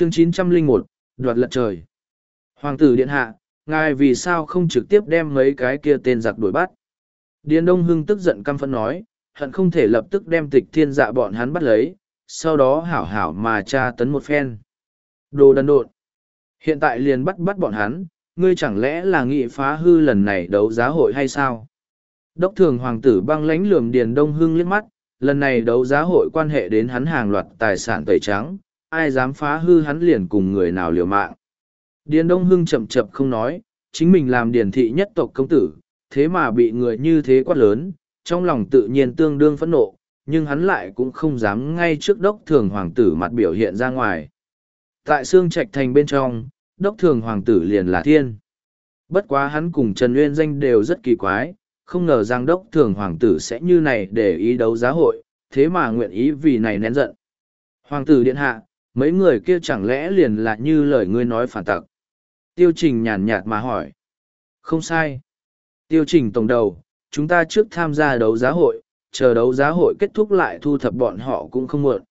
chương 901, đoạt lật trời. Hoàng tử điện hạ, ngài vì sao không trực tiếp đem mấy cái kia tên giặc đuổi bắt? Điền Đông Hưng tức giận căm phẫn nói, hận không thể lập tức đem tịch thiên dạ bọn hắn bắt lấy, sau đó hảo hảo mà tra tấn một phen. Đồ đần độn. Hiện tại liền bắt bắt bọn hắn, ngươi chẳng lẽ là nghị phá hư lần này đấu giá hội hay sao? Đốc thường hoàng tử băng lánh lườm Điền Đông Hưng liếc mắt, lần này đấu giá hội quan hệ đến hắn hàng loạt tài sản tẩy trắng, ai dám phá hư hắn liền cùng người nào liều mạng. Điền Đông Hưng chậm chậm không nói, chính mình làm Điền thị nhất tộc công tử, thế mà bị người như thế quát lớn, trong lòng tự nhiên tương đương phẫn nộ, nhưng hắn lại cũng không dám ngay trước đốc thường hoàng tử mặt biểu hiện ra ngoài. Tại xương trạch thành bên trong, đốc thường hoàng tử liền là thiên. Bất quá hắn cùng Trần Nguyên danh đều rất kỳ quái, không ngờ rằng đốc thường hoàng tử sẽ như này để ý đấu giá hội, thế mà nguyện ý vì này nén giận. Hoàng tử điện hạ, mấy người kia chẳng lẽ liền là như lời ngươi nói phản tặc. Tiêu trình nhàn nhạt mà hỏi. Không sai. Tiêu trình tổng đầu, chúng ta trước tham gia đấu giá hội, chờ đấu giá hội kết thúc lại thu thập bọn họ cũng không muộn.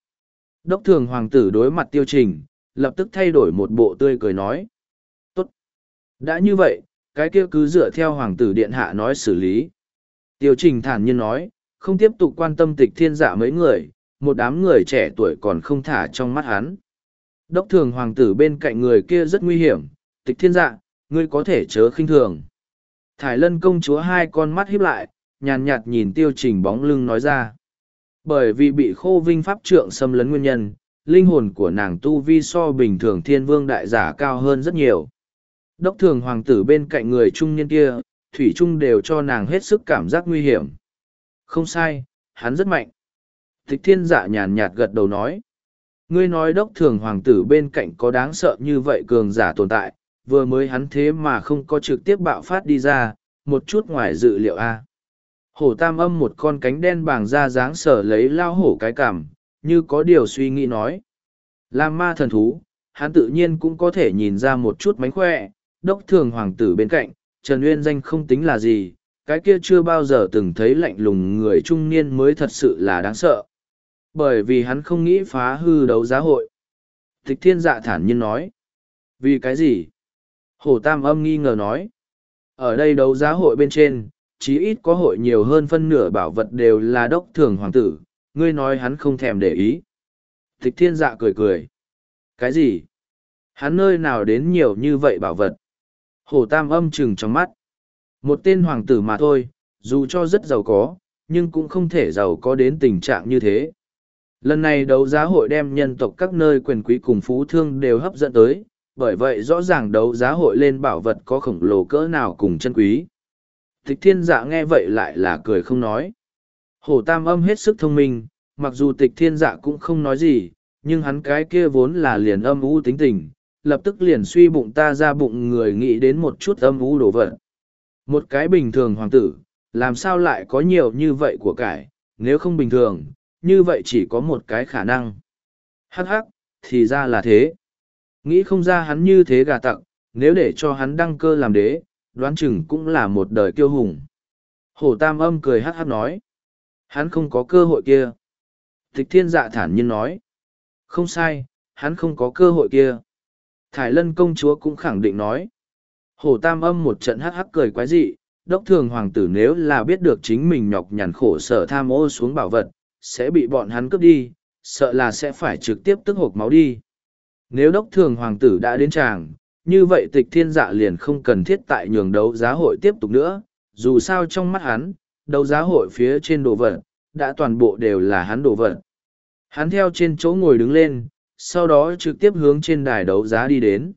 Đốc thường hoàng tử đối mặt tiêu trình, lập tức thay đổi một bộ tươi cười nói. Tốt. Đã như vậy, cái kia cứ dựa theo hoàng tử điện hạ nói xử lý. Tiêu trình thản nhiên nói, không tiếp tục quan tâm tịch thiên giả mấy người, một đám người trẻ tuổi còn không thả trong mắt hắn. Đốc thường hoàng tử bên cạnh người kia rất nguy hiểm, tịch thiên dạ, ngươi có thể chớ khinh thường. Thải lân công chúa hai con mắt híp lại, nhàn nhạt nhìn tiêu trình bóng lưng nói ra. Bởi vì bị khô vinh pháp trượng xâm lấn nguyên nhân, linh hồn của nàng tu vi so bình thường thiên vương đại giả cao hơn rất nhiều. Đốc thường hoàng tử bên cạnh người trung niên kia, thủy trung đều cho nàng hết sức cảm giác nguy hiểm. Không sai, hắn rất mạnh. Tịch thiên dạ nhàn nhạt gật đầu nói. Ngươi nói đốc thường hoàng tử bên cạnh có đáng sợ như vậy cường giả tồn tại, vừa mới hắn thế mà không có trực tiếp bạo phát đi ra, một chút ngoài dự liệu a. Hổ tam âm một con cánh đen bàng ra dáng sở lấy lao hổ cái cảm, như có điều suy nghĩ nói. Làm ma thần thú, hắn tự nhiên cũng có thể nhìn ra một chút mánh khỏe, đốc thường hoàng tử bên cạnh, Trần Uyên danh không tính là gì, cái kia chưa bao giờ từng thấy lạnh lùng người trung niên mới thật sự là đáng sợ. Bởi vì hắn không nghĩ phá hư đấu giá hội. Tịch thiên dạ thản nhiên nói. Vì cái gì? Hồ Tam âm nghi ngờ nói. Ở đây đấu giá hội bên trên, chí ít có hội nhiều hơn phân nửa bảo vật đều là đốc thường hoàng tử, ngươi nói hắn không thèm để ý. Tịch thiên dạ cười cười. Cái gì? Hắn nơi nào đến nhiều như vậy bảo vật? Hồ Tam âm trừng trong mắt. Một tên hoàng tử mà thôi, dù cho rất giàu có, nhưng cũng không thể giàu có đến tình trạng như thế. Lần này đấu giá hội đem nhân tộc các nơi quyền quý cùng phú thương đều hấp dẫn tới, bởi vậy rõ ràng đấu giá hội lên bảo vật có khổng lồ cỡ nào cùng chân quý. Tịch thiên dạ nghe vậy lại là cười không nói. Hổ tam âm hết sức thông minh, mặc dù tịch thiên dạ cũng không nói gì, nhưng hắn cái kia vốn là liền âm u tính tình, lập tức liền suy bụng ta ra bụng người nghĩ đến một chút âm u đồ vật. Một cái bình thường hoàng tử, làm sao lại có nhiều như vậy của cải, nếu không bình thường, như vậy chỉ có một cái khả năng. Hắc hắc, thì ra là thế. Nghĩ không ra hắn như thế gà tặng, nếu để cho hắn đăng cơ làm đế, đoán chừng cũng là một đời kiêu hùng. Hổ tam âm cười hắc hắc nói. Hắn không có cơ hội kia. Tịch thiên dạ thản nhiên nói. Không sai, hắn không có cơ hội kia. Thải lân công chúa cũng khẳng định nói. Hổ tam âm một trận hắc hắc cười quái dị, đốc thường hoàng tử nếu là biết được chính mình nhọc nhằn khổ sở tham ô xuống bảo vật, sẽ bị bọn hắn cướp đi, sợ là sẽ phải trực tiếp tức hộp máu đi. Nếu đốc thường hoàng tử đã đến tràng, như vậy tịch thiên dạ liền không cần thiết tại nhường đấu giá hội tiếp tục nữa, dù sao trong mắt hắn, đấu giá hội phía trên đồ vật, đã toàn bộ đều là hắn đồ vật. Hắn theo trên chỗ ngồi đứng lên, sau đó trực tiếp hướng trên đài đấu giá đi đến.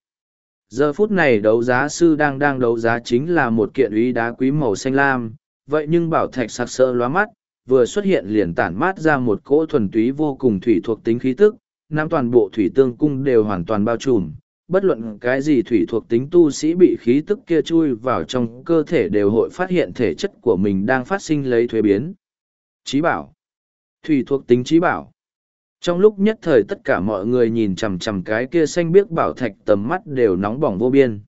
Giờ phút này đấu giá sư đang đang đấu giá chính là một kiện uy đá quý màu xanh lam, vậy nhưng bảo thạch sặc sỡ lóa mắt, vừa xuất hiện liền tản mát ra một cỗ thuần túy vô cùng thủy thuộc tính khí tức, nam toàn bộ thủy tương cung đều hoàn toàn bao trùm. Bất luận cái gì thủy thuộc tính tu sĩ bị khí tức kia chui vào trong cơ thể đều hội phát hiện thể chất của mình đang phát sinh lấy thuế biến. Trí bảo. Thủy thuộc tính trí bảo. Trong lúc nhất thời tất cả mọi người nhìn chằm chằm cái kia xanh biếc bảo thạch tầm mắt đều nóng bỏng vô biên.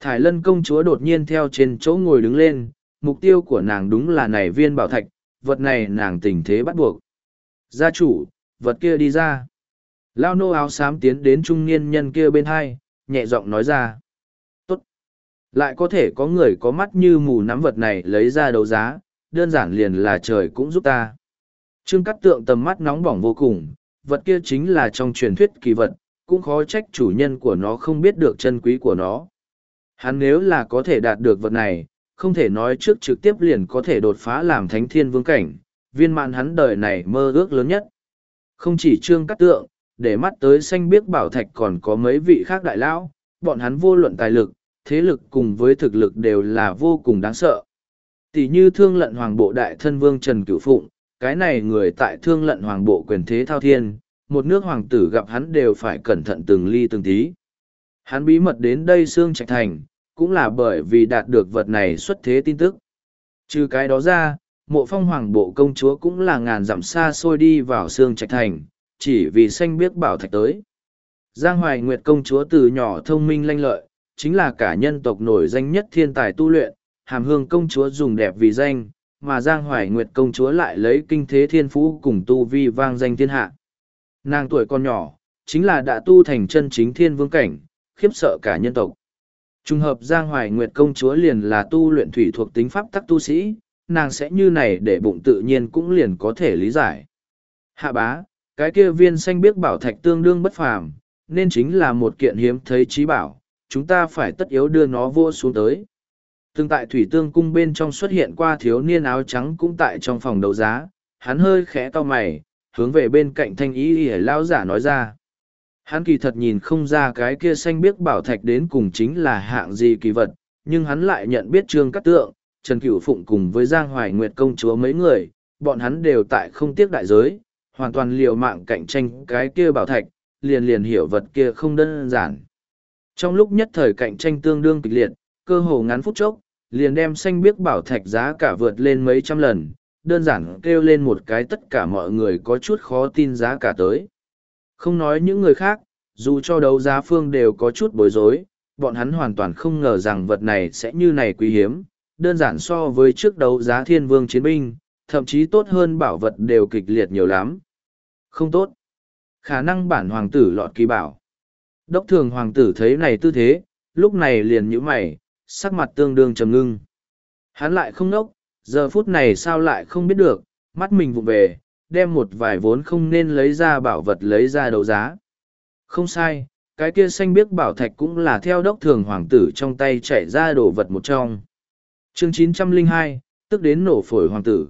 Thải lân công chúa đột nhiên theo trên chỗ ngồi đứng lên, mục tiêu của nàng đúng là này viên bảo thạch, vật này nàng tình thế bắt buộc. Gia chủ, vật kia đi ra. Lao nô áo xám tiến đến trung niên nhân kia bên hai, nhẹ giọng nói ra. Tốt. Lại có thể có người có mắt như mù nắm vật này lấy ra đấu giá, đơn giản liền là trời cũng giúp ta. Trương Cát Tượng tầm mắt nóng bỏng vô cùng, vật kia chính là trong truyền thuyết kỳ vật, cũng khó trách chủ nhân của nó không biết được chân quý của nó. Hắn nếu là có thể đạt được vật này, không thể nói trước trực tiếp liền có thể đột phá làm thánh thiên vương cảnh, viên mãn hắn đời này mơ ước lớn nhất. Không chỉ trương cắt tượng, để mắt tới xanh biếc bảo thạch còn có mấy vị khác đại lão, bọn hắn vô luận tài lực, thế lực cùng với thực lực đều là vô cùng đáng sợ. Tỷ như thương lận hoàng bộ đại thân vương Trần Cửu Phụng, cái này người tại thương lận hoàng bộ quyền thế thao thiên, một nước hoàng tử gặp hắn đều phải cẩn thận từng ly từng tí. Hắn bí mật đến đây xương trạch thành, cũng là bởi vì đạt được vật này xuất thế tin tức. Trừ cái đó ra, mộ phong hoàng bộ công chúa cũng là ngàn dặm xa xôi đi vào xương trạch thành, chỉ vì xanh biết bảo thạch tới. Giang Hoài Nguyệt công chúa từ nhỏ thông minh lanh lợi, chính là cả nhân tộc nổi danh nhất thiên tài tu luyện, hàm hương công chúa dùng đẹp vì danh, mà Giang Hoài Nguyệt công chúa lại lấy kinh thế thiên phú cùng tu vi vang danh thiên hạ. Nàng tuổi còn nhỏ, chính là đã tu thành chân chính thiên vương cảnh, khiếp sợ cả nhân tộc. Trùng hợp Giang Hoài Nguyệt công chúa liền là tu luyện thủy thuộc tính pháp tắc tu sĩ, nàng sẽ như này để bụng tự nhiên cũng liền có thể lý giải. Hạ bá, cái kia viên xanh biếc bảo thạch tương đương bất phàm, nên chính là một kiện hiếm thấy trí bảo, chúng ta phải tất yếu đưa nó vô xuống tới. Từng tại thủy tương cung bên trong xuất hiện qua thiếu niên áo trắng cũng tại trong phòng đấu giá, hắn hơi khẽ to mày, hướng về bên cạnh thanh ý y lao giả nói ra. Hắn kỳ thật nhìn không ra cái kia xanh biếc bảo thạch đến cùng chính là hạng gì kỳ vật, nhưng hắn lại nhận biết trương cát tượng, Trần Cửu Phụng cùng với Giang Hoài Nguyệt công chúa mấy người, bọn hắn đều tại không tiếc đại giới, hoàn toàn liều mạng cạnh tranh cái kia bảo thạch, liền liền hiểu vật kia không đơn giản. Trong lúc nhất thời cạnh tranh tương đương kịch liệt, cơ hồ ngắn phút chốc, liền đem xanh biếc bảo thạch giá cả vượt lên mấy trăm lần, đơn giản kêu lên một cái tất cả mọi người có chút khó tin giá cả tới. Không nói những người khác, dù cho đấu giá phương đều có chút bối rối, bọn hắn hoàn toàn không ngờ rằng vật này sẽ như này quý hiếm, đơn giản so với trước đấu giá thiên vương chiến binh, thậm chí tốt hơn bảo vật đều kịch liệt nhiều lắm. Không tốt. Khả năng bản hoàng tử lọt kỳ bảo. Đốc thường hoàng tử thấy này tư thế, lúc này liền nhíu mày, sắc mặt tương đương trầm ngưng. Hắn lại không nốc, giờ phút này sao lại không biết được, mắt mình vụ về, đem một vài vốn không nên lấy ra bảo vật lấy ra đấu giá. Không sai, cái kia xanh biếc bảo thạch cũng là theo đốc thường hoàng tử trong tay chạy ra đồ vật một trong. chương 902, tức đến nổ phổi hoàng tử.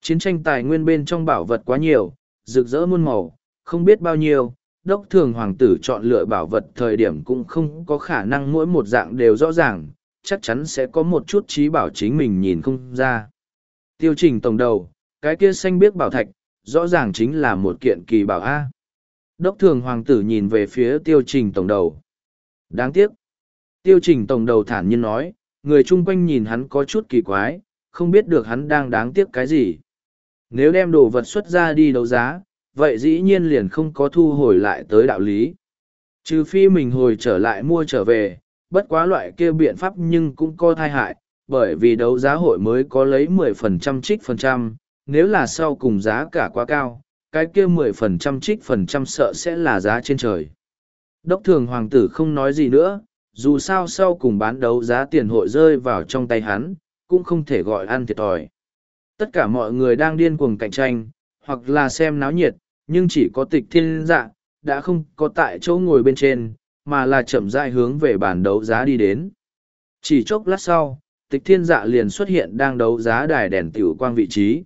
Chiến tranh tài nguyên bên trong bảo vật quá nhiều, rực rỡ muôn màu, không biết bao nhiêu, đốc thường hoàng tử chọn lựa bảo vật thời điểm cũng không có khả năng mỗi một dạng đều rõ ràng, chắc chắn sẽ có một chút trí bảo chính mình nhìn không ra. Tiêu trình tổng đầu, cái kia xanh biếc bảo thạch, rõ ràng chính là một kiện kỳ bảo A. Đốc thường hoàng tử nhìn về phía tiêu trình tổng đầu. Đáng tiếc. Tiêu trình tổng đầu thản nhiên nói, người chung quanh nhìn hắn có chút kỳ quái, không biết được hắn đang đáng tiếc cái gì. Nếu đem đồ vật xuất ra đi đấu giá, vậy dĩ nhiên liền không có thu hồi lại tới đạo lý. Trừ phi mình hồi trở lại mua trở về, bất quá loại kia biện pháp nhưng cũng có thai hại, bởi vì đấu giá hội mới có lấy 10% trích phần trăm, nếu là sau cùng giá cả quá cao, cái kia 10% trích phần trăm sợ sẽ là giá trên trời. Đốc thường hoàng tử không nói gì nữa, dù sao sau cùng bán đấu giá tiền hội rơi vào trong tay hắn, cũng không thể gọi ăn thiệt thòi. Tất cả mọi người đang điên cuồng cạnh tranh, hoặc là xem náo nhiệt, nhưng chỉ có tịch thiên dạ, đã không có tại chỗ ngồi bên trên, mà là chậm rãi hướng về bàn đấu giá đi đến. Chỉ chốc lát sau, tịch thiên dạ liền xuất hiện đang đấu giá đài đèn tiểu quang vị trí.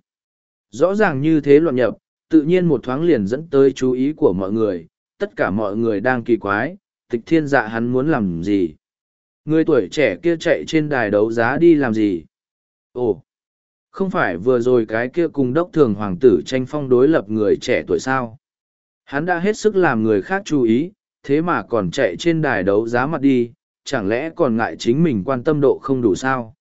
Rõ ràng như thế loạn nhập, tự nhiên một thoáng liền dẫn tới chú ý của mọi người, tất cả mọi người đang kỳ quái, tịch thiên dạ hắn muốn làm gì? Người tuổi trẻ kia chạy trên đài đấu giá đi làm gì? Ồ, không phải vừa rồi cái kia cùng đốc thường hoàng tử tranh phong đối lập người trẻ tuổi sao? Hắn đã hết sức làm người khác chú ý, thế mà còn chạy trên đài đấu giá mặt đi, chẳng lẽ còn ngại chính mình quan tâm độ không đủ sao?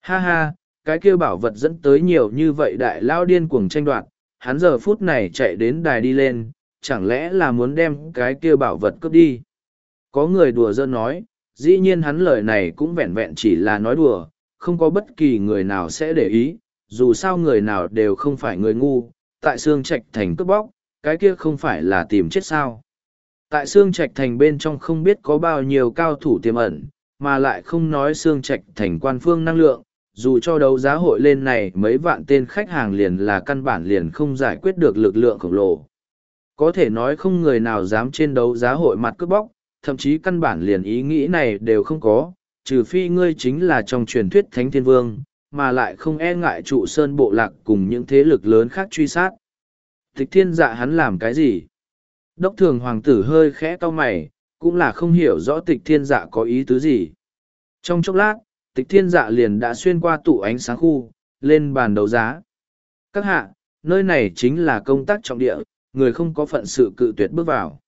Ha ha, cái kia bảo vật dẫn tới nhiều như vậy đại lao điên cuồng tranh đoạt, hắn giờ phút này chạy đến đài đi lên, chẳng lẽ là muốn đem cái kia bảo vật cướp đi? Có người đùa giỡn nói, dĩ nhiên hắn lời này cũng vẹn vẹn chỉ là nói đùa, không có bất kỳ người nào sẽ để ý, dù sao người nào đều không phải người ngu, tại xương trạch thành cướp bóc, cái kia không phải là tìm chết sao. Tại xương trạch thành bên trong không biết có bao nhiêu cao thủ tiềm ẩn, mà lại không nói xương trạch thành quan phương năng lượng, dù cho đấu giá hội lên này mấy vạn tên khách hàng liền là căn bản liền không giải quyết được lực lượng khổng lồ. Có thể nói không người nào dám trên đấu giá hội mặt cướp bóc, thậm chí căn bản liền ý nghĩ này đều không có, trừ phi ngươi chính là trong truyền thuyết Thánh Thiên Vương, mà lại không e ngại trụ sơn bộ lạc cùng những thế lực lớn khác truy sát. Tịch thiên dạ hắn làm cái gì? Đốc thường hoàng tử hơi khẽ to mày, cũng là không hiểu rõ tịch thiên dạ có ý tứ gì. Trong chốc lát, tịch thiên dạ liền đã xuyên qua tủ ánh sáng khu, lên bàn đấu giá. Các hạ, nơi này chính là công tác trọng địa, người không có phận sự cự tuyệt bước vào.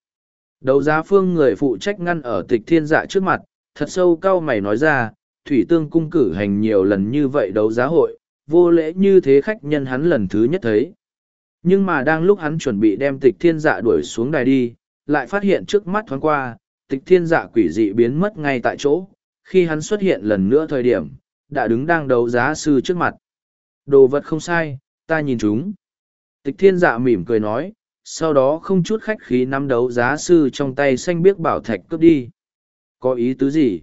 Đấu giá phương người phụ trách ngăn ở tịch thiên dạ trước mặt, thật sâu cao mày nói ra, thủy tương cung cử hành nhiều lần như vậy đấu giá hội, vô lễ như thế khách nhân hắn lần thứ nhất thấy. Nhưng mà đang lúc hắn chuẩn bị đem tịch thiên dạ đuổi xuống đài đi, lại phát hiện trước mắt thoáng qua, tịch thiên dạ quỷ dị biến mất ngay tại chỗ, khi hắn xuất hiện lần nữa thời điểm, đã đứng đang đấu giá sư trước mặt. Đồ vật không sai, ta nhìn chúng. Tịch thiên dạ mỉm cười nói, sau đó không chút khách khí nắm đấu giá sư trong tay xanh biếc bảo thạch cướp đi. Có ý tứ gì?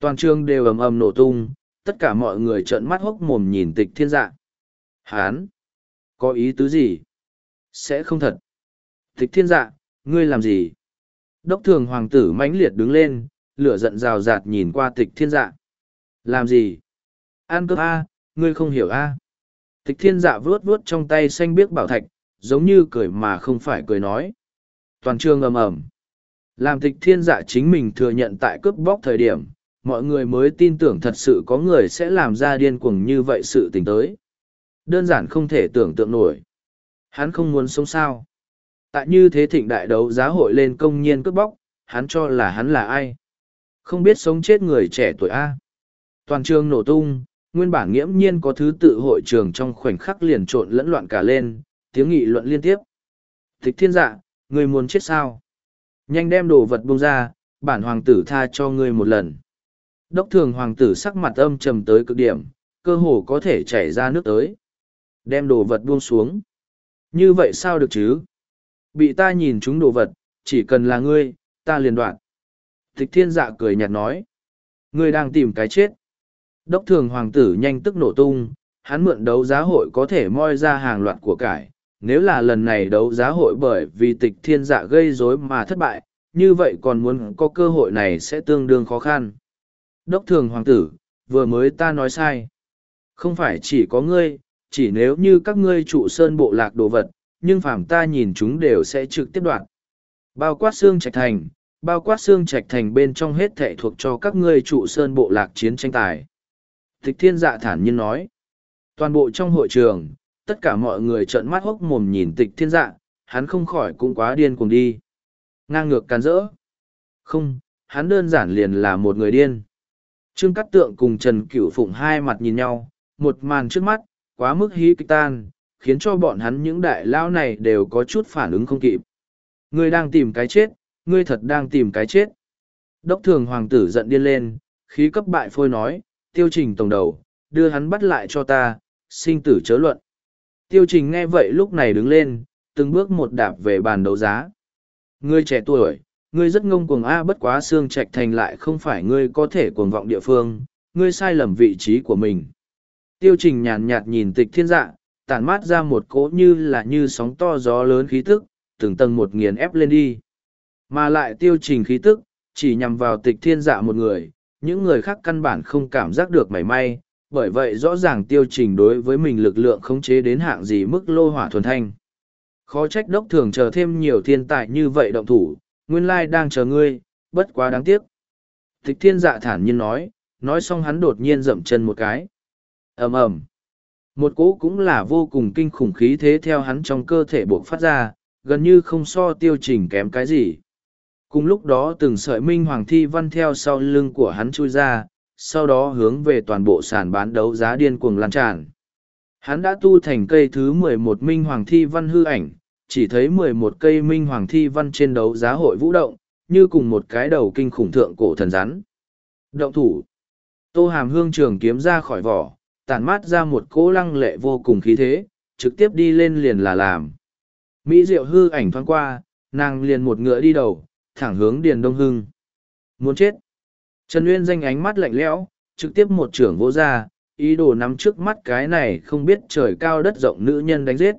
Toàn trường đều ầm ầm nổ tung, tất cả mọi người trợn mắt hốc mồm nhìn tịch thiên dạ. Hán! Có ý tứ gì? Sẽ không thật. Tịch thiên dạ, ngươi làm gì? Đốc thường hoàng tử mãnh liệt đứng lên, lửa giận rào rạt nhìn qua tịch thiên dạ. Làm gì? An cướp A, ngươi không hiểu A. Tịch thiên dạ vuốt vuốt trong tay xanh biếc bảo thạch, giống như cười mà không phải cười nói. Toàn trường ầm ầm. Làm tịch thiên dạ chính mình thừa nhận tại cướp bóc thời điểm, mọi người mới tin tưởng thật sự có người sẽ làm ra điên cuồng như vậy sự tình tới. Đơn giản không thể tưởng tượng nổi. Hắn không muốn sống sao. Tại như thế thịnh đại đấu giá hội lên công nhiên cướp bóc, hắn cho là hắn là ai. Không biết sống chết người trẻ tuổi A. Toàn trường nổ tung, nguyên bản nghiễm nhiên có thứ tự hội trường trong khoảnh khắc liền trộn lẫn loạn cả lên, tiếng nghị luận liên tiếp. Thích thiên dạ, người muốn chết sao? Nhanh đem đồ vật buông ra, bản hoàng tử tha cho ngươi một lần. Đốc thường hoàng tử sắc mặt âm trầm tới cực điểm, cơ hồ có thể chảy ra nước tới. Đem đồ vật buông xuống. Như vậy sao được chứ? Bị ta nhìn chúng đồ vật, chỉ cần là ngươi, ta liền đoạn. Thích thiên dạ cười nhạt nói. Ngươi đang tìm cái chết. Đốc thường hoàng tử nhanh tức nổ tung, hắn mượn đấu giá hội có thể moi ra hàng loạt của cải. Nếu là lần này đấu giá hội bởi vì tịch thiên dạ gây rối mà thất bại, như vậy còn muốn có cơ hội này sẽ tương đương khó khăn. Đốc thường hoàng tử, vừa mới ta nói sai. Không phải chỉ có ngươi, chỉ nếu như các ngươi trụ sơn bộ lạc đồ vật, nhưng phàm ta nhìn chúng đều sẽ trực tiếp đoạn. Bao quát xương trạch thành, bao quát xương trạch thành bên trong hết thệ thuộc cho các ngươi trụ sơn bộ lạc chiến tranh tài. Tịch thiên dạ thản nhiên nói. Toàn bộ trong hội trường, tất cả mọi người trợn mắt hốc mồm nhìn tịch thiên dạ, hắn không khỏi cũng quá điên cùng đi. Ngang ngược can rỡ. Không, hắn đơn giản liền là một người điên. Trương Cát Tượng cùng Trần Cửu Phụng hai mặt nhìn nhau, một màn trước mắt, quá mức hí kịch tan, khiến cho bọn hắn những đại lao này đều có chút phản ứng không kịp. Ngươi đang tìm cái chết, ngươi thật đang tìm cái chết. Đốc thường hoàng tử giận điên lên, khí cấp bại phôi nói, tiêu trình tổng đầu, đưa hắn bắt lại cho ta, sinh tử chớ luận. Tiêu trình nghe vậy lúc này đứng lên, từng bước một đạp về bàn đấu giá. Ngươi trẻ tuổi, ngươi rất ngông cuồng A bất quá xương trạch thành lại không phải ngươi có thể cuồng vọng địa phương, ngươi sai lầm vị trí của mình. Tiêu trình nhàn nhạt nhìn tịch thiên dạ, tản mát ra một cỗ như là như sóng to gió lớn khí tức, từng tầng một nghiền ép lên đi. Mà lại tiêu trình khí tức, chỉ nhằm vào tịch thiên dạ một người, những người khác căn bản không cảm giác được mảy may, bởi vậy rõ ràng tiêu trình đối với mình lực lượng khống chế đến hạng gì mức lô hỏa thuần thanh. Khó trách đốc thường chờ thêm nhiều thiên tài như vậy động thủ, nguyên lai đang chờ ngươi, bất quá đáng tiếc. Tịch thiên dạ thản nhiên nói, nói xong hắn đột nhiên dậm chân một cái. ầm ầm Một cỗ cũng là vô cùng kinh khủng khí thế theo hắn trong cơ thể buộc phát ra, gần như không so tiêu trình kém cái gì. Cùng lúc đó từng sợi minh hoàng thi văn theo sau lưng của hắn chui ra, sau đó hướng về toàn bộ sàn bán đấu giá điên cuồng lan tràn. Hắn đã tu thành cây thứ mười một minh hoàng thi văn hư ảnh, chỉ thấy mười một cây minh hoàng thi văn trên đấu giá hội vũ động, như cùng một cái đầu kinh khủng thượng cổ thần rắn. Động thủ. Tô hàm hương trường kiếm ra khỏi vỏ, tản mát ra một cỗ lăng lệ vô cùng khí thế, trực tiếp đi lên liền là làm. Mỹ Diệu hư ảnh thoáng qua, nàng liền một ngựa đi đầu, thẳng hướng Điền Đông Hưng. Muốn chết. Trần Uyên danh ánh mắt lạnh lẽo, trực tiếp một trưởng vô ra, ý đồ nắm trước mắt cái này không biết trời cao đất rộng nữ nhân đánh giết.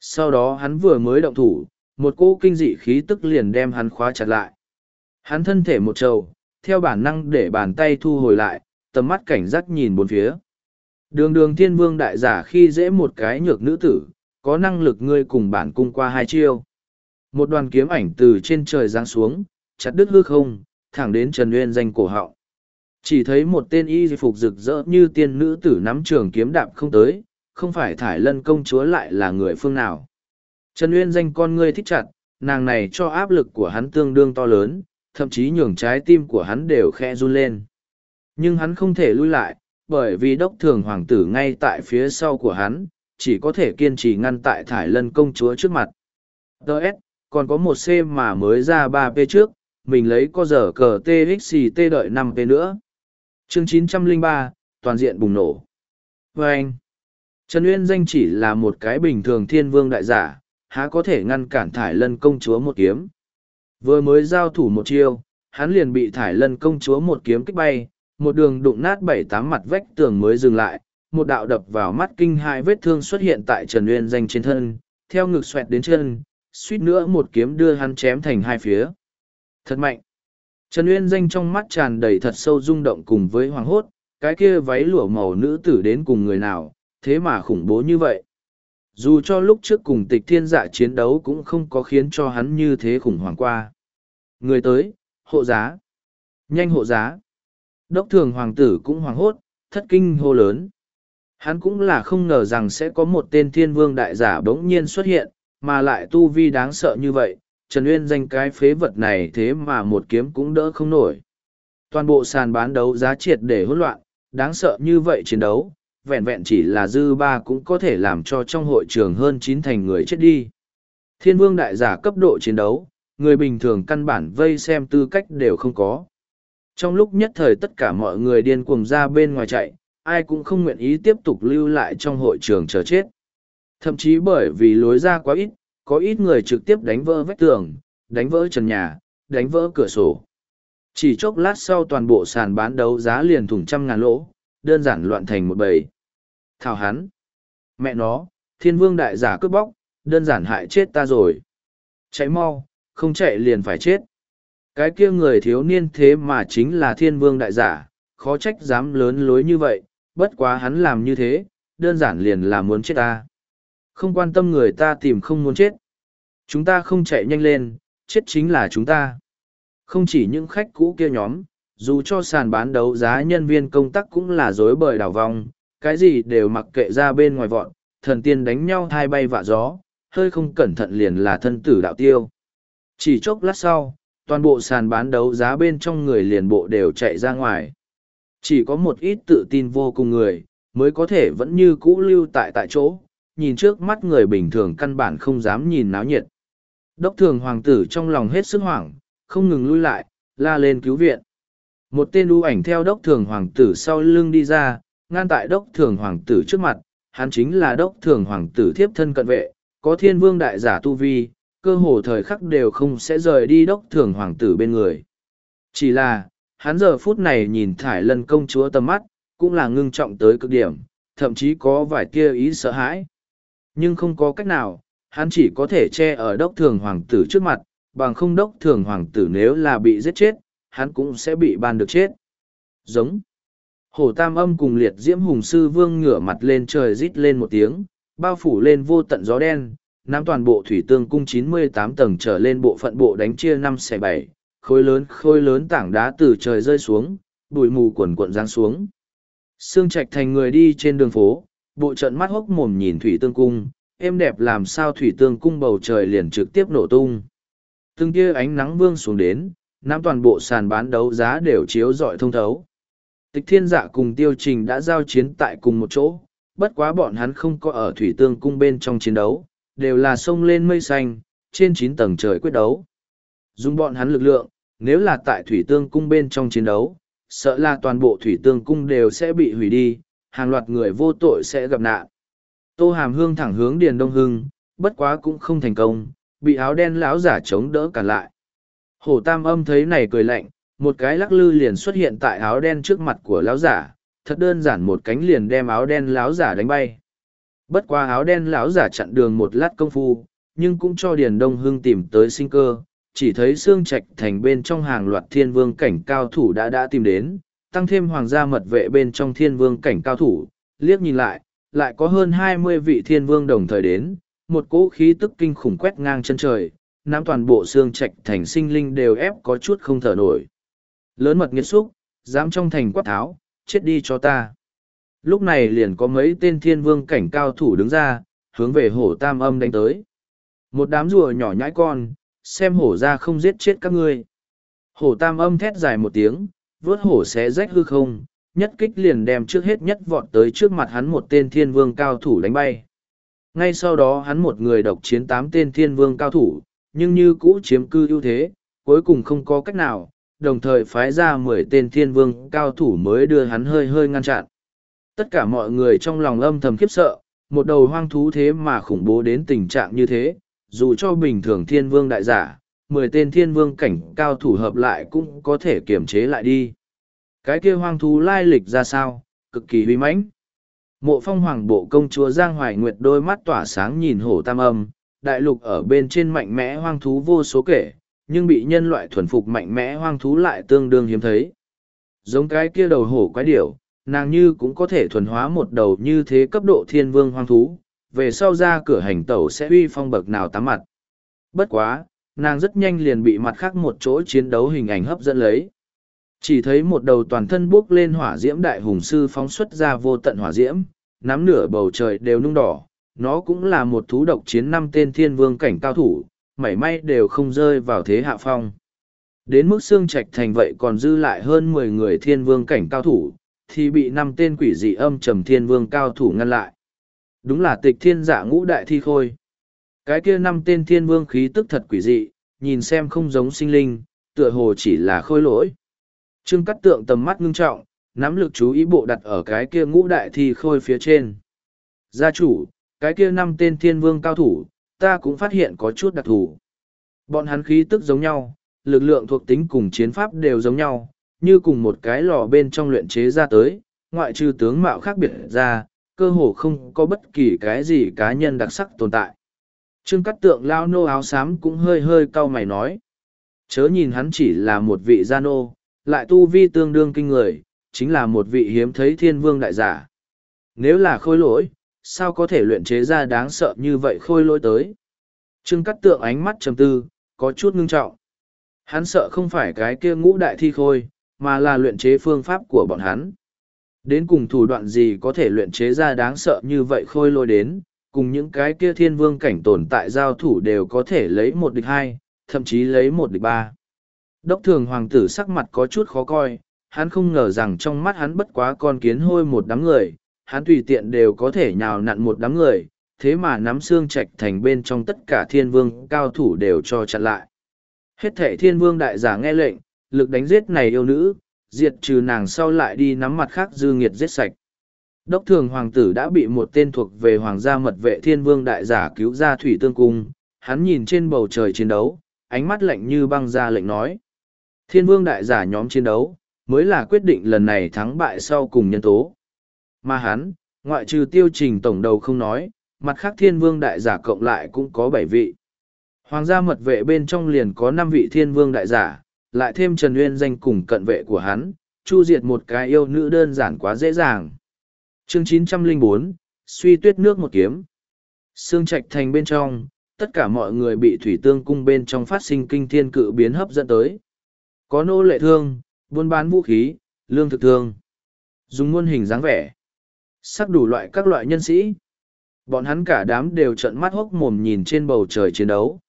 Sau đó hắn vừa mới động thủ, một cô kinh dị khí tức liền đem hắn khóa chặt lại. Hắn thân thể một trầu, theo bản năng để bàn tay thu hồi lại, tầm mắt cảnh giác nhìn bốn phía. Đường đường thiên vương đại giả khi dễ một cái nhược nữ tử, có năng lực ngươi cùng bản cung qua hai chiêu. Một đoàn kiếm ảnh từ trên trời giáng xuống, chặt đứt hư không, thẳng đến Trần Uyên danh cổ họng. Chỉ thấy một tên y phục rực rỡ như tiên nữ tử nắm trường kiếm đạp không tới, không phải thải lân công chúa lại là người phương nào. Trần Uyên danh con ngươi thích chặt, nàng này cho áp lực của hắn tương đương to lớn, thậm chí nhường trái tim của hắn đều khe run lên. Nhưng hắn không thể lui lại, bởi vì đốc thường hoàng tử ngay tại phía sau của hắn, chỉ có thể kiên trì ngăn tại thải lân công chúa trước mặt. ts còn có một C mà mới ra ba p trước, mình lấy có giờ cờ TXT đợi năm p nữa. Chương 903, toàn diện bùng nổ. vê anh, Trần Uyên danh chỉ là một cái bình thường thiên vương đại giả, há có thể ngăn cản thải lân công chúa một kiếm. Vừa mới giao thủ một chiêu, hắn liền bị thải lân công chúa một kiếm kích bay, một đường đụng nát bảy tám mặt vách tường mới dừng lại, một đạo đập vào mắt kinh hai vết thương xuất hiện tại Trần Uyên danh trên thân, theo ngực xoẹt đến chân, suýt nữa một kiếm đưa hắn chém thành hai phía. Thật mạnh! Trần Uyên danh trong mắt tràn đầy thật sâu rung động cùng với hoàng hốt, cái kia váy lụa màu nữ tử đến cùng người nào, thế mà khủng bố như vậy. Dù cho lúc trước cùng tịch thiên dạ chiến đấu cũng không có khiến cho hắn như thế khủng hoảng qua. Người tới, hộ giá. Nhanh hộ giá. Đốc thường hoàng tử cũng hoàng hốt, thất kinh hô lớn. Hắn cũng là không ngờ rằng sẽ có một tên thiên vương đại giả bỗng nhiên xuất hiện, mà lại tu vi đáng sợ như vậy, Trần Uyên danh cái phế vật này thế mà một kiếm cũng đỡ không nổi. Toàn bộ sàn bán đấu giá triệt để hỗn loạn, đáng sợ như vậy chiến đấu, vẹn vẹn chỉ là dư ba cũng có thể làm cho trong hội trường hơn chín thành người chết đi. Thiên vương đại giả cấp độ chiến đấu, người bình thường căn bản vây xem tư cách đều không có. Trong lúc nhất thời tất cả mọi người điên cuồng ra bên ngoài chạy, ai cũng không nguyện ý tiếp tục lưu lại trong hội trường chờ chết. Thậm chí bởi vì lối ra quá ít, có ít người trực tiếp đánh vỡ vách tường, đánh vỡ trần nhà, đánh vỡ cửa sổ. Chỉ chốc lát sau toàn bộ sàn bán đấu giá liền thủng trăm ngàn lỗ, đơn giản loạn thành một bầy. Thảo hắn! Mẹ nó, thiên vương đại giả cướp bóc, đơn giản hại chết ta rồi. Chạy mau, không chạy liền phải chết. Cái kia người thiếu niên thế mà chính là thiên vương đại giả, khó trách dám lớn lối như vậy, bất quá hắn làm như thế, đơn giản liền là muốn chết ta. Không quan tâm người ta tìm không muốn chết. Chúng ta không chạy nhanh lên, chết chính là chúng ta. Không chỉ những khách cũ kia nhóm, dù cho sàn bán đấu giá nhân viên công tác cũng là dối bời đảo vòng cái gì đều mặc kệ ra bên ngoài vọn, thần tiên đánh nhau thai bay vạ gió, hơi không cẩn thận liền là thân tử đạo tiêu. Chỉ chốc lát sau, toàn bộ sàn bán đấu giá bên trong người liền bộ đều chạy ra ngoài. Chỉ có một ít tự tin vô cùng người, mới có thể vẫn như cũ lưu tại tại chỗ, nhìn trước mắt người bình thường căn bản không dám nhìn náo nhiệt. Đốc thường hoàng tử trong lòng hết sức hoảng, không ngừng lui lại, la lên cứu viện. Một tên đu ảnh theo đốc thường hoàng tử sau lưng đi ra, ngăn tại đốc thường hoàng tử trước mặt, hắn chính là đốc thường hoàng tử thiếp thân cận vệ, có thiên vương đại giả tu vi, cơ hồ thời khắc đều không sẽ rời đi đốc thường hoàng tử bên người. Chỉ là, hắn giờ phút này nhìn thải lân công chúa tầm mắt, cũng là ngưng trọng tới cực điểm, thậm chí có vài tia ý sợ hãi. Nhưng không có cách nào, hắn chỉ có thể che ở đốc thường hoàng tử trước mặt, bằng không đốc thường hoàng tử nếu là bị giết chết, hắn cũng sẽ bị ban được chết. Giống. Hổ tam âm cùng liệt diễm hùng sư vương ngửa mặt lên trời rít lên một tiếng, bao phủ lên vô tận gió đen, nắm toàn bộ thủy tương cung 98 tầng trở lên bộ phận bộ đánh chia năm xe bảy, khối lớn khối lớn tảng đá từ trời rơi xuống, bụi mù quần cuộn giáng xuống. Sương Trạch thành người đi trên đường phố, bộ trận mắt hốc mồm nhìn thủy tương cung, êm đẹp làm sao thủy tương cung bầu trời liền trực tiếp nổ tung. Từng kia ánh nắng vương xuống đến, nắm toàn bộ sàn bán đấu giá đều chiếu rọi thông thấu. Tịch thiên dạ cùng tiêu trình đã giao chiến tại cùng một chỗ, bất quá bọn hắn không có ở thủy tương cung bên trong chiến đấu, đều là sông lên mây xanh, trên chín tầng trời quyết đấu. Dùng bọn hắn lực lượng, nếu là tại thủy tương cung bên trong chiến đấu, sợ là toàn bộ thủy tương cung đều sẽ bị hủy đi, hàng loạt người vô tội sẽ gặp nạn. Tô Hàm Hương thẳng hướng Điền Đông Hưng, bất quá cũng không thành công, bị áo đen lão giả chống đỡ cản lại. Hổ tam âm thấy này cười lạnh, một cái lắc lư liền xuất hiện tại áo đen trước mặt của lão giả, thật đơn giản một cánh liền đem áo đen lão giả đánh bay. Bất quá áo đen lão giả chặn đường một lát công phu, nhưng cũng cho Điền Đông Hưng tìm tới sinh cơ, chỉ thấy xương trạch thành bên trong hàng loạt thiên vương cảnh cao thủ đã đã tìm đến, tăng thêm hoàng gia mật vệ bên trong thiên vương cảnh cao thủ, liếc nhìn lại, lại có hơn hai mươi vị thiên vương đồng thời đến, một cỗ khí tức kinh khủng quét ngang chân trời, nắm toàn bộ xương trạch thành sinh linh đều ép có chút không thở nổi. Lớn mật nghiệt xúc, dám trong thành quát tháo, chết đi cho ta. Lúc này liền có mấy tên thiên vương cảnh cao thủ đứng ra, hướng về hổ tam âm đánh tới. Một đám rùa nhỏ nhãi con, xem hổ ra không giết chết các ngươi. Hổ tam âm thét dài một tiếng, vớt hổ xé rách hư không, nhất kích liền đem trước hết nhất vọt tới trước mặt hắn một tên thiên vương cao thủ đánh bay. Ngay sau đó hắn một người độc chiến tám tên thiên vương cao thủ, nhưng như cũ chiếm cư ưu thế, cuối cùng không có cách nào, đồng thời phái ra mười tên thiên vương cao thủ mới đưa hắn hơi hơi ngăn chặn. Tất cả mọi người trong lòng âm thầm khiếp sợ, một đầu hoang thú thế mà khủng bố đến tình trạng như thế, dù cho bình thường thiên vương đại giả, mười tên thiên vương cảnh cao thủ hợp lại cũng có thể kiềm chế lại đi. Cái kia hoang thú lai lịch ra sao, cực kỳ huy mãnh. Mộ phong hoàng bộ công chúa Giang Hoài Nguyệt đôi mắt tỏa sáng nhìn hổ tam âm, đại lục ở bên trên mạnh mẽ hoang thú vô số kể, nhưng bị nhân loại thuần phục mạnh mẽ hoang thú lại tương đương hiếm thấy. Giống cái kia đầu hổ quái điểu, nàng như cũng có thể thuần hóa một đầu như thế cấp độ thiên vương hoang thú, về sau ra cửa hành tẩu sẽ uy phong bậc nào tám mặt. Bất quá, nàng rất nhanh liền bị mặt khác một chỗ chiến đấu hình ảnh hấp dẫn lấy. Chỉ thấy một đầu toàn thân bốc lên hỏa diễm đại hùng sư phóng xuất ra vô tận hỏa diễm, nắm nửa bầu trời đều nung đỏ. Nó cũng là một thú độc chiến năm tên thiên vương cảnh cao thủ, mảy may đều không rơi vào thế hạ phong. Đến mức xương trạch thành vậy còn dư lại hơn mười người thiên vương cảnh cao thủ, thì bị năm tên quỷ dị âm trầm thiên vương cao thủ ngăn lại. Đúng là tịch thiên giả ngũ đại thi khôi. Cái kia năm tên thiên vương khí tức thật quỷ dị, nhìn xem không giống sinh linh, tựa hồ chỉ là khôi lỗi. Trương Cát Tượng tầm mắt ngưng trọng, nắm lực chú ý bộ đặt ở cái kia ngũ đại thi khôi phía trên. Gia chủ, cái kia năm tên thiên vương cao thủ, ta cũng phát hiện có chút đặc thù. Bọn hắn khí tức giống nhau, lực lượng thuộc tính cùng chiến pháp đều giống nhau, như cùng một cái lò bên trong luyện chế ra tới, ngoại trừ tướng mạo khác biệt ra, cơ hồ không có bất kỳ cái gì cá nhân đặc sắc tồn tại. Trương Cát Tượng lao nô áo xám cũng hơi hơi cau mày nói. Chớ nhìn hắn chỉ là một vị gia nô, lại tu vi tương đương kinh người, chính là một vị hiếm thấy thiên vương đại giả. Nếu là khôi lỗi, sao có thể luyện chế ra đáng sợ như vậy khôi lỗi tới? Trương Cát Tượng ánh mắt trầm tư, có chút ngưng trọng. Hắn sợ không phải cái kia ngũ đại thi khôi, mà là luyện chế phương pháp của bọn hắn. Đến cùng thủ đoạn gì có thể luyện chế ra đáng sợ như vậy khôi lỗi đến, cùng những cái kia thiên vương cảnh tồn tại giao thủ đều có thể lấy một địch hai, thậm chí lấy một địch ba. Đốc thường hoàng tử sắc mặt có chút khó coi, hắn không ngờ rằng trong mắt hắn bất quá con kiến hôi một đám người, hắn tùy tiện đều có thể nhào nặn một đám người, thế mà nắm xương trạch thành bên trong tất cả thiên vương cao thủ đều cho chặn lại. Hết thể thiên vương đại giả nghe lệnh, lực đánh giết này yêu nữ, diệt trừ nàng sau lại đi nắm mặt khác dư nghiệt giết sạch. Đốc thường hoàng tử đã bị một tên thuộc về hoàng gia mật vệ thiên vương đại giả cứu ra thủy tương cung, hắn nhìn trên bầu trời chiến đấu, ánh mắt lạnh như băng ra lệnh nói. Thiên vương đại giả nhóm chiến đấu, mới là quyết định lần này thắng bại sau cùng nhân tố. Mà hắn, ngoại trừ tiêu trình tổng đầu không nói, mặt khác thiên vương đại giả cộng lại cũng có bảy vị. Hoàng gia mật vệ bên trong liền có năm vị thiên vương đại giả, lại thêm Trần Nguyên danh cùng cận vệ của hắn, chu diệt một cái yêu nữ đơn giản quá dễ dàng. Chương 904, suy tuyết nước một kiếm. Sương Trạch thành bên trong, tất cả mọi người bị thủy tương cung bên trong phát sinh kinh thiên cự biến hấp dẫn tới. Có nô lệ thương, buôn bán vũ khí, lương thực thương. Dùng muôn hình dáng vẻ. Sắc đủ loại các loại nhân sĩ. Bọn hắn cả đám đều trận mắt hốc mồm nhìn trên bầu trời chiến đấu.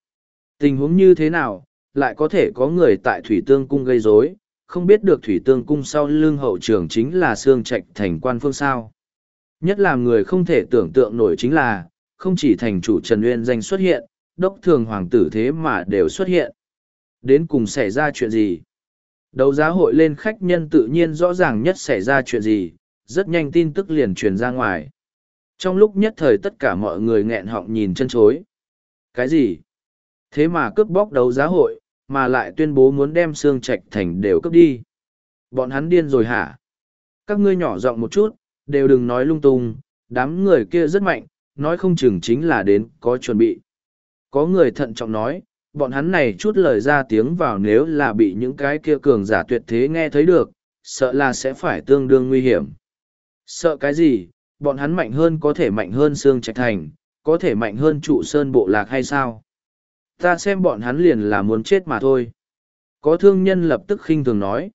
Tình huống như thế nào, lại có thể có người tại thủy tương cung gây rối không biết được thủy tương cung sau lưng hậu trường chính là xương trạch thành quan phương sao nhất là người không thể tưởng tượng nổi chính là không chỉ thành chủ trần uyên danh xuất hiện đốc thường hoàng tử thế mà đều xuất hiện đến cùng xảy ra chuyện gì đấu giá hội lên khách nhân tự nhiên rõ ràng nhất xảy ra chuyện gì rất nhanh tin tức liền truyền ra ngoài trong lúc nhất thời tất cả mọi người nghẹn họng nhìn chân chối Cái gì? Thế mà cướp bóc đấu giá hội, mà lại tuyên bố muốn đem xương trạch thành đều cướp đi. Bọn hắn điên rồi hả? Các ngươi nhỏ giọng một chút, đều đừng nói lung tung, đám người kia rất mạnh, nói không chừng chính là đến có chuẩn bị. Có người thận trọng nói, bọn hắn này chút lời ra tiếng vào nếu là bị những cái kia cường giả tuyệt thế nghe thấy được, sợ là sẽ phải tương đương nguy hiểm. Sợ cái gì, bọn hắn mạnh hơn có thể mạnh hơn xương trạch thành, có thể mạnh hơn trụ sơn bộ lạc hay sao? Ta xem bọn hắn liền là muốn chết mà thôi. Có thương nhân lập tức khinh thường nói.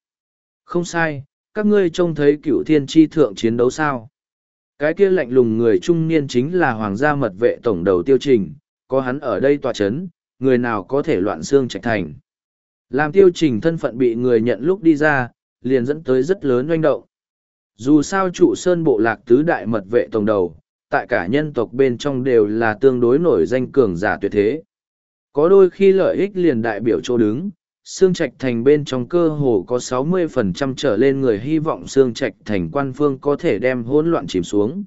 Không sai, các ngươi trông thấy cựu thiên tri thượng chiến đấu sao? Cái kia lạnh lùng người trung niên chính là hoàng gia mật vệ tổng đầu tiêu trình, có hắn ở đây tòa chấn, người nào có thể loạn xương trạch thành. Làm tiêu trình thân phận bị người nhận lúc đi ra, liền dẫn tới rất lớn doanh động. Dù sao trụ sơn bộ lạc tứ đại mật vệ tổng đầu, tại cả nhân tộc bên trong đều là tương đối nổi danh cường giả tuyệt thế. Có đôi khi lợi ích liền đại biểu chỗ đứng, Sương Trạch Thành bên trong cơ hồ có 60% trở lên người hy vọng Sương Trạch Thành quan phương có thể đem hỗn loạn chìm xuống.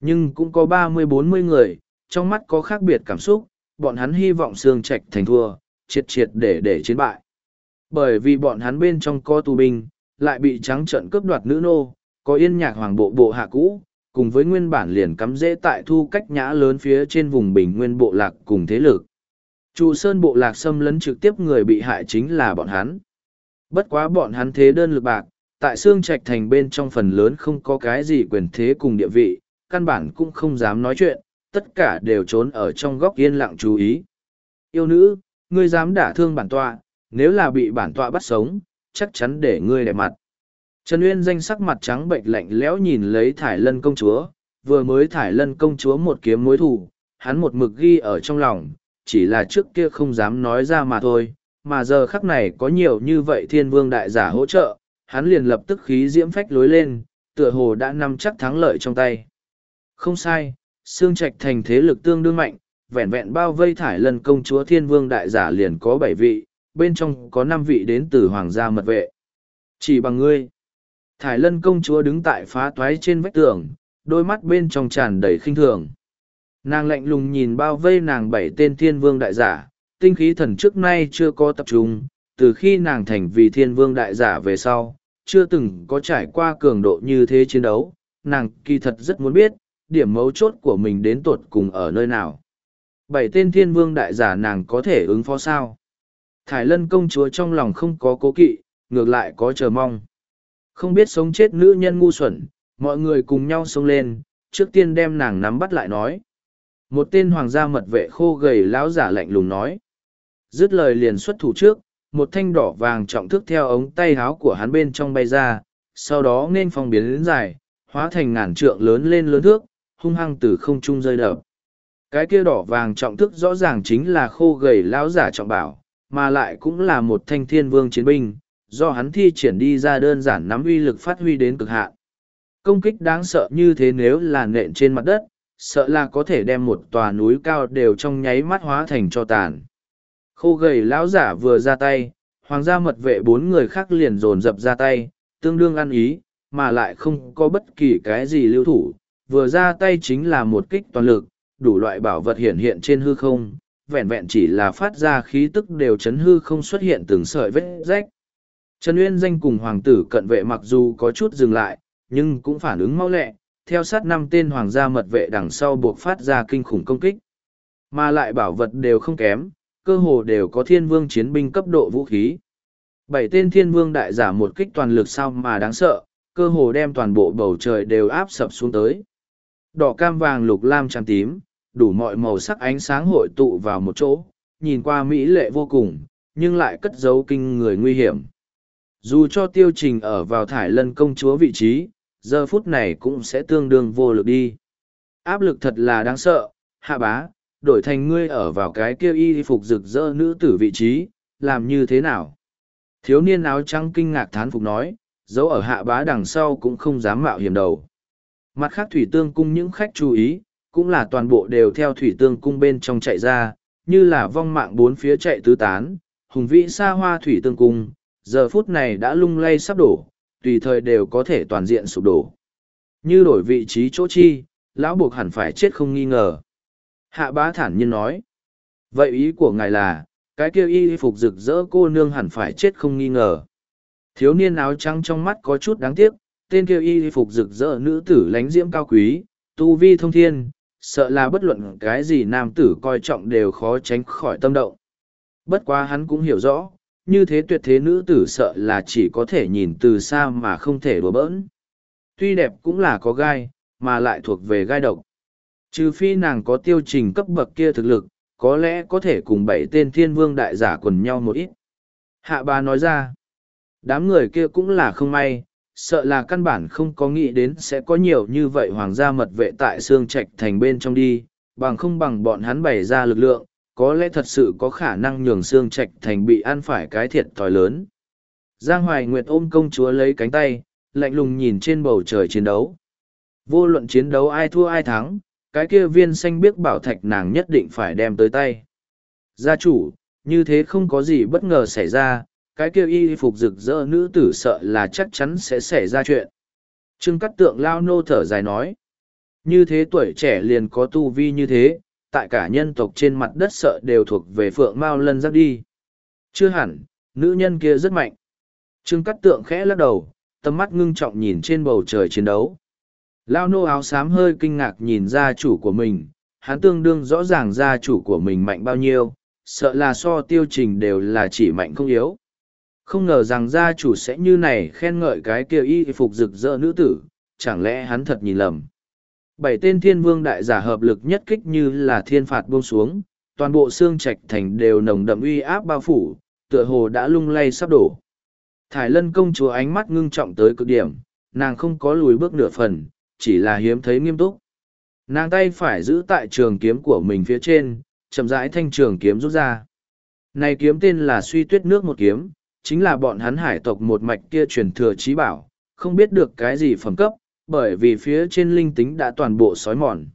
Nhưng cũng có 30-40 người, trong mắt có khác biệt cảm xúc, bọn hắn hy vọng Sương Trạch Thành thua, triệt triệt để để chiến bại. Bởi vì bọn hắn bên trong có tù binh, lại bị trắng trận cướp đoạt nữ nô, có yên nhạc hoàng bộ bộ hạ cũ, cùng với nguyên bản liền cắm dễ tại thu cách nhã lớn phía trên vùng bình nguyên bộ lạc cùng thế lực. Trụ sơn bộ lạc xâm lấn trực tiếp người bị hại chính là bọn hắn. Bất quá bọn hắn thế đơn lực bạc, tại xương trạch thành bên trong phần lớn không có cái gì quyền thế cùng địa vị, căn bản cũng không dám nói chuyện, tất cả đều trốn ở trong góc yên lặng chú ý. Yêu nữ, ngươi dám đả thương bản tọa, nếu là bị bản tọa bắt sống, chắc chắn để ngươi đẹp mặt. Trần Uyên danh sắc mặt trắng bệnh lạnh lẽo nhìn lấy thải lân công chúa, vừa mới thải lân công chúa một kiếm mối thủ, hắn một mực ghi ở trong lòng, chỉ là trước kia không dám nói ra mà thôi, mà giờ khắc này có nhiều như vậy thiên vương đại giả hỗ trợ, hắn liền lập tức khí diễm phách lối lên, tựa hồ đã nắm chắc thắng lợi trong tay. Không sai, xương trạch thành thế lực tương đương mạnh, vẹn vẹn bao vây thải lân công chúa thiên vương đại giả liền có bảy vị, bên trong có năm vị đến từ hoàng gia mật vệ. Chỉ bằng ngươi. Thải lân công chúa đứng tại phá toái trên vách tường, đôi mắt bên trong tràn đầy khinh thường. Nàng lạnh lùng nhìn bao vây nàng bảy tên thiên vương đại giả, tinh khí thần trước nay chưa có tập trung, từ khi nàng thành vì thiên vương đại giả về sau, chưa từng có trải qua cường độ như thế chiến đấu, nàng kỳ thật rất muốn biết, điểm mấu chốt của mình đến tột cùng ở nơi nào. Bảy tên thiên vương đại giả nàng có thể ứng phó sao? Thải lân công chúa trong lòng không có cố kỵ, ngược lại có chờ mong. Không biết sống chết nữ nhân ngu xuẩn, mọi người cùng nhau xông lên, trước tiên đem nàng nắm bắt lại nói. Một tên hoàng gia mật vệ khô gầy lão giả lạnh lùng nói. Dứt lời liền xuất thủ trước, một thanh đỏ vàng trọng thức theo ống tay háo của hắn bên trong bay ra, sau đó nên phong biến đến dài, hóa thành ngàn trượng lớn lên lớn thước, hung hăng từ không trung rơi đập. Cái kia đỏ vàng trọng thức rõ ràng chính là khô gầy lão giả trọng bảo, mà lại cũng là một thanh thiên vương chiến binh, do hắn thi triển đi ra đơn giản nắm uy lực phát huy đến cực hạn. Công kích đáng sợ như thế nếu là nện trên mặt đất, sợ là có thể đem một tòa núi cao đều trong nháy mắt hóa thành cho tàn. Khô gầy lão giả vừa ra tay, hoàng gia mật vệ bốn người khác liền dồn dập ra tay, tương đương ăn ý, mà lại không có bất kỳ cái gì lưu thủ, vừa ra tay chính là một kích toàn lực, đủ loại bảo vật hiện hiện trên hư không, vẹn vẹn chỉ là phát ra khí tức đều chấn hư không xuất hiện từng sợi vết rách. Trần Uyên danh cùng hoàng tử cận vệ mặc dù có chút dừng lại, nhưng cũng phản ứng mau lẹ, theo sát năm tên hoàng gia mật vệ đằng sau buộc phát ra kinh khủng công kích. Mà lại bảo vật đều không kém, cơ hồ đều có thiên vương chiến binh cấp độ vũ khí. Bảy tên thiên vương đại giả một kích toàn lực sao mà đáng sợ, cơ hồ đem toàn bộ bầu trời đều áp sập xuống tới. Đỏ cam vàng lục lam trắng tím, đủ mọi màu sắc ánh sáng hội tụ vào một chỗ, nhìn qua mỹ lệ vô cùng, nhưng lại cất giấu kinh người nguy hiểm. Dù cho tiêu trình ở vào thải lân công chúa vị trí, giờ phút này cũng sẽ tương đương vô lực đi. Áp lực thật là đáng sợ, hạ bá, đổi thành ngươi ở vào cái kia y phục rực rỡ nữ tử vị trí, làm như thế nào? Thiếu niên áo trắng kinh ngạc thán phục nói, dấu ở hạ bá đằng sau cũng không dám mạo hiểm đầu. Mặt khác thủy tương cung những khách chú ý, cũng là toàn bộ đều theo thủy tương cung bên trong chạy ra, như là vong mạng bốn phía chạy tứ tán, hùng vĩ xa hoa thủy tương cung, giờ phút này đã lung lay sắp đổ, tùy thời đều có thể toàn diện sụp đổ. Như đổi vị trí chỗ chi, lão buộc hẳn phải chết không nghi ngờ. Hạ bá thản nhiên nói. Vậy ý của ngài là, cái kia y phục rực rỡ cô nương hẳn phải chết không nghi ngờ. Thiếu niên áo trắng trong mắt có chút đáng tiếc, tên kia y phục rực rỡ nữ tử lánh diễm cao quý, tu vi thông thiên, sợ là bất luận cái gì nam tử coi trọng đều khó tránh khỏi tâm động. Bất quá hắn cũng hiểu rõ, như thế tuyệt thế nữ tử sợ là chỉ có thể nhìn từ xa mà không thể đùa bỡn. Tuy đẹp cũng là có gai, mà lại thuộc về gai độc. Trừ phi nàng có tiêu trình cấp bậc kia thực lực, có lẽ có thể cùng bảy tên thiên vương đại giả quần nhau một ít. Hạ bà nói ra, đám người kia cũng là không may, sợ là căn bản không có nghĩ đến sẽ có nhiều như vậy hoàng gia mật vệ tại xương trạch thành bên trong đi, bằng không bằng bọn hắn bày ra lực lượng, có lẽ thật sự có khả năng nhường xương trạch thành bị ăn phải cái thiệt thòi lớn. Giang Hoài Nguyệt ôm công chúa lấy cánh tay, lạnh lùng nhìn trên bầu trời chiến đấu. Vô luận chiến đấu ai thua ai thắng, cái kia viên xanh biếc bảo thạch nàng nhất định phải đem tới tay. Gia chủ, như thế không có gì bất ngờ xảy ra, cái kia y phục rực rỡ nữ tử sợ là chắc chắn sẽ xảy ra chuyện. Trương cắt Tượng lao nô thở dài nói. Như thế tuổi trẻ liền có tu vi như thế, tại cả nhân tộc trên mặt đất sợ đều thuộc về phượng mao lân giáp đi. Chưa hẳn, nữ nhân kia rất mạnh. Trương Cát Tượng khẽ lắc đầu, tầm mắt ngưng trọng nhìn trên bầu trời chiến đấu. Lao nô áo xám hơi kinh ngạc nhìn gia chủ của mình, hắn tương đương rõ ràng gia chủ của mình mạnh bao nhiêu, sợ là so tiêu trình đều là chỉ mạnh không yếu. Không ngờ rằng gia chủ sẽ như này khen ngợi cái kia y phục rực rỡ nữ tử, chẳng lẽ hắn thật nhìn lầm. Bảy tên thiên vương đại giả hợp lực nhất kích như là thiên phạt buông xuống, toàn bộ xương trạch thành đều nồng đậm uy áp bao phủ, tựa hồ đã lung lay sắp đổ. Thải lân công chúa ánh mắt ngưng trọng tới cực điểm, nàng không có lùi bước nửa phần, chỉ là hiếm thấy nghiêm túc. Nàng tay phải giữ tại trường kiếm của mình phía trên, chậm rãi thanh trường kiếm rút ra. Này kiếm tên là suy tuyết nước một kiếm, chính là bọn hắn hải tộc một mạch kia truyền thừa trí bảo, không biết được cái gì phẩm cấp, bởi vì phía trên linh tính đã toàn bộ sói mòn.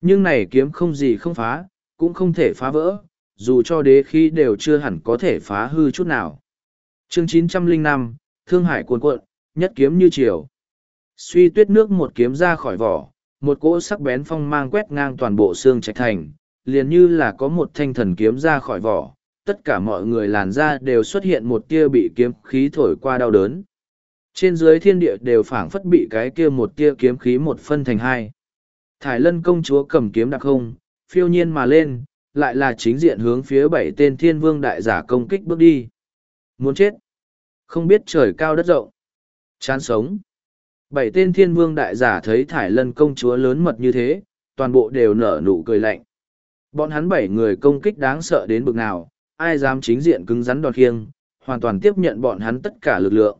Nhưng này kiếm không gì không phá, cũng không thể phá vỡ, dù cho đế khí đều chưa hẳn có thể phá hư chút nào. Chương 905, Thương Hải cuồn cuộn, nhất kiếm như chiều. Suy tuyết nước một kiếm ra khỏi vỏ, một cỗ sắc bén phong mang quét ngang toàn bộ xương trạch thành, liền như là có một thanh thần kiếm ra khỏi vỏ, tất cả mọi người làn da đều xuất hiện một tia bị kiếm khí thổi qua đau đớn. Trên dưới thiên địa đều phảng phất bị cái kia một tia kiếm khí một phân thành hai. Thải lân công chúa cầm kiếm đặc không, phiêu nhiên mà lên, lại là chính diện hướng phía bảy tên thiên vương đại giả công kích bước đi. Muốn chết. Không biết trời cao đất rộng. Chán sống. Bảy tên thiên vương đại giả thấy thải lân công chúa lớn mật như thế, toàn bộ đều nở nụ cười lạnh. Bọn hắn bảy người công kích đáng sợ đến bực nào, ai dám chính diện cứng rắn đòn khiêng, hoàn toàn tiếp nhận bọn hắn tất cả lực lượng.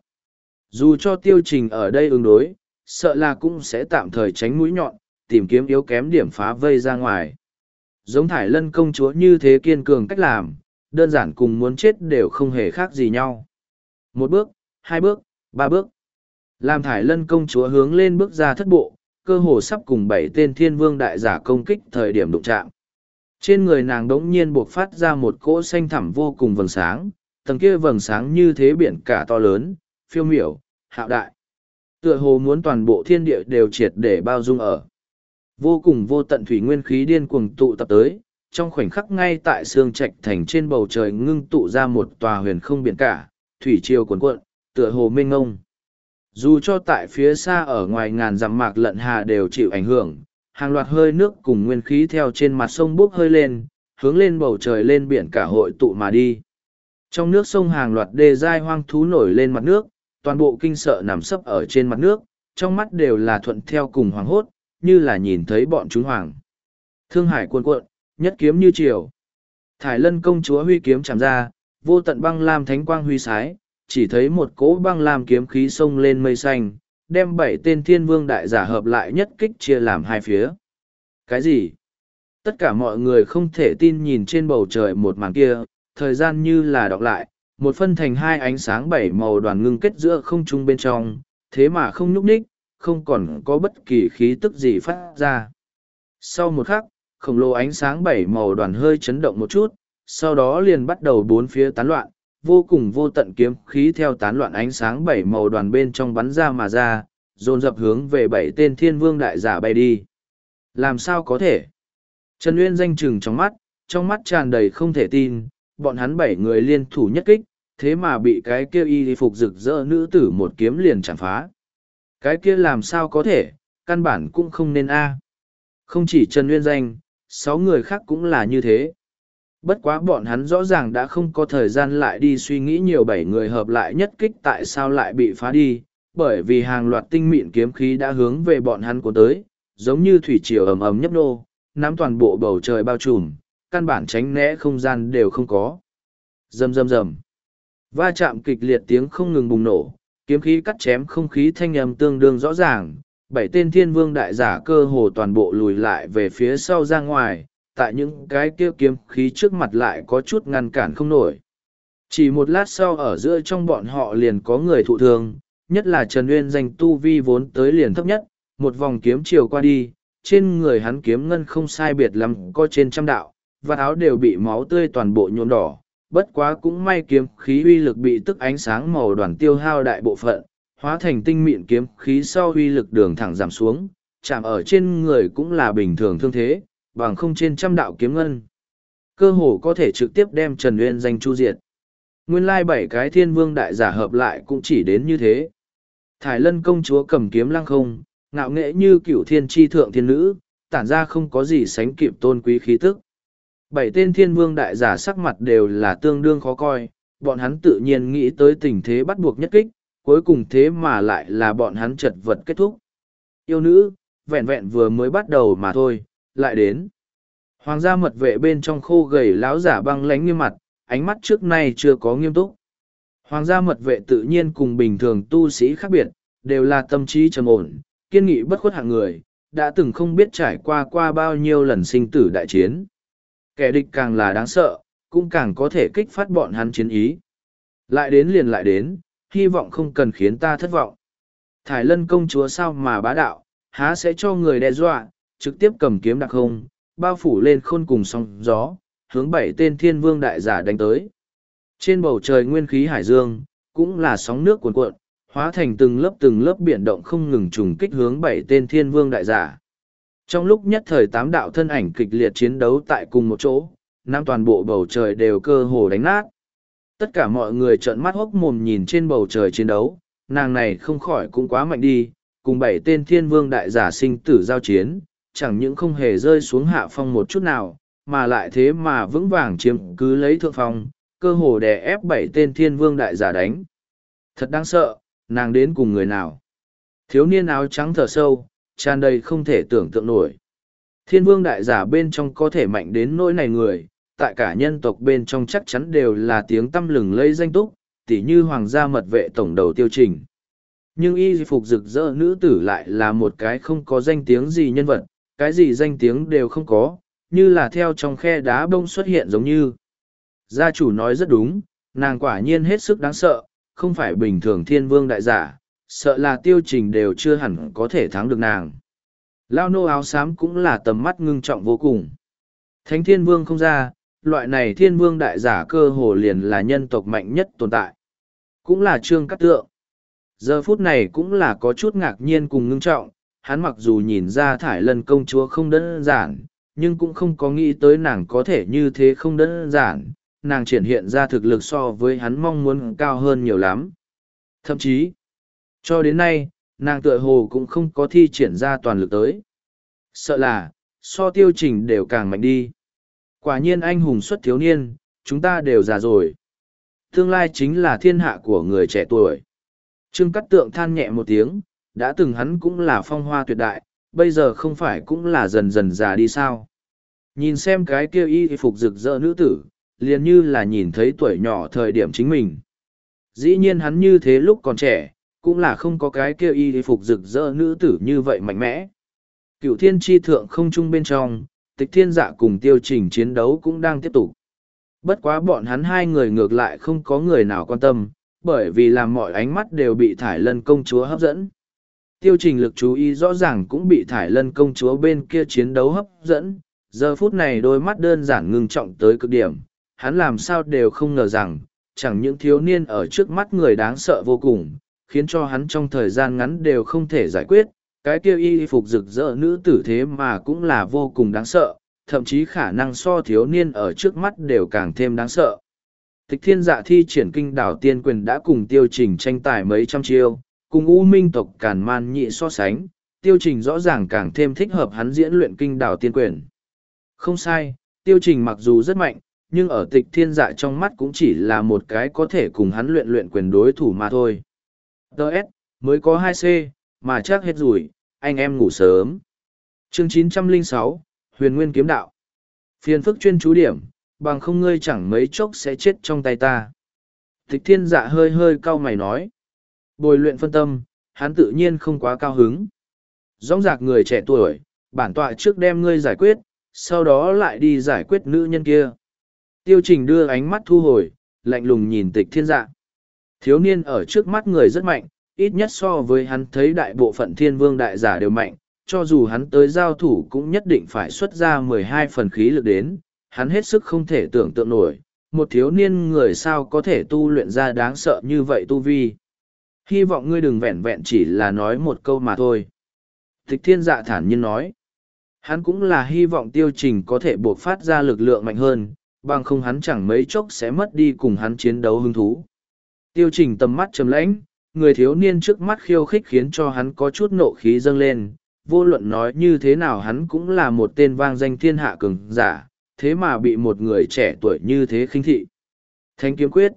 Dù cho tiêu trình ở đây ứng đối, sợ là cũng sẽ tạm thời tránh mũi nhọn, tìm kiếm yếu kém điểm phá vây ra ngoài. Giống thải lân công chúa như thế kiên cường cách làm, đơn giản cùng muốn chết đều không hề khác gì nhau. Một bước, hai bước, ba bước. Làm thải lân công chúa hướng lên bước ra thất bộ, cơ hồ sắp cùng bảy tên thiên vương đại giả công kích thời điểm đụng chạm. Trên người nàng đống nhiên buộc phát ra một cỗ xanh thẳm vô cùng vầng sáng, tầng kia vầng sáng như thế biển cả to lớn, phiêu miểu, hạo đại. Tựa hồ muốn toàn bộ thiên địa đều triệt để bao dung ở. Vô cùng vô tận thủy nguyên khí điên cuồng tụ tập tới, trong khoảnh khắc ngay tại xương trạch thành trên bầu trời ngưng tụ ra một tòa huyền không biển cả, thủy triều cuồn cuộn, tựa hồ mênh ngông. Dù cho tại phía xa ở ngoài ngàn dặm mạc lận hà đều chịu ảnh hưởng, hàng loạt hơi nước cùng nguyên khí theo trên mặt sông bốc hơi lên, hướng lên bầu trời lên biển cả hội tụ mà đi. Trong nước sông hàng loạt đê dai hoang thú nổi lên mặt nước, toàn bộ kinh sợ nằm sấp ở trên mặt nước, trong mắt đều là thuận theo cùng hoàng hốt, như là nhìn thấy bọn chúng hoàng. Thương hải cuồn cuộn, nhất kiếm như chiều. Thải lân công chúa huy kiếm chạm ra, vô tận băng lam thánh quang huy sái, chỉ thấy một cỗ băng lam kiếm khí sông lên mây xanh, đem bảy tên thiên vương đại giả hợp lại nhất kích chia làm hai phía. Cái gì? Tất cả mọi người không thể tin nhìn trên bầu trời một màn kia, thời gian như là đọc lại, một phân thành hai ánh sáng bảy màu đoàn ngưng kết giữa không trung bên trong, thế mà không nhúc ních, không còn có bất kỳ khí tức gì phát ra. Sau một khắc, khổng lồ ánh sáng bảy màu đoàn hơi chấn động một chút, sau đó liền bắt đầu bốn phía tán loạn, vô cùng vô tận kiếm khí theo tán loạn ánh sáng bảy màu đoàn bên trong bắn ra mà ra, dồn dập hướng về bảy tên thiên vương đại giả bay đi. Làm sao có thể? Trần Uyên danh chừng trong mắt, trong mắt tràn đầy không thể tin, bọn hắn bảy người liên thủ nhất kích, thế mà bị cái kia y phục rực rỡ nữ tử một kiếm liền chạm phá. Cái kia làm sao có thể, căn bản cũng không nên a. Không chỉ Trần Nguyên Danh, sáu người khác cũng là như thế. Bất quá bọn hắn rõ ràng đã không có thời gian lại đi suy nghĩ nhiều bảy người hợp lại nhất kích tại sao lại bị phá đi, bởi vì hàng loạt tinh mịn kiếm khí đã hướng về bọn hắn của tới, giống như thủy triều ầm ầm nhấp nô, nắm toàn bộ bầu trời bao trùm, căn bản tránh né không gian đều không có. Rầm rầm rầm. Va chạm kịch liệt tiếng không ngừng bùng nổ, kiếm khí cắt chém không khí thanh âm tương đương rõ ràng, bảy tên thiên vương đại giả cơ hồ toàn bộ lùi lại về phía sau ra ngoài, tại những cái kia kiếm khí trước mặt lại có chút ngăn cản không nổi. Chỉ một lát sau ở giữa trong bọn họ liền có người thụ thương, nhất là Trần Uyên Dành tu vi vốn tới liền thấp nhất, một vòng kiếm chiều qua đi, trên người hắn kiếm ngân không sai biệt lắm có trên trăm đạo, và áo đều bị máu tươi toàn bộ nhuộm đỏ, bất quá cũng may kiếm khí uy lực bị tức ánh sáng màu đoàn tiêu hao đại bộ phận, hóa thành tinh mịn kiếm khí sau uy lực đường thẳng giảm xuống, chạm ở trên người cũng là bình thường thương thế, bằng không trên trăm đạo kiếm ngân. Cơ hồ có thể trực tiếp đem Trần Uyên danh chu diệt. Nguyên lai bảy cái thiên vương đại giả hợp lại cũng chỉ đến như thế. Thải lân công chúa cầm kiếm lăng không, ngạo nghệ như cửu thiên tri thượng thiên nữ, tản ra không có gì sánh kịp tôn quý khí tức. Bảy tên thiên vương đại giả sắc mặt đều là tương đương khó coi, bọn hắn tự nhiên nghĩ tới tình thế bắt buộc nhất kích, cuối cùng thế mà lại là bọn hắn chật vật kết thúc. Yêu nữ, vẹn vẹn vừa mới bắt đầu mà thôi, lại đến. Hoàng gia mật vệ bên trong khô gầy láo giả băng lánh như mặt, ánh mắt trước nay chưa có nghiêm túc. Hoàng gia mật vệ tự nhiên cùng bình thường tu sĩ khác biệt, đều là tâm trí trầm ổn, kiên nghị bất khuất hạng người, đã từng không biết trải qua qua bao nhiêu lần sinh tử đại chiến. Kẻ địch càng là đáng sợ, cũng càng có thể kích phát bọn hắn chiến ý. Lại đến liền lại đến, hy vọng không cần khiến ta thất vọng. Thải lân công chúa sao mà bá đạo, há sẽ cho người đe dọa, trực tiếp cầm kiếm đặc không, bao phủ lên khôn cùng sóng gió, hướng bảy tên thiên vương đại giả đánh tới. Trên bầu trời nguyên khí hải dương, cũng là sóng nước cuồn cuộn, hóa thành từng lớp từng lớp biển động không ngừng trùng kích hướng bảy tên thiên vương đại giả. Trong lúc nhất thời tám đạo thân ảnh kịch liệt chiến đấu tại cùng một chỗ, nam toàn bộ bầu trời đều cơ hồ đánh nát. Tất cả mọi người trợn mắt hốc mồm nhìn trên bầu trời chiến đấu, nàng này không khỏi cũng quá mạnh đi, cùng bảy tên thiên vương đại giả sinh tử giao chiến, chẳng những không hề rơi xuống hạ phong một chút nào, mà lại thế mà vững vàng chiếm cứ lấy thượng phong, cơ hồ đè ép bảy tên thiên vương đại giả đánh. Thật đáng sợ, nàng đến cùng người nào? Thiếu niên áo trắng thở sâu, tràn đầy không thể tưởng tượng nổi. Thiên vương đại giả bên trong có thể mạnh đến nỗi này người, tại cả nhân tộc bên trong chắc chắn đều là tiếng tâm lừng lây danh túc, tỉ như hoàng gia mật vệ tổng đầu tiêu trình. Nhưng y phục rực rỡ nữ tử lại là một cái không có danh tiếng gì nhân vật, cái gì danh tiếng đều không có, như là theo trong khe đá bông xuất hiện giống như. Gia chủ nói rất đúng, nàng quả nhiên hết sức đáng sợ, không phải bình thường thiên vương đại giả, sợ là tiêu trình đều chưa hẳn có thể thắng được nàng. Lao nô áo xám cũng là tầm mắt ngưng trọng vô cùng. Thánh thiên vương không ra, loại này thiên vương đại giả cơ hồ liền là nhân tộc mạnh nhất tồn tại. Cũng là trương cắt tượng. Giờ phút này cũng là có chút ngạc nhiên cùng ngưng trọng, hắn mặc dù nhìn ra thải lần công chúa không đơn giản, nhưng cũng không có nghĩ tới nàng có thể như thế không đơn giản, nàng triển hiện ra thực lực so với hắn mong muốn cao hơn nhiều lắm. Thậm chí, cho đến nay, nàng tựa hồ cũng không có thi triển ra toàn lực tới. Sợ là, so tiêu trình đều càng mạnh đi. Quả nhiên anh hùng xuất thiếu niên, chúng ta đều già rồi. Tương lai chính là thiên hạ của người trẻ tuổi. Trương Cát Tượng than nhẹ một tiếng, đã từng hắn cũng là phong hoa tuyệt đại, bây giờ không phải cũng là dần dần già đi sao. Nhìn xem cái kia y phục rực rỡ nữ tử, liền như là nhìn thấy tuổi nhỏ thời điểm chính mình. Dĩ nhiên hắn như thế lúc còn trẻ, cũng là không có cái kia y phục rực rỡ nữ tử như vậy mạnh mẽ. Cựu thiên tri thượng không chung bên trong, tịch thiên dạ cùng tiêu trình chiến đấu cũng đang tiếp tục. Bất quá bọn hắn hai người ngược lại không có người nào quan tâm, bởi vì làm mọi ánh mắt đều bị thải lân công chúa hấp dẫn. Tiêu trình lực chú ý rõ ràng cũng bị thải lân công chúa bên kia chiến đấu hấp dẫn, giờ phút này đôi mắt đơn giản ngưng trọng tới cực điểm, hắn làm sao đều không ngờ rằng, chẳng những thiếu niên ở trước mắt người đáng sợ vô cùng, khiến cho hắn trong thời gian ngắn đều không thể giải quyết, cái kia y phục rực rỡ nữ tử thế mà cũng là vô cùng đáng sợ, thậm chí khả năng so thiếu niên ở trước mắt đều càng thêm đáng sợ. Tịch thiên dạ thi triển kinh đảo tiên quyền đã cùng tiêu trình tranh tài mấy trăm chiêu, cùng U Minh tộc Càn Man nhị so sánh, tiêu trình rõ ràng càng thêm thích hợp hắn diễn luyện kinh đảo tiên quyền. Không sai, tiêu trình mặc dù rất mạnh, nhưng ở tịch thiên dạ trong mắt cũng chỉ là một cái có thể cùng hắn luyện luyện quyền đối thủ mà thôi. TS mới có hai c mà chắc hết rồi, anh em ngủ sớm. chương 906, Huyền Nguyên Kiếm Đạo. Phiền phức chuyên chú điểm, bằng không ngươi chẳng mấy chốc sẽ chết trong tay ta. Tịch thiên dạ hơi hơi cau mày nói. Bồi luyện phân tâm, hắn tự nhiên không quá cao hứng. dõng dạc người trẻ tuổi, bản tọa trước đem ngươi giải quyết, sau đó lại đi giải quyết nữ nhân kia. Tiêu trình đưa ánh mắt thu hồi, lạnh lùng nhìn tịch thiên dạ. Thiếu niên ở trước mắt người rất mạnh, ít nhất so với hắn thấy đại bộ phận thiên vương đại giả đều mạnh, cho dù hắn tới giao thủ cũng nhất định phải xuất ra mười hai phần khí lực đến, hắn hết sức không thể tưởng tượng nổi, một thiếu niên người sao có thể tu luyện ra đáng sợ như vậy tu vi. Hy vọng ngươi đừng vẹn vẹn chỉ là nói một câu mà thôi. Tịch thiên dạ thản nhiên nói, hắn cũng là hy vọng tiêu trình có thể buộc phát ra lực lượng mạnh hơn, bằng không hắn chẳng mấy chốc sẽ mất đi cùng hắn chiến đấu hứng thú. Tiêu trình tầm mắt trầm lãnh, người thiếu niên trước mắt khiêu khích khiến cho hắn có chút nộ khí dâng lên, vô luận nói như thế nào hắn cũng là một tên vang danh thiên hạ cường giả, thế mà bị một người trẻ tuổi như thế khinh thị. Thánh kiếm quyết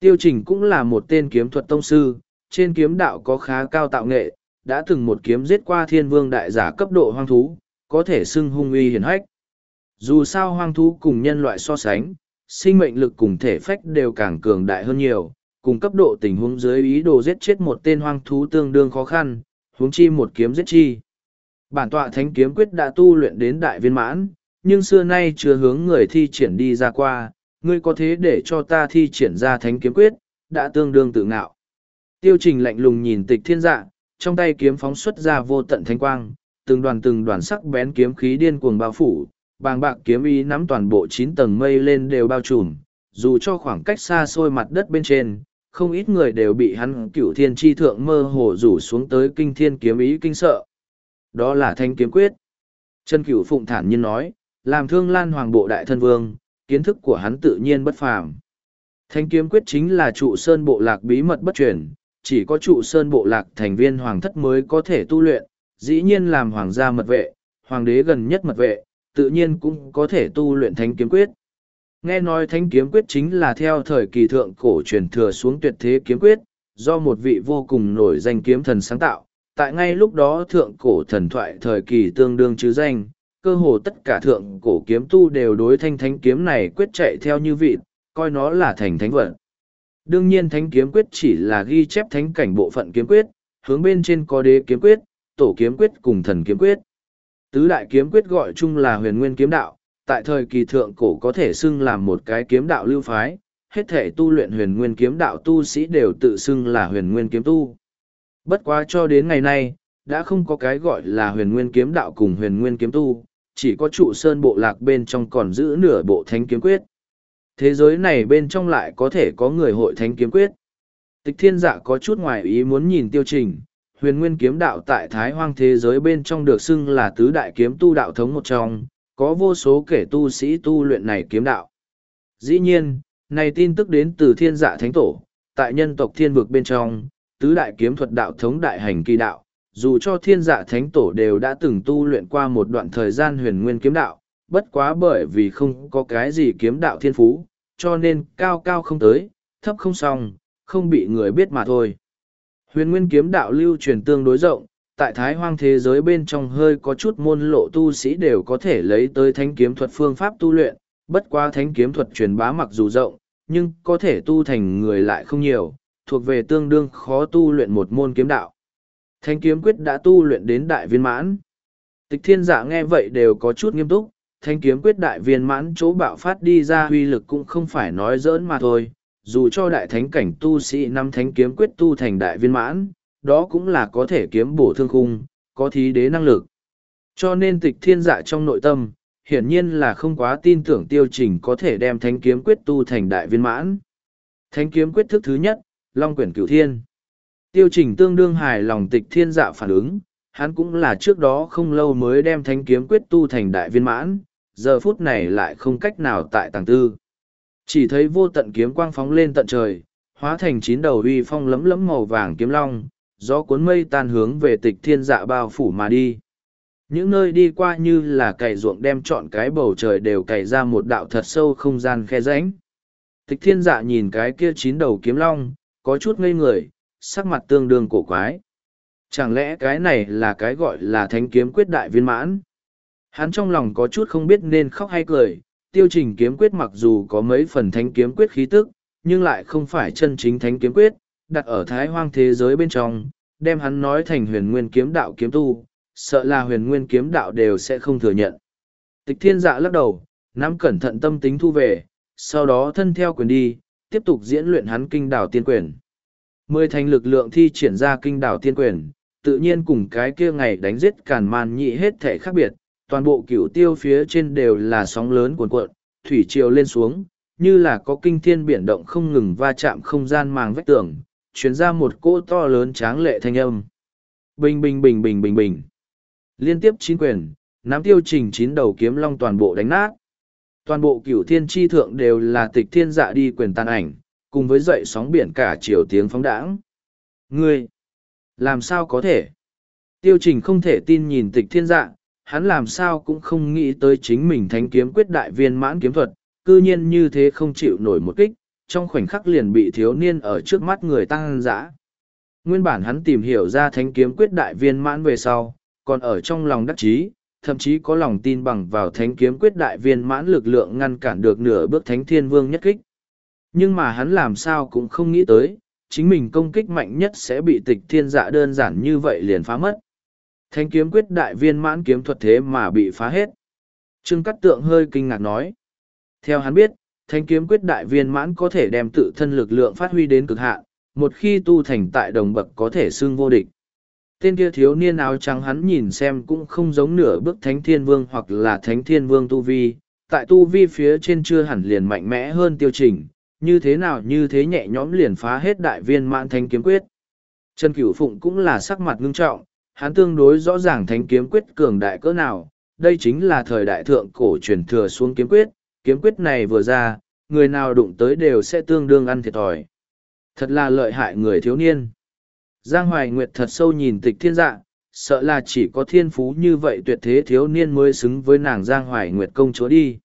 Tiêu trình cũng là một tên kiếm thuật tông sư, trên kiếm đạo có khá cao tạo nghệ, đã từng một kiếm giết qua thiên vương đại giả cấp độ hoang thú, có thể xưng hung uy hiển hách. Dù sao hoang thú cùng nhân loại so sánh, sinh mệnh lực cùng thể phách đều càng cường đại hơn nhiều, cùng cấp độ tình huống dưới ý đồ giết chết một tên hoang thú tương đương khó khăn, huống chi một kiếm giết chi. Bản tọa thánh kiếm quyết đã tu luyện đến đại viên mãn, nhưng xưa nay chưa hướng người thi triển đi ra qua, ngươi có thế để cho ta thi triển ra thánh kiếm quyết, đã tương đương tự ngạo. Tiêu trình lạnh lùng nhìn tịch thiên dạ, trong tay kiếm phóng xuất ra vô tận thánh quang, từng đoàn từng đoàn sắc bén kiếm khí điên cuồng bao phủ, bàng bạc kiếm ý nắm toàn bộ chín tầng mây lên đều bao trùm, dù cho khoảng cách xa xôi mặt đất bên trên, không ít người đều bị hắn cửu thiên tri thượng mơ hồ rủ xuống tới kinh thiên kiếm ý kinh sợ. Đó là thanh kiếm quyết. Trần cửu phụng thản nhiên nói, làm thương lan hoàng bộ đại thân vương, kiến thức của hắn tự nhiên bất phàm. Thanh kiếm quyết chính là trụ sơn bộ lạc bí mật bất truyền, chỉ có trụ sơn bộ lạc thành viên hoàng thất mới có thể tu luyện, dĩ nhiên làm hoàng gia mật vệ, hoàng đế gần nhất mật vệ, tự nhiên cũng có thể tu luyện thanh kiếm quyết. Nghe nói Thánh kiếm quyết chính là theo thời kỳ thượng cổ truyền thừa xuống tuyệt thế kiếm quyết, do một vị vô cùng nổi danh kiếm thần sáng tạo. Tại ngay lúc đó thượng cổ thần thoại thời kỳ tương đương chứ danh, cơ hồ tất cả thượng cổ kiếm tu đều đối thanh thánh kiếm này quyết chạy theo như vị, coi nó là thành thánh vật. Đương nhiên thánh kiếm quyết chỉ là ghi chép thánh cảnh bộ phận kiếm quyết, hướng bên trên có đế kiếm quyết, tổ kiếm quyết cùng thần kiếm quyết. Tứ đại kiếm quyết gọi chung là huyền nguyên kiếm đạo, tại thời kỳ thượng cổ có thể xưng làm một cái kiếm đạo lưu phái, hết thể tu luyện huyền nguyên kiếm đạo tu sĩ đều tự xưng là huyền nguyên kiếm tu. Bất quá cho đến ngày nay, đã không có cái gọi là huyền nguyên kiếm đạo cùng huyền nguyên kiếm tu, chỉ có trụ sơn bộ lạc bên trong còn giữ nửa bộ thánh kiếm quyết. Thế giới này bên trong lại có thể có người hội thánh kiếm quyết. Tịch thiên dạ có chút ngoài ý muốn nhìn tiêu trình, huyền nguyên kiếm đạo tại thái hoang thế giới bên trong được xưng là tứ đại kiếm tu đạo thống một trong, có vô số kể tu sĩ tu luyện này kiếm đạo. Dĩ nhiên, này tin tức đến từ thiên dạ thánh tổ, tại nhân tộc thiên vực bên trong, tứ đại kiếm thuật đạo thống đại hành kỳ đạo, dù cho thiên dạ thánh tổ đều đã từng tu luyện qua một đoạn thời gian huyền nguyên kiếm đạo, bất quá bởi vì không có cái gì kiếm đạo thiên phú, cho nên cao cao không tới, thấp không xong, không bị người biết mà thôi. Huyền nguyên kiếm đạo lưu truyền tương đối rộng, tại thái hoang thế giới bên trong hơi có chút môn lộ tu sĩ đều có thể lấy tới thánh kiếm thuật phương pháp tu luyện, bất quá thánh kiếm thuật truyền bá mặc dù rộng, nhưng có thể tu thành người lại không nhiều, thuộc về tương đương khó tu luyện một môn kiếm đạo. Thánh kiếm quyết đã tu luyện đến đại viên mãn. Tịch thiên giả nghe vậy đều có chút nghiêm túc, Thánh kiếm quyết đại viên mãn chỗ bạo phát đi ra huy lực cũng không phải nói dỡn mà thôi, dù cho đại thánh cảnh tu sĩ năm thánh kiếm quyết tu thành đại viên mãn, đó cũng là có thể kiếm bổ thương khung, có thí đế năng lực. Cho nên tịch thiên dạ trong nội tâm, hiển nhiên là không quá tin tưởng tiêu trình có thể đem thánh kiếm quyết tu thành đại viên mãn. Thánh kiếm quyết thức thứ nhất, Long quyển cửu thiên. Tiêu trình tương đương hài lòng tịch thiên dạ phản ứng, hắn cũng là trước đó không lâu mới đem thánh kiếm quyết tu thành đại viên mãn, giờ phút này lại không cách nào tại tàng tư. Chỉ thấy vô tận kiếm quang phóng lên tận trời, hóa thành chín đầu uy phong lấm lấm màu vàng kiếm long, gió cuốn mây tan hướng về tịch thiên dạ bao phủ mà đi. Những nơi đi qua như là cày ruộng đem trọn cái bầu trời đều cày ra một đạo thật sâu không gian khe rãnh. Tịch thiên dạ nhìn cái kia chín đầu kiếm long, có chút ngây người, sắc mặt tương đương cổ quái. Chẳng lẽ cái này là cái gọi là thánh kiếm quyết đại viên mãn? Hắn trong lòng có chút không biết nên khóc hay cười, tiêu trình kiếm quyết mặc dù có mấy phần thánh kiếm quyết khí tức, nhưng lại không phải chân chính thánh kiếm quyết, đặt ở thái hoang thế giới bên trong, đem hắn nói thành huyền nguyên kiếm đạo kiếm tu, sợ là huyền nguyên kiếm đạo đều sẽ không thừa nhận. Tịch thiên dạ lắc đầu, nắm cẩn thận tâm tính thu về, sau đó thân theo quyền đi, tiếp tục diễn luyện hắn kinh đảo tiên quyền. Mười thành lực lượng thi triển ra kinh đảo tiên quyền, tự nhiên cùng cái kia ngày đánh giết càn man nhị hết thể khác biệt, toàn bộ cửu tiêu phía trên đều là sóng lớn cuồn cuộn, thủy triều lên xuống, như là có kinh thiên biển động không ngừng va chạm không gian màng vách tường, chuyển ra một cỗ to lớn tráng lệ thanh âm. Bình bình bình bình bình bình. Liên tiếp chín quyền, nắm tiêu trình chín đầu kiếm long toàn bộ đánh nát. Toàn bộ cửu thiên tri thượng đều là tịch thiên dạ đi quyền tàn ảnh, cùng với dậy sóng biển cả chiều tiếng phóng đãng. Ngươi! Làm sao có thể? Tiêu trình không thể tin nhìn tịch thiên dạ, hắn làm sao cũng không nghĩ tới chính mình thánh kiếm quyết đại viên mãn kiếm thuật, cư nhiên như thế không chịu nổi một kích, trong khoảnh khắc liền bị thiếu niên ở trước mắt người tăng dã. Nguyên bản hắn tìm hiểu ra thánh kiếm quyết đại viên mãn về sau, còn ở trong lòng đắc chí, thậm chí có lòng tin bằng vào thánh kiếm quyết đại viên mãn lực lượng ngăn cản được nửa bước thánh thiên vương nhất kích. Nhưng mà hắn làm sao cũng không nghĩ tới, chính mình công kích mạnh nhất sẽ bị tịch thiên dạ đơn giản như vậy liền phá mất. Thánh kiếm quyết đại viên mãn kiếm thuật thế mà bị phá hết. Trương Cát Tượng hơi kinh ngạc nói. Theo hắn biết, thánh kiếm quyết đại viên mãn có thể đem tự thân lực lượng phát huy đến cực hạn, một khi tu thành tại đồng bậc có thể xưng vô địch. Tên kia thiếu niên áo trắng hắn nhìn xem cũng không giống nửa bước thánh thiên vương hoặc là thánh thiên vương tu vi, tại tu vi phía trên chưa hẳn liền mạnh mẽ hơn tiêu trình, như thế nào như thế nhẹ nhõm liền phá hết đại viên mãn thánh kiếm quyết. Trần Cửu Phụng cũng là sắc mặt ngưng trọng, hắn tương đối rõ ràng thánh kiếm quyết cường đại cỡ nào, đây chính là thời đại thượng cổ truyền thừa xuống kiếm quyết, kiếm quyết này vừa ra, người nào đụng tới đều sẽ tương đương ăn thiệt thòi. Thật là lợi hại người thiếu niên. Giang Hoài Nguyệt thật sâu nhìn tịch thiên dạ, sợ là chỉ có thiên phú như vậy tuyệt thế thiếu niên mới xứng với nàng Giang Hoài Nguyệt công chúa đi.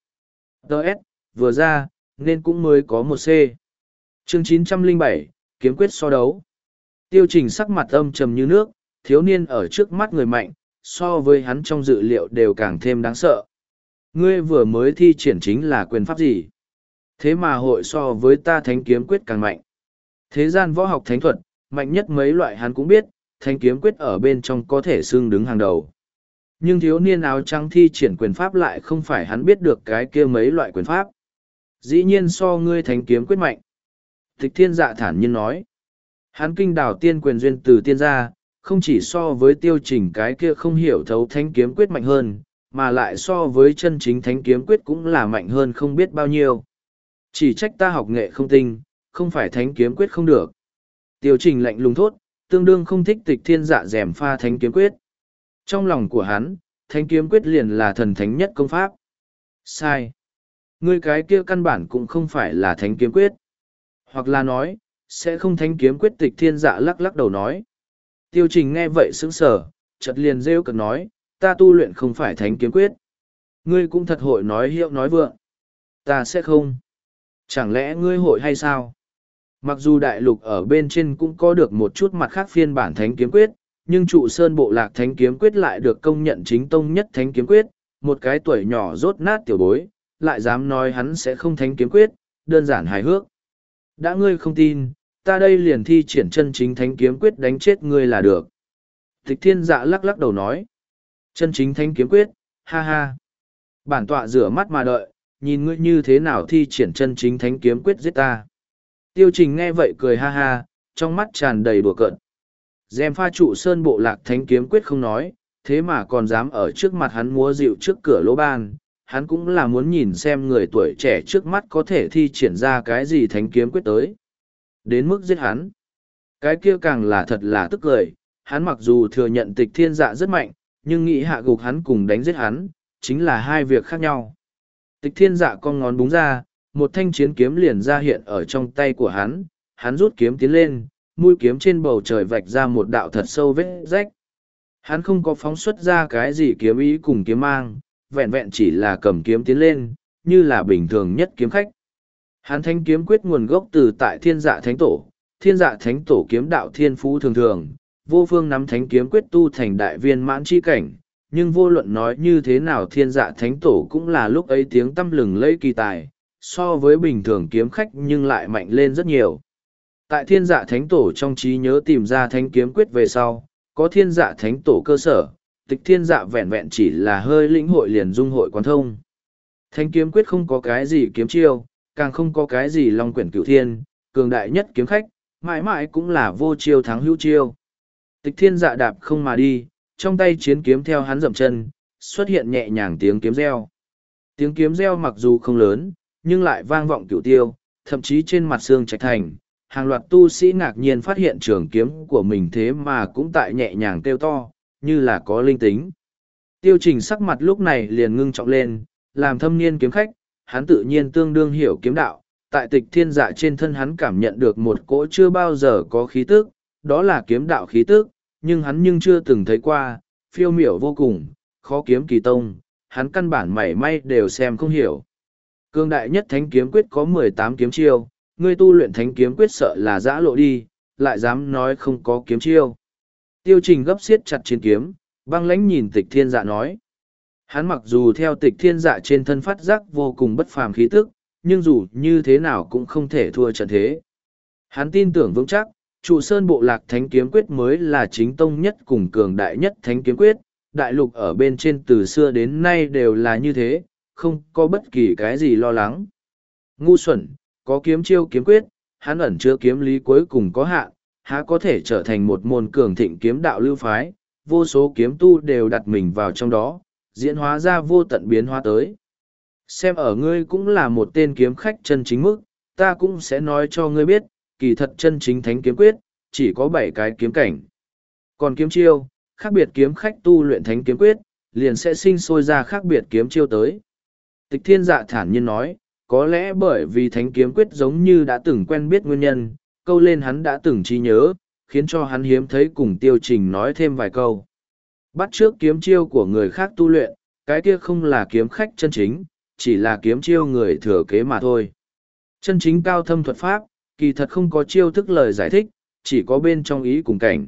Đợt, vừa ra, nên cũng mới có một C. Chương 907, Kiếm quyết so đấu. Tiêu trình sắc mặt âm trầm như nước, thiếu niên ở trước mắt người mạnh, so với hắn trong dự liệu đều càng thêm đáng sợ. Ngươi vừa mới thi triển chính là quyền pháp gì? Thế mà hội so với ta thánh kiếm quyết càng mạnh. Thế gian võ học thánh thuật, mạnh nhất mấy loại hắn cũng biết, thánh kiếm quyết ở bên trong có thể xương đứng hàng đầu. Nhưng thiếu niên áo trắng thi triển quyền pháp lại không phải hắn biết được cái kia mấy loại quyền pháp. Dĩ nhiên so ngươi thánh kiếm quyết mạnh. Tịch thiên dạ thản nhiên nói. Hắn kinh đảo tiên quyền duyên từ tiên gia, không chỉ so với tiêu trình cái kia không hiểu thấu thánh kiếm quyết mạnh hơn, mà lại so với chân chính thánh kiếm quyết cũng là mạnh hơn không biết bao nhiêu. Chỉ trách ta học nghệ không tinh, không phải thánh kiếm quyết không được. Tiêu trình lạnh lùng thốt, tương đương không thích tịch thiên dạ rèm pha thánh kiếm quyết. Trong lòng của hắn, thánh kiếm quyết liền là thần thánh nhất công pháp. Sai. Ngươi cái kia căn bản cũng không phải là thánh kiếm quyết. Hoặc là nói, sẽ không thánh kiếm quyết tịch thiên dạ lắc lắc đầu nói. Tiêu trình nghe vậy sững sờ, chợt liền rêu cực nói, ta tu luyện không phải thánh kiếm quyết. Ngươi cũng thật hội nói hiệu nói vượng. Ta sẽ không. Chẳng lẽ ngươi hội hay sao? Mặc dù đại lục ở bên trên cũng có được một chút mặt khác phiên bản thánh kiếm quyết, nhưng trụ sơn bộ lạc thánh kiếm quyết lại được công nhận chính tông nhất thánh kiếm quyết, một cái tuổi nhỏ rốt nát tiểu bối, lại dám nói hắn sẽ không thánh kiếm quyết, đơn giản hài hước. Đã ngươi không tin, ta đây liền thi triển chân chính thánh kiếm quyết đánh chết ngươi là được. Tịch thiên dạ lắc lắc đầu nói. Chân chính thánh kiếm quyết, ha ha. Bản tọa rửa mắt mà đợi, nhìn ngươi như thế nào thi triển chân chính thánh kiếm quyết giết ta. Tiêu trình nghe vậy cười ha ha, trong mắt tràn đầy đùa cợt. Dèm pha trụ sơn bộ lạc thánh kiếm quyết không nói, thế mà còn dám ở trước mặt hắn múa dịu trước cửa lỗ ban. Hắn cũng là muốn nhìn xem người tuổi trẻ trước mắt có thể thi triển ra cái gì thánh kiếm quyết tới. Đến mức giết hắn. Cái kia càng là thật là tức cười, hắn mặc dù thừa nhận tịch thiên dạ rất mạnh, nhưng nghĩ hạ gục hắn cùng đánh giết hắn, chính là hai việc khác nhau. Tịch thiên dạ con ngón búng ra, một thanh chiến kiếm liền ra hiện ở trong tay của hắn, hắn rút kiếm tiến lên, mũi kiếm trên bầu trời vạch ra một đạo thật sâu vết rách. Hắn không có phóng xuất ra cái gì kiếm ý cùng kiếm mang, vẹn vẹn chỉ là cầm kiếm tiến lên, như là bình thường nhất kiếm khách. Hắn thanh kiếm quyết nguồn gốc từ tại thiên dạ thánh tổ, thiên dạ thánh tổ kiếm đạo thiên phú thường thường, vô phương nắm thánh kiếm quyết tu thành đại viên mãn chi cảnh, nhưng vô luận nói như thế nào thiên dạ thánh tổ cũng là lúc ấy tiếng tâm lừng lẫy kỳ tài, so với bình thường kiếm khách nhưng lại mạnh lên rất nhiều. Tại thiên dạ thánh tổ trong trí nhớ tìm ra thánh kiếm quyết về sau, có thiên dạ thánh tổ cơ sở, tịch thiên dạ vẹn vẹn chỉ là hơi lĩnh hội liền dung hội quán thông. Thánh kiếm quyết không có cái gì kiếm chiêu, càng không có cái gì long quyển cửu thiên, cường đại nhất kiếm khách, mãi mãi cũng là vô chiêu thắng hữu chiêu. Tịch thiên dạ đạp không mà đi, trong tay chiến kiếm theo hắn dậm chân, xuất hiện nhẹ nhàng tiếng kiếm reo. Tiếng kiếm reo mặc dù không lớn, nhưng lại vang vọng cửu tiêu, thậm chí trên mặt xương trạch thành. Hàng loạt tu sĩ ngạc nhiên phát hiện trường kiếm của mình thế mà cũng tại nhẹ nhàng kêu to, như là có linh tính. Tiêu trình sắc mặt lúc này liền ngưng trọng lên, làm thâm niên kiếm khách, hắn tự nhiên tương đương hiểu kiếm đạo, tại tịch thiên dạ trên thân hắn cảm nhận được một cỗ chưa bao giờ có khí tức, đó là kiếm đạo khí tức, nhưng hắn nhưng chưa từng thấy qua, phiêu miểu vô cùng, khó kiếm kỳ tông, hắn căn bản mảy may đều xem không hiểu. Cương đại nhất thánh kiếm quyết có mười tám kiếm chiêu, ngươi tu luyện thánh kiếm quyết sợ là dã lộ đi, lại dám nói không có kiếm chiêu. Tiêu trình gấp xiết chặt chiến kiếm, băng lãnh nhìn tịch thiên dạ nói. Hắn mặc dù theo tịch thiên dạ trên thân phát giác vô cùng bất phàm khí tức, nhưng dù như thế nào cũng không thể thua trận thế. Hắn tin tưởng vững chắc, trụ sơn bộ lạc thánh kiếm quyết mới là chính tông nhất cùng cường đại nhất thánh kiếm quyết, đại lục ở bên trên từ xưa đến nay đều là như thế, không có bất kỳ cái gì lo lắng. Ngu xuẩn, có kiếm chiêu kiếm quyết, hắn ẩn chứa kiếm lý cuối cùng có hạn, há có thể trở thành một môn cường thịnh kiếm đạo lưu phái, vô số kiếm tu đều đặt mình vào trong đó, diễn hóa ra vô tận biến hóa tới. Xem ở ngươi cũng là một tên kiếm khách chân chính mức, ta cũng sẽ nói cho ngươi biết, kỳ thật chân chính thánh kiếm quyết, chỉ có bảy cái kiếm cảnh. Còn kiếm chiêu, khác biệt kiếm khách tu luyện thánh kiếm quyết, liền sẽ sinh sôi ra khác biệt kiếm chiêu tới. Tịch thiên dạ thản nhiên nói, có lẽ bởi vì thánh kiếm quyết giống như đã từng quen biết nguyên nhân, câu lên hắn đã từng trí nhớ, khiến cho hắn hiếm thấy cùng tiêu trình nói thêm vài câu. Bắt trước kiếm chiêu của người khác tu luyện, cái kia không là kiếm khách chân chính, chỉ là kiếm chiêu người thừa kế mà thôi. Chân chính cao thâm thuật pháp, kỳ thật không có chiêu thức lời giải thích, chỉ có bên trong ý cùng cảnh.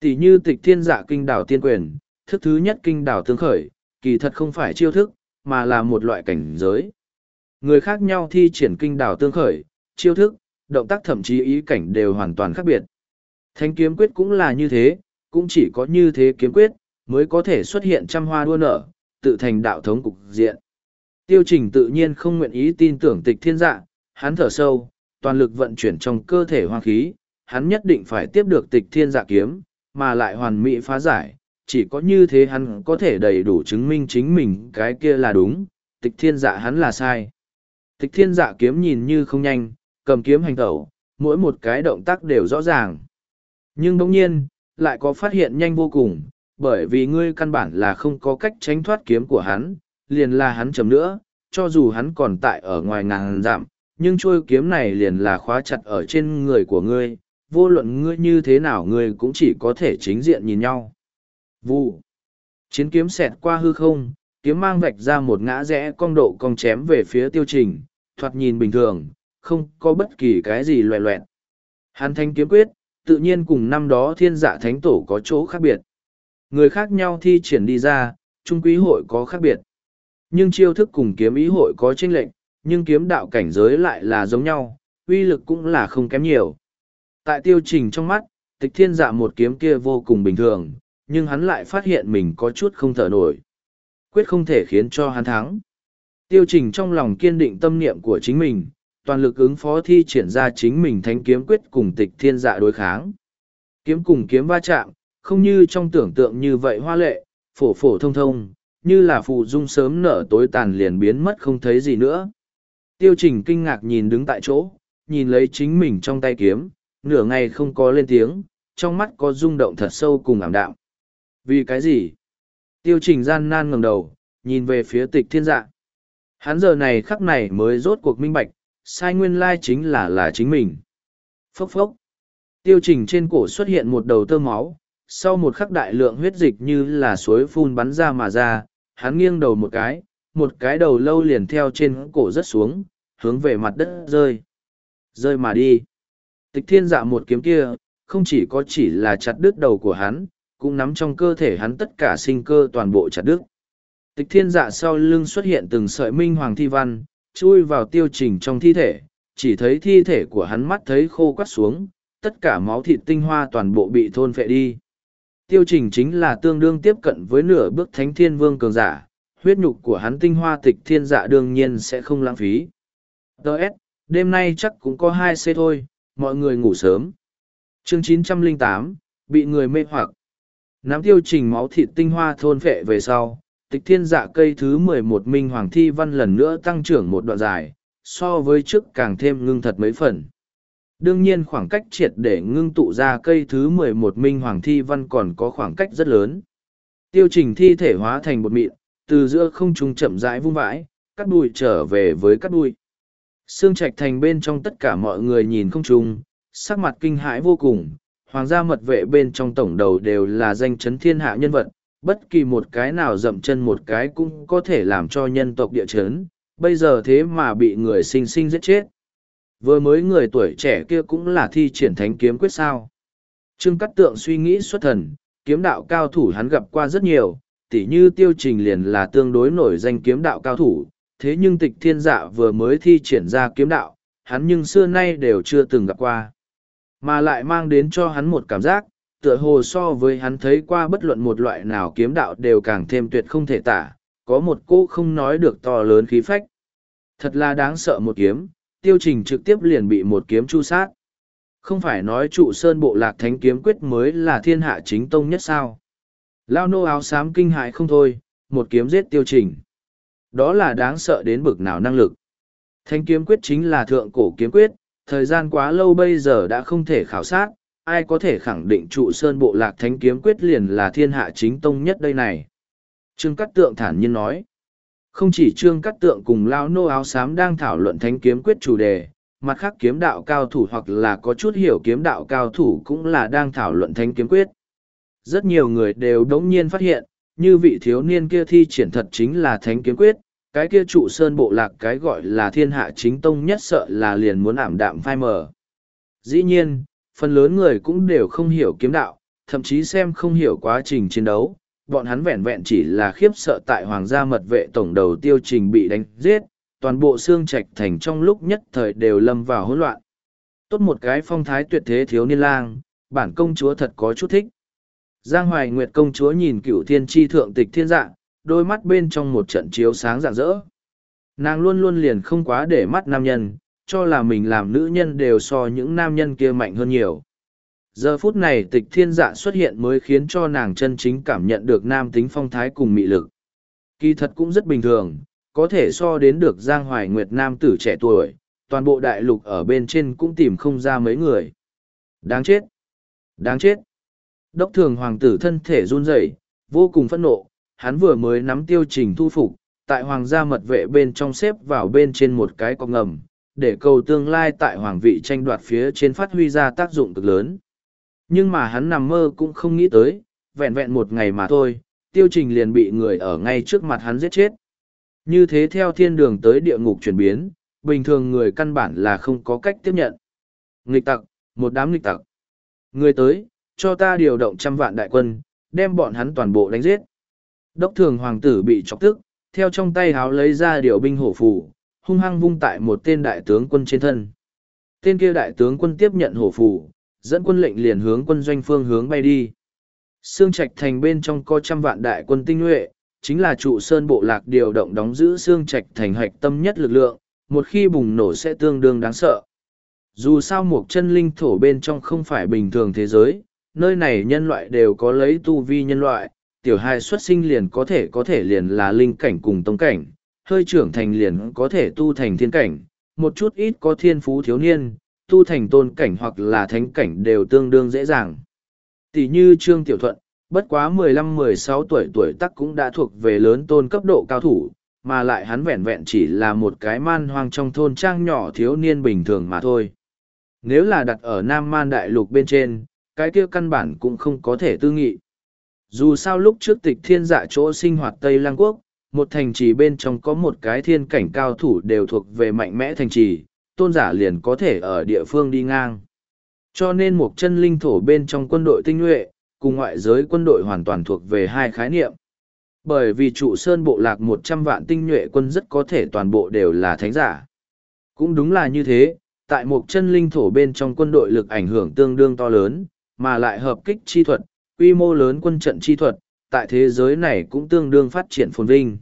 Tỷ như tịch thiên dạ kinh đảo tiên quyền, thức thứ nhất kinh đảo tương khởi, kỳ thật không phải chiêu thức, mà là một loại cảnh giới. Người khác nhau thi triển kinh đảo tương khởi, chiêu thức, động tác thậm chí ý cảnh đều hoàn toàn khác biệt. Thánh kiếm quyết cũng là như thế, cũng chỉ có như thế kiếm quyết, mới có thể xuất hiện trăm hoa đua nở, tự thành đạo thống cục diện. Tiêu trình tự nhiên không nguyện ý tin tưởng tịch thiên dạ, hắn thở sâu, toàn lực vận chuyển trong cơ thể hoang khí, hắn nhất định phải tiếp được tịch thiên dạ kiếm, mà lại hoàn mỹ phá giải, chỉ có như thế hắn có thể đầy đủ chứng minh chính mình cái kia là đúng, tịch thiên dạ hắn là sai. Tịch thiên dạ kiếm nhìn như không nhanh, cầm kiếm hành tẩu, mỗi một cái động tác đều rõ ràng. Nhưng đồng nhiên, lại có phát hiện nhanh vô cùng, bởi vì ngươi căn bản là không có cách tránh thoát kiếm của hắn, liền là hắn chấm nữa, cho dù hắn còn tại ở ngoài ngàn giảm, nhưng trôi kiếm này liền là khóa chặt ở trên người của ngươi, vô luận ngươi như thế nào ngươi cũng chỉ có thể chính diện nhìn nhau. Vụ. Chiến kiếm xẹt qua hư không, kiếm mang vạch ra một ngã rẽ cong độ cong chém về phía tiêu trình, thoạt nhìn bình thường, không có bất kỳ cái gì loẹ loẹt. Hàn thanh kiếm quyết, tự nhiên cùng năm đó thiên dạ thánh tổ có chỗ khác biệt. Người khác nhau thi triển đi ra, trung quý hội có khác biệt. Nhưng chiêu thức cùng kiếm ý hội có chênh lệnh, nhưng kiếm đạo cảnh giới lại là giống nhau, uy lực cũng là không kém nhiều. Tại tiêu trình trong mắt, tịch thiên dạ một kiếm kia vô cùng bình thường, nhưng hắn lại phát hiện mình có chút không thở nổi. Quyết không thể khiến cho hắn thắng. Tiêu trình trong lòng kiên định tâm niệm của chính mình, toàn lực ứng phó thi triển ra chính mình thánh kiếm quyết cùng tịch thiên dạ đối kháng. Kiếm cùng kiếm va chạm, không như trong tưởng tượng như vậy hoa lệ, phổ phổ thông thông, như là phù dung sớm nở tối tàn liền biến mất không thấy gì nữa. Tiêu trình kinh ngạc nhìn đứng tại chỗ, nhìn lấy chính mình trong tay kiếm, nửa ngày không có lên tiếng, trong mắt có rung động thật sâu cùng ảm đạm. Vì cái gì? Tiêu trình gian nan ngẩng đầu, nhìn về phía tịch thiên dạ. Hắn giờ này khắc này mới rốt cuộc minh bạch, sai nguyên lai chính là là chính mình. Phốc phốc. Tiêu trình trên cổ xuất hiện một đầu tơ máu, sau một khắc đại lượng huyết dịch như là suối phun bắn ra mà ra, hắn nghiêng đầu một cái, một cái đầu lâu liền theo trên cổ rất xuống, hướng về mặt đất rơi. Rơi mà đi. Tịch thiên dạ một kiếm kia, không chỉ có chỉ là chặt đứt đầu của hắn, cũng nắm trong cơ thể hắn tất cả sinh cơ toàn bộ chặt đứt. Tịch thiên dạ sau lưng xuất hiện từng sợi minh hoàng thi văn, chui vào tiêu trình trong thi thể, chỉ thấy thi thể của hắn mắt thấy khô quắt xuống, tất cả máu thịt tinh hoa toàn bộ bị thôn phệ đi. Tiêu trình chính là tương đương tiếp cận với nửa bước thánh thiên vương cường giả, huyết nhục của hắn tinh hoa tịch thiên dạ đương nhiên sẽ không lãng phí. Đợt, đêm nay chắc cũng có hai c thôi, mọi người ngủ sớm. Chương 908, bị người mê hoặc. Nắm tiêu trình máu thịt tinh hoa thôn phệ về sau, tịch thiên dạ cây thứ mười một minh hoàng thi văn lần nữa tăng trưởng một đoạn dài, so với trước càng thêm ngưng thật mấy phần. Đương nhiên khoảng cách triệt để ngưng tụ ra cây thứ mười một minh hoàng thi văn còn có khoảng cách rất lớn. Tiêu trình thi thể hóa thành bột mịn, từ giữa không trung chậm rãi vung vãi, cắt bụi trở về với cắt bụi. Sương trạch thành bên trong tất cả mọi người nhìn không trung, sắc mặt kinh hãi vô cùng, hoàng gia mật vệ bên trong tổng đầu đều là danh chấn thiên hạ nhân vật, bất kỳ một cái nào dậm chân một cái cũng có thể làm cho nhân tộc địa chấn, bây giờ thế mà bị người sinh sinh giết chết. Vừa mới người tuổi trẻ kia cũng là thi triển thánh kiếm quyết sao. Trương Cát Tượng suy nghĩ xuất thần, kiếm đạo cao thủ hắn gặp qua rất nhiều, tỉ như tiêu trình liền là tương đối nổi danh kiếm đạo cao thủ, thế nhưng tịch thiên dạ vừa mới thi triển ra kiếm đạo, hắn nhưng xưa nay đều chưa từng gặp qua. Mà lại mang đến cho hắn một cảm giác, tựa hồ so với hắn thấy qua bất luận một loại nào kiếm đạo đều càng thêm tuyệt không thể tả, có một cô không nói được to lớn khí phách. Thật là đáng sợ một kiếm, tiêu trình trực tiếp liền bị một kiếm chu sát. Không phải nói trụ sơn bộ lạc thánh kiếm quyết mới là thiên hạ chính tông nhất sao. Lao nô áo xám kinh hại không thôi, một kiếm giết tiêu trình. Đó là đáng sợ đến bực nào năng lực. Thánh kiếm quyết chính là thượng cổ kiếm quyết, thời gian quá lâu bây giờ đã không thể khảo sát, ai có thể khẳng định trụ sơn bộ lạc thánh kiếm quyết liền là thiên hạ chính tông nhất đây này. Trương Cát Tượng thản nhiên nói. Không chỉ Trương Cát Tượng cùng Lao Nô áo xám đang thảo luận thánh kiếm quyết chủ đề, mặt khác kiếm đạo cao thủ hoặc là có chút hiểu kiếm đạo cao thủ cũng là đang thảo luận thánh kiếm quyết. Rất nhiều người đều đống nhiên phát hiện, như vị thiếu niên kia thi triển thật chính là thánh kiếm quyết, cái kia trụ sơn bộ lạc cái gọi là thiên hạ chính tông nhất sợ là liền muốn ảm đạm phai mờ. Dĩ nhiên, phần lớn người cũng đều không hiểu kiếm đạo, thậm chí xem không hiểu quá trình chiến đấu, bọn hắn vẹn vẹn chỉ là khiếp sợ tại hoàng gia mật vệ tổng đầu tiêu trình bị đánh giết, toàn bộ xương trạch thành trong lúc nhất thời đều lâm vào hỗn loạn. Tốt một cái phong thái tuyệt thế thiếu niên lang, bản công chúa thật có chút thích. Giang Hoài Nguyệt công chúa nhìn cựu thiên tri thượng tịch thiên dạng, đôi mắt bên trong một trận chiếu sáng rạng rỡ. Nàng luôn luôn liền không quá để mắt nam nhân, cho là mình làm nữ nhân đều so những nam nhân kia mạnh hơn nhiều. Giờ phút này tịch thiên dạ xuất hiện mới khiến cho nàng chân chính cảm nhận được nam tính phong thái cùng mị lực. Kỳ thật cũng rất bình thường, có thể so đến được Giang Hoài Nguyệt nam tử trẻ tuổi, toàn bộ đại lục ở bên trên cũng tìm không ra mấy người. Đáng chết! Đáng chết! Đốc thường hoàng tử thân thể run rẩy, vô cùng phẫn nộ, hắn vừa mới nắm tiêu trình thu phục, tại hoàng gia mật vệ bên trong xếp vào bên trên một cái cọc ngầm, để cầu tương lai tại hoàng vị tranh đoạt phía trên phát huy ra tác dụng cực lớn. Nhưng mà hắn nằm mơ cũng không nghĩ tới, vẹn vẹn một ngày mà thôi, tiêu trình liền bị người ở ngay trước mặt hắn giết chết. Như thế theo thiên đường tới địa ngục chuyển biến, bình thường người căn bản là không có cách tiếp nhận. Nghịch tặc, một đám nghịch tặc. Người tới, cho ta điều động trăm vạn đại quân, đem bọn hắn toàn bộ đánh giết. Đốc thường hoàng tử bị chọc tức, theo trong tay háo lấy ra điều binh hổ phù, hung hăng vung tại một tên đại tướng quân trên thân. Tên kia đại tướng quân tiếp nhận hổ phù, dẫn quân lệnh liền hướng quân doanh phương hướng bay đi. Sương Trạch thành bên trong có trăm vạn đại quân tinh nhuệ, chính là trụ sơn bộ lạc điều động đóng giữ Sương Trạch thành hạch tâm nhất lực lượng, một khi bùng nổ sẽ tương đương đáng sợ. Dù sao một chân linh thổ bên trong không phải bình thường thế giới, nơi này nhân loại đều có lấy tu vi nhân loại, tiểu hài xuất sinh liền có thể có thể liền là linh cảnh cùng tông cảnh, hơi trưởng thành liền có thể tu thành thiên cảnh, một chút ít có thiên phú thiếu niên, tu thành tôn cảnh hoặc là thánh cảnh đều tương đương dễ dàng. Tỷ như Trương Tiểu Thuận, bất quá 15-16 tuổi tuổi tắc cũng đã thuộc về lớn tôn cấp độ cao thủ, mà lại hắn vẹn vẹn chỉ là một cái man hoang trong thôn trang nhỏ thiếu niên bình thường mà thôi. Nếu là đặt ở Nam Man Đại Lục bên trên, cái kia căn bản cũng không có thể tư nghị. Dù sao lúc trước tịch thiên dạ chỗ sinh hoạt Tây Lăng Quốc, một thành trì bên trong có một cái thiên cảnh cao thủ đều thuộc về mạnh mẽ thành trì, tôn giả liền có thể ở địa phương đi ngang. Cho nên một chân linh thổ bên trong quân đội tinh nhuệ, cùng ngoại giới quân đội hoàn toàn thuộc về hai khái niệm. Bởi vì trụ sơn bộ lạc một trăm vạn tinh nhuệ quân rất có thể toàn bộ đều là thánh giả. Cũng đúng là như thế, tại một chân linh thổ bên trong quân đội lực ảnh hưởng tương đương to lớn, mà lại hợp kích chi thuật, quy mô lớn quân trận chi thuật, tại thế giới này cũng tương đương phát triển phồn vinh.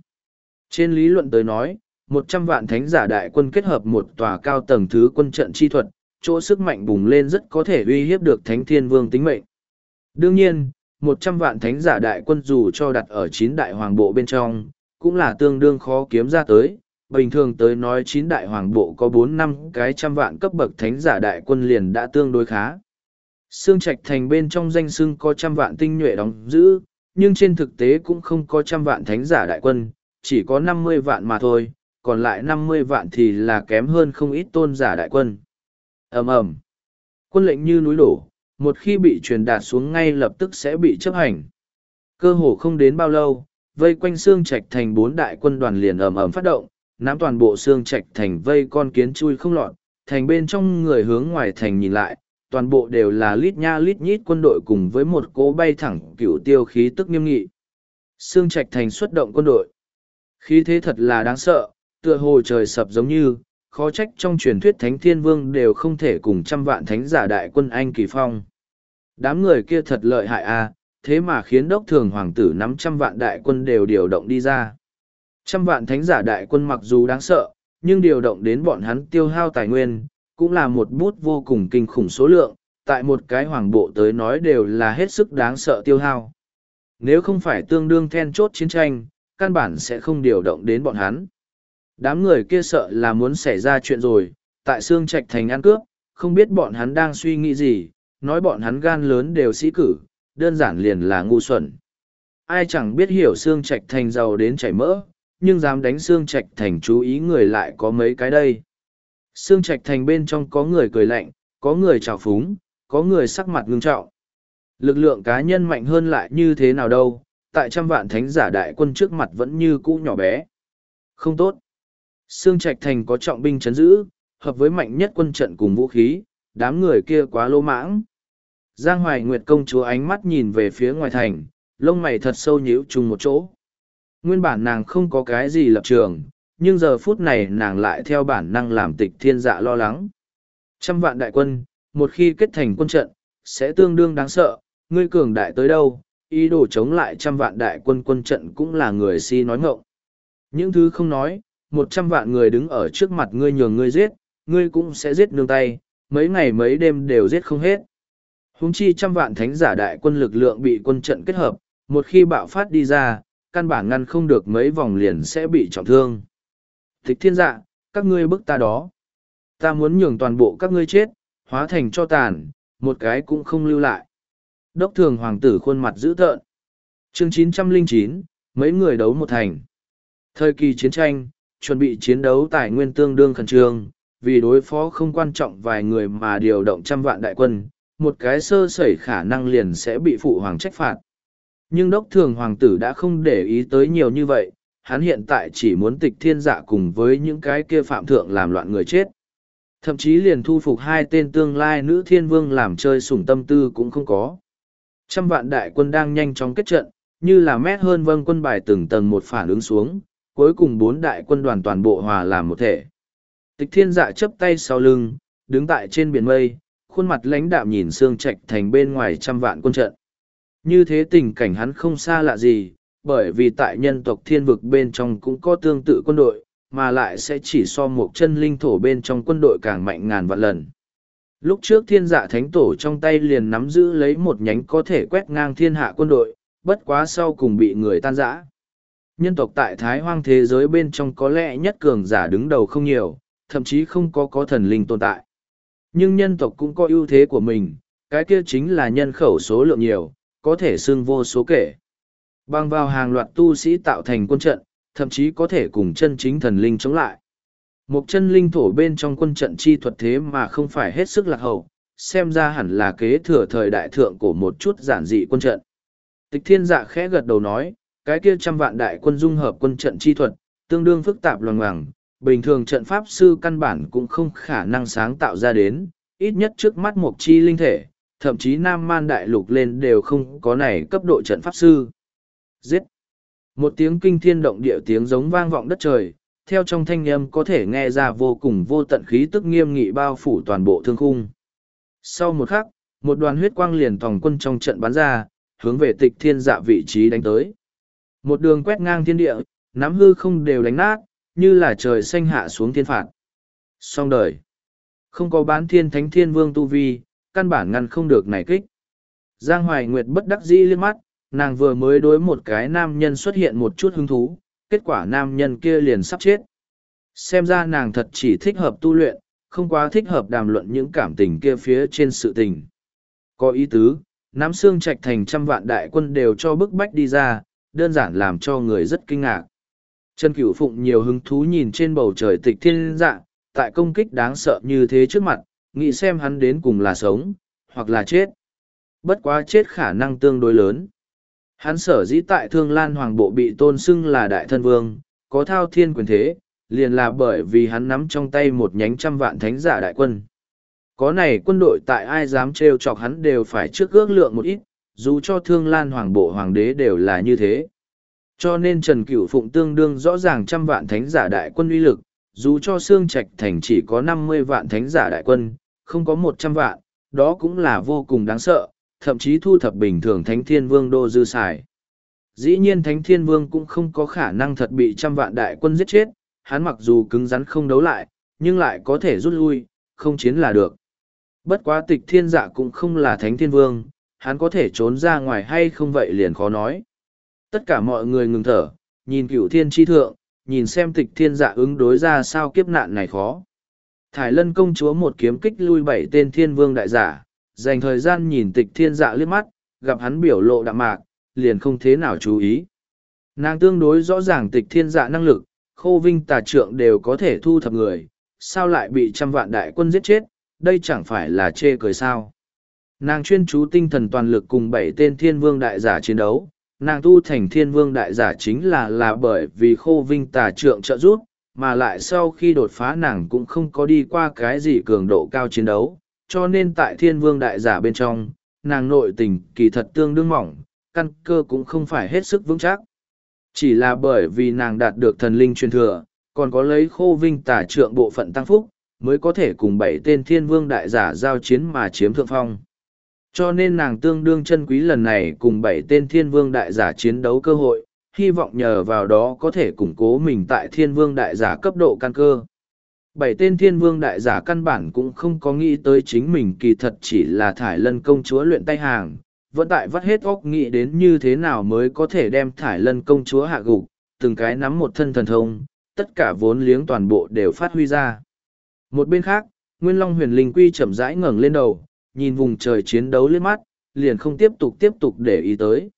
Trên lý luận tới nói, một trăm vạn thánh giả đại quân kết hợp một tòa cao tầng thứ quân trận chi thuật, chỗ sức mạnh bùng lên rất có thể uy hiếp được thánh thiên vương tính mệnh. Đương nhiên, một trăm vạn thánh giả đại quân dù cho đặt ở chín đại hoàng bộ bên trong, cũng là tương đương khó kiếm ra tới. Bình thường tới nói chín đại hoàng bộ có bốn năm cái trăm vạn cấp bậc thánh giả đại quân liền đã tương đối khá. Sương Trạch Thành bên trong danh sưng có trăm vạn tinh nhuệ đóng giữ, nhưng trên thực tế cũng không có trăm vạn thánh giả đại quân, chỉ có năm mươi vạn mà thôi, còn lại năm mươi vạn thì là kém hơn không ít tôn giả đại quân. ầm ầm Quân lệnh như núi đổ, một khi bị truyền đạt xuống ngay lập tức sẽ bị chấp hành. Cơ hồ không đến bao lâu, vây quanh xương trạch thành bốn đại quân đoàn liền ầm ầm phát động, nắm toàn bộ xương trạch thành vây con kiến chui không lọt, thành bên trong người hướng ngoài thành nhìn lại, toàn bộ đều là lít nha lít nhít quân đội cùng với một cỗ bay thẳng cựu tiêu khí tức nghiêm nghị. Xương trạch thành xuất động quân đội. Khí thế thật là đáng sợ, tựa hồ trời sập giống như, khó trách trong truyền thuyết thánh thiên vương đều không thể cùng trăm vạn thánh giả đại quân anh kỳ phong. Đám người kia thật lợi hại à, thế mà khiến đốc thường hoàng tử nắm trăm vạn đại quân đều điều động đi ra. Trăm vạn thánh giả đại quân mặc dù đáng sợ, nhưng điều động đến bọn hắn tiêu hao tài nguyên, cũng là một bút vô cùng kinh khủng số lượng, tại một cái hoàng bộ tới nói đều là hết sức đáng sợ tiêu hao. Nếu không phải tương đương then chốt chiến tranh, căn bản sẽ không điều động đến bọn hắn. Đám người kia sợ là muốn xảy ra chuyện rồi, tại xương trạch thành ăn cướp, không biết bọn hắn đang suy nghĩ gì, nói bọn hắn gan lớn đều sĩ cử, đơn giản liền là ngu xuẩn. Ai chẳng biết hiểu xương trạch thành giàu đến chảy mỡ, nhưng dám đánh xương trạch thành chú ý người lại có mấy cái đây. Xương trạch thành bên trong có người cười lạnh, có người trào phúng, có người sắc mặt ngưng trọng. Lực lượng cá nhân mạnh hơn lại như thế nào đâu, tại trăm vạn thánh giả đại quân trước mặt vẫn như cũ nhỏ bé. Không tốt. Sương Trạch Thành có trọng binh chấn giữ, hợp với mạnh nhất quân trận cùng vũ khí, đám người kia quá lô mãng. Giang Hoài Nguyệt công chúa ánh mắt nhìn về phía ngoài thành, lông mày thật sâu nhíu chung một chỗ. Nguyên bản nàng không có cái gì lập trường, nhưng giờ phút này nàng lại theo bản năng làm tịch thiên dạ lo lắng. Trăm vạn đại quân, một khi kết thành quân trận, sẽ tương đương đáng sợ, ngươi cường đại tới đâu, ý đồ chống lại trăm vạn đại quân quân trận cũng là người si nói ngộng. Những thứ không nói, một trăm vạn người đứng ở trước mặt ngươi nhường ngươi giết, ngươi cũng sẽ giết nương tay, mấy ngày mấy đêm đều giết không hết. Húng chi trăm vạn thánh giả đại quân lực lượng bị quân trận kết hợp, một khi bạo phát đi ra, căn bản ngăn không được mấy vòng liền sẽ bị trọng thương. Thích thiên dạ, các ngươi bức ta đó. Ta muốn nhường toàn bộ các ngươi chết, hóa thành cho tàn, một cái cũng không lưu lại. Đốc thường hoàng tử khuôn mặt dữ tợn. chương 909, mấy người đấu một thành. Thời kỳ chiến tranh, chuẩn bị chiến đấu tài nguyên tương đương khẩn trương, vì đối phó không quan trọng vài người mà điều động trăm vạn đại quân, một cái sơ sẩy khả năng liền sẽ bị phụ hoàng trách phạt. Nhưng đốc thường hoàng tử đã không để ý tới nhiều như vậy, hắn hiện tại chỉ muốn tịch thiên dạ cùng với những cái kia phạm thượng làm loạn người chết. Thậm chí liền thu phục hai tên tương lai nữ thiên vương làm chơi sủng tâm tư cũng không có. Trăm vạn đại quân đang nhanh chóng kết trận, như là mét hơn vâng quân bài từng tầng một phản ứng xuống, cuối cùng bốn đại quân đoàn toàn bộ hòa làm một thể. Tịch thiên dạ chấp tay sau lưng, đứng tại trên biển mây, khuôn mặt lãnh đạm nhìn xương trạch thành bên ngoài trăm vạn quân trận. Như thế tình cảnh hắn không xa lạ gì, bởi vì tại nhân tộc thiên vực bên trong cũng có tương tự quân đội, mà lại sẽ chỉ so một chân linh thổ bên trong quân đội càng mạnh ngàn vạn lần. Lúc trước thiên dạ thánh tổ trong tay liền nắm giữ lấy một nhánh có thể quét ngang thiên hạ quân đội, bất quá sau cùng bị người tan rã. Nhân tộc tại Thái Hoang thế giới bên trong có lẽ nhất cường giả đứng đầu không nhiều, thậm chí không có có thần linh tồn tại. Nhưng nhân tộc cũng có ưu thế của mình, cái kia chính là nhân khẩu số lượng nhiều, có thể xưng vô số kể. Bằng vào hàng loạt tu sĩ tạo thành quân trận, thậm chí có thể cùng chân chính thần linh chống lại. Một chân linh thổ bên trong quân trận chi thuật thế mà không phải hết sức lạc hậu, xem ra hẳn là kế thừa thời đại thượng của một chút giản dị quân trận. Tịch thiên dạ khẽ gật đầu nói, cái kia trăm vạn đại quân dung hợp quân trận chi thuật, tương đương phức tạp loằng ngoằng, bình thường trận pháp sư căn bản cũng không khả năng sáng tạo ra đến, ít nhất trước mắt một chi linh thể, thậm chí nam man đại lục lên đều không có này cấp độ trận pháp sư. Giết! Một tiếng kinh thiên động địa tiếng giống vang vọng đất trời, theo trong thanh âm có thể nghe ra vô cùng vô tận khí tức nghiêm nghị bao phủ toàn bộ thương khung. Sau một khắc, một đoàn huyết quang liền tòng quân trong trận bắn ra, hướng về tịch thiên dạ vị trí đánh tới. Một đường quét ngang thiên địa, nắm hư không đều đánh nát, như là trời xanh hạ xuống thiên phạt. Xong đời. Không có bán thiên thánh thiên vương tu vi, căn bản ngăn không được nảy kích. Giang Hoài Nguyệt bất đắc dĩ liếc mắt, nàng vừa mới đối một cái nam nhân xuất hiện một chút hứng thú, kết quả nam nhân kia liền sắp chết. Xem ra nàng thật chỉ thích hợp tu luyện, không quá thích hợp đàm luận những cảm tình kia phía trên sự tình. Có ý tứ, nắm xương trạch thành trăm vạn đại quân đều cho bức bách đi ra, đơn giản làm cho người rất kinh ngạc. Trần Cửu Phụng nhiều hứng thú nhìn trên bầu trời tịch thiên dạng, tại công kích đáng sợ như thế trước mặt, nghĩ xem hắn đến cùng là sống, hoặc là chết. Bất quá chết khả năng tương đối lớn. Hắn sở dĩ tại Thương Lan Hoàng Bộ bị tôn xưng là Đại Thân Vương, có thao thiên quyền thế, liền là bởi vì hắn nắm trong tay một nhánh trăm vạn thánh giả đại quân. Có này quân đội tại ai dám trêu chọc hắn đều phải trước ước lượng một ít, dù cho Thương Lan Hoàng Bộ Hoàng đế đều là như thế. Cho nên Trần Cửu Phụng tương đương rõ ràng trăm vạn thánh giả đại quân uy lực, dù cho Sương Trạch Thành chỉ có năm mươi vạn thánh giả đại quân, không có một trăm vạn, đó cũng là vô cùng đáng sợ, thậm chí thu thập bình thường Thánh Thiên Vương đô dư xài. Dĩ nhiên Thánh Thiên Vương cũng không có khả năng thật bị trăm vạn đại quân giết chết, hắn mặc dù cứng rắn không đấu lại, nhưng lại có thể rút lui, không chiến là được. Bất quá tịch thiên dạ cũng không là Thánh Thiên Vương, hắn có thể trốn ra ngoài hay không vậy liền khó nói. Tất cả mọi người ngừng thở, nhìn cựu thiên tri thượng, nhìn xem tịch thiên dạ ứng đối ra sao kiếp nạn này khó. Thải lân công chúa một kiếm kích lui bảy tên thiên vương đại giả, dành thời gian nhìn tịch thiên dạ liếc mắt, gặp hắn biểu lộ đạm mạc, liền không thế nào chú ý. Nàng tương đối rõ ràng tịch thiên dạ năng lực, khô vinh tà trượng đều có thể thu thập người, sao lại bị trăm vạn đại quân giết chết, đây chẳng phải là chê cười sao. Nàng chuyên chú tinh thần toàn lực cùng bảy tên thiên vương đại giả chiến đấu, nàng tu thành thiên vương đại giả chính là là bởi vì khô vinh tà trượng trợ giúp, mà lại sau khi đột phá nàng cũng không có đi qua cái gì cường độ cao chiến đấu, cho nên tại thiên vương đại giả bên trong, nàng nội tình kỳ thật tương đương mỏng, căn cơ cũng không phải hết sức vững chắc. Chỉ là bởi vì nàng đạt được thần linh truyền thừa, còn có lấy khô vinh tả trượng bộ phận tăng phúc, mới có thể cùng bảy tên thiên vương đại giả giao chiến mà chiếm thượng phong. Cho nên nàng tương đương chân quý lần này cùng bảy tên thiên vương đại giả chiến đấu cơ hội, hy vọng nhờ vào đó có thể củng cố mình tại thiên vương đại giả cấp độ căn cơ bảy tên thiên vương đại giả căn bản cũng không có nghĩ tới chính mình kỳ thật chỉ là thải lân công chúa luyện tay hàng, vẫn tại vắt hết óc nghĩ đến như thế nào mới có thể đem thải lân công chúa hạ gục, từng cái nắm một thân thần thông, tất cả vốn liếng toàn bộ đều phát huy ra. Một bên khác, nguyên long huyền linh quy chậm rãi ngẩng lên đầu, nhìn vùng trời chiến đấu lên mắt, liền không tiếp tục tiếp tục để ý tới.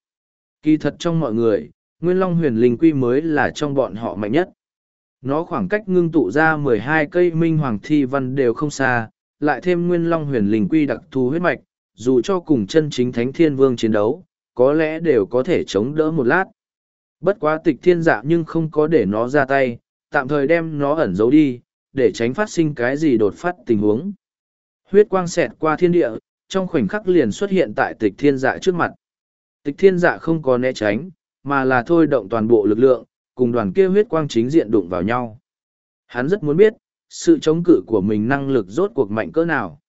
Kỳ thật trong mọi người, nguyên long huyền linh quy mới là trong bọn họ mạnh nhất nó khoảng cách ngưng tụ ra mười hai cây minh hoàng thi văn đều không xa, lại thêm nguyên long huyền linh quy đặc thù huyết mạch, dù cho cùng chân chính thánh thiên vương chiến đấu, có lẽ đều có thể chống đỡ một lát. Bất quá tịch thiên dạ nhưng không có để nó ra tay, tạm thời đem nó ẩn giấu đi, để tránh phát sinh cái gì đột phát tình huống. Huyết quang xẹt qua thiên địa, trong khoảnh khắc liền xuất hiện tại tịch thiên dạ trước mặt. Tịch thiên dạ không có né tránh, mà là thôi động toàn bộ lực lượng, cùng đoàn kia huyết quang chính diện đụng vào nhau. Hắn rất muốn biết, sự chống cự của mình năng lực rốt cuộc mạnh cỡ nào.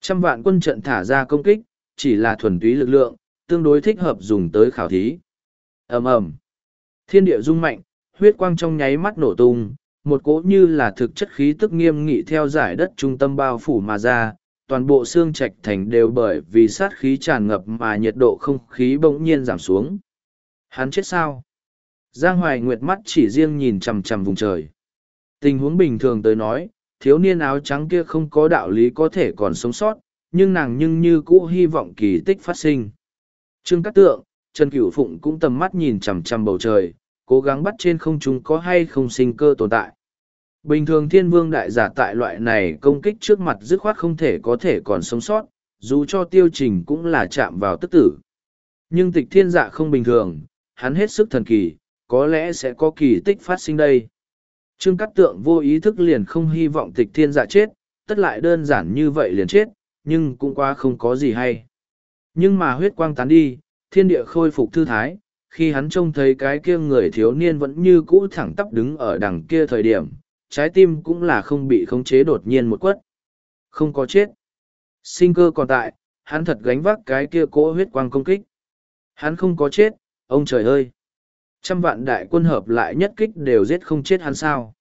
Trăm vạn quân trận thả ra công kích, chỉ là thuần túy lực lượng, tương đối thích hợp dùng tới khảo thí. ầm ầm Thiên địa rung mạnh, huyết quang trong nháy mắt nổ tung, một cỗ như là thực chất khí tức nghiêm nghị theo giải đất trung tâm bao phủ mà ra, toàn bộ xương trạch thành đều bởi vì sát khí tràn ngập mà nhiệt độ không khí bỗng nhiên giảm xuống. Hắn chết sao? Giang Hoài Nguyệt mắt chỉ riêng nhìn chằm chằm vùng trời. Tình huống bình thường tới nói, thiếu niên áo trắng kia không có đạo lý có thể còn sống sót, nhưng nàng nhưng như cũ hy vọng kỳ tích phát sinh. Trương Cát Tượng, Trần Cửu Phụng cũng tầm mắt nhìn chằm chằm bầu trời, cố gắng bắt trên không chúng có hay không sinh cơ tồn tại. Bình thường thiên vương đại giả tại loại này công kích trước mặt dứt khoát không thể có thể còn sống sót, dù cho tiêu trình cũng là chạm vào tức tử. Nhưng tịch thiên dạ không bình thường, hắn hết sức thần kỳ, có lẽ sẽ có kỳ tích phát sinh đây. Trương Cát Tượng vô ý thức liền không hy vọng tịch thiên dạ chết, tất lại đơn giản như vậy liền chết, nhưng cũng qua không có gì hay. Nhưng mà huyết quang tán đi, thiên địa khôi phục thư thái, khi hắn trông thấy cái kia người thiếu niên vẫn như cũ thẳng tắp đứng ở đằng kia thời điểm, trái tim cũng là không bị khống chế đột nhiên một quất. Không có chết. Sinh cơ còn tại, hắn thật gánh vác cái kia cỗ huyết quang công kích. Hắn không có chết, ông trời ơi! Trăm vạn đại quân hợp lại nhất kích đều giết không chết hắn sao.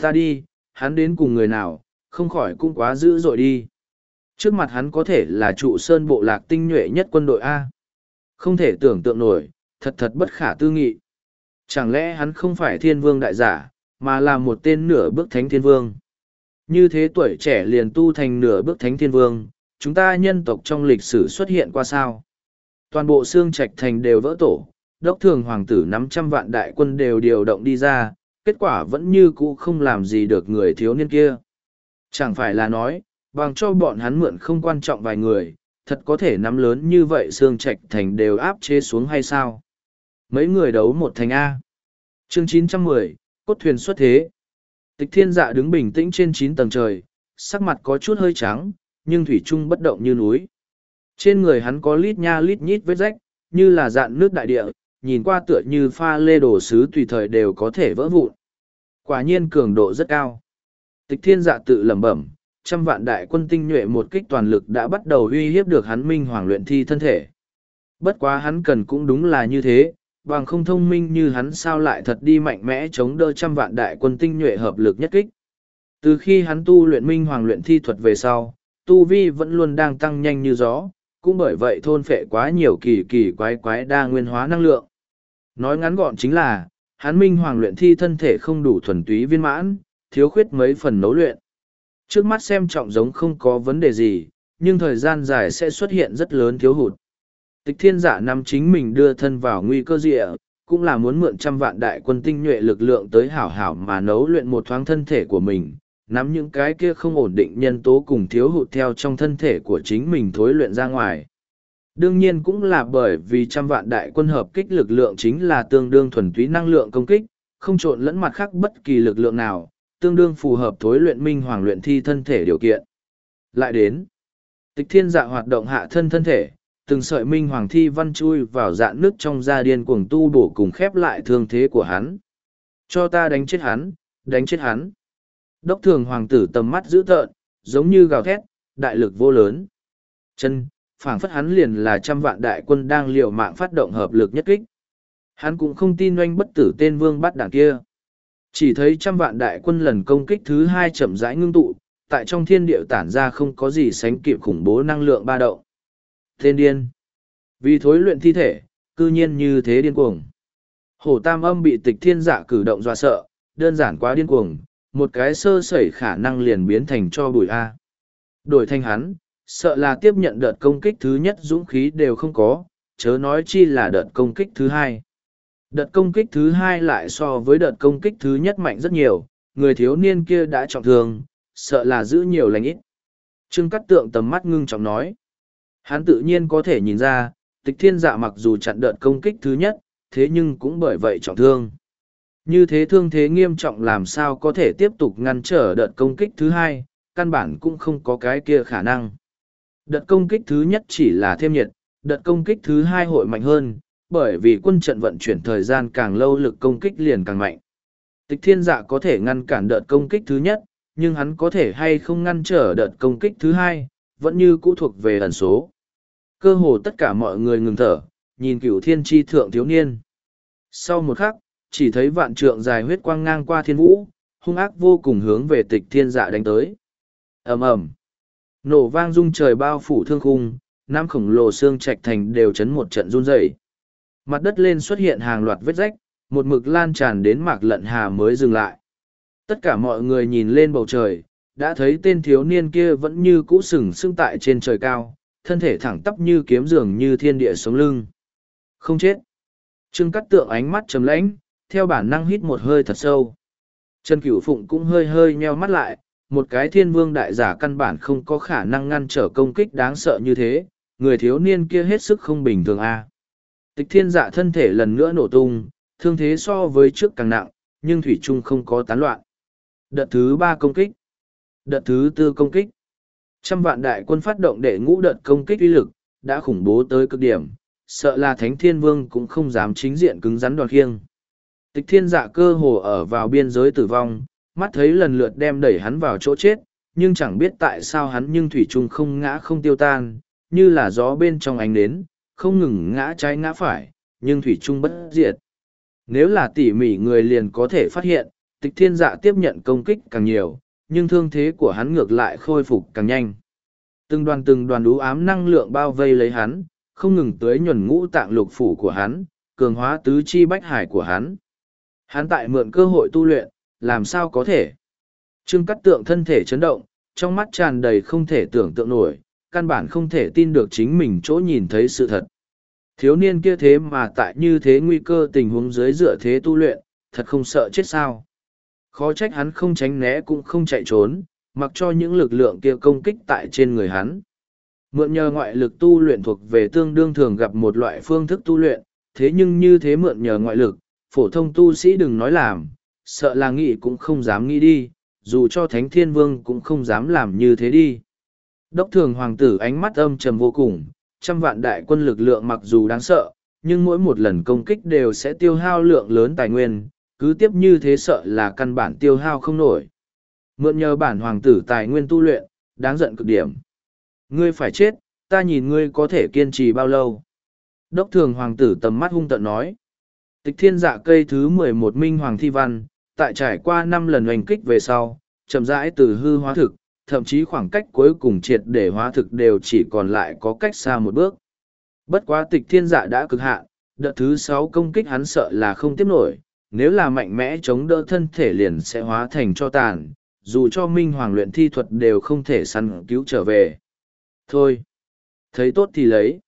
Ta đi, hắn đến cùng người nào, không khỏi cũng quá dữ dội đi. Trước mặt hắn có thể là trụ sơn bộ lạc tinh nhuệ nhất quân đội A. Không thể tưởng tượng nổi, thật thật bất khả tư nghị. Chẳng lẽ hắn không phải thiên vương đại giả, mà là một tên nửa bước thánh thiên vương. Như thế tuổi trẻ liền tu thành nửa bước thánh thiên vương, chúng ta nhân tộc trong lịch sử xuất hiện qua sao. Toàn bộ xương trạch thành đều vỡ tổ, đốc thường hoàng tử năm trăm vạn đại quân đều điều động đi ra, kết quả vẫn như cũ không làm gì được người thiếu niên kia. Chẳng phải là nói, bằng cho bọn hắn mượn không quan trọng vài người, thật có thể nắm lớn như vậy xương trạch thành đều áp chế xuống hay sao? Mấy người đấu một thành A. Chương 910, cốt thuyền xuất thế. Tịch thiên dạ đứng bình tĩnh trên chín tầng trời, sắc mặt có chút hơi trắng, nhưng thủy trung bất động như núi. Trên người hắn có lít nha lít nhít vết rách, như là dạn nước đại địa, nhìn qua tựa như pha lê đồ sứ tùy thời đều có thể vỡ vụn. Quả nhiên cường độ rất cao. Tịch thiên dạ tự lẩm bẩm, trăm vạn đại quân tinh nhuệ một kích toàn lực đã bắt đầu uy hiếp được hắn minh hoàng luyện thi thân thể. Bất quá hắn cần cũng đúng là như thế, bằng không thông minh như hắn sao lại thật đi mạnh mẽ chống đỡ trăm vạn đại quân tinh nhuệ hợp lực nhất kích. Từ khi hắn tu luyện minh hoàng luyện thi thuật về sau, tu vi vẫn luôn đang tăng nhanh như gió, cũng bởi vậy thôn phệ quá nhiều kỳ kỳ quái quái đa nguyên hóa năng lượng. Nói ngắn gọn chính là, hắn minh hoàng luyện thi thân thể không đủ thuần túy viên mãn, thiếu khuyết mấy phần nấu luyện. Trước mắt xem trọng giống không có vấn đề gì, nhưng thời gian dài sẽ xuất hiện rất lớn thiếu hụt. Tịch thiên giả nắm chính mình đưa thân vào nguy cơ dịa, cũng là muốn mượn trăm vạn đại quân tinh nhuệ lực lượng tới hảo hảo mà nấu luyện một thoáng thân thể của mình, nắm những cái kia không ổn định nhân tố cùng thiếu hụt theo trong thân thể của chính mình thối luyện ra ngoài. Đương nhiên cũng là bởi vì trăm vạn đại quân hợp kích lực lượng chính là tương đương thuần túy năng lượng công kích, không trộn lẫn mặt khác bất kỳ lực lượng nào, tương đương phù hợp thối luyện minh hoàng luyện thi thân thể điều kiện. Lại đến, tịch thiên dạ hoạt động hạ thân thân thể, từng sợi minh hoàng thi văn chui vào dạn nước trong da điên cuồng tu bổ cùng khép lại thương thế của hắn. Cho ta đánh chết hắn, đánh chết hắn. Đốc thường hoàng tử tầm mắt dữ tợn, giống như gào thét, đại lực vô lớn. Chân, phảng phất hắn liền là trăm vạn đại quân đang liều mạng phát động hợp lực nhất kích. Hắn cũng không tin oanh bất tử tên vương bắt đảng kia. Chỉ thấy trăm vạn đại quân lần công kích thứ hai chậm rãi ngưng tụ, tại trong thiên địa tản ra không có gì sánh kịp khủng bố năng lượng ba động. thiên điên. Vì thối luyện thi thể, cư nhiên như thế điên cuồng. Hổ tam âm bị tịch thiên giả cử động dọa sợ, đơn giản quá điên cuồng, một cái sơ sẩy khả năng liền biến thành cho bùi A. Đổi thành hắn, sợ là tiếp nhận đợt công kích thứ nhất dũng khí đều không có, chớ nói chi là đợt công kích thứ hai. Đợt công kích thứ hai lại so với đợt công kích thứ nhất mạnh rất nhiều, người thiếu niên kia đã trọng thương, sợ là giữ nhiều lành ít. Trương Cát Tượng tầm mắt ngưng trọng nói. Hắn tự nhiên có thể nhìn ra, tịch thiên dạ mặc dù chặn đợt công kích thứ nhất, thế nhưng cũng bởi vậy trọng thương. Như thế thương thế nghiêm trọng làm sao có thể tiếp tục ngăn trở đợt công kích thứ hai, căn bản cũng không có cái kia khả năng. Đợt công kích thứ nhất chỉ là thêm nhiệt, đợt công kích thứ hai hội mạnh hơn, bởi vì quân trận vận chuyển thời gian càng lâu lực công kích liền càng mạnh. Tịch thiên dạ có thể ngăn cản đợt công kích thứ nhất, nhưng hắn có thể hay không ngăn trở đợt công kích thứ hai, vẫn như cũ thuộc về ẩn số. Cơ hồ tất cả mọi người ngừng thở, nhìn cửu thiên tri thượng thiếu niên. Sau một khắc, chỉ thấy vạn trượng dài huyết quang ngang qua thiên vũ, hung ác vô cùng hướng về tịch thiên dạ đánh tới. ầm ầm Nổ vang rung trời bao phủ thương khung, nam khổng lồ xương trạch thành đều chấn một trận run rẩy. Mặt đất lên xuất hiện hàng loạt vết rách, một mực lan tràn đến mạc lận hà mới dừng lại. Tất cả mọi người nhìn lên bầu trời, đã thấy tên thiếu niên kia vẫn như cũ sừng sững tại trên trời cao, thân thể thẳng tắp như kiếm giường như thiên địa sống lưng. Không chết. Trương cắt tượng ánh mắt trầm lãnh, theo bản năng hít một hơi thật sâu. Trần Cửu Phụng cũng hơi hơi nheo mắt lại, một cái thiên vương đại giả căn bản không có khả năng ngăn trở công kích đáng sợ như thế, người thiếu niên kia hết sức không bình thường a. Tịch thiên dạ thân thể lần nữa nổ tung, thương thế so với trước càng nặng, nhưng Thủy Trung không có tán loạn. Đợt thứ ba công kích. Đợt thứ tư công kích. Trăm vạn đại quân phát động để ngũ đợt công kích uy lực, đã khủng bố tới cực điểm, sợ là Thánh Thiên Vương cũng không dám chính diện cứng rắn đoàn khiêng. Tịch thiên dạ cơ hồ ở vào biên giới tử vong, mắt thấy lần lượt đem đẩy hắn vào chỗ chết, nhưng chẳng biết tại sao hắn nhưng thủy chung không ngã không tiêu tan, như là gió bên trong ánh nến, không ngừng ngã trái ngã phải, nhưng thủy chung bất diệt. Nếu là tỉ mỉ người liền có thể phát hiện, tịch thiên dạ tiếp nhận công kích càng nhiều, nhưng thương thế của hắn ngược lại khôi phục càng nhanh. Từng đoàn từng đoàn đú ám năng lượng bao vây lấy hắn, không ngừng tới nhuần ngũ tạng lục phủ của hắn, cường hóa tứ chi bách hải của hắn. Hắn tại mượn cơ hội tu luyện, làm sao có thể? Trương Cắt Tượng thân thể chấn động, trong mắt tràn đầy không thể tưởng tượng nổi, căn bản không thể tin được chính mình chỗ nhìn thấy sự thật. Thiếu niên kia thế mà tại như thế nguy cơ tình huống dưới dựa thế tu luyện, thật không sợ chết sao. Khó trách hắn không tránh né cũng không chạy trốn, mặc cho những lực lượng kia công kích tại trên người hắn. Mượn nhờ ngoại lực tu luyện thuộc về tương đương thường gặp một loại phương thức tu luyện, thế nhưng như thế mượn nhờ ngoại lực, phổ thông tu sĩ đừng nói làm, sợ là nghĩ cũng không dám nghĩ đi, dù cho Thánh Thiên Vương cũng không dám làm như thế đi. Đốc thường hoàng tử ánh mắt âm trầm vô cùng, trăm vạn đại quân lực lượng mặc dù đáng sợ, nhưng mỗi một lần công kích đều sẽ tiêu hao lượng lớn tài nguyên, cứ tiếp như thế sợ là căn bản tiêu hao không nổi. Mượn nhờ bản hoàng tử tài nguyên tu luyện, đáng giận cực điểm. Ngươi phải chết, ta nhìn ngươi có thể kiên trì bao lâu. Đốc thường hoàng tử tầm mắt hung tận nói. Tịch thiên dạ cây thứ mười một minh hoàng thi văn, tại trải qua năm lần oanh kích về sau, chậm rãi từ hư hóa thực, thậm chí khoảng cách cuối cùng triệt để hóa thực đều chỉ còn lại có cách xa một bước. Bất quá tịch thiên dạ đã cực hạn, đợt thứ sáu công kích hắn sợ là không tiếp nổi, nếu là mạnh mẽ chống đỡ thân thể liền sẽ hóa thành cho tàn, dù cho minh hoàng luyện thi thuật đều không thể săn cứu trở về. Thôi, thấy tốt thì lấy.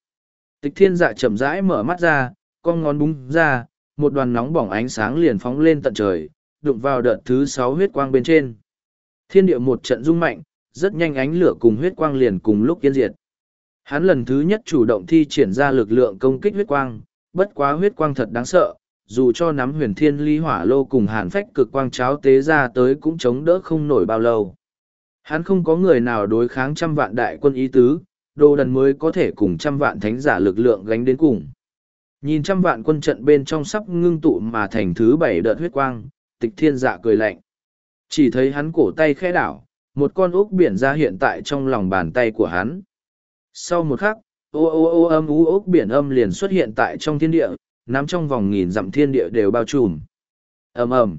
Tịch thiên dạ chậm rãi mở mắt ra, con ngón búng ra, một đoàn nóng bỏng ánh sáng liền phóng lên tận trời, đụng vào đợt thứ sáu huyết quang bên trên. Thiên địa một trận rung mạnh, rất nhanh ánh lửa cùng huyết quang liền cùng lúc yên diệt. Hắn lần thứ nhất chủ động thi triển ra lực lượng công kích huyết quang, bất quá huyết quang thật đáng sợ, dù cho nắm huyền thiên ly hỏa lô cùng hàn phách cực quang cháo tế ra tới cũng chống đỡ không nổi bao lâu. Hắn không có người nào đối kháng trăm vạn đại quân ý tứ, đồ đần mới có thể cùng trăm vạn thánh giả lực lượng gánh đến cùng. Nhìn trăm vạn quân trận bên trong sắp ngưng tụ mà thành thứ bảy đợt huyết quang, tịch thiên dạ cười lạnh. Chỉ thấy hắn cổ tay khẽ đảo, một con ốc biển ra hiện tại trong lòng bàn tay của hắn. Sau một khắc, ô ô ô âm ú ốc biển âm liền xuất hiện tại trong thiên địa, nắm trong vòng nghìn dặm thiên địa đều bao trùm. ầm ầm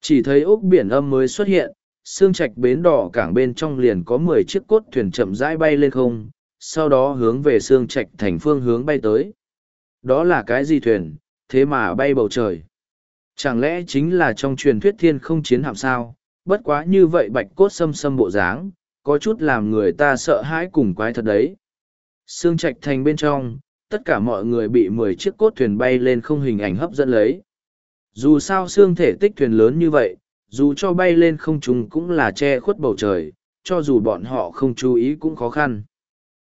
Chỉ thấy ốc biển âm mới xuất hiện, xương trạch bến đỏ cảng bên trong liền có mười chiếc cốt thuyền chậm rãi bay lên không, sau đó hướng về xương trạch thành phương hướng bay tới. Đó là cái gì thuyền, thế mà bay bầu trời. Chẳng lẽ chính là trong truyền thuyết thiên không chiến hạm sao, bất quá như vậy bạch cốt xâm xâm bộ dáng, có chút làm người ta sợ hãi cùng quái thật đấy. Sương trạch thành bên trong, tất cả mọi người bị mười chiếc cốt thuyền bay lên không hình ảnh hấp dẫn lấy. Dù sao xương thể tích thuyền lớn như vậy, dù cho bay lên không trung cũng là che khuất bầu trời, cho dù bọn họ không chú ý cũng khó khăn.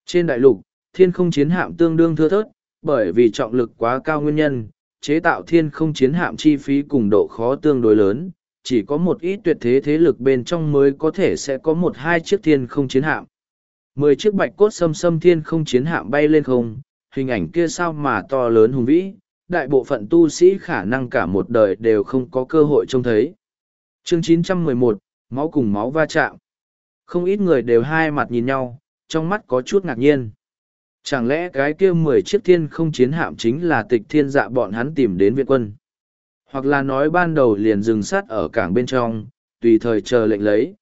Trên đại lục, thiên không chiến hạm tương đương thưa thớt, bởi vì trọng lực quá cao nguyên nhân, chế tạo thiên không chiến hạm chi phí cùng độ khó tương đối lớn, chỉ có một ít tuyệt thế thế lực bên trong mới có thể sẽ có một hai chiếc thiên không chiến hạm. Mười chiếc bạch cốt xâm xâm thiên không chiến hạm bay lên không, hình ảnh kia sao mà to lớn hùng vĩ, đại bộ phận tu sĩ khả năng cả một đời đều không có cơ hội trông thấy. Chương 911, máu cùng máu va chạm. Không ít người đều hai mặt nhìn nhau, trong mắt có chút ngạc nhiên. Chẳng lẽ cái kia mười chiếc thiên không chiến hạm chính là tịch thiên dạ bọn hắn tìm đến viện quân? Hoặc là nói ban đầu liền dừng sát ở cảng bên trong, tùy thời chờ lệnh lấy.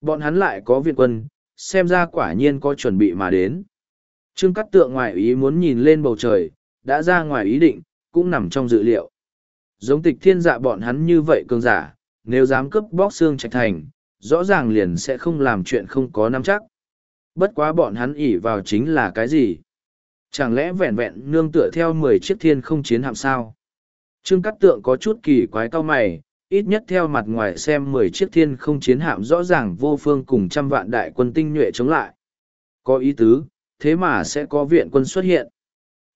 Bọn hắn lại có viện quân, xem ra quả nhiên có chuẩn bị mà đến. Trương Cát Tượng ngoài ý muốn nhìn lên bầu trời, đã ra ngoài ý định, cũng nằm trong dự liệu. Giống tịch thiên dạ bọn hắn như vậy cường giả, nếu dám cướp bóc xương trạch thành, rõ ràng liền sẽ không làm chuyện không có nắm chắc. Bất quá bọn hắn ỉ vào chính là cái gì? Chẳng lẽ vẹn vẹn nương tựa theo mười chiếc thiên không chiến hạm sao? Trương Cát Tượng có chút kỳ quái cao mày, ít nhất theo mặt ngoài xem mười chiếc thiên không chiến hạm rõ ràng vô phương cùng trăm vạn đại quân tinh nhuệ chống lại. Có ý tứ, thế mà sẽ có viện quân xuất hiện.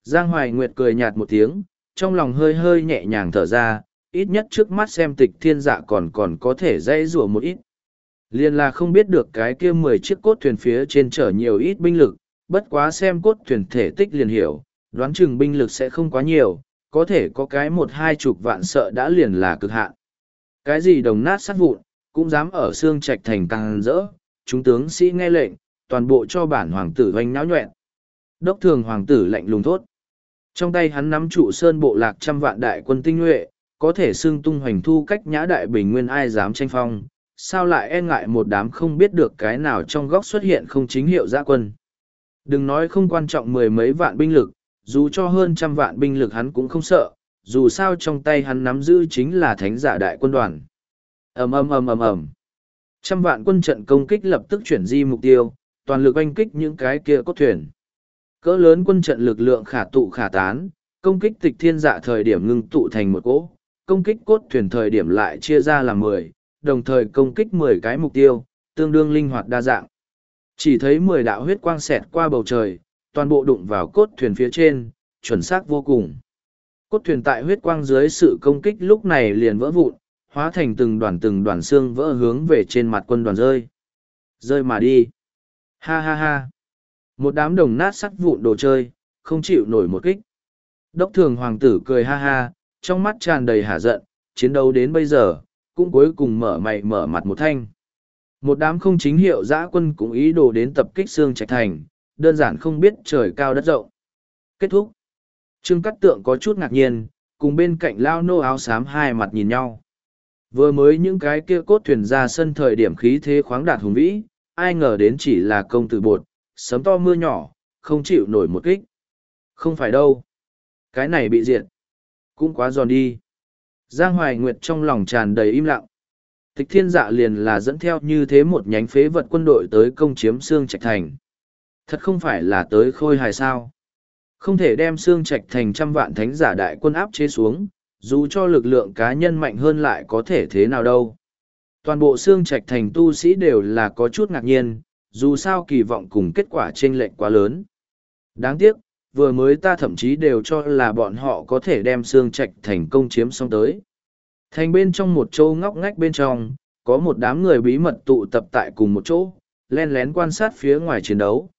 Giang Hoài Nguyệt cười nhạt một tiếng, trong lòng hơi hơi nhẹ nhàng thở ra, ít nhất trước mắt xem tịch thiên dạ còn còn có thể dây rủa một ít. Liên là không biết được cái kia mười chiếc cốt thuyền phía trên chở nhiều ít binh lực, bất quá xem cốt thuyền thể tích liền hiểu, đoán chừng binh lực sẽ không quá nhiều, có thể có cái một hai chục vạn sợ đã liền là cực hạn. Cái gì đồng nát sát vụn, cũng dám ở xương trạch thành càng rỡ, chúng tướng sĩ nghe lệnh, toàn bộ cho bản hoàng tử hoành náo nhuẹn. Đốc thường hoàng tử lạnh lùng thốt. Trong tay hắn nắm trụ sơn bộ lạc trăm vạn đại quân tinh nhuệ, có thể xưng tung hoành thu cách nhã đại bình nguyên ai dám tranh phong, sao lại e ngại một đám không biết được cái nào trong góc xuất hiện không chính hiệu giã quân. Đừng nói không quan trọng mười mấy vạn binh lực, dù cho hơn trăm vạn binh lực hắn cũng không sợ, dù sao trong tay hắn nắm giữ chính là thánh giả đại quân đoàn. ầm ầm ầm ầm ầm Trăm vạn quân trận công kích lập tức chuyển di mục tiêu, toàn lực oanh kích những cái kia cốt thuyền. Cỡ lớn quân trận lực lượng khả tụ khả tán, công kích tịch thiên dạ thời điểm ngưng tụ thành một cỗ, công kích cốt thuyền thời điểm lại chia ra làm mười, đồng thời công kích mười cái mục tiêu, tương đương linh hoạt đa dạng. Chỉ thấy mười đạo huyết quang xẹt qua bầu trời, toàn bộ đụng vào cốt thuyền phía trên, chuẩn xác vô cùng. Cốt thuyền tại huyết quang dưới sự công kích lúc này liền vỡ vụn, hóa thành từng đoàn từng đoàn xương vỡ hướng về trên mặt quân đoàn rơi. Rơi mà đi. Ha ha ha. Một đám đồng nát sắt vụn đồ chơi, không chịu nổi một kích. Đốc thường hoàng tử cười ha ha, trong mắt tràn đầy hả giận, chiến đấu đến bây giờ, cũng cuối cùng mở mày mở mặt một thanh. Một đám không chính hiệu dã quân cũng ý đồ đến tập kích xương trạch thành, đơn giản không biết trời cao đất rộng. Kết thúc. Trương Cát Tượng có chút ngạc nhiên, cùng bên cạnh lao nô áo xám hai mặt nhìn nhau. Vừa mới những cái kia cốt thuyền ra sân thời điểm khí thế khoáng đạt hùng vĩ, ai ngờ đến chỉ là công tử bột, sấm to mưa nhỏ, không chịu nổi một kích. Không phải đâu. Cái này bị diệt. Cũng quá giòn đi. Giang Hoài Nguyệt trong lòng tràn đầy im lặng. Tịch thiên dạ liền là dẫn theo như thế một nhánh phế vật quân đội tới công chiếm Sương trạch thành. Thật không phải là tới khôi hài sao. Không thể đem Sương trạch thành trăm vạn thánh giả đại quân áp chế xuống, dù cho lực lượng cá nhân mạnh hơn lại có thể thế nào đâu. Toàn bộ Sương trạch thành tu sĩ đều là có chút ngạc nhiên, dù sao kỳ vọng cùng kết quả chênh lệch quá lớn. Đáng tiếc, vừa mới ta thậm chí đều cho là bọn họ có thể đem xương trạch thành công chiếm xong tới. Thành bên trong một chỗ ngóc ngách bên trong, có một đám người bí mật tụ tập tại cùng một chỗ, len lén quan sát phía ngoài chiến đấu.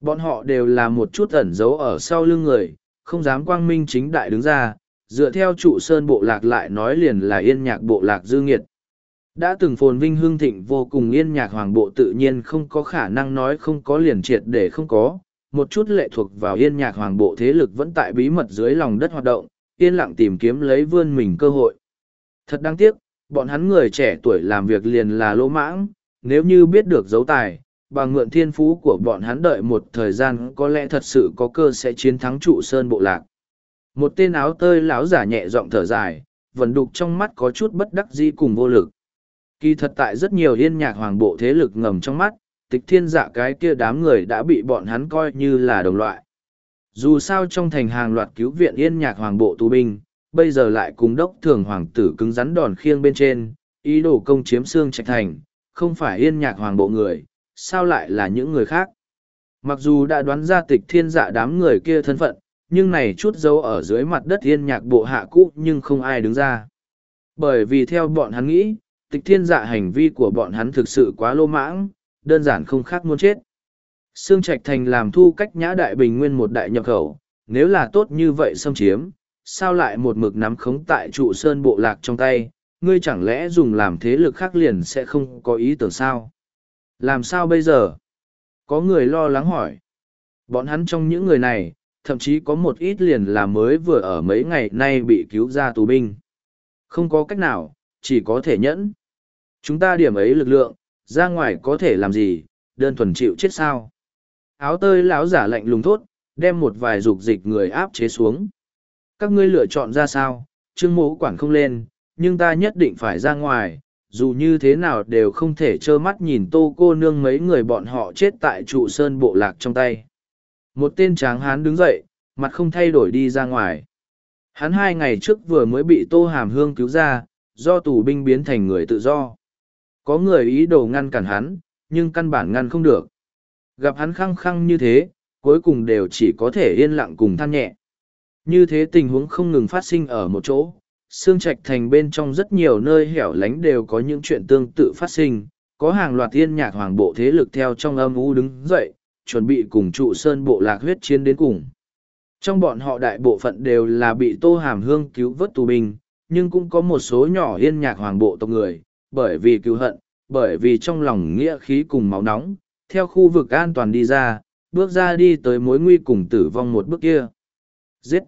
Bọn họ đều là một chút ẩn giấu ở sau lưng người, không dám quang minh chính đại đứng ra, dựa theo trụ sơn bộ lạc lại nói liền là yên nhạc bộ lạc dư nghiệt. Đã từng phồn vinh hương thịnh vô cùng yên nhạc hoàng bộ tự nhiên không có khả năng nói không có liền triệt để không có, một chút lệ thuộc vào yên nhạc hoàng bộ thế lực vẫn tại bí mật dưới lòng đất hoạt động, yên lặng tìm kiếm lấy vươn mình cơ hội. Thật đáng tiếc, bọn hắn người trẻ tuổi làm việc liền là lỗ mãng, nếu như biết được dấu tài, bằng mượn thiên phú của bọn hắn đợi một thời gian có lẽ thật sự có cơ sẽ chiến thắng trụ sơn bộ lạc. Một tên áo tơi lão giả nhẹ giọng thở dài, vẫn đục trong mắt có chút bất đắc dĩ cùng vô lực. Kỳ thật tại rất nhiều yên nhạc hoàng bộ thế lực ngầm trong mắt, tịch thiên dạ cái kia đám người đã bị bọn hắn coi như là đồng loại. Dù sao trong thành hàng loạt cứu viện yên nhạc hoàng bộ tù binh, bây giờ lại cùng đốc thường hoàng tử cứng rắn đòn khiêng bên trên, ý đồ công chiếm xương trạch thành, không phải yên nhạc hoàng bộ người, sao lại là những người khác. Mặc dù đã đoán ra tịch thiên dạ đám người kia thân phận, nhưng này chút dấu ở dưới mặt đất yên nhạc bộ hạ cũ nhưng không ai đứng ra. Bởi vì theo bọn hắn nghĩ, tịch thiên dạ hành vi của bọn hắn thực sự quá lô mãng, đơn giản không khác muốn chết. Sương Trạch Thành làm thu cách nhã đại bình nguyên một đại nhập khẩu, nếu là tốt như vậy xâm chiếm, sao lại một mực nắm khống tại trụ sơn bộ lạc trong tay, ngươi chẳng lẽ dùng làm thế lực khác liền sẽ không có ý tưởng sao? Làm sao bây giờ? Có người lo lắng hỏi. Bọn hắn trong những người này, thậm chí có một ít liền là mới vừa ở mấy ngày nay bị cứu ra tù binh. Không có cách nào, chỉ có thể nhẫn. Chúng ta điểm ấy lực lượng, ra ngoài có thể làm gì, đơn thuần chịu chết sao. Áo tơi lão giả lạnh lùng thốt, đem một vài dục dịch người áp chế xuống. Các ngươi lựa chọn ra sao, trương mũ quản không lên, nhưng ta nhất định phải ra ngoài, dù như thế nào đều không thể trơ mắt nhìn tô cô nương mấy người bọn họ chết tại trụ sơn bộ lạc trong tay. Một tên tráng hán đứng dậy, mặt không thay đổi đi ra ngoài. Hắn hai ngày trước vừa mới bị Tô Hàm Hương cứu ra, do tù binh biến thành người tự do. Có người ý đồ ngăn cản hắn, nhưng căn bản ngăn không được. Gặp hắn khăng khăng như thế, cuối cùng đều chỉ có thể yên lặng cùng than nhẹ. Như thế tình huống không ngừng phát sinh ở một chỗ, xương Trạch Thành bên trong rất nhiều nơi hẻo lánh đều có những chuyện tương tự phát sinh, có hàng loạt tiên nhạc hoàng bộ thế lực theo trong âm u đứng dậy, chuẩn bị cùng trụ sơn bộ lạc huyết chiến đến cùng. Trong bọn họ đại bộ phận đều là bị Tô Hàm Hương cứu vớt tù binh, nhưng cũng có một số nhỏ yên nhạc hoàng bộ tộc người, bởi vì cứu hận, bởi vì trong lòng nghĩa khí cùng máu nóng, theo khu vực an toàn đi ra, bước ra đi tới mối nguy cùng tử vong một bước kia. Giết!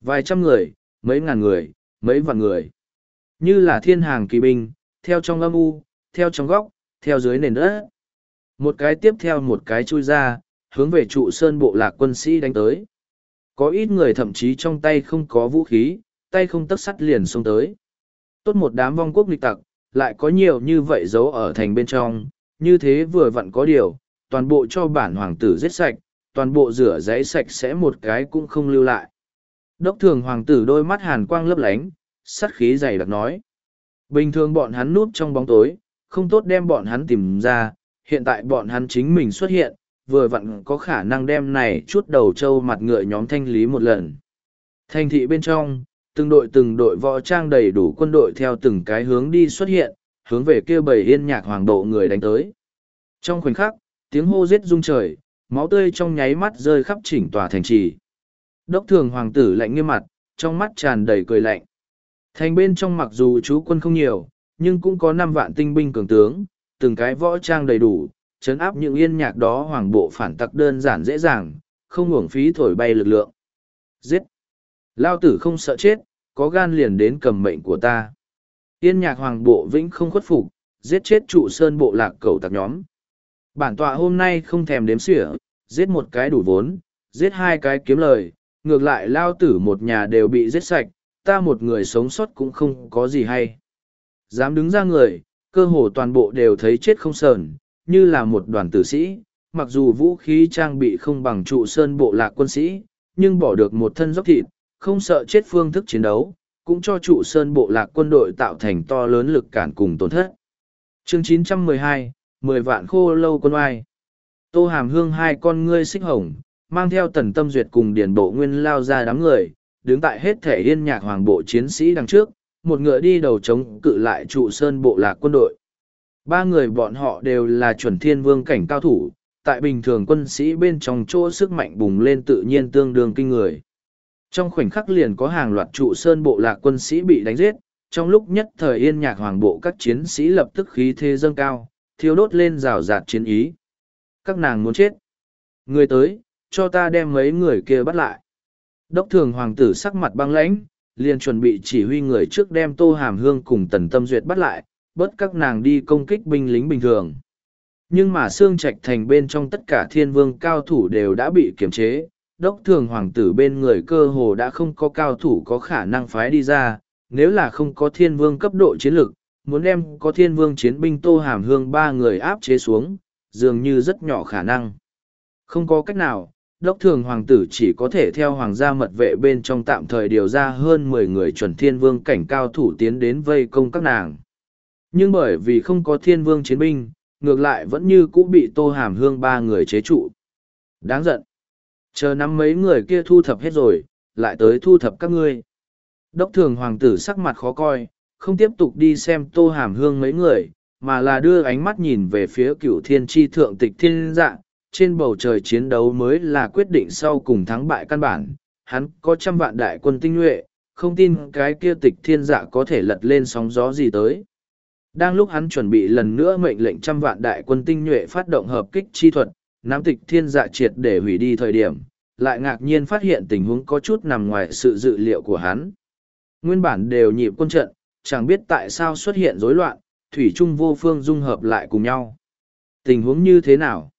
Vài trăm người, mấy ngàn người, mấy vạn người. Như là thiên hàng kỳ binh, theo trong âm u, theo trong góc, theo dưới nền đất. Một cái tiếp theo một cái chui ra, hướng về trụ sơn bộ lạc quân sĩ đánh tới. Có ít người thậm chí trong tay không có vũ khí, tay không tấc sắt liền xông tới. Tốt một đám vong quốc nghịch tặc, lại có nhiều như vậy giấu ở thành bên trong, như thế vừa vặn có điều, toàn bộ cho bản hoàng tử giết sạch, toàn bộ rửa giấy sạch sẽ một cái cũng không lưu lại. Đốc thường hoàng tử đôi mắt hàn quang lấp lánh, sắt khí dày đặc nói. Bình thường bọn hắn núp trong bóng tối, không tốt đem bọn hắn tìm ra, hiện tại bọn hắn chính mình xuất hiện, vừa vặn có khả năng đem này chút đầu trâu mặt ngựa nhóm thanh lý một lần. Thành thị bên trong, từng đội từng đội võ trang đầy đủ quân đội theo từng cái hướng đi xuất hiện, hướng về kia bầy yên nhạc hoàng độ người đánh tới. Trong khoảnh khắc, tiếng hô giết rung trời, máu tươi trong nháy mắt rơi khắp chỉnh tòa thành trì. Đốc thường hoàng tử lạnh nghiêm mặt, trong mắt tràn đầy cười lạnh. Thành bên trong mặc dù chú quân không nhiều, nhưng cũng có năm vạn tinh binh cường tướng, từng cái võ trang đầy đủ, chấn áp những yên nhạc đó hoàng bộ phản tặc đơn giản dễ dàng, không uổng phí thổi bay lực lượng. Giết! Lao tử không sợ chết, có gan liền đến cầm mệnh của ta. Yên nhạc hoàng bộ vĩnh không khuất phục, giết chết trụ sơn bộ lạc cầu tặc nhóm. Bản tọa hôm nay không thèm đếm xỉa, giết một cái đủ vốn, giết hai cái kiếm lời, ngược lại lao tử một nhà đều bị giết sạch, ta một người sống sót cũng không có gì hay. Dám đứng ra người, cơ hồ toàn bộ đều thấy chết không sờn, như là một đoàn tử sĩ, mặc dù vũ khí trang bị không bằng trụ sơn bộ lạc quân sĩ, nhưng bỏ được một thân dốc thịt, không sợ chết phương thức chiến đấu, cũng cho trụ sơn bộ lạc quân đội tạo thành to lớn lực cản cùng tổn thất. Chương 912, 10 vạn khô lâu quân oai. Tô Hàm Hương hai con ngươi xích hồng, mang theo tần tâm duyệt cùng điển bộ nguyên lao ra đám người, đứng tại hết thể yên nhạc hoàng bộ chiến sĩ đằng trước, một ngựa đi đầu chống cự lại trụ sơn bộ lạc quân đội. Ba người bọn họ đều là chuẩn thiên vương cảnh cao thủ, tại bình thường quân sĩ bên trong chỗ sức mạnh bùng lên tự nhiên tương đương kinh người. Trong khoảnh khắc liền có hàng loạt trụ sơn bộ lạc quân sĩ bị đánh giết, trong lúc nhất thời yên nhạc hoàng bộ các chiến sĩ lập tức khí thế dâng cao, thiêu đốt lên rào rạt chiến ý. Các nàng muốn chết. Người tới, cho ta đem mấy người kia bắt lại. Đốc thường hoàng tử sắc mặt băng lãnh, liền chuẩn bị chỉ huy người trước đem tô hàm hương cùng tần tâm duyệt bắt lại, bớt các nàng đi công kích binh lính bình thường. Nhưng mà xương trạch thành bên trong tất cả thiên vương cao thủ đều đã bị kiềm chế, đốc thường hoàng tử bên người cơ hồ đã không có cao thủ có khả năng phái đi ra, nếu là không có thiên vương cấp độ chiến lực, muốn đem có thiên vương chiến binh tô hàm hương ba người áp chế xuống, dường như rất nhỏ khả năng. Không có cách nào, đốc thường hoàng tử chỉ có thể theo hoàng gia mật vệ bên trong tạm thời điều ra hơn mười người chuẩn thiên vương cảnh cao thủ tiến đến vây công các nàng. Nhưng bởi vì không có thiên vương chiến binh, ngược lại vẫn như cũ bị tô hàm hương ba người chế trụ. Đáng giận. Chờ năm mấy người kia thu thập hết rồi, lại tới thu thập các ngươi. Đốc thường hoàng tử sắc mặt khó coi, không tiếp tục đi xem tô hàm hương mấy người, mà là đưa ánh mắt nhìn về phía cựu thiên tri thượng tịch thiên dạng, trên bầu trời chiến đấu mới là quyết định sau cùng thắng bại căn bản. Hắn có trăm vạn đại quân tinh nhuệ, không tin cái kia tịch thiên dạ có thể lật lên sóng gió gì tới. Đang lúc hắn chuẩn bị lần nữa mệnh lệnh trăm vạn đại quân tinh nhuệ phát động hợp kích chi thuật, nắm tịch thiên dạ triệt để hủy đi thời điểm, lại ngạc nhiên phát hiện tình huống có chút nằm ngoài sự dự liệu của hắn. Nguyên bản đều nhịp quân trận, chẳng biết tại sao xuất hiện rối loạn, thủy trung vô phương dung hợp lại cùng nhau. Tình huống như thế nào?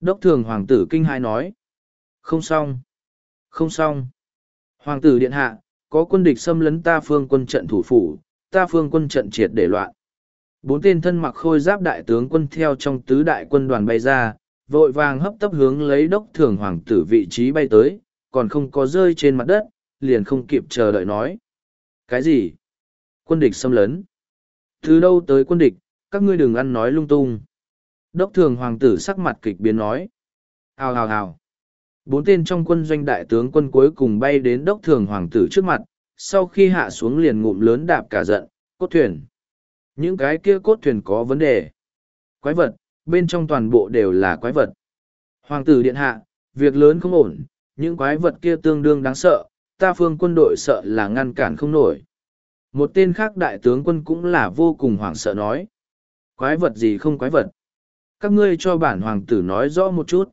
Đốc thường hoàng tử kinh hai nói. Không xong. Không xong. Hoàng tử điện hạ, có quân địch xâm lấn ta phương quân trận thủ phủ, ta phương quân trận triệt để loạn. Bốn tên thân mặc khôi giáp đại tướng quân theo trong tứ đại quân đoàn bay ra, vội vàng hấp tấp hướng lấy đốc thường hoàng tử vị trí bay tới, còn không có rơi trên mặt đất, liền không kịp chờ đợi nói. Cái gì? Quân địch xâm lấn. Từ đâu tới quân địch, các ngươi đừng ăn nói lung tung. Đốc thường hoàng tử sắc mặt kịch biến nói. Hào hào hào. Bốn tên trong quân doanh đại tướng quân cuối cùng bay đến đốc thường hoàng tử trước mặt, sau khi hạ xuống liền ngụm lớn đạp cả giận, cốt thuyền. Những cái kia cốt thuyền có vấn đề. Quái vật, bên trong toàn bộ đều là quái vật. Hoàng tử điện hạ, việc lớn không ổn, những quái vật kia tương đương đáng sợ, ta phương quân đội sợ là ngăn cản không nổi. Một tên khác đại tướng quân cũng là vô cùng hoảng sợ nói. Quái vật gì không quái vật? Các ngươi cho bản hoàng tử nói rõ một chút.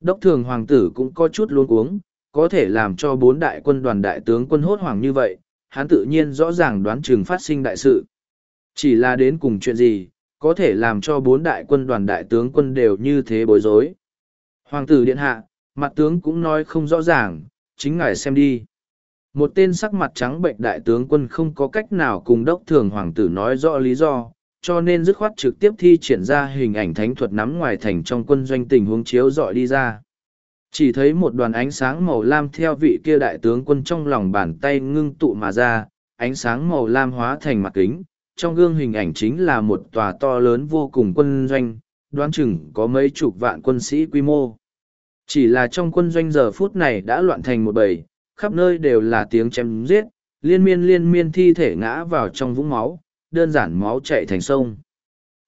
Đốc thường hoàng tử cũng có chút luống cuống, có thể làm cho bốn đại quân đoàn đại tướng quân hốt hoảng như vậy, hắn tự nhiên rõ ràng đoán chừng phát sinh đại sự. Chỉ là đến cùng chuyện gì, có thể làm cho bốn đại quân đoàn đại tướng quân đều như thế bối rối. Hoàng tử điện hạ, mặt tướng cũng nói không rõ ràng, chính ngài xem đi. Một tên sắc mặt trắng bệnh đại tướng quân không có cách nào cùng đốc thường hoàng tử nói rõ lý do, cho nên dứt khoát trực tiếp thi triển ra hình ảnh thánh thuật nắm ngoài thành trong quân doanh tình huống chiếu dọi đi ra. Chỉ thấy một đoàn ánh sáng màu lam theo vị kia đại tướng quân trong lòng bàn tay ngưng tụ mà ra, ánh sáng màu lam hóa thành mặt kính, trong gương hình ảnh chính là một tòa to lớn vô cùng quân doanh, đoán chừng có mấy chục vạn quân sĩ quy mô. Chỉ là trong quân doanh giờ phút này đã loạn thành một bầy, khắp nơi đều là tiếng chém giết, liên miên liên miên thi thể ngã vào trong vũng máu, đơn giản máu chạy thành sông.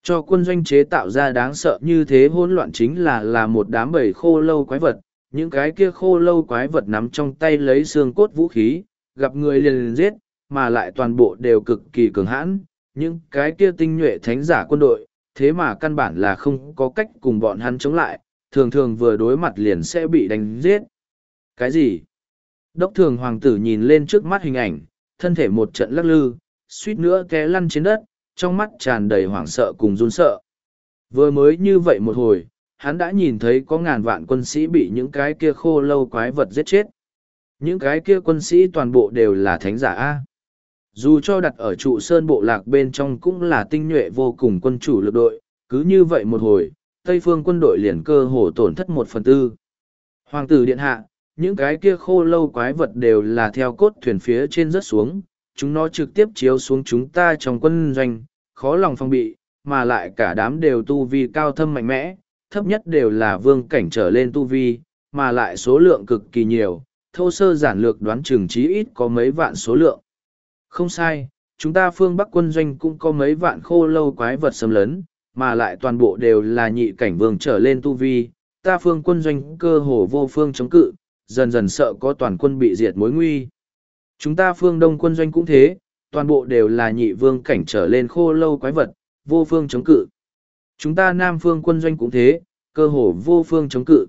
Cho quân doanh chế tạo ra đáng sợ như thế hỗn loạn chính là là một đám bầy khô lâu quái vật, những cái kia khô lâu quái vật nắm trong tay lấy xương cốt vũ khí, gặp người liền liền giết, mà lại toàn bộ đều cực kỳ cường hãn, những cái kia tinh nhuệ thánh giả quân đội, thế mà căn bản là không có cách cùng bọn hắn chống lại, thường thường vừa đối mặt liền sẽ bị đánh giết. Cái gì? Đốc thường hoàng tử nhìn lên trước mắt hình ảnh, thân thể một trận lắc lư, suýt nữa té lăn trên đất, trong mắt tràn đầy hoảng sợ cùng run sợ. Vừa mới như vậy một hồi, hắn đã nhìn thấy có ngàn vạn quân sĩ bị những cái kia khô lâu quái vật giết chết. Những cái kia quân sĩ toàn bộ đều là thánh giả A. Dù cho đặt ở trụ sơn bộ lạc bên trong cũng là tinh nhuệ vô cùng quân chủ lực đội, cứ như vậy một hồi, Tây phương quân đội liền cơ hồ tổn thất một phần tư. Hoàng tử điện hạ, những cái kia khô lâu quái vật đều là theo cốt thuyền phía trên rớt xuống, chúng nó trực tiếp chiếu xuống chúng ta trong quân doanh, khó lòng phòng bị, mà lại cả đám đều tu vi cao thâm mạnh mẽ, thấp nhất đều là vương cảnh trở lên tu vi, mà lại số lượng cực kỳ nhiều, thô sơ giản lược đoán chừng chí ít có mấy vạn số lượng. Không sai, chúng ta phương Bắc quân doanh cũng có mấy vạn khô lâu quái vật xâm lấn, mà lại toàn bộ đều là nhị cảnh vương trở lên tu vi, ta phương quân doanh cơ hồ vô phương chống cự, dần dần sợ có toàn quân bị diệt mối nguy. Chúng ta phương đông quân doanh cũng thế, toàn bộ đều là nhị vương cảnh trở lên khô lâu quái vật, vô phương chống cự. Chúng ta nam phương quân doanh cũng thế, cơ hồ vô phương chống cự.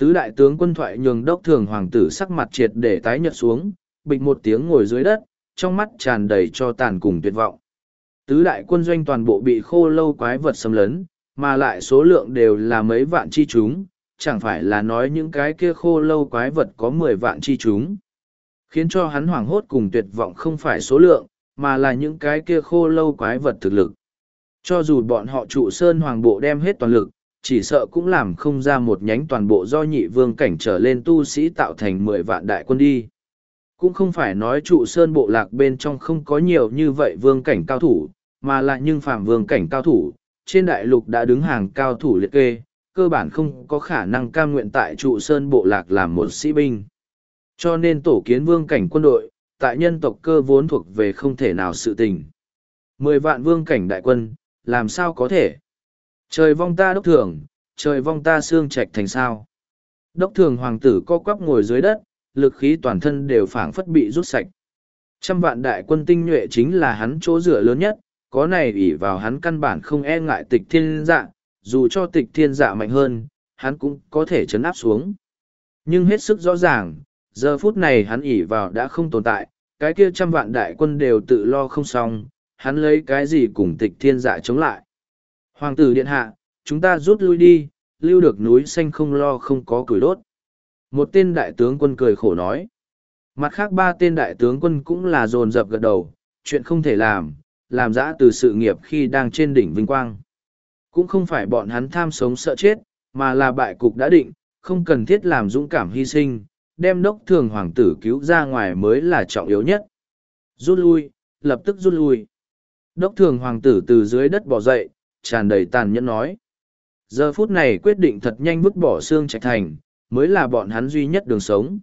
Tứ đại tướng quân thoại nhường đốc thường hoàng tử sắc mặt triệt để tái nhợt xuống, bịch một tiếng ngồi dưới đất, trong mắt tràn đầy cho tàn cùng tuyệt vọng. Tứ đại quân doanh toàn bộ bị khô lâu quái vật xâm lấn, mà lại số lượng đều là mấy vạn chi chúng, chẳng phải là nói những cái kia khô lâu quái vật có mười vạn chi chúng. Khiến cho hắn hoảng hốt cùng tuyệt vọng không phải số lượng, mà là những cái kia khô lâu quái vật thực lực. Cho dù bọn họ trụ sơn hoàng bộ đem hết toàn lực, chỉ sợ cũng làm không ra một nhánh toàn bộ do nhị vương cảnh trở lên tu sĩ tạo thành mười vạn đại quân đi. Cũng không phải nói trụ sơn bộ lạc bên trong không có nhiều như vậy vương cảnh cao thủ, mà là nhưng phạm vương cảnh cao thủ, trên đại lục đã đứng hàng cao thủ liệt kê, cơ bản không có khả năng cam nguyện tại trụ sơn bộ lạc làm một sĩ binh. Cho nên tổ kiến vương cảnh quân đội, tại nhân tộc cơ vốn thuộc về không thể nào sự tình. Mười vạn vương cảnh đại quân, làm sao có thể? Trời vong ta đốc thường, trời vong ta xương trạch thành sao. Đốc thường hoàng tử co quắp ngồi dưới đất, lực khí toàn thân đều phảng phất bị rút sạch. Trăm vạn đại quân tinh nhuệ chính là hắn chỗ dựa lớn nhất, có này ỷ vào hắn căn bản không e ngại tịch thiên dạ, dù cho tịch thiên dạ mạnh hơn, hắn cũng có thể chấn áp xuống. Nhưng hết sức rõ ràng, giờ phút này hắn ỷ vào đã không tồn tại, cái kia trăm vạn đại quân đều tự lo không xong, hắn lấy cái gì cùng tịch thiên dạ chống lại. Hoàng tử điện hạ, chúng ta rút lui đi, lưu được núi xanh không lo không có củi đốt. Một tên đại tướng quân cười khổ nói. Mặt khác ba tên đại tướng quân cũng là dồn dập gật đầu, chuyện không thể làm, làm giã từ sự nghiệp khi đang trên đỉnh vinh quang. Cũng không phải bọn hắn tham sống sợ chết, mà là bại cục đã định, không cần thiết làm dũng cảm hy sinh, đem đốc thường hoàng tử cứu ra ngoài mới là trọng yếu nhất. Rút lui, lập tức rút lui. Đốc thường hoàng tử từ dưới đất bỏ dậy, tràn đầy tàn nhẫn nói. Giờ phút này quyết định thật nhanh vứt bỏ xương trạch thành, mới là bọn hắn duy nhất đường sống.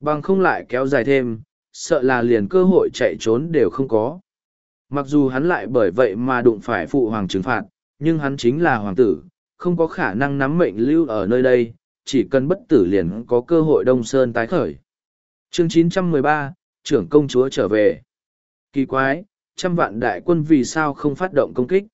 Bằng không lại kéo dài thêm, sợ là liền cơ hội chạy trốn đều không có. Mặc dù hắn lại bởi vậy mà đụng phải phụ hoàng trừng phạt, nhưng hắn chính là hoàng tử, không có khả năng nắm mệnh lưu ở nơi đây, chỉ cần bất tử liền có cơ hội đông sơn tái khởi. Chương 913, trưởng công chúa trở về. Kỳ quái, trăm vạn đại quân vì sao không phát động công kích?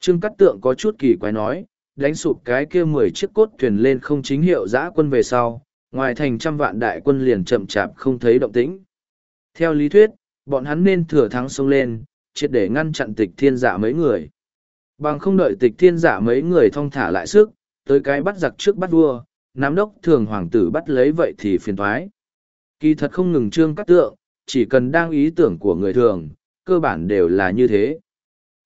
Trương Cát Tượng có chút kỳ quái nói, đánh sụp cái kia mười chiếc cốt thuyền lên không chính hiệu giã quân về sau, ngoài thành trăm vạn đại quân liền chậm chạp không thấy động tĩnh. Theo lý thuyết, bọn hắn nên thừa thắng xông lên, triệt để ngăn chặn tịch thiên giả mấy người. Bằng không đợi tịch thiên giả mấy người thong thả lại sức, tới cái bắt giặc trước bắt vua, nắm đốc thường hoàng tử bắt lấy vậy thì phiền thoái. Kỳ thật không ngừng trương cắt tượng, chỉ cần đang ý tưởng của người thường, cơ bản đều là như thế.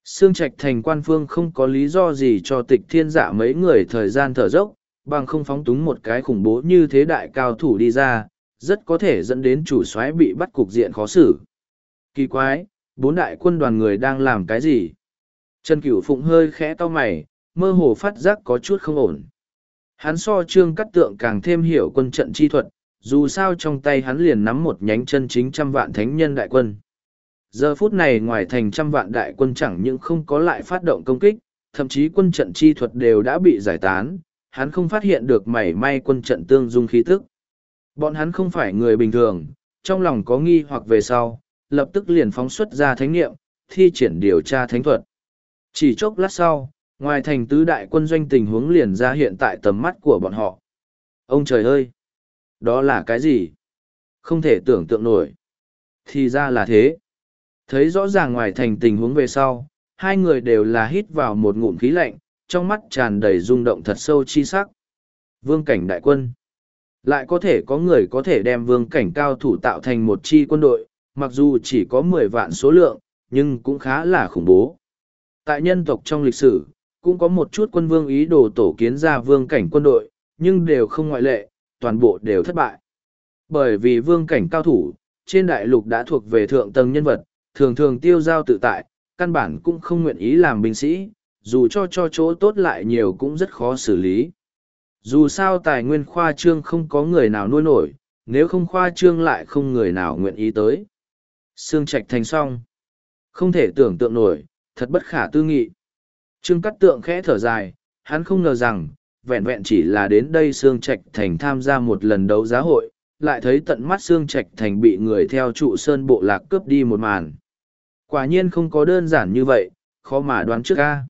Sương Trạch thành quan phương không có lý do gì cho tịch thiên dạ mấy người thời gian thở dốc, bằng không phóng túng một cái khủng bố như thế đại cao thủ đi ra, rất có thể dẫn đến chủ soái bị bắt cục diện khó xử. Kỳ quái, bốn đại quân đoàn người đang làm cái gì? Trần Cửu Phụng hơi khẽ to mày, mơ hồ phát giác có chút không ổn. Hắn so trương cắt tượng càng thêm hiểu quân trận chi thuật, dù sao trong tay hắn liền nắm một nhánh chân chính trăm vạn thánh nhân đại quân. Giờ phút này ngoài thành trăm vạn đại quân chẳng những không có lại phát động công kích, thậm chí quân trận chi thuật đều đã bị giải tán, hắn không phát hiện được mảy may quân trận tương dung khí tức. Bọn hắn không phải người bình thường, trong lòng có nghi hoặc về sau, lập tức liền phóng xuất ra thánh nghiệm, thi triển điều tra thánh thuật. Chỉ chốc lát sau, ngoài thành tứ đại quân doanh tình huống liền ra hiện tại tầm mắt của bọn họ. Ông trời ơi! Đó là cái gì? Không thể tưởng tượng nổi. Thì ra là thế. Thấy rõ ràng ngoài thành tình huống về sau, hai người đều là hít vào một ngụm khí lạnh, trong mắt tràn đầy rung động thật sâu chi sắc. Vương cảnh đại quân. Lại có thể có người có thể đem vương cảnh cao thủ tạo thành một chi quân đội, mặc dù chỉ có mười vạn số lượng, nhưng cũng khá là khủng bố. Tại nhân tộc trong lịch sử, cũng có một chút quân vương ý đồ tổ kiến ra vương cảnh quân đội, nhưng đều không ngoại lệ, toàn bộ đều thất bại. Bởi vì vương cảnh cao thủ, trên đại lục đã thuộc về thượng tầng nhân vật, thường thường tiêu giao tự tại, căn bản cũng không nguyện ý làm binh sĩ, dù cho cho chỗ tốt lại nhiều cũng rất khó xử lý. Dù sao tài nguyên khoa trương không có người nào nuôi nổi, nếu không khoa trương lại không người nào nguyện ý tới. Sương Trạch thành song Không thể tưởng tượng nổi, thật bất khả tư nghị. Trương Cát Tượng khẽ thở dài, hắn không ngờ rằng, vẹn vẹn chỉ là đến đây Sương Trạch Thành tham gia một lần đấu giá hội, lại thấy tận mắt Sương Trạch Thành bị người theo trụ sơn bộ lạc cướp đi một màn. Quả nhiên không có đơn giản như vậy, khó mà đoán trước ca.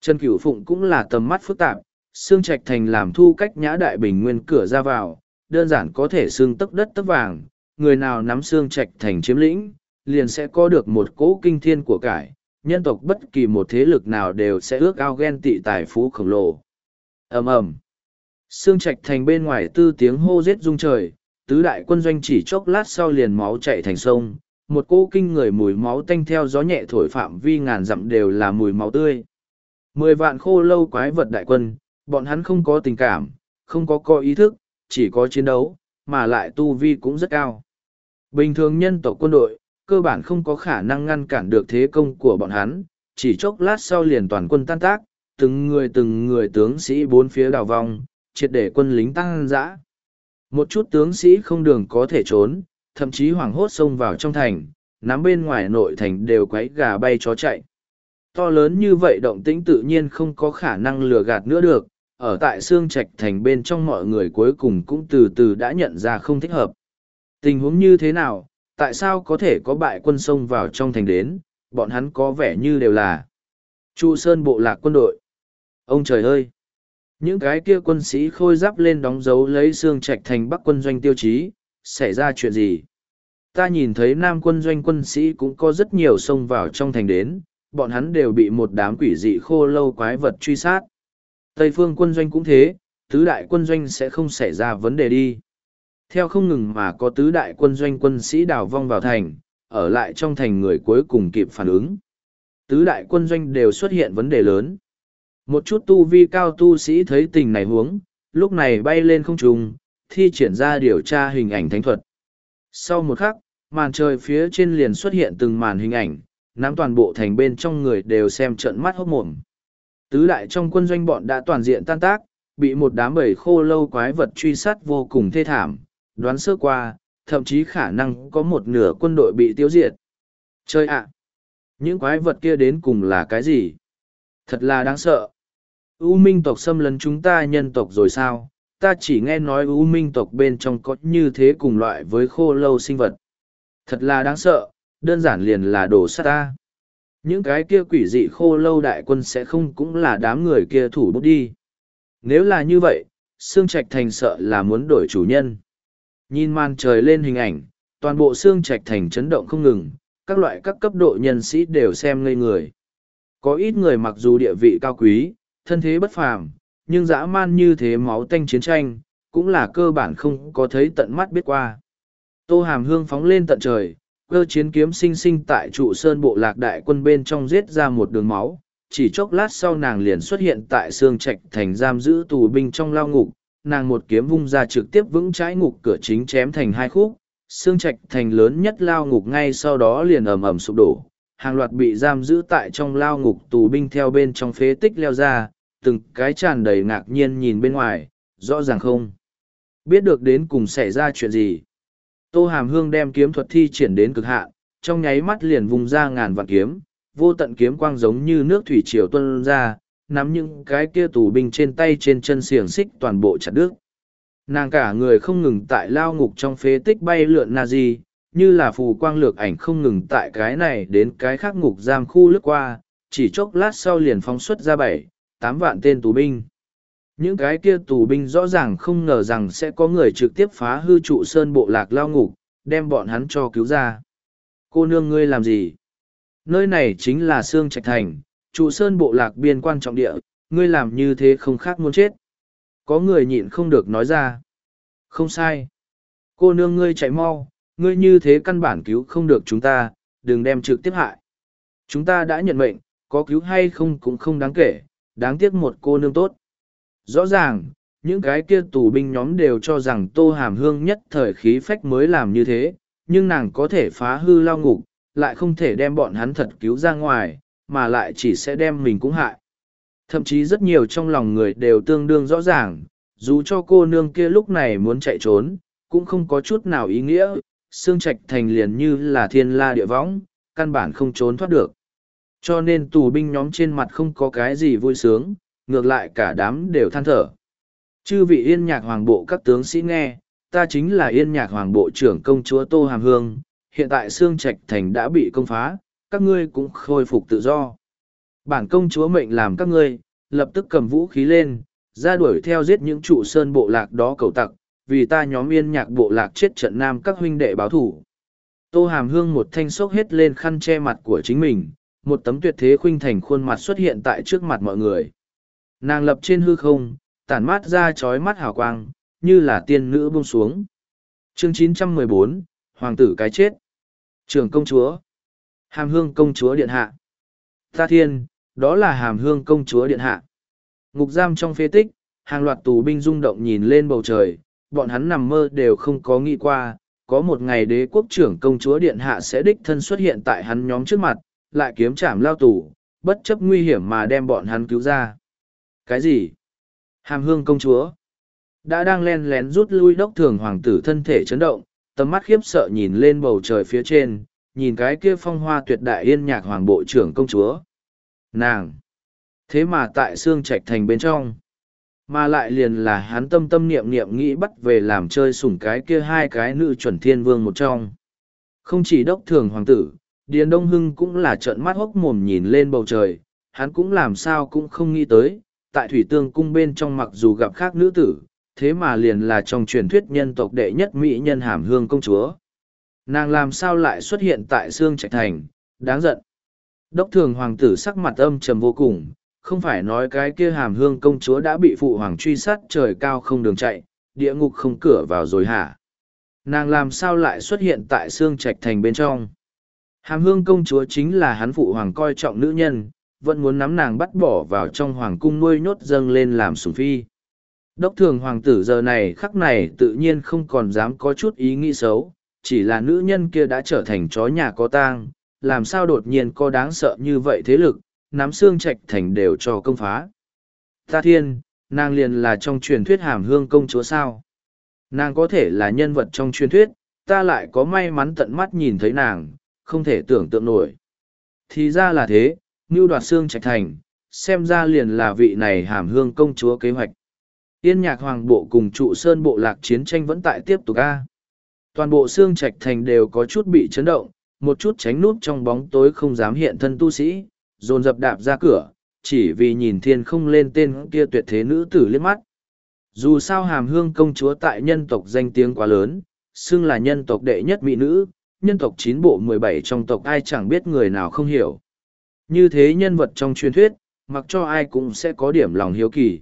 Trần Cửu Phụng cũng là tầm mắt phức tạp, xương Trạch Thành làm thu cách nhã đại bình nguyên cửa ra vào, đơn giản có thể xương tấc đất tấc vàng, người nào nắm xương Trạch Thành chiếm lĩnh, liền sẽ có được một cỗ kinh thiên của cải, nhân tộc bất kỳ một thế lực nào đều sẽ ước ao ghen tị tài phú khổng lồ. ầm ầm xương Trạch Thành bên ngoài tư tiếng hô giết rung trời, tứ đại quân doanh chỉ chốc lát sau liền máu chạy thành sông, một cỗ kinh người mùi máu tanh theo gió nhẹ thổi phạm vi ngàn dặm đều là mùi máu tươi. Mười vạn khô lâu quái vật đại quân, bọn hắn không có tình cảm, không có có ý thức, chỉ có chiến đấu, mà lại tu vi cũng rất cao. Bình thường nhân tộc quân đội, cơ bản không có khả năng ngăn cản được thế công của bọn hắn, chỉ chốc lát sau liền toàn quân tan tác, từng người từng người tướng sĩ bốn phía đào vòng, triệt để quân lính tăng dã. Một chút tướng sĩ không đường có thể trốn, thậm chí hoảng hốt xông vào trong thành, nắm bên ngoài nội thành đều quấy gà bay chó chạy. To lớn như vậy động tĩnh tự nhiên không có khả năng lừa gạt nữa được, ở tại xương trạch thành bên trong mọi người cuối cùng cũng từ từ đã nhận ra không thích hợp. Tình huống như thế nào, tại sao có thể có bại quân xông vào trong thành đến, bọn hắn có vẻ như đều là Chu Sơn bộ lạc quân đội. Ông trời ơi! Những cái kia quân sĩ khôi giáp lên đóng dấu lấy xương trạch thành bắc quân doanh tiêu chí, xảy ra chuyện gì? Ta nhìn thấy nam quân doanh quân sĩ cũng có rất nhiều xông vào trong thành đến, bọn hắn đều bị một đám quỷ dị khô lâu quái vật truy sát. Tây phương quân doanh cũng thế, tứ đại quân doanh sẽ không xảy ra vấn đề đi. Theo không ngừng mà có tứ đại quân doanh quân sĩ đào vong vào thành, ở lại trong thành người cuối cùng kịp phản ứng. Tứ đại quân doanh đều xuất hiện vấn đề lớn. Một chút tu vi cao tu sĩ thấy tình này huống, lúc này bay lên không trùng, thi triển ra điều tra hình ảnh thánh thuật. Sau một khắc, màn trời phía trên liền xuất hiện từng màn hình ảnh, nắm toàn bộ thành bên trong người đều xem trận mắt hốc mồm. Tứ đại trong quân doanh bọn đã toàn diện tan tác, bị một đám bầy khô lâu quái vật truy sát vô cùng thê thảm, đoán sơ qua, thậm chí khả năng có một nửa quân đội bị tiêu diệt. Chơi ạ! những quái vật kia đến cùng là cái gì? Thật là đáng sợ. U minh tộc xâm lấn chúng ta nhân tộc rồi sao? Ta chỉ nghe nói U minh tộc bên trong có như thế cùng loại với khô lâu sinh vật. Thật là đáng sợ, đơn giản liền là đổ sát ta. Những cái kia quỷ dị khô lâu đại quân sẽ không cũng là đám người kia thủ bút đi. Nếu là như vậy, Sương Trạch Thành sợ là muốn đổi chủ nhân. Nhìn màn trời lên hình ảnh, toàn bộ Sương Trạch Thành chấn động không ngừng, các loại các cấp độ nhân sĩ đều xem ngây người. Có ít người mặc dù địa vị cao quý, thân thế bất phàm, nhưng dã man như thế máu tanh chiến tranh, cũng là cơ bản không có thấy tận mắt biết qua. Tô Hàm Hương phóng lên tận trời, cơ chiến kiếm sinh sinh tại trụ sơn bộ lạc đại quân bên trong giết ra một đường máu. Chỉ chốc lát sau nàng liền xuất hiện tại xương trạch thành giam giữ tù binh trong lao ngục, nàng một kiếm vung ra trực tiếp vững trái ngục cửa chính chém thành hai khúc, xương trạch thành lớn nhất lao ngục ngay sau đó liền ầm ầm sụp đổ. Hàng loạt bị giam giữ tại trong lao ngục tù binh theo bên trong phế tích leo ra, từng cái tràn đầy ngạc nhiên nhìn bên ngoài, rõ ràng không. Biết được đến cùng xảy ra chuyện gì. Tô Hàm Hương đem kiếm thuật thi triển đến cực hạn, trong nháy mắt liền vùng ra ngàn vạn kiếm, vô tận kiếm quang giống như nước thủy triều tuôn ra, nắm những cái kia tù binh trên tay trên chân xiềng xích toàn bộ chặt đứt. Nàng cả người không ngừng tại lao ngục trong phế tích bay lượn na di, như là phù quang lược ảnh không ngừng tại cái này đến cái khác ngục giam khu lướt qua, chỉ chốc lát sau liền phóng xuất ra bảy, tám vạn tên tù binh. Những cái kia tù binh rõ ràng không ngờ rằng sẽ có người trực tiếp phá hư trụ sơn bộ lạc lao ngục, đem bọn hắn cho cứu ra. Cô nương ngươi làm gì? Nơi này chính là sương trạch thành, trụ sơn bộ lạc biên quan trọng địa, ngươi làm như thế không khác muốn chết. Có người nhịn không được nói ra. Không sai. Cô nương ngươi chạy mau, ngươi như thế căn bản cứu không được chúng ta, đừng đem trực tiếp hại. Chúng ta đã nhận mệnh, có cứu hay không cũng không đáng kể đáng tiếc một cô nương tốt Rõ ràng, những cái kia tù binh nhóm đều cho rằng tô hàm hương nhất thời khí phách mới làm như thế, nhưng nàng có thể phá hư lao ngục, lại không thể đem bọn hắn thật cứu ra ngoài, mà lại chỉ sẽ đem mình cũng hại. Thậm chí rất nhiều trong lòng người đều tương đương rõ ràng, dù cho cô nương kia lúc này muốn chạy trốn, cũng không có chút nào ý nghĩa, xương trạch thành liền như là thiên la địa võng, căn bản không trốn thoát được. Cho nên tù binh nhóm trên mặt không có cái gì vui sướng, ngược lại cả đám đều than thở. Chư vị yên nhạc hoàng bộ các tướng sĩ nghe, ta chính là yên nhạc hoàng bộ trưởng công chúa Tô Hàm Hương, hiện tại Sương Trạch Thành đã bị công phá, các ngươi cũng khôi phục tự do. Bản công chúa mệnh làm các ngươi, lập tức cầm vũ khí lên, ra đuổi theo giết những trụ sơn bộ lạc đó cầu tặc, vì ta nhóm yên nhạc bộ lạc chết trận nam các huynh đệ báo thủ. Tô Hàm Hương một thanh sốc hết lên khăn che mặt của chính mình, một tấm tuyệt thế khuynh thành khuôn mặt xuất hiện tại trước mặt mọi người. Nàng lập trên hư không, tản mát ra chói mắt hào quang, như là tiên nữ buông xuống. Chương 914, Hoàng tử cái chết. Trường công chúa. Hàm hương công chúa điện hạ. Ta thiên, đó là hàm hương công chúa điện hạ. Ngục giam trong phế tích, hàng loạt tù binh rung động nhìn lên bầu trời, bọn hắn nằm mơ đều không có nghĩ qua, có một ngày đế quốc trưởng công chúa điện hạ sẽ đích thân xuất hiện tại hắn nhóm trước mặt, lại kiếm trảm lao tù, bất chấp nguy hiểm mà đem bọn hắn cứu ra. Cái gì? Hàm hương công chúa. Đã đang len lén rút lui đốc thường hoàng tử thân thể chấn động, tầm mắt khiếp sợ nhìn lên bầu trời phía trên, nhìn cái kia phong hoa tuyệt đại yên nhạc hoàng bộ trưởng công chúa. Nàng! Thế mà tại xương trạch thành bên trong, mà lại liền là hắn tâm tâm niệm niệm nghĩ bắt về làm chơi sủng cái kia hai cái nữ chuẩn thiên vương một trong. Không chỉ đốc thường hoàng tử, Điền Đông Hưng cũng là trợn mắt hốc mồm nhìn lên bầu trời, hắn cũng làm sao cũng không nghĩ tới, tại thủy tương cung bên trong mặc dù gặp khác nữ tử, thế mà liền là trong truyền thuyết nhân tộc đệ nhất mỹ nhân hàm hương công chúa. Nàng làm sao lại xuất hiện tại xương trạch thành, đáng giận. Đốc thường hoàng tử sắc mặt âm trầm vô cùng, không phải nói cái kia hàm hương công chúa đã bị phụ hoàng truy sát trời cao không đường chạy, địa ngục không cửa vào rồi hả? Nàng làm sao lại xuất hiện tại xương trạch thành bên trong? Hàm hương công chúa chính là hắn phụ hoàng coi trọng nữ nhân, vẫn muốn nắm nàng bắt bỏ vào trong hoàng cung nuôi nhốt dâng lên làm sủng phi. Đốc thường hoàng tử giờ này khắc này tự nhiên không còn dám có chút ý nghĩ xấu, chỉ là nữ nhân kia đã trở thành chó nhà có tang, làm sao đột nhiên có đáng sợ như vậy thế lực, nắm xương trạch thành đều cho công phá. Ta thiên, nàng liền là trong truyền thuyết hàm hương công chúa sao. Nàng có thể là nhân vật trong truyền thuyết, ta lại có may mắn tận mắt nhìn thấy nàng, không thể tưởng tượng nổi. Thì ra là thế, mưu đoạt xương trạch thành, xem ra liền là vị này hàm hương công chúa kế hoạch. Yên nhạc hoàng bộ cùng trụ sơn bộ lạc chiến tranh vẫn tại tiếp tục a. Toàn bộ xương trạch thành đều có chút bị chấn động, một chút tránh nút trong bóng tối không dám hiện thân tu sĩ, dồn dập đạp ra cửa, chỉ vì nhìn thiên không lên tên kia tuyệt thế nữ tử liếc mắt. Dù sao hàm hương công chúa tại nhân tộc danh tiếng quá lớn, xưng là nhân tộc đệ nhất mỹ nữ, nhân tộc chín bộ mười bảy trong tộc ai chẳng biết người nào không hiểu. Như thế nhân vật trong truyền thuyết, mặc cho ai cũng sẽ có điểm lòng hiếu kỳ.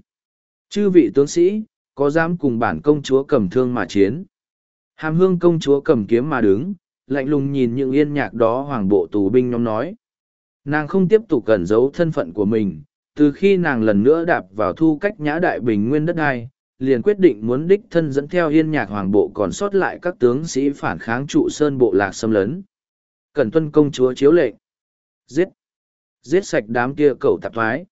Chư vị tướng sĩ, có dám cùng bản công chúa cầm thương mà chiến. Hàm hương công chúa cầm kiếm mà đứng, lạnh lùng nhìn những yên nhạc đó hoàng bộ tù binh nhóm nói. Nàng không tiếp tục cẩn giấu thân phận của mình, từ khi nàng lần nữa đạp vào thu cách nhã đại bình nguyên đất đai, liền quyết định muốn đích thân dẫn theo yên nhạc hoàng bộ còn sót lại các tướng sĩ phản kháng trụ sơn bộ lạc xâm lấn. Cẩn tuân công chúa chiếu lệnh. Giết! Giết sạch đám kia cẩu tạp thoái.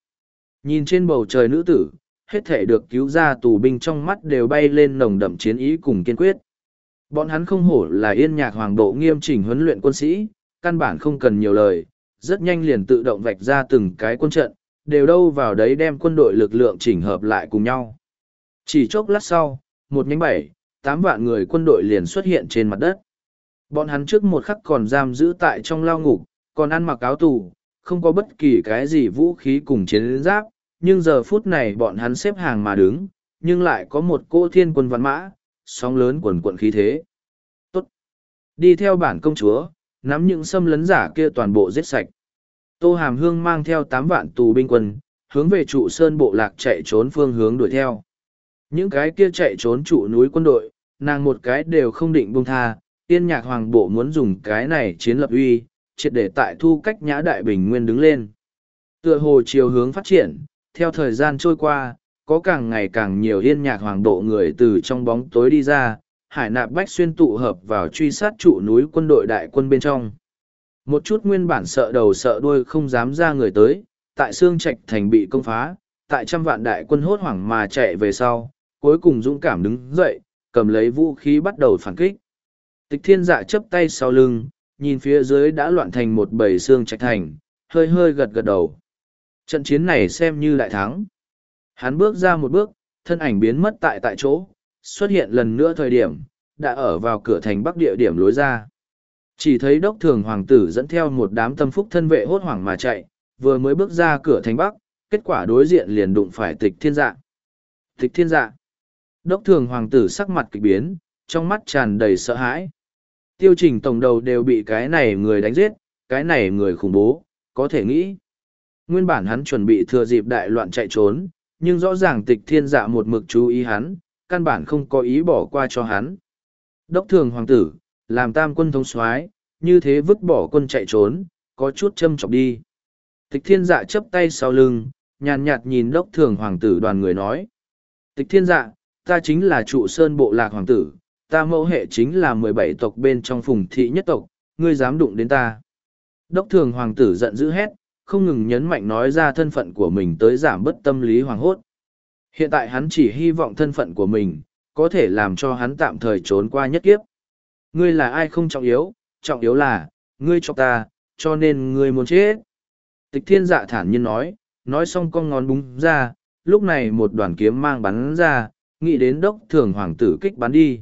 Nhìn trên bầu trời nữ tử, hết thể được cứu ra tù binh trong mắt đều bay lên nồng đậm chiến ý cùng kiên quyết. Bọn hắn không hổ là yên nhạc hoàng bộ nghiêm chỉnh huấn luyện quân sĩ, căn bản không cần nhiều lời, rất nhanh liền tự động vạch ra từng cái quân trận, đều đâu vào đấy đem quân đội lực lượng chỉnh hợp lại cùng nhau. Chỉ chốc lát sau, một nhánh bảy, tám vạn người quân đội liền xuất hiện trên mặt đất. Bọn hắn trước một khắc còn giam giữ tại trong lao ngục, còn ăn mặc áo tù, không có bất kỳ cái gì vũ khí cùng chiến giáp, nhưng giờ phút này bọn hắn xếp hàng mà đứng, nhưng lại có một cô thiên quân văn mã, sóng lớn quần quận khí thế. Tốt! Đi theo bản công chúa, nắm những xâm lấn giả kia toàn bộ giết sạch. Tô Hàm Hương mang theo tám vạn tù binh quân, hướng về trụ sơn bộ lạc chạy trốn phương hướng đuổi theo. Những cái kia chạy trốn trụ núi quân đội, nàng một cái đều không định buông tha, tiên nhạc hoàng bộ muốn dùng cái này chiến lập uy, triệt để tại thu cách nhã đại bình nguyên đứng lên. Tựa hồ chiều hướng phát triển, theo thời gian trôi qua, có càng ngày càng nhiều yên nhạc hoàng độ người từ trong bóng tối đi ra, hải nạp bách xuyên tụ hợp vào truy sát trụ núi quân đội đại quân bên trong. Một chút nguyên bản sợ đầu sợ đuôi không dám ra người tới, tại xương trạch thành bị công phá, tại trăm vạn đại quân hốt hoảng mà chạy về sau, cuối cùng dũng cảm đứng dậy, cầm lấy vũ khí bắt đầu phản kích. Tịch thiên dạ chấp tay sau lưng, nhìn phía dưới đã loạn thành một bầy xương trạch thành, hơi hơi gật gật đầu. Trận chiến này xem như đại thắng. Hắn bước ra một bước, thân ảnh biến mất tại tại chỗ, xuất hiện lần nữa thời điểm, đã ở vào cửa thành bắc địa điểm lối ra. Chỉ thấy đốc thường hoàng tử dẫn theo một đám tâm phúc thân vệ hốt hoảng mà chạy, vừa mới bước ra cửa thành bắc, kết quả đối diện liền đụng phải tịch thiên dạ. Tịch thiên dạ. Đốc thường hoàng tử sắc mặt kịch biến, trong mắt tràn đầy sợ hãi. Tiêu trình tổng đầu đều bị cái này người đánh giết, cái này người khủng bố, có thể nghĩ. Nguyên bản hắn chuẩn bị thừa dịp đại loạn chạy trốn, nhưng rõ ràng tịch thiên dạ một mực chú ý hắn, căn bản không có ý bỏ qua cho hắn. Đốc thường hoàng tử, làm tam quân thống soái như thế vứt bỏ quân chạy trốn, có chút châm chọc đi. Tịch thiên dạ chấp tay sau lưng, nhàn nhạt nhìn đốc thường hoàng tử đoàn người nói. Tịch thiên dạ, ta chính là trụ sơn bộ lạc hoàng tử, ta mẫu hệ chính là mười bảy tộc bên trong phùng thị nhất tộc, ngươi dám đụng đến ta. Đốc thường hoàng tử giận dữ hét, không ngừng nhấn mạnh nói ra thân phận của mình tới giảm bất tâm lý hoàng hốt. Hiện tại hắn chỉ hy vọng thân phận của mình, có thể làm cho hắn tạm thời trốn qua nhất kiếp. Ngươi là ai không trọng yếu, trọng yếu là, ngươi cho ta, cho nên ngươi muốn chết. Tịch thiên dạ thản nhiên nói, nói xong con ngón búng ra, lúc này một đoàn kiếm mang bắn ra, nghĩ đến đốc thường hoàng tử kích bắn đi.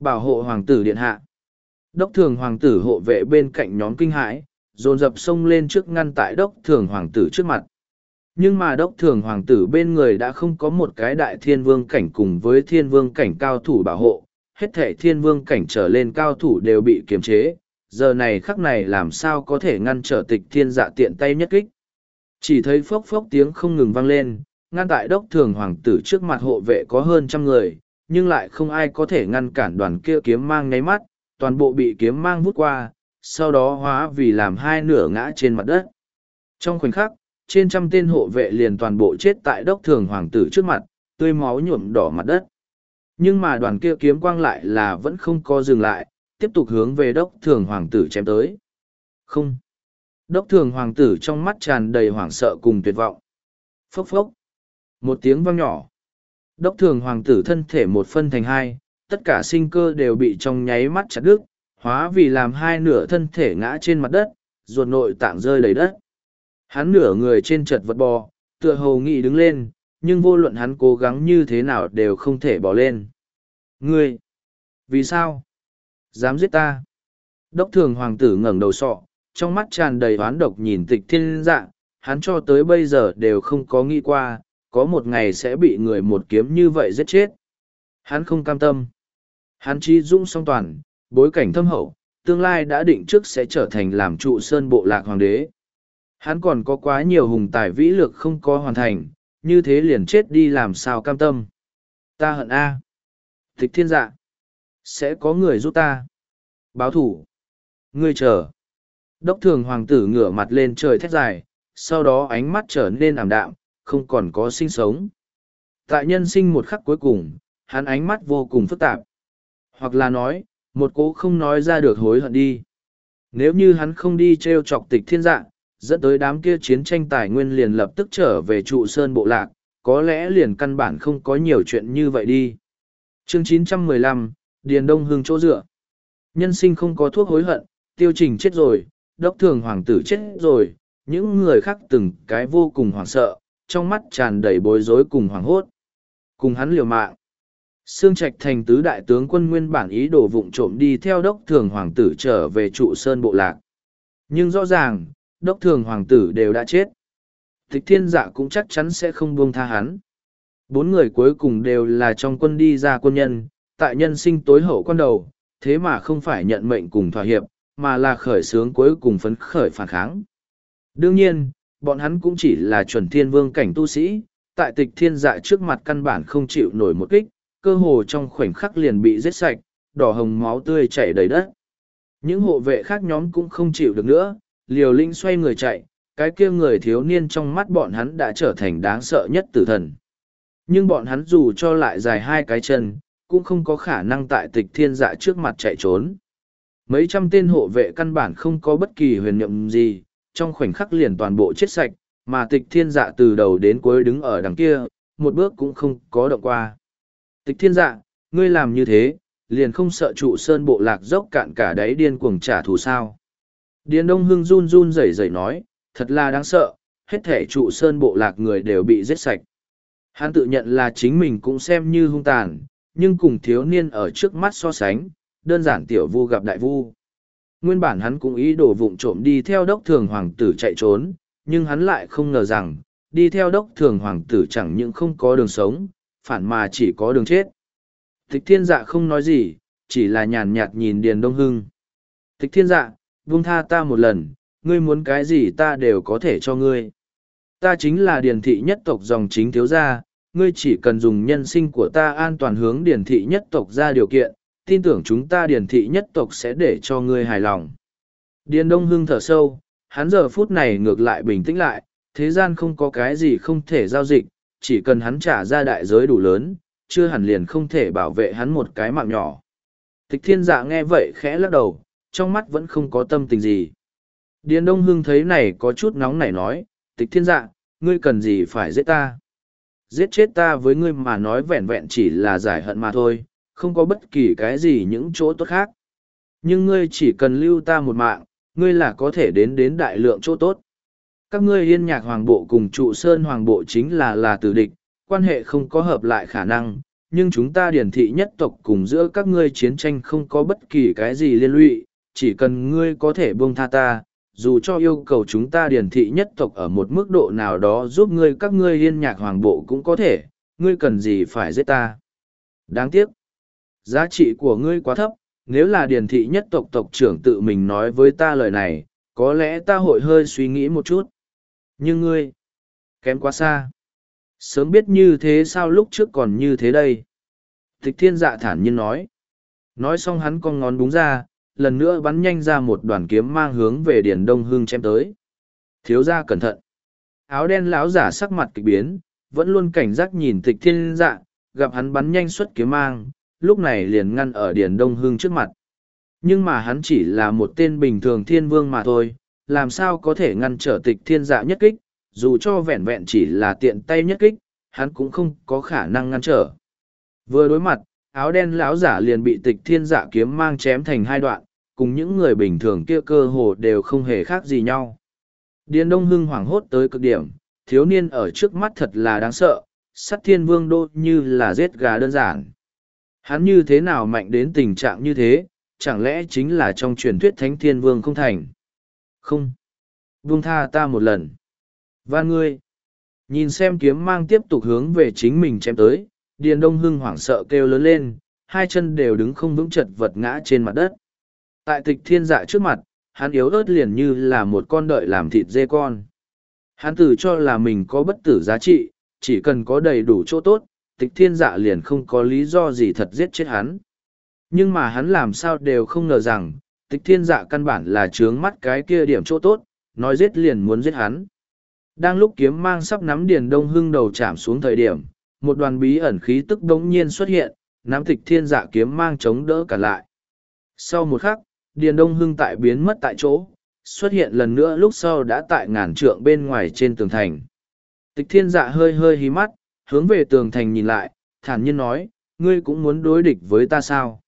Bảo hộ hoàng tử điện hạ. Đốc thường hoàng tử hộ vệ bên cạnh nhóm kinh hãi, dồn dập xông lên trước ngăn tại đốc thường hoàng tử trước mặt. Nhưng mà đốc thường hoàng tử bên người đã không có một cái đại thiên vương cảnh cùng với thiên vương cảnh cao thủ bảo hộ, hết thể thiên vương cảnh trở lên cao thủ đều bị kiềm chế, giờ này khắc này làm sao có thể ngăn trở tịch thiên dạ tiện tay nhất kích. Chỉ thấy phốc phốc tiếng không ngừng vang lên, ngăn tại đốc thường hoàng tử trước mặt hộ vệ có hơn trăm người, nhưng lại không ai có thể ngăn cản đoàn kia kiếm mang nháy mắt, toàn bộ bị kiếm mang vút qua, sau đó hóa vì làm hai nửa ngã trên mặt đất. Trong khoảnh khắc, trên trăm tên hộ vệ liền toàn bộ chết tại đốc thường hoàng tử trước mặt, tươi máu nhuộm đỏ mặt đất. Nhưng mà đoàn kia kiếm quang lại là vẫn không có dừng lại, tiếp tục hướng về đốc thường hoàng tử chém tới. Không. Đốc thường hoàng tử trong mắt tràn đầy hoảng sợ cùng tuyệt vọng. Phốc phốc. Một tiếng vang nhỏ. Đốc thường hoàng tử thân thể một phân thành hai, tất cả sinh cơ đều bị trong nháy mắt chặt đứt, hóa vì làm hai nửa thân thể ngã trên mặt đất, ruột nội tạng rơi đầy đất. Hắn nửa người trên chật vật bò, tựa hồ nghị đứng lên, nhưng vô luận hắn cố gắng như thế nào đều không thể bỏ lên. Ngươi! Vì sao? Dám giết ta? Đốc thường hoàng tử ngẩng đầu sọ, trong mắt tràn đầy oán độc nhìn tịch thiên dạ, hắn cho tới bây giờ đều không có nghĩ qua, có một ngày sẽ bị người một kiếm như vậy giết chết. Hắn không cam tâm. Hắn chi dũng song toàn, bối cảnh thâm hậu, tương lai đã định trước sẽ trở thành làm trụ sơn bộ lạc hoàng đế. Hắn còn có quá nhiều hùng tài vĩ lược không có hoàn thành, như thế liền chết đi làm sao cam tâm. Ta hận A. À. Thích thiên dạ. Sẽ có người giúp ta. Báo thủ. Ngươi chờ. Đốc thường hoàng tử ngửa mặt lên trời thét dài, sau đó ánh mắt trở nên ảm đạm, không còn có sinh sống. Tại nhân sinh một khắc cuối cùng, hắn ánh mắt vô cùng phức tạp. Hoặc là nói, một cố không nói ra được hối hận đi. Nếu như hắn không đi treo chọc tịch thiên Dạng, dẫn tới đám kia chiến tranh tài nguyên liền lập tức trở về trụ sơn bộ lạc, có lẽ liền căn bản không có nhiều chuyện như vậy đi. Chương 915, Điền Đông Hương chỗ dựa. Nhân sinh không có thuốc hối hận, tiêu trình chết rồi, đốc thường hoàng tử chết rồi, những người khác từng cái vô cùng hoảng sợ, trong mắt tràn đầy bối rối cùng hoảng hốt. Cùng hắn liều mạng. Sương Trạch thành tứ đại tướng quân nguyên bản ý đồ vụng trộm đi theo đốc thường hoàng tử trở về trụ sơn bộ lạc. Nhưng rõ ràng, đốc thường hoàng tử đều đã chết. Tịch thiên dạ cũng chắc chắn sẽ không buông tha hắn. Bốn người cuối cùng đều là trong quân đi ra quân nhân, tại nhân sinh tối hậu quan đầu, thế mà không phải nhận mệnh cùng thỏa hiệp, mà là khởi sướng cuối cùng phấn khởi phản kháng. Đương nhiên, bọn hắn cũng chỉ là chuẩn thiên vương cảnh tu sĩ, tại tịch thiên dạ trước mặt căn bản không chịu nổi một kích, cơ hồ trong khoảnh khắc liền bị giết sạch, đỏ hồng máu tươi chảy đầy đất. Những hộ vệ khác nhóm cũng không chịu được nữa, liều linh xoay người chạy, cái kia người thiếu niên trong mắt bọn hắn đã trở thành đáng sợ nhất tử thần. Nhưng bọn hắn dù cho lại dài hai cái chân, cũng không có khả năng tại tịch thiên dạ trước mặt chạy trốn. Mấy trăm tên hộ vệ căn bản không có bất kỳ huyền nhậm gì, trong khoảnh khắc liền toàn bộ chết sạch, mà tịch thiên dạ từ đầu đến cuối đứng ở đằng kia, một bước cũng không có động qua. Tịch thiên dạ, ngươi làm như thế, liền không sợ trụ sơn bộ lạc dốc cạn cả đáy điên cuồng trả thù sao. Điền Đông Hưng run run rẩy rẩy nói, thật là đáng sợ, hết thể trụ sơn bộ lạc người đều bị giết sạch. Hắn tự nhận là chính mình cũng xem như hung tàn, nhưng cùng thiếu niên ở trước mắt so sánh, đơn giản tiểu vu gặp đại vu. Nguyên bản hắn cũng ý đồ vụng trộm đi theo đốc thường hoàng tử chạy trốn, nhưng hắn lại không ngờ rằng, đi theo đốc thường hoàng tử chẳng những không có đường sống, phản mà chỉ có đường chết. Tịch thiên dạ không nói gì, chỉ là nhàn nhạt nhìn Điền Đông Hưng. Tịch thiên dạ, buông tha ta một lần, ngươi muốn cái gì ta đều có thể cho ngươi. Ta chính là điền thị nhất tộc dòng chính thiếu gia, ngươi chỉ cần dùng nhân sinh của ta an toàn hướng điền thị nhất tộc ra điều kiện, tin tưởng chúng ta điền thị nhất tộc sẽ để cho ngươi hài lòng. Điền Đông Hưng thở sâu, hắn giờ phút này ngược lại bình tĩnh lại, thế gian không có cái gì không thể giao dịch, chỉ cần hắn trả ra đại giới đủ lớn, chưa hẳn liền không thể bảo vệ hắn một cái mạng nhỏ. Tịch thiên dạ nghe vậy khẽ lắc đầu, trong mắt vẫn không có tâm tình gì. Điền Đông Hưng thấy này có chút nóng nảy nói, tịch thiên dạ, ngươi cần gì phải giết ta? Giết chết ta với ngươi mà nói vẹn vẹn chỉ là giải hận mà thôi, không có bất kỳ cái gì những chỗ tốt khác. Nhưng ngươi chỉ cần lưu ta một mạng, ngươi là có thể đến đến đại lượng chỗ tốt. Các ngươi yên nhạc hoàng bộ cùng trụ sơn hoàng bộ chính là là tử địch, quan hệ không có hợp lại khả năng, nhưng chúng ta điển thị nhất tộc cùng giữa các ngươi chiến tranh không có bất kỳ cái gì liên lụy, chỉ cần ngươi có thể buông tha ta, dù cho yêu cầu chúng ta điển thị nhất tộc ở một mức độ nào đó giúp ngươi các ngươi liên nhạc hoàng bộ cũng có thể, ngươi cần gì phải giết ta. Đáng tiếc, giá trị của ngươi quá thấp, nếu là điển thị nhất tộc tộc trưởng tự mình nói với ta lời này, có lẽ ta hội hơi suy nghĩ một chút. Nhưng ngươi, kém quá xa. Sớm biết như thế sao lúc trước còn như thế đây? Tịch thiên dạ thản nhiên nói. Nói xong hắn con ngón búng ra, lần nữa bắn nhanh ra một đoàn kiếm mang hướng về Điền Đông Hưng chém tới. Thiếu gia cẩn thận. Áo đen lão giả sắc mặt kịch biến, vẫn luôn cảnh giác nhìn tịch thiên dạ, gặp hắn bắn nhanh xuất kiếm mang, lúc này liền ngăn ở Điền Đông Hưng trước mặt. Nhưng mà hắn chỉ là một tên bình thường thiên vương mà thôi, làm sao có thể ngăn trở tịch thiên dạ nhất kích, dù cho vẹn vẹn chỉ là tiện tay nhất kích, hắn cũng không có khả năng ngăn trở. Vừa đối mặt, áo đen lão giả liền bị tịch thiên dạ kiếm mang chém thành hai đoạn, cùng những người bình thường kia cơ hồ đều không hề khác gì nhau. Điền Đông Hưng hoảng hốt tới cực điểm, thiếu niên ở trước mắt thật là đáng sợ, sắt thiên vương đô như là giết gà đơn giản. Hắn như thế nào mạnh đến tình trạng như thế, chẳng lẽ chính là trong truyền thuyết thánh thiên vương không thành? Không. Vương tha ta một lần. Và ngươi. Nhìn xem kiếm mang tiếp tục hướng về chính mình chém tới, Điền Đông Hưng hoảng sợ kêu lớn lên, hai chân đều đứng không vững chật vật ngã trên mặt đất. Tại tịch thiên dạ trước mặt, hắn yếu ớt liền như là một con đợi làm thịt dê con. Hắn tự cho là mình có bất tử giá trị, chỉ cần có đầy đủ chỗ tốt, tịch thiên dạ liền không có lý do gì thật giết chết hắn. Nhưng mà hắn làm sao đều không ngờ rằng, tịch thiên dạ căn bản là trướng mắt cái kia điểm chỗ tốt, nói giết liền muốn giết hắn. Đang lúc kiếm mang sắp nắm điền đông hưng đầu chạm xuống thời điểm, một đoàn bí ẩn khí tức đống nhiên xuất hiện, nắm tịch thiên dạ kiếm mang chống đỡ cả lại. Sau một khắc, điền đông hưng tại biến mất tại chỗ, xuất hiện lần nữa lúc sau đã tại ngàn trượng bên ngoài trên tường thành. Tịch thiên dạ hơi hơi hí mắt, hướng về tường thành nhìn lại, thản nhiên nói, ngươi cũng muốn đối địch với ta sao?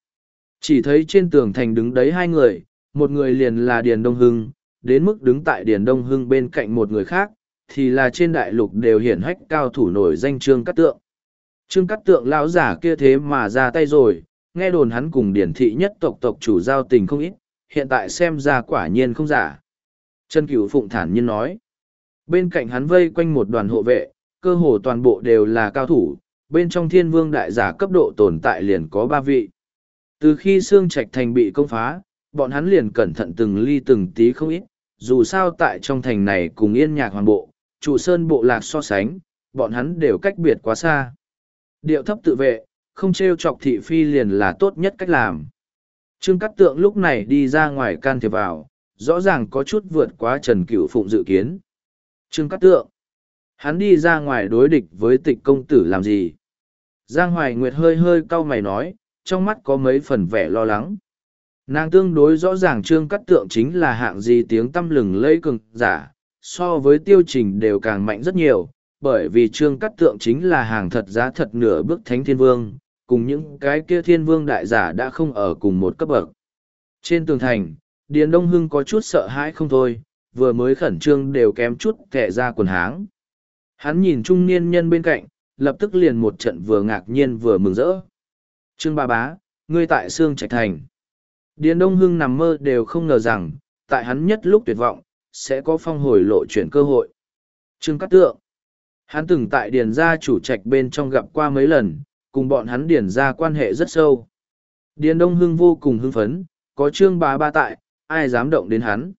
Chỉ thấy trên tường thành đứng đấy hai người, một người liền là Điền Đông Hưng, đến mức đứng tại Điền Đông Hưng bên cạnh một người khác, thì là trên đại lục đều hiển hách cao thủ nổi danh Trương Cát Tượng. Trương Cát Tượng lão giả kia thế mà ra tay rồi, nghe đồn hắn cùng Điển thị nhất tộc tộc chủ giao tình không ít, hiện tại xem ra quả nhiên không giả. Trần Cửu Phụng thản nhiên nói. Bên cạnh hắn vây quanh một đoàn hộ vệ, cơ hồ toàn bộ đều là cao thủ, bên trong thiên vương đại giả cấp độ tồn tại liền có ba vị. Từ khi xương Trạch Thành bị công phá, bọn hắn liền cẩn thận từng ly từng tí không ít, dù sao tại trong thành này cùng yên nhạc hoàng bộ, trụ sơn bộ lạc so sánh, bọn hắn đều cách biệt quá xa. Điệu thấp tự vệ, không trêu chọc thị phi liền là tốt nhất cách làm. Trương Cát Tượng lúc này đi ra ngoài can thiệp vào, rõ ràng có chút vượt quá Trần Cửu Phụng dự kiến. Trương Cát Tượng, hắn đi ra ngoài đối địch với tịch công tử làm gì? Giang Hoài Nguyệt hơi hơi cau mày nói, trong mắt có mấy phần vẻ lo lắng. Nàng tương đối rõ ràng Trương Cát Tượng chính là hạng gì tiếng tâm lừng lây cường giả, so với tiêu trình đều càng mạnh rất nhiều, bởi vì Trương Cát Tượng chính là hàng thật giá thật nửa bước thánh thiên vương, cùng những cái kia thiên vương đại giả đã không ở cùng một cấp bậc. Trên tường thành, Điền Đông Hưng có chút sợ hãi không thôi, vừa mới khẩn trương đều kém chút kẻ ra quần háng. Hắn nhìn trung niên nhân bên cạnh, lập tức liền một trận vừa ngạc nhiên vừa mừng rỡ. Trương Ba Bá, ngươi tại Sương Trạch Thành. Điền Đông Hưng nằm mơ đều không ngờ rằng, tại hắn nhất lúc tuyệt vọng, sẽ có phong hồi lộ chuyển cơ hội. Trương Cát Tượng. Hắn từng tại Điền gia chủ trạch bên trong gặp qua mấy lần, cùng bọn hắn Điền gia quan hệ rất sâu. Điền Đông Hưng vô cùng hưng phấn, có Trương Bá Ba tại, ai dám động đến hắn.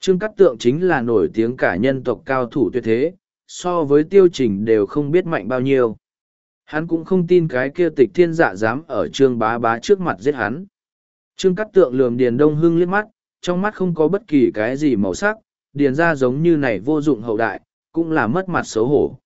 Trương Cát Tượng chính là nổi tiếng cả nhân tộc cao thủ tuyệt thế, so với tiêu trình đều không biết mạnh bao nhiêu. Hắn cũng không tin cái kia tịch thiên dạ dám ở Trương Bá Bá trước mặt giết hắn. Trương cắt Tượng lườm Điền Đông Hưng liếc mắt, trong mắt không có bất kỳ cái gì màu sắc, điền ra giống như này vô dụng hậu đại, cũng là mất mặt xấu hổ.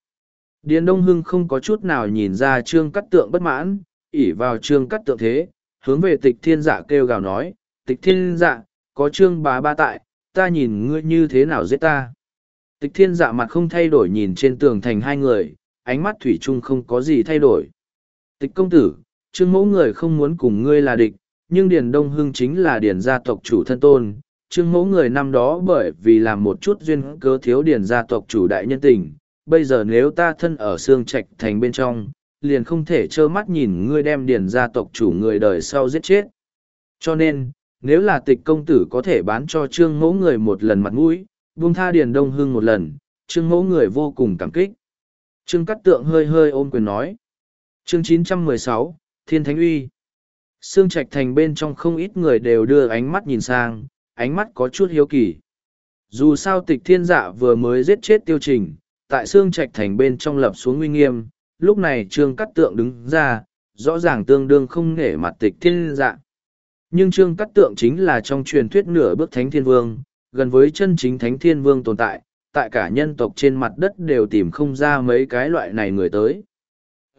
Điền Đông Hưng không có chút nào nhìn ra Trương cắt Tượng bất mãn, ỉ vào Trương cắt Tượng thế, hướng về tịch thiên dạ kêu gào nói, tịch thiên dạ, có Trương bá ba tại, ta nhìn ngươi như thế nào giết ta. Tịch thiên dạ mặt không thay đổi nhìn trên tường thành hai người, ánh mắt thủy chung không có gì thay đổi. Tịch công tử, Trương mẫu người không muốn cùng ngươi là địch, nhưng Điền Đông Hưng chính là Điền gia tộc chủ thân tôn. Trương mẫu người năm đó bởi vì làm một chút duyên cớ thiếu Điền gia tộc chủ đại nhân tình, bây giờ nếu ta thân ở xương trạch thành bên trong, liền không thể trơ mắt nhìn ngươi đem Điền gia tộc chủ người đời sau giết chết. Cho nên, nếu là tịch công tử có thể bán cho trương mẫu người một lần mặt mũi, buông tha Điền Đông Hưng một lần, trương mẫu người vô cùng cảm kích. Trương Cát Tượng hơi hơi ôm quyền nói. Chương 916, Thiên Thánh Uy Sương Trạch Thành bên trong không ít người đều đưa ánh mắt nhìn sang, ánh mắt có chút hiếu kỳ. Dù sao tịch thiên dạ vừa mới giết chết tiêu trình, tại Sương Trạch Thành bên trong lập xuống nguy nghiêm, lúc này Trương Cát Tượng đứng ra, rõ ràng tương đương không nể mặt tịch thiên dạ. Nhưng Trương Cát Tượng chính là trong truyền thuyết nửa bước Thánh Thiên Vương, gần với chân chính Thánh Thiên Vương tồn tại, tại cả nhân tộc trên mặt đất đều tìm không ra mấy cái loại này người tới.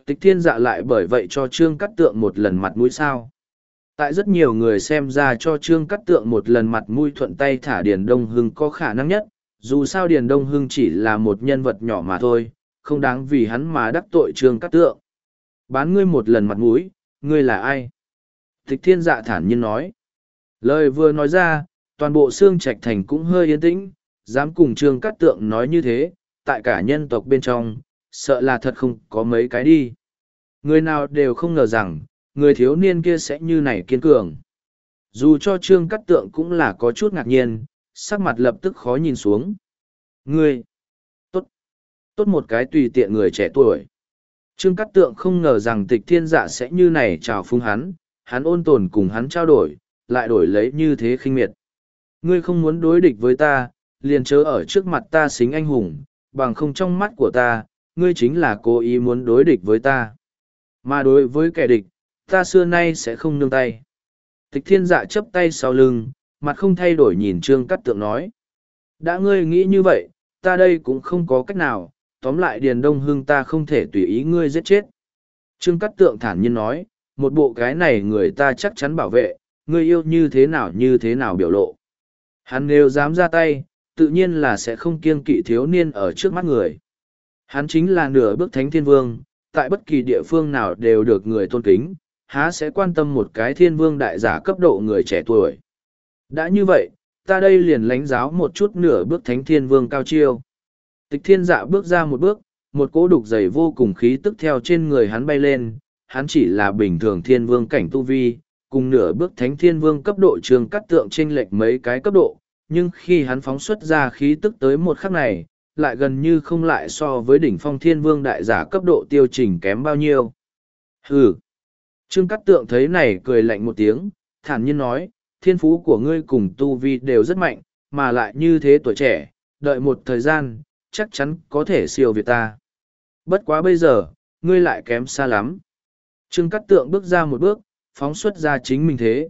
Tịch thiên dạ lại bởi vậy cho Trương cắt Tượng một lần mặt mũi sao. Tại rất nhiều người xem ra cho Trương cắt Tượng một lần mặt mũi thuận tay thả Điền Đông Hưng có khả năng nhất, dù sao Điền Đông Hưng chỉ là một nhân vật nhỏ mà thôi, không đáng vì hắn mà đắc tội Trương cắt Tượng. Bán ngươi một lần mặt mũi, ngươi là ai? Tịch thiên dạ thản nhiên nói. Lời vừa nói ra, toàn bộ xương trạch thành cũng hơi yên tĩnh, dám cùng Trương Cát Tượng nói như thế, tại cả nhân tộc bên trong, sợ là thật không có mấy cái đi. Người nào đều không ngờ rằng, người thiếu niên kia sẽ như này kiên cường. Dù cho Trương Cát Tượng cũng là có chút ngạc nhiên, sắc mặt lập tức khó nhìn xuống. Ngươi! Tốt! Tốt một cái tùy tiện người trẻ tuổi. Trương Cát Tượng không ngờ rằng tịch thiên dạ sẽ như này chào phúng hắn, hắn ôn tồn cùng hắn trao đổi, lại đổi lấy như thế khinh miệt. Ngươi không muốn đối địch với ta, liền chớ ở trước mặt ta xính anh hùng, bằng không trong mắt của ta, ngươi chính là cố ý muốn đối địch với ta. Mà đối với kẻ địch, ta xưa nay sẽ không nương tay. Tịch thiên dạ chấp tay sau lưng, mặt không thay đổi nhìn Trương Cát Tượng nói. Đã ngươi nghĩ như vậy, ta đây cũng không có cách nào, tóm lại Điền Đông Hưng ta không thể tùy ý ngươi giết chết. Trương Cát Tượng thản nhiên nói, một bộ cái này người ta chắc chắn bảo vệ, ngươi yêu như thế nào như thế nào biểu lộ. Hắn nếu dám ra tay, tự nhiên là sẽ không kiêng kỵ thiếu niên ở trước mắt người. Hắn chính là nửa bước thánh thiên vương, tại bất kỳ địa phương nào đều được người tôn kính, há sẽ quan tâm một cái thiên vương đại giả cấp độ người trẻ tuổi. Đã như vậy, ta đây liền lánh giáo một chút nửa bước thánh thiên vương cao chiêu. Tịch thiên dạ bước ra một bước, một cỗ đục dày vô cùng khí tức theo trên người hắn bay lên, hắn chỉ là bình thường thiên vương cảnh tu vi, cùng nửa bước thánh thiên vương cấp độ trường cắt tượng trên lệch mấy cái cấp độ, nhưng khi hắn phóng xuất ra khí tức tới một khắc này, lại gần như không lại so với đỉnh phong thiên vương đại giả cấp độ tiêu trình kém bao nhiêu. Hừ! Trương Cát Tượng thấy này cười lạnh một tiếng, thản nhiên nói, thiên phú của ngươi cùng tu vi đều rất mạnh, mà lại như thế tuổi trẻ, đợi một thời gian, chắc chắn có thể siêu việt ta. Bất quá bây giờ, ngươi lại kém xa lắm. Trương Cát Tượng bước ra một bước, phóng xuất ra chính mình thế.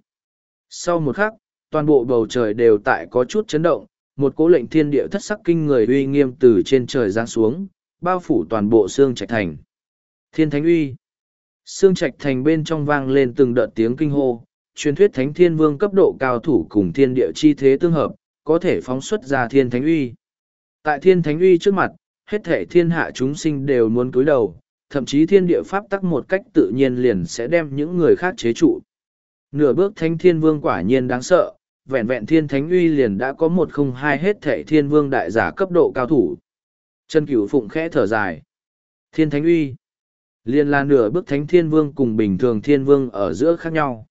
Sau một khắc, toàn bộ bầu trời đều tại có chút chấn động, một cố lệnh thiên địa thất sắc kinh người uy nghiêm từ trên trời giáng xuống, bao phủ toàn bộ xương trạch thành. Thiên thánh uy. Xương trạch thành bên trong vang lên từng đợt tiếng kinh hô, truyền thuyết thánh thiên vương cấp độ cao thủ cùng thiên địa chi thế tương hợp, có thể phóng xuất ra thiên thánh uy. Tại thiên thánh uy trước mặt, hết thể thiên hạ chúng sinh đều muốn cúi đầu, thậm chí thiên địa pháp tắc một cách tự nhiên liền sẽ đem những người khác chế trụ. Nửa bước thánh thiên vương quả nhiên đáng sợ, vẹn vẹn thiên thánh uy liền đã có một không hai hết thể thiên vương đại giả cấp độ cao thủ. Trần Cửu Phụng khẽ thở dài. Thiên thánh uy. Liền là nửa bước thánh thiên vương cùng bình thường thiên vương ở giữa khác nhau.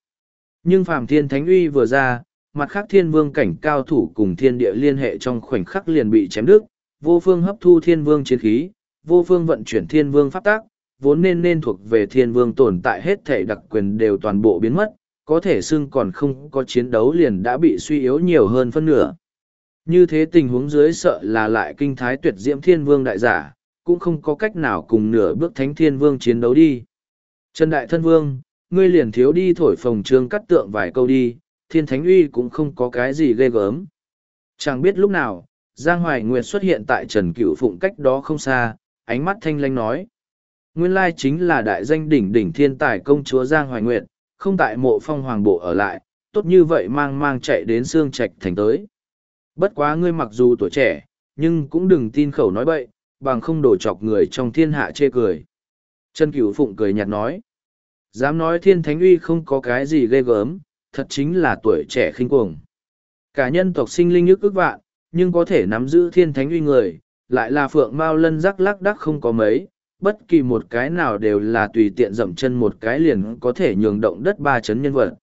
Nhưng phàm thiên thánh uy vừa ra, mặt khác thiên vương cảnh cao thủ cùng thiên địa liên hệ trong khoảnh khắc liền bị chém đứt, vô phương hấp thu thiên vương chiến khí, vô phương vận chuyển thiên vương pháp tác, vốn nên nên thuộc về thiên vương tồn tại hết thể đặc quyền đều toàn bộ biến mất, có thể xưng còn không có chiến đấu liền đã bị suy yếu nhiều hơn phân nửa. Như thế tình huống dưới sợ là lại kinh thái tuyệt diễm thiên vương đại giả, cũng không có cách nào cùng nửa bước thánh thiên vương chiến đấu đi. Trần Đại Thân Vương, ngươi liền thiếu đi thổi phồng trương cắt tượng vài câu đi, thiên thánh uy cũng không có cái gì ghê gớm. Chẳng biết lúc nào, Giang Hoài Nguyệt xuất hiện tại Trần Cửu Phụng cách đó không xa, ánh mắt thanh lanh nói. Nguyên lai chính là đại danh đỉnh đỉnh thiên tài công chúa Giang Hoài Nguyệt, không tại mộ phong hoàng bộ ở lại, tốt như vậy mang mang chạy đến xương trạch thành tới. Bất quá ngươi mặc dù tuổi trẻ, nhưng cũng đừng tin khẩu nói bậy, bằng không đổ chọc người trong thiên hạ chê cười. Trần Cửu Phụng cười nhạt nói, dám nói thiên thánh uy không có cái gì ghê gớm, thật chính là tuổi trẻ khinh cuồng. Cả nhân tộc sinh linh nhức ức vạn, nhưng có thể nắm giữ thiên thánh uy người, lại là phượng mao lân rắc lắc đắc không có mấy, bất kỳ một cái nào đều là tùy tiện dậm chân một cái liền có thể nhường động đất ba chấn nhân vật.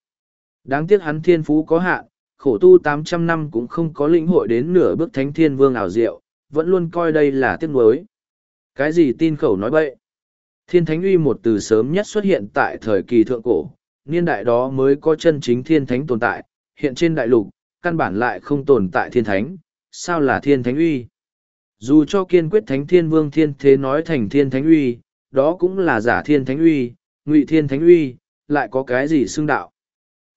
Đáng tiếc hắn thiên phú có hạn, khổ tu tám trăm năm cũng không có lĩnh hội đến nửa bước thánh thiên vương ảo diệu, vẫn luôn coi đây là tiếc nuối. Cái gì tin khẩu nói bậy? Thiên thánh uy một từ sớm nhất xuất hiện tại thời kỳ thượng cổ, niên đại đó mới có chân chính thiên thánh tồn tại, hiện trên đại lục, căn bản lại không tồn tại thiên thánh, sao là thiên thánh uy? Dù cho kiên quyết thánh thiên vương thiên thế nói thành thiên thánh uy, đó cũng là giả thiên thánh uy, ngụy thiên thánh uy, lại có cái gì xưng đạo.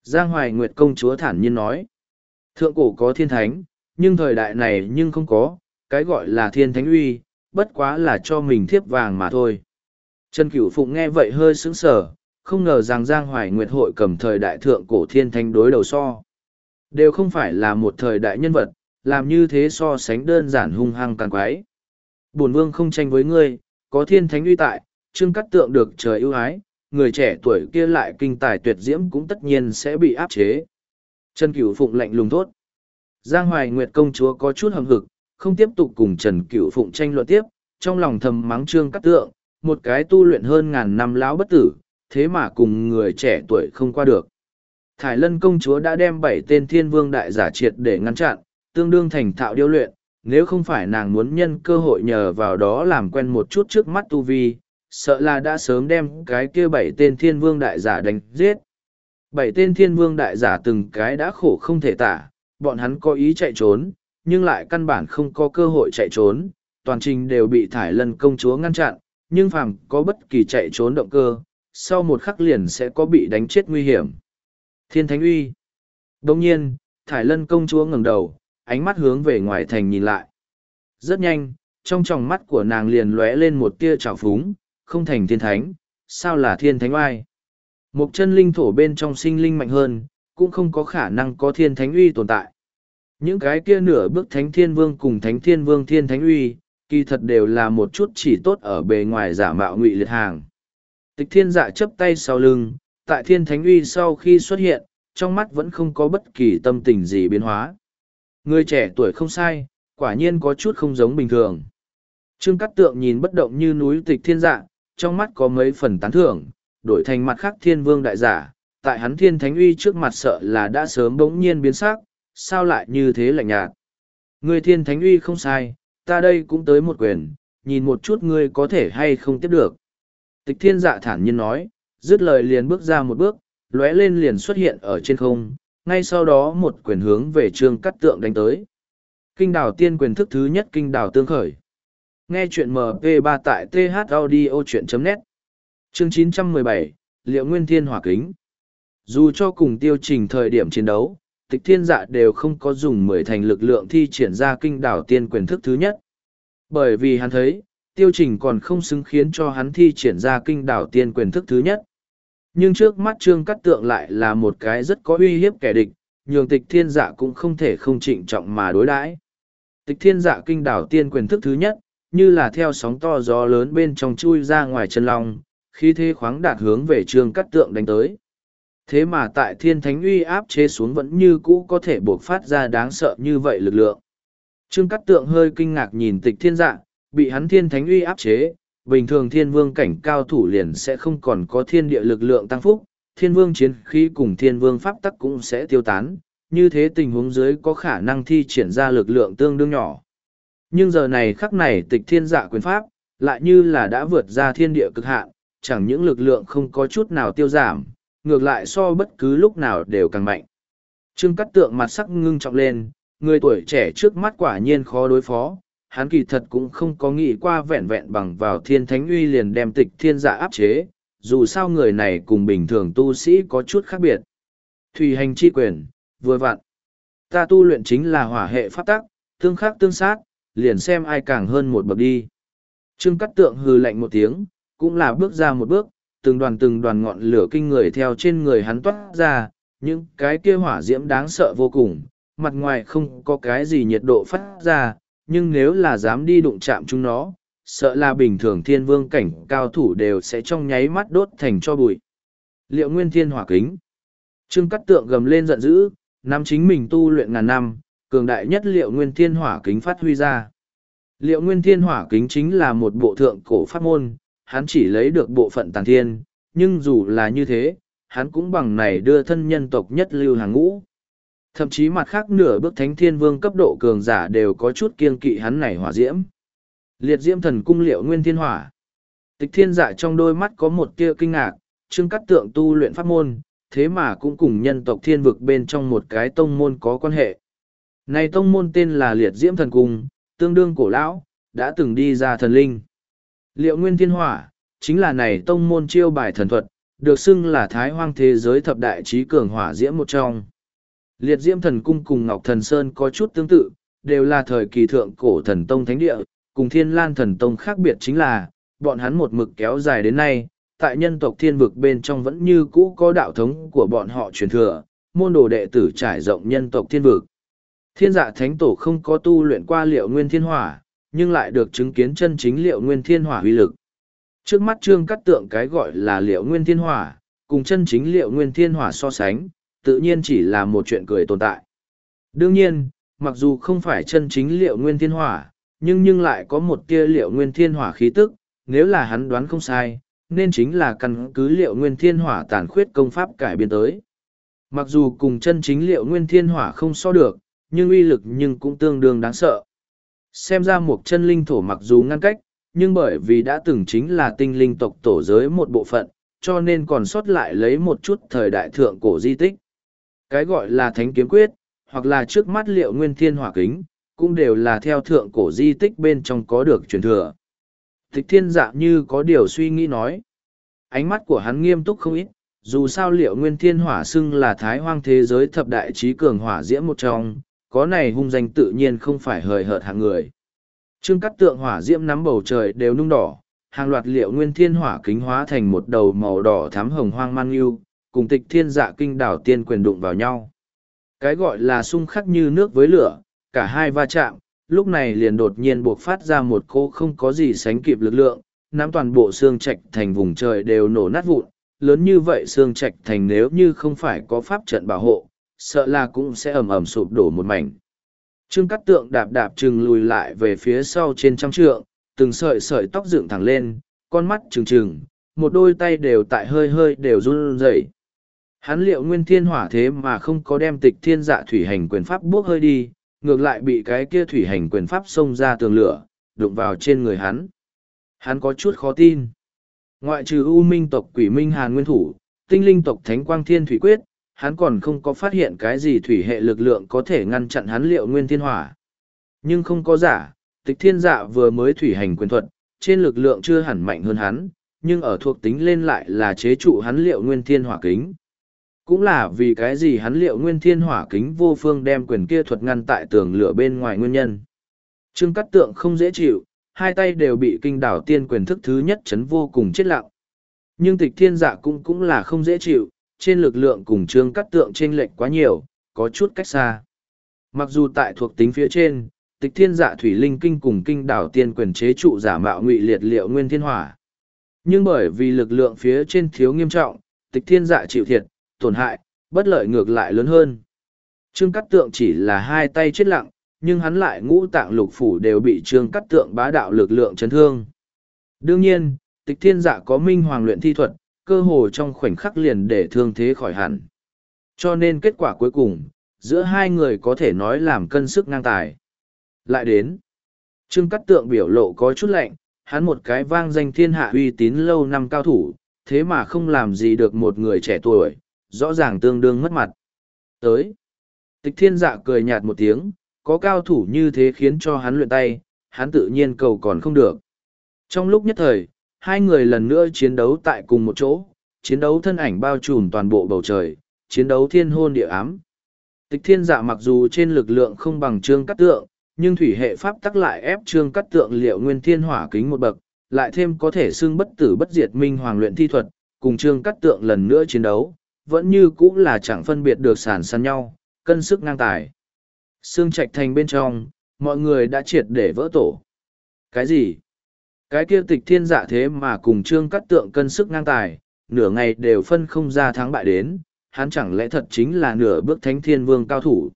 Giang Hoài Nguyệt công chúa thản nhiên nói, thượng cổ có thiên thánh, nhưng thời đại này nhưng không có, cái gọi là thiên thánh uy, bất quá là cho mình thiếp vàng mà thôi. Trần Cửu Phụng nghe vậy hơi sững sờ, không ngờ rằng Giang Hoài Nguyệt hội cầm thời đại thượng cổ thiên thánh đối đầu so. Đều không phải là một thời đại nhân vật, làm như thế so sánh đơn giản hung hăng càng quái. Bổn vương không tranh với ngươi, có thiên thánh uy tại, trương cắt tượng được trời ưu ái, người trẻ tuổi kia lại kinh tài tuyệt diễm cũng tất nhiên sẽ bị áp chế. Trần Cửu Phụng lạnh lùng thốt. Giang Hoài Nguyệt công chúa có chút hầm hực, không tiếp tục cùng Trần Cửu Phụng tranh luận tiếp, trong lòng thầm mắng trương cắt tượng, một cái tu luyện hơn ngàn năm lão bất tử, thế mà cùng người trẻ tuổi không qua được. Thải Lân công chúa đã đem bảy tên thiên vương đại giả triệt để ngăn chặn, tương đương thành thạo điêu luyện, nếu không phải nàng muốn nhân cơ hội nhờ vào đó làm quen một chút trước mắt tu vi, sợ là đã sớm đem cái kia bảy tên thiên vương đại giả đánh giết. Bảy tên thiên vương đại giả từng cái đã khổ không thể tả, bọn hắn có ý chạy trốn, nhưng lại căn bản không có cơ hội chạy trốn, toàn trình đều bị thải lân công chúa ngăn chặn, nhưng phàm có bất kỳ chạy trốn động cơ, sau một khắc liền sẽ có bị đánh chết nguy hiểm. Thiên Thánh Uy Đồng nhiên, Thải Lân công chúa ngẩng đầu, ánh mắt hướng về ngoài thành nhìn lại. Rất nhanh, trong tròng mắt của nàng liền lóe lên một tia trào phúng, không thành thiên thánh, sao là thiên thánh oai. Một chân linh thổ bên trong sinh linh mạnh hơn, cũng không có khả năng có thiên thánh uy tồn tại. Những cái kia nửa bước thánh thiên vương cùng thánh thiên vương thiên thánh uy, kỳ thật đều là một chút chỉ tốt ở bề ngoài giả mạo ngụy liệt hàng. Tịch thiên dạ chấp tay sau lưng, tại thiên thánh uy sau khi xuất hiện, trong mắt vẫn không có bất kỳ tâm tình gì biến hóa. Người trẻ tuổi không sai, quả nhiên có chút không giống bình thường. Trương Cát Tượng nhìn bất động như núi tịch thiên dạ, trong mắt có mấy phần tán thưởng, đổi thành mặt khác thiên vương đại giả, tại hắn thiên thánh uy trước mặt sợ là đã sớm bỗng nhiên biến sắc, sao lại như thế lạnh nhạt. Người thiên thánh uy không sai, ta đây cũng tới một quyền, nhìn một chút ngươi có thể hay không tiếp được. Tịch thiên dạ thản nhiên nói, dứt lời liền bước ra một bước, lóe lên liền xuất hiện ở trên không, ngay sau đó một quyền hướng về trương cắt tượng đánh tới. Kinh đảo tiên quyền thức thứ nhất kinh đảo tương khởi. Nghe chuyện MP3 tại thaudio.net Chương 917, Liệu Nguyên Thiên Hỏa Kính Dù cho cùng tiêu trình thời điểm chiến đấu, tịch thiên dạ đều không có dùng mười thành lực lượng thi triển ra kinh đảo tiên quyền thức thứ nhất. Bởi vì hắn thấy, tiêu trình còn không xứng khiến cho hắn thi triển ra kinh đảo tiên quyền thức thứ nhất. Nhưng trước mắt trương cắt tượng lại là một cái rất có uy hiếp kẻ địch, nhường tịch thiên dạ cũng không thể không trịnh trọng mà đối đãi. Tịch thiên dạ kinh đảo tiên quyền thức thứ nhất, như là theo sóng to gió lớn bên trong chui ra ngoài chân long, khi thế khoáng đạt hướng về trương cắt tượng đánh tới. Thế mà tại thiên thánh uy áp chế xuống vẫn như cũ có thể buộc phát ra đáng sợ như vậy lực lượng. Trương cắt tượng hơi kinh ngạc nhìn tịch thiên dạ, bị hắn thiên thánh uy áp chế, bình thường thiên vương cảnh cao thủ liền sẽ không còn có thiên địa lực lượng tăng phúc, thiên vương chiến khí cùng thiên vương pháp tắc cũng sẽ tiêu tán, như thế tình huống dưới có khả năng thi triển ra lực lượng tương đương nhỏ. Nhưng giờ này khắc này tịch thiên dạ quyền pháp, lại như là đã vượt ra thiên địa cực hạn, chẳng những lực lượng không có chút nào tiêu giảm, ngược lại so bất cứ lúc nào đều càng mạnh. Trương Cát Tượng mặt sắc ngưng trọng lên, người tuổi trẻ trước mắt quả nhiên khó đối phó, hắn kỳ thật cũng không có nghĩ qua vẹn vẹn bằng vào thiên thánh uy liền đem tịch thiên giả áp chế, dù sao người này cùng bình thường tu sĩ có chút khác biệt. Thủy hành chi quyền, vừa vặn. Ta tu luyện chính là hỏa hệ pháp tắc, tương khắc tương sát, liền xem ai càng hơn một bậc đi. Trương Cát Tượng hừ lạnh một tiếng, cũng là bước ra một bước, từng đoàn từng đoàn ngọn lửa kinh người theo trên người hắn toát ra, những cái kia hỏa diễm đáng sợ vô cùng, mặt ngoài không có cái gì nhiệt độ phát ra, nhưng nếu là dám đi đụng chạm chúng nó, sợ là bình thường thiên vương cảnh cao thủ đều sẽ trong nháy mắt đốt thành cho bụi. Liệu nguyên thiên hỏa kính? Trương Cát Tượng gầm lên giận dữ, năm chính mình tu luyện ngàn năm, cường đại nhất liệu nguyên thiên hỏa kính phát huy ra. Liệu nguyên thiên hỏa kính chính là một bộ thượng cổ pháp môn, hắn chỉ lấy được bộ phận tàn thiên, nhưng dù là như thế, hắn cũng bằng này đưa thân nhân tộc nhất lưu hàng ngũ. Thậm chí mặt khác nửa bước thánh thiên vương cấp độ cường giả đều có chút kiên kỵ hắn này hỏa diễm. Liệt diễm thần cung liệu nguyên thiên hỏa. Tịch thiên dạ trong đôi mắt có một tia kinh ngạc, trương cắt tượng tu luyện pháp môn, thế mà cũng cùng nhân tộc thiên vực bên trong một cái tông môn có quan hệ. Này tông môn tên là liệt diễm thần cung, tương đương cổ lão, đã từng đi ra thần linh. Liệu nguyên thiên hỏa, chính là này tông môn chiêu bài thần thuật, được xưng là thái hoang thế giới thập đại trí cường hỏa diễm một trong. Liệt diễm thần cung cùng Ngọc Thần Sơn có chút tương tự, đều là thời kỳ thượng cổ thần tông thánh địa, cùng thiên lan thần tông khác biệt chính là, bọn hắn một mực kéo dài đến nay, tại nhân tộc thiên vực bên trong vẫn như cũ có đạo thống của bọn họ truyền thừa, môn đồ đệ tử trải rộng nhân tộc thiên vực. Thiên dạ thánh tổ không có tu luyện qua liệu nguyên thiên hỏa, nhưng lại được chứng kiến chân chính liệu nguyên thiên hỏa uy lực. Trước mắt trương cắt tượng cái gọi là liệu nguyên thiên hỏa, cùng chân chính liệu nguyên thiên hỏa so sánh, tự nhiên chỉ là một chuyện cười tồn tại. Đương nhiên, mặc dù không phải chân chính liệu nguyên thiên hỏa, nhưng nhưng lại có một tia liệu nguyên thiên hỏa khí tức, nếu là hắn đoán không sai, nên chính là căn cứ liệu nguyên thiên hỏa tàn khuyết công pháp cải biên tới. Mặc dù cùng chân chính liệu nguyên thiên hỏa không so được, nhưng uy lực nhưng cũng tương đương đáng sợ. Xem ra một chân linh thổ mặc dù ngăn cách, nhưng bởi vì đã từng chính là tinh linh tộc tổ giới một bộ phận, cho nên còn sót lại lấy một chút thời đại thượng cổ di tích. Cái gọi là thánh kiếm quyết, hoặc là trước mắt liệu nguyên thiên hỏa kính, cũng đều là theo thượng cổ di tích bên trong có được truyền thừa. Tịch thiên dạ như có điều suy nghĩ nói. Ánh mắt của hắn nghiêm túc không ít, dù sao liệu nguyên thiên hỏa xưng là thái hoang thế giới thập đại trí cường hỏa diễm một trong, có này hung danh tự nhiên không phải hời hợt hạng người. Trương cắt tượng hỏa diễm nắm bầu trời đều nung đỏ, hàng loạt liệu nguyên thiên hỏa kính hóa thành một đầu màu đỏ thám hồng hoang man yêu, cùng tịch thiên dạ kinh đảo tiên quyền đụng vào nhau. Cái gọi là xung khắc như nước với lửa, cả hai va chạm, lúc này liền đột nhiên buộc phát ra một cô không có gì sánh kịp lực lượng, nắm toàn bộ xương trạch thành vùng trời đều nổ nát vụn, lớn như vậy xương trạch thành nếu như không phải có pháp trận bảo hộ, sợ là cũng sẽ ầm ầm sụp đổ một mảnh. Trương Cát Tượng đạp đạp trừng lùi lại về phía sau trên trăm trượng, từng sợi sợi tóc dựng thẳng lên, con mắt trừng trừng, một đôi tay đều tại hơi hơi đều run rẩy. Hắn liệu nguyên thiên hỏa thế mà không có đem tịch thiên dạ thủy hành quyền pháp buốc hơi đi, ngược lại bị cái kia thủy hành quyền pháp xông ra tường lửa, đụng vào trên người hắn. Hắn có chút khó tin. Ngoại trừ U Minh tộc quỷ Minh Hàn Nguyên Thủ, tinh linh tộc Thánh Quang Thiên Thủy Quyết, hắn còn không có phát hiện cái gì thủy hệ lực lượng có thể ngăn chặn hắn liệu nguyên thiên hỏa. Nhưng không có giả, tịch thiên dạ vừa mới thủy hành quyền thuật, trên lực lượng chưa hẳn mạnh hơn hắn, nhưng ở thuộc tính lên lại là chế trụ hắn liệu nguyên thiên hỏa kính. Cũng là vì cái gì hắn liệu nguyên thiên hỏa kính vô phương đem quyền kia thuật ngăn tại tường lửa bên ngoài nguyên nhân. Trương Cát Tượng không dễ chịu, hai tay đều bị kinh đảo tiên quyền thức thứ nhất chấn vô cùng chết lặng. Nhưng tịch thiên dạ cũng cũng là không dễ chịu, trên lực lượng cùng trương cắt tượng t r ê n lệch quá nhiều có chút cách xa mặc dù tại thuộc tính phía trên tịch thiên dạ thủy linh kinh cùng kinh đảo tiên quyền chế trụ giả mạo ngụy liệt liệu nguyên thiên hỏa nhưng bởi vì lực lượng phía trên thiếu nghiêm trọng tịch thiên dạ chịu thiệt tổn hại bất lợi ngược lại lớn hơn trương Cát tượng chỉ là hai tay chết lặng nhưng hắn lại ngũ tạng lục phủ đều bị trương Cát tượng bá đạo lực lượng chấn thương đương nhiên tịch thiên dạ có minh hoàng luyện thi thuật cơ hồ trong khoảnh khắc liền để thương thế khỏi hẳn. Cho nên kết quả cuối cùng, giữa hai người có thể nói làm cân sức ngang tài. Lại đến, Trương Cát Tượng biểu lộ có chút lạnh, hắn một cái vang danh thiên hạ uy tín lâu năm cao thủ, thế mà không làm gì được một người trẻ tuổi, rõ ràng tương đương mất mặt. Tới, tịch thiên dạ cười nhạt một tiếng, có cao thủ như thế khiến cho hắn luyện tay, hắn tự nhiên cầu còn không được. Trong lúc nhất thời, hai người lần nữa chiến đấu tại cùng một chỗ, chiến đấu thân ảnh bao trùm toàn bộ bầu trời, chiến đấu thiên hôn địa ám. Tịch thiên dạ mặc dù trên lực lượng không bằng trương cắt tượng, nhưng thủy hệ pháp tắc lại ép trương cắt tượng liệu nguyên thiên hỏa kính một bậc, lại thêm có thể xưng bất tử bất diệt minh hoàng luyện thi thuật, cùng trương cắt tượng lần nữa chiến đấu, vẫn như cũng là chẳng phân biệt được sàn sàn nhau, cân sức ngang tài. Sương trạch thành bên trong, mọi người đã triệt để vỡ tổ. Cái gì? Cái kia tịch thiên dạ thế mà cùng trương cắt tượng cân sức ngang tài, nửa ngày đều phân không ra thắng bại đến, hắn chẳng lẽ thật chính là nửa bước thánh thiên vương cao thủ.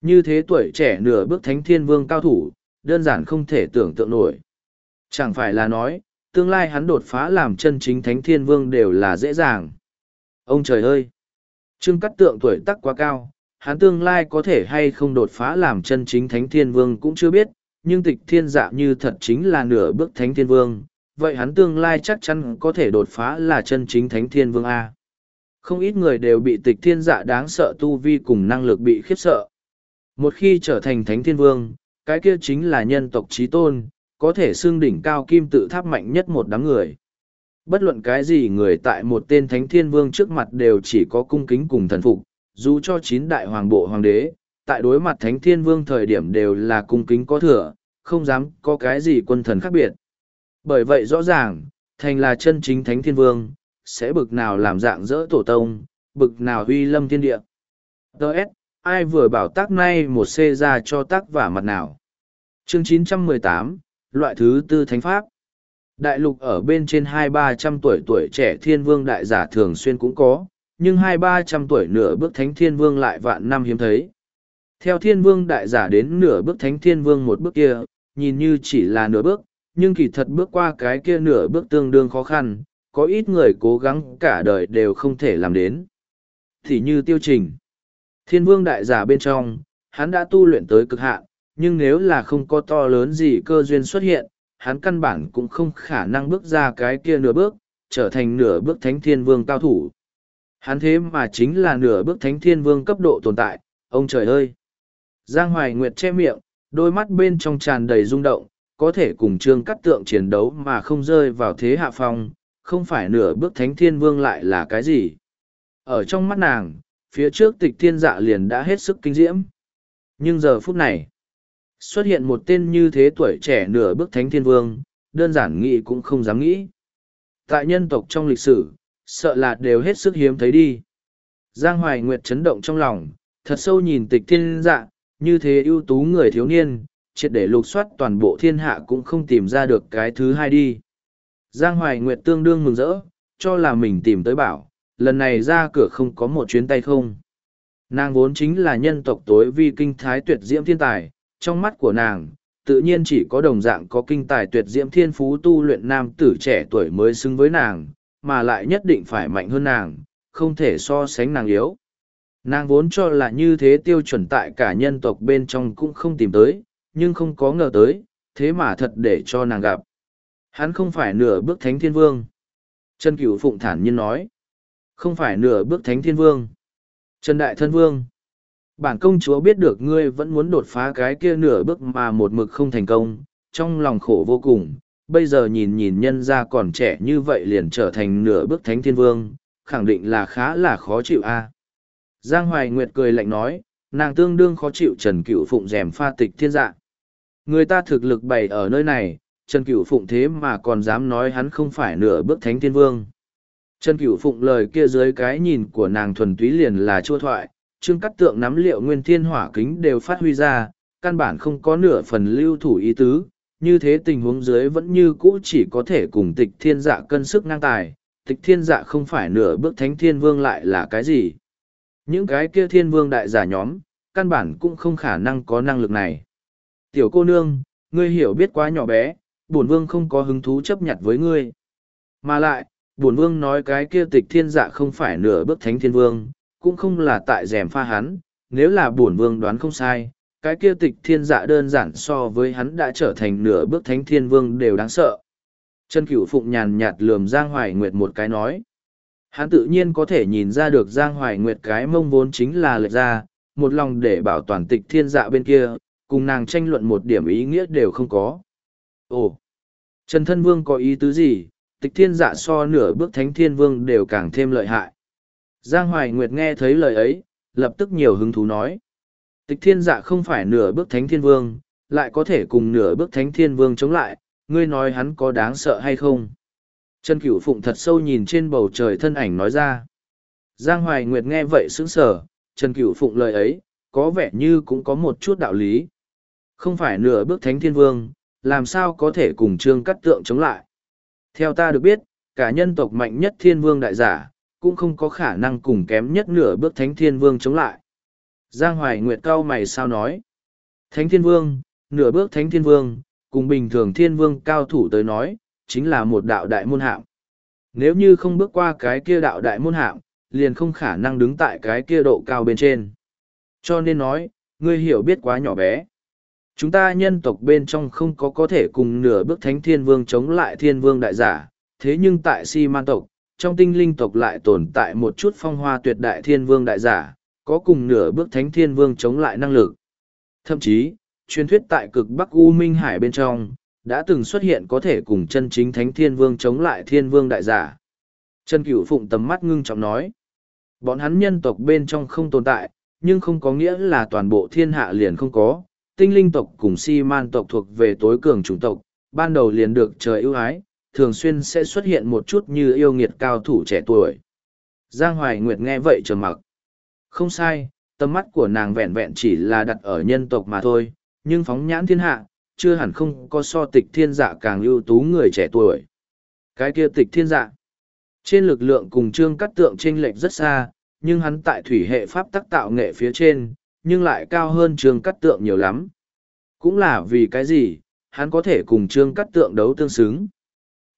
Như thế tuổi trẻ nửa bước thánh thiên vương cao thủ, đơn giản không thể tưởng tượng nổi. Chẳng phải là nói, tương lai hắn đột phá làm chân chính thánh thiên vương đều là dễ dàng. Ông trời ơi! Trương cắt tượng tuổi tác quá cao, hắn tương lai có thể hay không đột phá làm chân chính thánh thiên vương cũng chưa biết, nhưng tịch thiên dạ như thật chính là nửa bước thánh thiên vương, vậy hắn tương lai chắc chắn có thể đột phá là chân chính thánh thiên vương A. Không ít người đều bị tịch thiên dạ đáng sợ tu vi cùng năng lực bị khiếp sợ. Một khi trở thành thánh thiên vương, cái kia chính là nhân tộc trí tôn, có thể xưng đỉnh cao kim tự tháp mạnh nhất một đám người. Bất luận cái gì người tại một tên thánh thiên vương trước mặt đều chỉ có cung kính cùng thần phục, dù cho chín đại hoàng bộ hoàng đế, tại đối mặt thánh thiên vương thời điểm đều là cung kính có thừa, không dám có cái gì quân thần khác biệt. Bởi vậy rõ ràng, thành là chân chính thánh thiên vương, sẽ bực nào làm dạng dỡ tổ tông, bực nào huy lâm thiên địa. Đợt, ai vừa bảo tác nay một xê ra cho tác vả mặt nào. Chương 918, loại thứ tư thánh pháp. Đại lục ở bên trên hai ba trăm tuổi tuổi trẻ thiên vương đại giả thường xuyên cũng có, nhưng hai ba trăm tuổi nửa bước thánh thiên vương lại vạn năm hiếm thấy. Theo thiên vương đại giả đến nửa bước thánh thiên vương một bước kia, nhìn như chỉ là nửa bước, nhưng kỳ thật bước qua cái kia nửa bước tương đương khó khăn, có ít người cố gắng cả đời đều không thể làm đến. Thì như tiêu trình. Thiên vương đại giả bên trong, hắn đã tu luyện tới cực hạn, nhưng nếu là không có to lớn gì cơ duyên xuất hiện, hắn căn bản cũng không khả năng bước ra cái kia nửa bước, trở thành nửa bước thánh thiên vương cao thủ. Hắn thế mà chính là nửa bước thánh thiên vương cấp độ tồn tại, ông trời ơi! Giang Hoài Nguyệt che miệng, đôi mắt bên trong tràn đầy rung động, có thể cùng trương cắt tượng chiến đấu mà không rơi vào thế hạ phong, không phải nửa bước thánh thiên vương lại là cái gì. Ở trong mắt nàng, phía trước tịch thiên dạ liền đã hết sức kinh diễm. Nhưng giờ phút này, xuất hiện một tên như thế tuổi trẻ nửa bước thánh thiên vương, đơn giản nghĩ cũng không dám nghĩ. Tại nhân tộc trong lịch sử, sợ là đều hết sức hiếm thấy đi. Giang Hoài Nguyệt chấn động trong lòng, thật sâu nhìn tịch thiên dạ, như thế ưu tú người thiếu niên, triệt để lục soát toàn bộ thiên hạ cũng không tìm ra được cái thứ hai đi. Giang Hoài Nguyệt tương đương mừng rỡ, cho là mình tìm tới bảo, lần này ra cửa không có một chuyến tay không. Nàng vốn chính là nhân tộc tối vi kinh thái tuyệt diễm thiên tài, trong mắt của nàng, tự nhiên chỉ có đồng dạng có kinh tài tuyệt diễm thiên phú tu luyện nam tử trẻ tuổi mới xứng với nàng, mà lại nhất định phải mạnh hơn nàng, không thể so sánh nàng yếu. Nàng vốn cho là như thế tiêu chuẩn tại cả nhân tộc bên trong cũng không tìm tới, nhưng không có ngờ tới, thế mà thật để cho nàng gặp. Hắn không phải nửa bước thánh thiên vương. Trần Cửu Phụng thản nhiên nói. Không phải nửa bước thánh thiên vương. Trần Đại Thân Vương. Bản công chúa biết được ngươi vẫn muốn đột phá cái kia nửa bước mà một mực không thành công, trong lòng khổ vô cùng. Bây giờ nhìn nhìn nhân ra còn trẻ như vậy liền trở thành nửa bước thánh thiên vương, khẳng định là khá là khó chịu a. Giang Hoài Nguyệt cười lạnh nói, nàng tương đương khó chịu Trần Cửu Phụng rèm pha tịch thiên dạ. Người ta thực lực bày ở nơi này, Trần Cửu Phụng thế mà còn dám nói hắn không phải nửa bước thánh thiên vương. Trần Cửu Phụng lời kia dưới cái nhìn của nàng thuần túy liền là chua thoại, trương cắt tượng nắm liệu nguyên thiên hỏa kính đều phát huy ra, căn bản không có nửa phần lưu thủ ý tứ, như thế tình huống dưới vẫn như cũ chỉ có thể cùng tịch thiên dạ cân sức ngang tài, tịch thiên dạ không phải nửa bước thánh thiên vương lại là cái gì. Những cái kia thiên vương đại giả nhóm, căn bản cũng không khả năng có năng lực này. Tiểu cô nương, ngươi hiểu biết quá nhỏ bé, bổn vương không có hứng thú chấp nhận với ngươi. Mà lại, bổn vương nói cái kia tịch thiên dạ không phải nửa bước thánh thiên vương, cũng không là tại rèm pha hắn, nếu là bổn vương đoán không sai, cái kia tịch thiên dạ đơn giản so với hắn đã trở thành nửa bước thánh thiên vương đều đáng sợ. Trần Cửu Phụng nhàn nhạt lườm Giang Hoài Nguyệt một cái nói. Hắn tự nhiên có thể nhìn ra được Giang Hoài Nguyệt cái mông vốn chính là lệch ra, một lòng để bảo toàn tịch thiên dạ bên kia, cùng nàng tranh luận một điểm ý nghĩa đều không có. Ồ! Trần Thân Vương có ý tứ gì, tịch thiên dạ so nửa bước thánh thiên vương đều càng thêm lợi hại. Giang Hoài Nguyệt nghe thấy lời ấy, lập tức nhiều hứng thú nói. Tịch thiên dạ không phải nửa bước thánh thiên vương, lại có thể cùng nửa bước thánh thiên vương chống lại, ngươi nói hắn có đáng sợ hay không? Trần Cửu Phụng thật sâu nhìn trên bầu trời thân ảnh nói ra. Giang Hoài Nguyệt nghe vậy sững sờ, Trần Cửu Phụng lời ấy, có vẻ như cũng có một chút đạo lý. Không phải nửa bước thánh thiên vương, làm sao có thể cùng trương cắt tượng chống lại. Theo ta được biết, cả nhân tộc mạnh nhất thiên vương đại giả, cũng không có khả năng cùng kém nhất nửa bước thánh thiên vương chống lại. Giang Hoài Nguyệt cao mày sao nói. Thánh thiên vương, nửa bước thánh thiên vương, cùng bình thường thiên vương cao thủ tới nói, chính là một đạo đại môn hạng. Nếu như không bước qua cái kia đạo đại môn hạng, liền không khả năng đứng tại cái kia độ cao bên trên. Cho nên nói, ngươi hiểu biết quá nhỏ bé. Chúng ta nhân tộc bên trong không có có thể cùng nửa bước thánh thiên vương chống lại thiên vương đại giả, thế nhưng tại si man tộc, trong tinh linh tộc lại tồn tại một chút phong hoa tuyệt đại thiên vương đại giả, có cùng nửa bước thánh thiên vương chống lại năng lực. Thậm chí, truyền thuyết tại cực Bắc U Minh Hải bên trong, đã từng xuất hiện có thể cùng chân chính thánh thiên vương chống lại thiên vương đại giả. Trần Cửu Phụng tầm mắt ngưng trọng nói, bọn hắn nhân tộc bên trong không tồn tại, nhưng không có nghĩa là toàn bộ thiên hạ liền không có. Tinh linh tộc cùng si man tộc thuộc về tối cường chủng tộc, ban đầu liền được trời ưu ái, thường xuyên sẽ xuất hiện một chút như yêu nghiệt cao thủ trẻ tuổi. Giang Hoài Nguyệt nghe vậy trầm mặc. Không sai, tầm mắt của nàng vẹn vẹn chỉ là đặt ở nhân tộc mà thôi, nhưng phóng nhãn thiên hạ, chưa hẳn không có so tịch thiên dạ càng ưu tú người trẻ tuổi. Cái kia tịch thiên dạ, trên lực lượng cùng trương cắt tượng chênh lệch rất xa, nhưng hắn tại thủy hệ pháp tác tạo nghệ phía trên, nhưng lại cao hơn trương cắt tượng nhiều lắm. Cũng là vì cái gì, hắn có thể cùng trương cắt tượng đấu tương xứng.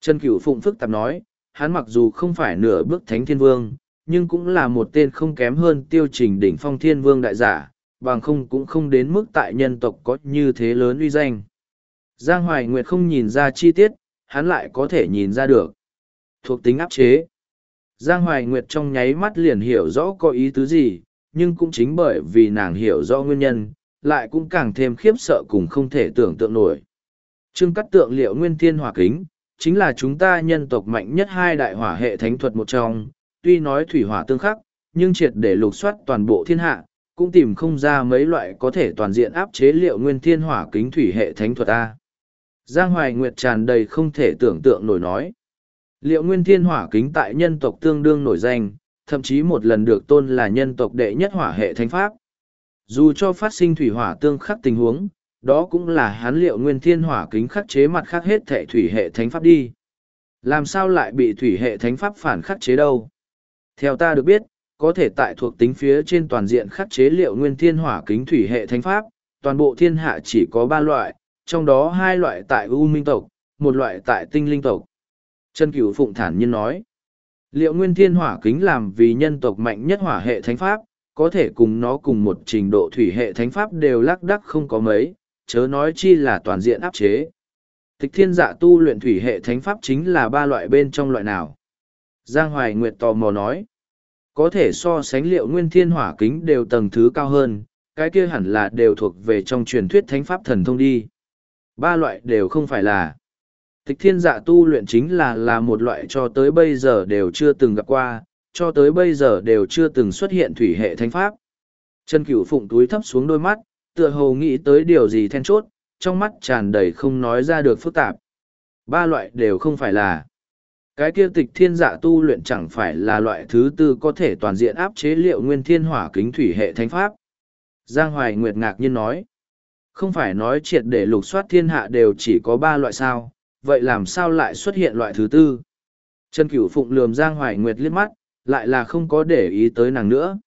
Trần Cửu Phụng phức tạp nói, hắn mặc dù không phải nửa bước thánh thiên vương, nhưng cũng là một tên không kém hơn tiêu trình đỉnh phong thiên vương đại giả, bằng không cũng không đến mức tại nhân tộc có như thế lớn uy danh. Giang Hoài Nguyệt không nhìn ra chi tiết, hắn lại có thể nhìn ra được. Thuộc tính áp chế. Giang Hoài Nguyệt trong nháy mắt liền hiểu rõ có ý tứ gì, nhưng cũng chính bởi vì nàng hiểu rõ nguyên nhân, lại cũng càng thêm khiếp sợ cùng không thể tưởng tượng nổi. Trương cắt tượng liệu nguyên thiên hòa kính, chính là chúng ta nhân tộc mạnh nhất hai đại hỏa hệ thánh thuật một trong, tuy nói thủy hỏa tương khắc, nhưng triệt để lục soát toàn bộ thiên hạ, cũng tìm không ra mấy loại có thể toàn diện áp chế liệu nguyên thiên hỏa kính thủy hệ thánh thuật A. Giang Hoài Nguyệt tràn đầy không thể tưởng tượng nổi nói. Liệu nguyên thiên hỏa kính tại nhân tộc tương đương nổi danh, thậm chí một lần được tôn là nhân tộc đệ nhất hỏa hệ thánh pháp. Dù cho phát sinh thủy hỏa tương khắc tình huống, đó cũng là hắn liệu nguyên thiên hỏa kính khắc chế mặt khác hết thệ thủy hệ thánh pháp đi. Làm sao lại bị thủy hệ thánh pháp phản khắc chế đâu? Theo ta được biết, có thể tại thuộc tính phía trên toàn diện khắc chế liệu nguyên thiên hỏa kính thủy hệ thánh pháp, toàn bộ thiên hạ chỉ có ba loại, trong đó hai loại tại U Minh tộc, một loại tại Tinh Linh tộc. Trần Cửu Phụng thản nhiên nói, liệu nguyên thiên hỏa kính làm vì nhân tộc mạnh nhất hỏa hệ thánh pháp, có thể cùng nó cùng một trình độ thủy hệ thánh pháp đều lác đắc không có mấy, chớ nói chi là toàn diện áp chế. Tịch thiên dạ tu luyện thủy hệ thánh pháp chính là ba loại bên trong loại nào. Giang Hoài Nguyệt tò mò nói, có thể so sánh liệu nguyên thiên hỏa kính đều tầng thứ cao hơn, cái kia hẳn là đều thuộc về trong truyền thuyết thánh pháp thần thông đi. Ba loại đều không phải là. Tịch thiên dạ tu luyện chính là là một loại cho tới bây giờ đều chưa từng gặp qua, cho tới bây giờ đều chưa từng xuất hiện thủy hệ thánh pháp. Chân cửu phụng túi thấp xuống đôi mắt, tựa hồ nghĩ tới điều gì then chốt, trong mắt tràn đầy không nói ra được phức tạp. Ba loại đều không phải là. Cái kia tịch thiên dạ tu luyện chẳng phải là loại thứ tư có thể toàn diện áp chế liệu nguyên thiên hỏa kính thủy hệ thánh pháp. Giang Hoài Nguyệt ngạc nhiên nói. Không phải nói triệt để lục soát thiên hạ đều chỉ có ba loại sao, vậy làm sao lại xuất hiện loại thứ tư? Trần Cửu Phụng lườm Giang Hoài Nguyệt liếc mắt, lại là không có để ý tới nàng nữa.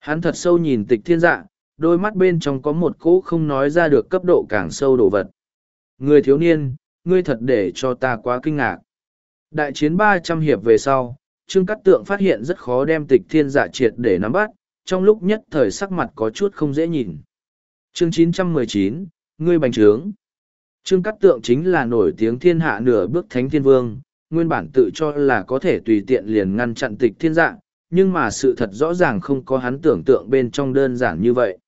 Hắn thật sâu nhìn tịch thiên dạ, đôi mắt bên trong có một cỗ không nói ra được cấp độ càng sâu đồ vật. Người thiếu niên, ngươi thật để cho ta quá kinh ngạc. Đại chiến ba trăm hiệp về sau, Trương Cát Tượng phát hiện rất khó đem tịch thiên giả triệt để nắm bắt, trong lúc nhất thời sắc mặt có chút không dễ nhìn. Chương 919, Ngươi bành trướng. Trương Cát Tượng chính là nổi tiếng thiên hạ nửa bước thánh thiên vương, nguyên bản tự cho là có thể tùy tiện liền ngăn chặn tịch thiên dạng, nhưng mà sự thật rõ ràng không có hắn tưởng tượng bên trong đơn giản như vậy.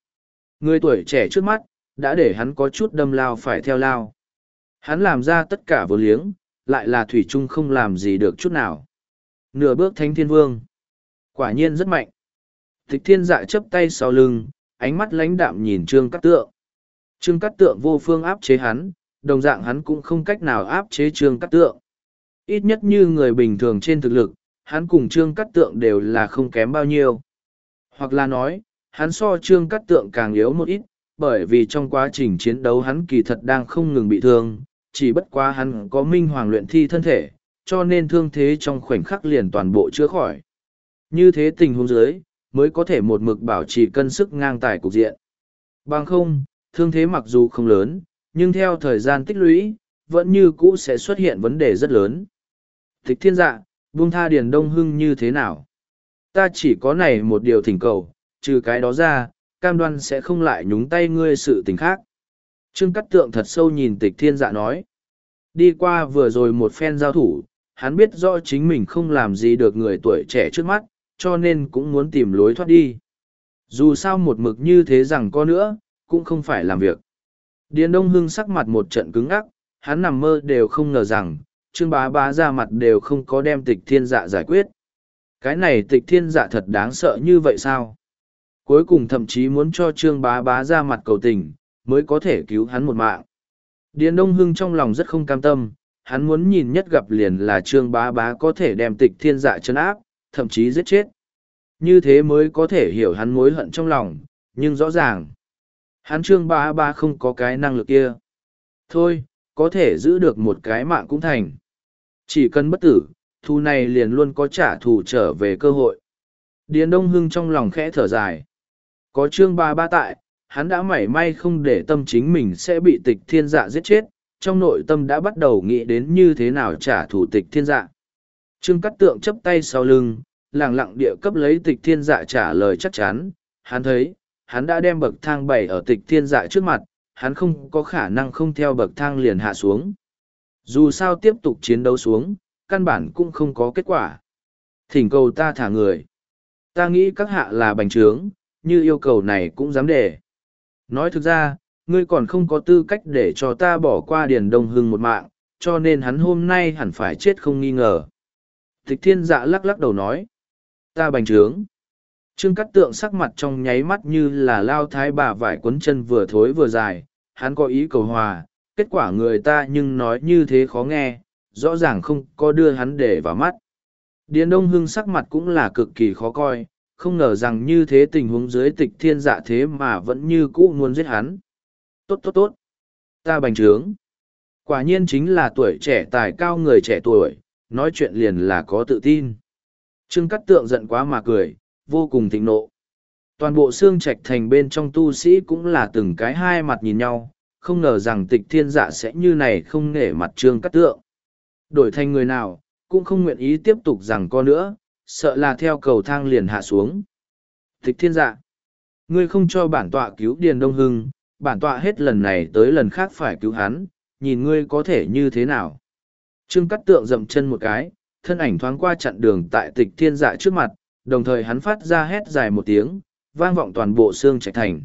Người tuổi trẻ trước mắt, đã để hắn có chút đâm lao phải theo lao. Hắn làm ra tất cả vô liếng, lại là thủy trung không làm gì được chút nào. Nửa bước thánh thiên vương. Quả nhiên rất mạnh. Tịch thiên dạ chấp tay sau lưng, ánh mắt lãnh đạm nhìn trương cát tượng. Trương cát tượng vô phương áp chế hắn, đồng dạng hắn cũng không cách nào áp chế trương cát tượng. Ít nhất như người bình thường trên thực lực, hắn cùng trương cát tượng đều là không kém bao nhiêu. Hoặc là nói, hắn so trương cắt tượng càng yếu một ít, bởi vì trong quá trình chiến đấu hắn kỳ thật đang không ngừng bị thương, chỉ bất quá hắn có minh hoàng luyện thi thân thể, cho nên thương thế trong khoảnh khắc liền toàn bộ chữa khỏi. Như thế tình huống dưới, mới có thể một mực bảo trì cân sức ngang tài cục diện. Bằng không, thương thế mặc dù không lớn, nhưng theo thời gian tích lũy, vẫn như cũ sẽ xuất hiện vấn đề rất lớn. Thích thiên dạ, buông tha điền đông hưng như thế nào? Ta chỉ có này một điều thỉnh cầu, trừ cái đó ra, cam đoan sẽ không lại nhúng tay ngươi sự tình khác. Trương Cát Tượng thật sâu nhìn tịch thiên dạ nói. Đi qua vừa rồi một phen giao thủ, hắn biết rõ chính mình không làm gì được người tuổi trẻ trước mắt, cho nên cũng muốn tìm lối thoát đi. Dù sao một mực như thế rằng có nữa, cũng không phải làm việc. Điền Đông Hưng sắc mặt một trận cứng ngắc, hắn nằm mơ đều không ngờ rằng, Trương Bá Bá ra mặt đều không có đem tịch thiên dạ giải quyết. Cái này tịch thiên dạ thật đáng sợ như vậy sao? Cuối cùng thậm chí muốn cho Trương Bá Bá ra mặt cầu tình, mới có thể cứu hắn một mạng. Điền Đông Hưng trong lòng rất không cam tâm, hắn muốn nhìn nhất gặp liền là Trương Bá Bá có thể đem tịch thiên dạ chân áp, thậm chí giết chết. Như thế mới có thể hiểu hắn mối hận trong lòng, nhưng rõ ràng, hắn Trương Bá Bá không có cái năng lực kia. Thôi, có thể giữ được một cái mạng cũng thành. Chỉ cần bất tử, thù này liền luôn có trả thù trở về cơ hội. Điền Đông Hưng trong lòng khẽ thở dài. Có Trương ba ba tại, hắn đã mảy may không để tâm chính mình sẽ bị tịch thiên dạ giết chết, trong nội tâm đã bắt đầu nghĩ đến như thế nào trả thủ tịch thiên dạ. Trương Cát Tượng chấp tay sau lưng, lặng lặng địa cấp lấy tịch thiên dạ trả lời chắc chắn, hắn thấy, hắn đã đem bậc thang bày ở tịch thiên dạ trước mặt, hắn không có khả năng không theo bậc thang liền hạ xuống. Dù sao tiếp tục chiến đấu xuống, căn bản cũng không có kết quả. Thỉnh cầu ta thả người. Ta nghĩ các hạ là bành trướng, như yêu cầu này cũng dám để. Nói thực ra, ngươi còn không có tư cách để cho ta bỏ qua Điền Đông Hưng một mạng, cho nên hắn hôm nay hẳn phải chết không nghi ngờ. Tịch thiên dạ lắc lắc đầu nói. Ta bành trướng. Trương Cát Tượng sắc mặt trong nháy mắt như là lao thái bà vải quấn chân vừa thối vừa dài, hắn có ý cầu hòa, kết quả người ta nhưng nói như thế khó nghe, rõ ràng không có đưa hắn để vào mắt. Điền Đông Hưng sắc mặt cũng là cực kỳ khó coi, không ngờ rằng như thế tình huống dưới tịch thiên dạ thế mà vẫn như cũ muốn giết hắn. Tốt tốt tốt. Ta bành trướng. Quả nhiên chính là tuổi trẻ tài cao người trẻ tuổi, nói chuyện liền là có tự tin. Trương Cát Tượng giận quá mà cười, vô cùng thịnh nộ. Toàn bộ xương trạch thành bên trong tu sĩ cũng là từng cái hai mặt nhìn nhau, không ngờ rằng tịch thiên dạ sẽ như này không nể mặt Trương Cát Tượng. Đổi thành người nào, cũng không nguyện ý tiếp tục rằng co nữa, sợ là theo cầu thang liền hạ xuống. Tịch thiên dạ, ngươi không cho bản tọa cứu Điền Đông Hưng, bản tọa hết lần này tới lần khác phải cứu hắn, nhìn ngươi có thể như thế nào. Trương Cát Tượng dậm chân một cái, thân ảnh thoáng qua chặn đường tại tịch thiên dạ trước mặt, đồng thời hắn phát ra hét dài một tiếng, vang vọng toàn bộ xương trạch thành.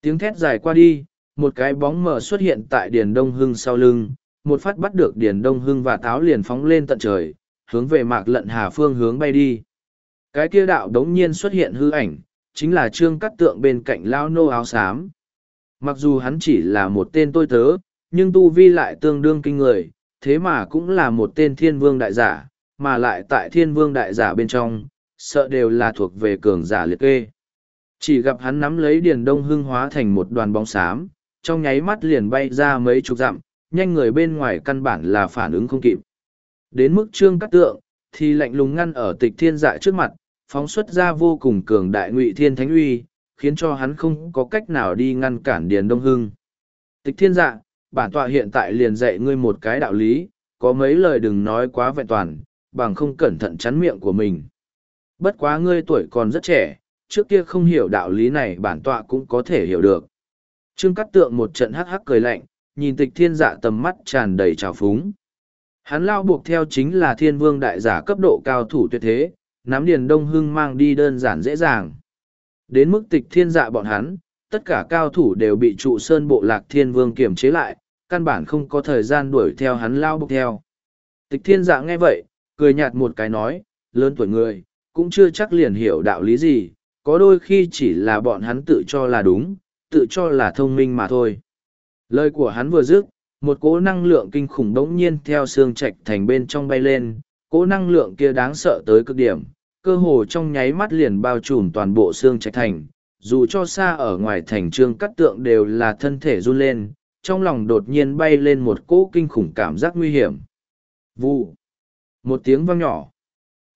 Tiếng thét dài qua đi, một cái bóng mờ xuất hiện tại Điền Đông Hưng sau lưng, một phát bắt được Điền Đông Hưng và táo liền phóng lên tận trời, hướng về mạc lận hà phương hướng bay đi. Cái kia đạo đống nhiên xuất hiện hư ảnh, chính là trương cắt tượng bên cạnh lao nô áo xám. Mặc dù hắn chỉ là một tên tôi tớ, nhưng tu vi lại tương đương kinh người, thế mà cũng là một tên thiên vương đại giả, mà lại tại thiên vương đại giả bên trong, sợ đều là thuộc về cường giả liệt kê. Chỉ gặp hắn nắm lấy điền đông hưng hóa thành một đoàn bóng xám, trong nháy mắt liền bay ra mấy chục dặm, nhanh người bên ngoài căn bản là phản ứng không kịp. Đến mức trương cắt tượng, thì lạnh lùng ngăn ở tịch thiên dạ trước mặt, phóng xuất ra vô cùng cường đại ngụy thiên thánh uy, khiến cho hắn không có cách nào đi ngăn cản Điền Đông Hưng. Tịch thiên dạ, bản tọa hiện tại liền dạy ngươi một cái đạo lý, có mấy lời đừng nói quá vẹn toàn, bằng không cẩn thận chắn miệng của mình. Bất quá ngươi tuổi còn rất trẻ, trước kia không hiểu đạo lý này bản tọa cũng có thể hiểu được. Trương Cát Tượng một trận hắc hắc cười lạnh, nhìn tịch thiên dạ tầm mắt tràn đầy trào phúng. Hắn lao buộc theo chính là thiên vương đại giả cấp độ cao thủ tuyệt thế, nắm điền đông hưng mang đi đơn giản dễ dàng. Đến mức tịch thiên dạ bọn hắn, tất cả cao thủ đều bị trụ sơn bộ lạc thiên vương kiểm chế lại, căn bản không có thời gian đuổi theo hắn lao buộc theo. Tịch thiên dạ nghe vậy, cười nhạt một cái nói, lớn tuổi người, cũng chưa chắc liền hiểu đạo lý gì, có đôi khi chỉ là bọn hắn tự cho là đúng, tự cho là thông minh mà thôi. Lời của hắn vừa dứt, một cỗ năng lượng kinh khủng đống nhiên theo xương trạch thành bên trong bay lên, cỗ năng lượng kia đáng sợ tới cực điểm, cơ hồ trong nháy mắt liền bao trùm toàn bộ xương trạch thành, dù cho xa ở ngoài thành trương cắt tượng đều là thân thể run lên, trong lòng đột nhiên bay lên một cỗ kinh khủng cảm giác nguy hiểm. Vụ. Một tiếng vang nhỏ.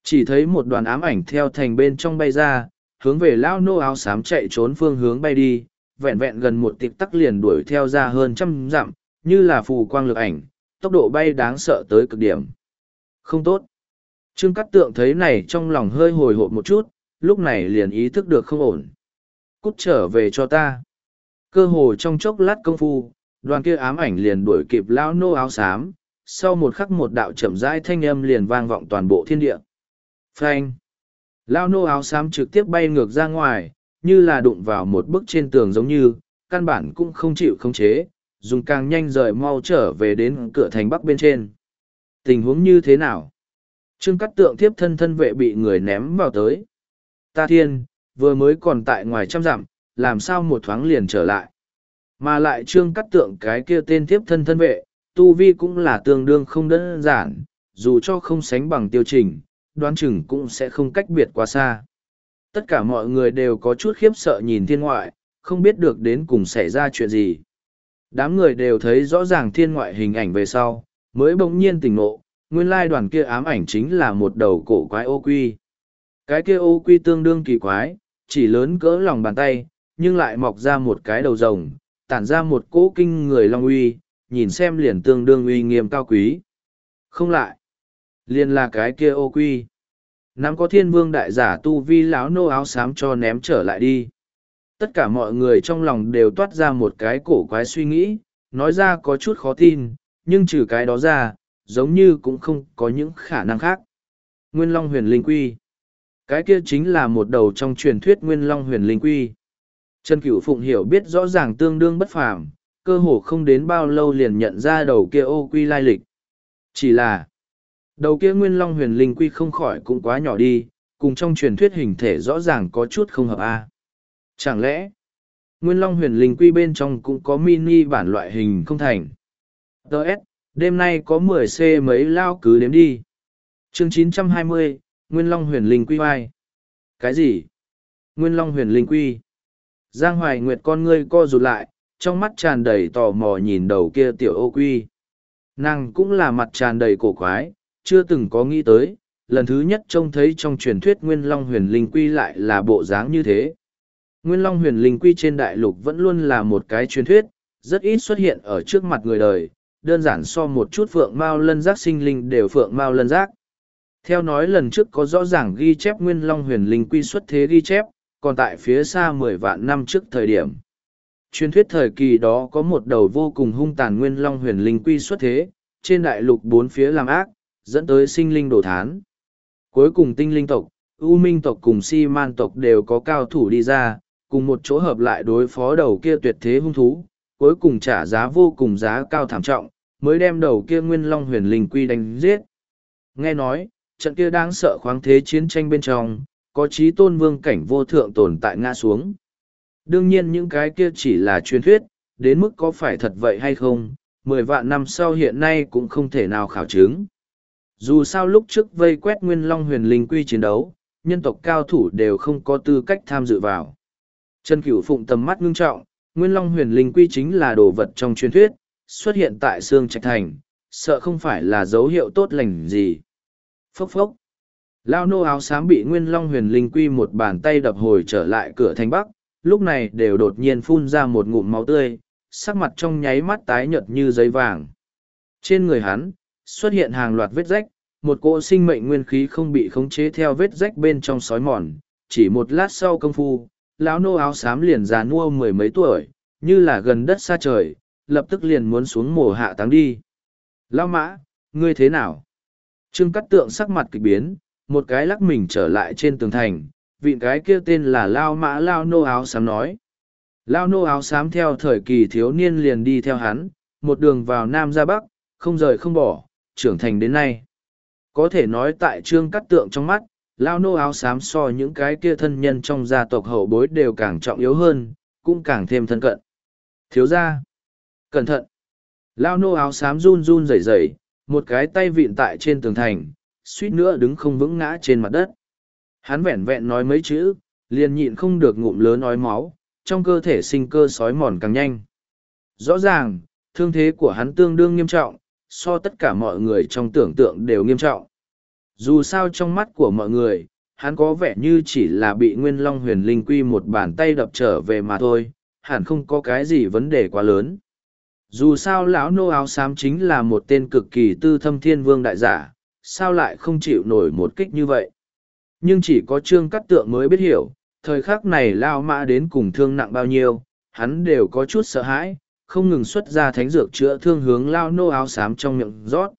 Chỉ thấy một đoàn ám ảnh theo thành bên trong bay ra, hướng về lao nô áo xám chạy trốn phương hướng bay đi, vẹn vẹn gần một tịp tắc liền đuổi theo ra hơn trăm dặm, như là phù quang lực ảnh, tốc độ bay đáng sợ tới cực điểm. Không tốt. Trương Cát Tượng thấy này trong lòng hơi hồi hộp một chút, lúc này liền ý thức được không ổn. Cút trở về cho ta. Cơ hồ trong chốc lát công phu, đoàn kia ám ảnh liền đuổi kịp lão nô áo xám, sau một khắc một đạo chậm rãi thanh âm liền vang vọng toàn bộ thiên địa. Phanh! Lão nô áo xám trực tiếp bay ngược ra ngoài, như là đụng vào một bức trên tường giống như, căn bản cũng không chịu khống chế, dùng càng nhanh rời mau trở về đến cửa thành bắc bên trên. Tình huống như thế nào? Trương Cát Tượng tiếp thân thân vệ bị người ném vào tới. Ta thiên, vừa mới còn tại ngoài trăm dặm, làm sao một thoáng liền trở lại. Mà lại trương cắt tượng cái kia tên tiếp thân thân vệ, tu vi cũng là tương đương không đơn giản, dù cho không sánh bằng tiêu trình, đoán chừng cũng sẽ không cách biệt quá xa. Tất cả mọi người đều có chút khiếp sợ nhìn thiên ngoại, không biết được đến cùng xảy ra chuyện gì. Đám người đều thấy rõ ràng thiên ngoại hình ảnh về sau, mới bỗng nhiên tỉnh ngộ, nguyên lai đoàn kia ám ảnh chính là một đầu cổ quái ô quy. Cái kia ô quy tương đương kỳ quái, chỉ lớn cỡ lòng bàn tay, nhưng lại mọc ra một cái đầu rồng, tản ra một cỗ kinh người long uy, nhìn xem liền tương đương uy nghiêm cao quý. Không lại, liền là cái kia ô quy. Nắm có thiên vương đại giả tu vi lão nô áo xám cho ném trở lại đi. Tất cả mọi người trong lòng đều toát ra một cái cổ quái suy nghĩ, nói ra có chút khó tin, nhưng trừ cái đó ra, giống như cũng không có những khả năng khác. Nguyên Long huyền linh quy. Cái kia chính là một đầu trong truyền thuyết Nguyên Long huyền linh quy. Trần Cửu Phụng hiểu biết rõ ràng tương đương bất phàm, cơ hồ không đến bao lâu liền nhận ra đầu kia ô quy lai lịch. Chỉ là, đầu kia Nguyên Long huyền linh quy không khỏi cũng quá nhỏ đi, cùng trong truyền thuyết hình thể rõ ràng có chút không hợp a. Chẳng lẽ, Nguyên Long huyền linh quy bên trong cũng có mini bản loại hình không thành. Đợt, đêm nay có mười c mấy lao cứ đếm đi. chương 920, Nguyên Long huyền linh quy vai. Cái gì? Nguyên Long huyền linh quy. Giang Hoài Nguyệt con ngươi co rụt lại, trong mắt tràn đầy tò mò nhìn đầu kia tiểu ô quy. Nàng cũng là mặt tràn đầy cổ quái, chưa từng có nghĩ tới, lần thứ nhất trông thấy trong truyền thuyết Nguyên Long huyền linh quy lại là bộ dáng như thế. Nguyên Long huyền linh quy trên đại lục vẫn luôn là một cái truyền thuyết, rất ít xuất hiện ở trước mặt người đời, đơn giản so một chút phượng mao lân giác sinh linh đều phượng mao lân giác. Theo nói lần trước có rõ ràng ghi chép Nguyên Long huyền linh quy xuất thế ghi chép, còn tại phía xa mười vạn năm trước thời điểm. Truyền thuyết thời kỳ đó có một đầu vô cùng hung tàn Nguyên Long huyền linh quy xuất thế, trên đại lục bốn phía làm ác, dẫn tới sinh linh đổ thán. Cuối cùng tinh linh tộc, U Minh tộc cùng Si Man tộc đều có cao thủ đi ra, cùng một chỗ hợp lại đối phó đầu kia tuyệt thế hung thú, cuối cùng trả giá vô cùng giá cao thảm trọng, mới đem đầu kia Nguyên Long huyền linh quy đánh giết. Nghe nói, trận kia đáng sợ khoáng thế chiến tranh bên trong, có trí tôn vương cảnh vô thượng tồn tại ngã xuống. Đương nhiên những cái kia chỉ là truyền thuyết, đến mức có phải thật vậy hay không, mười vạn năm sau hiện nay cũng không thể nào khảo chứng. Dù sao lúc trước vây quét Nguyên Long huyền linh quy chiến đấu, nhân tộc cao thủ đều không có tư cách tham dự vào. Trần Cửu Phụng tầm mắt ngưng trọng, Nguyên Long huyền linh quy chính là đồ vật trong truyền thuyết, xuất hiện tại xương trạch thành, sợ không phải là dấu hiệu tốt lành gì. Phốc phốc. Lao nô áo xám bị Nguyên Long huyền linh quy một bàn tay đập hồi trở lại cửa thành Bắc, lúc này đều đột nhiên phun ra một ngụm máu tươi, sắc mặt trong nháy mắt tái nhợt như giấy vàng. Trên người hắn, xuất hiện hàng loạt vết rách, một cỗ sinh mệnh nguyên khí không bị khống chế theo vết rách bên trong sói mòn, chỉ một lát sau công phu, lão nô áo xám liền già nua mười mấy tuổi, như là gần đất xa trời, lập tức liền muốn xuống mồ hạ táng đi. Lão mã, ngươi thế nào? Trương Cát Tượng sắc mặt kịch biến, một cái lắc mình trở lại trên tường thành, vị cái kia tên là Lao Mã Lao Nô áo xám nói. Lao Nô áo xám theo thời kỳ thiếu niên liền đi theo hắn, một đường vào Nam ra Bắc, không rời không bỏ, trưởng thành đến nay. Có thể nói tại Trương Cát Tượng trong mắt, Lao Nô áo xám so những cái kia thân nhân trong gia tộc hậu bối đều càng trọng yếu hơn, cũng càng thêm thân cận. Thiếu ra. Cẩn thận. Lao Nô áo xám run run rẩy rẩy, một cái tay vịn tại trên tường thành, suýt nữa đứng không vững ngã trên mặt đất. Hắn vẹn vẹn nói mấy chữ, liền nhịn không được ngụm lớn nói máu, trong cơ thể sinh cơ sói mòn càng nhanh. Rõ ràng, thương thế của hắn tương đương nghiêm trọng, so tất cả mọi người trong tưởng tượng đều nghiêm trọng. Dù sao trong mắt của mọi người, hắn có vẻ như chỉ là bị Nguyên Long huyền linh quy một bàn tay đập trở về mà thôi, hẳn không có cái gì vấn đề quá lớn. Dù sao lão nô áo xám chính là một tên cực kỳ tư thâm thiên vương đại giả, sao lại không chịu nổi một kích như vậy. Nhưng chỉ có trương cắt tượng mới biết hiểu, thời khắc này lao mã đến cùng thương nặng bao nhiêu, hắn đều có chút sợ hãi, không ngừng xuất ra thánh dược chữa thương hướng lao nô áo xám trong miệng rót.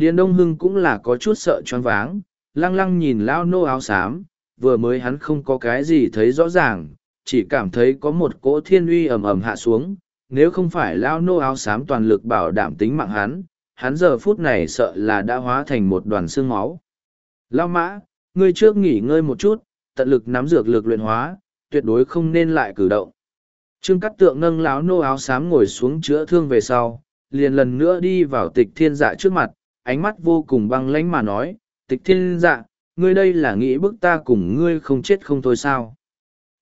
Điền Đông Hưng cũng là có chút sợ choáng váng, lăng lăng nhìn lao nô áo xám, vừa mới hắn không có cái gì thấy rõ ràng, chỉ cảm thấy có một cỗ thiên uy ầm ầm hạ xuống, nếu không phải lao nô áo xám toàn lực bảo đảm tính mạng hắn, hắn giờ phút này sợ là đã hóa thành một đoàn xương máu. Lao mã, ngươi trước nghỉ ngơi một chút, tận lực nắm dược lực luyện hóa, tuyệt đối không nên lại cử động. Trương Cát Tượng nâng Lão nô áo xám ngồi xuống chữa thương về sau, liền lần nữa đi vào tịch thiên dạ trước mặt, ánh mắt vô cùng băng lãnh mà nói, tịch thiên dạ, ngươi đây là nghĩ bức ta cùng ngươi không chết không thôi sao.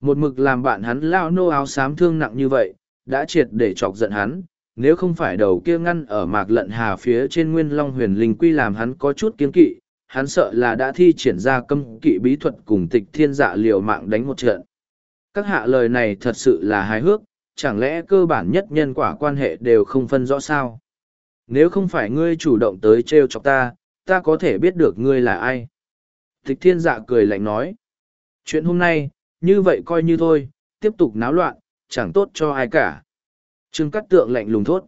Một mực làm bạn hắn lao nô áo xám thương nặng như vậy, đã triệt để chọc giận hắn, nếu không phải đầu kia ngăn ở mạc lận hà phía trên nguyên long huyền linh quy làm hắn có chút kiên kỵ, hắn sợ là đã thi triển ra cấm kỵ bí thuật cùng tịch thiên dạ liều mạng đánh một trận. Các hạ lời này thật sự là hài hước, chẳng lẽ cơ bản nhất nhân quả quan hệ đều không phân rõ sao? Nếu không phải ngươi chủ động tới trêu chọc ta, ta có thể biết được ngươi là ai. Tịch thiên dạ cười lạnh nói. Chuyện hôm nay, như vậy coi như thôi, tiếp tục náo loạn, chẳng tốt cho ai cả. Trương Cát Tượng lạnh lùng thốt.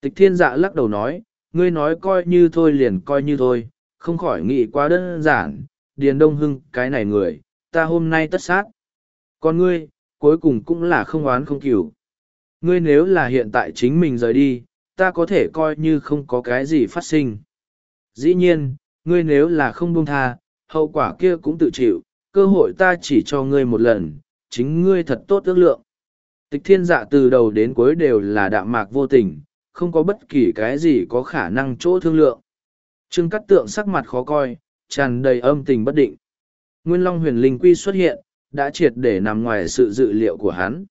Tịch thiên dạ lắc đầu nói, ngươi nói coi như thôi liền coi như thôi, không khỏi nghĩ quá đơn giản, Điền Đông Hưng cái này người, ta hôm nay tất sát. Còn ngươi, cuối cùng cũng là không oán không cừu Ngươi nếu là hiện tại chính mình rời đi, ta có thể coi như không có cái gì phát sinh. Dĩ nhiên, ngươi nếu là không buông tha, hậu quả kia cũng tự chịu, cơ hội ta chỉ cho ngươi một lần, chính ngươi thật tốt ước lượng. Tịch thiên dạ từ đầu đến cuối đều là đạm mạc vô tình, không có bất kỳ cái gì có khả năng chỗ thương lượng. Trương Cát Tượng sắc mặt khó coi, tràn đầy âm tình bất định. Nguyên Long huyền linh quy xuất hiện, đã triệt để nằm ngoài sự dự liệu của hắn.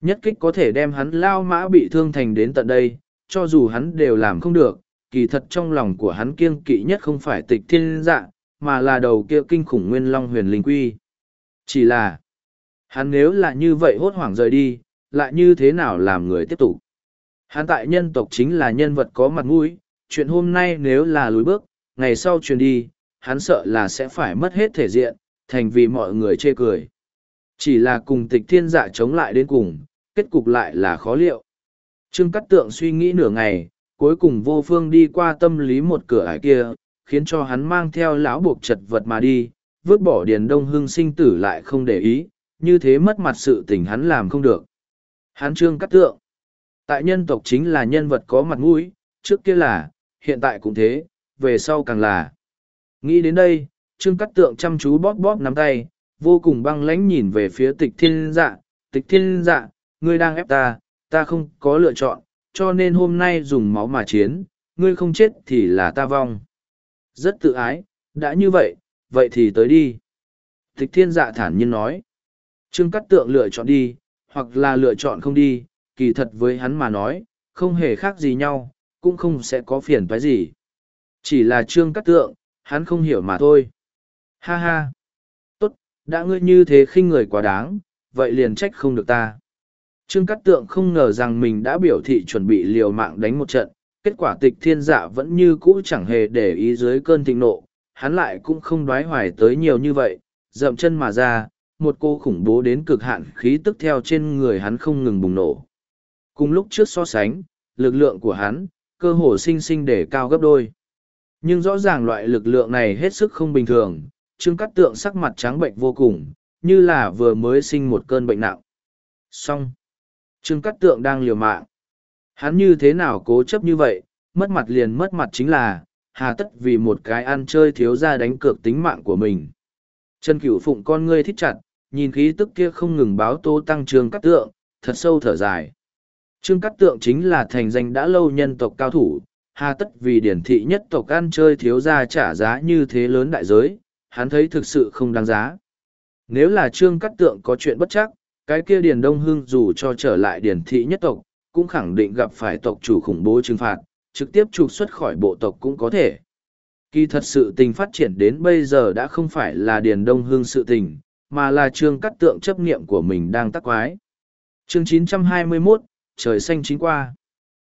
Nhất kích có thể đem hắn lao mã bị thương thành đến tận đây, cho dù hắn đều làm không được, kỳ thật trong lòng của hắn kiêng kỵ nhất không phải tịch thiên dạ, mà là đầu kia kinh khủng nguyên long huyền linh quy. Chỉ là, hắn nếu là như vậy hốt hoảng rời đi, lại như thế nào làm người tiếp tục. Hắn tại nhân tộc chính là nhân vật có mặt mũi, chuyện hôm nay nếu là lùi bước, ngày sau truyền đi, hắn sợ là sẽ phải mất hết thể diện, thành vì mọi người chê cười. Chỉ là cùng tịch thiên dạ chống lại đến cùng, kết cục lại là khó liệu. Trương Cát Tượng suy nghĩ nửa ngày, cuối cùng vô phương đi qua tâm lý một cửa ải kia, khiến cho hắn mang theo lão buộc chật vật mà đi, vứt bỏ Điền Đông Hưng sinh tử lại không để ý, như thế mất mặt sự tình hắn làm không được. Hắn Trương Cát Tượng, tại nhân tộc chính là nhân vật có mặt mũi, trước kia là, hiện tại cũng thế, về sau càng là. Nghĩ đến đây, Trương Cát Tượng chăm chú bóp bóp nắm tay, vô cùng băng lãnh nhìn về phía tịch thiên dạ, tịch thiên dạ, ngươi đang ép ta, ta không có lựa chọn, cho nên hôm nay dùng máu mà chiến, ngươi không chết thì là ta vong. Rất tự ái, đã như vậy, vậy thì tới đi. Tịch thiên dạ thản nhiên nói. Trương Cát Tượng lựa chọn đi, hoặc là lựa chọn không đi, kỳ thật với hắn mà nói, không hề khác gì nhau, cũng không sẽ có phiền toái gì. Chỉ là Trương Cát Tượng, hắn không hiểu mà thôi. Ha ha! Tốt, đã ngươi như thế khinh người quá đáng, vậy liền trách không được ta. Trương Cát Tượng không ngờ rằng mình đã biểu thị chuẩn bị liều mạng đánh một trận, kết quả tịch thiên dạ vẫn như cũ chẳng hề để ý dưới cơn thịnh nộ, hắn lại cũng không đoái hoài tới nhiều như vậy, dậm chân mà ra, một cô khủng bố đến cực hạn khí tức theo trên người hắn không ngừng bùng nổ. Cùng lúc trước so sánh, lực lượng của hắn, cơ hồ sinh sinh để cao gấp đôi. Nhưng rõ ràng loại lực lượng này hết sức không bình thường, Trương Cát Tượng sắc mặt trắng bệnh vô cùng, như là vừa mới sinh một cơn bệnh nặng. Xong. Trương Cát Tượng đang liều mạng. Hắn như thế nào cố chấp như vậy, mất mặt liền mất mặt chính là, hà tất vì một cái ăn chơi thiếu ra đánh cược tính mạng của mình. Trần Cửu Phụng con ngươi thích chặt, nhìn khí tức kia không ngừng báo tố tăng Trương Cát Tượng, thật sâu thở dài. Trương Cát Tượng chính là thành danh đã lâu nhân tộc cao thủ, hà tất vì điển thị nhất tộc ăn chơi thiếu ra trả giá như thế lớn đại giới, hắn thấy thực sự không đáng giá. Nếu là Trương Cát Tượng có chuyện bất chắc, cái kia Điền Đông Hưng dù cho trở lại Điền thị nhất tộc, cũng khẳng định gặp phải tộc chủ khủng bố trừng phạt, trực tiếp trục xuất khỏi bộ tộc cũng có thể. Kỳ thật sự tình phát triển đến bây giờ đã không phải là Điền Đông Hưng sự tình, mà là trương cắt tượng chấp niệm của mình đang tắc quái. Chương 921, trời xanh chín qua.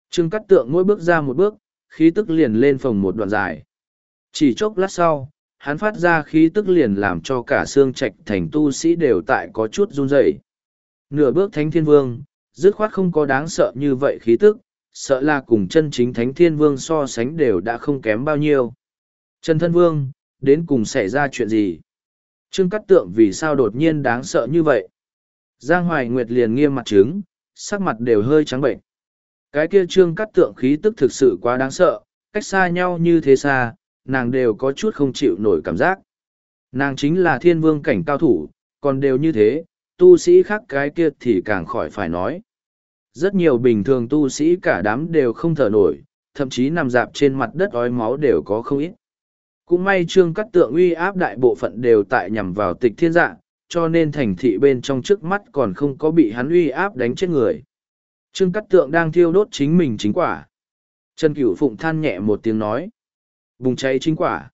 Trương cắt tượng mỗi bước ra một bước, khí tức liền lên phòng một đoạn dài. Chỉ chốc lát sau, hắn phát ra khí tức liền làm cho cả xương trạch thành tu sĩ đều tại có chút run rẩy. Nửa bước thánh thiên vương, dứt khoát không có đáng sợ như vậy khí tức, sợ là cùng chân chính thánh thiên vương so sánh đều đã không kém bao nhiêu. Trần thân vương, đến cùng xảy ra chuyện gì? Trương Cát Tượng vì sao đột nhiên đáng sợ như vậy? Giang Hoài Nguyệt liền nghiêm mặt trứng, sắc mặt đều hơi trắng bệnh. Cái kia Trương Cát Tượng khí tức thực sự quá đáng sợ, cách xa nhau như thế xa, nàng đều có chút không chịu nổi cảm giác. Nàng chính là thiên vương cảnh cao thủ, còn đều như thế, tu sĩ khác cái kia thì càng khỏi phải nói. Rất nhiều bình thường tu sĩ cả đám đều không thở nổi, thậm chí nằm dạp trên mặt đất ói máu đều có không ít. Cũng may trương cắt tượng uy áp đại bộ phận đều tại nhằm vào tịch thiên dạ, cho nên thành thị bên trong trước mắt còn không có bị hắn uy áp đánh chết người. Trương cắt tượng đang thiêu đốt chính mình chính quả. Trần Cửu Phụng than nhẹ một tiếng nói. Bùng cháy chính quả.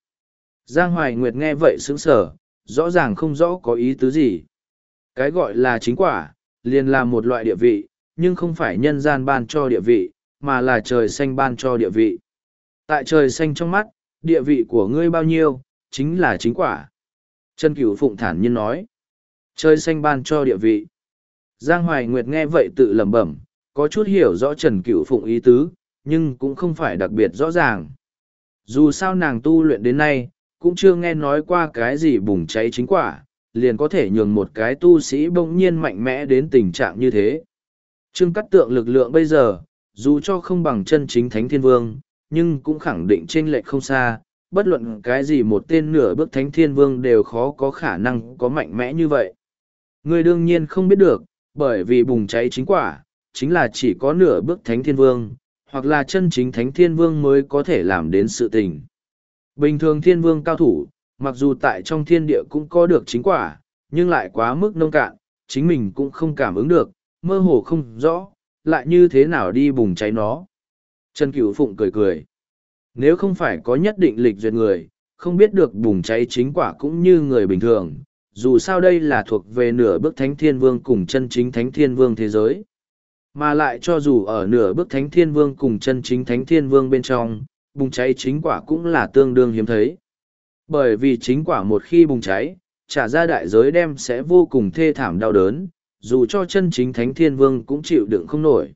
Giang Hoài Nguyệt nghe vậy sững sờ, rõ ràng không rõ có ý tứ gì. Cái gọi là chính quả, liền là một loại địa vị, nhưng không phải nhân gian ban cho địa vị, mà là trời xanh ban cho địa vị. Tại trời xanh trong mắt, địa vị của ngươi bao nhiêu, chính là chính quả. Trần Cửu Phụng thản nhiên nói. Trời xanh ban cho địa vị. Giang Hoài Nguyệt nghe vậy tự lẩm bẩm, có chút hiểu rõ Trần Cửu Phụng ý tứ, nhưng cũng không phải đặc biệt rõ ràng. Dù sao nàng tu luyện đến nay, cũng chưa nghe nói qua cái gì bùng cháy chính quả, liền có thể nhường một cái tu sĩ bỗng nhiên mạnh mẽ đến tình trạng như thế. Trương cắt tượng lực lượng bây giờ, dù cho không bằng chân chính thánh thiên vương, nhưng cũng khẳng định trên lệch không xa, bất luận cái gì một tên nửa bước thánh thiên vương đều khó có khả năng có mạnh mẽ như vậy. Người đương nhiên không biết được, bởi vì bùng cháy chính quả, chính là chỉ có nửa bước thánh thiên vương, hoặc là chân chính thánh thiên vương mới có thể làm đến sự tình. Bình thường thiên vương cao thủ, mặc dù tại trong thiên địa cũng có được chính quả, nhưng lại quá mức nông cạn, chính mình cũng không cảm ứng được, mơ hồ không rõ, lại như thế nào đi bùng cháy nó. Trần Cửu Phụng cười cười. Nếu không phải có nhất định lịch duyệt người, không biết được bùng cháy chính quả cũng như người bình thường, dù sao đây là thuộc về nửa bước thánh thiên vương cùng chân chính thánh thiên vương thế giới. Mà lại cho dù ở nửa bước thánh thiên vương cùng chân chính thánh thiên vương bên trong, bùng cháy chính quả cũng là tương đương hiếm thấy. Bởi vì chính quả một khi bùng cháy, trả ra đại giới đem sẽ vô cùng thê thảm đau đớn, dù cho chân chính thánh thiên vương cũng chịu đựng không nổi.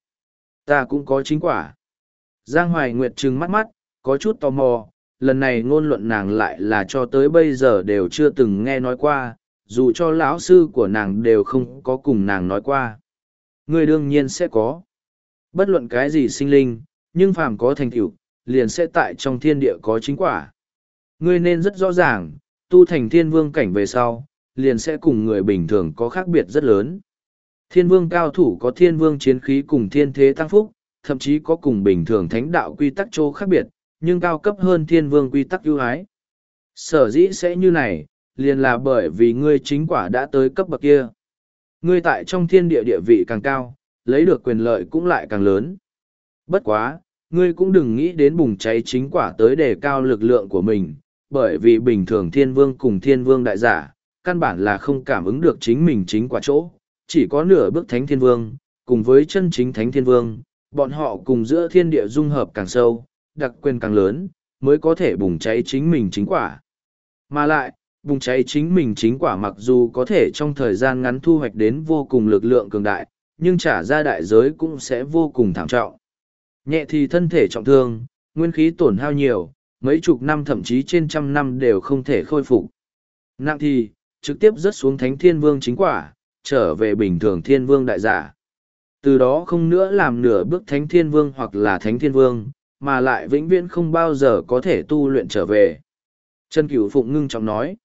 Ta cũng có chính quả. Giang Hoài Nguyệt trừng mắt mắt, có chút tò mò, lần này ngôn luận nàng lại là cho tới bây giờ đều chưa từng nghe nói qua, dù cho lão sư của nàng đều không có cùng nàng nói qua. Người đương nhiên sẽ có. Bất luận cái gì sinh linh, nhưng phàm có thành tựu, liền sẽ tại trong thiên địa có chính quả. Ngươi nên rất rõ ràng, tu thành thiên vương cảnh về sau, liền sẽ cùng người bình thường có khác biệt rất lớn. Thiên vương cao thủ có thiên vương chiến khí cùng thiên thế tăng phúc, thậm chí có cùng bình thường thánh đạo quy tắc chỗ khác biệt, nhưng cao cấp hơn thiên vương quy tắc ưu ái. Sở dĩ sẽ như này, liền là bởi vì ngươi chính quả đã tới cấp bậc kia. Ngươi tại trong thiên địa địa vị càng cao, lấy được quyền lợi cũng lại càng lớn. Bất quá, ngươi cũng đừng nghĩ đến bùng cháy chính quả tới để cao lực lượng của mình, bởi vì bình thường thiên vương cùng thiên vương đại giả, căn bản là không cảm ứng được chính mình chính quả chỗ, chỉ có nửa bước thánh thiên vương, cùng với chân chính thánh thiên vương, bọn họ cùng giữa thiên địa dung hợp càng sâu, đặc quyền càng lớn, mới có thể bùng cháy chính mình chính quả. Mà lại, bùng cháy chính mình chính quả mặc dù có thể trong thời gian ngắn thu hoạch đến vô cùng lực lượng cường đại, nhưng trả ra đại giới cũng sẽ vô cùng thảm trọng. Nhẹ thì thân thể trọng thương, nguyên khí tổn hao nhiều, mấy chục năm thậm chí trên trăm năm đều không thể khôi phục. Nặng thì, trực tiếp rớt xuống thánh thiên vương chính quả, trở về bình thường thiên vương đại giả. Từ đó không nữa làm nửa bước thánh thiên vương hoặc là thánh thiên vương, mà lại vĩnh viễn không bao giờ có thể tu luyện trở về. Trần Cửu Phụng ngưng trọng nói.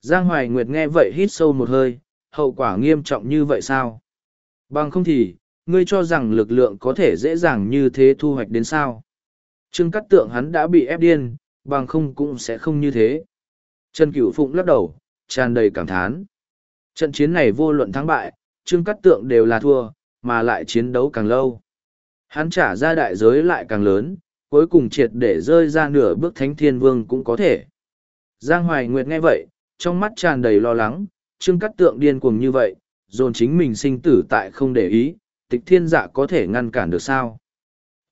Giang Hoài Nguyệt nghe vậy hít sâu một hơi, hậu quả nghiêm trọng như vậy sao? Bằng không thì, ngươi cho rằng lực lượng có thể dễ dàng như thế thu hoạch đến sao? Trương Cát Tượng hắn đã bị ép điên, bằng không cũng sẽ không như thế. Trần Cửu Phụng lắc đầu, tràn đầy cảm thán. Trận chiến này vô luận thắng bại, Trương Cát Tượng đều là thua, mà lại chiến đấu càng lâu. Hắn trả ra đại giới lại càng lớn, cuối cùng triệt để rơi ra nửa bước thánh thiên vương cũng có thể. Giang Hoài Nguyệt nghe vậy, trong mắt tràn đầy lo lắng, Trương Cát Tượng điên cuồng như vậy, dồn chính mình sinh tử tại không để ý, tịch thiên dạ có thể ngăn cản được sao?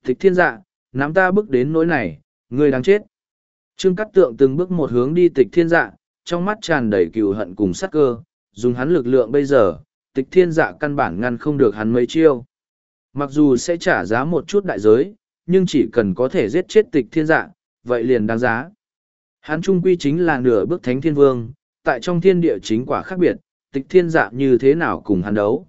Tịch thiên dạ, nắm ta bước đến nỗi này, ngươi đáng chết. Trương Cát Tượng từng bước một hướng đi tịch thiên dạ, trong mắt tràn đầy cừu hận cùng sát cơ, dùng hắn lực lượng bây giờ, tịch thiên dạ căn bản ngăn không được hắn mấy chiêu. Mặc dù sẽ trả giá một chút đại giới, nhưng chỉ cần có thể giết chết tịch thiên dạ, vậy liền đáng giá. Hắn trung quy chính là nửa bước thánh thiên vương, tại trong thiên địa chính quả khác biệt, tịch thiên dạ như thế nào cùng hắn đấu.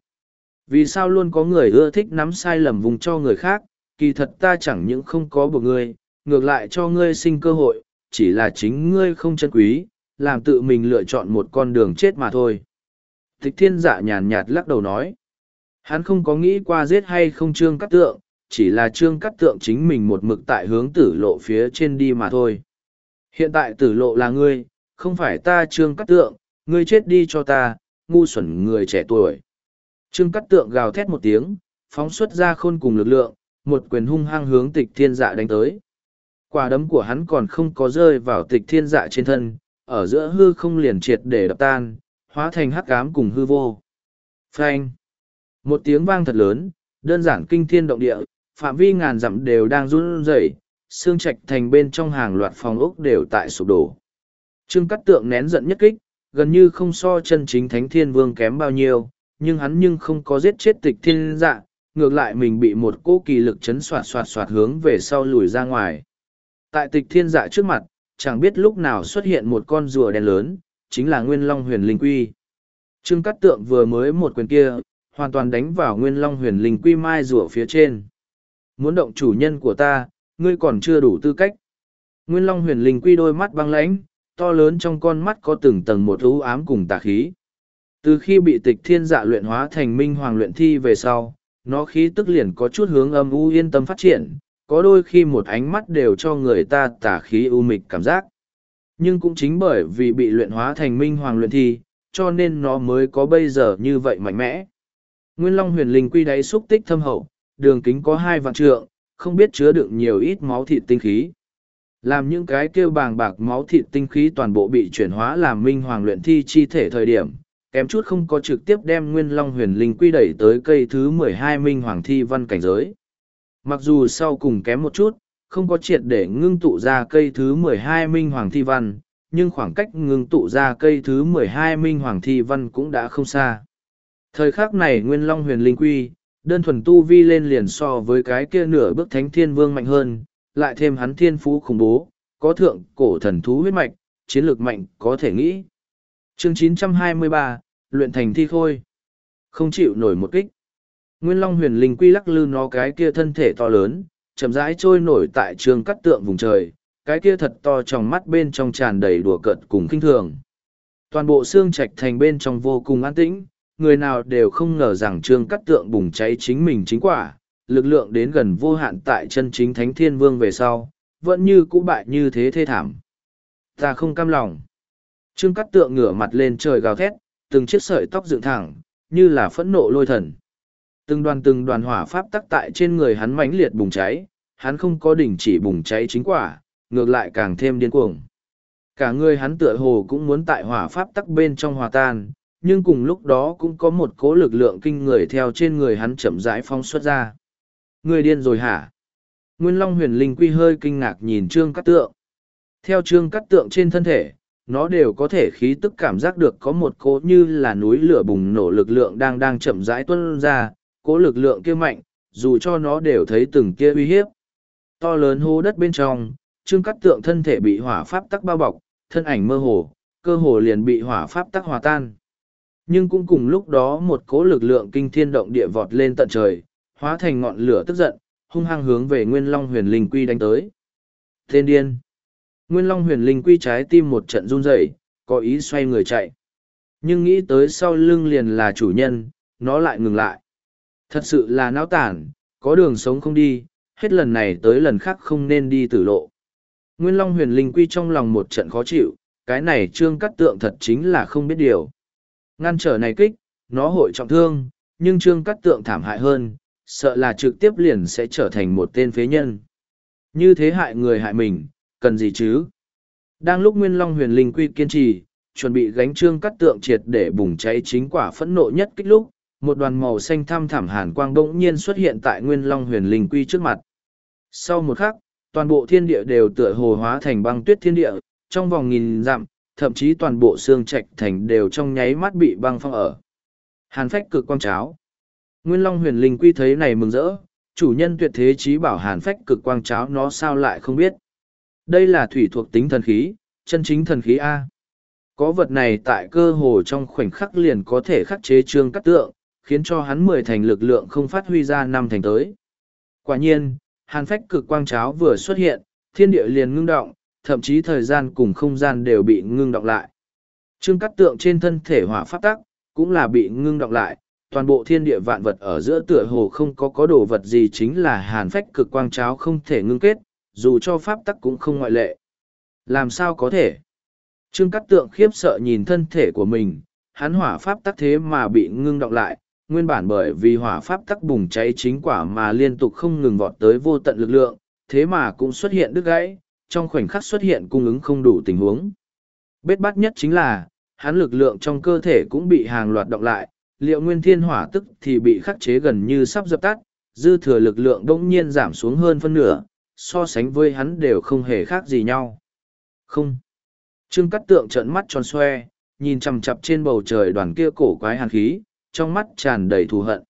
Vì sao luôn có người ưa thích nắm sai lầm vùng cho người khác, kỳ thật ta chẳng những không có buộc ngươi, ngược lại cho ngươi sinh cơ hội, chỉ là chính ngươi không chân quý, làm tự mình lựa chọn một con đường chết mà thôi. Thích thiên dạ nhàn nhạt lắc đầu nói. Hắn không có nghĩ qua giết hay không trương cắt tượng, chỉ là trương cắt tượng chính mình một mực tại hướng tử lộ phía trên đi mà thôi. Hiện tại tử lộ là ngươi, không phải ta trương cắt tượng, ngươi chết đi cho ta, ngu xuẩn người trẻ tuổi. Trương cắt tượng gào thét một tiếng, phóng xuất ra khôn cùng lực lượng, một quyền hung hăng hướng tịch thiên dạ đánh tới. Quả đấm của hắn còn không có rơi vào tịch thiên dạ trên thân, ở giữa hư không liền triệt để đập tan, hóa thành hắc ám cùng hư vô. Phanh! Một tiếng vang thật lớn, đơn giản kinh thiên động địa, phạm vi ngàn dặm đều đang run rẩy, xương trạch thành bên trong hàng loạt phòng ốc đều tại sụp đổ. Trương Cát Tượng nén giận nhất kích, gần như không so chân chính Thánh Thiên Vương kém bao nhiêu, nhưng hắn nhưng không có giết chết tịch thiên dạ, ngược lại mình bị một cỗ kỳ lực chấn soạt soạt soạt hướng về sau lùi ra ngoài. Tại tịch thiên dạ trước mặt, chẳng biết lúc nào xuất hiện một con rùa đen lớn, chính là Nguyên Long huyền linh quy. Trương Cát Tượng vừa mới một quyền kia, hoàn toàn đánh vào Nguyên Long huyền linh quy mai rùa phía trên. Muốn động chủ nhân của ta, ngươi còn chưa đủ tư cách. Nguyên Long huyền linh quy đôi mắt băng lãnh, to lớn trong con mắt có từng tầng một u ám cùng tà khí. Từ khi bị tịch thiên dạ luyện hóa thành minh hoàng luyện thi về sau, nó khí tức liền có chút hướng âm u yên tâm phát triển, có đôi khi một ánh mắt đều cho người ta tả khí u mịch cảm giác. Nhưng cũng chính bởi vì bị luyện hóa thành minh hoàng luyện thi, cho nên nó mới có bây giờ như vậy mạnh mẽ. Nguyên Long huyền linh quy đáy xúc tích thâm hậu, đường kính có hai vạn trượng, không biết chứa đựng nhiều ít máu thịt tinh khí. Làm những cái kêu bàng bạc máu thịt tinh khí toàn bộ bị chuyển hóa làm minh hoàng luyện thi chi thể thời điểm, kém chút không có trực tiếp đem Nguyên Long huyền linh quy đẩy tới cây thứ mười hai minh hoàng thi văn cảnh giới. Mặc dù sau cùng kém một chút, không có triệt để ngưng tụ ra cây thứ mười hai minh hoàng thi văn, nhưng khoảng cách ngưng tụ ra cây thứ mười hai minh hoàng thi văn cũng đã không xa. Thời khắc này Nguyên Long huyền linh quy, đơn thuần tu vi lên liền so với cái kia nửa bước thánh thiên vương mạnh hơn, lại thêm hắn thiên phú khủng bố, có thượng cổ thần thú huyết mạch, chiến lược mạnh có thể nghĩ. Chương 923, luyện thành thi khôi. Không chịu nổi một kích. Nguyên Long huyền linh quy lắc lư nó cái kia thân thể to lớn, chậm rãi trôi nổi tại trường cắt tượng vùng trời, cái kia thật to trong mắt bên trong tràn đầy đùa cợt cùng kinh thường. Toàn bộ xương trạch thành bên trong vô cùng an tĩnh, người nào đều không ngờ rằng trương cắt tượng bùng cháy chính mình chính quả, lực lượng đến gần vô hạn tại chân chính thánh thiên vương về sau, vẫn như cũ bại như thế thê thảm. Ta không cam lòng. Trương Cát tượng ngửa mặt lên trời gào thét, từng chiếc sợi tóc dựng thẳng, như là phẫn nộ lôi thần. Từng đoàn từng đoàn hỏa pháp tắc tại trên người hắn mãnh liệt bùng cháy, hắn không có đỉnh chỉ bùng cháy chính quả, ngược lại càng thêm điên cuồng. Cả người hắn tựa hồ cũng muốn tại hỏa pháp tắc bên trong hòa tan, nhưng cùng lúc đó cũng có một cố lực lượng kinh người theo trên người hắn chậm rãi phong xuất ra. Người điên rồi hả? Nguyên Long huyền linh quy hơi kinh ngạc nhìn Trương Cát Tượng. Theo Trương Cát Tượng trên thân thể, nó đều có thể khí tức cảm giác được có một cỗ như là núi lửa bùng nổ lực lượng đang đang chậm rãi tuân ra, cỗ lực lượng kia mạnh, dù cho nó đều thấy từng kia uy hiếp. To lớn hô đất bên trong, Trương cắt Tượng thân thể bị hỏa pháp tắc bao bọc, thân ảnh mơ hồ, cơ hồ liền bị hỏa pháp tắc hòa tan. Nhưng cũng cùng lúc đó một cỗ lực lượng kinh thiên động địa vọt lên tận trời hóa thành ngọn lửa tức giận hung hăng hướng về nguyên long huyền linh quy đánh tới. Tên điên! Nguyên long huyền linh quy trái tim một trận run rẩy có ý xoay người chạy. Nhưng nghĩ tới sau lưng liền là chủ nhân nó lại ngừng lại. Thật sự là náo tản có đường sống không đi hết lần này tới lần khác không nên đi tử lộ. Nguyên long huyền linh quy trong lòng một trận khó chịu cái này trương cắt tượng thật chính là không biết điều. Ngăn trở này kích, nó hội trọng thương, nhưng trương cắt tượng thảm hại hơn, sợ là trực tiếp liền sẽ trở thành một tên phế nhân. Như thế hại người hại mình, cần gì chứ? Đang lúc Nguyên Long huyền linh quy kiên trì, chuẩn bị gánh trương cắt tượng triệt để bùng cháy chính quả phẫn nộ nhất kích lúc, một đoàn màu xanh thăm thảm hàn quang bỗng nhiên xuất hiện tại Nguyên Long huyền linh quy trước mặt. Sau một khắc, toàn bộ thiên địa đều tựa hồ hóa thành băng tuyết thiên địa, trong vòng nghìn dặm, thậm chí toàn bộ xương trạch thành đều trong nháy mắt bị băng phong ở. Hàn phách cực quang cháo. Nguyên Long huyền linh quy thấy này mừng rỡ, chủ nhân tuyệt thế trí bảo hàn phách cực quang cháo nó sao lại không biết. Đây là thủy thuộc tính thần khí, chân chính thần khí A. Có vật này tại cơ hồ trong khoảnh khắc liền có thể khắc chế trương cắt tượng, khiến cho hắn mười thành lực lượng không phát huy ra năm thành tới. Quả nhiên, hàn phách cực quang cháo vừa xuất hiện, thiên địa liền ngưng động, thậm chí thời gian cùng không gian đều bị ngưng động lại. Trương cắt tượng trên thân thể hỏa pháp tắc, cũng là bị ngưng động lại, toàn bộ thiên địa vạn vật ở giữa tựa hồ không có có đồ vật gì chính là hàn phách cực quang cháo không thể ngưng kết, dù cho pháp tắc cũng không ngoại lệ. Làm sao có thể? Trương Cát Tượng khiếp sợ nhìn thân thể của mình, hắn hỏa pháp tắc thế mà bị ngưng đọng lại, nguyên bản bởi vì hỏa pháp tắc bùng cháy chính quả mà liên tục không ngừng vọt tới vô tận lực lượng, thế mà cũng xuất hiện đứt gãy, trong khoảnh khắc xuất hiện cung ứng không đủ tình huống. Bết bát nhất chính là, hắn lực lượng trong cơ thể cũng bị hàng loạt động lại, liệu nguyên thiên hỏa tức thì bị khắc chế gần như sắp dập tắt, dư thừa lực lượng đông nhiên giảm xuống hơn phân nửa, so sánh với hắn đều không hề khác gì nhau. Không. Trương Cát Tượng trợn mắt tròn xoe, nhìn chằm chằm trên bầu trời đoàn kia cổ quái hàn khí, trong mắt tràn đầy thù hận.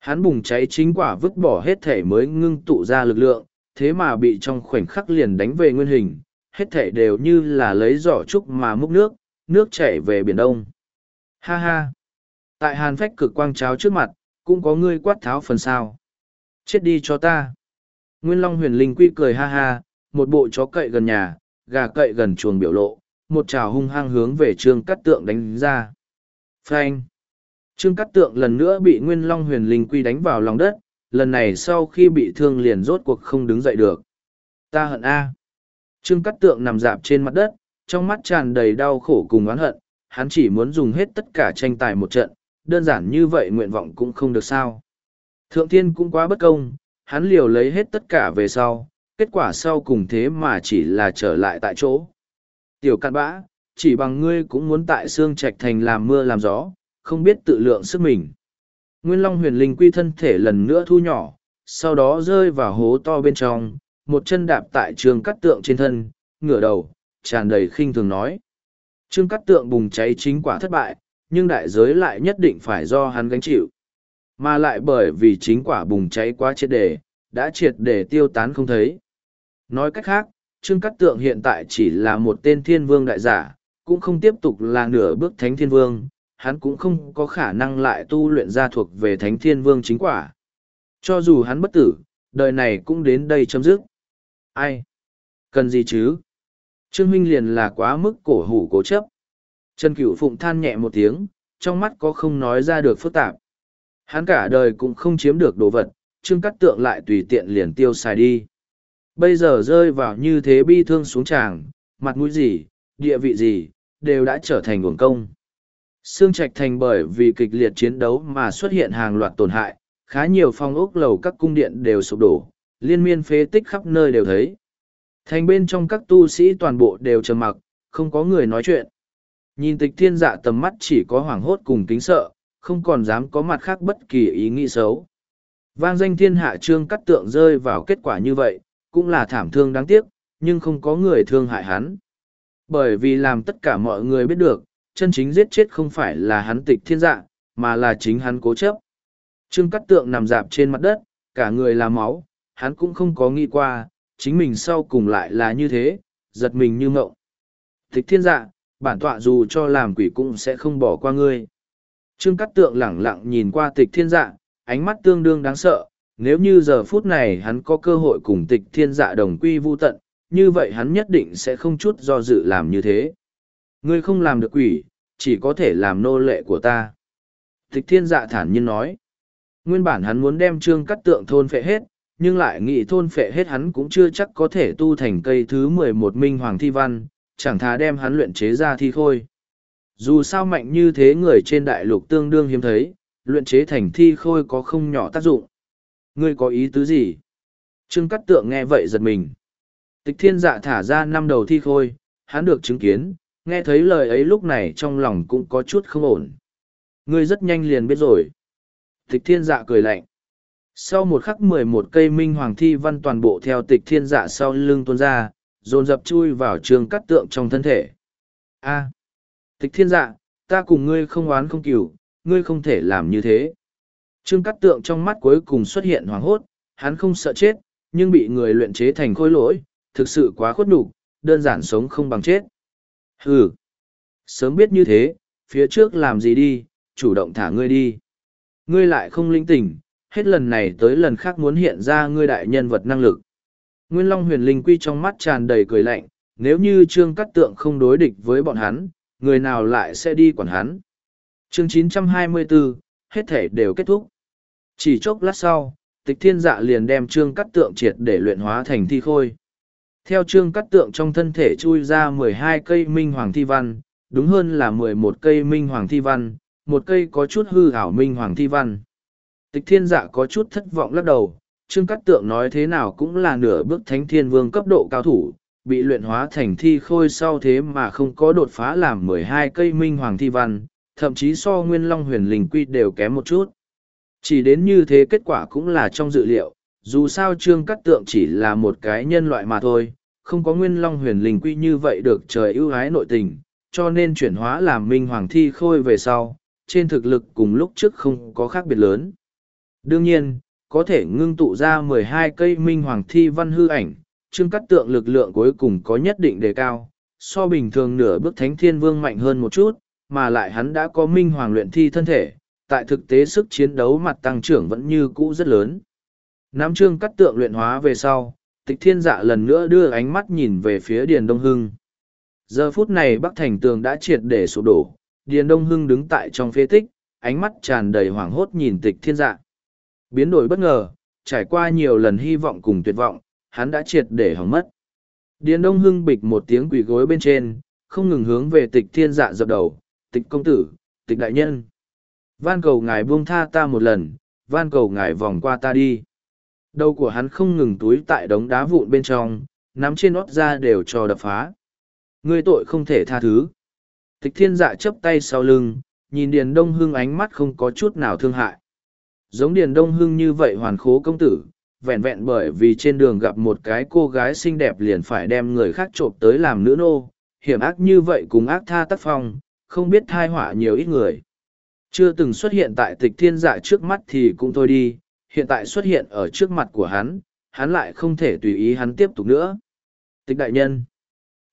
Hắn bùng cháy chính quả vứt bỏ hết thể mới ngưng tụ ra lực lượng, thế mà bị trong khoảnh khắc liền đánh về nguyên hình, hết thể đều như là lấy giỏ trúc mà múc nước, nước chảy về biển đông. Ha ha! Tại hàn phách cực quang cháo trước mặt, cũng có ngươi quát tháo phần sao. Chết đi cho ta! Nguyên Long huyền linh quy cười ha ha, một bộ chó cậy gần nhà, gà cậy gần chuồng biểu lộ, một trào hung hăng hướng về trương cắt tượng đánh ra. Phanh! Trương cắt tượng lần nữa bị Nguyên Long huyền linh quy đánh vào lòng đất, lần này sau khi bị thương liền rốt cuộc không đứng dậy được. Ta hận A. Trương cắt tượng nằm dạp trên mặt đất, trong mắt tràn đầy đau khổ cùng oán hận, hắn chỉ muốn dùng hết tất cả tranh tài một trận, đơn giản như vậy nguyện vọng cũng không được sao. Thượng thiên cũng quá bất công, hắn liều lấy hết tất cả về sau, kết quả sau cùng thế mà chỉ là trở lại tại chỗ. Tiểu cặn bã, chỉ bằng ngươi cũng muốn tại xương trạch thành làm mưa làm gió, không biết tự lượng sức mình. Nguyên Long huyền linh quy thân thể lần nữa thu nhỏ, sau đó rơi vào hố to bên trong, một chân đạp tại trường cắt tượng trên thân, ngửa đầu, tràn đầy khinh thường nói. Trương cắt tượng bùng cháy chính quả thất bại, nhưng đại giới lại nhất định phải do hắn gánh chịu. Mà lại bởi vì chính quả bùng cháy quá triệt đề, đã triệt để tiêu tán không thấy. Nói cách khác, Trương Cát Tượng hiện tại chỉ là một tên thiên vương đại giả, cũng không tiếp tục là nửa bước thánh thiên vương, hắn cũng không có khả năng lại tu luyện ra thuộc về thánh thiên vương chính quả. Cho dù hắn bất tử, đời này cũng đến đây chấm dứt. Ai? Cần gì chứ? Trương Minh liền là quá mức cổ hủ cố chấp. Trần Cửu Phụng than nhẹ một tiếng, trong mắt có không nói ra được phức tạp. Hắn cả đời cũng không chiếm được đồ vật, Trương Cát Tượng lại tùy tiện liền tiêu xài đi. Bây giờ rơi vào như thế bi thương xuống tràng, mặt mũi gì, địa vị gì, đều đã trở thành nguồn công. Sương Trạch Thành bởi vì kịch liệt chiến đấu mà xuất hiện hàng loạt tổn hại, khá nhiều phong ốc lầu các cung điện đều sụp đổ, liên miên phế tích khắp nơi đều thấy. Thành bên trong các tu sĩ toàn bộ đều trầm mặc, không có người nói chuyện. Nhìn tịch thiên dạ tầm mắt chỉ có hoảng hốt cùng kính sợ, không còn dám có mặt khác bất kỳ ý nghĩ xấu. Vang danh thiên hạ trương cắt tượng rơi vào kết quả như vậy, cũng là thảm thương đáng tiếc, nhưng không có người thương hại hắn. Bởi vì làm tất cả mọi người biết được, chân chính giết chết không phải là hắn tịch thiên dạ, mà là chính hắn cố chấp. Trương cắt tượng nằm dạp trên mặt đất, cả người là máu, hắn cũng không có nghĩ qua, chính mình sau cùng lại là như thế, giật mình như mộng. Tịch thiên dạ, bản tọa dù cho làm quỷ cũng sẽ không bỏ qua ngươi. Trương Cát Tượng lẳng lặng nhìn qua tịch thiên dạ, ánh mắt tương đương đáng sợ, nếu như giờ phút này hắn có cơ hội cùng tịch thiên dạ đồng quy vu tận, như vậy hắn nhất định sẽ không chút do dự làm như thế. Ngươi không làm được quỷ, chỉ có thể làm nô lệ của ta. Tịch thiên dạ thản nhiên nói. Nguyên bản hắn muốn đem trương Cát tượng thôn phệ hết, nhưng lại nghĩ thôn phệ hết hắn cũng chưa chắc có thể tu thành cây thứ mười một minh hoàng thi văn, chẳng thà đem hắn luyện chế ra thi khôi. Dù sao mạnh như thế người trên đại lục tương đương hiếm thấy, luyện chế thành thi khôi có không nhỏ tác dụng. Ngươi có ý tứ gì? Trương Cát Tượng nghe vậy giật mình. Tịch thiên dạ thả ra năm đầu thi khôi, hắn được chứng kiến, nghe thấy lời ấy lúc này trong lòng cũng có chút không ổn. Ngươi rất nhanh liền biết rồi. Tịch thiên dạ cười lạnh. Sau một khắc mười một cây minh hoàng thi văn toàn bộ theo tịch thiên dạ sau lưng tuôn ra, dồn dập chui vào trường cắt tượng trong thân thể. A. Tịch thiên dạ, ta cùng ngươi không oán không cửu, ngươi không thể làm như thế. Trương Cát Tượng trong mắt cuối cùng xuất hiện hoàng hốt, hắn không sợ chết, nhưng bị người luyện chế thành khối lỗi, thực sự quá khuất nhục, đơn giản sống không bằng chết. Hừ, sớm biết như thế, phía trước làm gì đi, chủ động thả ngươi đi. Ngươi lại không linh tỉnh, hết lần này tới lần khác muốn hiện ra ngươi đại nhân vật năng lực. Nguyên Long huyền linh quy trong mắt tràn đầy cười lạnh, nếu như Trương Cát Tượng không đối địch với bọn hắn, người nào lại sẽ đi quản hắn. Chương 924, hết thể đều kết thúc. Chỉ chốc lát sau, tịch thiên dạ liền đem Trương cắt Tượng triệt để luyện hóa thành thi khôi. Theo Trương cắt Tượng trong thân thể chui ra mười hai cây minh hoàng thi văn, đúng hơn là mười một cây minh hoàng thi văn, một cây có chút hư ảo minh hoàng thi văn. Tịch thiên dạ có chút thất vọng lắc đầu, Trương cắt Tượng nói thế nào cũng là nửa bước thánh thiên vương cấp độ cao thủ, bị luyện hóa thành thi khôi sau thế mà không có đột phá làm mười hai cây minh hoàng thi văn, thậm chí so nguyên long huyền linh quy đều kém một chút. Chỉ đến như thế kết quả cũng là trong dự liệu, dù sao Trương cắt Tượng chỉ là một cái nhân loại mà thôi, không có nguyên long huyền linh quy như vậy được trời ưu ái nội tình, cho nên chuyển hóa làm minh hoàng thi khôi về sau, trên thực lực cùng lúc trước không có khác biệt lớn. Đương nhiên, có thể ngưng tụ ra mười hai cây minh hoàng thi văn hư ảnh, trương cắt tượng lực lượng cuối cùng có nhất định đề cao, so bình thường nửa bước thánh thiên vương mạnh hơn một chút, mà lại hắn đã có minh hoàng luyện thi thân thể, tại thực tế sức chiến đấu mặt tăng trưởng vẫn như cũ rất lớn. Nam trương cắt tượng luyện hóa về sau, tịch thiên dạ lần nữa đưa ánh mắt nhìn về phía Điền Đông Hưng. Giờ phút này Bắc Thành Tường đã triệt để sụp đổ, Điền Đông Hưng đứng tại trong phế tích, ánh mắt tràn đầy hoảng hốt nhìn tịch thiên dạ. Biến đổi bất ngờ, trải qua nhiều lần hy vọng cùng tuyệt vọng, hắn đã triệt để hỏng mất. Điền Đông Hưng bịch một tiếng quỳ gối bên trên, không ngừng hướng về tịch thiên dạ dập đầu, tịch công tử, tịch đại nhân. Van cầu ngài buông tha ta một lần, van cầu ngài vòng qua ta đi. Đầu của hắn không ngừng túi tại đống đá vụn bên trong, nắm trên ót ra đều cho đập phá. Ngươi tội không thể tha thứ. Tịch thiên dạ chấp tay sau lưng, nhìn Điền Đông Hưng ánh mắt không có chút nào thương hại. Giống Điền Đông Hưng như vậy hoàn khố công tử, vẹn vẹn bởi vì trên đường gặp một cái cô gái xinh đẹp liền phải đem người khác trộm tới làm nữ nô, hiểm ác như vậy cùng ác tha tác phong, không biết thai họa nhiều ít người. Chưa từng xuất hiện tại tịch thiên dạ trước mắt thì cũng thôi đi, hiện tại xuất hiện ở trước mặt của hắn, hắn lại không thể tùy ý hắn tiếp tục nữa. Tịch đại nhân,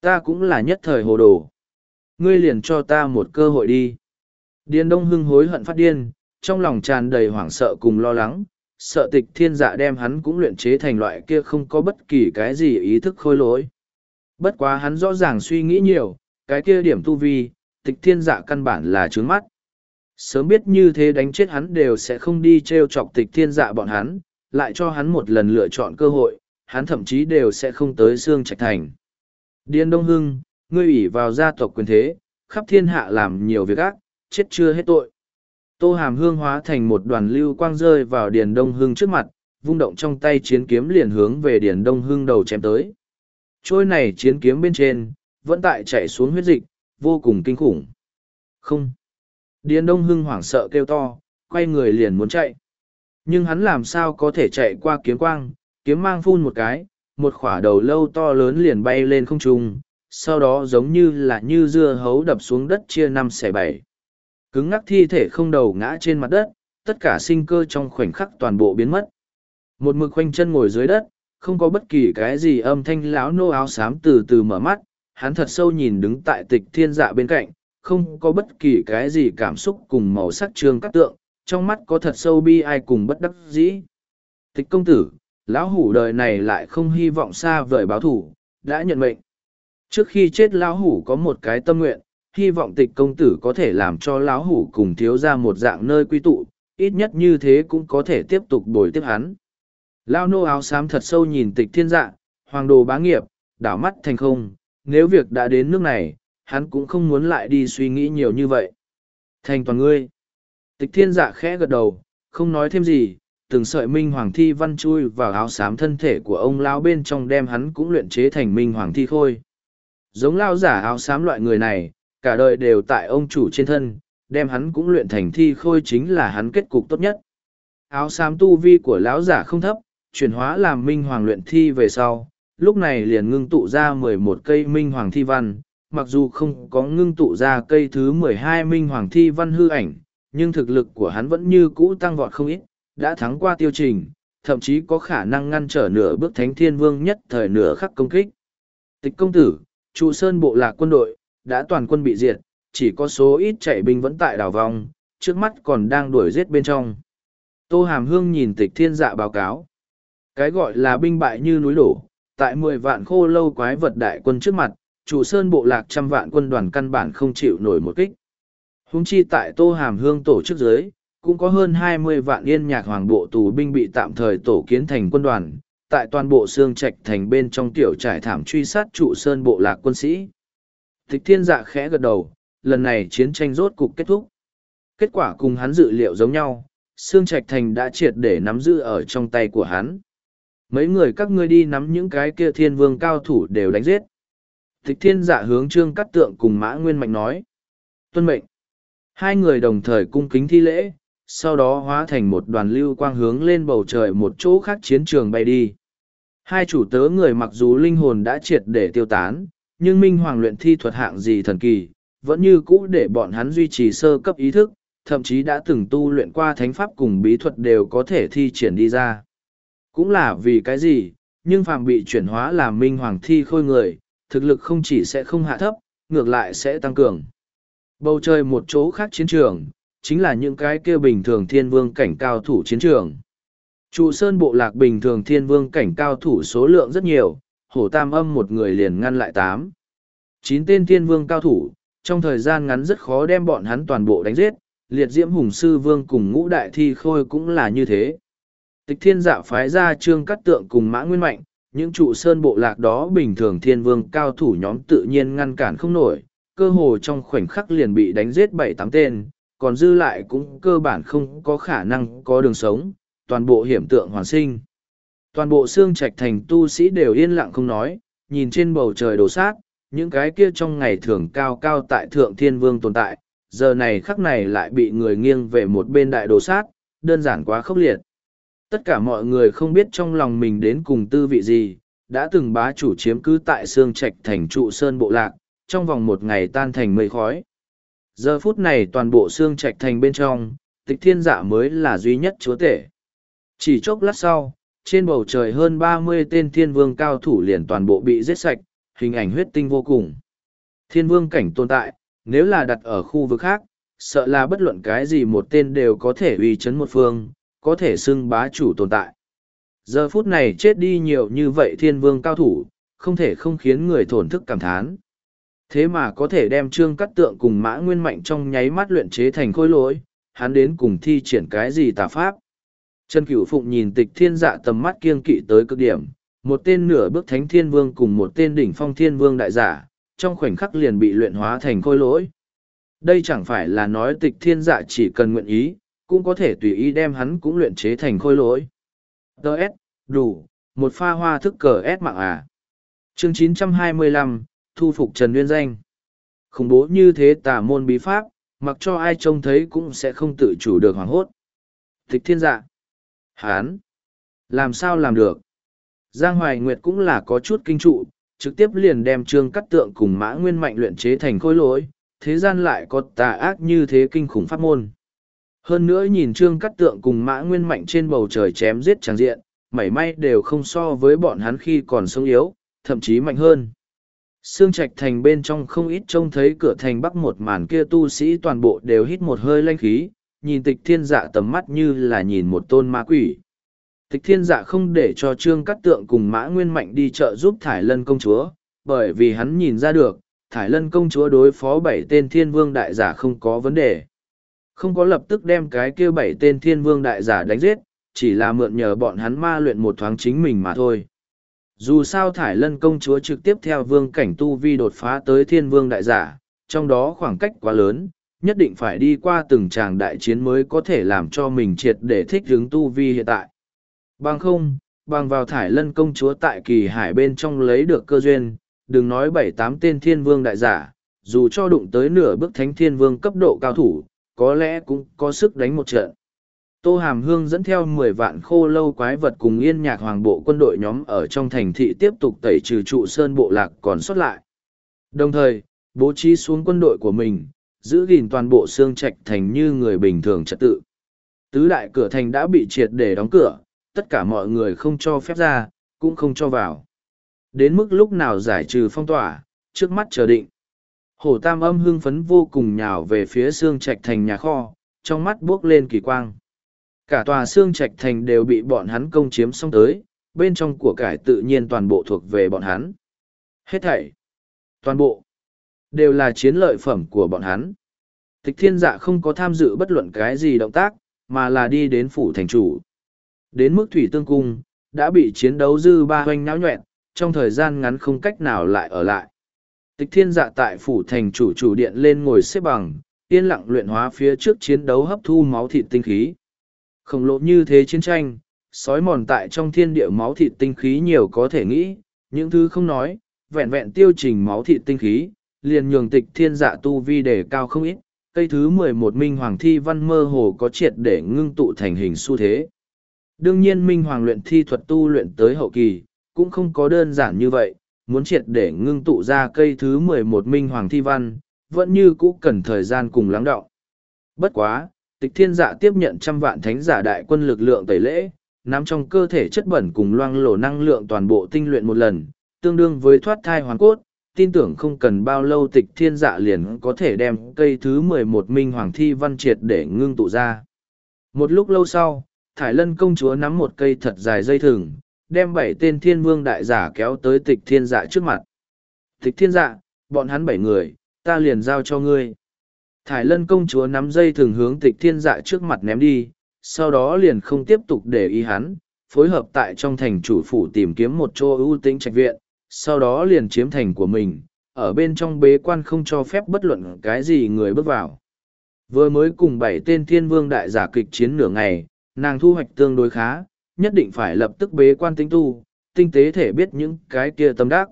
ta cũng là nhất thời hồ đồ. Ngươi liền cho ta một cơ hội đi. Điền Đông Hưng hối hận phát điên, trong lòng tràn đầy hoảng sợ cùng lo lắng, sợ tịch thiên dạ đem hắn cũng luyện chế thành loại kia không có bất kỳ cái gì ý thức khôi lỗi. Bất quá hắn rõ ràng suy nghĩ nhiều, cái kia điểm tu vi, tịch thiên dạ căn bản là trướng mắt. Sớm biết như thế đánh chết hắn đều sẽ không đi t r e o chọc tịch thiên dạ bọn hắn, lại cho hắn một lần lựa chọn cơ hội, hắn thậm chí đều sẽ không tới xương trạch thành. Điên Đông Hưng, ngươi ủy vào gia tộc quyền thế, khắp thiên hạ làm nhiều việc ác, chết chưa hết tội. Tô Hàm Hương hóa thành một đoàn lưu quang rơi vào Điền Đông Hưng trước mặt, vung động trong tay chiến kiếm liền hướng về Điền Đông Hưng đầu chém tới. Trôi này chiến kiếm bên trên, vẫn tại chạy xuống huyết dịch, vô cùng kinh khủng. Không. Điền Đông Hưng hoảng sợ kêu to, quay người liền muốn chạy. Nhưng hắn làm sao có thể chạy qua kiếm quang, kiếm mang phun một cái, một khỏa đầu lâu to lớn liền bay lên không trung, sau đó giống như là như dưa hấu đập xuống đất chia năm xẻ bảy. Cứng ngắc thi thể không đầu ngã trên mặt đất, tất cả sinh cơ trong khoảnh khắc toàn bộ biến mất. Một mực khoanh chân ngồi dưới đất, không có bất kỳ cái gì âm thanh lão nô áo xám từ từ mở mắt, hắn thật sâu nhìn đứng tại tịch thiên dạ bên cạnh, không có bất kỳ cái gì cảm xúc cùng màu sắc trương các tượng, trong mắt có thật sâu bi ai cùng bất đắc dĩ. Tịch công tử, lão hủ đời này lại không hy vọng xa vời báo thủ, đã nhận mệnh. Trước khi chết lão hủ có một cái tâm nguyện, hy vọng tịch công tử có thể làm cho lão hủ cùng thiếu ra một dạng nơi quy tụ, ít nhất như thế cũng có thể tiếp tục bồi tiếp hắn. Lao nô áo xám thật sâu nhìn tịch thiên dạ, hoàng đồ bá nghiệp, đảo mắt thành không, nếu việc đã đến nước này, hắn cũng không muốn lại đi suy nghĩ nhiều như vậy. Thành toàn ngươi. Tịch thiên dạ khẽ gật đầu, không nói thêm gì, từng sợi minh hoàng thi văn chui vào áo xám thân thể của ông lão bên trong đem hắn cũng luyện chế thành minh hoàng thi khôi. Giống lao giả áo xám loại người này, cả đời đều tại ông chủ trên thân, đem hắn cũng luyện thành thi khôi chính là hắn kết cục tốt nhất. Áo xám tu vi của lão giả không thấp, chuyển hóa làm minh hoàng luyện thi về sau, lúc này liền ngưng tụ ra mười một cây minh hoàng thi văn, mặc dù không có ngưng tụ ra cây thứ mười hai minh hoàng thi văn hư ảnh, nhưng thực lực của hắn vẫn như cũ tăng vọt không ít, đã thắng qua tiêu trình, thậm chí có khả năng ngăn trở nửa bước thánh thiên vương nhất thời nửa khắc công kích. Tịch công tử, trụ sơn bộ lạc quân đội, đã toàn quân bị diệt, chỉ có số ít chạy binh vẫn tại đảo vòng, trước mắt còn đang đuổi giết bên trong. Tô Hàm Hương nhìn tịch thiên dạ báo cáo. Cái gọi là binh bại như núi đổ, Tại mười vạn khô lâu quái vật đại quân trước mặt, chủ sơn bộ lạc trăm vạn quân đoàn căn bản không chịu nổi một kích. Húng chi tại Tô Hàm Hương tổ chức giới, cũng có hơn hai mươi vạn yên nhạc hoàng bộ tù binh bị tạm thời tổ kiến thành quân đoàn, tại toàn bộ xương trạch thành bên trong tiểu trải thảm truy sát trụ sơn bộ lạc quân sĩ. Tịch thiên dạ khẽ gật đầu, lần này chiến tranh rốt cục kết thúc. Kết quả cùng hắn dự liệu giống nhau, Sương trạch thành đã triệt để nắm giữ ở trong tay của hắn. Mấy người các ngươi đi nắm những cái kia thiên vương cao thủ đều đánh giết. Tịch thiên dạ hướng trương cắt tượng cùng mã nguyên mạnh nói. Tuân mệnh. Hai người đồng thời cung kính thi lễ, sau đó hóa thành một đoàn lưu quang hướng lên bầu trời một chỗ khác chiến trường bay đi. Hai chủ tớ người mặc dù linh hồn đã triệt để tiêu tán, nhưng minh hoàng luyện thi thuật hạng gì thần kỳ, vẫn như cũ để bọn hắn duy trì sơ cấp ý thức, thậm chí đã từng tu luyện qua thánh pháp cùng bí thuật đều có thể thi triển đi ra. Cũng là vì cái gì, nhưng phàm bị chuyển hóa làm minh hoàng thi khôi người, thực lực không chỉ sẽ không hạ thấp, ngược lại sẽ tăng cường. Bầu trời một chỗ khác chiến trường, chính là những cái kia bình thường thiên vương cảnh cao thủ chiến trường. Trụ sơn bộ lạc bình thường thiên vương cảnh cao thủ số lượng rất nhiều, hổ tam âm một người liền ngăn lại tám. Chín tên thiên vương cao thủ, trong thời gian ngắn rất khó đem bọn hắn toàn bộ đánh giết, liệt diễm hùng sư vương cùng ngũ đại thi khôi cũng là như thế. Tịch thiên dạ phái ra trương cắt tượng cùng mã nguyên mạnh, những trụ sơn bộ lạc đó bình thường thiên vương cao thủ nhóm tự nhiên ngăn cản không nổi, cơ hồ trong khoảnh khắc liền bị đánh giết bảy tám tên, còn dư lại cũng cơ bản không có khả năng có đường sống, toàn bộ hiểm tượng hoàn sinh. Toàn bộ xương trạch thành tu sĩ đều yên lặng không nói, nhìn trên bầu trời đổ sát, những cái kia trong ngày thường cao cao tại thượng thiên vương tồn tại, giờ này khắc này lại bị người nghiêng về một bên đại đồ sát, đơn giản quá khốc liệt. Tất cả mọi người không biết trong lòng mình đến cùng tư vị gì, đã từng bá chủ chiếm cứ tại xương trạch thành trụ sơn bộ lạc, trong vòng một ngày tan thành mây khói. Giờ phút này toàn bộ xương trạch thành bên trong, tịch thiên dạ mới là duy nhất chúa tể. Chỉ chốc lát sau, trên bầu trời hơn ba mươi tên thiên vương cao thủ liền toàn bộ bị giết sạch, hình ảnh huyết tinh vô cùng. Thiên vương cảnh tồn tại, nếu là đặt ở khu vực khác, sợ là bất luận cái gì một tên đều có thể uy chấn một phương, có thể xưng bá chủ tồn tại. Giờ phút này chết đi nhiều như vậy thiên vương cao thủ, không thể không khiến người thổn thức cảm thán. Thế mà có thể đem trương cắt tượng cùng mã nguyên mạnh trong nháy mắt luyện chế thành khối lỗi, hắn đến cùng thi triển cái gì tà pháp. Trần Cửu Phụng nhìn tịch thiên dạ tầm mắt kiêng kỵ tới cực điểm, một tên nửa bước thánh thiên vương cùng một tên đỉnh phong thiên vương đại giả, trong khoảnh khắc liền bị luyện hóa thành khôi lỗi. Đây chẳng phải là nói tịch thiên dạ chỉ cần nguyện ý, cũng có thể tùy ý đem hắn cũng luyện chế thành khôi lỗi. Đợt, đủ, một pha hoa thức cờ S mạng à. Chương 925, thu phục Trần Nguyên Danh. Khủng bố như thế tà môn bí pháp, mặc cho ai trông thấy cũng sẽ không tự chủ được hoảng hốt. Tịch thiên dạ. Hán. Làm sao làm được? Giang Hoài Nguyệt cũng là có chút kinh trụ, trực tiếp liền đem trương cắt tượng cùng mã nguyên mạnh luyện chế thành khối lỗi, thế gian lại có tà ác như thế kinh khủng pháp môn. Hơn nữa nhìn trương cắt tượng cùng mã nguyên mạnh trên bầu trời chém giết tràng diện, mảy may đều không so với bọn hắn khi còn sống yếu, thậm chí mạnh hơn. Sương Trạch thành bên trong không ít trông thấy cửa thành bắc một màn kia tu sĩ toàn bộ đều hít một hơi lanh khí, nhìn tịch thiên dạ tầm mắt như là nhìn một tôn ma quỷ. Tịch thiên dạ không để cho trương cắt tượng cùng mã nguyên mạnh đi chợ giúp Thải Lân công chúa, bởi vì hắn nhìn ra được, Thải Lân công chúa đối phó bảy tên thiên vương đại giả không có vấn đề. Không có lập tức đem cái kia bảy tên thiên vương đại giả đánh giết, chỉ là mượn nhờ bọn hắn ma luyện một thoáng chính mình mà thôi. Dù sao Thải Lân công chúa trực tiếp theo vương cảnh tu vi đột phá tới thiên vương đại giả, trong đó khoảng cách quá lớn, nhất định phải đi qua từng tràng đại chiến mới có thể làm cho mình triệt để thích ứng tu vi hiện tại. Bằng không, bằng vào Thải Lân công chúa tại kỳ hải bên trong lấy được cơ duyên, đừng nói bảy tám tên thiên vương đại giả, dù cho đụng tới nửa bước thánh thiên vương cấp độ cao thủ, có lẽ cũng có sức đánh một trận. Tô Hàm Hương dẫn theo mười vạn khô lâu quái vật cùng yên nhạc hoàng bộ quân đội nhóm ở trong thành thị tiếp tục tẩy trừ trụ sơn bộ lạc còn sót lại. Đồng thời, bố trí xuống quân đội của mình, giữ gìn toàn bộ xương trạch thành như người bình thường trật tự. Tứ đại cửa thành đã bị triệt để đóng cửa, tất cả mọi người không cho phép ra, cũng không cho vào. Đến mức lúc nào giải trừ phong tỏa, trước mắt chờ định. Hổ tam âm hưng phấn vô cùng nhào về phía xương trạch thành nhà kho, trong mắt buốc lên kỳ quang. Cả tòa xương trạch thành đều bị bọn hắn công chiếm xong tới, bên trong của cải tự nhiên toàn bộ thuộc về bọn hắn. Hết thảy, toàn bộ, đều là chiến lợi phẩm của bọn hắn. Tịch thiên dạ không có tham dự bất luận cái gì động tác, mà là đi đến phủ thành chủ. Đến mức thủy tương cung, đã bị chiến đấu dư ba hoanh náo nhuẹn, trong thời gian ngắn không cách nào lại ở lại. Tịch thiên dạ tại phủ thành chủ chủ điện lên ngồi xếp bằng, yên lặng luyện hóa phía trước chiến đấu hấp thu máu thịt tinh khí. Khổng lộ như thế chiến tranh, sói mòn tại trong thiên địa máu thịt tinh khí nhiều có thể nghĩ, những thứ không nói, vẹn vẹn tiêu trình máu thịt tinh khí, liền nhường tịch thiên dạ tu vi đề cao không ít, cây thứ mười một minh hoàng thi văn mơ hồ có triệt để ngưng tụ thành hình xu thế. Đương nhiên minh hoàng luyện thi thuật tu luyện tới hậu kỳ, cũng không có đơn giản như vậy, muốn triệt để ngưng tụ ra cây thứ mười một minh hoàng thi văn, vẫn như cũ cần thời gian cùng lắng đọng. Bất quá, tịch thiên dạ tiếp nhận trăm vạn thánh giả đại quân lực lượng tẩy lễ, nắm trong cơ thể chất bẩn cùng loang lổ năng lượng toàn bộ tinh luyện một lần, tương đương với thoát thai hoàn cốt, tin tưởng không cần bao lâu tịch thiên dạ liền có thể đem cây thứ mười một minh hoàng thi văn triệt để ngưng tụ ra. Một lúc lâu sau, Thải Lân công chúa nắm một cây thật dài dây thừng, đem bảy tên thiên vương đại giả kéo tới tịch thiên dạ trước mặt. Tịch thiên dạ, bọn hắn bảy người, ta liền giao cho ngươi. Thải Lân công chúa nắm dây thừng hướng tịch thiên dạ trước mặt ném đi, sau đó liền không tiếp tục để ý hắn, phối hợp tại trong thành chủ phủ tìm kiếm một chỗ ưu tĩnh trạch viện, sau đó liền chiếm thành của mình, ở bên trong bế quan không cho phép bất luận cái gì người bước vào. Vừa mới cùng bảy tên thiên vương đại giả kịch chiến nửa ngày, nàng thu hoạch tương đối khá, nhất định phải lập tức bế quan tinh tu, tinh tế thể biết những cái kia tâm đắc.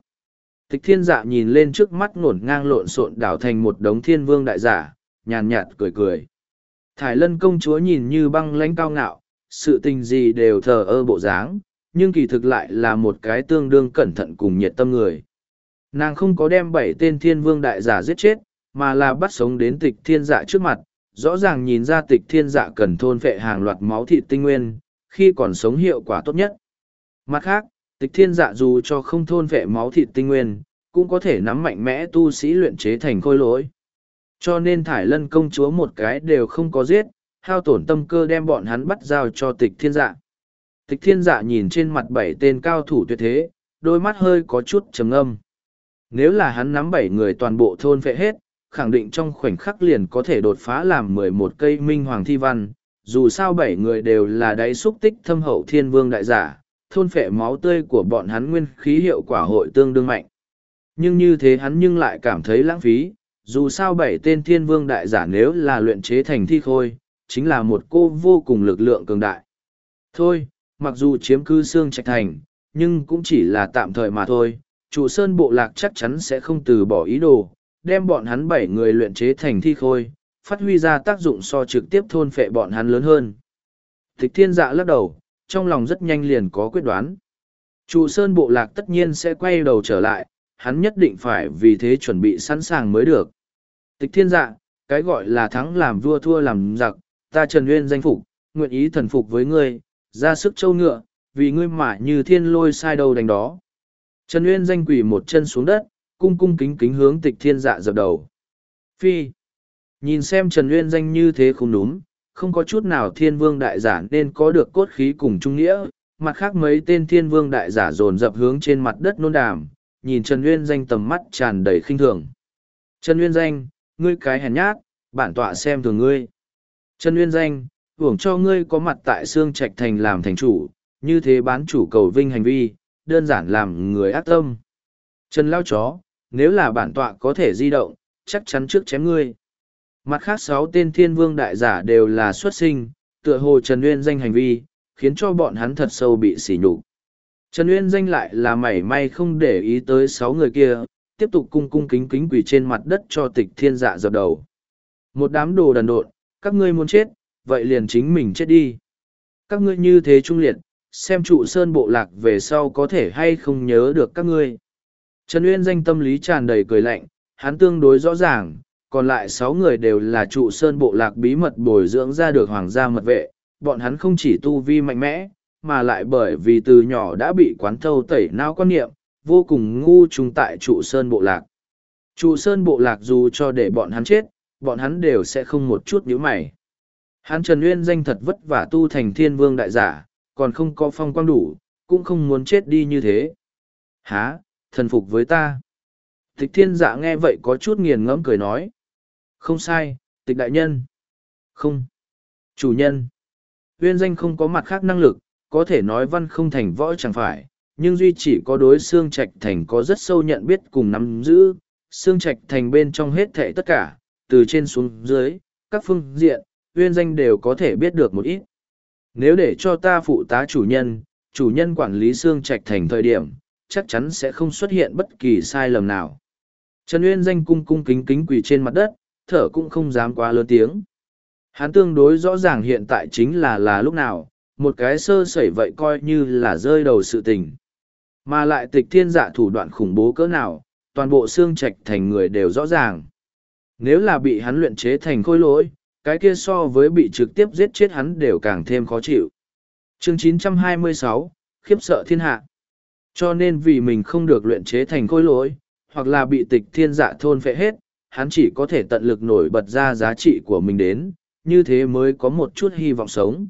Tịch thiên dạ nhìn lên trước mắt ngổn ngang lộn xộn đảo thành một đống thiên vương đại giả, nhàn nhạt cười cười. Thải lân công chúa nhìn như băng lãnh cao ngạo, sự tình gì đều thờ ơ bộ dáng, nhưng kỳ thực lại là một cái tương đương cẩn thận cùng nhiệt tâm người. Nàng không có đem bảy tên thiên vương đại giả giết chết, mà là bắt sống đến tịch thiên dạ trước mặt, rõ ràng nhìn ra tịch thiên dạ cần thôn phệ hàng loạt máu thịt tinh nguyên, khi còn sống hiệu quả tốt nhất. Mặt khác, tịch thiên dạ dù cho không thôn phệ máu thịt tinh nguyên, cũng có thể nắm mạnh mẽ tu sĩ luyện chế thành khôi lỗi. Cho nên thải lân công chúa một cái đều không có giết, hao tổn tâm cơ đem bọn hắn bắt giao cho tịch thiên dạ. Tịch thiên dạ nhìn trên mặt bảy tên cao thủ tuyệt thế, đôi mắt hơi có chút trầm âm. Nếu là hắn nắm bảy người toàn bộ thôn phệ hết, khẳng định trong khoảnh khắc liền có thể đột phá làm mười một cây minh hoàng thi văn. Dù sao bảy người đều là đáy xúc tích thâm hậu thiên vương đại giả, thôn phệ máu tươi của bọn hắn nguyên khí hiệu quả hội tương đương mạnh. Nhưng như thế hắn nhưng lại cảm thấy lãng phí, dù sao bảy tên thiên vương đại giả nếu là luyện chế thành thi khôi, chính là một cô vô cùng lực lượng cường đại. Thôi, mặc dù chiếm cư xương trạch thành, nhưng cũng chỉ là tạm thời mà thôi. Chủ sơn bộ lạc chắc chắn sẽ không từ bỏ ý đồ, đem bọn hắn bảy người luyện chế thành thi khôi, phát huy ra tác dụng so trực tiếp thôn phệ bọn hắn lớn hơn. Tịch thiên dạ lắc đầu, trong lòng rất nhanh liền có quyết đoán. Chủ sơn bộ lạc tất nhiên sẽ quay đầu trở lại, hắn nhất định phải vì thế chuẩn bị sẵn sàng mới được. Tịch thiên dạ, cái gọi là thắng làm vua thua làm giặc, ta Trần Nguyên danh phục, nguyện ý thần phục với ngươi, ra sức châu ngựa, vì ngươi mà như thiên lôi sai đầu đánh đó. Trần Uyên danh quỷ một chân xuống đất, cung cung kính kính hướng tịch thiên dạ dập đầu. Phi. Nhìn xem Trần Uyên danh như thế không đúng, không có chút nào thiên vương đại giả nên có được cốt khí cùng trung nghĩa, mặt khác mấy tên thiên vương đại giả dồn dập hướng trên mặt đất nôn đàm, nhìn Trần Uyên danh tầm mắt tràn đầy khinh thường. Trần Uyên danh, ngươi cái hèn nhát, bản tọa xem thường ngươi. Trần Uyên danh, hưởng cho ngươi có mặt tại xương trạch thành làm thành chủ, như thế bán chủ cầu vinh hành vi, đơn giản làm người ác tâm. Trần lao chó, nếu là bản tọa có thể di động, chắc chắn trước chém ngươi. Mặt khác sáu tên thiên vương đại giả đều là xuất sinh, tựa hồ Trần Nguyên danh hành vi, khiến cho bọn hắn thật sâu bị sỉ nhục. Trần Nguyên danh lại là mảy may không để ý tới sáu người kia, tiếp tục cung cung kính kính quỳ trên mặt đất cho tịch thiên dạ dập đầu. Một đám đồ đần độn, các ngươi muốn chết, vậy liền chính mình chết đi. Các ngươi như thế trung liệt, xem trụ sơn bộ lạc về sau có thể hay không nhớ được các ngươi. Trần Uyên danh tâm lý tràn đầy cười lạnh, hắn tương đối rõ ràng, còn lại sáu người đều là trụ sơn bộ lạc bí mật bồi dưỡng ra được hoàng gia mật vệ, bọn hắn không chỉ tu vi mạnh mẽ, mà lại bởi vì từ nhỏ đã bị quán thâu tẩy não quan niệm, vô cùng ngu trùng tại trụ sơn bộ lạc. Trụ sơn bộ lạc dù cho để bọn hắn chết, bọn hắn đều sẽ không một chút nhíu mày. Hán Trần Nguyên danh thật vất vả tu thành thiên vương đại giả, còn không có phong quang đủ, cũng không muốn chết đi như thế. Há, thần phục với ta. Tịch thiên dạ nghe vậy có chút nghiền ngẫm cười nói. Không sai, tịch đại nhân. Không. Chủ nhân. Uyên danh không có mặt khác năng lực, có thể nói văn không thành võ chẳng phải, nhưng duy chỉ có đối xương trạch thành có rất sâu nhận biết cùng nắm giữ. Xương trạch thành bên trong hết thệ tất cả, từ trên xuống dưới, các phương diện, uyên danh đều có thể biết được một ít. Nếu để cho ta phụ tá chủ nhân, chủ nhân quản lý xương trạch thành thời điểm, chắc chắn sẽ không xuất hiện bất kỳ sai lầm nào. Trần Uyên danh cung cung kính kính quỳ trên mặt đất, thở cũng không dám quá lớn tiếng. Hắn tương đối rõ ràng hiện tại chính là là lúc nào, một cái sơ sẩy vậy coi như là rơi đầu sự tình. Mà lại tịch thiên giả thủ đoạn khủng bố cỡ nào, toàn bộ xương trạch thành người đều rõ ràng. Nếu là bị hắn luyện chế thành khôi lỗi, cái kia so với bị trực tiếp giết chết hắn đều càng thêm khó chịu. Chương 926, khiếp sợ thiên hạ. Cho nên vì mình không được luyện chế thành khôi lỗi, hoặc là bị tịch thiên dạ thôn phệ hết, hắn chỉ có thể tận lực nổi bật ra giá trị của mình đến, như thế mới có một chút hy vọng sống.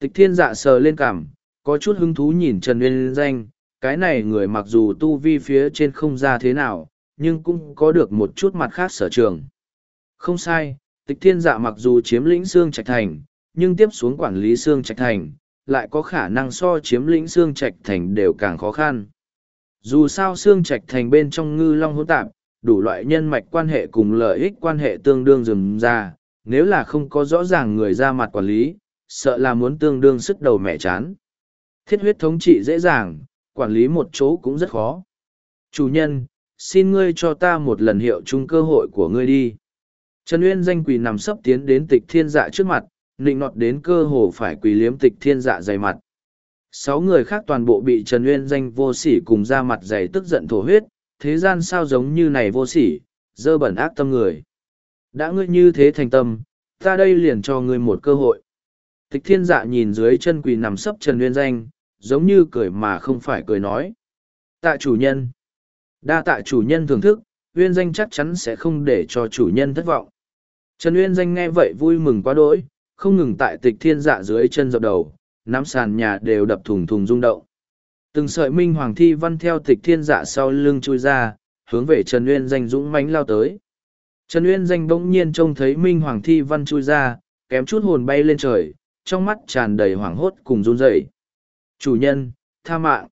Tịch thiên dạ sờ lên cảm, có chút hứng thú nhìn Trần Nguyên Danh, cái này người mặc dù tu vi phía trên không ra thế nào, nhưng cũng có được một chút mặt khác sở trường. Không sai, tịch thiên dạ mặc dù chiếm lĩnh xương trạch thành, nhưng tiếp xuống quản lý xương trạch thành, lại có khả năng so chiếm lĩnh xương trạch thành đều càng khó khăn. Dù sao xương trạch thành bên trong ngư long hỗn tạp, đủ loại nhân mạch quan hệ cùng lợi ích quan hệ tương đương dừng ra, nếu là không có rõ ràng người ra mặt quản lý, sợ là muốn tương đương sức đầu mẹ chán. Thiết huyết thống trị dễ dàng, quản lý một chỗ cũng rất khó. Chủ nhân, xin ngươi cho ta một lần hiệu chung cơ hội của ngươi đi. Trần Uyên danh quỳ nằm sấp tiến đến tịch thiên dạ trước mặt, nịnh nọt đến cơ hồ phải quỳ liếm tịch thiên dạ dày mặt. Sáu người khác toàn bộ bị Trần Uyên danh vô sỉ cùng ra mặt dày tức giận thổ huyết, thế gian sao giống như này vô sỉ, dơ bẩn ác tâm người. Đã ngươi như thế thành tâm, ta đây liền cho ngươi một cơ hội. Tịch thiên dạ nhìn dưới chân quỳ nằm sấp Trần Uyên danh, giống như cười mà không phải cười nói. Tạ chủ nhân. Đa tạ chủ nhân thưởng thức, Uyên danh chắc chắn sẽ không để cho chủ nhân thất vọng. Trần Uyên danh nghe vậy vui mừng quá đỗi, không ngừng tại tịch thiên dạ dưới chân dập đầu, nắm sàn nhà đều đập thùng thùng rung động. Từng sợi minh hoàng thi văn theo tịch thiên dạ sau lưng chui ra, hướng về Trần Uyên danh dũng mãnh lao tới. Trần Uyên danh bỗng nhiên trông thấy minh hoàng thi văn chui ra, kém chút hồn bay lên trời, trong mắt tràn đầy hoảng hốt cùng run rẩy. Chủ nhân, tha mạng.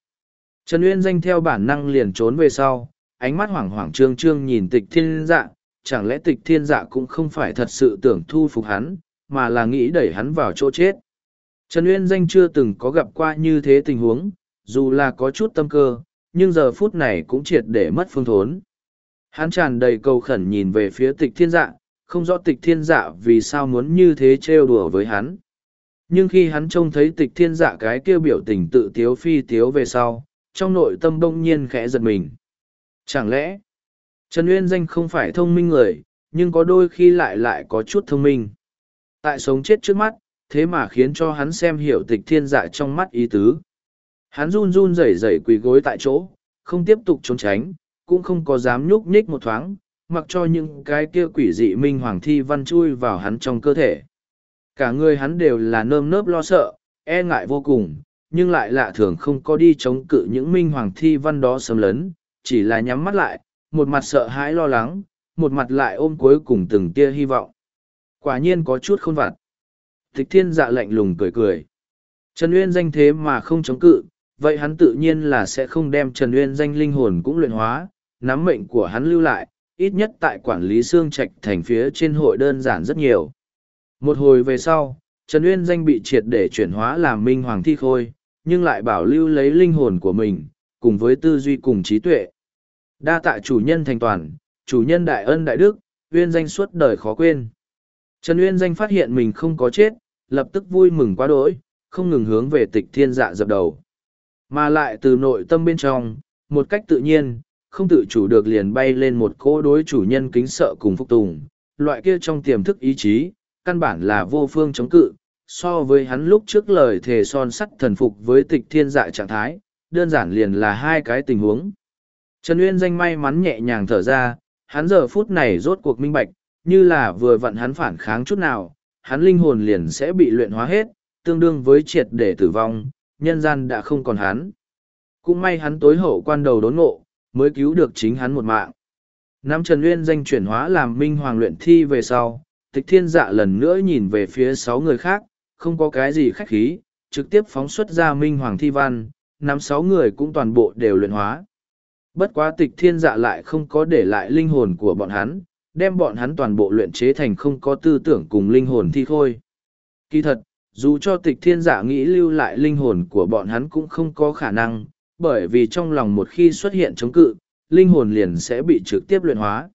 Trần Uyên danh theo bản năng liền trốn về sau, ánh mắt hoảng hoảng trương trương nhìn tịch thiên dạ, chẳng lẽ tịch thiên dạ cũng không phải thật sự tưởng thu phục hắn, mà là nghĩ đẩy hắn vào chỗ chết. Trần Uyên danh chưa từng có gặp qua như thế tình huống, dù là có chút tâm cơ, nhưng giờ phút này cũng triệt để mất phương thốn. Hắn tràn đầy cầu khẩn nhìn về phía tịch thiên dạ, không rõ tịch thiên dạ vì sao muốn như thế trêu đùa với hắn. Nhưng khi hắn trông thấy tịch thiên dạ cái kêu biểu tình tự tiếu phi tiếu về sau, trong nội tâm bỗng nhiên khẽ giật mình. Chẳng lẽ, Trần Uyên danh không phải thông minh người, nhưng có đôi khi lại lại có chút thông minh. Tại sống chết trước mắt, thế mà khiến cho hắn xem hiểu tịch thiên dạ trong mắt ý tứ. Hắn run run rẩy rẩy quỳ gối tại chỗ, không tiếp tục trốn tránh, cũng không có dám nhúc nhích một thoáng, mặc cho những cái kia quỷ dị minh hoàng thi văn chui vào hắn trong cơ thể. Cả người hắn đều là nơm nớp lo sợ, e ngại vô cùng, nhưng lại lạ thường không có đi chống cự những minh hoàng thi văn đó xâm lấn, chỉ là nhắm mắt lại, một mặt sợ hãi lo lắng, một mặt lại ôm cuối cùng từng tia hy vọng. Quả nhiên có chút khôn vặt. Thích thiên dạ lạnh lùng cười cười. Trần Uyên danh thế mà không chống cự, vậy hắn tự nhiên là sẽ không đem Trần Uyên danh linh hồn cũng luyện hóa, nắm mệnh của hắn lưu lại, ít nhất tại quản lý xương trạch thành phía trên hội đơn giản rất nhiều. Một hồi về sau, Trần Uyên danh bị triệt để chuyển hóa làm minh hoàng thi khôi, nhưng lại bảo lưu lấy linh hồn của mình, cùng với tư duy cùng trí tuệ. Đa tạ chủ nhân thành toàn, chủ nhân đại ân đại đức, Uyên danh suốt đời khó quên. Trần Uyên danh phát hiện mình không có chết, lập tức vui mừng quá đỗi, không ngừng hướng về tịch thiên dạ dập đầu. Mà lại từ nội tâm bên trong, một cách tự nhiên, không tự chủ được liền bay lên một cỗ đối chủ nhân kính sợ cùng phục tùng, loại kia trong tiềm thức ý chí, căn bản là vô phương chống cự, so với hắn lúc trước lời thề son sắt thần phục với tịch thiên dạ trạng thái, đơn giản liền là hai cái tình huống. Trần Uyên danh may mắn nhẹ nhàng thở ra, hắn giờ phút này rốt cuộc minh bạch, như là vừa vặn hắn phản kháng chút nào, hắn linh hồn liền sẽ bị luyện hóa hết, tương đương với triệt để tử vong, nhân gian đã không còn hắn. Cũng may hắn tối hậu quan đầu đốn ngộ, mới cứu được chính hắn một mạng. Nam Trần Uyên danh chuyển hóa làm minh hoàng luyện thi về sau, tịch thiên dạ lần nữa nhìn về phía sáu người khác, không có cái gì khách khí, trực tiếp phóng xuất ra minh hoàng thi văn, năm sáu người cũng toàn bộ đều luyện hóa. Bất quá tịch thiên dạ lại không có để lại linh hồn của bọn hắn, đem bọn hắn toàn bộ luyện chế thành không có tư tưởng cùng linh hồn thi khôi. Kỳ thật, dù cho tịch thiên dạ nghĩ lưu lại linh hồn của bọn hắn cũng không có khả năng, bởi vì trong lòng một khi xuất hiện chống cự, linh hồn liền sẽ bị trực tiếp luyện hóa.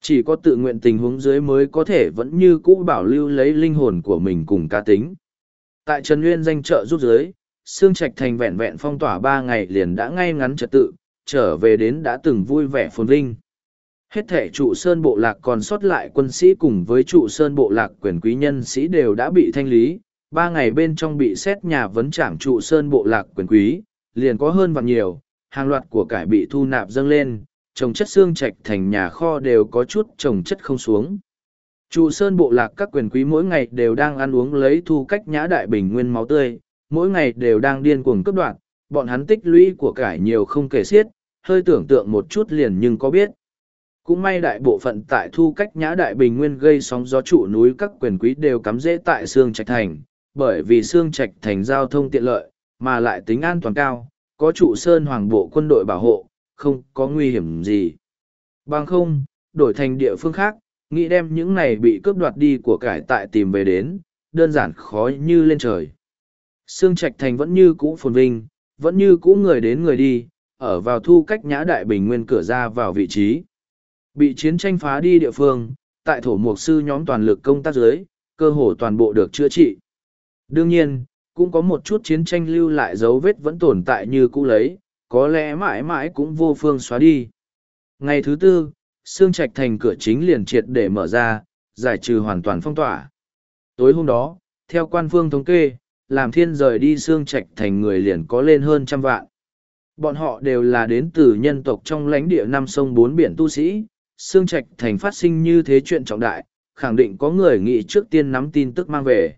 Chỉ có tự nguyện tình huống dưới mới có thể vẫn như cũ bảo lưu lấy linh hồn của mình cùng cá tính. Tại Trần Nguyên danh trợ rút dưới, Sương Trạch Thành vẹn vẹn phong tỏa ba ngày liền đã ngay ngắn trật tự, trở về đến đã từng vui vẻ phồn vinh. Hết thể trụ sơn bộ lạc còn sót lại quân sĩ cùng với trụ sơn bộ lạc quyền quý nhân sĩ đều đã bị thanh lý, ba ngày bên trong bị xét nhà vấn trảm trụ sơn bộ lạc quyền quý, liền có hơn và nhiều, hàng loạt của cải bị thu nạp dâng lên, trồng chất xương trạch thành nhà kho đều có chút trồng chất không xuống. Trụ sơn bộ lạc các quyền quý mỗi ngày đều đang ăn uống lấy thu cách nhã đại bình nguyên máu tươi, mỗi ngày đều đang điên cuồng cấp đoạn, bọn hắn tích lũy của cải nhiều không kể xiết, hơi tưởng tượng một chút liền nhưng có biết. Cũng may đại bộ phận tại thu cách nhã đại bình nguyên gây sóng gió trụ núi các quyền quý đều cắm rễ tại xương trạch thành, bởi vì xương trạch thành giao thông tiện lợi, mà lại tính an toàn cao, có trụ sơn hoàng bộ quân đội bảo hộ, không có nguy hiểm gì. Bằng không, đổi thành địa phương khác, nghĩ đem những này bị cướp đoạt đi của cải tại tìm về đến, đơn giản khó như lên trời. Sương Trạch Thành vẫn như cũ phồn vinh, vẫn như cũ người đến người đi, ở vào thu cách nhã đại bình nguyên cửa ra vào vị trí. Bị chiến tranh phá đi địa phương, tại thổ mục sư nhóm toàn lực công tác dưới, cơ hồ toàn bộ được chữa trị. Đương nhiên, cũng có một chút chiến tranh lưu lại dấu vết vẫn tồn tại như cũ lấy, có lẽ mãi mãi cũng vô phương xóa đi. Ngày thứ tư, xương trạch thành cửa chính liền triệt để mở ra, giải trừ hoàn toàn phong tỏa. Tối hôm đó, theo quan phương thống kê, làm thiên rời đi xương trạch thành người liền có lên hơn trăm vạn. Bọn họ đều là đến từ nhân tộc trong lãnh địa năm sông bốn biển tu sĩ, xương trạch thành phát sinh như thế chuyện trọng đại, khẳng định có người nghĩ trước tiên nắm tin tức mang về.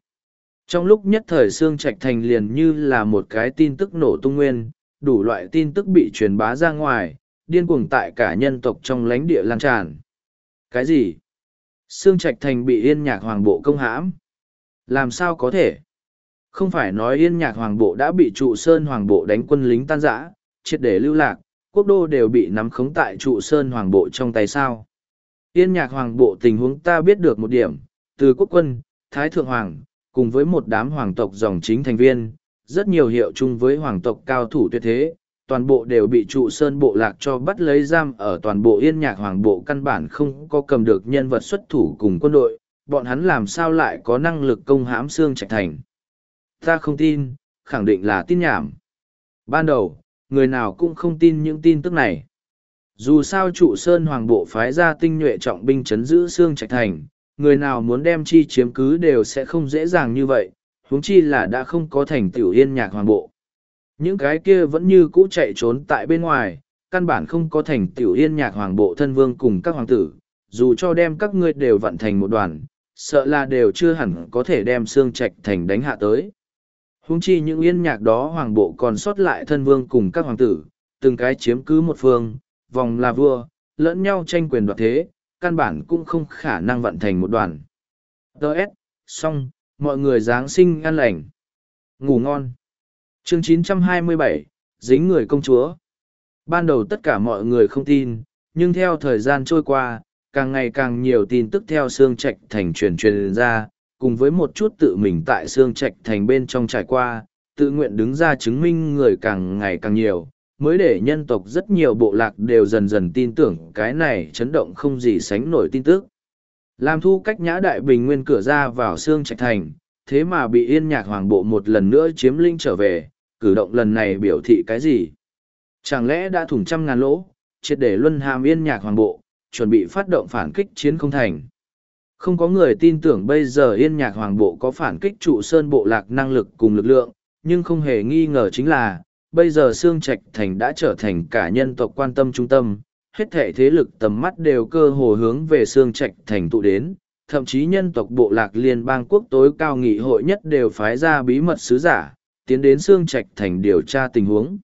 Trong lúc nhất thời xương trạch thành liền như là một cái tin tức nổ tung nguyên, đủ loại tin tức bị truyền bá ra ngoài, điên cuồng tại cả nhân tộc trong lãnh địa lan tràn. Cái gì? Sương Trạch Thành bị yên nhạc hoàng bộ công hãm. Làm sao có thể? Không phải nói yên nhạc hoàng bộ đã bị trụ sơn hoàng bộ đánh quân lính tan rã, triệt để lưu lạc, quốc đô đều bị nắm khống tại trụ sơn hoàng bộ trong tay sao. Yên nhạc hoàng bộ tình huống ta biết được một điểm, từ quốc quân, thái thượng hoàng, cùng với một đám hoàng tộc dòng chính thành viên, rất nhiều hiệu chung với hoàng tộc cao thủ tuyệt thế, toàn bộ đều bị trụ sơn bộ lạc cho bắt lấy giam ở toàn bộ yên nhạc hoàng bộ căn bản không có cầm được nhân vật xuất thủ cùng quân đội, bọn hắn làm sao lại có năng lực công hãm xương trạch thành. Ta không tin, khẳng định là tin nhảm. Ban đầu, người nào cũng không tin những tin tức này. Dù sao trụ sơn hoàng bộ phái ra tinh nhuệ trọng binh chấn giữ xương trạch thành, người nào muốn đem chi chiếm cứ đều sẽ không dễ dàng như vậy, huống chi là đã không có thành tiểu yên nhạc hoàng bộ. Những cái kia vẫn như cũ chạy trốn tại bên ngoài, căn bản không có thành tiểu yên nhạc hoàng bộ thân vương cùng các hoàng tử, dù cho đem các ngươi đều vận thành một đoàn, sợ là đều chưa hẳn có thể đem xương trạch thành đánh hạ tới huống chi những yên nhạc đó hoàng bộ còn sót lại thân vương cùng các hoàng tử, từng cái chiếm cứ một phương, vòng là vua, lẫn nhau tranh quyền đoạt thế, căn bản cũng không khả năng vận thành một đoàn. Đợt, xong, mọi người Giáng sinh an lành. Ngủ ngon. Chương 927, dính người công chúa. Ban đầu tất cả mọi người không tin, nhưng theo thời gian trôi qua, càng ngày càng nhiều tin tức theo xương trạch thành truyền truyền ra, cùng với một chút tự mình tại xương trạch thành bên trong trải qua, tự nguyện đứng ra chứng minh người càng ngày càng nhiều, mới để nhân tộc rất nhiều bộ lạc đều dần dần tin tưởng cái này chấn động không gì sánh nổi tin tức. Làm thu cách nhã đại bình nguyên cửa ra vào xương trạch thành, thế mà bị yên nhạc hoàng bộ một lần nữa chiếm linh trở về, cử động lần này biểu thị cái gì? Chẳng lẽ đã thủng trăm ngàn lỗ, triệt để luân hàm yên nhạc hoàng bộ, chuẩn bị phát động phản kích chiến không thành? Không có người tin tưởng bây giờ yên nhạc hoàng bộ có phản kích trụ sơn bộ lạc năng lực cùng lực lượng, nhưng không hề nghi ngờ chính là, bây giờ Sương Trạch Thành đã trở thành cả nhân tộc quan tâm trung tâm, hết thể thế lực tầm mắt đều cơ hồ hướng về Sương Trạch Thành tụ đến, thậm chí nhân tộc bộ lạc liên bang quốc tối cao nghị hội nhất đều phái ra bí mật sứ giả, tiến đến Sương Trạch Thành điều tra tình huống.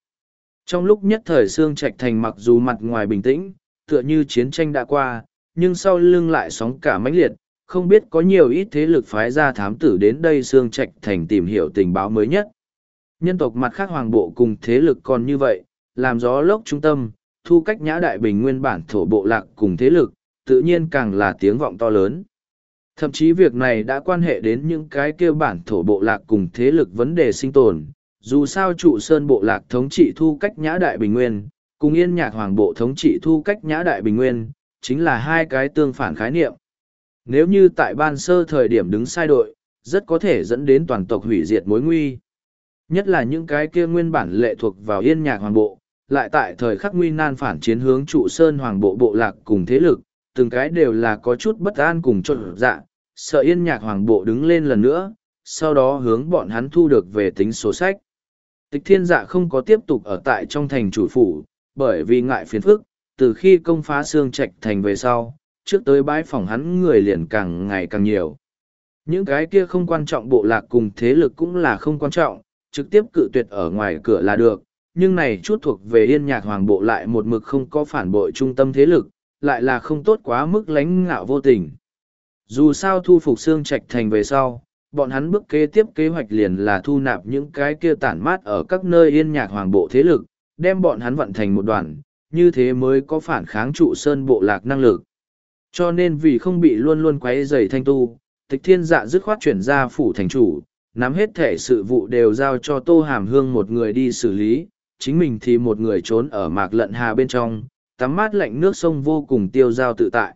Trong lúc nhất thời Sương Trạch Thành mặc dù mặt ngoài bình tĩnh, tựa như chiến tranh đã qua, nhưng sau lưng lại sóng cả mãnh liệt, không biết có nhiều ít thế lực phái ra thám tử đến đây Sương Trạch Thành tìm hiểu tình báo mới nhất. Nhân tộc mặt khác hoàng bộ cùng thế lực còn như vậy, làm gió lốc trung tâm, thu cách nhã đại bình nguyên bản thổ bộ lạc cùng thế lực, tự nhiên càng là tiếng vọng to lớn. Thậm chí việc này đã quan hệ đến những cái kêu bản thổ bộ lạc cùng thế lực vấn đề sinh tồn. Dù sao trụ sơn bộ lạc thống trị thu cách nhã đại bình nguyên, cùng yên nhạc hoàng bộ thống trị thu cách nhã đại bình nguyên, chính là hai cái tương phản khái niệm. Nếu như tại ban sơ thời điểm đứng sai đội, rất có thể dẫn đến toàn tộc hủy diệt mối nguy. Nhất là những cái kia nguyên bản lệ thuộc vào yên nhạc hoàng bộ, lại tại thời khắc nguy nan phản chiến hướng trụ sơn hoàng bộ bộ lạc cùng thế lực, từng cái đều là có chút bất an cùng trộn dạ, sợ yên nhạc hoàng bộ đứng lên lần nữa, sau đó hướng bọn hắn thu được về tính số sách. Tịch thiên dạ không có tiếp tục ở tại trong thành chủ phủ, bởi vì ngại phiền phức, từ khi công phá xương trạch thành về sau, trước tới bãi phòng hắn người liền càng ngày càng nhiều. Những cái kia không quan trọng bộ lạc cùng thế lực cũng là không quan trọng, trực tiếp cự tuyệt ở ngoài cửa là được, nhưng này chút thuộc về yên nhạc hoàng bộ lại một mực không có phản bội trung tâm thế lực, lại là không tốt quá mức lánh ngạo vô tình. Dù sao thu phục xương trạch thành về sau, bọn hắn bước kế tiếp kế hoạch liền là thu nạp những cái kia tản mát ở các nơi yên nhạc hoàng bộ thế lực, đem bọn hắn vận thành một đoàn, như thế mới có phản kháng trụ sơn bộ lạc năng lực. Cho nên vì không bị luôn luôn quấy rầy thanh tu, tịch thiên dạ dứt khoát chuyển ra phủ thành chủ, nắm hết thể sự vụ đều giao cho tô hàm hương một người đi xử lý, chính mình thì một người trốn ở mạc lận hà bên trong, tắm mát lạnh nước sông vô cùng tiêu giao tự tại.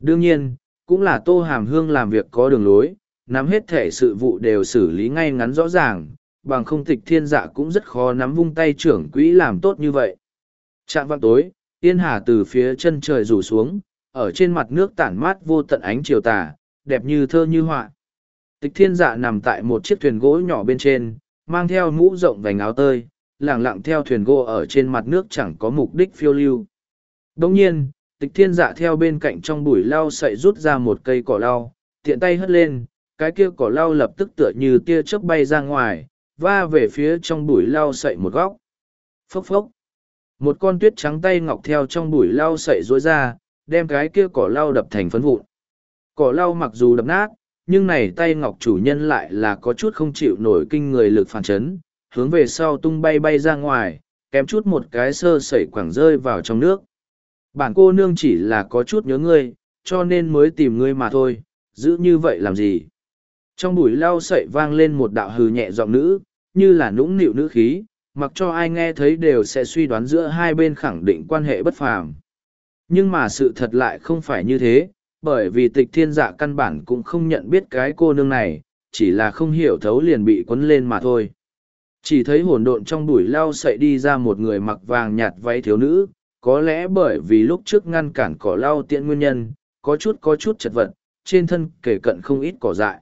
Đương nhiên, cũng là tô hàm hương làm việc có đường lối, nắm hết thể sự vụ đều xử lý ngay ngắn rõ ràng, bằng không tịch thiên dạ cũng rất khó nắm vung tay trưởng quỹ làm tốt như vậy. Trạng vang tối, yên hà từ phía chân trời rủ xuống, ở trên mặt nước tản mát vô tận ánh chiều tà, đẹp như thơ như họa. Tịch thiên dạ nằm tại một chiếc thuyền gỗ nhỏ bên trên, mang theo mũ rộng vành áo tơi, lẳng lặng theo thuyền gỗ ở trên mặt nước chẳng có mục đích phiêu lưu. Đồng nhiên, tịch thiên dạ theo bên cạnh trong bụi lau sậy rút ra một cây cỏ lau, tiện tay hất lên, cái kia cỏ lau lập tức tựa như tia chớp bay ra ngoài, va về phía trong bụi lau sậy một góc. Phốc phốc. Một con tuyết trắng tay ngọc theo trong bụi lau sậy rối ra, đem cái kia cỏ lau đập thành phấn vụn. Cỏ lau mặc dù đập nát, nhưng này tay ngọc chủ nhân lại là có chút không chịu nổi kinh người lực phản chấn, hướng về sau tung bay bay ra ngoài, kém chút một cái sơ sẩy quẳng rơi vào trong nước. Bản cô nương chỉ là có chút nhớ ngươi, cho nên mới tìm ngươi mà thôi, giữ như vậy làm gì? Trong bụi lau sậy vang lên một đạo hừ nhẹ giọng nữ, như là nũng nịu nữ khí, mặc cho ai nghe thấy đều sẽ suy đoán giữa hai bên khẳng định quan hệ bất phàm. Nhưng mà sự thật lại không phải như thế, bởi vì tịch thiên dạ căn bản cũng không nhận biết cái cô nương này, chỉ là không hiểu thấu liền bị quấn lên mà thôi. Chỉ thấy hỗn độn trong bụi lau sậy đi ra một người mặc vàng nhạt váy thiếu nữ, có lẽ bởi vì lúc trước ngăn cản cỏ lau tiện nguyên nhân, có chút có chút chật vật, trên thân kể cận không ít cỏ dại.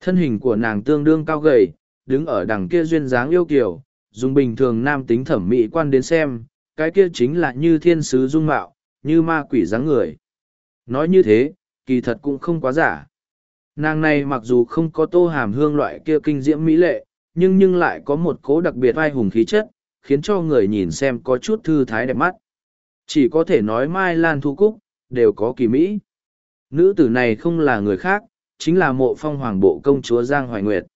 Thân hình của nàng tương đương cao gầy, đứng ở đằng kia duyên dáng yêu kiều, dùng bình thường nam tính thẩm mỹ quan đến xem, cái kia chính là như thiên sứ dung mạo, như ma quỷ dáng người. Nói như thế, kỳ thật cũng không quá giả. Nàng này mặc dù không có tô hàm hương loại kia kinh diễm mỹ lệ, nhưng nhưng lại có một cố đặc biệt vai hùng khí chất, khiến cho người nhìn xem có chút thư thái đẹp mắt. Chỉ có thể nói Mai Lan Thu Cúc, đều có kỳ mỹ. Nữ tử này không là người khác, chính là mộ phong hoàng bộ công chúa Giang Hoài Nguyệt.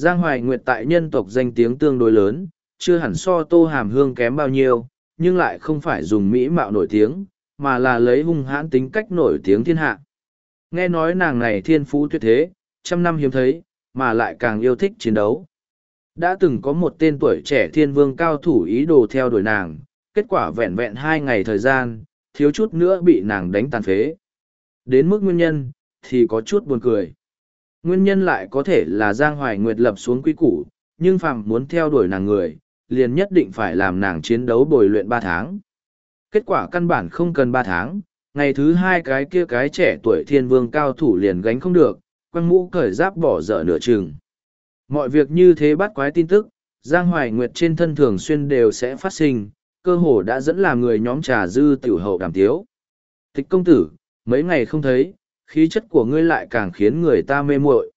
Giang Hoài Nguyệt tại nhân tộc danh tiếng tương đối lớn, chưa hẳn so tô hàm hương kém bao nhiêu, nhưng lại không phải dùng mỹ mạo nổi tiếng, mà là lấy hung hãn tính cách nổi tiếng thiên hạ. Nghe nói nàng này thiên phú tuyệt thế, trăm năm hiếm thấy, mà lại càng yêu thích chiến đấu. Đã từng có một tên tuổi trẻ thiên vương cao thủ ý đồ theo đuổi nàng, kết quả vẹn vẹn hai ngày thời gian, thiếu chút nữa bị nàng đánh tàn phế. Đến mức nguyên nhân, thì có chút buồn cười. Nguyên nhân lại có thể là Giang Hoài Nguyệt lập xuống quy củ, nhưng phàm muốn theo đuổi nàng người, liền nhất định phải làm nàng chiến đấu bồi luyện ba tháng. Kết quả căn bản không cần ba tháng, ngày thứ hai cái kia cái trẻ tuổi thiên vương cao thủ liền gánh không được, quăng mũ cởi giáp bỏ dở nửa chừng. Mọi việc như thế bắt quái tin tức, Giang Hoài Nguyệt trên thân thường xuyên đều sẽ phát sinh, cơ hồ đã dẫn làm người nhóm trà dư tiểu hậu đàm tiếu. Thích công tử, mấy ngày không thấy, khí chất của ngươi lại càng khiến người ta mê muội.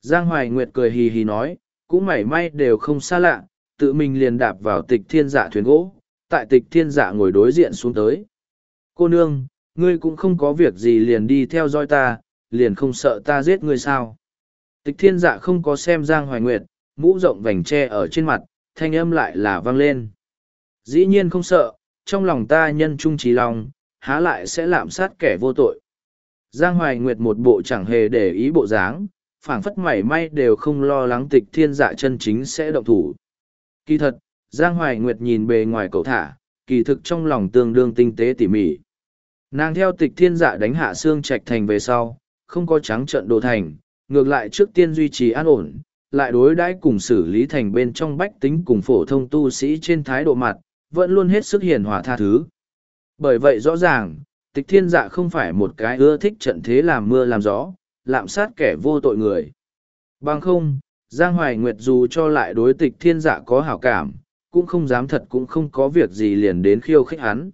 Giang Hoài Nguyệt cười hì hì nói, cũng mảy may đều không xa lạ, tự mình liền đạp vào tịch thiên dạ thuyền gỗ, tại tịch thiên dạ ngồi đối diện xuống tới. Cô nương, ngươi cũng không có việc gì liền đi theo dõi ta, liền không sợ ta giết ngươi sao. Tịch thiên dạ không có xem Giang Hoài Nguyệt, mũ rộng vành tre ở trên mặt, thanh âm lại là vang lên. Dĩ nhiên không sợ, trong lòng ta nhân trung trí lòng, há lại sẽ lạm sát kẻ vô tội. Giang Hoài Nguyệt một bộ chẳng hề để ý bộ dáng, phảng phất mảy may đều không lo lắng tịch thiên dạ chân chính sẽ động thủ. Kỳ thật, Giang Hoài Nguyệt nhìn bề ngoài cậu thả, kỳ thực trong lòng tương đương tinh tế tỉ mỉ. Nàng theo tịch thiên dạ đánh hạ xương trạch thành về sau, không có trắng trận đồ thành, ngược lại trước tiên duy trì an ổn, lại đối đãi cùng xử lý thành bên trong bách tính cùng phổ thông tu sĩ trên thái độ mặt, vẫn luôn hết sức hiền hòa tha thứ. Bởi vậy rõ ràng, tịch thiên dạ không phải một cái ưa thích trận thế làm mưa làm gió, lạm sát kẻ vô tội người. Bằng không, Giang Hoài Nguyệt dù cho lại đối tịch thiên dạ có hảo cảm, cũng không dám thật cũng không có việc gì liền đến khiêu khích hắn.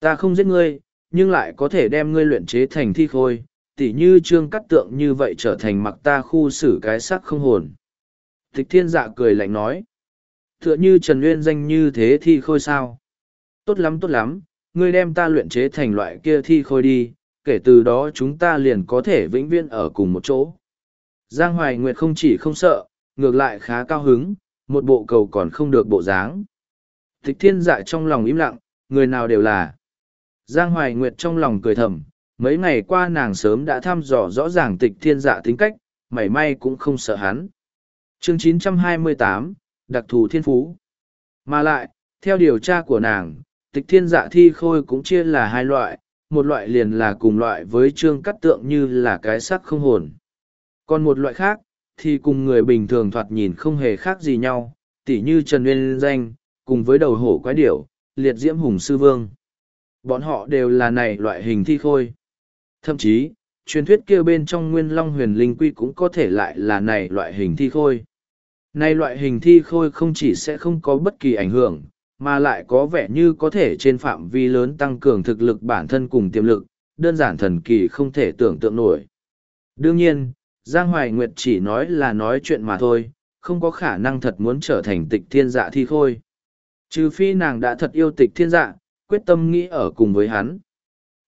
Ta không giết ngươi, nhưng lại có thể đem ngươi luyện chế thành thi khôi, tỉ như trương cắt tượng như vậy trở thành mặc ta khu xử cái sắc không hồn. Tịch thiên dạ cười lạnh nói. Tựa như Trần Nguyên danh như thế thi khôi sao. Tốt lắm tốt lắm, ngươi đem ta luyện chế thành loại kia thi khôi đi, kể từ đó chúng ta liền có thể vĩnh viễn ở cùng một chỗ. Giang Hoài Nguyệt không chỉ không sợ, ngược lại khá cao hứng, một bộ cầu còn không được bộ dáng. Thích thiên dạ trong lòng im lặng, người nào đều là. Giang Hoài Nguyệt trong lòng cười thầm, mấy ngày qua nàng sớm đã thăm dò rõ ràng tịch thiên dạ tính cách, mảy may cũng không sợ hắn. Chương 928, Đặc thù thiên phú. Mà lại, theo điều tra của nàng, tịch thiên dạ thi khôi cũng chia là hai loại, một loại liền là cùng loại với trương cắt tượng như là cái sắc không hồn. Còn một loại khác, thì cùng người bình thường thoạt nhìn không hề khác gì nhau, tỉ như Trần Nguyên Danh, cùng với đầu hổ quái điểu, liệt diễm hùng sư vương. Bọn họ đều là này loại hình thi khôi. Thậm chí, truyền thuyết kia bên trong nguyên long huyền linh quy cũng có thể lại là này loại hình thi khôi. Này loại hình thi khôi không chỉ sẽ không có bất kỳ ảnh hưởng, mà lại có vẻ như có thể trên phạm vi lớn tăng cường thực lực bản thân cùng tiềm lực, đơn giản thần kỳ không thể tưởng tượng nổi. Đương nhiên, Giang Hoài Nguyệt chỉ nói là nói chuyện mà thôi, không có khả năng thật muốn trở thành tịch thiên dạ thi khôi. Trừ phi nàng đã thật yêu tịch thiên dạ, quyết tâm nghĩ ở cùng với hắn.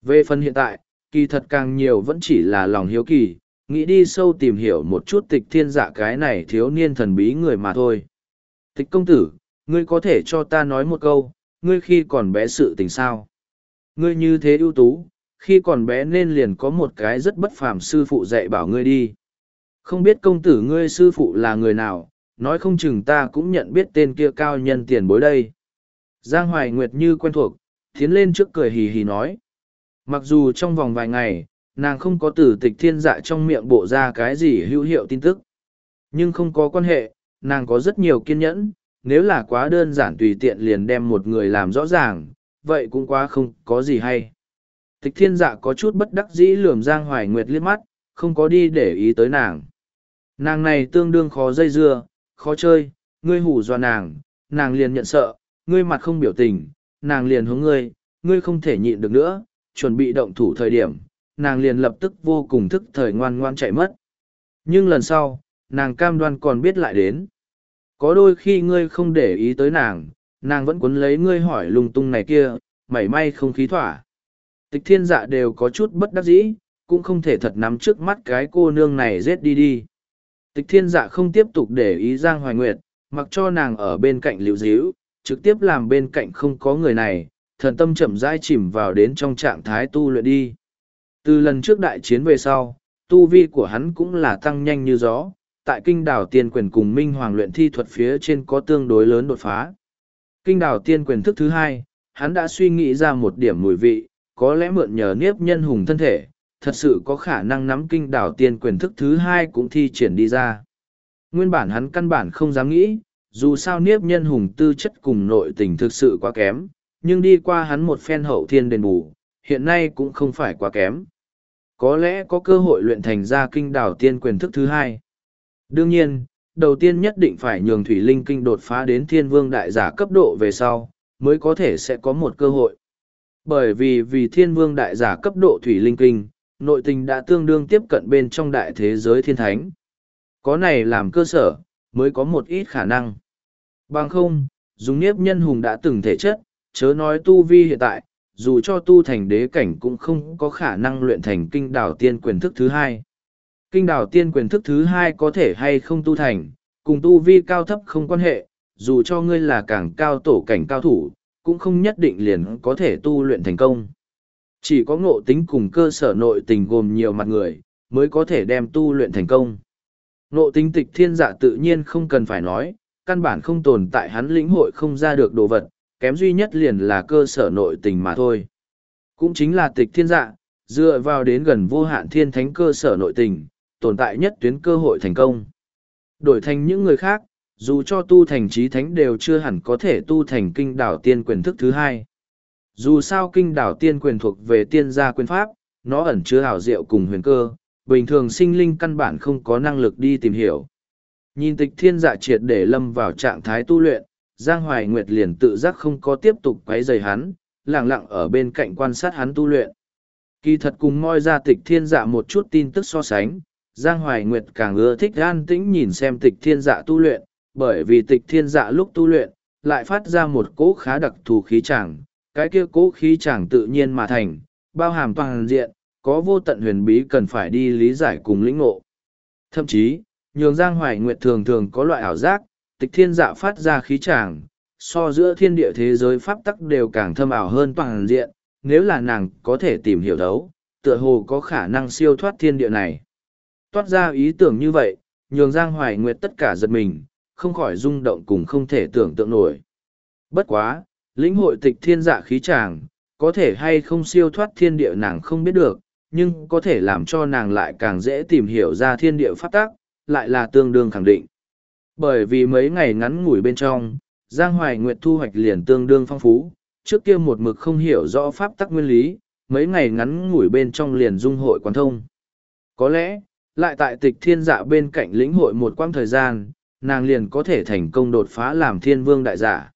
Về phần hiện tại, kỳ thật càng nhiều vẫn chỉ là lòng hiếu kỳ, nghĩ đi sâu tìm hiểu một chút tịch thiên dạ cái này thiếu niên thần bí người mà thôi. Tịch công tử, ngươi có thể cho ta nói một câu, ngươi khi còn bé sự tình sao? Ngươi như thế ưu tú, khi còn bé nên liền có một cái rất bất phàm sư phụ dạy bảo ngươi đi. Không biết công tử ngươi sư phụ là người nào, nói không chừng ta cũng nhận biết tên kia cao nhân tiền bối đây. Giang Hoài Nguyệt như quen thuộc, tiến lên trước cười hì hì nói. Mặc dù trong vòng vài ngày, nàng không có từ tịch thiên dạ trong miệng bộ ra cái gì hữu hiệu tin tức. Nhưng không có quan hệ, nàng có rất nhiều kiên nhẫn, nếu là quá đơn giản tùy tiện liền đem một người làm rõ ràng, vậy cũng quá không có gì hay. Tịch thiên dạ có chút bất đắc dĩ lườm Giang Hoài Nguyệt liếc mắt, không có đi để ý tới nàng. Nàng này tương đương khó dây dưa, khó chơi, ngươi hủ dọa nàng, nàng liền nhận sợ, ngươi mặt không biểu tình, nàng liền hướng ngươi, ngươi không thể nhịn được nữa, chuẩn bị động thủ thời điểm, nàng liền lập tức vô cùng thức thời ngoan ngoan chạy mất. Nhưng lần sau, nàng cam đoan còn biết lại đến. Có đôi khi ngươi không để ý tới nàng, nàng vẫn cuốn lấy ngươi hỏi lung tung này kia, mảy may không khí thỏa. Tịch thiên dạ đều có chút bất đắc dĩ, cũng không thể thật nắm trước mắt cái cô nương này rết đi đi. Tịch thiên dạ không tiếp tục để ý Giang Hoài Nguyệt, mặc cho nàng ở bên cạnh liễu díu, trực tiếp làm bên cạnh không có người này, thần tâm chậm rãi chìm vào đến trong trạng thái tu luyện đi. Từ lần trước đại chiến về sau, tu vi của hắn cũng là tăng nhanh như gió, tại kinh đảo tiên quyền cùng minh hoàng luyện thi thuật phía trên có tương đối lớn đột phá. Kinh đảo tiên quyền thức thứ hai, hắn đã suy nghĩ ra một điểm mùi vị, có lẽ mượn nhờ niếp nhân hùng thân thể, thật sự có khả năng nắm kinh đảo tiên quyền thức thứ hai cũng thi triển đi ra. Nguyên bản hắn căn bản không dám nghĩ, dù sao niếp nhân hùng tư chất cùng nội tình thực sự quá kém, nhưng đi qua hắn một phen hậu thiên đền bù, hiện nay cũng không phải quá kém. Có lẽ có cơ hội luyện thành ra kinh đảo tiên quyền thức thứ hai. Đương nhiên, đầu tiên nhất định phải nhường thủy linh kinh đột phá đến thiên vương đại giả cấp độ về sau, mới có thể sẽ có một cơ hội. Bởi vì vì thiên vương đại giả cấp độ thủy linh kinh, nội tình đã tương đương tiếp cận bên trong đại thế giới thiên thánh. Có này làm cơ sở, mới có một ít khả năng. Bằng không, dùng niếp nhân hùng đã từng thể chất, chớ nói tu vi hiện tại, dù cho tu thành đế cảnh cũng không có khả năng luyện thành kinh đảo tiên quyền thức thứ hai. Kinh đảo tiên quyền thức thứ hai có thể hay không tu thành, cùng tu vi cao thấp không quan hệ, dù cho ngươi là càng cao tổ cảnh cao thủ, cũng không nhất định liền có thể tu luyện thành công. Chỉ có ngộ tính cùng cơ sở nội tình gồm nhiều mặt người, mới có thể đem tu luyện thành công. Ngộ tính tịch thiên giả tự nhiên không cần phải nói, căn bản không tồn tại hắn lĩnh hội không ra được đồ vật, kém duy nhất liền là cơ sở nội tình mà thôi. Cũng chính là tịch thiên dạ, dựa vào đến gần vô hạn thiên thánh cơ sở nội tình, tồn tại nhất tuyến cơ hội thành công. Đổi thành những người khác, dù cho tu thành trí thánh đều chưa hẳn có thể tu thành kinh đảo tiên quyền thức thứ hai. Dù sao kinh đảo tiên quyền thuộc về tiên gia quyền pháp, nó ẩn chứa hảo diệu cùng huyền cơ, bình thường sinh linh căn bản không có năng lực đi tìm hiểu. Nhìn tịch thiên dạ triệt để lâm vào trạng thái tu luyện, Giang Hoài Nguyệt liền tự giác không có tiếp tục quấy rầy hắn, lặng lặng ở bên cạnh quan sát hắn tu luyện. Kỳ thật cùng moi ra tịch thiên dạ một chút tin tức so sánh, Giang Hoài Nguyệt càng ưa thích an tĩnh nhìn xem tịch thiên dạ tu luyện, bởi vì tịch thiên dạ lúc tu luyện, lại phát ra một cỗ khá đặc thù khí chàng, cái kia cỗ khí chàng tự nhiên mà thành, bao hàm toàn diện, có vô tận huyền bí cần phải đi lý giải cùng lĩnh ngộ. Thậm chí, nhường Giang Hoài Nguyệt thường thường có loại ảo giác, tịch thiên dạ phát ra khí chàng, so giữa thiên địa thế giới pháp tắc đều càng thâm ảo hơn toàn diện, nếu là nàng có thể tìm hiểu đấu, tựa hồ có khả năng siêu thoát thiên địa này. Toát ra ý tưởng như vậy, nhường Giang Hoài Nguyệt tất cả giật mình, không khỏi rung động cùng không thể tưởng tượng nổi. Bất quá, lĩnh hội tịch thiên dạ khí chàng, có thể hay không siêu thoát thiên địa nàng không biết được, nhưng có thể làm cho nàng lại càng dễ tìm hiểu ra thiên địa pháp tắc, lại là tương đương khẳng định. Bởi vì mấy ngày ngắn ngủi bên trong, Giang Hoài Nguyệt thu hoạch liền tương đương phong phú, trước kia một mực không hiểu rõ pháp tắc nguyên lý, mấy ngày ngắn ngủi bên trong liền dung hội quán thông. Có lẽ, lại tại tịch thiên dạ bên cạnh lĩnh hội một quãng thời gian, nàng liền có thể thành công đột phá làm thiên vương đại giả.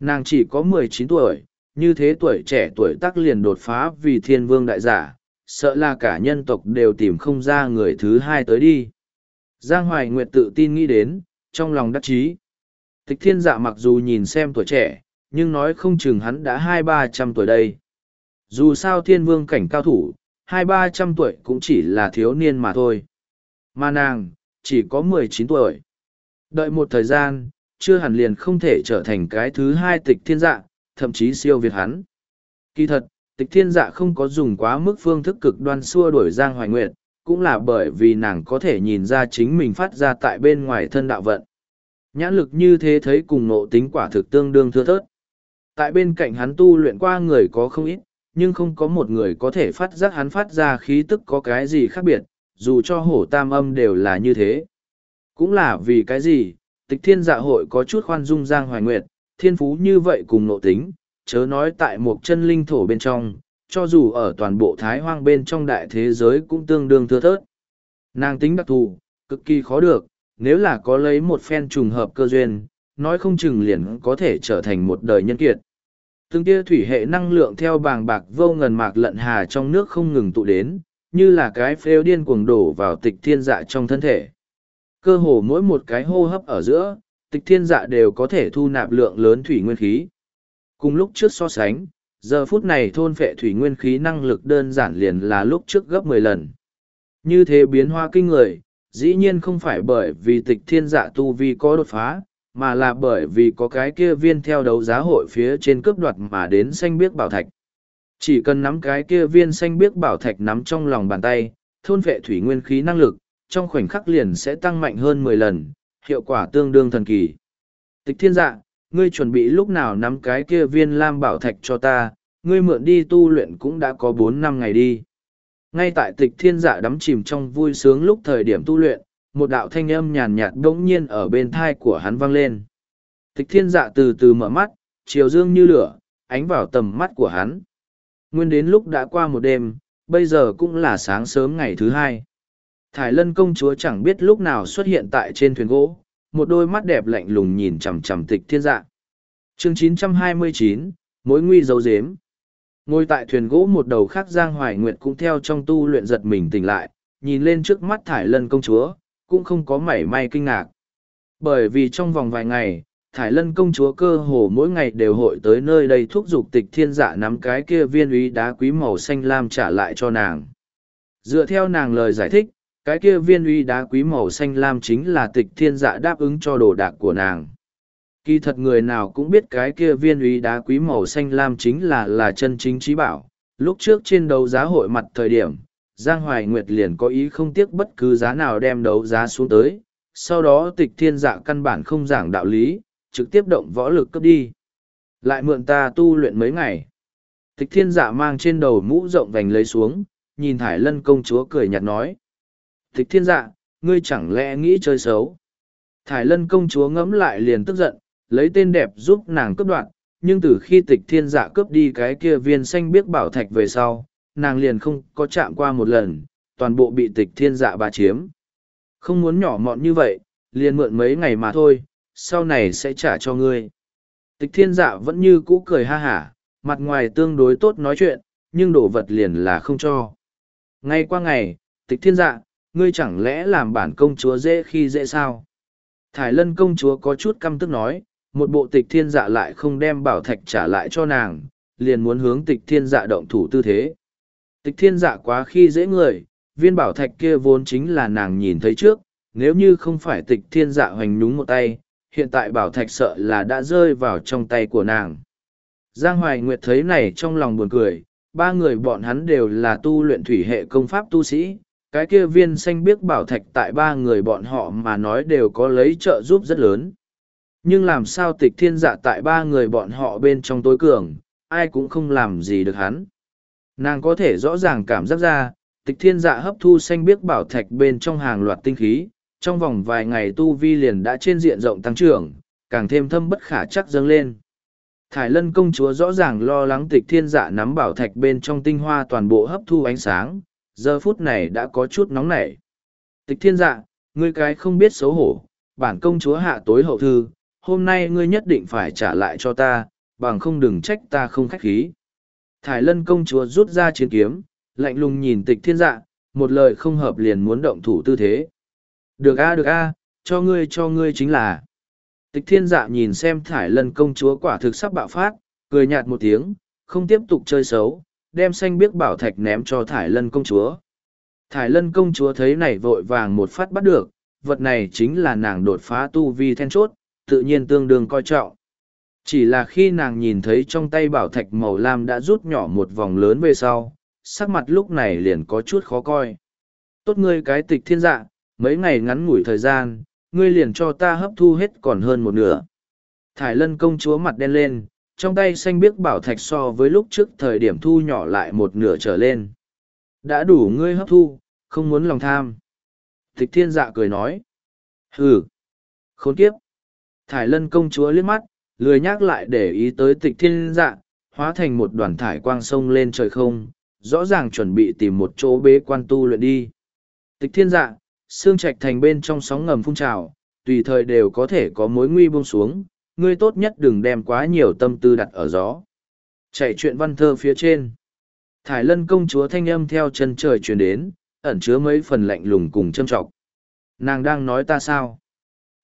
Nàng chỉ có mười chín tuổi, như thế tuổi trẻ tuổi tác liền đột phá vì thiên vương đại giả, sợ là cả nhân tộc đều tìm không ra người thứ hai tới đi. Giang Hoài Nguyệt tự tin nghĩ đến, trong lòng đắc chí. Tịch thiên dạ mặc dù nhìn xem tuổi trẻ, nhưng nói không chừng hắn đã hai ba trăm tuổi đây. Dù sao thiên vương cảnh cao thủ, hai ba trăm tuổi cũng chỉ là thiếu niên mà thôi. Mà nàng, chỉ có mười chín tuổi. Đợi một thời gian, chưa hẳn liền không thể trở thành cái thứ hai tịch thiên dạ, thậm chí siêu việt hắn. Kỳ thật, tịch thiên dạ không có dùng quá mức phương thức cực đoan xua đuổi Giang Hoài Nguyệt, cũng là bởi vì nàng có thể nhìn ra chính mình phát ra tại bên ngoài thân đạo vận. Nhãn lực như thế thấy cùng nộ tính quả thực tương đương thưa thớt. Tại bên cạnh hắn tu luyện qua người có không ít, nhưng không có một người có thể phát giác hắn phát ra khí tức có cái gì khác biệt, dù cho hổ tam âm đều là như thế. Cũng là vì cái gì, tịch thiên dạ hội có chút khoan dung giang hoài nguyệt, thiên phú như vậy cùng nộ tính, chớ nói tại một chân linh thổ bên trong, cho dù ở toàn bộ thái hoang bên trong đại thế giới cũng tương đương thưa thớt. Nàng tính đặc thù, cực kỳ khó được, nếu là có lấy một phen trùng hợp cơ duyên, nói không chừng liền có thể trở thành một đời nhân kiệt. Từng tia thủy hệ năng lượng theo bàng bạc vô ngần mạc lận hà trong nước không ngừng tụ đến, như là cái phêu điên cuồng đổ vào tịch thiên dạ trong thân thể. Cơ hồ mỗi một cái hô hấp ở giữa, tịch thiên dạ đều có thể thu nạp lượng lớn thủy nguyên khí. Cùng lúc trước so sánh, giờ phút này thôn phệ thủy nguyên khí năng lực đơn giản liền là lúc trước gấp mười lần. Như thế biến hoa kinh người, dĩ nhiên không phải bởi vì tịch thiên dạ tu vi có đột phá, mà là bởi vì có cái kia viên theo đấu giá hội phía trên cướp đoạt mà đến xanh biếc bảo thạch. Chỉ cần nắm cái kia viên xanh biếc bảo thạch nắm trong lòng bàn tay, thôn vệ thủy nguyên khí năng lực, trong khoảnh khắc liền sẽ tăng mạnh hơn mười lần, hiệu quả tương đương thần kỳ. Tịch thiên dạ, ngươi chuẩn bị lúc nào nắm cái kia viên lam bảo thạch cho ta, ngươi mượn đi tu luyện cũng đã có bốn năm ngày đi. Ngay tại tịch thiên dạ đắm chìm trong vui sướng lúc thời điểm tu luyện, một đạo thanh âm nhàn nhạt bỗng nhiên ở bên thai của hắn vang lên. Tịch thiên dạ từ từ mở mắt, chiều dương như lửa, ánh vào tầm mắt của hắn. Nguyên đến lúc đã qua một đêm, bây giờ cũng là sáng sớm ngày thứ hai. Thải lân công chúa chẳng biết lúc nào xuất hiện tại trên thuyền gỗ, một đôi mắt đẹp lạnh lùng nhìn chằm chằm tịch thiên dạ. Chương 929, mối nguy dấu dếm. Ngồi tại thuyền gỗ một đầu khác Giang Hoài Nguyệt cũng theo trong tu luyện giật mình tỉnh lại, nhìn lên trước mắt thải lân công chúa, cũng không có mảy may kinh ngạc. Bởi vì trong vòng vài ngày, Thải Lân công chúa cơ hồ mỗi ngày đều hội tới nơi đây thúc giục tịch thiên dạ nắm cái kia viên úy đá quý màu xanh lam trả lại cho nàng. Dựa theo nàng lời giải thích, cái kia viên uy đá quý màu xanh lam chính là tịch thiên dạ đáp ứng cho đồ đạc của nàng. Kỳ thật người nào cũng biết cái kia viên uy đá quý màu xanh lam chính là là chân chính trí bảo. Lúc trước trên đấu giá hội mặt thời điểm, Giang Hoài Nguyệt liền có ý không tiếc bất cứ giá nào đem đấu giá xuống tới. Sau đó tịch thiên dạ căn bản không giảng đạo lý, trực tiếp động võ lực cấp đi. Lại mượn ta tu luyện mấy ngày. Tịch thiên dạ mang trên đầu mũ rộng vành lấy xuống, nhìn Thải Lân công chúa cười nhạt nói. Tịch thiên dạ, ngươi chẳng lẽ nghĩ chơi xấu. Thải Lân công chúa ngẫm lại liền tức giận, lấy tên đẹp giúp nàng cướp đoạn, nhưng từ khi tịch thiên dạ cướp đi cái kia viên xanh biếc bảo thạch về sau, nàng liền không có chạm qua một lần, toàn bộ bị tịch thiên dạ bà chiếm. Không muốn nhỏ mọn như vậy, liền mượn mấy ngày mà thôi, sau này sẽ trả cho ngươi. Tịch thiên dạ vẫn như cũ cười ha hả, mặt ngoài tương đối tốt nói chuyện, nhưng đồ vật liền là không cho. Ngay qua ngày, tịch thiên dạ, ngươi chẳng lẽ làm bản công chúa dễ khi dễ sao? Thải lân công chúa có chút căm tức nói, một bộ tịch thiên dạ lại không đem bảo thạch trả lại cho nàng, liền muốn hướng tịch thiên dạ động thủ tư thế. Tịch thiên dạ quá khi dễ người, viên bảo thạch kia vốn chính là nàng nhìn thấy trước, nếu như không phải tịch thiên dạ hoành nhúng một tay, hiện tại bảo thạch sợ là đã rơi vào trong tay của nàng. Giang Hoài Nguyệt thấy này trong lòng buồn cười, ba người bọn hắn đều là tu luyện thủy hệ công pháp tu sĩ, cái kia viên xanh biếc bảo thạch tại ba người bọn họ mà nói đều có lấy trợ giúp rất lớn. Nhưng làm sao tịch thiên dạ tại ba người bọn họ bên trong tối cường, ai cũng không làm gì được hắn. Nàng có thể rõ ràng cảm giác ra, tịch thiên dạ hấp thu xanh biếc bảo thạch bên trong hàng loạt tinh khí, trong vòng vài ngày tu vi liền đã trên diện rộng tăng trưởng, càng thêm thâm bất khả chắc dâng lên. Thải lân công chúa rõ ràng lo lắng tịch thiên dạ nắm bảo thạch bên trong tinh hoa toàn bộ hấp thu ánh sáng, giờ phút này đã có chút nóng nảy. Tịch thiên dạ, ngươi cái không biết xấu hổ, bản công chúa hạ tối hậu thư, hôm nay ngươi nhất định phải trả lại cho ta, bằng không đừng trách ta không khách khí. Thải lân công chúa rút ra chiến kiếm, lạnh lùng nhìn tịch thiên dạ, một lời không hợp liền muốn động thủ tư thế. Được a được a, cho ngươi cho ngươi chính là. Tịch thiên dạ nhìn xem thải lân công chúa quả thực sắp bạo phát, cười nhạt một tiếng, không tiếp tục chơi xấu, đem xanh biếc bảo thạch ném cho thải lân công chúa. Thải lân công chúa thấy này vội vàng một phát bắt được, vật này chính là nàng đột phá tu vi then chốt, tự nhiên tương đương coi trọng. Chỉ là khi nàng nhìn thấy trong tay bảo thạch màu lam đã rút nhỏ một vòng lớn về sau, sắc mặt lúc này liền có chút khó coi. Tốt ngươi cái tịch thiên dạ, mấy ngày ngắn ngủi thời gian, ngươi liền cho ta hấp thu hết còn hơn một nửa. Thải lân công chúa mặt đen lên, trong tay xanh biếc bảo thạch so với lúc trước thời điểm thu nhỏ lại một nửa trở lên. Đã đủ ngươi hấp thu, không muốn lòng tham. Tịch thiên dạ cười nói. Hừ, khốn kiếp. Thải lân công chúa liếc mắt, lười nhắc lại để ý tới tịch thiên dạ, hóa thành một đoàn thải quang sông lên trời không, rõ ràng chuẩn bị tìm một chỗ bế quan tu luyện đi. Tịch thiên dạ, xương trạch thành bên trong sóng ngầm phun trào, tùy thời đều có thể có mối nguy buông xuống, ngươi tốt nhất đừng đem quá nhiều tâm tư đặt ở gió. Chạy chuyện văn thơ phía trên. Thải lân công chúa thanh âm theo chân trời truyền đến, ẩn chứa mấy phần lạnh lùng cùng châm trọng. Nàng đang nói ta sao?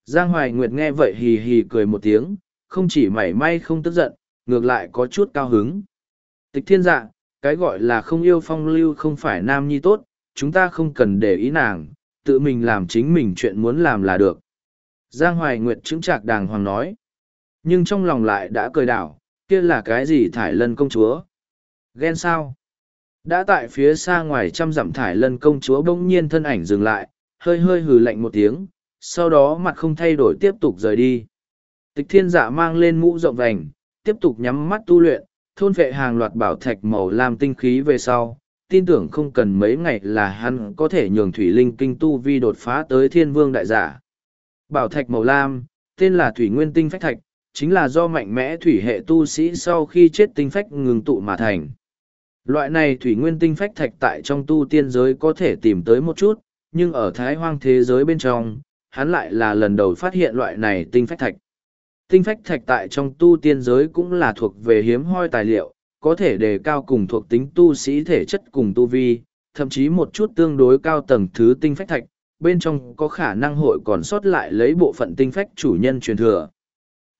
Giang Hoài Nguyệt nghe vậy hì hì cười một tiếng, không chỉ mảy may không tức giận, ngược lại có chút cao hứng. Tịch thiên dạ, cái gọi là không yêu phong lưu không phải nam nhi tốt, chúng ta không cần để ý nàng, tự mình làm chính mình chuyện muốn làm là được. Giang Hoài Nguyệt chứng trạc đàng hoàng nói. Nhưng trong lòng lại đã cười đảo, kia là cái gì thải lân công chúa? Ghen sao? Đã tại phía xa ngoài trăm dặm thải lân công chúa bỗng nhiên thân ảnh dừng lại, hơi hơi hừ lạnh một tiếng, sau đó mặt không thay đổi tiếp tục rời đi. Tịch thiên dạ mang lên mũ rộng vành, tiếp tục nhắm mắt tu luyện, thôn vệ hàng loạt bảo thạch màu lam tinh khí về sau, tin tưởng không cần mấy ngày là hắn có thể nhường thủy linh kinh tu vi đột phá tới thiên vương đại giả. Bảo thạch màu lam, tên là thủy nguyên tinh phách thạch, chính là do mạnh mẽ thủy hệ tu sĩ sau khi chết tinh phách ngừng tụ mà thành. Loại này thủy nguyên tinh phách thạch tại trong tu tiên giới có thể tìm tới một chút, nhưng ở thái hoang thế giới bên trong, hắn lại là lần đầu phát hiện loại này tinh phách thạch. Tinh phách thạch tại trong tu tiên giới cũng là thuộc về hiếm hoi tài liệu, có thể đề cao cùng thuộc tính tu sĩ thể chất cùng tu vi, thậm chí một chút tương đối cao tầng thứ tinh phách thạch, bên trong có khả năng hội còn sót lại lấy bộ phận tinh phách chủ nhân truyền thừa.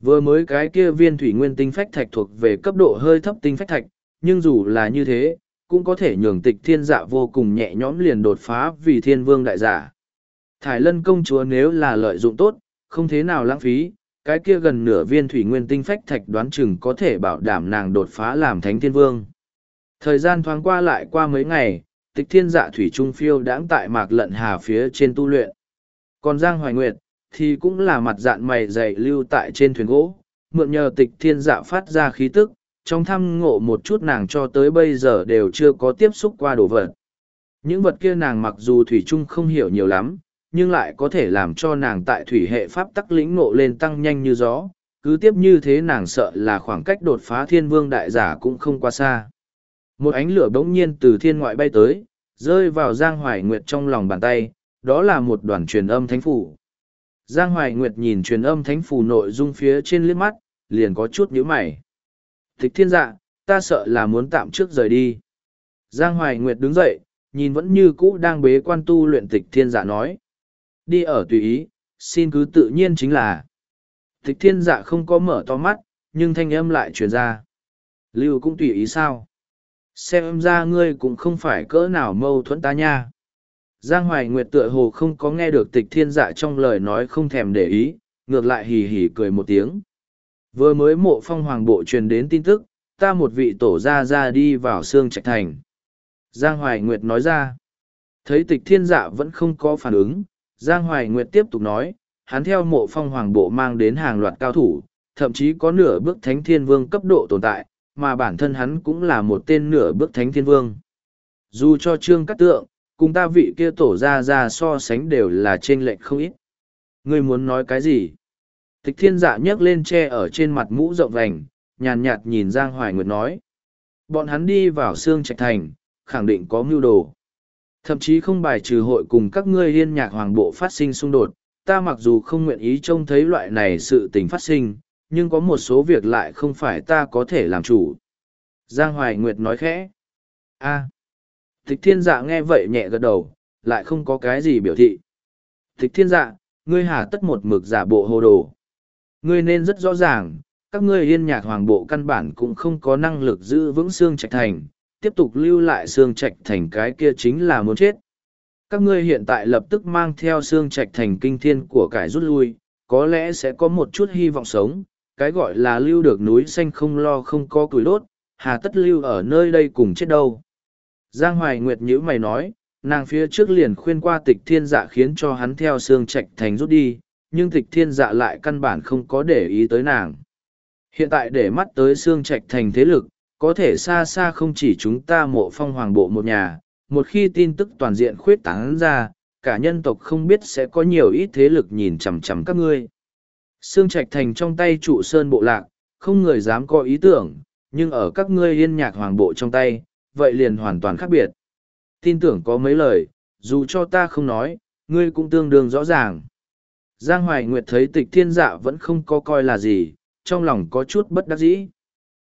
Vừa mới cái kia viên thủy nguyên tinh phách thạch thuộc về cấp độ hơi thấp tinh phách thạch, nhưng dù là như thế, cũng có thể nhường tịch thiên dạ vô cùng nhẹ nhõm liền đột phá vì thiên vương đại giả. Thải lân công chúa nếu là lợi dụng tốt, không thế nào lãng phí, cái kia gần nửa viên thủy nguyên tinh phách thạch đoán chừng có thể bảo đảm nàng đột phá làm thánh thiên vương. Thời gian thoáng qua lại qua mấy ngày, tịch thiên dạ thủy trung phiêu đãng tại mạc lận hà phía trên tu luyện. Còn Giang Hoài Nguyệt, thì cũng là mặt dạng mày dày lưu tại trên thuyền gỗ, mượn nhờ tịch thiên dạ phát ra khí tức, trong thăm ngộ một chút nàng cho tới bây giờ đều chưa có tiếp xúc qua đồ vật. Những vật kia nàng mặc dù thủy trung không hiểu nhiều lắm, nhưng lại có thể làm cho nàng tại thủy hệ pháp tắc lĩnh ngộ lên tăng nhanh như gió, cứ tiếp như thế nàng sợ là khoảng cách đột phá thiên vương đại giả cũng không quá xa. Một ánh lửa bỗng nhiên từ thiên ngoại bay tới, rơi vào Giang Hoài Nguyệt trong lòng bàn tay, đó là một đoàn truyền âm thánh phủ. Giang Hoài Nguyệt nhìn truyền âm thánh phủ nội dung phía trên liếc mắt, liền có chút nhíu mày. Thích thiên dạ, ta sợ là muốn tạm trước rời đi. Giang Hoài Nguyệt đứng dậy, nhìn vẫn như cũ đang bế quan tu luyện tịch thiên dạ nói. Đi ở tùy ý, xin cứ tự nhiên chính là. Tịch thiên dạ không có mở to mắt, nhưng thanh âm lại truyền ra. Lưu cũng tùy ý sao? Xem ra ngươi cũng không phải cỡ nào mâu thuẫn ta nha. Giang Hoài Nguyệt tựa hồ không có nghe được tịch thiên dạ trong lời nói không thèm để ý, ngược lại hì hì cười một tiếng. Vừa mới mộ phong hoàng bộ truyền đến tin tức, ta một vị tổ gia ra đi vào xương trạch thành. Giang Hoài Nguyệt nói ra. Thấy tịch thiên dạ vẫn không có phản ứng, Giang Hoài Nguyệt tiếp tục nói, hắn theo mộ phong hoàng bộ mang đến hàng loạt cao thủ, thậm chí có nửa bước thánh thiên vương cấp độ tồn tại, mà bản thân hắn cũng là một tên nửa bước thánh thiên vương. Dù cho trương cắt tượng, cùng ta vị kia tổ ra ra so sánh đều là trên lệnh không ít. Ngươi muốn nói cái gì? Tịch thiên dạ nhấc lên che ở trên mặt mũ rộng vành, nhàn nhạt nhìn Giang Hoài Nguyệt nói. Bọn hắn đi vào xương trạch thành, khẳng định có mưu đồ. Thậm chí không bài trừ hội cùng các ngươi liên nhạc hoàng bộ phát sinh xung đột, ta mặc dù không nguyện ý trông thấy loại này sự tình phát sinh, nhưng có một số việc lại không phải ta có thể làm chủ. Giang Hoài Nguyệt nói khẽ. a à. Tịch thiên dạ nghe vậy nhẹ gật đầu, lại không có cái gì biểu thị. Tịch thiên dạ, ngươi hà tất một mực giả bộ hồ đồ. Ngươi nên rất rõ ràng, các ngươi yên nhạc hoàng bộ căn bản cũng không có năng lực giữ vững xương trạch thành, tiếp tục lưu lại xương trạch thành cái kia chính là muốn chết. Các ngươi hiện tại lập tức mang theo xương trạch thành kinh thiên của cải rút lui, có lẽ sẽ có một chút hy vọng sống, cái gọi là lưu được núi xanh không lo không có củi đốt, hà tất lưu ở nơi đây cùng chết đâu. Giang Hoài Nguyệt nhữ mày nói, nàng phía trước liền khuyên qua tịch thiên dạ khiến cho hắn theo xương trạch thành rút đi, nhưng tịch thiên dạ lại căn bản không có để ý tới nàng. Hiện tại để mắt tới xương trạch thành thế lực, có thể xa xa không chỉ chúng ta mộ phong hoàng bộ một nhà, một khi tin tức toàn diện khuyết tán ra, cả nhân tộc không biết sẽ có nhiều ít thế lực nhìn chằm chằm các ngươi. Sương Trạch Thành trong tay trụ sơn bộ lạc, không người dám có ý tưởng, nhưng ở các ngươi yên nhạc hoàng bộ trong tay, vậy liền hoàn toàn khác biệt. Tin tưởng có mấy lời, dù cho ta không nói, ngươi cũng tương đương rõ ràng. Giang Hoài Nguyệt thấy tịch thiên dạ vẫn không có coi là gì, trong lòng có chút bất đắc dĩ.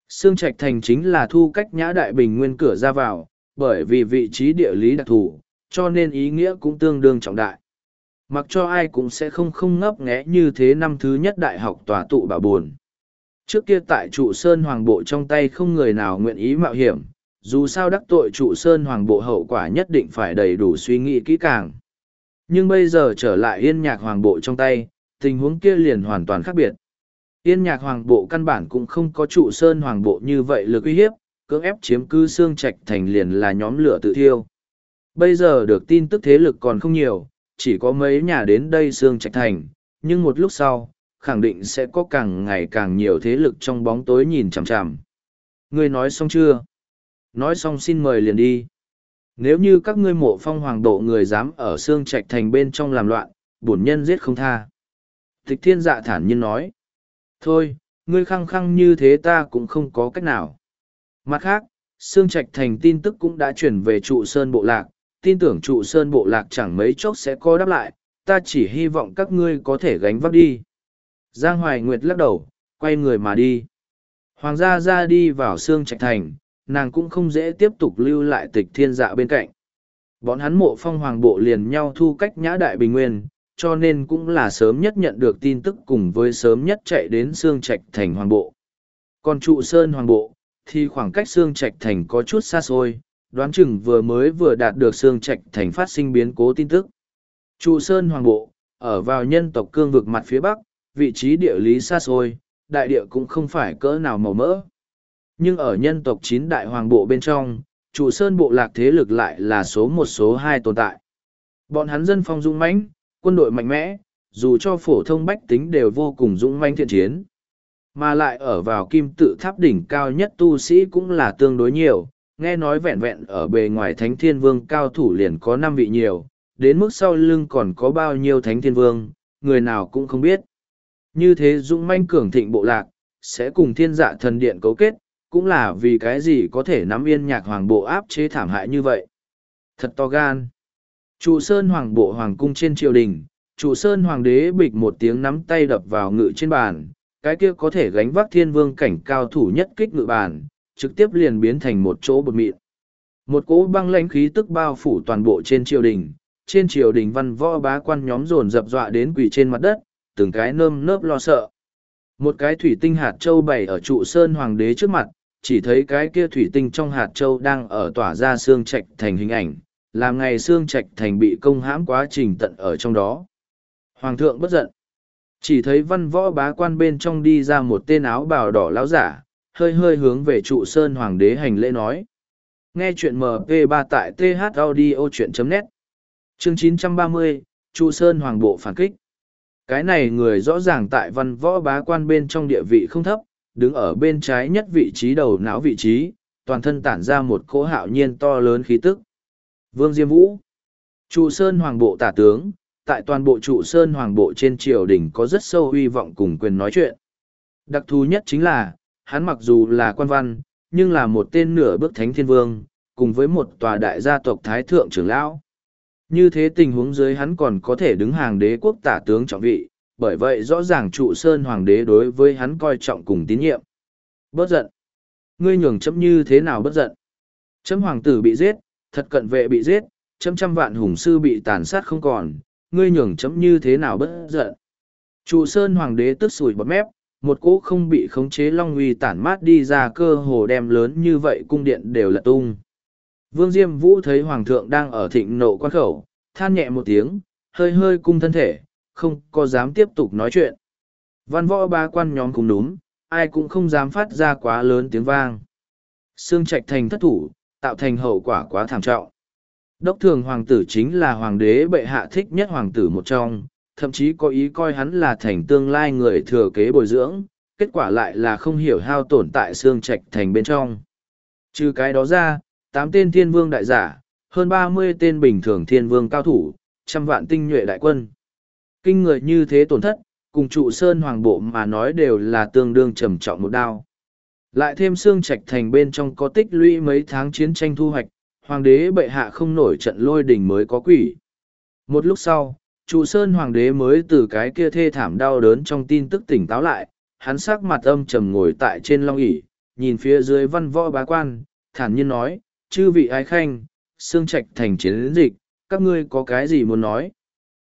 Sương Trạch Thành chính là thu cách nhã đại bình nguyên cửa ra vào, bởi vì vị trí địa lý đặc thù, cho nên ý nghĩa cũng tương đương trọng đại. Mặc cho ai cũng sẽ không không ngấp nghé như thế năm thứ nhất đại học tòa tụ bảo buồn. Trước kia tại trụ Sơn Hoàng Bộ trong tay không người nào nguyện ý mạo hiểm, dù sao đắc tội trụ Sơn Hoàng Bộ hậu quả nhất định phải đầy đủ suy nghĩ kỹ càng. Nhưng bây giờ trở lại yên nhạc Hoàng Bộ trong tay, tình huống kia liền hoàn toàn khác biệt. Yên nhạc Hoàng Bộ căn bản cũng không có trụ Sơn Hoàng Bộ như vậy lực uy hiếp, cưỡng ép chiếm cư xương trạch thành liền là nhóm lửa tự thiêu. Bây giờ được tin tức thế lực còn không nhiều, chỉ có mấy nhà đến đây xương trạch thành, nhưng một lúc sau, khẳng định sẽ có càng ngày càng nhiều thế lực trong bóng tối nhìn chằm chằm. Ngươi nói xong chưa? Nói xong xin mời liền đi. Nếu như các ngươi mộ phong hoàng độ người dám ở xương trạch thành bên trong làm loạn, bổn nhân giết không tha. Tịch thiên dạ thản nhiên nói. Thôi, ngươi khăng khăng như thế ta cũng không có cách nào. Mặt khác, xương trạch thành tin tức cũng đã chuyển về trụ sơn bộ lạc, tin tưởng trụ sơn bộ lạc chẳng mấy chốc sẽ có đáp lại, ta chỉ hy vọng các ngươi có thể gánh vác đi. Giang Hoài Nguyệt lắc đầu, quay người mà đi. Hoàng gia ra đi vào xương trạch thành, nàng cũng không dễ tiếp tục lưu lại tịch thiên dạ bên cạnh. Bọn hắn mộ phong hoàng bộ liền nhau thu cách nhã đại bình nguyên, cho nên cũng là sớm nhất nhận được tin tức cùng với sớm nhất chạy đến xương trạch thành hoàng bộ. Còn trụ sơn hoàng bộ, thì khoảng cách xương trạch thành có chút xa xôi, đoán chừng vừa mới vừa đạt được xương trạch thành phát sinh biến cố tin tức. Trụ sơn hoàng bộ, ở vào nhân tộc cương vực mặt phía bắc, vị trí địa lý xa xôi, đại địa cũng không phải cỡ nào màu mỡ. Nhưng ở nhân tộc chín đại hoàng bộ bên trong, trụ sơn bộ lạc thế lực lại là số một số hai tồn tại. Bọn hắn dân phong dung mãnh, quân đội mạnh mẽ, dù cho phổ thông bách tính đều vô cùng dũng manh thiện chiến. Mà lại ở vào kim tự tháp đỉnh cao nhất tu sĩ cũng là tương đối nhiều, nghe nói vẹn vẹn ở bề ngoài thánh thiên vương cao thủ liền có năm vị nhiều, đến mức sau lưng còn có bao nhiêu thánh thiên vương, người nào cũng không biết. Như thế dũng manh cường thịnh bộ lạc, sẽ cùng thiên dạ thần điện cấu kết, cũng là vì cái gì có thể nắm yên nhạc hoàng bộ áp chế thảm hại như vậy. Thật to gan. Trụ sơn hoàng bộ hoàng cung trên triều đình, trụ sơn hoàng đế bịch một tiếng nắm tay đập vào ngự trên bàn, cái kia có thể gánh vác thiên vương cảnh cao thủ nhất kích ngự bàn, trực tiếp liền biến thành một chỗ bột mịn. Một cỗ băng lãnh khí tức bao phủ toàn bộ trên triều đình, trên triều đình văn võ bá quan nhóm dồn dập dọa đến quỳ trên mặt đất, từng cái nơm nớp lo sợ. Một cái thủy tinh hạt châu bày ở trụ sơn hoàng đế trước mặt, chỉ thấy cái kia thủy tinh trong hạt châu đang ở tỏa ra xương trạch thành hình ảnh, làm ngày xương trạch thành bị công hãm quá trình tận ở trong đó. Hoàng thượng bất giận. Chỉ thấy văn võ bá quan bên trong đi ra một tên áo bào đỏ lão giả, hơi hơi hướng về trụ sơn hoàng đế hành lễ nói. Nghe chuyện MP3 tại thaudio.net Chương 930, Trụ Sơn Hoàng Bộ phản kích. Cái này người rõ ràng tại văn võ bá quan bên trong địa vị không thấp, đứng ở bên trái nhất vị trí đầu não vị trí, toàn thân tản ra một cỗ hạo nhiên to lớn khí tức. Vương Diêm Vũ Trụ Sơn Hoàng Bộ tả tướng, tại toàn bộ trụ Sơn Hoàng Bộ trên triều đình có rất sâu uy vọng cùng quyền nói chuyện. Đặc thù nhất chính là, hắn mặc dù là quan văn, nhưng là một tên nửa bước thánh thiên vương, cùng với một tòa đại gia tộc thái thượng trưởng lão. Như thế tình huống dưới hắn còn có thể đứng hàng đế quốc tả tướng trọng vị, bởi vậy rõ ràng trụ sơn hoàng đế đối với hắn coi trọng cùng tín nhiệm. Bớt giận. Ngươi nhường chấm như thế nào bất giận? Chấm hoàng tử bị giết, thật cận vệ bị giết, chấm trăm vạn hùng sư bị tàn sát không còn, ngươi nhường chấm như thế nào bất giận? Trụ sơn hoàng đế tức sủi bọt mép, một cỗ không bị khống chế long uy tản mát đi ra cơ hồ đem lớn như vậy cung điện đều là tung. Vương Diêm Vũ thấy Hoàng thượng đang ở thịnh nộ quan khẩu, than nhẹ một tiếng, hơi hơi cung thân thể, không có dám tiếp tục nói chuyện. Văn võ ba quan nhóm cùng đúng, ai cũng không dám phát ra quá lớn tiếng vang. Sương trạch thành thất thủ, tạo thành hậu quả quá thảm trọng. Đốc thường hoàng tử chính là hoàng đế bệ hạ thích nhất hoàng tử một trong, thậm chí có ý coi hắn là thành tương lai người thừa kế bồi dưỡng, kết quả lại là không hiểu hao tổn tại xương trạch thành bên trong. Trừ cái đó ra, tám tên thiên vương đại giả, hơn ba mươi tên bình thường thiên vương cao thủ, trăm vạn tinh nhuệ đại quân. Kinh người như thế tổn thất, cùng trụ sơn hoàng bộ mà nói đều là tương đương trầm trọng một đao. Lại thêm xương trạch thành bên trong có tích lũy mấy tháng chiến tranh thu hoạch, hoàng đế bệ hạ không nổi trận lôi đình mới có quỷ. Một lúc sau, trụ sơn hoàng đế mới từ cái kia thê thảm đau đớn trong tin tức tỉnh táo lại, hắn sắc mặt âm trầm ngồi tại trên long ỉ nhìn phía dưới văn võ bá quan, thản nhiên nói, chư vị ái khanh, xương trạch thành chiến dịch, các ngươi có cái gì muốn nói?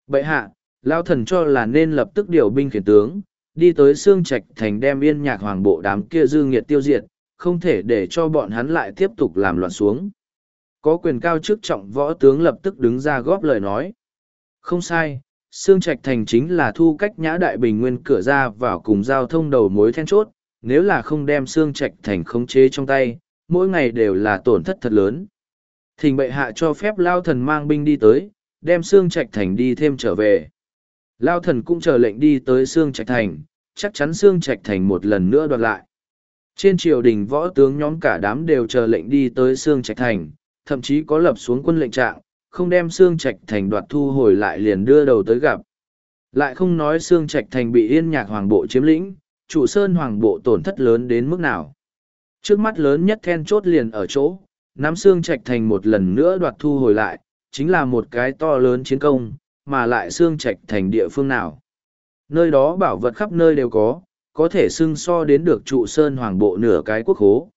Bệ hạ, lao thần cho là nên lập tức điều binh khiển tướng, đi tới xương trạch thành đem yên nhạc hoàng bộ đám kia dư nghiệt tiêu diệt, không thể để cho bọn hắn lại tiếp tục làm loạn xuống. Có quyền cao chức trọng võ tướng lập tức đứng ra góp lời nói. Không sai, xương trạch thành chính là thu cách nhã đại bình nguyên cửa ra vào cùng giao thông đầu mối then chốt, nếu là không đem xương trạch thành khống chế trong tay, mỗi ngày đều là tổn thất thật lớn. Thỉnh bệ hạ cho phép lao thần mang binh đi tới, đem xương trạch thành đi thêm trở về. Lao thần cũng chờ lệnh đi tới xương trạch thành, chắc chắn xương trạch thành một lần nữa đoạt lại. Trên triều đình võ tướng nhóm cả đám đều chờ lệnh đi tới xương trạch thành, thậm chí có lập xuống quân lệnh trạng, không đem xương trạch thành đoạt thu hồi lại liền đưa đầu tới gặp. Lại không nói xương trạch thành bị yên nhạc hoàng bộ chiếm lĩnh, trụ sơn hoàng bộ tổn thất lớn đến mức nào. Trước mắt lớn nhất then chốt liền ở chỗ, nắm xương trạch thành một lần nữa đoạt thu hồi lại, chính là một cái to lớn chiến công, mà lại xương trạch thành địa phương nào. Nơi đó bảo vật khắp nơi đều có, có thể xưng so đến được trụ sơn hoàng bộ nửa cái quốc hố.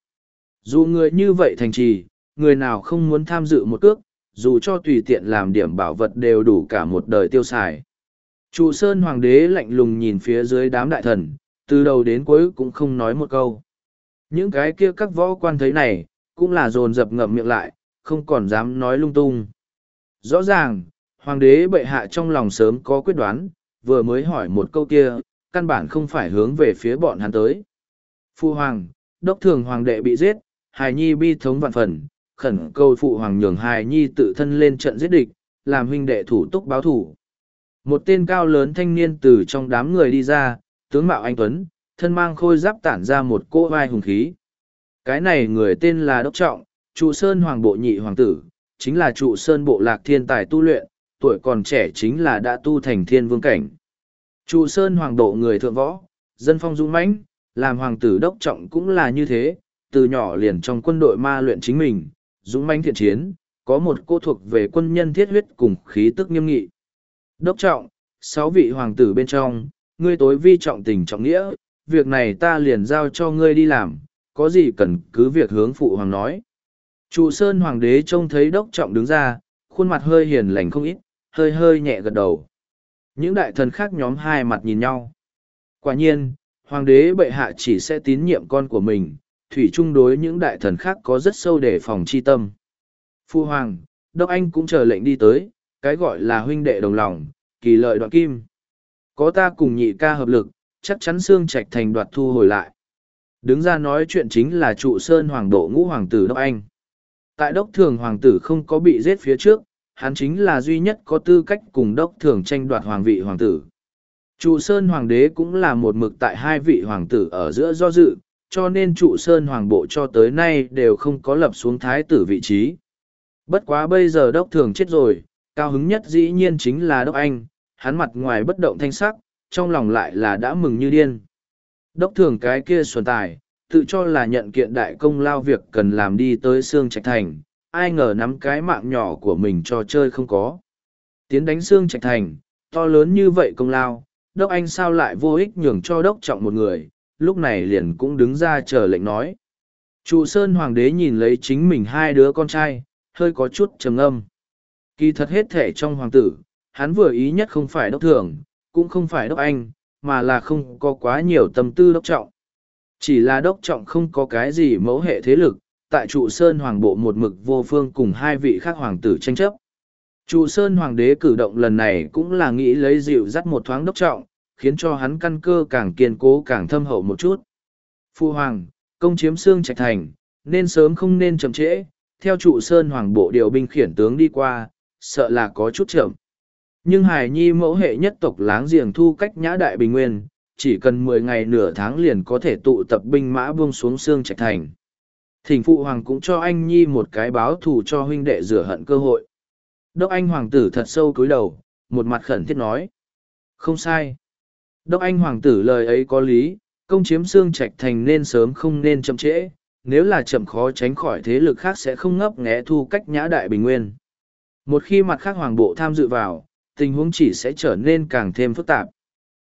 Dù người như vậy thành trì, người nào không muốn tham dự một cước, dù cho tùy tiện làm điểm bảo vật đều đủ cả một đời tiêu xài. Trụ Sơn Hoàng đế lạnh lùng nhìn phía dưới đám đại thần, từ đầu đến cuối cũng không nói một câu. Những cái kia các võ quan thấy này, cũng là dồn dập ngậm miệng lại, không còn dám nói lung tung. Rõ ràng, Hoàng đế bệ hạ trong lòng sớm có quyết đoán, vừa mới hỏi một câu kia, căn bản không phải hướng về phía bọn hắn tới. Phu Hoàng, đốc thường Hoàng đệ bị giết, Hài Nhi bi thống vạn phần, khẩn cầu Phụ Hoàng nhường Hài Nhi tự thân lên trận giết địch, làm huynh đệ thủ túc báo thủ. Một tên cao lớn thanh niên từ trong đám người đi ra, tướng mạo anh Tuấn, thân mang khôi giáp tản ra một cỗ vai hùng khí. Cái này người tên là Đốc Trọng, trụ sơn hoàng bộ nhị hoàng tử, chính là trụ sơn bộ lạc thiên tài tu luyện, tuổi còn trẻ chính là đã tu thành thiên vương cảnh. Trụ sơn hoàng độ người thượng võ, dân phong dũng mãnh, làm hoàng tử Đốc Trọng cũng là như thế, từ nhỏ liền trong quân đội ma luyện chính mình, dũng mãnh thiện chiến, có một cô thuộc về quân nhân thiết huyết cùng khí tức nghiêm nghị. Đốc trọng, sáu vị hoàng tử bên trong, ngươi tối vi trọng tình trọng nghĩa, việc này ta liền giao cho ngươi đi làm, có gì cần cứ việc hướng phụ hoàng nói. Trụ sơn hoàng đế trông thấy đốc trọng đứng ra, khuôn mặt hơi hiền lành không ít, hơi hơi nhẹ gật đầu. Những đại thần khác nhóm hai mặt nhìn nhau. Quả nhiên, hoàng đế bệ hạ chỉ sẽ tín nhiệm con của mình, thủy chung đối những đại thần khác có rất sâu đề phòng chi tâm. Phu hoàng, đốc anh cũng chờ lệnh đi tới, cái gọi là huynh đệ đồng lòng, kỳ lợi đoạn kim. Có ta cùng nhị ca hợp lực, chắc chắn xương trạch thành đoạt thu hồi lại. Đứng ra nói chuyện chính là trụ sơn hoàng độ ngũ hoàng tử Đốc Anh. Tại đốc thường hoàng tử không có bị giết phía trước, hắn chính là duy nhất có tư cách cùng đốc thường tranh đoạt hoàng vị hoàng tử. Trụ sơn hoàng đế cũng là một mực tại hai vị hoàng tử ở giữa do dự, cho nên trụ sơn hoàng bộ cho tới nay đều không có lập xuống thái tử vị trí. Bất quá bây giờ đốc thường chết rồi, cao hứng nhất dĩ nhiên chính là đốc anh, hắn mặt ngoài bất động thanh sắc, trong lòng lại là đã mừng như điên. Đốc thường cái kia xuân tài, tự cho là nhận kiện đại công lao việc cần làm đi tới xương trạch thành, ai ngờ nắm cái mạng nhỏ của mình cho chơi không có. Tiến đánh xương trạch thành, to lớn như vậy công lao, đốc anh sao lại vô ích nhường cho đốc trọng một người, lúc này liền cũng đứng ra chờ lệnh nói. Trụ Sơn Hoàng đế nhìn lấy chính mình hai đứa con trai, hơi có chút trầm âm. Kỳ thật hết thể trong hoàng tử, hắn vừa ý nhất không phải đốc thường, cũng không phải đốc anh, mà là không có quá nhiều tâm tư đốc trọng. Chỉ là đốc trọng không có cái gì mẫu hệ thế lực, tại trụ sơn hoàng bộ một mực vô phương cùng hai vị khác hoàng tử tranh chấp. Trụ sơn hoàng đế cử động lần này cũng là nghĩ lấy dịu dắt một thoáng đốc trọng, khiến cho hắn căn cơ càng kiên cố càng thâm hậu một chút. Phu hoàng, công chiếm xương trạch thành, nên sớm không nên chậm trễ, theo trụ sơn hoàng bộ điều binh khiển tướng đi qua, sợ là có chút chậm. Nhưng Hải Nhi mẫu hệ nhất tộc láng giềng thu cách nhã đại bình nguyên, chỉ cần mười ngày nửa tháng liền có thể tụ tập binh mã buông xuống xương trạch thành. Thỉnh phụ hoàng cũng cho anh Nhi một cái báo thù cho huynh đệ rửa hận cơ hội. Đốc anh hoàng tử thật sâu cúi đầu, một mặt khẩn thiết nói. Không sai. Đốc anh hoàng tử lời ấy có lý, công chiếm xương trạch thành nên sớm không nên chậm trễ, nếu là chậm khó tránh khỏi thế lực khác sẽ không ngấp nghé thu cách nhã đại bình nguyên. Một khi mặt khác hoàng bộ tham dự vào, tình huống chỉ sẽ trở nên càng thêm phức tạp.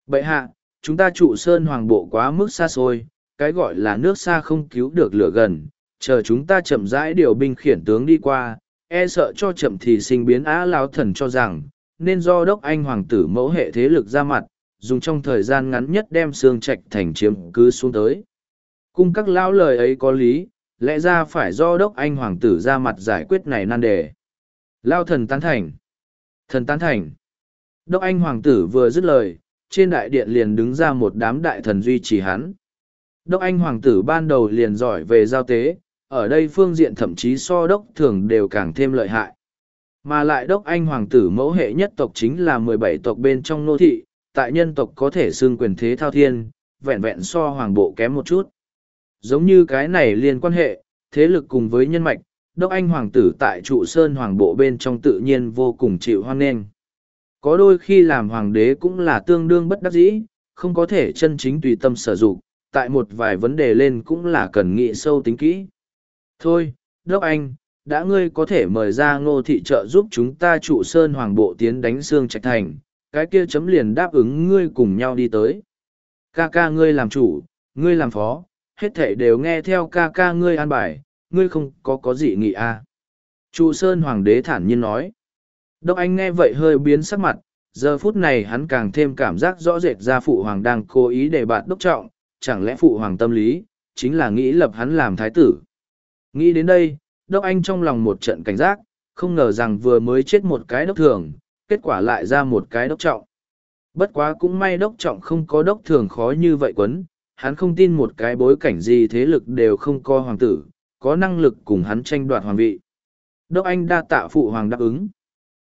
Bậy hạ, chúng ta trụ sơn hoàng bộ quá mức xa xôi, cái gọi là nước xa không cứu được lửa gần, chờ chúng ta chậm rãi điều binh khiển tướng đi qua, e sợ cho chậm thì sinh biến á lao thần cho rằng, nên do đốc anh hoàng tử mẫu hệ thế lực ra mặt, dùng trong thời gian ngắn nhất đem xương trạch thành chiếm cứ xuống tới. Cung các lão lời ấy có lý, lẽ ra phải do đốc anh hoàng tử ra mặt giải quyết này nan đề. Lao thần tán thành. Thần tán thành. Đốc anh hoàng tử vừa dứt lời, trên đại điện liền đứng ra một đám đại thần duy trì hắn. Đốc anh hoàng tử ban đầu liền giỏi về giao tế, ở đây phương diện thậm chí so đốc thường đều càng thêm lợi hại. Mà lại đốc anh hoàng tử mẫu hệ nhất tộc chính là mười bảy tộc bên trong nô thị, tại nhân tộc có thể xương quyền thế thao thiên, vẹn vẹn so hoàng bộ kém một chút. Giống như cái này liên quan hệ, thế lực cùng với nhân mạch, Đốc Anh Hoàng tử tại trụ sơn hoàng bộ bên trong tự nhiên vô cùng chịu hoan nghênh. Có đôi khi làm hoàng đế cũng là tương đương bất đắc dĩ, không có thể chân chính tùy tâm sở dụng, tại một vài vấn đề lên cũng là cần nghĩ sâu tính kỹ. Thôi, Đốc Anh, đã ngươi có thể mời ra ngô thị trợ giúp chúng ta trụ sơn hoàng bộ tiến đánh xương trạch thành, cái kia chấm liền đáp ứng ngươi cùng nhau đi tới. Ca ca ngươi làm chủ, ngươi làm phó, hết thảy đều nghe theo ca ca ngươi an bài, ngươi không có có gì nghị a à. trụ Sơn Hoàng đế thản nhiên nói. Đốc Anh nghe vậy hơi biến sắc mặt, giờ phút này hắn càng thêm cảm giác rõ rệt ra Phụ Hoàng đang cố ý để bạn đốc trọng, chẳng lẽ Phụ Hoàng tâm lý, chính là nghĩ lập hắn làm thái tử. Nghĩ đến đây, Đốc Anh trong lòng một trận cảnh giác, không ngờ rằng vừa mới chết một cái đốc thường, kết quả lại ra một cái đốc trọng. Bất quá cũng may đốc trọng không có đốc thường khó như vậy quấn, hắn không tin một cái bối cảnh gì thế lực đều không có hoàng tử, có năng lực cùng hắn tranh đoạt hoàng vị. Đốc Anh đa tạ phụ hoàng đáp ứng.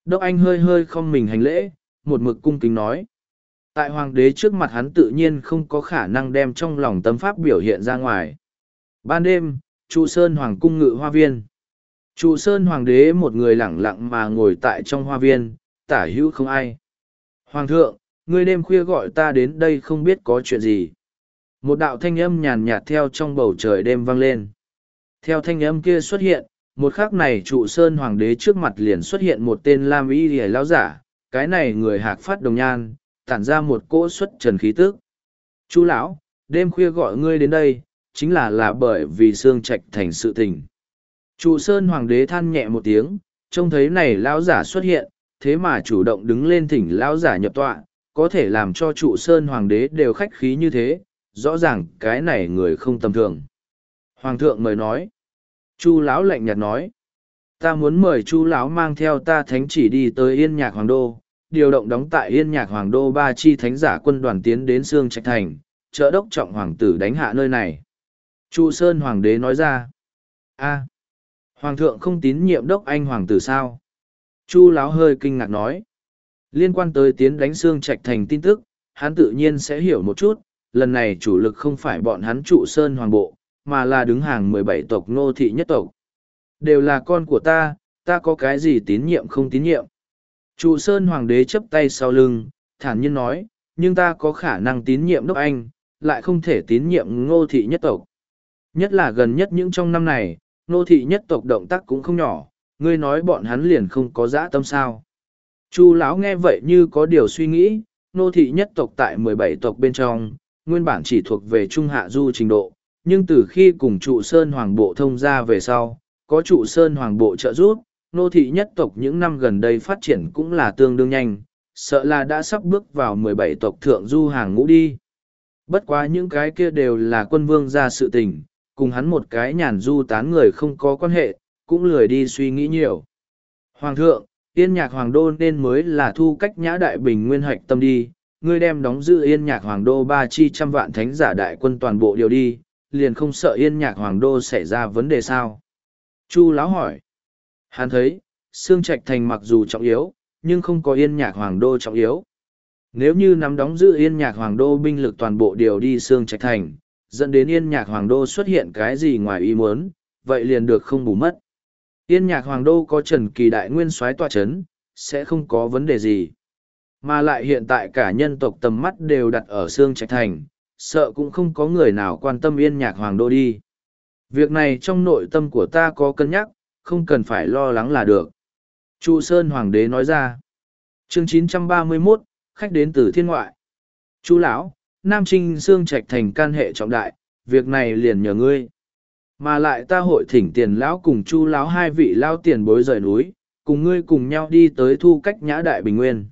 Đốc Anh hơi hơi không mình hành lễ, một mực cung kính nói. Tại hoàng đế trước mặt hắn tự nhiên không có khả năng đem trong lòng tâm pháp biểu hiện ra ngoài. Ban đêm, Chu Sơn Hoàng cung ngự hoa viên. Chu Sơn Hoàng đế một người lẳng lặng mà ngồi tại trong hoa viên, tả hữu không ai. Hoàng thượng, ngươi đêm khuya gọi ta đến đây không biết có chuyện gì. Một đạo thanh âm nhàn nhạt theo trong bầu trời đêm vang lên. Theo thanh âm kia xuất hiện, một khắc này trụ sơn hoàng đế trước mặt liền xuất hiện một tên lam y lìa lao giả cái này người hạc phát đồng nhan tản ra một cỗ xuất trần khí tước chú lão đêm khuya gọi ngươi đến đây chính là là bởi vì xương trạch thành sự tình. Trụ sơn hoàng đế than nhẹ một tiếng, trông thấy này lão giả xuất hiện, thế mà chủ động đứng lên thỉnh lão giả nhập tọa, có thể làm cho trụ sơn hoàng đế đều khách khí như thế, rõ ràng cái này người không tầm thường. Hoàng thượng mời nói. Chu lão lạnh nhạt nói. Ta muốn mời chu lão mang theo ta thánh chỉ đi tới yên nhạc hoàng đô, điều động đóng tại yên nhạc hoàng đô ba chi thánh giả quân đoàn tiến đến xương trạch thành, trợ đốc trọng hoàng tử đánh hạ nơi này chu sơn hoàng đế nói ra a hoàng thượng không tín nhiệm đốc anh hoàng tử sao chu Láo hơi kinh ngạc nói liên quan tới tiến đánh xương trạch thành tin tức hắn tự nhiên sẽ hiểu một chút lần này chủ lực không phải bọn hắn trụ sơn hoàng bộ mà là đứng hàng mười bảy tộc nô thị nhất tộc. Đều là con của ta, ta có cái gì tín nhiệm không tín nhiệm. Trụ Sơn Hoàng đế chấp tay sau lưng, thản nhiên nói, nhưng ta có khả năng tín nhiệm đốc anh, lại không thể tín nhiệm ngô thị nhất tộc. Nhất là gần nhất những trong năm này, nô thị nhất tộc động tác cũng không nhỏ, ngươi nói bọn hắn liền không có dã tâm sao. Chu lão nghe vậy như có điều suy nghĩ, nô thị nhất tộc tại mười bảy tộc bên trong, nguyên bản chỉ thuộc về trung hạ du trình độ, nhưng từ khi cùng trụ sơn hoàng bộ thông ra về sau, có trụ sơn hoàng bộ trợ giúp, nô thị nhất tộc những năm gần đây phát triển cũng là tương đương nhanh, sợ là đã sắp bước vào mười bảy tộc thượng du hàng ngũ đi. Bất quá những cái kia đều là quân vương ra sự tình, cùng hắn một cái nhàn du tán người không có quan hệ, cũng lười đi suy nghĩ nhiều. Hoàng thượng, yên nhạc hoàng đô nên mới là thu cách nhã đại bình nguyên hoạch tâm đi, ngươi đem đóng giữ yên nhạc hoàng đô ba chi trăm vạn thánh giả đại quân toàn bộ điều đi, liền không sợ yên nhạc hoàng đô xảy ra vấn đề sao? Chu lão hỏi. Hắn thấy xương trạch thành mặc dù trọng yếu nhưng không có yên nhạc hoàng đô trọng yếu. Nếu như nắm đóng giữ yên nhạc hoàng đô binh lực toàn bộ điều đi xương trạch thành dẫn đến yên nhạc hoàng đô xuất hiện cái gì ngoài ý muốn vậy liền được không bù mất yên nhạc hoàng đô có trần kỳ đại nguyên soái tọa chấn sẽ không có vấn đề gì mà lại hiện tại cả nhân tộc tầm mắt đều đặt ở xương trạch thành sợ cũng không có người nào quan tâm yên nhạc hoàng đô đi. Việc này trong nội tâm của ta có cân nhắc, không cần phải lo lắng là được. Chu Sơn Hoàng đế nói ra. Chương 931, khách đến từ thiên ngoại. Chu lão, Nam Trinh Sương Trạch thành can hệ trọng đại, việc này liền nhờ ngươi. Mà lại ta hội thỉnh tiền lão cùng Chu lão hai vị lao tiền bối rời núi, cùng ngươi cùng nhau đi tới thu cách nhã đại bình nguyên.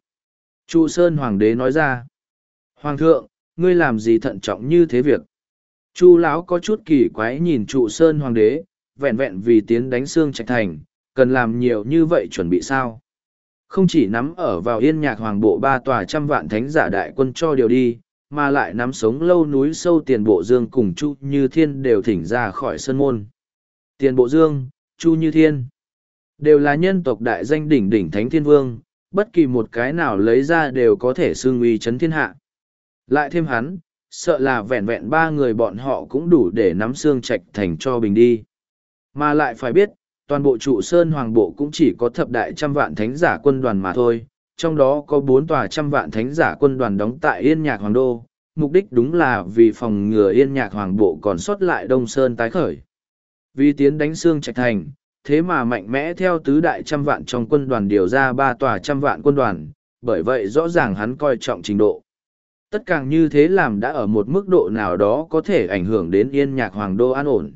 Chu Sơn Hoàng đế nói ra. Hoàng thượng, ngươi làm gì thận trọng như thế việc chu lão có chút kỳ quái nhìn trụ sơn hoàng đế vẹn vẹn vì tiến đánh xương trạch thành cần làm nhiều như vậy chuẩn bị sao không chỉ nắm ở vào yên nhạc hoàng bộ ba tòa trăm vạn thánh giả đại quân cho điều đi mà lại nắm sống lâu núi sâu tiền bộ dương cùng chu như thiên đều thỉnh ra khỏi sân môn tiền bộ dương chu như thiên đều là nhân tộc đại danh đỉnh đỉnh thánh thiên vương bất kỳ một cái nào lấy ra đều có thể xương uy chấn thiên hạ lại thêm hắn, sợ là vẹn vẹn ba người bọn họ cũng đủ để nắm xương trạch thành cho bình đi. Mà lại phải biết, toàn bộ trụ sơn hoàng bộ cũng chỉ có thập đại trăm vạn thánh giả quân đoàn mà thôi, trong đó có bốn tòa trăm vạn thánh giả quân đoàn đóng tại Yên Nhạc Hoàng Đô, mục đích đúng là vì phòng ngừa Yên Nhạc Hoàng bộ còn sót lại Đông Sơn tái khởi. Vì tiến đánh xương trạch thành, thế mà mạnh mẽ theo tứ đại trăm vạn trong quân đoàn điều ra ba tòa trăm vạn quân đoàn, bởi vậy rõ ràng hắn coi trọng trình độ tất càng như thế làm đã ở một mức độ nào đó có thể ảnh hưởng đến yên nhạc hoàng đô an ổn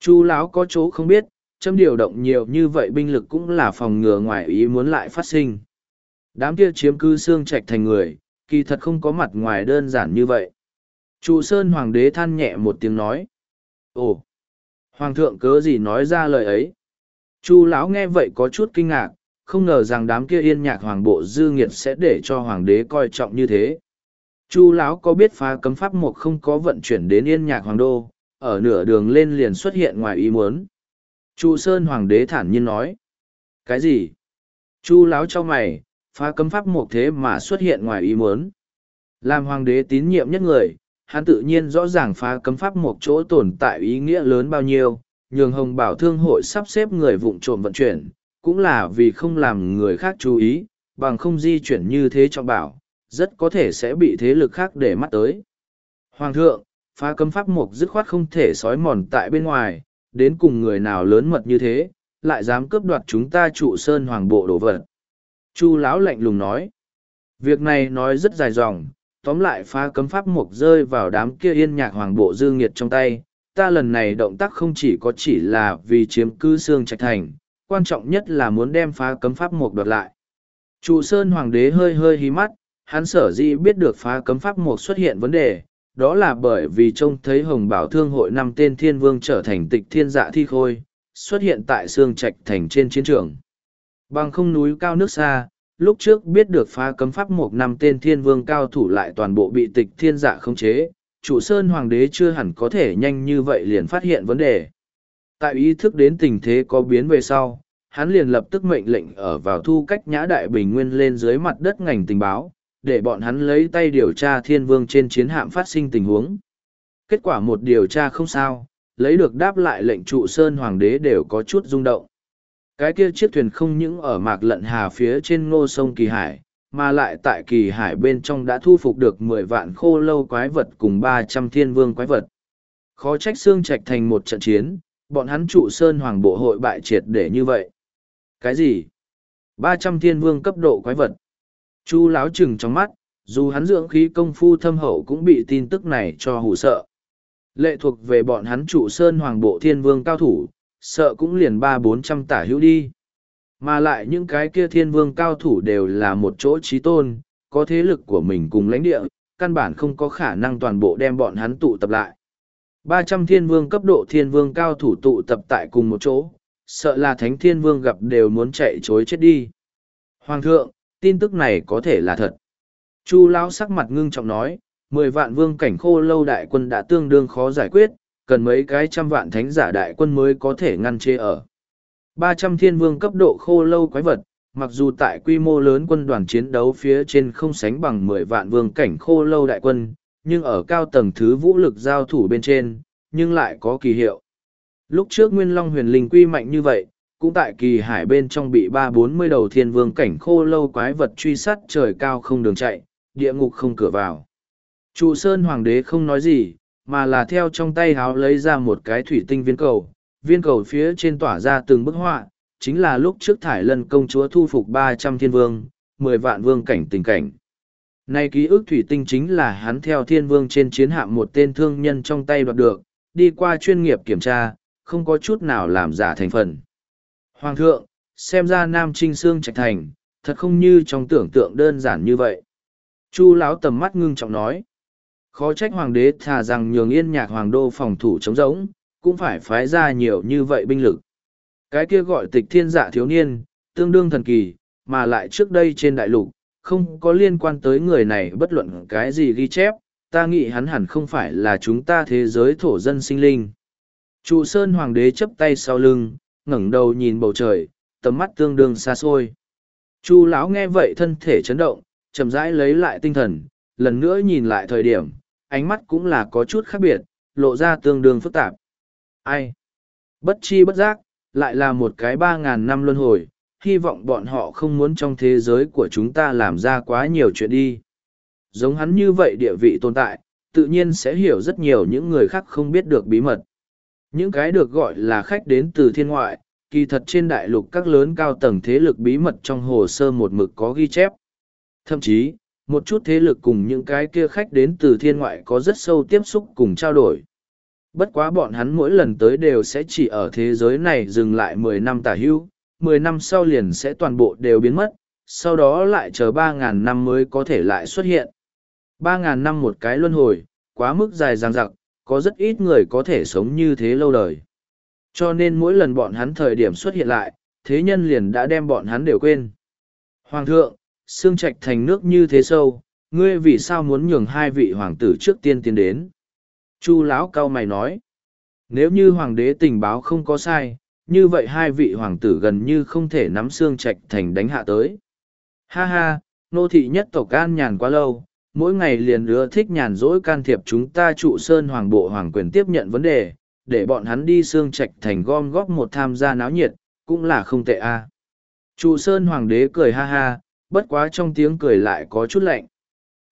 chu lão có chỗ không biết châm điều động nhiều như vậy binh lực cũng là phòng ngừa ngoài ý muốn lại phát sinh. Đám kia chiếm cư xương trạch thành người, kỳ thật không có mặt ngoài đơn giản như vậy. Trụ Sơn Hoàng đế than nhẹ một tiếng nói. Ồ! Hoàng thượng cớ gì nói ra lời ấy? Chu lão nghe vậy có chút kinh ngạc, không ngờ rằng đám kia yên nhạc hoàng bộ dư nghiệt sẽ để cho hoàng đế coi trọng như thế. Chu lão có biết phá cấm pháp một không có vận chuyển đến yên nhạc hoàng đô, ở nửa đường lên liền xuất hiện ngoài ý muốn. Chu Sơn hoàng đế thản nhiên nói. Cái gì? Chu lão cho mày, phá cấm pháp một thế mà xuất hiện ngoài ý muốn. Làm hoàng đế tín nhiệm nhất người, hắn tự nhiên rõ ràng phá cấm pháp một chỗ tồn tại ý nghĩa lớn bao nhiêu, nhường hồng bảo thương hội sắp xếp người vụng trộm vận chuyển, cũng là vì không làm người khác chú ý, bằng không di chuyển như thế cho bảo, rất có thể sẽ bị thế lực khác để mắt tới. Hoàng thượng, phá cấm pháp mục dứt khoát không thể sói mòn tại bên ngoài, đến cùng người nào lớn mật như thế, lại dám cướp đoạt chúng ta trụ sơn hoàng bộ đồ vật. Chu lão lạnh lùng nói. Việc này nói rất dài dòng, tóm lại phá cấm pháp mộc rơi vào đám kia yên nhạc hoàng bộ dư nghiệt trong tay. Ta lần này động tác không chỉ có chỉ là vì chiếm cư xương trạch thành, quan trọng nhất là muốn đem phá cấm pháp mộc đoạt lại. Trụ sơn hoàng đế hơi hơi hí mắt, hắn sở dĩ biết được phá cấm pháp mộc xuất hiện vấn đề, đó là bởi vì trông thấy hồng bảo thương hội năm tên thiên vương trở thành tịch thiên dạ thi khôi, xuất hiện tại xương trạch thành trên chiến trường. Bằng không núi cao nước xa, lúc trước biết được phá cấm pháp một năm tên thiên vương cao thủ lại toàn bộ bị tịch thiên giả khống chế, chủ sơn hoàng đế chưa hẳn có thể nhanh như vậy liền phát hiện vấn đề. Tại ý thức đến tình thế có biến về sau, hắn liền lập tức mệnh lệnh ở vào thu cách nhã đại bình nguyên lên dưới mặt đất ngành tình báo, để bọn hắn lấy tay điều tra thiên vương trên chiến hạm phát sinh tình huống. Kết quả một điều tra không sao, lấy được đáp lại lệnh trụ sơn hoàng đế đều có chút rung động. Cái kia chiếc thuyền không những ở mạc lận hà phía trên ngô sông Kỳ Hải, mà lại tại Kỳ Hải bên trong đã thu phục được mười vạn khô lâu quái vật cùng ba trăm thiên vương quái vật. Khó trách xương trạch thành một trận chiến, bọn hắn trụ sơn hoàng bộ hội bại triệt để như vậy. Cái gì? ba trăm thiên vương cấp độ quái vật. Chu láo chừng trong mắt, dù hắn dưỡng khí công phu thâm hậu cũng bị tin tức này cho hù sợ. Lệ thuộc về bọn hắn trụ sơn hoàng bộ thiên vương cao thủ, sợ cũng liền ba bốn trăm tả hữu đi. Mà lại những cái kia thiên vương cao thủ đều là một chỗ trí tôn, có thế lực của mình cùng lãnh địa, căn bản không có khả năng toàn bộ đem bọn hắn tụ tập lại. ba trăm thiên vương cấp độ thiên vương cao thủ tụ tập tại cùng một chỗ, sợ là thánh thiên vương gặp đều muốn chạy chối chết đi. Hoàng thượng, tin tức này có thể là thật. Chu lão sắc mặt ngưng trọng nói, mười vạn vương cảnh khô lâu đại quân đã tương đương khó giải quyết, cần mấy cái trăm vạn thánh giả đại quân mới có thể ngăn chê ở. Ba trăm thiên vương cấp độ khô lâu quái vật, mặc dù tại quy mô lớn quân đoàn chiến đấu phía trên không sánh bằng mười vạn vương cảnh khô lâu đại quân, nhưng ở cao tầng thứ vũ lực giao thủ bên trên, nhưng lại có kỳ hiệu. Lúc trước Nguyên Long huyền linh quy mạnh như vậy, cũng tại kỳ hải bên trong bị ba bốn mươi đầu thiên vương cảnh khô lâu quái vật truy sát trời cao không đường chạy, địa ngục không cửa vào. Trụ Sơn Hoàng đế không nói gì, mà là theo trong tay háo lấy ra một cái thủy tinh viên cầu. Viên cầu phía trên tỏa ra từng bức họa, chính là lúc trước thải lân công chúa thu phục ba trăm thiên vương, mười vạn vương cảnh tình cảnh. Nay ký ức thủy tinh chính là hắn theo thiên vương trên chiến hạm một tên thương nhân trong tay đoạt được, đi qua chuyên nghiệp kiểm tra, không có chút nào làm giả thành phần. Hoàng thượng, xem ra Nam Trinh Sương Trạch Thành, thật không như trong tưởng tượng đơn giản như vậy. Chu lão tầm mắt ngưng trọng nói. Khó trách hoàng đế thà rằng nhường yên nhạc hoàng đô phòng thủ chống rỗng, cũng phải phái ra nhiều như vậy binh lực. Cái kia gọi tịch thiên dạ thiếu niên, tương đương thần kỳ, mà lại trước đây trên đại lục, không có liên quan tới người này bất luận cái gì ghi chép, ta nghĩ hắn hẳn không phải là chúng ta thế giới thổ dân sinh linh. Trụ sơn hoàng đế chấp tay sau lưng, ngẩng đầu nhìn bầu trời, tầm mắt tương đương xa xôi. Chu lão nghe vậy thân thể chấn động, chậm rãi lấy lại tinh thần, lần nữa nhìn lại thời điểm, ánh mắt cũng là có chút khác biệt, lộ ra tương đương phức tạp. Ai? Bất chi bất giác, lại là một cái ba ngàn năm luân hồi, hy vọng bọn họ không muốn trong thế giới của chúng ta làm ra quá nhiều chuyện đi. Giống hắn như vậy địa vị tồn tại, tự nhiên sẽ hiểu rất nhiều những người khác không biết được bí mật. Những cái được gọi là khách đến từ thiên ngoại, kỳ thật trên đại lục các lớn cao tầng thế lực bí mật trong hồ sơ một mực có ghi chép. Thậm chí, một chút thế lực cùng những cái kia khách đến từ thiên ngoại có rất sâu tiếp xúc cùng trao đổi. Bất quá bọn hắn mỗi lần tới đều sẽ chỉ ở thế giới này dừng lại mười năm tả hữu, mười năm sau liền sẽ toàn bộ đều biến mất, sau đó lại chờ ba ngàn năm mới có thể lại xuất hiện. Ba ngàn năm một cái luân hồi, quá mức dài dằng dặc, có rất ít người có thể sống như thế lâu đời. Cho nên mỗi lần bọn hắn thời điểm xuất hiện lại, thế nhân liền đã đem bọn hắn đều quên. Hoàng thượng, xương trạch thành nước như thế sâu, ngươi vì sao muốn nhường hai vị hoàng tử trước tiên tiến đến? Chu lão cao mày nói, nếu như hoàng đế tình báo không có sai, như vậy hai vị hoàng tử gần như không thể nắm xương trạch thành đánh hạ tới. Ha ha, nô thị nhất tộc an nhàn quá lâu, mỗi ngày liền lứa thích nhàn rỗi can thiệp chúng ta trụ sơn hoàng bộ hoàng quyền tiếp nhận vấn đề, để bọn hắn đi xương trạch thành gom góp một tham gia náo nhiệt, cũng là không tệ a. Trụ sơn hoàng đế cười ha ha, bất quá trong tiếng cười lại có chút lạnh.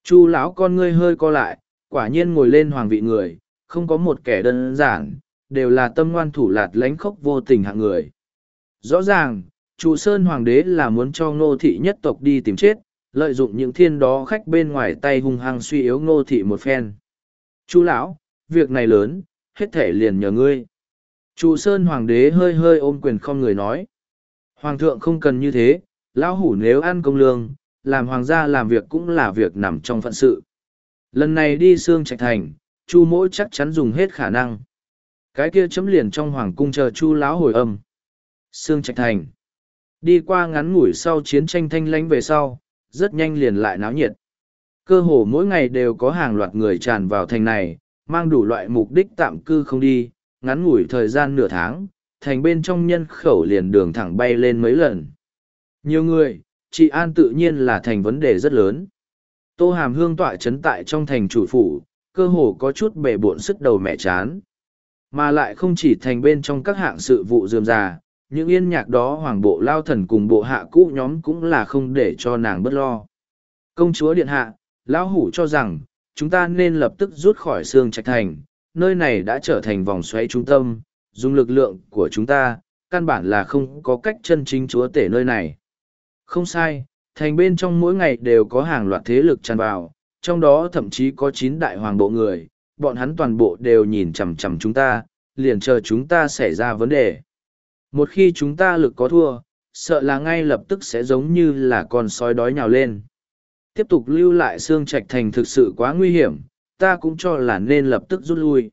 Chu lão con ngươi hơi co lại, quả nhiên ngồi lên hoàng vị người, không có một kẻ đơn giản, đều là tâm ngoan thủ lạt lánh khốc vô tình hạng người. Rõ ràng, trụ sơn hoàng đế là muốn cho ngô thị nhất tộc đi tìm chết, lợi dụng những thiên đó khách bên ngoài tay hung hăng suy yếu ngô thị một phen. Chu lão, việc này lớn, hết thể liền nhờ ngươi. Trụ sơn hoàng đế hơi hơi ôm quyền không người nói. Hoàng thượng không cần như thế, lão hủ nếu ăn công lương, làm hoàng gia làm việc cũng là việc nằm trong phận sự. Lần này đi xương trạch thành, chu mỗi chắc chắn dùng hết khả năng. Cái kia chấm liền trong hoàng cung chờ chu lão hồi âm. Xương trạch thành. Đi qua ngắn ngủi sau chiến tranh thanh lãnh về sau, rất nhanh liền lại náo nhiệt. Cơ hồ mỗi ngày đều có hàng loạt người tràn vào thành này, mang đủ loại mục đích tạm cư không đi, ngắn ngủi thời gian nửa tháng, thành bên trong nhân khẩu liền đường thẳng bay lên mấy lần. Nhiều người, trị an tự nhiên là thành vấn đề rất lớn. Tô Hàm Hương tọa chấn tại trong thành chủ phủ, cơ hồ có chút bể bộn sức đầu mẹ chán. Mà lại không chỉ thành bên trong các hạng sự vụ dườm già, những yên nhạc đó hoàng bộ lao thần cùng bộ hạ cũ nhóm cũng là không để cho nàng bất lo. Công chúa điện hạ, lão hủ cho rằng, chúng ta nên lập tức rút khỏi xương trạch thành, nơi này đã trở thành vòng xoáy trung tâm, dùng lực lượng của chúng ta, căn bản là không có cách chân chính chúa tể nơi này. Không sai, thành bên trong mỗi ngày đều có hàng loạt thế lực tràn vào, trong đó thậm chí có chín đại hoàng bộ người, bọn hắn toàn bộ đều nhìn chằm chằm chúng ta, liền chờ chúng ta xảy ra vấn đề. Một khi chúng ta lực có thua, sợ là ngay lập tức sẽ giống như là con sói đói nhào lên. Tiếp tục lưu lại xương trạch thành thực sự quá nguy hiểm, ta cũng cho là nên lập tức rút lui.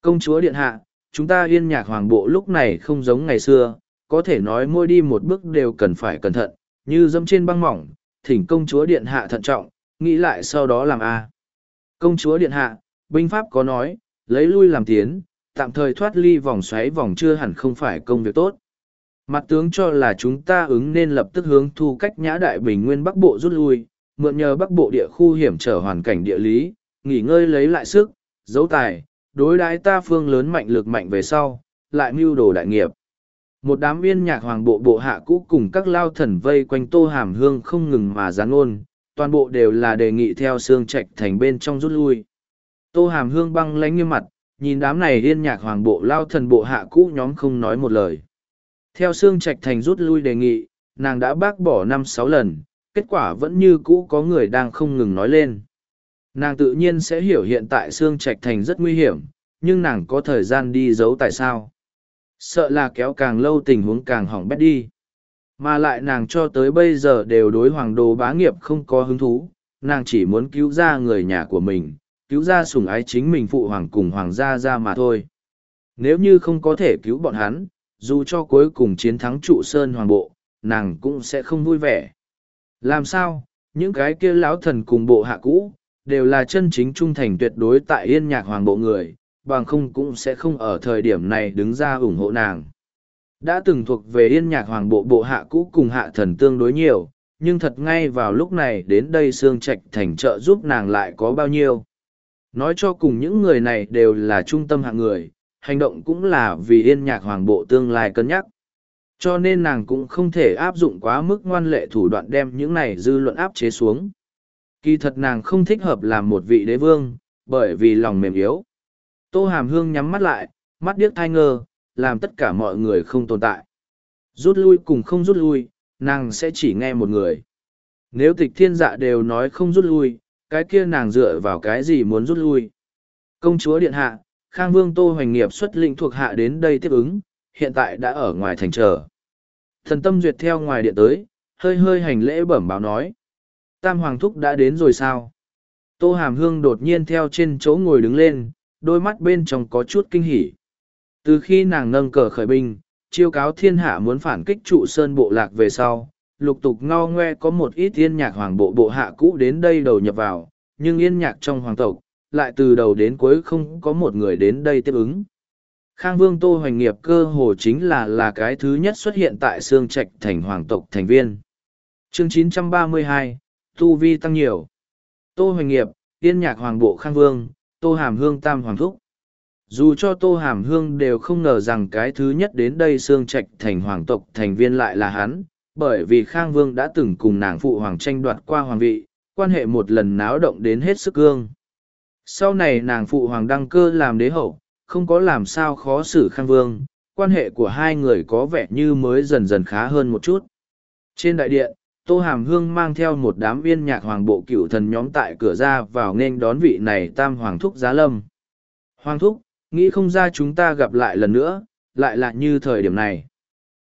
Công chúa điện hạ, chúng ta yên nhạc hoàng bộ lúc này không giống ngày xưa, có thể nói mỗi đi một bước đều cần phải cẩn thận, như dẫm trên băng mỏng, thỉnh công chúa điện hạ thận trọng, nghĩ lại sau đó làm a. Công chúa điện hạ, binh pháp có nói, lấy lui làm tiến, tạm thời thoát ly vòng xoáy vòng chưa hẳn không phải công việc tốt. Mặt tướng cho là chúng ta ứng nên lập tức hướng thu cách nhã đại bình nguyên bắc bộ rút lui, mượn nhờ bắc bộ địa khu hiểm trở hoàn cảnh địa lý, nghỉ ngơi lấy lại sức, dấu tài, đối đãi ta phương lớn mạnh lực mạnh về sau, lại mưu đồ đại nghiệp. Một đám viên nhạc hoàng bộ bộ hạ cũ cùng các lao thần vây quanh tô hàm hương không ngừng mà gián ôn, toàn bộ đều là đề nghị theo xương trạch thành bên trong rút lui. Tô hàm hương băng lánh nghiêm mặt, nhìn đám này yên nhạc hoàng bộ lao thần bộ hạ cũ nhóm không nói một lời. Theo xương trạch thành rút lui đề nghị, nàng đã bác bỏ năm sáu lần, kết quả vẫn như cũ có người đang không ngừng nói lên. Nàng tự nhiên sẽ hiểu hiện tại xương trạch thành rất nguy hiểm, nhưng nàng có thời gian đi giấu tại sao. Sợ là kéo càng lâu tình huống càng hỏng bét đi. Mà lại nàng cho tới bây giờ đều đối hoàng đồ bá nghiệp không có hứng thú, nàng chỉ muốn cứu ra người nhà của mình, cứu ra sủng ái chính mình phụ hoàng cùng hoàng gia ra mà thôi. Nếu như không có thể cứu bọn hắn, dù cho cuối cùng chiến thắng trụ sơn hoàng bộ, nàng cũng sẽ không vui vẻ. Làm sao, những cái kia lão thần cùng bộ hạ cũ, đều là chân chính trung thành tuyệt đối tại yên nhạc hoàng bộ người, bằng không cũng sẽ không ở thời điểm này đứng ra ủng hộ nàng. Đã từng thuộc về yên nhạc hoàng bộ bộ hạ cũ cùng hạ thần tương đối nhiều, nhưng thật ngay vào lúc này đến đây xương trạch thành trợ giúp nàng lại có bao nhiêu. Nói cho cùng những người này đều là trung tâm hạng người, hành động cũng là vì yên nhạc hoàng bộ tương lai cân nhắc. Cho nên nàng cũng không thể áp dụng quá mức ngoan lệ thủ đoạn đem những này dư luận áp chế xuống. Kỳ thật nàng không thích hợp làm một vị đế vương, bởi vì lòng mềm yếu. Tô Hàm Hương nhắm mắt lại, mắt điếc thai ngơ, làm tất cả mọi người không tồn tại. Rút lui cùng không rút lui, nàng sẽ chỉ nghe một người. Nếu tịch thiên dạ đều nói không rút lui, cái kia nàng dựa vào cái gì muốn rút lui. Công chúa điện hạ, Khang Vương Tô Hoành Nghiệp xuất lĩnh thuộc hạ đến đây tiếp ứng, hiện tại đã ở ngoài thành chờ. Thần tâm duyệt theo ngoài điện tới, hơi hơi hành lễ bẩm báo nói. Tam Hoàng Thúc đã đến rồi sao? Tô Hàm Hương đột nhiên theo trên chỗ ngồi đứng lên, đôi mắt bên trong có chút kinh hỉ. Từ khi nàng nâng cờ khởi binh, chiêu cáo thiên hạ muốn phản kích trụ sơn bộ lạc về sau, lục tục ngao ngoe có một ít yên nhạc hoàng bộ bộ hạ cũ đến đây đầu nhập vào, nhưng yên nhạc trong hoàng tộc, lại từ đầu đến cuối không có một người đến đây tiếp ứng. Khang Vương Tô Hoành Nghiệp cơ hồ chính là là cái thứ nhất xuất hiện tại Sương Trạch thành hoàng tộc thành viên. Chương 932, Tu Vi tăng nhiều. Tô Hoành Nghiệp, Yên Nhạc Hoàng Bộ Khang Vương, Tô Hàm Hương Tam Hoàng Thúc. Dù cho Tô Hàm Hương đều không ngờ rằng cái thứ nhất đến đây Sương Trạch thành hoàng tộc thành viên lại là hắn, bởi vì Khang Vương đã từng cùng nàng phụ hoàng tranh đoạt qua hoàng vị, quan hệ một lần náo động đến hết sức cương. Sau này nàng phụ hoàng đăng cơ làm đế hậu, không có làm sao khó xử Khang Vương, quan hệ của hai người có vẻ như mới dần dần khá hơn một chút. Trên đại điện, Tô Hàm Hương mang theo một đám viên nhạc hoàng bộ cựu thần nhóm tại cửa ra vào nên đón vị này tam hoàng thúc giá lâm. Hoàng thúc, nghĩ không ra chúng ta gặp lại lần nữa, lại là như thời điểm này.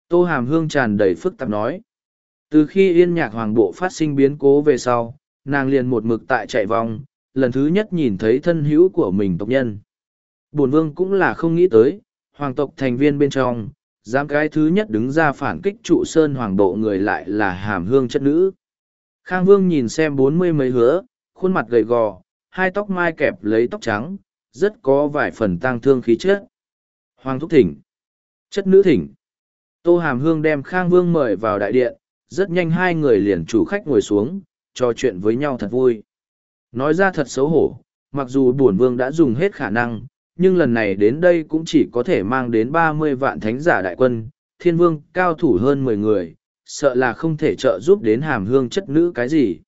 Tô Hàm Hương tràn đầy phức tạp nói. Từ khi yên nhạc hoàng bộ phát sinh biến cố về sau, nàng liền một mực tại chạy vòng, lần thứ nhất nhìn thấy thân hữu của mình tộc nhân. Bổn vương cũng là không nghĩ tới, hoàng tộc thành viên bên trong, dám cái thứ nhất đứng ra phản kích trụ sơn hoàng bộ người lại là hàm hương chất nữ. Khang vương nhìn xem bốn mươi mấy hứa, khuôn mặt gầy gò, hai tóc mai kẹp lấy tóc trắng, rất có vài phần tang thương khí chất. Hoàng thúc thỉnh. Chất nữ thỉnh. Tô hàm hương đem Khang vương mời vào đại điện, rất nhanh hai người liền chủ khách ngồi xuống, trò chuyện với nhau thật vui. Nói ra thật xấu hổ, mặc dù bổn vương đã dùng hết khả năng, nhưng lần này đến đây cũng chỉ có thể mang đến ba mươi vạn thánh giả đại quân, thiên vương cao thủ hơn mười người, sợ là không thể trợ giúp đến hàm hương chất nữ cái gì.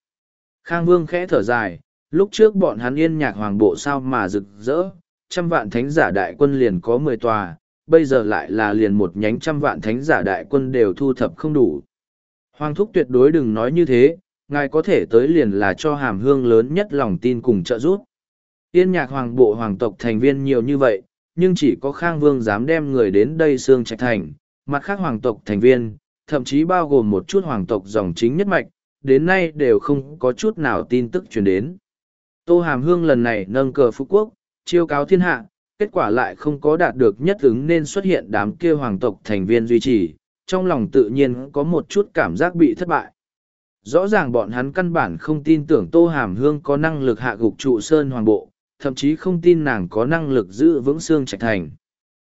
Khang vương khẽ thở dài, lúc trước bọn hắn yên nhạc hoàng bộ sao mà rực rỡ, trăm vạn thánh giả đại quân liền có mười tòa, bây giờ lại là liền một nhánh trăm vạn thánh giả đại quân đều thu thập không đủ. Hoàng thúc tuyệt đối đừng nói như thế, ngài có thể tới liền là cho hàm hương lớn nhất lòng tin cùng trợ giúp. Yên nhạc hoàng bộ hoàng tộc thành viên nhiều như vậy, nhưng chỉ có Khang Vương dám đem người đến đây xương trạch thành, mặt khác hoàng tộc thành viên, thậm chí bao gồm một chút hoàng tộc dòng chính nhất mạch, đến nay đều không có chút nào tin tức truyền đến. Tô Hàm Hương lần này nâng cờ Phú Quốc, chiêu cáo thiên hạ, kết quả lại không có đạt được nhất ứng nên xuất hiện đám kia hoàng tộc thành viên duy trì, trong lòng tự nhiên có một chút cảm giác bị thất bại. Rõ ràng bọn hắn căn bản không tin tưởng Tô Hàm Hương có năng lực hạ gục trụ sơn hoàng bộ, thậm chí không tin nàng có năng lực giữ vững xương trạch thành.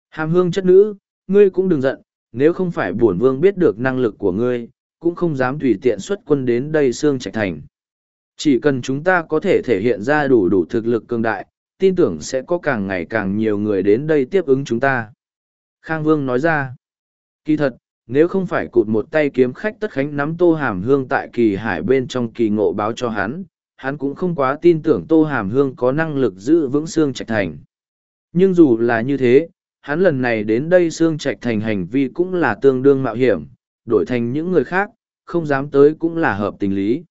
Hàm Hương chất nữ, ngươi cũng đừng giận, nếu không phải bổn vương biết được năng lực của ngươi, cũng không dám tùy tiện xuất quân đến đây xương trạch thành. Chỉ cần chúng ta có thể thể hiện ra đủ đủ thực lực cường đại, tin tưởng sẽ có càng ngày càng nhiều người đến đây tiếp ứng chúng ta. Khang Vương nói ra, kỳ thật, nếu không phải cụt một tay kiếm khách tất khánh nắm tô hàm hương tại kỳ hải bên trong kỳ ngộ báo cho hắn hắn cũng không quá tin tưởng tô hàm hương có năng lực giữ vững xương trạch thành. Nhưng dù là như thế hắn lần này đến đây xương trạch thành hành vi cũng là tương đương mạo hiểm đổi thành những người khác không dám tới cũng là hợp tình lý.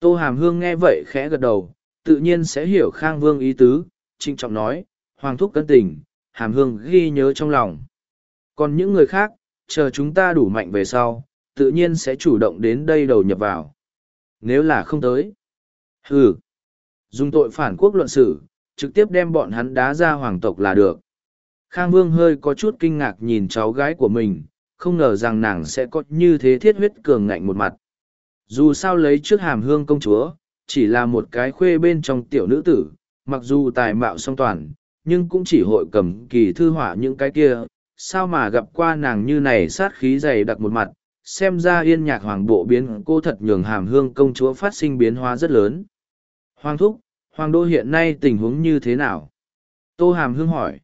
Tô hàm hương nghe vậy khẽ gật đầu tự nhiên sẽ hiểu khang vương ý tứ trịnh trọng nói hoàng thúc cân tình hàm hương ghi nhớ trong lòng. Còn những người khác chờ chúng ta đủ mạnh về sau, tự nhiên sẽ chủ động đến đây đầu nhập vào. Nếu là không tới, hừ, dùng tội phản quốc luận xử, trực tiếp đem bọn hắn đá ra hoàng tộc là được. Khang Vương hơi có chút kinh ngạc nhìn cháu gái của mình, không ngờ rằng nàng sẽ có như thế thiết huyết cường ngạnh một mặt. Dù sao lấy trước hàm hương công chúa, chỉ là một cái khuê bên trong tiểu nữ tử, mặc dù tài mạo song toàn, nhưng cũng chỉ hội cầm kỳ thư họa những cái kia, sao mà gặp qua nàng như này sát khí dày đặc một mặt, xem ra yên nhạc hoàng bộ biến cô thật nhường hàm hương công chúa phát sinh biến hóa rất lớn. Hoàng thúc, hoàng đô hiện nay tình huống như thế nào? Tô hàm hương hỏi.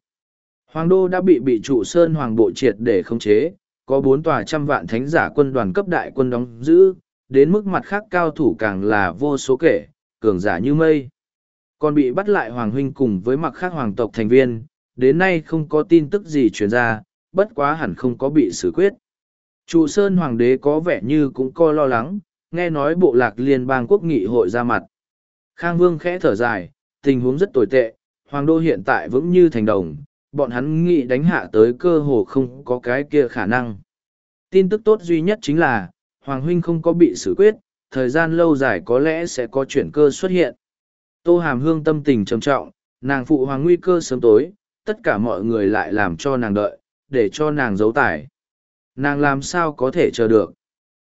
Hoàng đô đã bị bị trụ sơn hoàng bộ triệt để khống chế, có bốn tòa trăm vạn thánh giả quân đoàn cấp đại quân đóng giữ, đến mức mặt khác cao thủ càng là vô số kể, cường giả như mây. Còn bị bắt lại hoàng huynh cùng với mặt khác hoàng tộc thành viên, đến nay không có tin tức gì truyền ra, bất quá hẳn không có bị xử quyết. Trụ Sơn Hoàng đế có vẻ như cũng coi lo lắng, nghe nói bộ lạc liên bang quốc nghị hội ra mặt. Khang Vương khẽ thở dài, tình huống rất tồi tệ, Hoàng đô hiện tại vững như thành đồng, bọn hắn nghĩ đánh hạ tới cơ hồ không có cái kia khả năng. Tin tức tốt duy nhất chính là, Hoàng huynh không có bị xử quyết, thời gian lâu dài có lẽ sẽ có chuyển cơ xuất hiện. Tô Hàm Hương tâm tình trầm trọng, nàng phụ hoàng nguy cơ sớm tối, tất cả mọi người lại làm cho nàng đợi, để cho nàng giấu tải. Nàng làm sao có thể chờ được.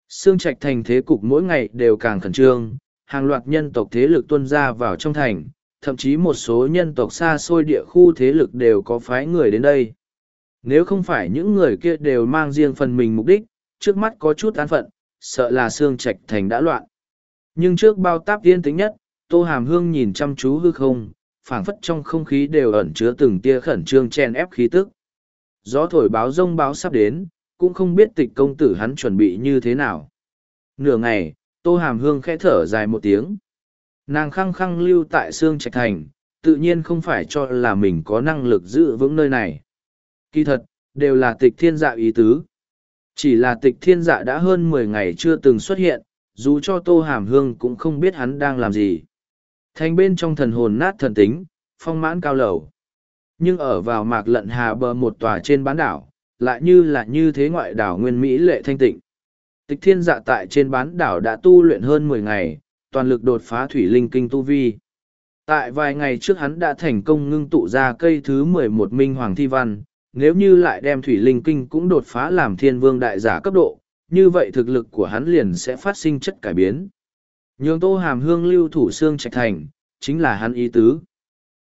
Sương Trạch thành thế cục mỗi ngày đều càng khẩn trương, hàng loạt nhân tộc thế lực tuân ra vào trong thành, thậm chí một số nhân tộc xa xôi địa khu thế lực đều có phái người đến đây. Nếu không phải những người kia đều mang riêng phần mình mục đích, trước mắt có chút an phận, sợ là xương Trạch thành đã loạn. Nhưng trước bao táp yên tĩnh nhất, Tô Hàm Hương nhìn chăm chú hư không, phảng phất trong không khí đều ẩn chứa từng tia khẩn trương chen ép khí tức. Gió thổi báo rông báo sắp đến, cũng không biết tịch công tử hắn chuẩn bị như thế nào. Nửa ngày, Tô Hàm Hương khẽ thở dài một tiếng. Nàng khăng khăng lưu tại Sương Trạch Thành, tự nhiên không phải cho là mình có năng lực giữ vững nơi này. Kỳ thật, đều là tịch thiên dạ ý tứ. Chỉ là tịch thiên dạ đã hơn mười ngày chưa từng xuất hiện, dù cho Tô Hàm Hương cũng không biết hắn đang làm gì. Thành bên trong thần hồn nát thần tính, phong mãn cao lầu. Nhưng ở vào mạc lận hà bờ một tòa trên bán đảo, lại như là như thế ngoại đảo nguyên Mỹ lệ thanh tịnh. Tịch thiên dạ tại trên bán đảo đã tu luyện hơn mười ngày, toàn lực đột phá thủy linh kinh tu vi. Tại vài ngày trước hắn đã thành công ngưng tụ ra cây thứ mười một minh hoàng thi văn, nếu như lại đem thủy linh kinh cũng đột phá làm thiên vương đại giả cấp độ, như vậy thực lực của hắn liền sẽ phát sinh chất cải biến. Nhường tô hàm hương lưu thủ xương trạch thành, chính là hắn ý tứ.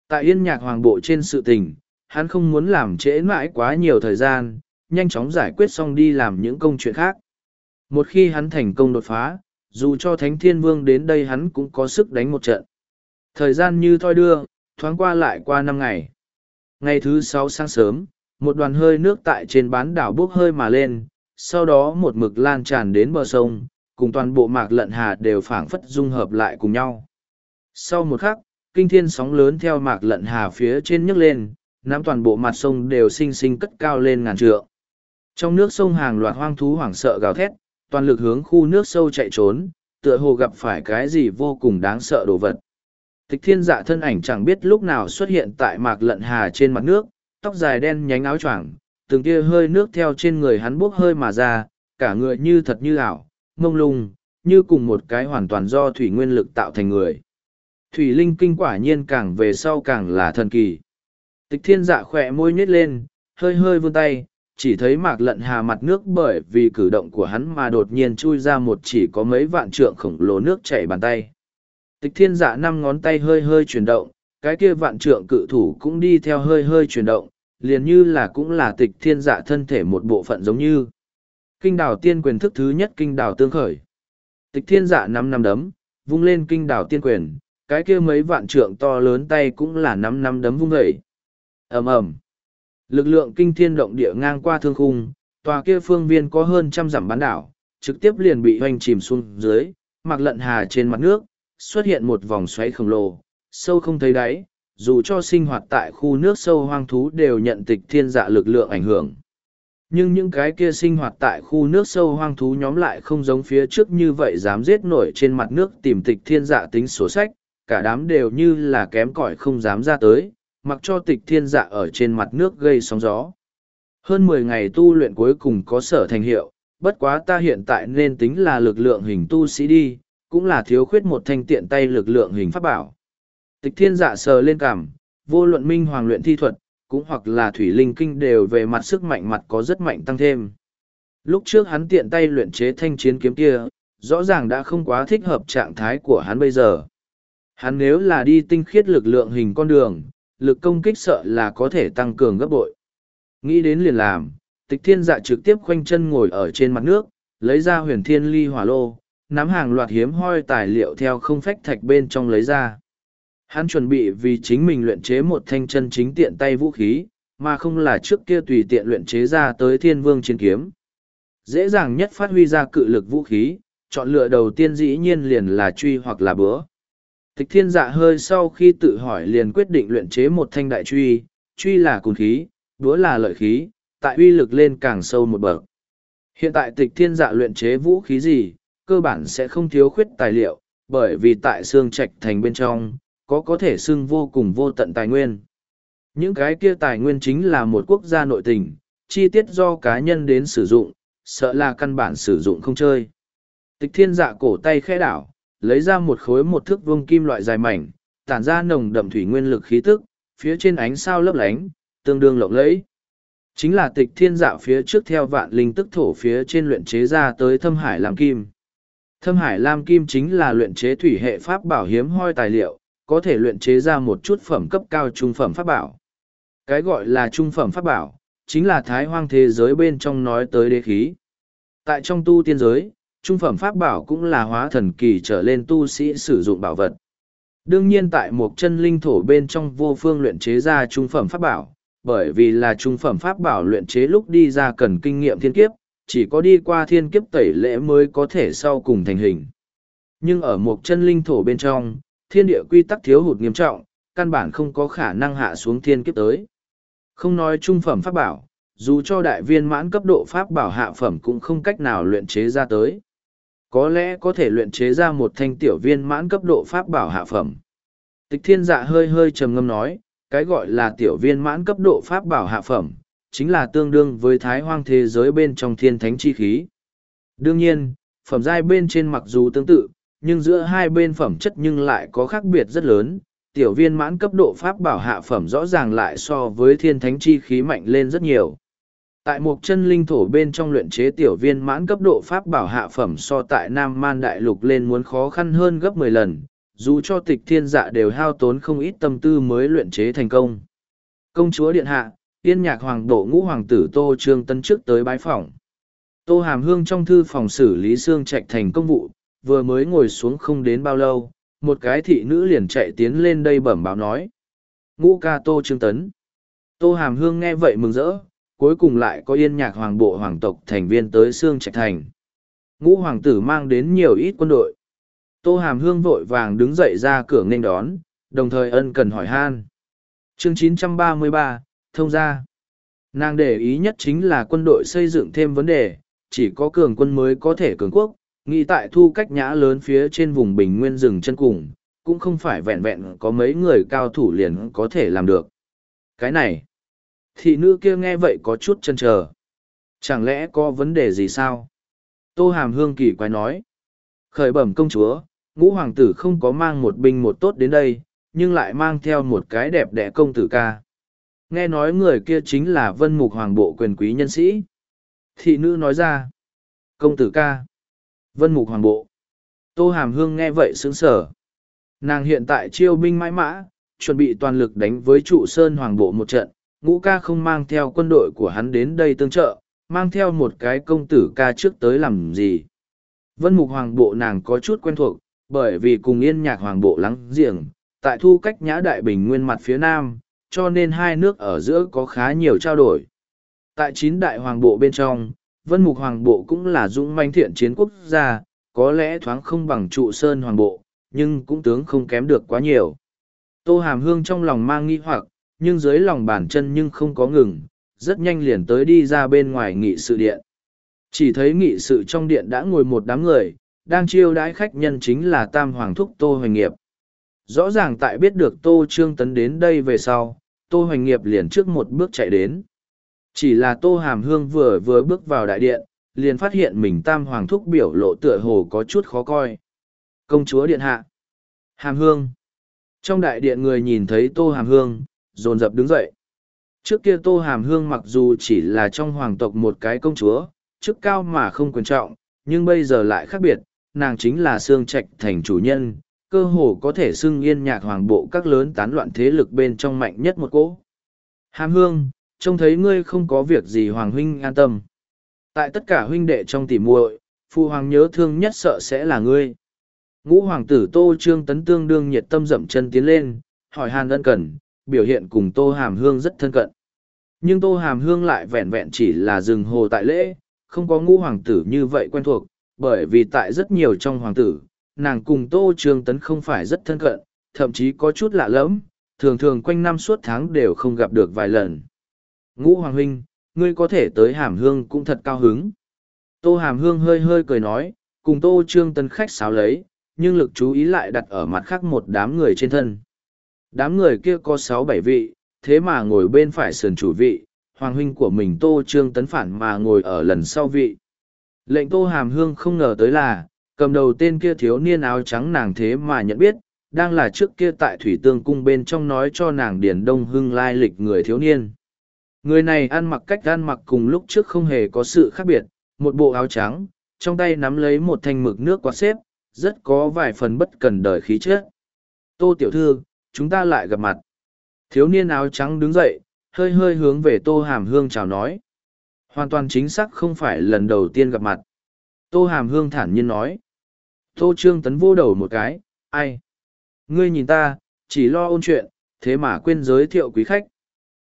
Tại yên nhạc hoàng bộ trên sự tình, hắn không muốn làm trễ mãi quá nhiều thời gian, nhanh chóng giải quyết xong đi làm những công chuyện khác. Một khi hắn thành công đột phá, dù cho Thánh Thiên Vương đến đây hắn cũng có sức đánh một trận. Thời gian như thoi đưa, thoáng qua lại qua năm ngày. Ngày thứ sáu sáng sớm, một đoàn hơi nước tại trên bán đảo bốc hơi mà lên, sau đó một mực lan tràn đến bờ sông, cùng toàn bộ mạc lận hà đều phảng phất dung hợp lại cùng nhau. Sau một khắc, kinh thiên sóng lớn theo mạc lận hà phía trên nhấc lên, nắm toàn bộ mặt sông đều xinh xinh cất cao lên ngàn trượng. Trong nước sông hàng loạt hoang thú hoảng sợ gào thét, toàn lực hướng khu nước sâu chạy trốn, tựa hồ gặp phải cái gì vô cùng đáng sợ đồ vật. Tịch thiên dạ thân ảnh chẳng biết lúc nào xuất hiện tại mạc lận hà trên mặt nước, tóc dài đen nhánh áo choàng, từng tia hơi nước theo trên người hắn bốc hơi mà ra, cả người như thật như ảo, mông lung, như cùng một cái hoàn toàn do thủy nguyên lực tạo thành người. Thủy linh kinh quả nhiên càng về sau càng là thần kỳ. Tịch thiên dạ khỏe môi nhếch lên, hơi hơi vươn tay, chỉ thấy mạc lận hà mặt nước bởi vì cử động của hắn mà đột nhiên chui ra một chỉ có mấy vạn trượng khổng lồ nước chảy bàn tay. Tịch thiên dạ năm ngón tay hơi hơi chuyển động, cái kia vạn trượng cự thủ cũng đi theo hơi hơi chuyển động, liền như là cũng là tịch thiên dạ thân thể một bộ phận giống như. Kinh đảo tiên quyền thức thứ nhất kinh đảo tương khởi. Tịch thiên dạ năm năm đấm, vung lên kinh đảo tiên quyền, cái kia mấy vạn trượng to lớn tay cũng là năm năm đấm vung dậy. ầm ầm lực lượng kinh thiên động địa ngang qua thương khung, tòa kia phương viên có hơn trăm dặm bán đảo, trực tiếp liền bị hoành chìm xuống dưới, mặc lận hà trên mặt nước, xuất hiện một vòng xoáy khổng lồ, sâu không thấy đáy, dù cho sinh hoạt tại khu nước sâu hoang thú đều nhận tịch thiên dạ lực lượng ảnh hưởng. Nhưng những cái kia sinh hoạt tại khu nước sâu hoang thú nhóm lại không giống phía trước như vậy dám giết nổi trên mặt nước tìm tịch thiên dạ tính sổ sách, cả đám đều như là kém cỏi không dám ra tới mặc cho tịch thiên dạ ở trên mặt nước gây sóng gió. Hơn mười ngày tu luyện cuối cùng có sở thành hiệu, bất quá ta hiện tại nên tính là lực lượng hình tu sĩ đi, cũng là thiếu khuyết một thanh tiện tay lực lượng hình pháp bảo. Tịch thiên dạ sờ lên cảm, vô luận minh hoàng luyện thi thuật, cũng hoặc là thủy linh kinh đều về mặt sức mạnh mặt có rất mạnh tăng thêm. Lúc trước hắn tiện tay luyện chế thanh chiến kiếm kia, rõ ràng đã không quá thích hợp trạng thái của hắn bây giờ. Hắn nếu là đi tinh khiết lực lượng hình con đường, lực công kích sợ là có thể tăng cường gấp bội. Nghĩ đến liền làm, tịch thiên dạ trực tiếp khoanh chân ngồi ở trên mặt nước, lấy ra huyền thiên ly hỏa lô, nắm hàng loạt hiếm hoi tài liệu theo không phách thạch bên trong lấy ra. Hắn chuẩn bị vì chính mình luyện chế một thanh chân chính tiện tay vũ khí, mà không là trước kia tùy tiện luyện chế ra tới thiên vương chiến kiếm. Dễ dàng nhất phát huy ra cự lực vũ khí, chọn lựa đầu tiên dĩ nhiên liền là truy hoặc là bữa. Tịch thiên dạ hơi sau khi tự hỏi liền quyết định luyện chế một thanh đại truy, truy là cùng khí, đúa là lợi khí, tại uy lực lên càng sâu một bậc. Hiện tại tịch thiên dạ luyện chế vũ khí gì, cơ bản sẽ không thiếu khuyết tài liệu, bởi vì tại xương trạch thành bên trong, có có thể xưng vô cùng vô tận tài nguyên. Những cái kia tài nguyên chính là một quốc gia nội tình, chi tiết do cá nhân đến sử dụng, sợ là căn bản sử dụng không chơi. Tịch thiên dạ cổ tay khẽ đảo, lấy ra một khối một thước vuông kim loại dài mảnh, tản ra nồng đậm thủy nguyên lực khí tức, phía trên ánh sao lấp lánh, tương đương lộng lẫy. Chính là tịch thiên dạ phía trước theo vạn linh tức thổ phía trên luyện chế ra tới thâm hải lam kim. Thâm hải lam kim chính là luyện chế thủy hệ pháp bảo hiếm hoi tài liệu, có thể luyện chế ra một chút phẩm cấp cao trung phẩm pháp bảo. Cái gọi là trung phẩm pháp bảo, chính là thái hoang thế giới bên trong nói tới đế khí. Tại trong tu tiên giới, trung phẩm pháp bảo cũng là hóa thần kỳ trở lên tu sĩ sử dụng bảo vật. Đương nhiên tại một chân linh thổ bên trong vô phương luyện chế ra trung phẩm pháp bảo, bởi vì là trung phẩm pháp bảo luyện chế lúc đi ra cần kinh nghiệm thiên kiếp, chỉ có đi qua thiên kiếp tẩy lễ mới có thể sau cùng thành hình. Nhưng ở một chân linh thổ bên trong, thiên địa quy tắc thiếu hụt nghiêm trọng, căn bản không có khả năng hạ xuống thiên kiếp tới. Không nói trung phẩm pháp bảo, dù cho đại viên mãn cấp độ pháp bảo hạ phẩm cũng không cách nào luyện chế ra tới. Có lẽ có thể luyện chế ra một thanh tiểu viên mãn cấp độ pháp bảo hạ phẩm. Tịch thiên dạ hơi hơi trầm ngâm nói, cái gọi là tiểu viên mãn cấp độ pháp bảo hạ phẩm, chính là tương đương với thái hoang thế giới bên trong thiên thánh chi khí. Đương nhiên, phẩm giai bên trên mặc dù tương tự, nhưng giữa hai bên phẩm chất nhưng lại có khác biệt rất lớn. Tiểu viên mãn cấp độ pháp bảo hạ phẩm rõ ràng lại so với thiên thánh chi khí mạnh lên rất nhiều. Tại một chân linh thổ bên trong luyện chế tiểu viên mãn cấp độ pháp bảo hạ phẩm so tại Nam Man Đại Lục lên muốn khó khăn hơn gấp mười lần, dù cho tịch thiên dạ đều hao tốn không ít tâm tư mới luyện chế thành công. Công chúa Điện Hạ, tiên nhạc hoàng độ ngũ hoàng tử Tô Trương Tân trước tới bái phỏng. Tô Hàm Hương trong thư phòng xử lý xương trạch thành công vụ, vừa mới ngồi xuống không đến bao lâu, một cái thị nữ liền chạy tiến lên đây bẩm báo nói. Ngũ ca Tô Trương Tấn. Tô Hàm Hương nghe vậy mừng rỡ, cuối cùng lại có yên nhạc hoàng bộ hoàng tộc thành viên tới xương trạch thành. Ngũ hoàng tử mang đến nhiều ít quân đội. Tô Hàm Hương vội vàng đứng dậy ra cửa nghênh đón, đồng thời ân cần hỏi han. Chương 933, thông ra. Nàng để ý nhất chính là quân đội xây dựng thêm vấn đề, chỉ có cường quân mới có thể cường quốc, nghĩ tại thu cách nhã lớn phía trên vùng bình nguyên rừng chân cùng, cũng không phải vẹn vẹn có mấy người cao thủ liền có thể làm được. Cái này, thị nữ kia nghe vậy có chút chân chờ. Chẳng lẽ có vấn đề gì sao? Tô Hàm Hương kỳ quái nói. Khởi bẩm công chúa, ngũ hoàng tử không có mang một binh một tốt đến đây, nhưng lại mang theo một cái đẹp đẽ công tử ca. Nghe nói người kia chính là vân mục hoàng bộ quyền quý nhân sĩ. Thị nữ nói ra. Công tử ca. Vân mục hoàng bộ. Tô Hàm Hương nghe vậy sướng sở. Nàng hiện tại chiêu binh mãi mã, chuẩn bị toàn lực đánh với trụ sơn hoàng bộ một trận. Ngũ ca không mang theo quân đội của hắn đến đây tương trợ, mang theo một cái công tử ca trước tới làm gì. Vân mục hoàng bộ nàng có chút quen thuộc, bởi vì cùng yên nhạc hoàng bộ lắng giềng, tại thu cách nhã đại bình nguyên mặt phía nam, cho nên hai nước ở giữa có khá nhiều trao đổi. Tại chín đại hoàng bộ bên trong, vân mục hoàng bộ cũng là dũng manh thiện chiến quốc gia, có lẽ thoáng không bằng trụ sơn hoàng bộ, nhưng cũng tướng không kém được quá nhiều. Tô Hàm Hương trong lòng mang nghi hoặc, nhưng dưới lòng bàn chân nhưng không có ngừng, rất nhanh liền tới đi ra bên ngoài nghị sự điện. Chỉ thấy nghị sự trong điện đã ngồi một đám người, đang chiêu đãi khách nhân chính là Tam Hoàng Thúc Tô Hoành Nghiệp. Rõ ràng tại biết được Tô Trương Tấn đến đây về sau, Tô Hoành Nghiệp liền trước một bước chạy đến. Chỉ là Tô Hàm Hương vừa vừa bước vào đại điện, liền phát hiện mình Tam Hoàng Thúc biểu lộ tựa hồ có chút khó coi. Công chúa điện hạ. Hàm Hương. Trong đại điện người nhìn thấy Tô Hàm Hương, dồn dập đứng dậy. Trước kia Tô Hàm Hương mặc dù chỉ là trong hoàng tộc một cái công chúa, chức cao mà không quyền trọng, nhưng bây giờ lại khác biệt, nàng chính là Sương Trạch thành chủ nhân, cơ hồ có thể xưng yên nhạc hoàng bộ các lớn tán loạn thế lực bên trong mạnh nhất một cỗ. Hàm hương, trông thấy ngươi không có việc gì hoàng huynh an tâm. Tại tất cả huynh đệ trong tỉ muội, phụ hoàng nhớ thương nhất sợ sẽ là ngươi. Ngũ hoàng tử Tô Trương Tấn tương đương nhiệt tâm dậm chân tiến lên, hỏi hàn ân Cẩn, biểu hiện cùng Tô Hàm Hương rất thân cận. Nhưng Tô Hàm Hương lại vẹn vẹn chỉ là dừng hồ tại lễ, không có ngũ hoàng tử như vậy quen thuộc, bởi vì tại rất nhiều trong hoàng tử, nàng cùng Tô Trương Tấn không phải rất thân cận, thậm chí có chút lạ lẫm, thường thường quanh năm suốt tháng đều không gặp được vài lần. Ngũ Hoàng Huynh, ngươi có thể tới Hàm Hương cũng thật cao hứng. Tô Hàm Hương hơi hơi cười nói, cùng Tô Trương Tấn khách sáo lấy, nhưng lực chú ý lại đặt ở mặt khác một đám người trên thân. Đám người kia có sáu bảy vị, thế mà ngồi bên phải sườn chủ vị, hoàng huynh của mình Tô Trương Tấn Phản mà ngồi ở lần sau vị. Lệnh Tô Hàm Hương không ngờ tới là, cầm đầu tên kia thiếu niên áo trắng nàng thế mà nhận biết, đang là trước kia tại Thủy Tương Cung bên trong nói cho nàng Điền Đông Hưng lai lịch người thiếu niên. Người này ăn mặc cách ăn mặc cùng lúc trước không hề có sự khác biệt, một bộ áo trắng, trong tay nắm lấy một thanh mực nước quạt xếp, rất có vài phần bất cần đời khí chất. Tô tiểu thư, chúng ta lại gặp mặt. Thiếu niên áo trắng đứng dậy, hơi hơi hướng về Tô Hàm Hương chào nói. Hoàn toàn chính xác không phải lần đầu tiên gặp mặt. Tô Hàm Hương thản nhiên nói. Tô Trương Tấn vô đầu một cái, ai? Ngươi nhìn ta, chỉ lo ôn chuyện, thế mà quên giới thiệu quý khách.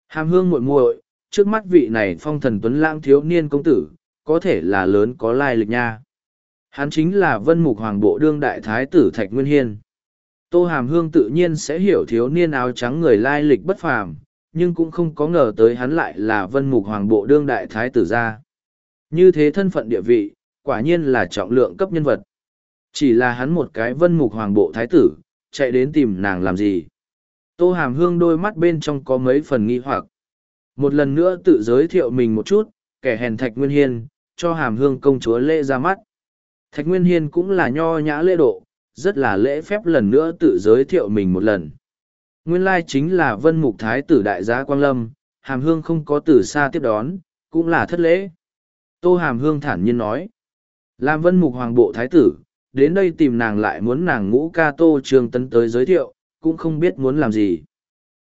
Hàm Hương muội muội, trước mắt vị này phong thần tuấn lãng thiếu niên công tử, có thể là lớn có lai lịch nha. Hắn chính là vân mục hoàng bộ đương đại thái tử Thạch Nguyên Hiên. Tô Hàm Hương tự nhiên sẽ hiểu thiếu niên áo trắng người lai lịch bất phàm, nhưng cũng không có ngờ tới hắn lại là vân mục hoàng bộ đương đại thái tử gia. Như thế thân phận địa vị, quả nhiên là trọng lượng cấp nhân vật. Chỉ là hắn một cái vân mục hoàng bộ thái tử, chạy đến tìm nàng làm gì. Tô Hàm Hương đôi mắt bên trong có mấy phần nghi hoặc. Một lần nữa tự giới thiệu mình một chút, kẻ hèn Thạch Nguyên Hiên, cho Hàm Hương công chúa lễ ra mắt. Thạch Nguyên Hiên cũng là nho nhã lễ độ, rất là lễ phép lần nữa tự giới thiệu mình một lần. Nguyên lai chính là vân mục thái tử đại gia Quang Lâm, Hàm Hương không có từ xa tiếp đón, cũng là thất lễ. Tô Hàm Hương thản nhiên nói, làm vân mục hoàng bộ thái tử, đến đây tìm nàng lại muốn nàng ngũ ca tô trường tấn tới giới thiệu, cũng không biết muốn làm gì.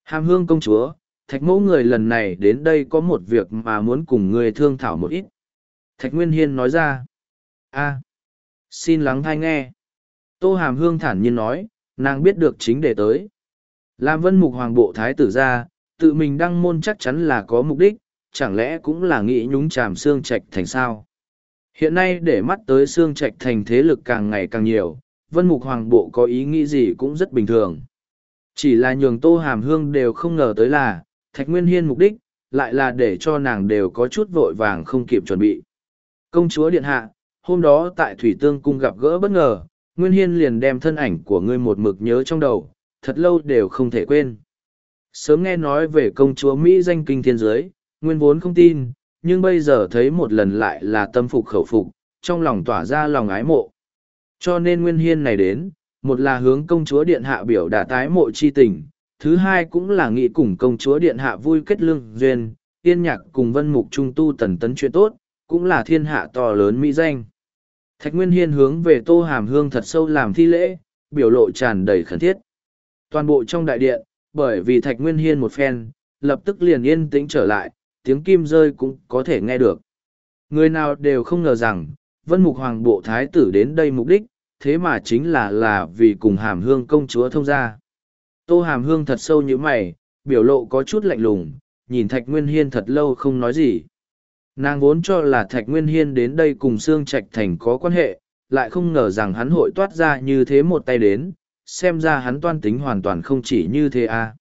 Hàm Hương công chúa, thạch mẫu người lần này đến đây có một việc mà muốn cùng người thương thảo một ít. Thạch Nguyên Hiên nói ra, a xin lắng thai nghe. Tô Hàm Hương thản nhiên nói, nàng biết được chính đề tới. Làm vân mục hoàng bộ thái tử ra, tự mình đăng môn chắc chắn là có mục đích, chẳng lẽ cũng là nghĩ nhúng chàm xương trạch thành sao. Hiện nay để mắt tới xương trạch thành thế lực càng ngày càng nhiều, vân mục hoàng bộ có ý nghĩ gì cũng rất bình thường. Chỉ là nhường tô hàm hương đều không ngờ tới là, thạch nguyên hiên mục đích, lại là để cho nàng đều có chút vội vàng không kịp chuẩn bị. Công chúa Điện Hạ, hôm đó tại Thủy Tương Cung gặp gỡ bất ngờ, Nguyên Hiên liền đem thân ảnh của ngươi một mực nhớ trong đầu, thật lâu đều không thể quên. Sớm nghe nói về công chúa Mỹ danh kinh thiên giới, Nguyên vốn không tin, nhưng bây giờ thấy một lần lại là tâm phục khẩu phục, trong lòng tỏa ra lòng ái mộ. Cho nên Nguyên Hiên này đến, một là hướng công chúa Điện Hạ biểu đả tái mộ chi tình, thứ hai cũng là nghị cùng công chúa Điện Hạ vui kết lương duyên, yên nhạc cùng vân mục trung tu tần tấn chuyện tốt, cũng là thiên hạ to lớn mỹ danh. Thạch Nguyên Hiên hướng về Tô Hàm Hương thật sâu làm thi lễ, biểu lộ tràn đầy khẩn thiết. Toàn bộ trong đại điện, bởi vì Thạch Nguyên Hiên một phen, lập tức liền yên tĩnh trở lại, tiếng kim rơi cũng có thể nghe được. Người nào đều không ngờ rằng, Vân Mục Hoàng Bộ Thái tử đến đây mục đích, thế mà chính là là vì cùng Hàm Hương công chúa thông gia. Tô Hàm Hương thật sâu như mày, biểu lộ có chút lạnh lùng, nhìn Thạch Nguyên Hiên thật lâu không nói gì. Nàng vốn cho là Thạch Nguyên Hiên đến đây cùng Sương Trạch Thành có quan hệ, lại không ngờ rằng hắn hội toát ra như thế một tay đến, xem ra hắn toan tính hoàn toàn không chỉ như thế a. À.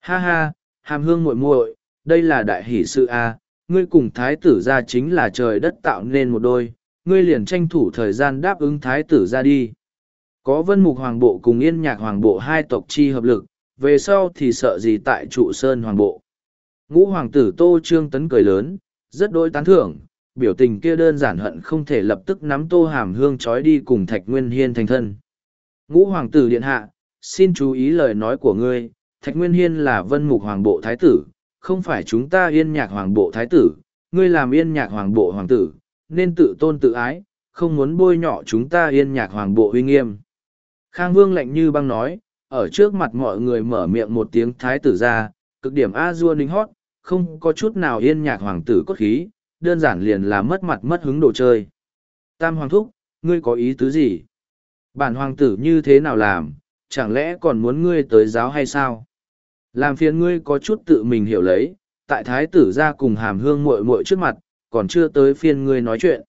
Ha ha, hàm hương muội muội, đây là đại hỷ sự a, à. ngươi cùng thái tử ra chính là trời đất tạo nên một đôi, ngươi liền tranh thủ thời gian đáp ứng thái tử ra đi. Có vân mục hoàng bộ cùng yên nhạc hoàng bộ hai tộc chi hợp lực, về sau thì sợ gì tại trụ sơn hoàng bộ. Ngũ hoàng tử Tô Trương Tấn cười lớn, rất đôi tán thưởng, biểu tình kia đơn giản hận không thể lập tức nắm tô hàm hương trói đi cùng thạch nguyên hiên thành thân. Ngũ hoàng tử điện hạ, xin chú ý lời nói của ngươi, thạch nguyên hiên là vân mục hoàng bộ thái tử, không phải chúng ta yên nhạc hoàng bộ thái tử, ngươi làm yên nhạc hoàng bộ hoàng tử, nên tự tôn tự ái, không muốn bôi nhọ chúng ta yên nhạc hoàng bộ uy nghiêm. Khang Vương lạnh như băng nói, ở trước mặt mọi người mở miệng một tiếng thái tử ra, cực điểm A-dua ninh hót, không có chút nào yên nhạc hoàng tử cốt khí, đơn giản liền là mất mặt mất hứng đồ chơi. Tam hoàng thúc, ngươi có ý tứ gì? Bản hoàng tử như thế nào làm, chẳng lẽ còn muốn ngươi tới giáo hay sao? Làm phiền ngươi có chút tự mình hiểu lấy, tại thái tử ra cùng hàm hương muội muội trước mặt, còn chưa tới phiên ngươi nói chuyện.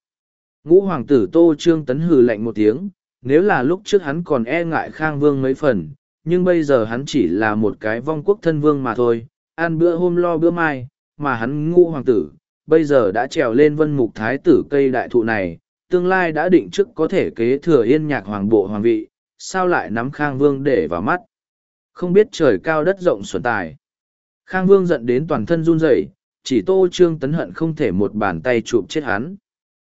Ngũ hoàng tử Tô Trương Tấn hừ lạnh một tiếng, nếu là lúc trước hắn còn e ngại Khang Vương mấy phần, nhưng bây giờ hắn chỉ là một cái vong quốc thân vương mà thôi, ăn bữa hôm lo bữa mai, mà hắn ngu hoàng tử, bây giờ đã trèo lên vân mục thái tử cây đại thụ này, tương lai đã định trước có thể kế thừa yên nhạc hoàng bộ hoàng vị, sao lại nắm khang vương để vào mắt. Không biết trời cao đất rộng xuẩn tài. Khang Vương giận đến toàn thân run rẩy, chỉ Tô Trương Tấn hận không thể một bàn tay chụp chết hắn.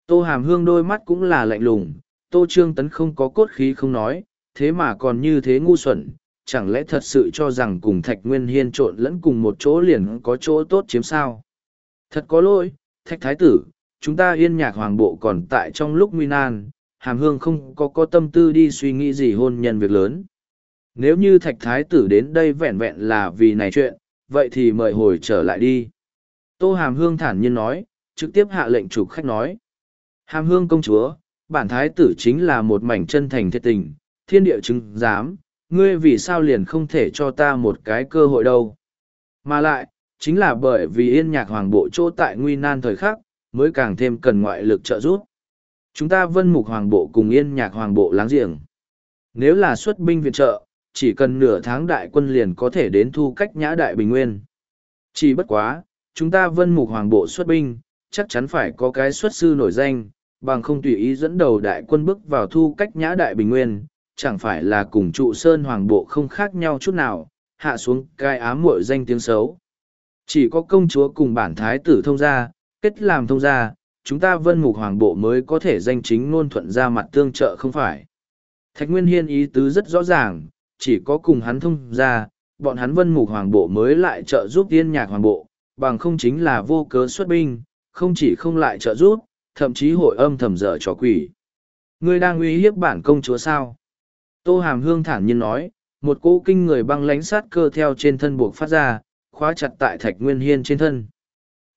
Tô Hàm Hương đôi mắt cũng là lạnh lùng, Tô Trương Tấn không có cốt khí không nói, thế mà còn như thế ngu xuẩn, chẳng lẽ thật sự cho rằng cùng Thạch Nguyên Hiên trộn lẫn cùng một chỗ liền có chỗ tốt chiếm sao? Thật có lỗi, Thạch Thái Tử, chúng ta yên nhạc hoàng bộ còn tại trong lúc nguy nan, Hàm Hương không có có tâm tư đi suy nghĩ gì hôn nhân việc lớn. Nếu như Thạch Thái Tử đến đây vẹn vẹn là vì này chuyện, vậy thì mời hồi trở lại đi. Tô Hàm Hương thản nhiên nói, trực tiếp hạ lệnh chủ khách nói. Hàm Hương công chúa, bản thái tử chính là một mảnh chân thành thiệt tình, thiên địa chứng giám, ngươi vì sao liền không thể cho ta một cái cơ hội đâu. Mà lại, chính là bởi vì yên nhạc hoàng bộ chỗ tại nguy nan thời khắc, mới càng thêm cần ngoại lực trợ giúp. Chúng ta vân mục hoàng bộ cùng yên nhạc hoàng bộ láng giềng. Nếu là xuất binh viện trợ, chỉ cần nửa tháng đại quân liền có thể đến thu cách nhã đại bình nguyên. Chỉ bất quá, chúng ta vân mục hoàng bộ xuất binh, chắc chắn phải có cái xuất sư nổi danh, bằng không tùy ý dẫn đầu đại quân bước vào thu cách nhã đại bình nguyên, chẳng phải là cùng trụ sơn hoàng bộ không khác nhau chút nào, hạ xuống cai ám muội danh tiếng xấu. Chỉ có công chúa cùng bản thái tử thông gia, kết làm thông gia, chúng ta vân mục hoàng bộ mới có thể danh chính ngôn thuận ra mặt tương trợ không phải. Thạch Nguyên Hiên ý tứ rất rõ ràng, chỉ có cùng hắn thông gia, bọn hắn vân mục hoàng bộ mới lại trợ giúp tiên nhạc hoàng bộ, bằng không chính là vô cớ xuất binh, không chỉ không lại trợ giúp, thậm chí hội âm thầm dở trò quỷ. Ngươi đang uy hiếp bản công chúa sao? Tô Hàm Hương thản nhiên nói, một cỗ kinh người băng lánh sát cơ theo trên thân buộc phát ra, khóa chặt tại Thạch Nguyên Hiên trên thân.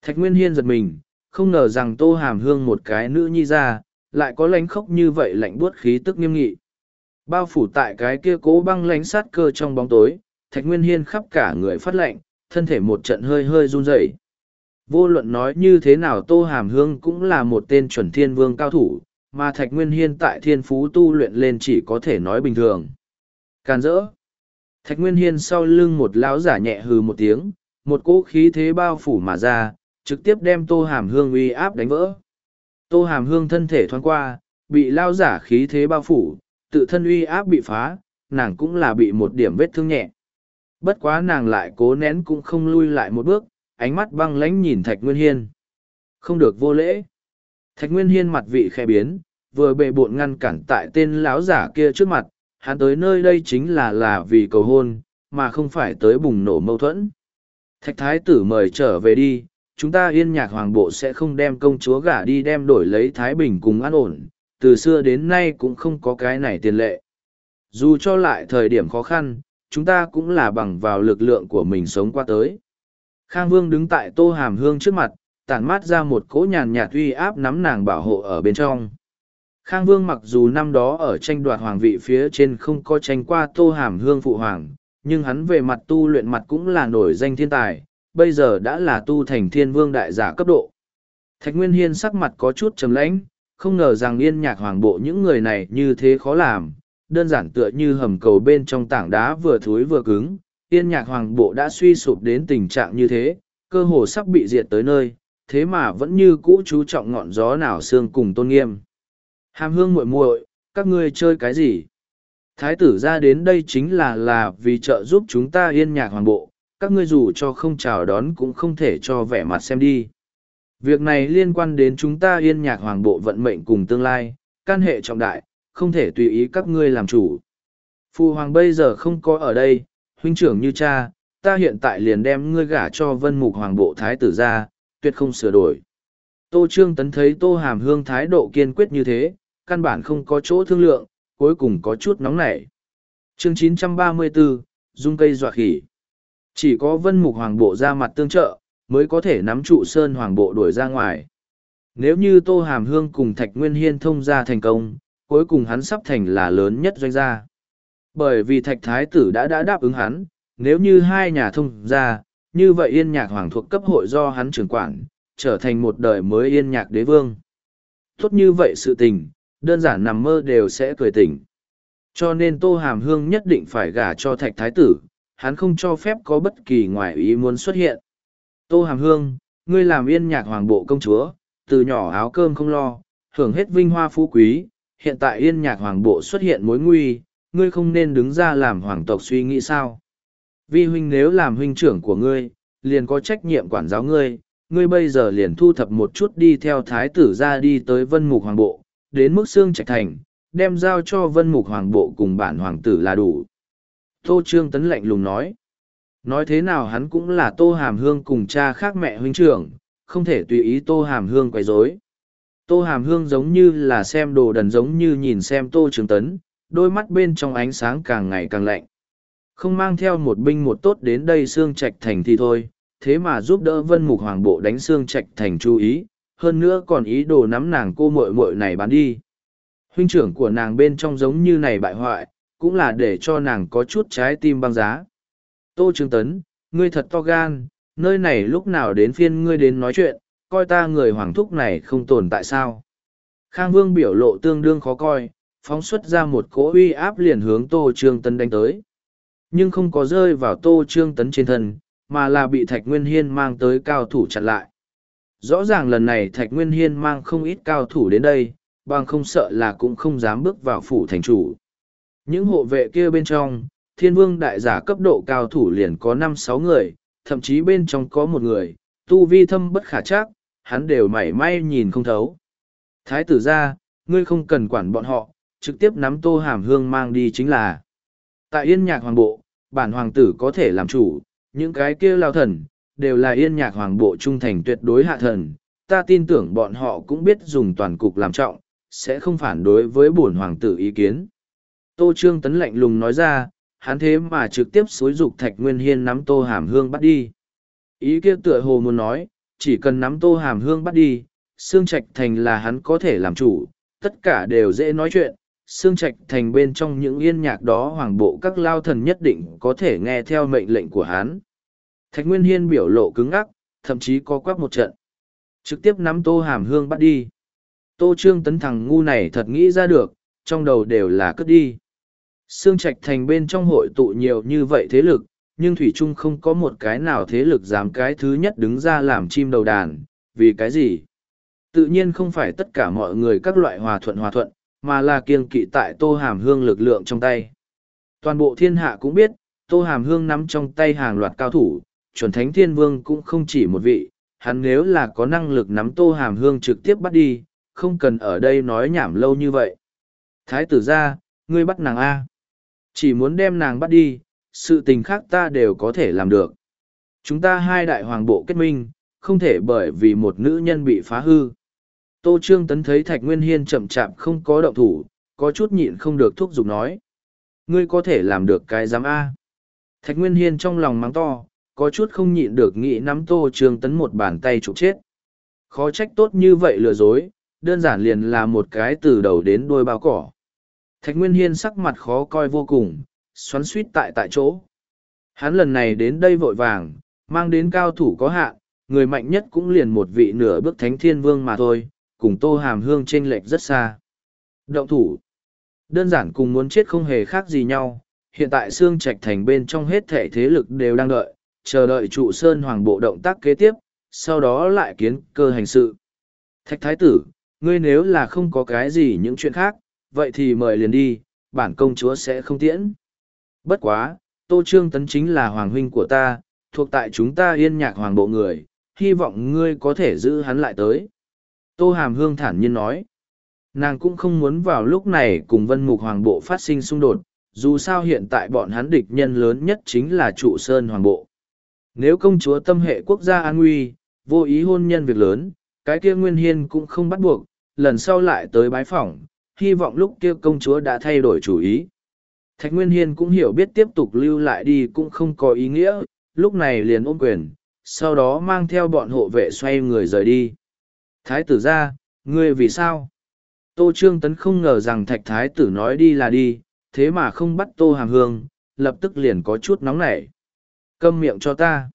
Thạch Nguyên Hiên giật mình, không ngờ rằng Tô Hàm Hương một cái nữ nhi ra, lại có lánh khốc như vậy lạnh buốt khí tức nghiêm nghị. Bao phủ tại cái kia cố băng lánh sát cơ trong bóng tối, Thạch Nguyên Hiên khắp cả người phát lạnh, thân thể một trận hơi hơi run rẩy. Vô luận nói như thế nào Tô Hàm Hương cũng là một tên chuẩn thiên vương cao thủ, mà Thạch Nguyên Hiên tại thiên phú tu luyện lên chỉ có thể nói bình thường. Càn rỡ. Thạch Nguyên Hiên sau lưng một lão giả nhẹ hừ một tiếng, một cỗ khí thế bao phủ mà ra, trực tiếp đem Tô Hàm Hương uy áp đánh vỡ. Tô Hàm Hương thân thể thoáng qua, bị lão giả khí thế bao phủ, tự thân uy áp bị phá, nàng cũng là bị một điểm vết thương nhẹ. Bất quá nàng lại cố nén cũng không lui lại một bước, ánh mắt băng lãnh nhìn Thạch Nguyên Hiên. Không được vô lễ. Thạch Nguyên Hiên mặt vị khẽ biến, vừa bệ bộn ngăn cản tại tên lão giả kia trước mặt, hắn tới nơi đây chính là là vì cầu hôn, mà không phải tới bùng nổ mâu thuẫn. Thạch Thái tử mời trở về đi, chúng ta yên nhạc hoàng bộ sẽ không đem công chúa gả đi đem đổi lấy Thái Bình cùng an ổn, từ xưa đến nay cũng không có cái này tiền lệ. Dù cho lại thời điểm khó khăn, chúng ta cũng là bằng vào lực lượng của mình sống qua tới. Khang Vương đứng tại Tô Hàm Hương trước mặt, tản mát ra một cỗ nhàn nhạt uy áp nắm nàng bảo hộ ở bên trong. Khang Vương mặc dù năm đó ở tranh đoạt hoàng vị phía trên không có tranh qua Tô Hàm Hương phụ hoàng, nhưng hắn về mặt tu luyện mặt cũng là nổi danh thiên tài, bây giờ đã là tu thành thiên vương đại giả cấp độ. Thạch Nguyên Hiên sắc mặt có chút trầm lãnh, không ngờ rằng yên nhạc hoàng bộ những người này như thế khó làm, đơn giản tựa như hầm cầu bên trong tảng đá vừa thối vừa cứng, yên nhạc hoàng bộ đã suy sụp đến tình trạng như thế, cơ hồ sắp bị diệt tới nơi, thế mà vẫn như cũ chú trọng ngọn gió nào xương cùng tôn nghiêm. Hàm hương muội muội, các ngươi chơi cái gì? Thái tử ra đến đây chính là là vì trợ giúp chúng ta yên nhạc hoàng bộ, các ngươi dù cho không chào đón cũng không thể cho vẻ mặt xem đi. Việc này liên quan đến chúng ta yên nhạc hoàng bộ vận mệnh cùng tương lai, can hệ trọng đại, không thể tùy ý các ngươi làm chủ. Phu hoàng bây giờ không có ở đây, huynh trưởng như cha, ta hiện tại liền đem ngươi gả cho vân mục hoàng bộ thái tử ra, tuyệt không sửa đổi. Tô Trương Tấn thấy Tô Hàm Hương thái độ kiên quyết như thế, căn bản không có chỗ thương lượng, cuối cùng có chút nóng nảy. Chương 934, Dung cây dọa khỉ. Chỉ có vân mục hoàng bộ ra mặt tương trợ, mới có thể nắm trụ sơn hoàng bộ đuổi ra ngoài. Nếu như Tô Hàm Hương cùng Thạch Nguyên Hiên thông ra thành công, cuối cùng hắn sắp thành là lớn nhất doanh gia. Bởi vì Thạch Thái tử đã đã đáp ứng hắn, nếu như hai nhà thông ra, như vậy yên nhạc hoàng thuộc cấp hội do hắn trưởng quản, trở thành một đời mới yên nhạc đế vương. Tốt như vậy sự tình, đơn giản nằm mơ đều sẽ cười tỉnh. Cho nên Tô Hàm Hương nhất định phải gả cho Thạch Thái tử, hắn không cho phép có bất kỳ ngoại ý muốn xuất hiện. Tô Hàm Hương, ngươi làm yên nhạc hoàng bộ công chúa, từ nhỏ áo cơm không lo, hưởng hết vinh hoa phú quý, hiện tại yên nhạc hoàng bộ xuất hiện mối nguy, ngươi không nên đứng ra làm hoàng tộc suy nghĩ sao. Vi huynh nếu làm huynh trưởng của ngươi, liền có trách nhiệm quản giáo ngươi, ngươi bây giờ liền thu thập một chút đi theo thái tử ra đi tới vân mục hoàng bộ, đến mức xương trạch thành, đem giao cho vân mục hoàng bộ cùng bản hoàng tử là đủ. Tô Trương Tấn lạnh lùng nói. Nói thế nào hắn cũng là Tô Hàm Hương cùng cha khác mẹ huynh trưởng, không thể tùy ý Tô Hàm Hương quấy rối. Tô Hàm Hương giống như là xem đồ đần giống như nhìn xem Tô Trương Tấn, đôi mắt bên trong ánh sáng càng ngày càng lạnh. Không mang theo một binh một tốt đến đây xương trạch thành thì thôi, thế mà giúp đỡ vân mục hoàng bộ đánh xương trạch thành chú ý, hơn nữa còn ý đồ nắm nàng cô muội muội này bán đi. Huynh trưởng của nàng bên trong giống như này bại hoại, cũng là để cho nàng có chút trái tim băng giá. Tô Trương Tấn, ngươi thật to gan, nơi này lúc nào đến phiên ngươi đến nói chuyện, coi ta người hoàng thúc này không tồn tại sao. Khang Vương biểu lộ tương đương khó coi, phóng xuất ra một cỗ uy áp liền hướng Tô Trương Tấn đánh tới. Nhưng không có rơi vào Tô Trương Tấn trên thân, mà là bị Thạch Nguyên Hiên mang tới cao thủ chặn lại. Rõ ràng lần này Thạch Nguyên Hiên mang không ít cao thủ đến đây, bằng không sợ là cũng không dám bước vào phủ thành chủ. Những hộ vệ kia bên trong, thiên vương đại giả cấp độ cao thủ liền có năm sáu người, thậm chí bên trong có một người, tu vi thâm bất khả chắc, hắn đều mảy may nhìn không thấu. Thái tử ra, ngươi không cần quản bọn họ, trực tiếp nắm tô hàm hương mang đi chính là. Tại yên nhạc hoàng bộ, bản hoàng tử có thể làm chủ, những cái kia lao thần, đều là yên nhạc hoàng bộ trung thành tuyệt đối hạ thần. Ta tin tưởng bọn họ cũng biết dùng toàn cục làm trọng, sẽ không phản đối với bổn hoàng tử ý kiến. Tô Trương Tấn lạnh lùng nói ra, hắn thế mà trực tiếp xối dục Thạch Nguyên Hiên nắm Tô Hàm Hương bắt đi. Ý kia tựa hồ muốn nói, chỉ cần nắm Tô Hàm Hương bắt đi, Sương Trạch Thành là hắn có thể làm chủ, tất cả đều dễ nói chuyện. Sương Trạch Thành bên trong những yên nhạc đó hoàng bộ các lao thần nhất định có thể nghe theo mệnh lệnh của hắn. Thạch Nguyên Hiên biểu lộ cứng ngắc, thậm chí có quắc một trận. Trực tiếp nắm Tô Hàm Hương bắt đi. Tô Trương Tấn thằng ngu này thật nghĩ ra được, trong đầu đều là cất đi. Sương Trạch Thành bên trong hội tụ nhiều như vậy thế lực, nhưng Thủy Trung không có một cái nào thế lực dám cái thứ nhất đứng ra làm chim đầu đàn, vì cái gì? Tự nhiên không phải tất cả mọi người các loại hòa thuận hòa thuận, mà là kiêng kỵ tại Tô Hàm Hương lực lượng trong tay. Toàn bộ thiên hạ cũng biết, Tô Hàm Hương nắm trong tay hàng loạt cao thủ, chuẩn thánh thiên vương cũng không chỉ một vị, hắn nếu là có năng lực nắm Tô Hàm Hương trực tiếp bắt đi, không cần ở đây nói nhảm lâu như vậy. Thái tử ra, ngươi bắt nàng A. Chỉ muốn đem nàng bắt đi, sự tình khác ta đều có thể làm được. Chúng ta hai đại hoàng bộ kết minh, không thể bởi vì một nữ nhân bị phá hư. Tô Trương Tấn thấy Thạch Nguyên Hiên chậm chạp không có động thủ, có chút nhịn không được thúc giục nói. Ngươi có thể làm được cái giám A. Thạch Nguyên Hiên trong lòng mắng to, có chút không nhịn được nghĩ nắm Tô Trương Tấn một bàn tay chụp chết. Khó trách tốt như vậy lừa dối, đơn giản liền là một cái từ đầu đến đuôi bao cỏ. Thạch Nguyên Hiên sắc mặt khó coi vô cùng, xoắn suýt tại tại chỗ. Hắn lần này đến đây vội vàng, mang đến cao thủ có hạn, người mạnh nhất cũng liền một vị nửa bước thánh thiên vương mà thôi, cùng tô hàm hương chênh lệch rất xa. Động thủ. Đơn giản cùng muốn chết không hề khác gì nhau, hiện tại xương trạch thành bên trong hết thể thế lực đều đang đợi, chờ đợi trụ sơn hoàng bộ động tác kế tiếp, sau đó lại kiến cơ hành sự. Thạch thái tử, ngươi nếu là không có cái gì những chuyện khác, vậy thì mời liền đi, bản công chúa sẽ không tiễn. Bất quá, Tô Trương Tấn chính là hoàng huynh của ta, thuộc tại chúng ta yên nhạc hoàng bộ người, hy vọng ngươi có thể giữ hắn lại tới. Tô Hàm Hương thản nhiên nói, nàng cũng không muốn vào lúc này cùng vân mục hoàng bộ phát sinh xung đột, dù sao hiện tại bọn hắn địch nhân lớn nhất chính là trụ sơn hoàng bộ. Nếu công chúa tâm hệ quốc gia an nguy, vô ý hôn nhân việc lớn, cái kia nguyên hiên cũng không bắt buộc, lần sau lại tới bái phỏng, hy vọng lúc kia công chúa đã thay đổi chủ ý. Thạch Nguyên Hiên cũng hiểu biết tiếp tục lưu lại đi cũng không có ý nghĩa, lúc này liền ôm quyền, sau đó mang theo bọn hộ vệ xoay người rời đi. Thái tử ra, ngươi vì sao? Tô Trương Tấn không ngờ rằng Thạch Thái tử nói đi là đi, thế mà không bắt Tô Hàm Hương, lập tức liền có chút nóng nảy. Câm miệng cho ta.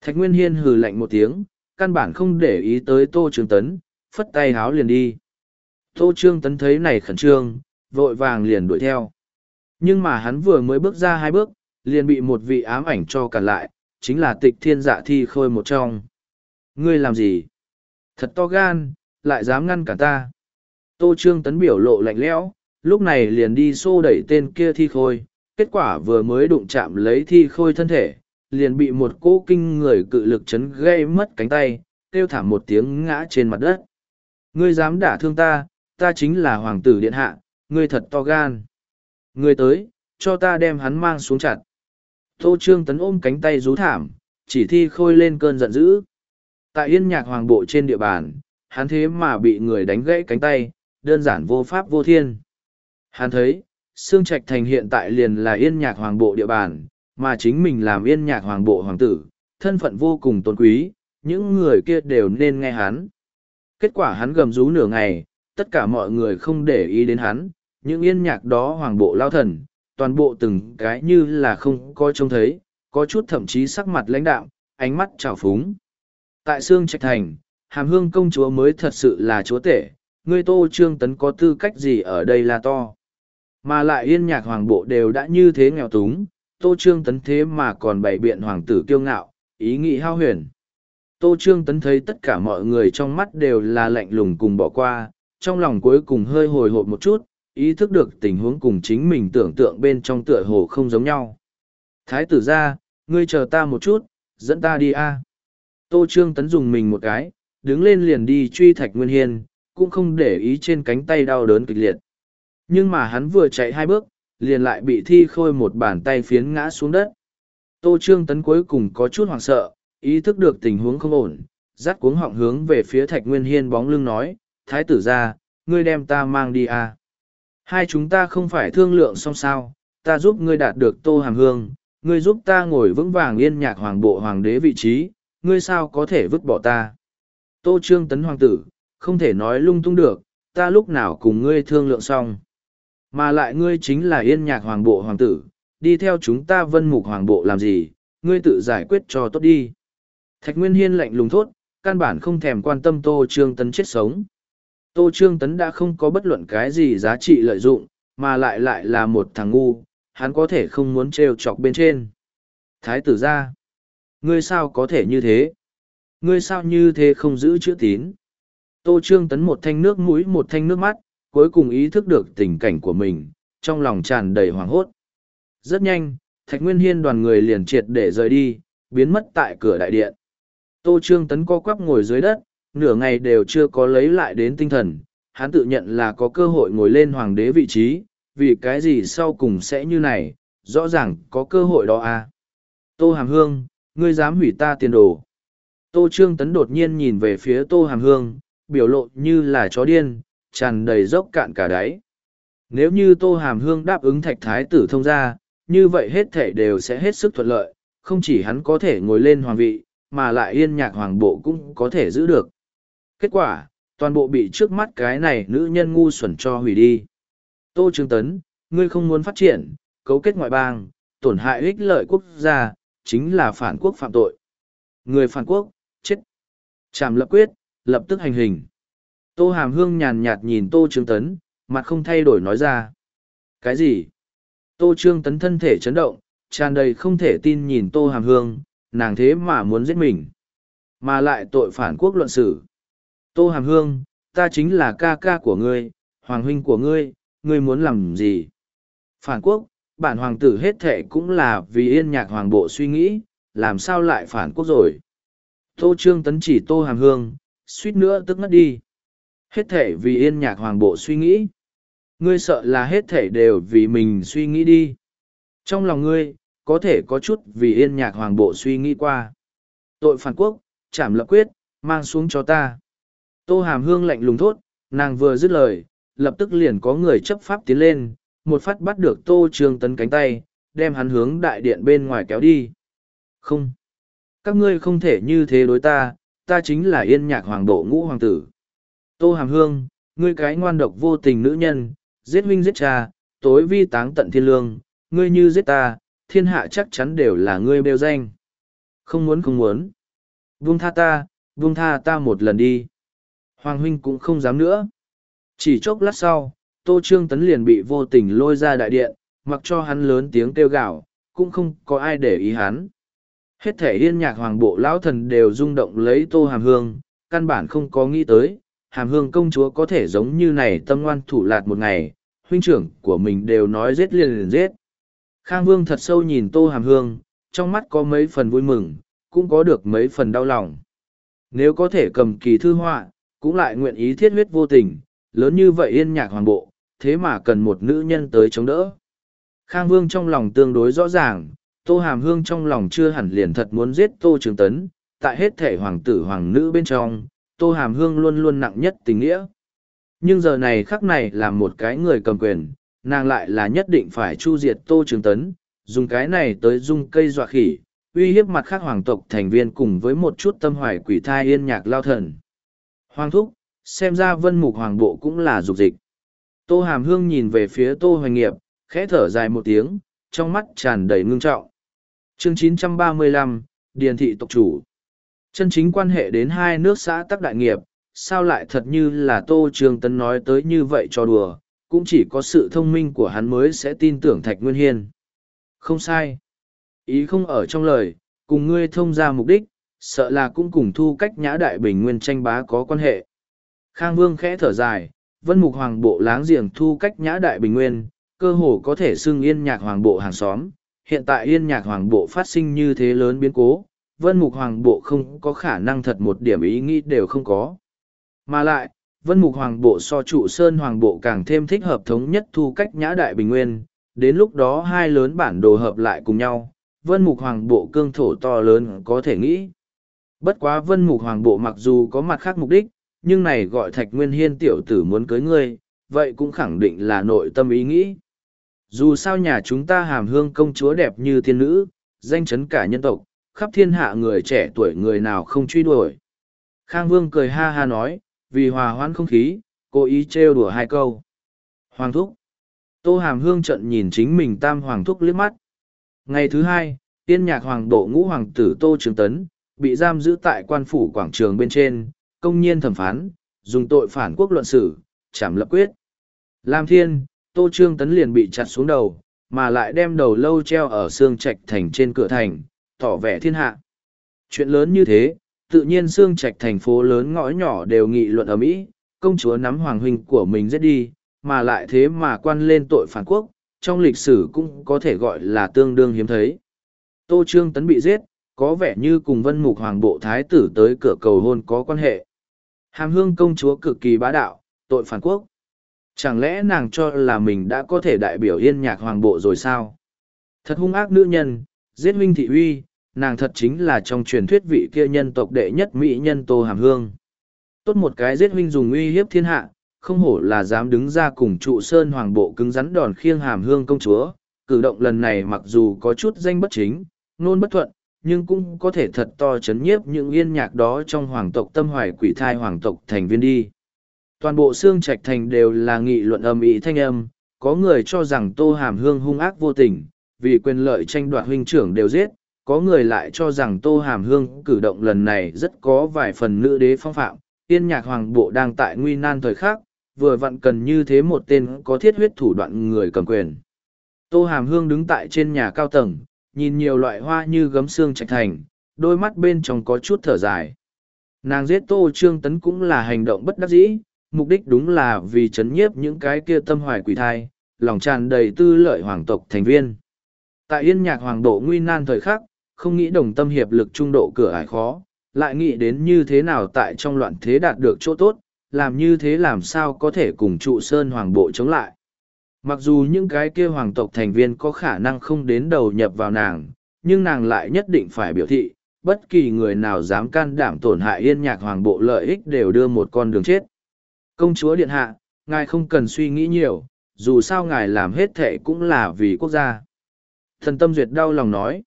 Thạch Nguyên Hiên hừ lạnh một tiếng, căn bản không để ý tới Tô Trương Tấn, phất tay háo liền đi. Tô Trương Tấn thấy này khẩn trương, vội vàng liền đuổi theo. Nhưng mà hắn vừa mới bước ra hai bước, liền bị một vị ám ảnh cho cản lại, chính là tịch thiên dạ thi khôi một trong. Ngươi làm gì? Thật to gan, lại dám ngăn cả ta. Tô Trương Tấn biểu lộ lạnh lẽo, lúc này liền đi xô đẩy tên kia thi khôi, kết quả vừa mới đụng chạm lấy thi khôi thân thể, liền bị một cỗ kinh người cự lực chấn gây mất cánh tay, kêu thảm một tiếng ngã trên mặt đất. Ngươi dám đả thương ta, ta chính là hoàng tử điện hạ, ngươi thật to gan. Ngươi tới, cho ta đem hắn mang xuống chặt. Tô Trương Tấn ôm cánh tay rú thảm, chỉ thi khôi lên cơn giận dữ. Tại yên nhạc hoàng bộ trên địa bàn, hắn thế mà bị người đánh gãy cánh tay, đơn giản vô pháp vô thiên. Hắn thấy, Sương Trạch Thành hiện tại liền là yên nhạc hoàng bộ địa bàn, mà chính mình làm yên nhạc hoàng bộ hoàng tử, thân phận vô cùng tôn quý, những người kia đều nên nghe hắn. Kết quả hắn gầm rú nửa ngày, tất cả mọi người không để ý đến hắn, những yên nhạc đó hoàng bộ lao thần, toàn bộ từng cái như là không có trông thấy, có chút thậm chí sắc mặt lãnh đạo, ánh mắt trào phúng. Tại Sương Trạch Thành, hàm hương công chúa mới thật sự là chúa tể, ngươi tô trương tấn có tư cách gì ở đây là to. Mà lại yên nhạc hoàng bộ đều đã như thế nghèo túng, tô trương tấn thế mà còn bày biện hoàng tử kiêu ngạo, ý nghĩ hao huyền. Tô trương tấn thấy tất cả mọi người trong mắt đều là lạnh lùng cùng bỏ qua, trong lòng cuối cùng hơi hồi hộp một chút, ý thức được tình huống cùng chính mình tưởng tượng bên trong tựa hồ không giống nhau. Thái tử ra, ngươi chờ ta một chút, dẫn ta đi a. Tô Trương Tấn dùng mình một cái, đứng lên liền đi truy Thạch Nguyên Hiên, cũng không để ý trên cánh tay đau đớn kịch liệt. Nhưng mà hắn vừa chạy hai bước, liền lại bị thi khôi một bàn tay phiến ngã xuống đất. Tô Trương Tấn cuối cùng có chút hoảng sợ, ý thức được tình huống không ổn, dắt cuống họng hướng về phía Thạch Nguyên Hiên bóng lưng nói, Thái tử ra, ngươi đem ta mang đi à. Hai chúng ta không phải thương lượng xong sao, ta giúp ngươi đạt được tô hàm hương, ngươi giúp ta ngồi vững vàng yên nhạc hoàng bộ hoàng đế vị trí, ngươi sao có thể vứt bỏ ta. Tô Trương Tấn Hoàng tử, không thể nói lung tung được, ta lúc nào cùng ngươi thương lượng xong. Mà lại ngươi chính là yên nhạc hoàng bộ hoàng tử, đi theo chúng ta vân mục hoàng bộ làm gì, ngươi tự giải quyết cho tốt đi. Thạch Nguyên Hiên lạnh lùng thốt, căn bản không thèm quan tâm Tô Trương Tấn chết sống. Tô Trương Tấn đã không có bất luận cái gì giá trị lợi dụng, mà lại lại là một thằng ngu, hắn có thể không muốn trêu chọc bên trên. Thái tử ra, ngươi sao có thể như thế? Ngươi sao như thế không giữ chữ tín? Tô Trương Tấn một thanh nước mũi một thanh nước mắt, cuối cùng ý thức được tình cảnh của mình, trong lòng tràn đầy hoảng hốt. Rất nhanh, Thạch Nguyên Hiên đoàn người liền triệt để rời đi, biến mất tại cửa đại điện. Tô Trương Tấn co quắp ngồi dưới đất, nửa ngày đều chưa có lấy lại đến tinh thần, hắn tự nhận là có cơ hội ngồi lên hoàng đế vị trí, vì cái gì sau cùng sẽ như này, rõ ràng có cơ hội đó à. Tô Hàm Hương, ngươi dám hủy ta tiền đồ. Tô Trương Tấn đột nhiên nhìn về phía Tô Hàm Hương, biểu lộ như là chó điên, tràn đầy dốc cạn cả đáy. Nếu như Tô Hàm Hương đáp ứng thạch thái tử thông ra, như vậy hết thể đều sẽ hết sức thuận lợi, không chỉ hắn có thể ngồi lên hoàng vị, mà lại yên nhạc hoàng bộ cũng có thể giữ được. Kết quả, toàn bộ bị trước mắt cái này nữ nhân ngu xuẩn cho hủy đi. Tô Trương Tấn, ngươi không muốn phát triển, cấu kết ngoại bang, tổn hại ích lợi quốc gia, chính là phản quốc phạm tội. Người phản quốc, chết. Trảm lập quyết, lập tức hành hình. Tô Hàm Hương nhàn nhạt nhìn Tô Trương Tấn, mặt không thay đổi nói ra. Cái gì? Tô Trương Tấn thân thể chấn động, tràn đầy không thể tin nhìn Tô Hàm Hương, nàng thế mà muốn giết mình. Mà lại tội phản quốc luận xử. Tô Hàm Hương, ta chính là ca ca của ngươi, hoàng huynh của ngươi, ngươi muốn làm gì? Phản quốc, bản hoàng tử hết thệ cũng là vì yên nhạc hoàng bộ suy nghĩ, làm sao lại phản quốc rồi? Tô Trương tấn chỉ Tô Hàm Hương, suýt nữa tức ngất đi. Hết thể vì yên nhạc hoàng bộ suy nghĩ. Ngươi sợ là hết thể đều vì mình suy nghĩ đi. Trong lòng ngươi, có thể có chút vì yên nhạc hoàng bộ suy nghĩ qua. Tội phản quốc, chảm lập quyết, mang xuống cho ta. Tô Hàm Hương lạnh lùng thốt, nàng vừa dứt lời, lập tức liền có người chấp pháp tiến lên, một phát bắt được Tô Trương Tấn cánh tay, đem hắn hướng đại điện bên ngoài kéo đi. Không. Các ngươi không thể như thế đối ta, ta chính là yên nhạc hoàng độ ngũ hoàng tử. Tô Hàm Hương, ngươi cái ngoan độc vô tình nữ nhân, giết huynh giết cha, tối vi táng tận thiên lương, ngươi như giết ta, thiên hạ chắc chắn đều là ngươi bêu danh. Không muốn không muốn. Vung tha ta, vung tha ta một lần đi. Hoàng huynh cũng không dám nữa. Chỉ chốc lát sau, Tô Trương Tấn liền bị vô tình lôi ra đại điện, mặc cho hắn lớn tiếng kêu gào, cũng không có ai để ý hắn. Hết thể yên nhạc hoàng bộ lão thần đều rung động lấy Tô Hàm Hương, căn bản không có nghĩ tới, Hàm Hương công chúa có thể giống như này tâm ngoan thủ lạt một ngày, huynh trưởng của mình đều nói giết liền liền giết. Khang Vương thật sâu nhìn Tô Hàm Hương, trong mắt có mấy phần vui mừng, cũng có được mấy phần đau lòng. Nếu có thể cầm kỳ thư họa, cũng lại nguyện ý thiết huyết vô tình, lớn như vậy yên nhạc hoàng bộ, thế mà cần một nữ nhân tới chống đỡ. Khang Vương trong lòng tương đối rõ ràng, Tô Hàm Hương trong lòng chưa hẳn liền thật muốn giết Tô Trường Tấn, tại hết thể hoàng tử hoàng nữ bên trong, Tô Hàm Hương luôn luôn nặng nhất tình nghĩa. Nhưng giờ này khắc này là một cái người cầm quyền, nàng lại là nhất định phải chu diệt Tô Trường Tấn, dùng cái này tới dung cây dọa khỉ, uy hiếp mặt khác hoàng tộc thành viên cùng với một chút tâm hoài quỷ thai yên nhạc lao thần. Hoàng thúc, xem ra vân mục hoàng bộ cũng là dục dịch. Tô Hàm Hương nhìn về phía Tô Hoành Nghiệp, khẽ thở dài một tiếng, trong mắt tràn đầy ngưng trọng. Chương 935, Điền thị tộc chủ. Chân chính quan hệ đến hai nước xã tắc đại nghiệp, sao lại thật như là Tô Trường Tân nói tới như vậy cho đùa, cũng chỉ có sự thông minh của hắn mới sẽ tin tưởng Thạch Nguyên Hiên. Không sai. Ý không ở trong lời, cùng ngươi thông ra mục đích, sợ là cũng cùng thu cách nhã đại bình nguyên tranh bá có quan hệ. Khang Vương khẽ thở dài, vân mục hoàng bộ láng giềng thu cách nhã đại bình nguyên, cơ hồ có thể xưng yên nhạc hoàng bộ hàng xóm. Hiện tại yên nhạc hoàng bộ phát sinh như thế lớn biến cố, vân mục hoàng bộ không có khả năng thật một điểm ý nghĩ đều không có. Mà lại, vân mục hoàng bộ so trụ sơn hoàng bộ càng thêm thích hợp thống nhất thu cách nhã đại bình nguyên, đến lúc đó hai lớn bản đồ hợp lại cùng nhau, vân mục hoàng bộ cương thổ to lớn có thể nghĩ. Bất quá vân mục hoàng bộ mặc dù có mặt khác mục đích, nhưng này gọi thạch nguyên hiên tiểu tử muốn cưới ngươi, vậy cũng khẳng định là nội tâm ý nghĩ. Dù sao nhà chúng ta hàm hương công chúa đẹp như thiên nữ, danh chấn cả nhân tộc, khắp thiên hạ người trẻ tuổi người nào không truy đuổi. Khang Vương cười ha ha nói, vì hòa hoãn không khí, cố ý trêu đùa hai câu. Hoàng thúc. Tô hàm hương trận nhìn chính mình tam hoàng thúc liếc mắt. Ngày thứ hai, tiên nhạc hoàng độ ngũ hoàng tử Tô Trường Tấn, bị giam giữ tại quan phủ quảng trường bên trên, công nhiên thẩm phán, dùng tội phản quốc luận xử, chảm lập quyết. Lam Thiên, Tô Trương Tấn liền bị chặt xuống đầu, mà lại đem đầu lâu treo ở xương trạch thành trên cửa thành, tỏ vẻ thiên hạ. Chuyện lớn như thế, tự nhiên xương trạch thành phố lớn ngõ nhỏ đều nghị luận ở Mỹ, công chúa nắm hoàng huynh của mình giết đi, mà lại thế mà quan lên tội phản quốc, trong lịch sử cũng có thể gọi là tương đương hiếm thấy. Tô Trương Tấn bị giết, có vẻ như cùng vân mục hoàng bộ thái tử tới cửa cầu hôn có quan hệ. Hàm hương công chúa cực kỳ bá đạo, tội phản quốc. Chẳng lẽ nàng cho là mình đã có thể đại biểu yên nhạc hoàng bộ rồi sao? Thật hung ác nữ nhân, giết huynh thị uy, nàng thật chính là trong truyền thuyết vị kia nhân tộc đệ nhất mỹ nhân Tô Hàm Hương. Tốt một cái giết huynh dùng uy hiếp thiên hạ, không hổ là dám đứng ra cùng trụ sơn hoàng bộ cứng rắn đòn khiêng Hàm Hương công chúa. Cử động lần này mặc dù có chút danh bất chính, nôn bất thuận, nhưng cũng có thể thật to chấn nhiếp những yên nhạc đó trong hoàng tộc tâm hoài quỷ thai hoàng tộc thành viên đi. Toàn bộ xương trạch thành đều là nghị luận âm ý thanh âm, có người cho rằng tô hàm hương hung ác vô tình, vì quyền lợi tranh đoạt huynh trưởng đều giết, có người lại cho rằng tô hàm hương cử động lần này rất có vài phần nữ đế phong phạm, yên nhạc hoàng bộ đang tại nguy nan thời khắc, vừa vặn cần như thế một tên có thiết huyết thủ đoạn người cầm quyền. Tô hàm hương đứng tại trên nhà cao tầng, nhìn nhiều loại hoa như gấm xương trạch thành, đôi mắt bên trong có chút thở dài. Nàng giết Tô Trương Tấn cũng là hành động bất đắc dĩ, mục đích đúng là vì chấn nhiếp những cái kia tâm hoài quỷ thai, lòng tràn đầy tư lợi hoàng tộc thành viên. Tại yên nhạc hoàng độ nguy nan thời khắc, không nghĩ đồng tâm hiệp lực trung độ cửa ải khó, lại nghĩ đến như thế nào tại trong loạn thế đạt được chỗ tốt, làm như thế làm sao có thể cùng trụ sơn hoàng bộ chống lại. Mặc dù những cái kia hoàng tộc thành viên có khả năng không đến đầu nhập vào nàng, nhưng nàng lại nhất định phải biểu thị, bất kỳ người nào dám can đảm tổn hại yên nhạc hoàng bộ lợi ích đều đưa một con đường chết. Công chúa điện hạ, ngài không cần suy nghĩ nhiều, dù sao ngài làm hết thệ cũng là vì quốc gia. Thần tâm duyệt đau lòng nói.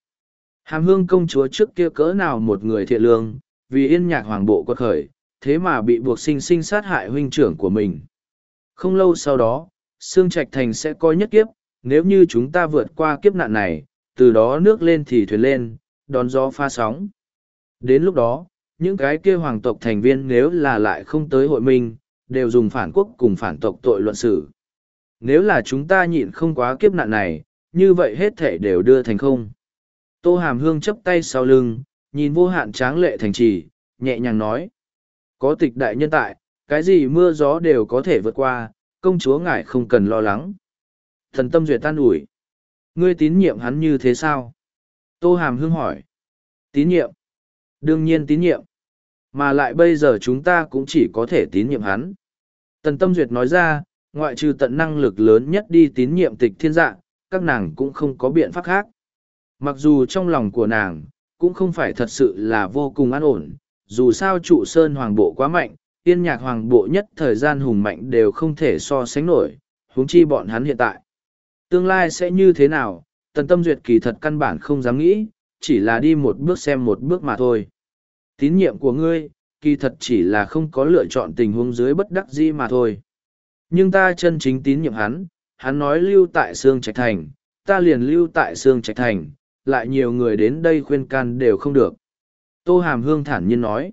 Hàm hương công chúa trước kia cỡ nào một người thiện lương, vì yên nhạc hoàng bộ quật khởi, thế mà bị buộc sinh sinh sát hại huynh trưởng của mình. Không lâu sau đó, Sương Trạch Thành sẽ coi nhất kiếp, nếu như chúng ta vượt qua kiếp nạn này, từ đó nước lên thì thuyền lên, đón gió pha sóng. Đến lúc đó, những cái kia hoàng tộc thành viên nếu là lại không tới hội minh, đều dùng phản quốc cùng phản tộc tội luận xử. Nếu là chúng ta nhịn không quá kiếp nạn này, như vậy hết thể đều đưa thành không. Tô Hàm Hương chấp tay sau lưng, nhìn vô hạn tráng lệ thành trì, nhẹ nhàng nói. Có tịch đại nhân tại, cái gì mưa gió đều có thể vượt qua, công chúa ngài không cần lo lắng. Thần tâm duyệt tan ủi. Ngươi tín nhiệm hắn như thế sao? Tô Hàm Hương hỏi. Tín nhiệm? Đương nhiên tín nhiệm. Mà lại bây giờ chúng ta cũng chỉ có thể tín nhiệm hắn. Tần Tâm Duyệt nói ra, ngoại trừ tận năng lực lớn nhất đi tín nhiệm tịch thiên dạ, các nàng cũng không có biện pháp khác. Mặc dù trong lòng của nàng, cũng không phải thật sự là vô cùng an ổn, dù sao trụ sơn hoàng bộ quá mạnh, tiên nhạc hoàng bộ nhất thời gian hùng mạnh đều không thể so sánh nổi, huống chi bọn hắn hiện tại. Tương lai sẽ như thế nào, tần tâm duyệt kỳ thật căn bản không dám nghĩ, chỉ là đi một bước xem một bước mà thôi. Tín nhiệm của ngươi, kỳ thật chỉ là không có lựa chọn tình huống dưới bất đắc dĩ mà thôi. Nhưng ta chân chính tín nhiệm hắn, hắn nói lưu tại Sương Trạch Thành, ta liền lưu tại Sương Trạch Thành, lại nhiều người đến đây khuyên can đều không được. Tô Hàm Hương thản nhiên nói.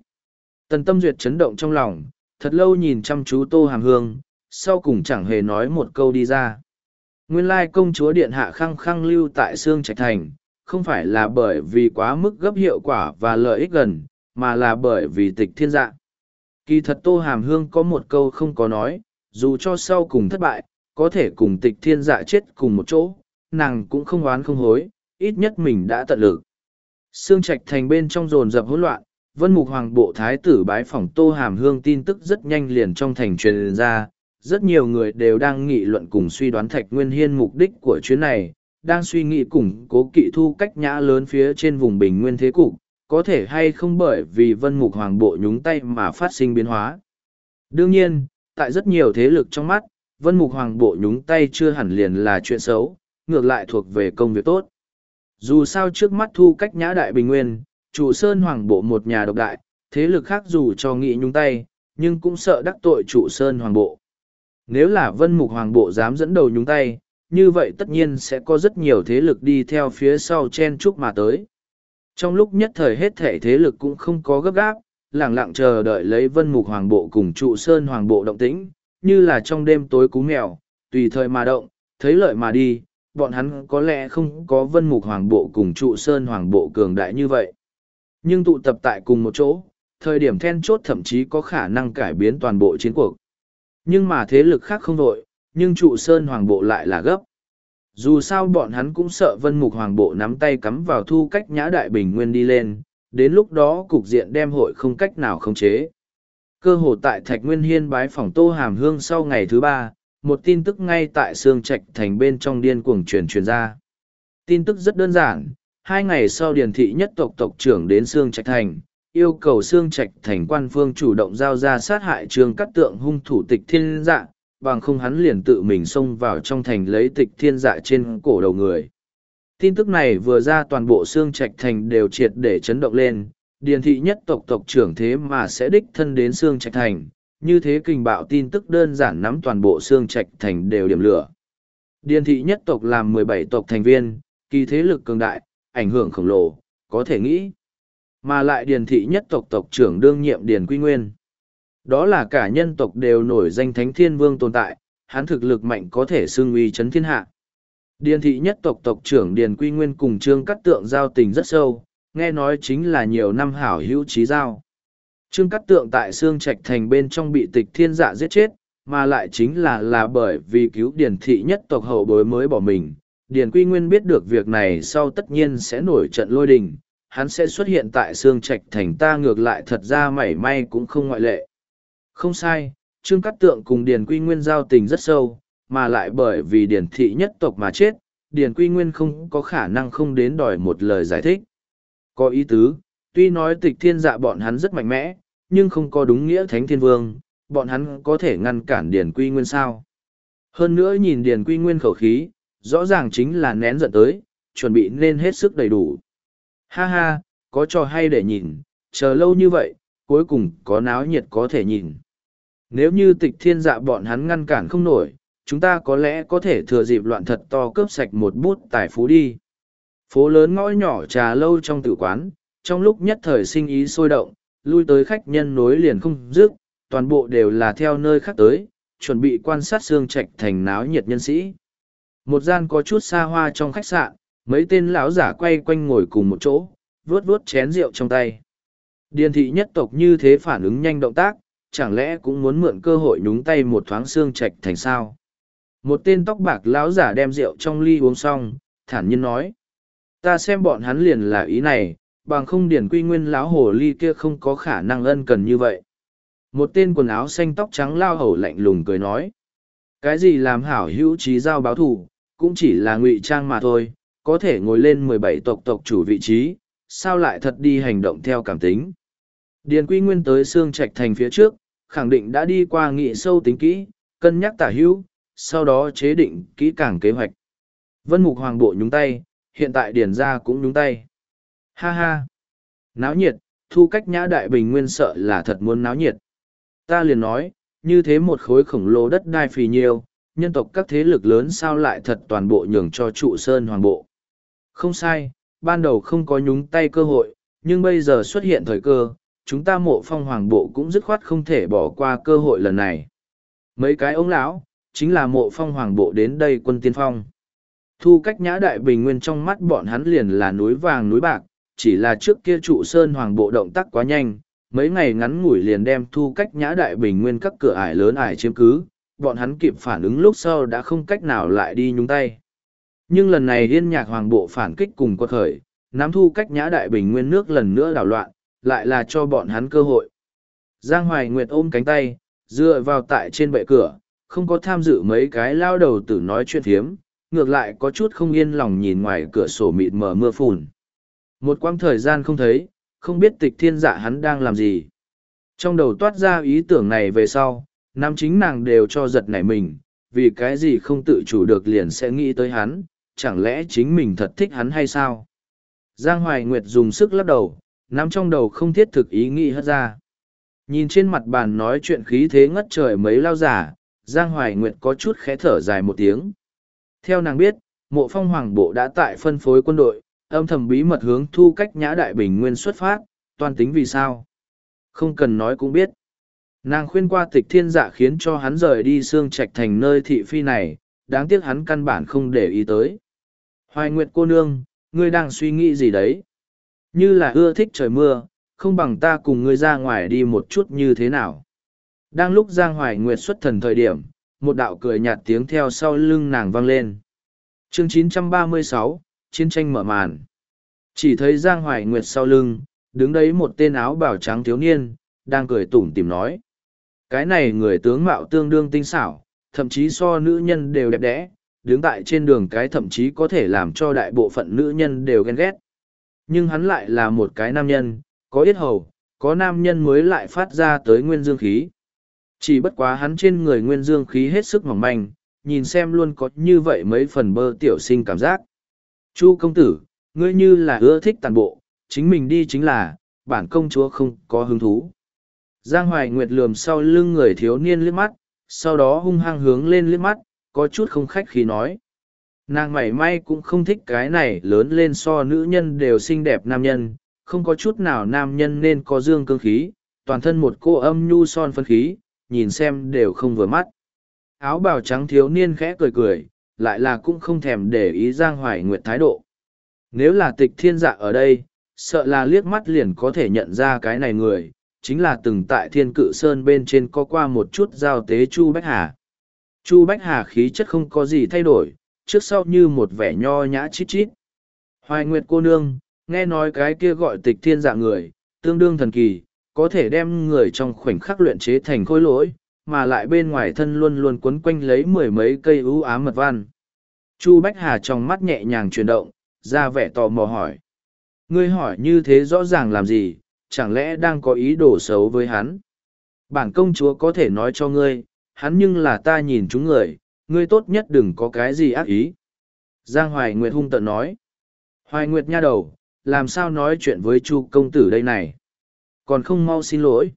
Tần Tâm Duyệt chấn động trong lòng, thật lâu nhìn chăm chú Tô Hàm Hương, sau cùng chẳng hề nói một câu đi ra. Nguyên lai công chúa Điện Hạ khăng khăng lưu tại Sương Trạch Thành, không phải là bởi vì quá mức gấp hiệu quả và lợi ích gần, mà là bởi vì tịch thiên dạ. Kỳ thật Tô Hàm Hương có một câu không có nói, dù cho sau cùng thất bại, có thể cùng tịch thiên dạ chết cùng một chỗ, nàng cũng không oán không hối, ít nhất mình đã tận lực. Sương Trạch thành bên trong rồn rập hỗn loạn, Vân Mục Hoàng bộ thái tử bái phỏng Tô Hàm Hương tin tức rất nhanh liền trong thành truyền ra, rất nhiều người đều đang nghị luận cùng suy đoán Thạch Nguyên Hiên mục đích của chuyến này, đang suy nghĩ cùng cố kỵ thu cách nhã lớn phía trên vùng bình nguyên thế cục, có thể hay không bởi vì Vân Mục Hoàng bộ nhúng tay mà phát sinh biến hóa. Đương nhiên, tại rất nhiều thế lực trong mắt, Vân Mục Hoàng bộ nhúng tay chưa hẳn liền là chuyện xấu, ngược lại thuộc về công việc tốt. Dù sao trước mắt thu cách nhã đại bình nguyên, chủ sơn hoàng bộ một nhà độc đại, thế lực khác dù cho nghị nhúng tay, nhưng cũng sợ đắc tội chủ sơn hoàng bộ. Nếu là vân mục hoàng bộ dám dẫn đầu nhúng tay, như vậy tất nhiên sẽ có rất nhiều thế lực đi theo phía sau chen chúc mà tới. Trong lúc nhất thời hết thể thế lực cũng không có gấp gáp, lẳng lặng chờ đợi lấy vân mục hoàng bộ cùng trụ sơn hoàng bộ động tĩnh, như là trong đêm tối cú mèo, tùy thời mà động, thấy lợi mà đi, bọn hắn có lẽ không có vân mục hoàng bộ cùng trụ sơn hoàng bộ cường đại như vậy. Nhưng tụ tập tại cùng một chỗ, thời điểm then chốt thậm chí có khả năng cải biến toàn bộ chiến cuộc. Nhưng mà thế lực khác không đội, nhưng trụ sơn hoàng bộ lại là gấp. Dù sao bọn hắn cũng sợ vân mục hoàng bộ nắm tay cắm vào thu cách nhã đại bình nguyên đi lên, đến lúc đó cục diện đem hội không cách nào khống chế. Cơ hồ tại Thạch Nguyên Hiên bái phòng Tô Hàm Hương sau ngày thứ ba, một tin tức ngay tại Sương Trạch thành bên trong điên cuồng truyền truyền ra. Tin tức rất đơn giản, hai ngày sau Điền Thị nhất tộc tộc trưởng đến Sương Trạch thành, yêu cầu Sương Trạch thành quan phương chủ động giao ra sát hại trường cắt tượng hung thủ tịch thiên dạ, bằng không hắn liền tự mình xông vào trong thành lấy tịch thiên dạ trên cổ đầu người. Tin tức này vừa ra toàn bộ Sương Trạch thành đều triệt để chấn động lên, Điền Thị nhất tộc tộc trưởng thế mà sẽ đích thân đến xương Trạch thành như thế kình bạo tin tức đơn giản nắm toàn bộ xương trạch thành đều điểm lửa. Điền thị nhất tộc làm mười bảy tộc thành viên, kỳ thế lực cường đại, ảnh hưởng khổng lồ, có thể nghĩ. Mà lại điền thị nhất tộc tộc trưởng đương nhiệm điền quy nguyên. Đó là cả nhân tộc đều nổi danh thánh thiên vương tồn tại, hắn thực lực mạnh có thể xưng uy chấn thiên hạ. Điền thị nhất tộc tộc trưởng điền quy nguyên cùng trương cắt tượng giao tình rất sâu, nghe nói chính là nhiều năm hảo hữu trí giao. Trương Cát Tượng tại Sương Trạch Thành bên trong bị tịch thiên dạ giết chết, mà lại chính là là bởi vì cứu Điền Thị nhất tộc hậu bối mới bỏ mình. Điền Quy Nguyên biết được việc này sau tất nhiên sẽ nổi trận lôi đình, hắn sẽ xuất hiện tại Sương Trạch Thành ta ngược lại thật ra mảy may cũng không ngoại lệ. Không sai, Trương Cát Tượng cùng Điền Quy Nguyên giao tình rất sâu, mà lại bởi vì Điền Thị nhất tộc mà chết, Điền Quy Nguyên không có khả năng không đến đòi một lời giải thích. Có ý tứ, tuy nói tịch thiên dạ bọn hắn rất mạnh mẽ, nhưng không có đúng nghĩa thánh thiên vương, bọn hắn có thể ngăn cản Điền Quy Nguyên sao. Hơn nữa nhìn Điền Quy Nguyên khẩu khí, rõ ràng chính là nén giận tới, chuẩn bị nên hết sức đầy đủ. Ha ha, có trò hay để nhìn, chờ lâu như vậy, cuối cùng có náo nhiệt có thể nhìn. Nếu như tịch thiên dạ bọn hắn ngăn cản không nổi, chúng ta có lẽ có thể thừa dịp loạn thật to cướp sạch một bút tài phú đi. Phố lớn ngõ nhỏ trà lâu trong tử quán, trong lúc nhất thời sinh ý sôi động, lui tới khách nhân nối liền không dứt, toàn bộ đều là theo nơi khác tới, chuẩn bị quan sát xương trạch thành náo nhiệt nhân sĩ. Một gian có chút xa hoa trong khách sạn, mấy tên lão giả quay quanh ngồi cùng một chỗ, vuốt vuốt chén rượu trong tay. Điền thị nhất tộc như thế phản ứng nhanh động tác, chẳng lẽ cũng muốn mượn cơ hội nhúng tay một thoáng xương trạch thành sao? Một tên tóc bạc lão giả đem rượu trong ly uống xong, thản nhiên nói. Ta xem bọn hắn liền là ý này, bằng không điển quy nguyên lão hồ ly kia không có khả năng ân cần như vậy. Một tên quần áo xanh tóc trắng lao hầu lạnh lùng cười nói. Cái gì làm hảo hữu trí giao báo thù cũng chỉ là ngụy trang mà thôi, có thể ngồi lên mười bảy tộc tộc chủ vị trí, sao lại thật đi hành động theo cảm tính. Điền quy nguyên tới xương trạch thành phía trước, khẳng định đã đi qua nghị sâu tính kỹ, cân nhắc tả hữu, sau đó chế định kỹ càng kế hoạch. Vân mục hoàng bộ nhúng tay, hiện tại điền ra cũng nhúng tay. Ha ha! Náo nhiệt, thu cách nhã đại bình nguyên sợ là thật muốn náo nhiệt. Ta liền nói, như thế một khối khổng lồ đất đai phì nhiêu, nhân tộc các thế lực lớn sao lại thật toàn bộ nhường cho trụ sơn hoàng bộ. Không sai, ban đầu không có nhúng tay cơ hội, nhưng bây giờ xuất hiện thời cơ, chúng ta mộ phong hoàng bộ cũng dứt khoát không thể bỏ qua cơ hội lần này. Mấy cái ông lão, chính là mộ phong hoàng bộ đến đây quân tiên phong. Thu cách nhã đại bình nguyên trong mắt bọn hắn liền là núi vàng núi bạc, chỉ là trước kia trụ sơn hoàng bộ động tác quá nhanh, mấy ngày ngắn ngủi liền đem thu cách nhã đại bình nguyên các cửa ải lớn ải chiếm cứ, bọn hắn kịp phản ứng lúc sau đã không cách nào lại đi nhúng tay. Nhưng lần này yên nhạc hoàng bộ phản kích cùng quật khởi, nắm thu cách nhã đại bình nguyên nước lần nữa đảo loạn, lại là cho bọn hắn cơ hội. Giang Hoài Nguyệt ôm cánh tay, dựa vào tại trên bệ cửa, không có tham dự mấy cái lao đầu tử nói chuyện thiếm, ngược lại có chút không yên lòng nhìn ngoài cửa sổ mịt mờ mưa phùn. Một quãng thời gian không thấy, không biết tịch thiên dạ hắn đang làm gì. Trong đầu toát ra ý tưởng này về sau, nam chính nàng đều cho giật nảy mình, vì cái gì không tự chủ được liền sẽ nghĩ tới hắn, chẳng lẽ chính mình thật thích hắn hay sao? Giang Hoài Nguyệt dùng sức lắc đầu, nắm trong đầu không thiết thực ý nghĩ hất ra. Nhìn trên mặt bàn nói chuyện khí thế ngất trời mấy lao giả, Giang Hoài Nguyệt có chút khẽ thở dài một tiếng. Theo nàng biết, mộ phong hoàng bộ đã tại phân phối quân đội, âm thầm bí mật hướng thu cách nhã đại bình nguyên xuất phát, toàn tính vì sao. Không cần nói cũng biết. Nàng khuyên qua tịch thiên dạ khiến cho hắn rời đi xương trạch thành nơi thị phi này, đáng tiếc hắn căn bản không để ý tới. Hoài Nguyệt cô nương, ngươi đang suy nghĩ gì đấy? Như là ưa thích trời mưa, không bằng ta cùng ngươi ra ngoài đi một chút như thế nào? Đang lúc Giang Hoài Nguyệt xuất thần thời điểm, một đạo cười nhạt tiếng theo sau lưng nàng vang lên. chương 936, Chiến tranh mở màn. Chỉ thấy Giang Hoài Nguyệt sau lưng, đứng đấy một tên áo bào trắng thiếu niên, đang cười tủm tìm nói. Cái này người tướng mạo tương đương tinh xảo, thậm chí so nữ nhân đều đẹp đẽ, đứng tại trên đường cái thậm chí có thể làm cho đại bộ phận nữ nhân đều ghen ghét. Nhưng hắn lại là một cái nam nhân, có yết hầu, có nam nhân mới lại phát ra tới nguyên dương khí. Chỉ bất quá hắn trên người nguyên dương khí hết sức mỏng manh, nhìn xem luôn có như vậy mấy phần bơ tiểu sinh cảm giác. Chu công tử, ngươi như là ưa thích tàn bộ, chính mình đi chính là, bản công chúa không có hứng thú. Giang Hoài Nguyệt lườm sau lưng người thiếu niên liếc mắt, sau đó hung hăng hướng lên liếc mắt, có chút không khách khí nói. Nàng mảy may cũng không thích cái này lớn lên so nữ nhân đều xinh đẹp nam nhân, không có chút nào nam nhân nên có dương cương khí, toàn thân một cô âm nhu son phân khí, nhìn xem đều không vừa mắt. Áo bào trắng thiếu niên khẽ cười cười, lại là cũng không thèm để ý Giang Hoài Nguyệt thái độ. Nếu là tịch thiên dạ ở đây, sợ là liếc mắt liền có thể nhận ra cái này người, chính là từng tại thiên cự sơn bên trên có qua một chút giao tế Chu Bách Hà. Chu Bách Hà khí chất không có gì thay đổi, trước sau như một vẻ nho nhã chít chít. Hoài Nguyệt cô nương, nghe nói cái kia gọi tịch thiên dạ người, tương đương thần kỳ, có thể đem người trong khoảnh khắc luyện chế thành khối lỗi, mà lại bên ngoài thân luôn luôn quấn quanh lấy mười mấy cây ưu ám mật văn. Chu Bách Hà trong mắt nhẹ nhàng chuyển động, ra vẻ tò mò hỏi. Ngươi hỏi như thế rõ ràng làm gì, chẳng lẽ đang có ý đồ xấu với hắn? Bản công chúa có thể nói cho ngươi, hắn nhưng là ta nhìn chúng người, ngươi tốt nhất đừng có cái gì ác ý. Giang Hoài Nguyệt hung tận nói. Hoài Nguyệt nha đầu, làm sao nói chuyện với Chu công tử đây này? Còn không mau xin lỗi.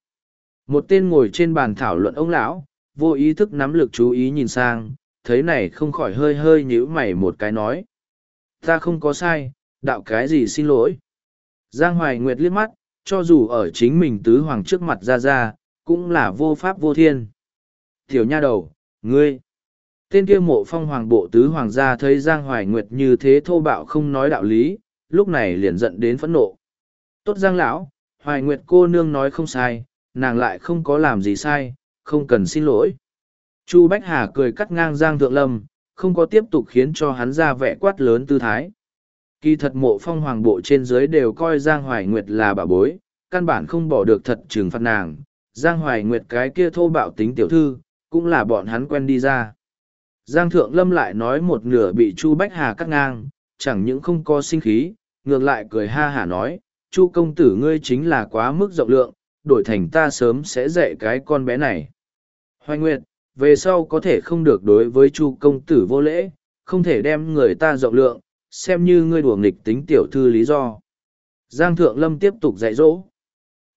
Một tên ngồi trên bàn thảo luận ông lão, vô ý thức nắm lực chú ý nhìn sang, thấy này không khỏi hơi hơi nhíu mày một cái nói. Ta không có sai, đạo cái gì xin lỗi. Giang Hoài Nguyệt liếc mắt, cho dù ở chính mình tứ hoàng trước mặt ra ra, cũng là vô pháp vô thiên. Tiểu nha đầu, ngươi. Tên kia mộ phong hoàng bộ tứ hoàng gia thấy Giang Hoài Nguyệt như thế thô bạo không nói đạo lý, lúc này liền giận đến phẫn nộ. Tốt Giang lão, Hoài Nguyệt cô nương nói không sai, nàng lại không có làm gì sai, không cần xin lỗi. Chu Bách Hà cười cắt ngang Giang Thượng Lâm, không có tiếp tục khiến cho hắn ra vẻ quát lớn tư thái. Kỳ thật mộ phong hoàng bộ trên dưới đều coi Giang Hoài Nguyệt là bà bối, căn bản không bỏ được thật trừng phạt nàng. Giang Hoài Nguyệt cái kia thô bạo tính tiểu thư, cũng là bọn hắn quen đi ra. Giang Thượng Lâm lại nói một nửa bị Chu Bách Hà cắt ngang, chẳng những không có sinh khí, ngược lại cười ha hả nói, Chu công tử ngươi chính là quá mức rộng lượng, đổi thành ta sớm sẽ dạy cái con bé này. Hoài Nguyệt, về sau có thể không được đối với Chu công tử vô lễ, không thể đem người ta rộng lượng, xem như ngươi đùa nghịch tính tiểu thư lý do. Giang Thượng Lâm tiếp tục dạy dỗ.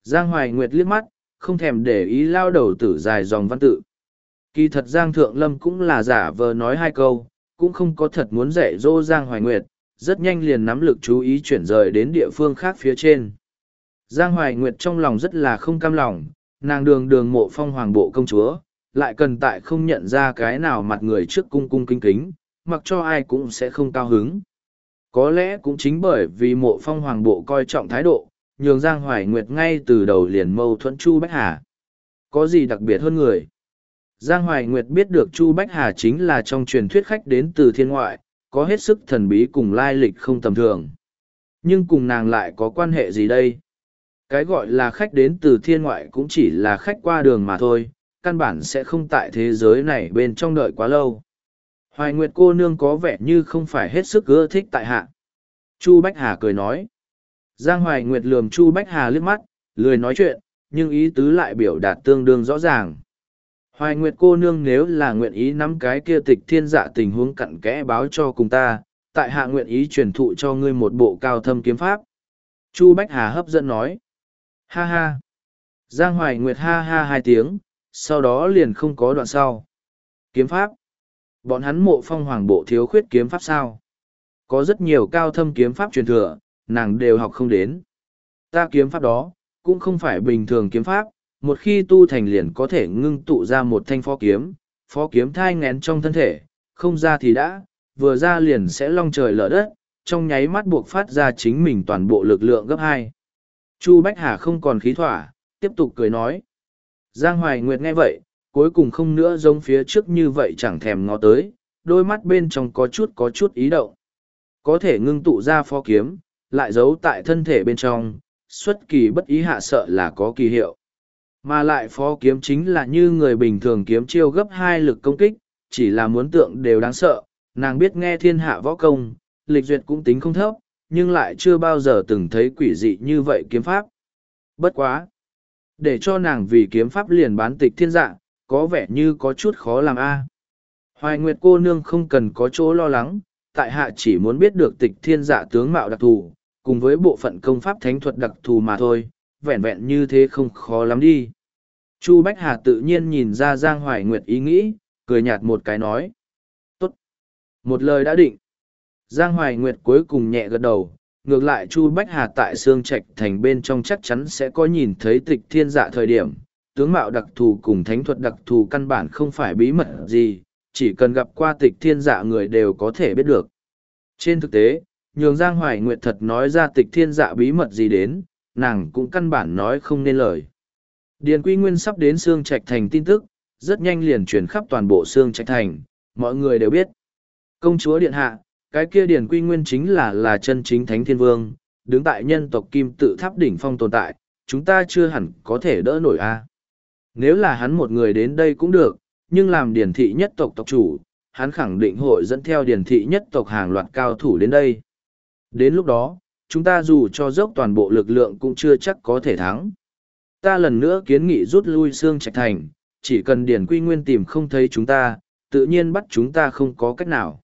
Giang Hoài Nguyệt liếc mắt, không thèm để ý lao đầu tử dài dòng văn tự. Kỳ thật Giang Thượng Lâm cũng là giả vờ nói hai câu, cũng không có thật muốn dạy dỗ Giang Hoài Nguyệt, rất nhanh liền nắm lực chú ý chuyển rời đến địa phương khác phía trên. Giang Hoài Nguyệt trong lòng rất là không cam lòng, nàng đường đường mộ phong hoàng bộ công chúa, lại cần tại không nhận ra cái nào mặt người trước cung cung kinh kính, mặc cho ai cũng sẽ không cao hứng. Có lẽ cũng chính bởi vì mộ phong hoàng bộ coi trọng thái độ, nhường Giang Hoài Nguyệt ngay từ đầu liền mâu thuẫn Chu Bách Hà. Có gì đặc biệt hơn người? Giang Hoài Nguyệt biết được Chu Bách Hà chính là trong truyền thuyết khách đến từ thiên ngoại, có hết sức thần bí cùng lai lịch không tầm thường. Nhưng cùng nàng lại có quan hệ gì đây? Cái gọi là khách đến từ thiên ngoại cũng chỉ là khách qua đường mà thôi, căn bản sẽ không tại thế giới này bên trong đợi quá lâu. Hoài Nguyệt cô nương có vẻ như không phải hết sức ưa thích tại hạ. Chu Bách Hà cười nói. Giang Hoài Nguyệt lườm Chu Bách Hà liếc mắt, lười nói chuyện, nhưng ý tứ lại biểu đạt tương đương rõ ràng. Hoài Nguyệt cô nương nếu là nguyện ý nắm cái kia tịch thiên dạ tình huống cặn kẽ báo cho cùng ta, tại hạ nguyện ý truyền thụ cho ngươi một bộ cao thâm kiếm pháp. Chu Bách Hà hấp dẫn nói. Ha ha. Giang Hoài Nguyệt ha ha hai tiếng, sau đó liền không có đoạn sau. Kiếm pháp. Bọn hắn mộ phong hoàng bộ thiếu khuyết kiếm pháp sao? Có rất nhiều cao thâm kiếm pháp truyền thừa, nàng đều học không đến. Ta kiếm pháp đó, cũng không phải bình thường kiếm pháp, một khi tu thành liền có thể ngưng tụ ra một thanh phó kiếm, phó kiếm thai ngén trong thân thể, không ra thì đã, vừa ra liền sẽ long trời lở đất, trong nháy mắt buộc phát ra chính mình toàn bộ lực lượng gấp hai. Chu Bách Hà không còn khí thỏa, tiếp tục cười nói. Giang Hoài Nguyệt nghe vậy, cuối cùng không nữa giống phía trước như vậy chẳng thèm ngó tới, đôi mắt bên trong có chút có chút ý động. Có thể ngưng tụ ra phó kiếm, lại giấu tại thân thể bên trong, xuất kỳ bất ý hạ sợ là có kỳ hiệu. Mà lại phó kiếm chính là như người bình thường kiếm chiêu gấp hai lực công kích, chỉ là muốn tượng đều đáng sợ, nàng biết nghe thiên hạ võ công, lịch duyệt cũng tính không thấp, nhưng lại chưa bao giờ từng thấy quỷ dị như vậy kiếm pháp. Bất quá! Để cho nàng vì kiếm pháp liền bán tịch thiên dạ, có vẻ như có chút khó làm a. Hoài Nguyệt cô nương không cần có chỗ lo lắng, tại hạ chỉ muốn biết được tịch thiên dạ tướng mạo đặc thù, cùng với bộ phận công pháp thánh thuật đặc thù mà thôi, vẹn vẹn như thế không khó lắm đi. Chu Bách Hà tự nhiên nhìn ra Giang Hoài Nguyệt ý nghĩ, cười nhạt một cái nói. Tốt. Một lời đã định. Giang Hoài Nguyệt cuối cùng nhẹ gật đầu, ngược lại Chu Bách Hà tại Sương Trạch thành bên trong chắc chắn sẽ có nhìn thấy tịch thiên dạ thời điểm. Tướng mạo đặc thù cùng thánh thuật đặc thù căn bản không phải bí mật gì, chỉ cần gặp qua tịch thiên dạ người đều có thể biết được. Trên thực tế, nhường Giang Hoài Nguyệt thật nói ra tịch thiên dạ bí mật gì đến, nàng cũng căn bản nói không nên lời. Điền Quy Nguyên sắp đến Sương Trạch Thành tin tức, rất nhanh liền chuyển khắp toàn bộ Sương Trạch Thành, mọi người đều biết. Công chúa Điện Hạ, cái kia Điền Quy Nguyên chính là là chân chính Thánh Thiên Vương, đứng tại nhân tộc Kim tự tháp đỉnh phong tồn tại, chúng ta chưa hẳn có thể đỡ nổi a. Nếu là hắn một người đến đây cũng được, nhưng làm Điền thị nhất tộc tộc chủ, hắn khẳng định hội dẫn theo Điền thị nhất tộc hàng loạt cao thủ đến đây. Đến lúc đó, chúng ta dù cho dốc toàn bộ lực lượng cũng chưa chắc có thể thắng ta lần nữa kiến nghị rút lui xương trạch thành, chỉ cần Điền Quy Nguyên tìm không thấy chúng ta, tự nhiên bắt chúng ta không có cách nào.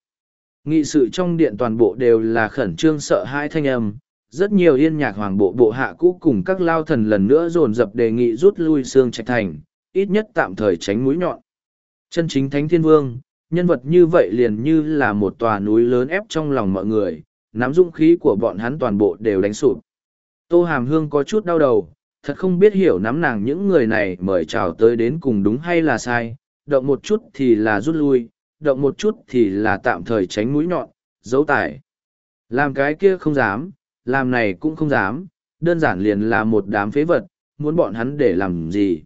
Nghị sự trong điện toàn bộ đều là khẩn trương sợ hai thanh âm, rất nhiều yên nhạc hoàng bộ bộ hạ cũ cùng các lao thần lần nữa dồn dập đề nghị rút lui xương trạch thành, ít nhất tạm thời tránh mũi nhọn. Chân chính Thánh Thiên Vương, nhân vật như vậy liền như là một tòa núi lớn ép trong lòng mọi người, nắm dũng khí của bọn hắn toàn bộ đều đánh sụp. Tô Hàm Hương có chút đau đầu, thật không biết hiểu nắm nàng những người này mời chào tới đến cùng đúng hay là sai, động một chút thì là rút lui, động một chút thì là tạm thời tránh mũi nhọn, giấu tải. Làm cái kia không dám, làm này cũng không dám, đơn giản liền là một đám phế vật, muốn bọn hắn để làm gì.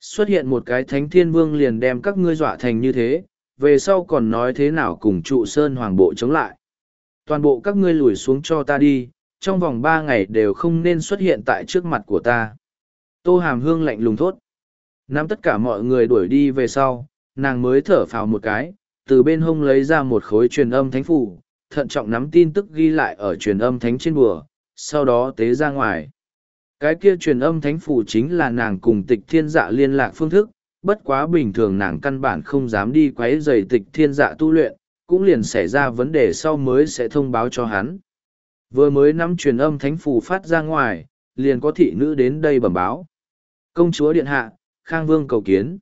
Xuất hiện một cái thánh thiên vương liền đem các ngươi dọa thành như thế, về sau còn nói thế nào cùng trụ sơn hoàng bộ chống lại. Toàn bộ các ngươi lùi xuống cho ta đi, trong vòng ba ngày đều không nên xuất hiện tại trước mặt của ta. Tô Hàm Hương lạnh lùng thốt. Nắm tất cả mọi người đuổi đi về sau, nàng mới thở phào một cái, từ bên hông lấy ra một khối truyền âm thánh phủ, thận trọng nắm tin tức ghi lại ở truyền âm thánh trên bùa, sau đó tế ra ngoài. Cái kia truyền âm thánh phủ chính là nàng cùng tịch thiên dạ liên lạc phương thức, bất quá bình thường nàng căn bản không dám đi quấy rầy tịch thiên dạ tu luyện, cũng liền xảy ra vấn đề sau mới sẽ thông báo cho hắn. Vừa mới nắm truyền âm thánh phủ phát ra ngoài, liền có thị nữ đến đây bẩm báo. Công chúa điện hạ, Khang Vương cầu kiến.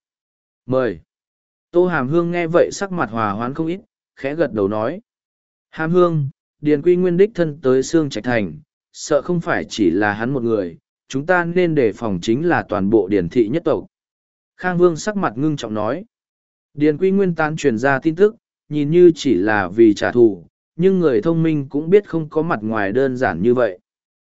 Mời. Tô Hàm Hương nghe vậy sắc mặt hòa hoán không ít, khẽ gật đầu nói. Hàm Hương, Điền Quy Nguyên đích thân tới Sương Trạch Thành, sợ không phải chỉ là hắn một người, chúng ta nên đề phòng chính là toàn bộ Điền thị nhất tộc. Khang Vương sắc mặt ngưng trọng nói. Điền Quy Nguyên tan truyền ra tin tức, nhìn như chỉ là vì trả thù, nhưng người thông minh cũng biết không có mặt ngoài đơn giản như vậy.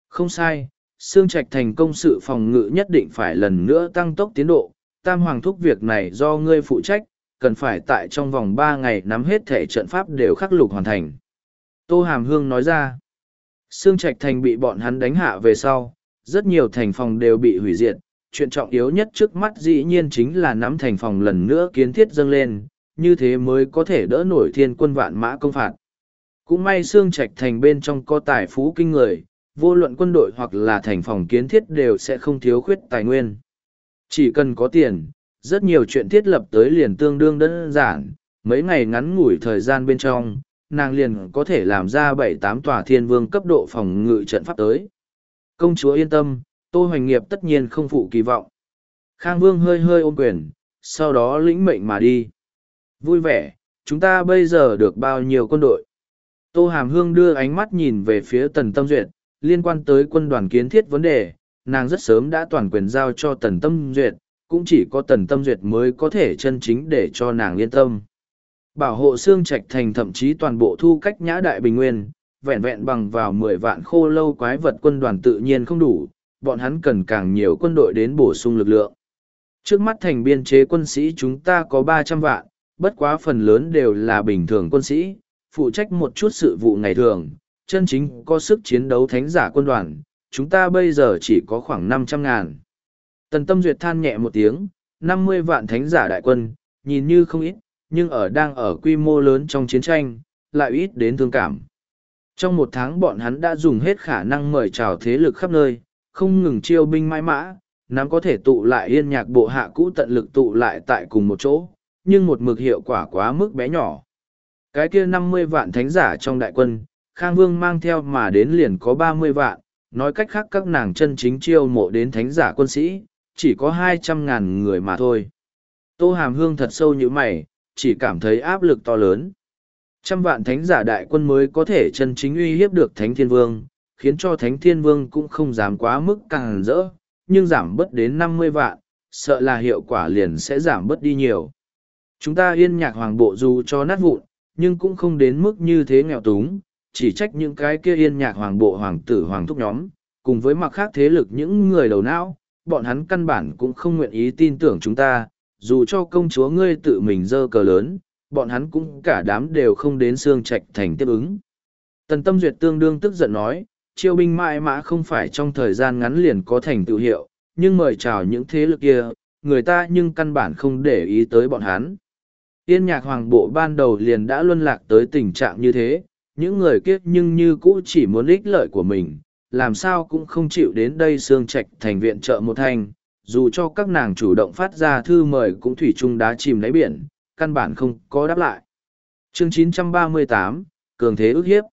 Không sai, Sương Trạch thành công sự phòng ngự nhất định phải lần nữa tăng tốc tiến độ, tam hoàng thúc việc này do ngươi phụ trách, cần phải tại trong vòng ba ngày nắm hết thể trận pháp đều khắc lục hoàn thành. Tô Hàm Hương nói ra, Sương Trạch thành bị bọn hắn đánh hạ về sau, rất nhiều thành phòng đều bị hủy diệt, chuyện trọng yếu nhất trước mắt dĩ nhiên chính là nắm thành phòng lần nữa kiến thiết dâng lên, như thế mới có thể đỡ nổi thiên quân vạn mã công phạt. Cũng may xương Trạch thành bên trong có tài phú kinh người, vô luận quân đội hoặc là thành phòng kiến thiết đều sẽ không thiếu khuyết tài nguyên. Chỉ cần có tiền, rất nhiều chuyện thiết lập tới liền tương đương đơn giản, mấy ngày ngắn ngủi thời gian bên trong, nàng liền có thể làm ra bảy tám tòa thiên vương cấp độ phòng ngự trận pháp tới. Công chúa yên tâm, Tô Hoành Nghiệp tất nhiên không phụ kỳ vọng. Khang Vương hơi hơi ôm quyền, sau đó lĩnh mệnh mà đi. Vui vẻ, chúng ta bây giờ được bao nhiêu quân đội? Tô Hàm Hương đưa ánh mắt nhìn về phía Tần Tâm Duyệt, liên quan tới quân đoàn kiến thiết vấn đề, nàng rất sớm đã toàn quyền giao cho Tần Tâm Duyệt, cũng chỉ có Tần Tâm Duyệt mới có thể chân chính để cho nàng yên tâm. Bảo hộ xương trạch thành thậm chí toàn bộ thu cách nhã đại bình nguyên, vẹn vẹn bằng vào mười vạn khô lâu quái vật quân đoàn tự nhiên không đủ, bọn hắn cần càng nhiều quân đội đến bổ sung lực lượng. Trước mắt thành biên chế quân sĩ chúng ta có ba trăm vạn, bất quá phần lớn đều là bình thường quân sĩ, phụ trách một chút sự vụ ngày thường, chân chính có sức chiến đấu thánh giả quân đoàn, chúng ta bây giờ chỉ có khoảng năm trăm ngàn. Tần Tâm Duyệt than nhẹ một tiếng, năm mươi vạn thánh giả đại quân, nhìn như không ít, nhưng ở đang ở quy mô lớn trong chiến tranh, lại ít đến thương cảm. Trong một tháng bọn hắn đã dùng hết khả năng mời chào thế lực khắp nơi, không ngừng chiêu binh mãi mã, nắm có thể tụ lại yên nhạc bộ hạ cũ tận lực tụ lại tại cùng một chỗ, nhưng một mực hiệu quả quá mức bé nhỏ. Cái kia năm mươi vạn thánh giả trong đại quân, Khang Vương mang theo mà đến liền có ba mươi vạn, nói cách khác các nàng chân chính chiêu mộ đến thánh giả quân sĩ, chỉ có hai trăm ngàn người mà thôi. Tô Hàm Hương thật sâu như mày, chỉ cảm thấy áp lực to lớn. Trăm vạn thánh giả đại quân mới có thể chân chính uy hiếp được Thánh Thiên Vương, khiến cho Thánh Thiên Vương cũng không dám quá mức càng rỡ, nhưng giảm bớt đến năm mươi vạn, sợ là hiệu quả liền sẽ giảm bớt đi nhiều. Chúng ta yên nhạc hoàng bộ dù cho nát vụn, nhưng cũng không đến mức như thế nghèo túng, chỉ trách những cái kia yên nhạc hoàng bộ hoàng tử hoàng thúc nhóm, cùng với mặc khác thế lực những người đầu não, bọn hắn căn bản cũng không nguyện ý tin tưởng chúng ta, dù cho công chúa ngươi tự mình dơ cờ lớn, bọn hắn cũng cả đám đều không đến xương trạch thành tiếp ứng. Tần Tâm Duyệt tương đương tức giận nói, chiêu binh mãi mã không phải trong thời gian ngắn liền có thành tựu hiệu, nhưng mời chào những thế lực kia, người ta nhưng căn bản không để ý tới bọn hắn. Yên nhạc hoàng bộ ban đầu liền đã luân lạc tới tình trạng như thế, những người kiết nhưng như cũ chỉ muốn ích lợi của mình, làm sao cũng không chịu đến đây xương trạch thành viện trợ một thành, dù cho các nàng chủ động phát ra thư mời cũng thủy chung đá chìm đáy biển, căn bản không có đáp lại. Chương 938, Cường Thế ước hiếp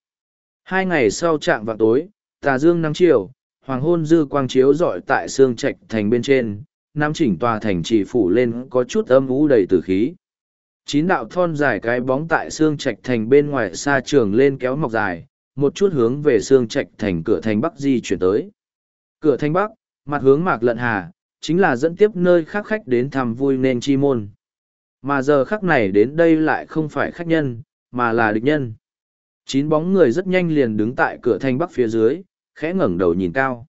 Hai ngày sau trạng vào tối, tà dương nắng chiều, hoàng hôn dư quang chiếu rọi tại xương trạch thành bên trên, nam chỉnh tòa thành chỉ phủ lên có chút âm ú đầy tử khí chín đạo thon dài cái bóng tại xương trạch thành bên ngoài xa trường lên kéo mọc dài, một chút hướng về xương trạch thành cửa thành bắc di chuyển tới. Cửa thành bắc, mặt hướng mạc lận hà, chính là dẫn tiếp nơi khác khách đến thăm vui nên chi môn. Mà giờ khắc này đến đây lại không phải khách nhân, mà là địch nhân. Chín bóng người rất nhanh liền đứng tại cửa thành bắc phía dưới, khẽ ngẩng đầu nhìn cao.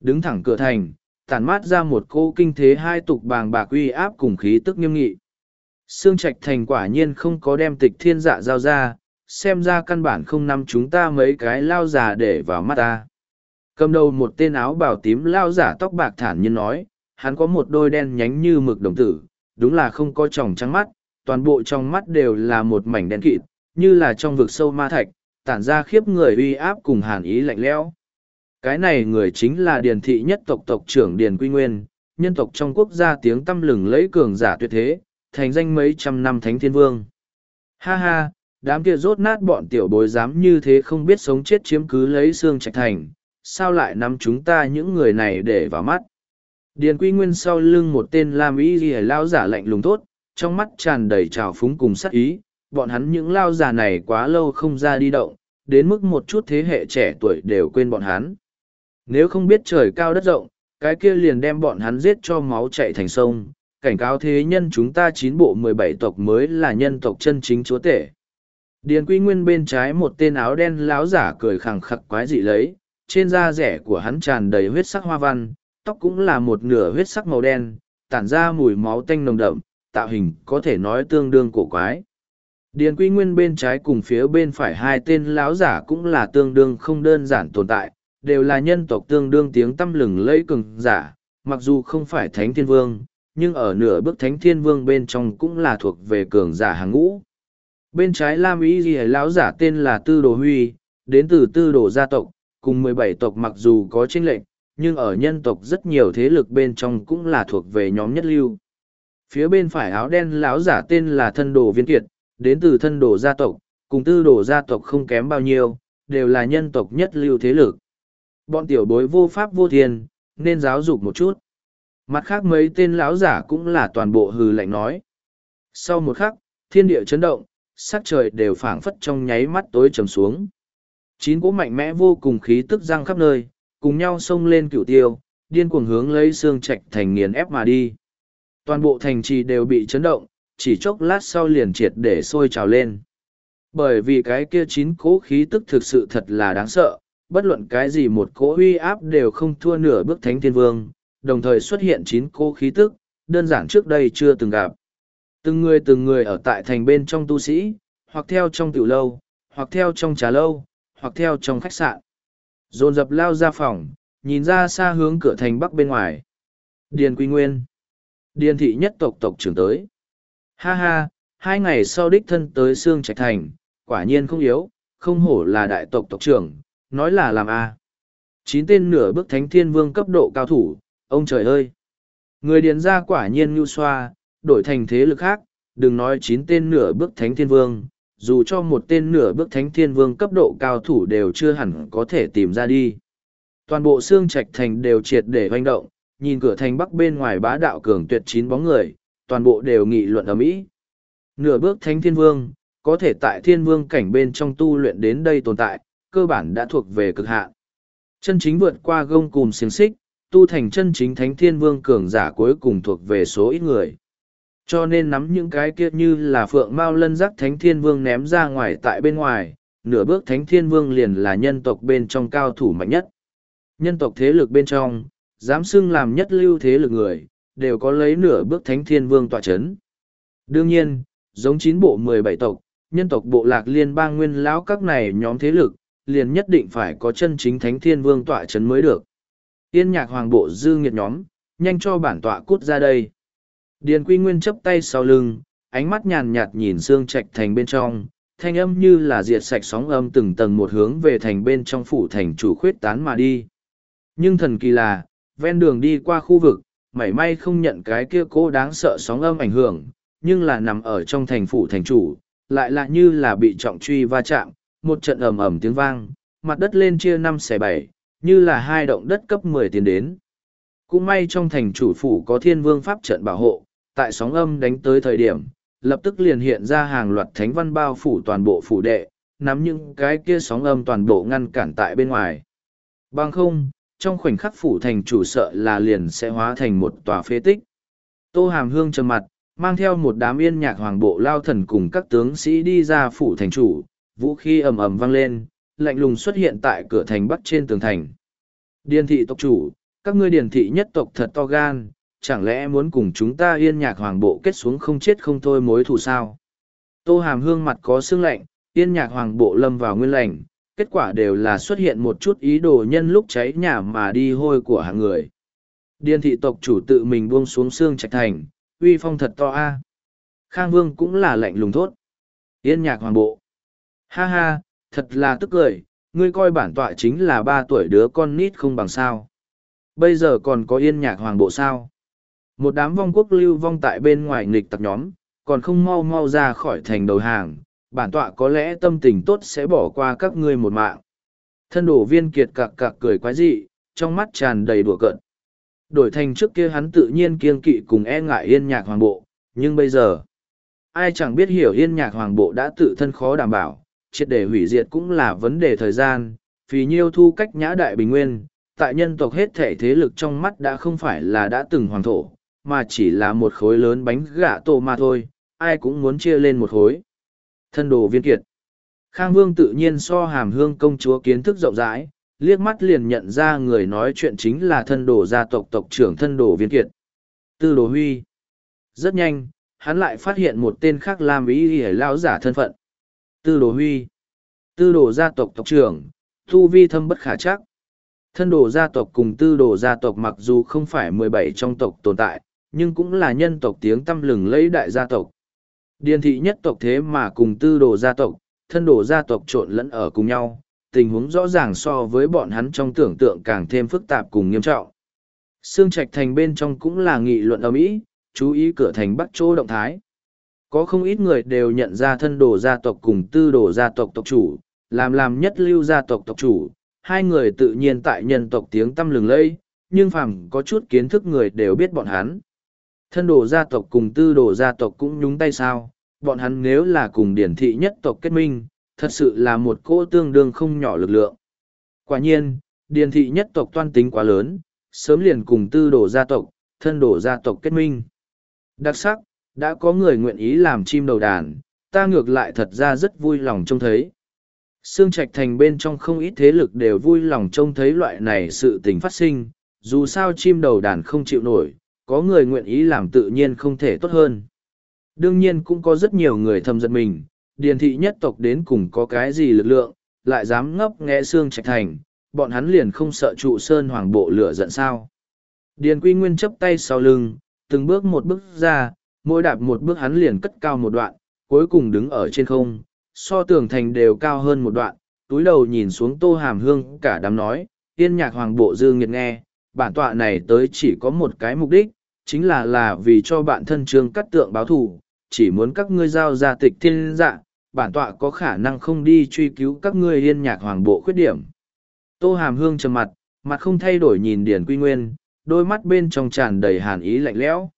Đứng thẳng cửa thành, tản mát ra một cô kinh thế hai tục bàng bạc uy áp cùng khí tức nghiêm nghị. Sương Trạch Thành quả nhiên không có đem tịch thiên dạ giao ra, xem ra căn bản không nắm chúng ta mấy cái lao giả để vào mắt ta. Cầm đầu một tên áo bào tím lao giả tóc bạc thản nhiên nói, hắn có một đôi đen nhánh như mực đồng tử, đúng là không có tròng trắng mắt, toàn bộ trong mắt đều là một mảnh đen kịt, như là trong vực sâu ma thạch, tản ra khiếp người uy áp cùng hàn ý lạnh lẽo. Cái này người chính là điền thị nhất tộc tộc trưởng Điền Quy Nguyên, nhân tộc trong quốc gia tiếng tâm lừng lẫy cường giả tuyệt thế, thành danh mấy trăm năm thánh thiên vương. Ha ha, đám kia rốt nát bọn tiểu bối dám như thế không biết sống chết chiếm cứ lấy xương trạch thành, sao lại nắm chúng ta những người này để vào mắt. Điền quy nguyên sau lưng một tên lam Y ghi lao giả lạnh lùng tốt, trong mắt tràn đầy trào phúng cùng sắc ý, bọn hắn những lao giả này quá lâu không ra đi động, đến mức một chút thế hệ trẻ tuổi đều quên bọn hắn. Nếu không biết trời cao đất rộng, cái kia liền đem bọn hắn giết cho máu chạy thành sông, cảnh cáo thế nhân chúng ta chín bộ mười bảy tộc mới là nhân tộc chân chính chúa tể. Điền quy nguyên bên trái một tên áo đen láo giả cười khẳng khặc quái dị lấy, trên da rẻ của hắn tràn đầy huyết sắc hoa văn, tóc cũng là một nửa huyết sắc màu đen, tản ra mùi máu tanh nồng đậm, tạo hình có thể nói tương đương cổ quái. Điền quy nguyên bên trái cùng phía bên phải hai tên láo giả cũng là tương đương không đơn giản tồn tại, đều là nhân tộc tương đương tiếng tâm lừng lẫy cường giả, mặc dù không phải thánh thiên vương, nhưng ở nửa bước thánh thiên vương bên trong cũng là thuộc về cường giả hàng ngũ. Bên trái Lam Ý Ghi lão giả tên là Tư Đồ Huy, đến từ Tư Đồ gia tộc, cùng mười bảy tộc mặc dù có tranh lệnh, nhưng ở nhân tộc rất nhiều thế lực bên trong cũng là thuộc về nhóm nhất lưu. Phía bên phải áo đen lão giả tên là Thân Đồ Viên Kiệt, đến từ Thân Đồ gia tộc, cùng Tư Đồ gia tộc không kém bao nhiêu, đều là nhân tộc nhất lưu thế lực. Bọn tiểu bối vô pháp vô thiên, nên giáo dục một chút. Mặt khác mấy tên lão giả cũng là toàn bộ hừ lạnh nói. Sau một khắc, thiên địa chấn động, sắc trời đều phảng phất trong nháy mắt tối trầm xuống. Chín cỗ mạnh mẽ vô cùng khí tức giang khắp nơi, cùng nhau xông lên cựu tiêu, điên cuồng hướng lấy xương trạch thành nghiền ép mà đi. Toàn bộ thành trì đều bị chấn động, chỉ chốc lát sau liền triệt để sôi trào lên. Bởi vì cái kia chín cỗ khí tức thực sự thật là đáng sợ, bất luận cái gì một cỗ uy áp đều không thua nửa bước thánh thiên vương, đồng thời xuất hiện chín cô khí tức, đơn giản trước đây chưa từng gặp. Từng người từng người ở tại thành bên trong tu sĩ, hoặc theo trong tiểu lâu, hoặc theo trong trà lâu, hoặc theo trong khách sạn. Dồn dập lao ra phòng, nhìn ra xa hướng cửa thành bắc bên ngoài. Điền Quy Nguyên. Điền thị nhất tộc tộc trưởng tới. Ha ha, hai ngày sau đích thân tới xương trạch thành, quả nhiên không yếu, không hổ là đại tộc tộc trưởng, nói là làm a. Chín tên nửa bước thánh thiên vương cấp độ cao thủ, ông trời ơi. Người điền ra quả nhiên nhu xoa, đổi thành thế lực khác, đừng nói chín tên nửa bước thánh thiên vương, dù cho một tên nửa bước thánh thiên vương cấp độ cao thủ đều chưa hẳn có thể tìm ra đi. Toàn bộ xương trạch thành đều triệt để hoành động, nhìn cửa thành bắc bên ngoài bá đạo cường tuyệt chín bóng người, toàn bộ đều nghị luận ở mỹ. Nửa bước thánh thiên vương, có thể tại thiên vương cảnh bên trong tu luyện đến đây tồn tại, cơ bản đã thuộc về cực hạn. Chân chính vượt qua gông cùm xiềng xích, tu thành chân chính thánh thiên vương cường giả cuối cùng thuộc về số ít người. Cho nên nắm những cái kia như là phượng mao lân giác thánh thiên vương ném ra ngoài tại bên ngoài, nửa bước thánh thiên vương liền là nhân tộc bên trong cao thủ mạnh nhất. Nhân tộc thế lực bên trong, dám xưng làm nhất lưu thế lực người, đều có lấy nửa bước thánh thiên vương tọa c h ấ n đương nhiên, giống chín bộ mười bảy tộc, nhân tộc bộ lạc liên bang nguyên lão các này nhóm thế lực, liền nhất định phải có chân chính thánh thiên vương tọa c h ấ n mới được tiên nhạc hoàng bộ dư nghiệt nhóm nhanh cho bản tọa cút ra đây Điền Quy Nguyên chấp tay sau lưng, ánh mắt nhàn nhạt nhìn xương trạch thành bên trong, thanh âm như là diệt sạch sóng âm từng tầng một hướng về thành bên trong phủ thành chủ khuyết tán mà đi. Nhưng thần kỳ là, ven đường đi qua khu vực, mảy may không nhận cái kia cố đáng sợ sóng âm ảnh hưởng, nhưng là nằm ở trong thành phủ thành chủ, lại là như là bị trọng truy va chạm, một trận ầm ầm tiếng vang, mặt đất lên chia năm xẻ bảy, như là hai động đất cấp mười tiến đến. Cũng may trong thành chủ phủ có thiên vương pháp trận bảo hộ, tại sóng âm đánh tới thời điểm, lập tức liền hiện ra hàng loạt thánh văn bao phủ toàn bộ phủ đệ, nắm những cái kia sóng âm toàn bộ ngăn cản tại bên ngoài. Bằng không, trong khoảnh khắc phủ thành chủ sợ là liền sẽ hóa thành một tòa phế tích. Tô Hàm Hương trầm mặt, mang theo một đám yên nhạc hoàng bộ lao thần cùng các tướng sĩ đi ra phủ thành chủ, vũ khí ầm ầm vang lên, lạnh lùng xuất hiện tại cửa thành bắc trên tường thành. Điền thị tộc chủ, các ngươi điền thị nhất tộc thật to gan, chẳng lẽ muốn cùng chúng ta yên nhạc hoàng bộ kết xuống không chết không thôi mối thù sao? Tô hàm hương mặt có xương lạnh, yên nhạc hoàng bộ lâm vào nguyên lành, kết quả đều là xuất hiện một chút ý đồ nhân lúc cháy nhà mà đi hôi của hàng người. Điền thị tộc chủ tự mình buông xuống xương trạch thành, uy phong thật to a. Khang Vương cũng là lạnh lùng thốt. Yên nhạc hoàng bộ. Ha ha, thật là tức cười, ngươi coi bản tọa chính là ba tuổi đứa con nít không bằng sao. Bây giờ còn có yên nhạc hoàng bộ sao. Một đám vong quốc lưu vong tại bên ngoài nghịch tặc nhóm, còn không mau mau ra khỏi thành đầu hàng, bản tọa có lẽ tâm tình tốt sẽ bỏ qua các ngươi một mạng. Thân đổ viên kiệt cặc cặc cười quái dị, trong mắt tràn đầy đùa cợt. Đổi thành trước kia hắn tự nhiên kiên kỵ cùng e ngại yên nhạc hoàng bộ, nhưng bây giờ, ai chẳng biết hiểu yên nhạc hoàng bộ đã tự thân khó đảm bảo, triệt để hủy diệt cũng là vấn đề thời gian, vì nhiêu thu cách nhã đại bình nguyên, tại nhân tộc hết thể thế lực trong mắt đã không phải là đã từng hoàng thổ, mà chỉ là một khối lớn bánh gà tổ mà thôi, ai cũng muốn chia lên một khối. Thân đồ viên kiệt Khang Vương tự nhiên so hàm hương công chúa kiến thức rộng rãi, liếc mắt liền nhận ra người nói chuyện chính là thân đồ gia tộc tộc trưởng thân đồ viên kiệt. Tư đồ huy. Rất nhanh, hắn lại phát hiện một tên khác làm ý hề lao giả thân phận. Tư đồ huy. Tư đồ gia tộc tộc trưởng, thu vi thâm bất khả chắc. Thân đồ gia tộc cùng tư đồ gia tộc mặc dù không phải mười bảy trong tộc tồn tại, nhưng cũng là nhân tộc tiếng tăm lừng lấy đại gia tộc. Điền thị nhất tộc thế mà cùng tư đồ gia tộc, thân đồ gia tộc trộn lẫn ở cùng nhau, tình huống rõ ràng so với bọn hắn trong tưởng tượng càng thêm phức tạp cùng nghiêm trọng. Sương Trạch Thành bên trong cũng là nghị luận ở mỹ, chú ý cửa thành bắt chỗ động thái. Có không ít người đều nhận ra thân đồ gia tộc cùng tư đồ gia tộc tộc chủ, làm làm nhất lưu gia tộc tộc chủ, hai người tự nhiên tại nhân tộc tiếng tăm lừng lẫy, nhưng phàm có chút kiến thức người đều biết bọn hắn. Thân đồ gia tộc cùng tư đồ gia tộc cũng nhúng tay sao, bọn hắn nếu là cùng điển thị nhất tộc kết minh, thật sự là một cỗ tương đương không nhỏ lực lượng. Quả nhiên, điển thị nhất tộc toan tính quá lớn, sớm liền cùng tư đồ gia tộc, thân đồ gia tộc kết minh. Đặc sắc, đã có người nguyện ý làm chim đầu đàn, ta ngược lại thật ra rất vui lòng trông thấy. Sương Trạch Thành bên trong không ít thế lực đều vui lòng trông thấy loại này sự tình phát sinh, dù sao chim đầu đàn không chịu nổi, có người nguyện ý làm tự nhiên không thể tốt hơn. Đương nhiên cũng có rất nhiều người thầm giật mình, điền thị nhất tộc đến cùng có cái gì lực lượng, lại dám ngấp nghe xương trạch thành, bọn hắn liền không sợ trụ sơn hoàng bộ lửa giận sao. Điền quy nguyên chấp tay sau lưng, từng bước một bước ra, mỗi đạp một bước hắn liền cất cao một đoạn, cuối cùng đứng ở trên không, so tường thành đều cao hơn một đoạn, túi đầu nhìn xuống tô hàm hương cả đám nói, tiên nhạc hoàng bộ dư nghiệt nghe, bản tọa này tới chỉ có một cái mục đích, chính là là vì cho bạn thân trương cắt tượng báo thù, chỉ muốn các ngươi giao ra tịch thiên dạ, bản tọa có khả năng không đi truy cứu các ngươi yên nhạc hoàng bộ khuyết điểm. Tô hàm hương trầm mặt, mặt không thay đổi nhìn Điền Quy Nguyên, đôi mắt bên trong tràn đầy hàn ý lạnh lẽo.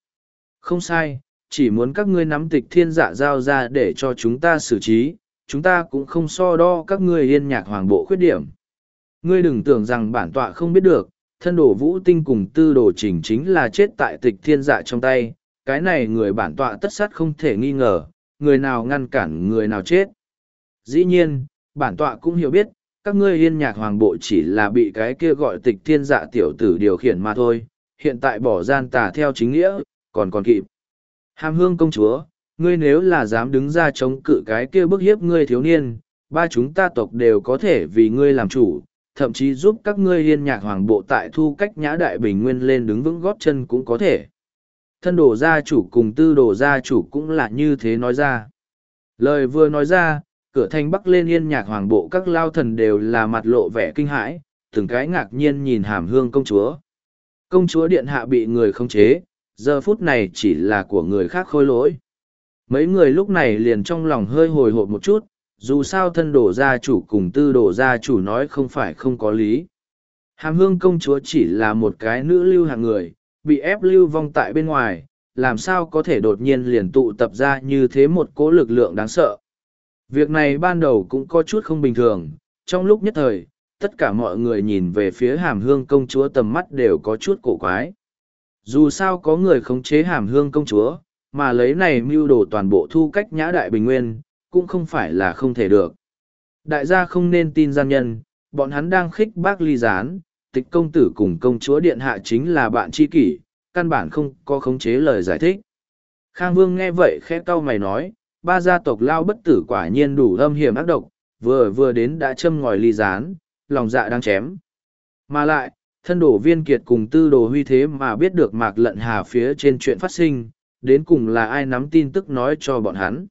Không sai, chỉ muốn các ngươi nắm tịch thiên dạ giao ra để cho chúng ta xử trí, chúng ta cũng không so đo các ngươi yên nhạc hoàng bộ khuyết điểm. Ngươi đừng tưởng rằng bản tọa không biết được, thân đồ vũ tinh cùng tư đồ trình chính là chết tại tịch thiên dạ trong tay, cái này người bản tọa tất sát không thể nghi ngờ, người nào ngăn cản người nào chết. Dĩ nhiên, bản tọa cũng hiểu biết, các ngươi yên nhạc hoàng bộ chỉ là bị cái kia gọi tịch thiên dạ tiểu tử điều khiển mà thôi, hiện tại bỏ gian tà theo chính nghĩa, còn còn kịp. Hàm hương công chúa, ngươi nếu là dám đứng ra chống cự cái kia bức hiếp ngươi thiếu niên, ba chúng ta tộc đều có thể vì ngươi làm chủ, thậm chí giúp các ngươi liên nhạc hoàng bộ tại thu cách nhã đại bình nguyên lên đứng vững góp chân cũng có thể. Thân đồ gia chủ cùng tư đồ gia chủ cũng là như thế nói ra. Lời vừa nói ra, cửa thành bắc lên yên nhạc hoàng bộ các lao thần đều là mặt lộ vẻ kinh hãi, từng cái ngạc nhiên nhìn hàm hương công chúa. Công chúa điện hạ bị người không chế, giờ phút này chỉ là của người khác khôi lỗi. Mấy người lúc này liền trong lòng hơi hồi hộp một chút, dù sao thân đổ gia chủ cùng tư đổ gia chủ nói không phải không có lý. Hàm hương công chúa chỉ là một cái nữ lưu hạng người, bị ép lưu vong tại bên ngoài, làm sao có thể đột nhiên liền tụ tập ra như thế một cố lực lượng đáng sợ. Việc này ban đầu cũng có chút không bình thường, trong lúc nhất thời, tất cả mọi người nhìn về phía hàm hương công chúa tầm mắt đều có chút cổ quái. Dù sao có người khống chế hàm hương công chúa, mà lấy này mưu đồ toàn bộ thu cách nhã đại bình nguyên, cũng không phải là không thể được. Đại gia không nên tin gian nhân, bọn hắn đang khích bác ly gián, tịch công tử cùng công chúa điện hạ chính là bạn tri kỷ, căn bản không có khống chế lời giải thích. Khang Vương nghe vậy khẽ cau mày nói, ba gia tộc lao bất tử quả nhiên đủ âm hiểm ác độc, vừa vừa đến đã châm ngòi ly gián, lòng dạ đang chém. Mà lại, thân đổ viên kiệt cùng tư đồ huy thế mà biết được mạc lận hà phía trên chuyện phát sinh, đến cùng là ai nắm tin tức nói cho bọn hắn.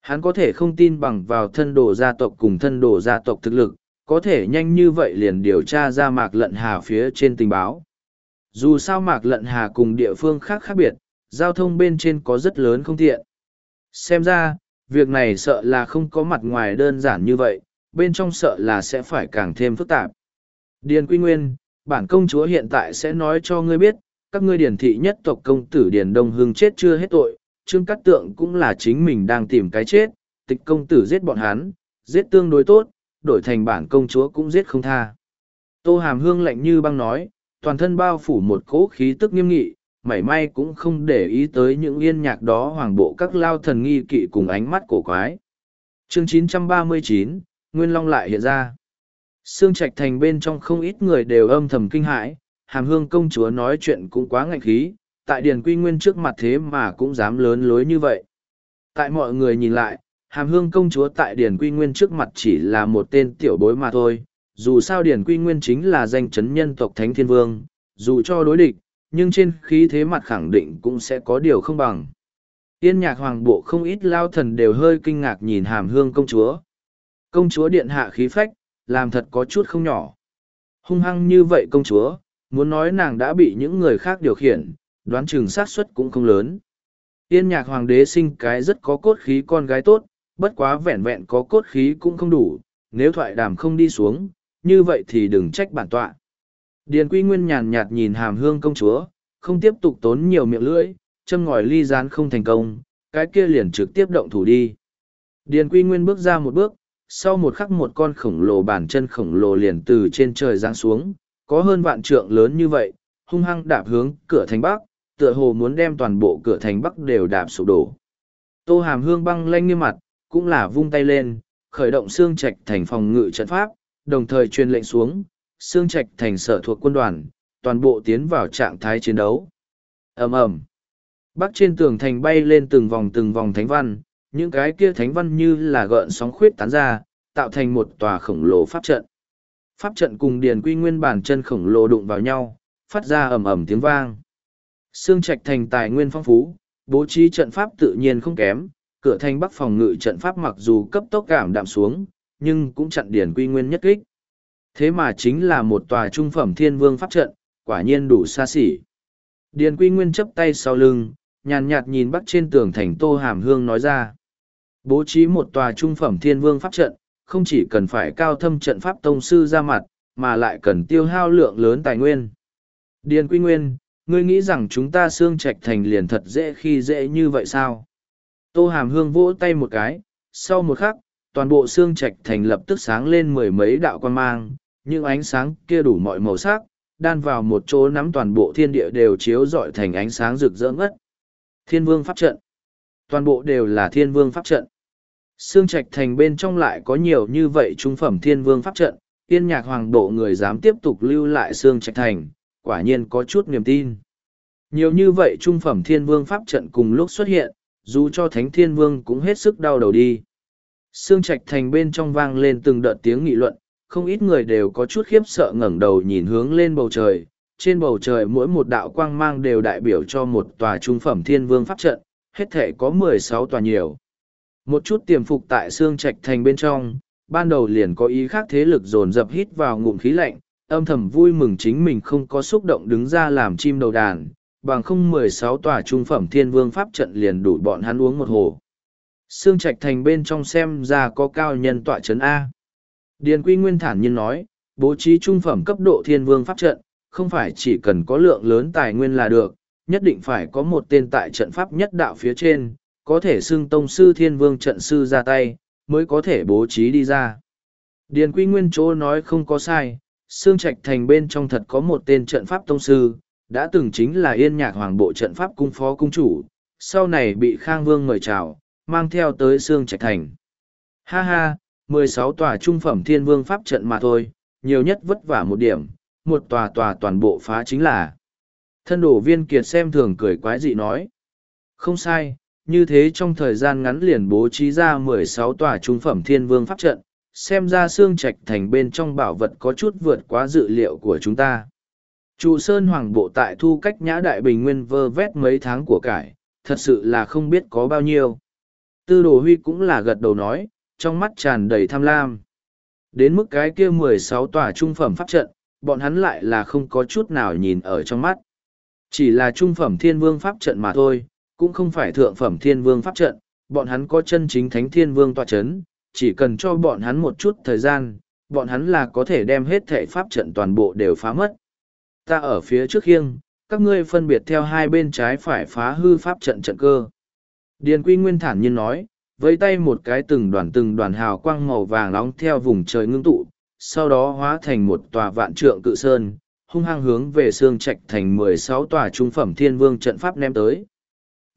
Hắn có thể không tin bằng vào thân đồ gia tộc cùng thân đồ gia tộc thực lực, có thể nhanh như vậy liền điều tra ra mạc lận hà phía trên tình báo. Dù sao mạc lận hà cùng địa phương khác khác biệt, giao thông bên trên có rất lớn không tiện. Xem ra, việc này sợ là không có mặt ngoài đơn giản như vậy, bên trong sợ là sẽ phải càng thêm phức tạp. Điền Quy Nguyên, bản công chúa hiện tại sẽ nói cho ngươi biết, các ngươi điển thị nhất tộc công tử Điền Đông Hưng chết chưa hết tội, Trương Cát Tượng cũng là chính mình đang tìm cái chết, tịch công tử giết bọn hắn, giết tương đối tốt, đổi thành bản công chúa cũng giết không tha. Tô Hàm Hương lạnh như băng nói, toàn thân bao phủ một cỗ khí tức nghiêm nghị, mảy may cũng không để ý tới những yên nhạc đó hoàng bộ các lao thần nghi kỵ cùng ánh mắt cổ quái. Chương 939, Nguyên Long lại hiện ra. Sương Trạch Thành bên trong không ít người đều âm thầm kinh hãi, hàm hương công chúa nói chuyện cũng quá ngạnh khí, tại Điền Quy Nguyên trước mặt thế mà cũng dám lớn lối như vậy. Tại mọi người nhìn lại, hàm hương công chúa tại Điền Quy Nguyên trước mặt chỉ là một tên tiểu bối mà thôi, dù sao Điền Quy Nguyên chính là danh chấn nhân tộc Thánh Thiên Vương, dù cho đối địch, nhưng trên khí thế mặt khẳng định cũng sẽ có điều không bằng. Tiên nhạc hoàng bộ không ít lao thần đều hơi kinh ngạc nhìn hàm hương công chúa. Công chúa điện hạ khí phách, làm thật có chút không nhỏ. Hung hăng như vậy công chúa, muốn nói nàng đã bị những người khác điều khiển, đoán chừng xác suất cũng không lớn. Yên nhạc hoàng đế sinh cái rất có cốt khí con gái tốt, bất quá vẹn vẹn có cốt khí cũng không đủ, nếu thoại đàm không đi xuống, như vậy thì đừng trách bản tọa. Điền quy nguyên nhàn nhạt nhìn hàm hương công chúa, không tiếp tục tốn nhiều miệng lưỡi, châm ngòi ly gián không thành công, cái kia liền trực tiếp động thủ đi. Điền quy nguyên bước ra một bước, sau một khắc một con khổng lồ bàn chân khổng lồ liền từ trên trời giáng xuống, có hơn vạn trượng lớn như vậy, hung hăng đạp hướng cửa thành bắc, tựa hồ muốn đem toàn bộ cửa thành bắc đều đạp sụp đổ. Tô hàm hương băng lanh nghiêm mặt, cũng là vung tay lên, khởi động xương trạch thành phòng ngự trận pháp, đồng thời truyền lệnh xuống, xương trạch thành sở thuộc quân đoàn, toàn bộ tiến vào trạng thái chiến đấu. ầm ầm Bắc trên tường thành bay lên từng vòng từng vòng thánh văn, những cái kia thánh văn như là gợn sóng khuyết tán ra, tạo thành một tòa khổng lồ pháp trận. Pháp trận cùng điền quy nguyên bản chân khổng lồ đụng vào nhau, phát ra ầm ầm tiếng vang. Sương trạch thành tài nguyên phong phú, bố trí trận pháp tự nhiên không kém, cửa thành bắc phòng ngự trận pháp mặc dù cấp tốc cảm đạm xuống, nhưng cũng chặn điền quy nguyên nhất kích. Thế mà chính là một tòa trung phẩm thiên vương pháp trận, quả nhiên đủ xa xỉ. Điền quy nguyên chấp tay sau lưng, nhàn nhạt nhìn bắc trên tường thành tô hàm hương nói ra. Bố trí một tòa trung phẩm thiên vương pháp trận, không chỉ cần phải cao thâm trận pháp tông sư ra mặt, mà lại cần tiêu hao lượng lớn tài nguyên. Điền Quy Nguyên, ngươi nghĩ rằng chúng ta xương trạch thành liền thật dễ khi dễ như vậy sao? Tô Hàm Hương vỗ tay một cái, sau một khắc, toàn bộ xương trạch thành lập tức sáng lên mười mấy đạo quan mang, những ánh sáng kia đủ mọi màu sắc, đan vào một chỗ nắm toàn bộ thiên địa đều chiếu rọi thành ánh sáng rực rỡ ngất. Thiên vương pháp trận. Toàn bộ đều là thiên vương pháp trận. Sương Trạch Thành bên trong lại có nhiều như vậy trung phẩm thiên vương pháp trận, tiên nhạc hoàng độ người dám tiếp tục lưu lại Sương Trạch Thành, quả nhiên có chút niềm tin. Nhiều như vậy trung phẩm thiên vương pháp trận cùng lúc xuất hiện, dù cho thánh thiên vương cũng hết sức đau đầu đi. Sương Trạch Thành bên trong vang lên từng đợt tiếng nghị luận, không ít người đều có chút khiếp sợ ngẩng đầu nhìn hướng lên bầu trời. Trên bầu trời mỗi một đạo quang mang đều đại biểu cho một tòa trung phẩm thiên vương pháp trận, hết thể có mười sáu tòa nhiều. Một chút tiềm phục tại xương trạch thành bên trong, ban đầu liền có ý khác thế lực dồn dập hít vào ngụm khí lạnh, âm thầm vui mừng chính mình không có xúc động đứng ra làm chim đầu đàn, bằng không mười sáu tòa trung phẩm thiên vương pháp trận liền đủ bọn hắn uống một hồ. Sương Trạch Thành bên trong xem ra có cao nhân tọa trấn A. Điền Quy Nguyên thản nhiên nói, bố trí trung phẩm cấp độ thiên vương pháp trận, không phải chỉ cần có lượng lớn tài nguyên là được, nhất định phải có một tên tại trận pháp nhất đạo phía trên, có thể xưng tông sư thiên vương trận sư ra tay, mới có thể bố trí đi ra. Điền quy nguyên chỗ nói không có sai, xương trạch thành bên trong thật có một tên trận pháp tông sư, đã từng chính là yên nhạc hoàng bộ trận pháp cung phó cung chủ, sau này bị Khang Vương mời chào, mang theo tới xương trạch thành. Ha ha, mười sáu tòa trung phẩm thiên vương pháp trận mà thôi, nhiều nhất vất vả một điểm, một tòa tòa toàn bộ phá chính là. Thân đổ viên kiệt xem thường cười quái dị nói. Không sai, như thế trong thời gian ngắn liền bố trí ra mười sáu tòa trung phẩm thiên vương pháp trận, xem ra xương trạch thành bên trong bảo vật có chút vượt quá dự liệu của chúng ta. Trụ Sơn Hoàng Bộ tại thu cách nhã đại bình nguyên vơ vét mấy tháng của cải, thật sự là không biết có bao nhiêu. Tư đồ huy cũng là gật đầu nói, trong mắt tràn đầy tham lam. Đến mức cái kia mười sáu tòa trung phẩm pháp trận, bọn hắn lại là không có chút nào nhìn ở trong mắt. Chỉ là trung phẩm thiên vương pháp trận mà thôi, cũng không phải thượng phẩm thiên vương pháp trận, bọn hắn có chân chính thánh thiên vương tọa chấn, chỉ cần cho bọn hắn một chút thời gian, bọn hắn là có thể đem hết thể pháp trận toàn bộ đều phá mất. Ta ở phía trước khiêng, các ngươi phân biệt theo hai bên trái phải phá hư pháp trận trận cơ. Điền Quy Nguyên thản nhiên nói, với tay một cái từng đoàn từng đoàn hào quang màu vàng nóng theo vùng trời ngưng tụ, sau đó hóa thành một tòa vạn trượng cự sơn, hung hăng hướng về xương trạch thành mười sáu tòa trung phẩm thiên vương trận pháp ném tới.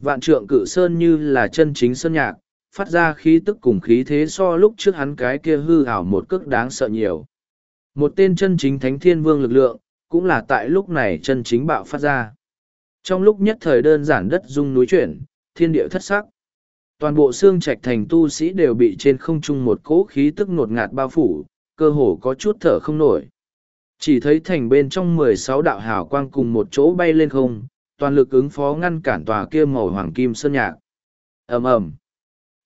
Vạn trượng cự sơn như là chân chính sơn nhạc, phát ra khí tức cùng khí thế so lúc trước hắn cái kia hư ảo một cước đáng sợ nhiều. Một tên chân chính thánh thiên vương lực lượng, cũng là tại lúc này chân chính bạo phát ra. Trong lúc nhất thời đơn giản đất rung núi chuyển, thiên địa thất sắc. Toàn bộ xương trạch thành tu sĩ đều bị trên không trung một cỗ khí tức nột ngạt bao phủ, cơ hồ có chút thở không nổi. Chỉ thấy thành bên trong mười sáu đạo hào quang cùng một chỗ bay lên không, toàn lực ứng phó ngăn cản tòa kia màu hoàng kim sơn nhạc. ầm ầm,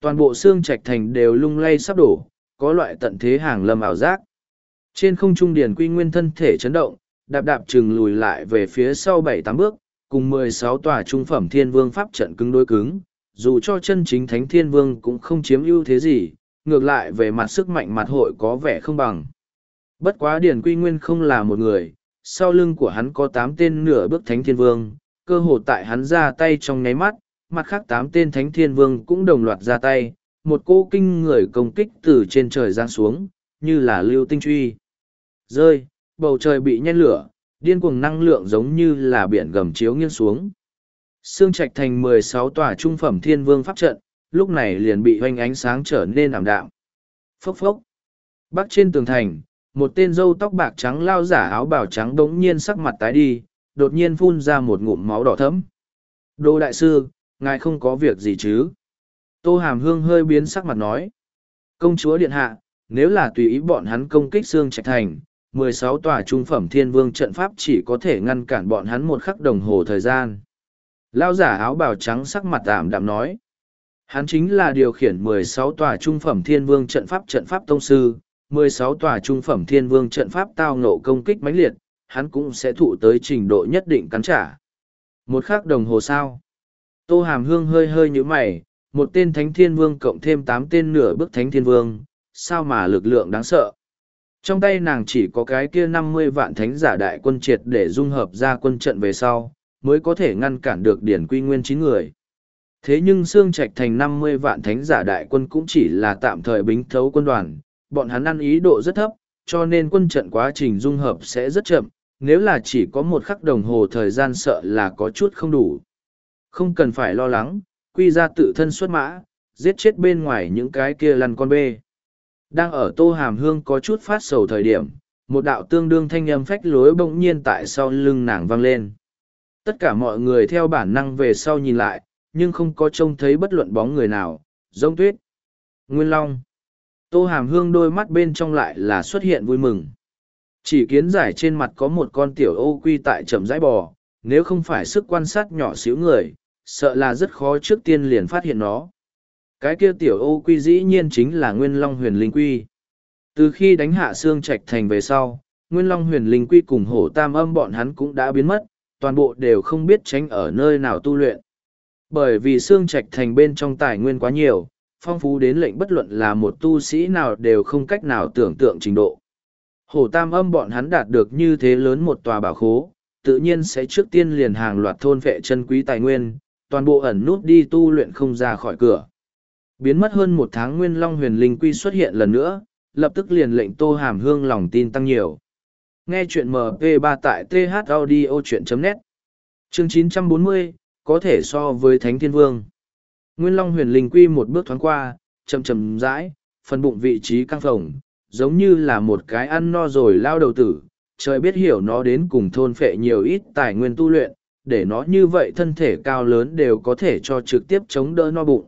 toàn bộ xương trạch thành đều lung lay sắp đổ, có loại tận thế hàng lâm ảo giác. Trên không trung điển quy nguyên thân thể chấn động, đạp đạp chừng lùi lại về phía sau bảy tám bước, cùng mười sáu tòa trung phẩm thiên vương pháp trận cứng đối cứng, dù cho chân chính thánh thiên vương cũng không chiếm ưu thế gì, ngược lại về mặt sức mạnh mặt hội có vẻ không bằng. Bất quá điển Quy Nguyên không là một người, sau lưng của hắn có tám tên nửa bước thánh thiên vương, cơ hồ tại hắn ra tay trong nháy mắt, mặt khác tám tên thánh thiên vương cũng đồng loạt ra tay, một cô kinh người công kích từ trên trời giáng xuống, như là lưu tinh truy. Rơi, bầu trời bị nhen lửa, điên cuồng năng lượng giống như là biển gầm chiếu nghiêng xuống. Sương Trạch thành mười sáu tòa trung phẩm thiên vương pháp trận, lúc này liền bị hoanh ánh sáng trở nên ảm đạm. Phốc phốc. Bắc trên tường thành, một tên dâu tóc bạc trắng lao giả áo bào trắng đống nhiên sắc mặt tái đi, đột nhiên phun ra một ngụm máu đỏ thẫm. Đô đại sư, ngài không có việc gì chứ? Tô Hàm Hương hơi biến sắc mặt nói. Công chúa điện hạ, nếu là tùy ý bọn hắn công kích xương trạch thành, mười sáu tòa trung phẩm thiên vương trận pháp chỉ có thể ngăn cản bọn hắn một khắc đồng hồ thời gian. Lao giả áo bào trắng sắc mặt tạm đạm nói. Hắn chính là điều khiển mười sáu tòa trung phẩm thiên vương trận pháp trận pháp tông sư, mười sáu tòa trung phẩm thiên vương trận pháp tao ngộ công kích mãnh liệt, hắn cũng sẽ thụ tới trình độ nhất định cắn trả. Một khắc đồng hồ sao? Tô Hàm Hương hơi hơi như mày, một tên thánh thiên vương cộng thêm tám tên nửa bước thánh thiên vương, sao mà lực lượng đáng sợ. Trong tay nàng chỉ có cái kia năm mươi vạn thánh giả đại quân triệt để dung hợp ra quân trận về sau, mới có thể ngăn cản được điển quy nguyên chín người. Thế nhưng xương Trạch thành năm mươi vạn thánh giả đại quân cũng chỉ là tạm thời bính thấu quân đoàn, bọn hắn ăn ý độ rất thấp, cho nên quân trận quá trình dung hợp sẽ rất chậm, nếu là chỉ có một khắc đồng hồ thời gian sợ là có chút không đủ. Không cần phải lo lắng, quy ra tự thân xuất mã, giết chết bên ngoài những cái kia lăn con bê. Đang ở tô hàm hương có chút phát sầu thời điểm, một đạo tương đương thanh âm phách lối bỗng nhiên tại sau lưng nàng vang lên. Tất cả mọi người theo bản năng về sau nhìn lại, nhưng không có trông thấy bất luận bóng người nào, giống tuyết. Nguyên Long. Tô hàm hương đôi mắt bên trong lại là xuất hiện vui mừng. Chỉ kiến giải trên mặt có một con tiểu ô quy tại chậm rãi bò, nếu không phải sức quan sát nhỏ xíu người, sợ là rất khó trước tiên liền phát hiện nó. Cái kia tiểu ô quy dĩ nhiên chính là Nguyên Long huyền linh quy. Từ khi đánh hạ xương trạch thành về sau, Nguyên Long huyền linh quy cùng hổ tam âm bọn hắn cũng đã biến mất, toàn bộ đều không biết tránh ở nơi nào tu luyện. Bởi vì xương trạch thành bên trong tài nguyên quá nhiều, phong phú đến lệnh bất luận là một tu sĩ nào đều không cách nào tưởng tượng trình độ. Hổ tam âm bọn hắn đạt được như thế lớn một tòa bảo khố, tự nhiên sẽ trước tiên liền hàng loạt thôn vệ chân quý tài nguyên, toàn bộ ẩn nút đi tu luyện không ra khỏi cửa. Biến mất hơn một tháng Nguyên Long huyền linh quy xuất hiện lần nữa, lập tức liền lệnh Tô Hàm Hương lòng tin tăng nhiều. Nghe chuyện MP3 tại thaudio.net Chương 940, có thể so với Thánh Thiên Vương. Nguyên Long huyền linh quy một bước thoáng qua, chậm chậm rãi, phần bụng vị trí căng phồng, giống như là một cái ăn no rồi lao đầu tử, trời biết hiểu nó đến cùng thôn phệ nhiều ít tài nguyên tu luyện, để nó như vậy thân thể cao lớn đều có thể cho trực tiếp chống đỡ no bụng.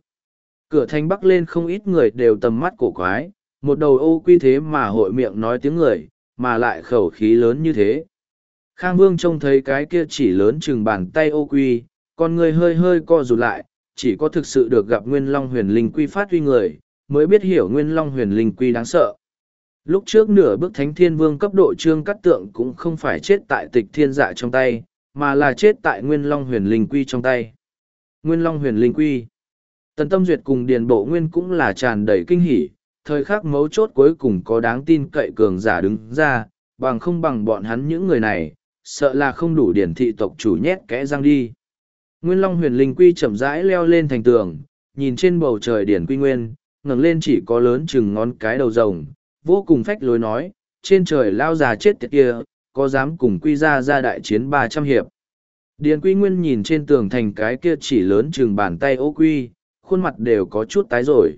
Cửa thành bắc lên không ít người đều tầm mắt cổ quái, một đầu ô quy thế mà hội miệng nói tiếng người, mà lại khẩu khí lớn như thế. Khang Vương trông thấy cái kia chỉ lớn chừng bàn tay ô quy, con người hơi hơi co rụt lại, chỉ có thực sự được gặp Nguyên Long huyền linh quy phát huy người, mới biết hiểu Nguyên Long huyền linh quy đáng sợ. Lúc trước nửa bước thánh thiên vương cấp độ trương cắt tượng cũng không phải chết tại tịch thiên dạ trong tay, mà là chết tại Nguyên Long huyền linh quy trong tay. Nguyên Long huyền linh quy. Tần Tâm Duyệt cùng Điền Bộ Nguyên cũng là tràn đầy kinh hỉ, thời khắc mấu chốt cuối cùng có đáng tin cậy cường giả đứng ra, bằng không bằng bọn hắn những người này, sợ là không đủ điển thị tộc chủ nhét kẽ răng đi. Nguyên Long huyền linh quy chậm rãi leo lên thành tường, nhìn trên bầu trời điển quy nguyên, ngẩng lên chỉ có lớn chừng ngón cái đầu rồng, vô cùng phách lối nói, trên trời lao già chết tiệt kia, có dám cùng quy ra ra đại chiến ba trăm hiệp. Điền quy nguyên nhìn trên tường thành cái kia chỉ lớn chừng bàn tay ô quy, khuôn mặt đều có chút tái rồi.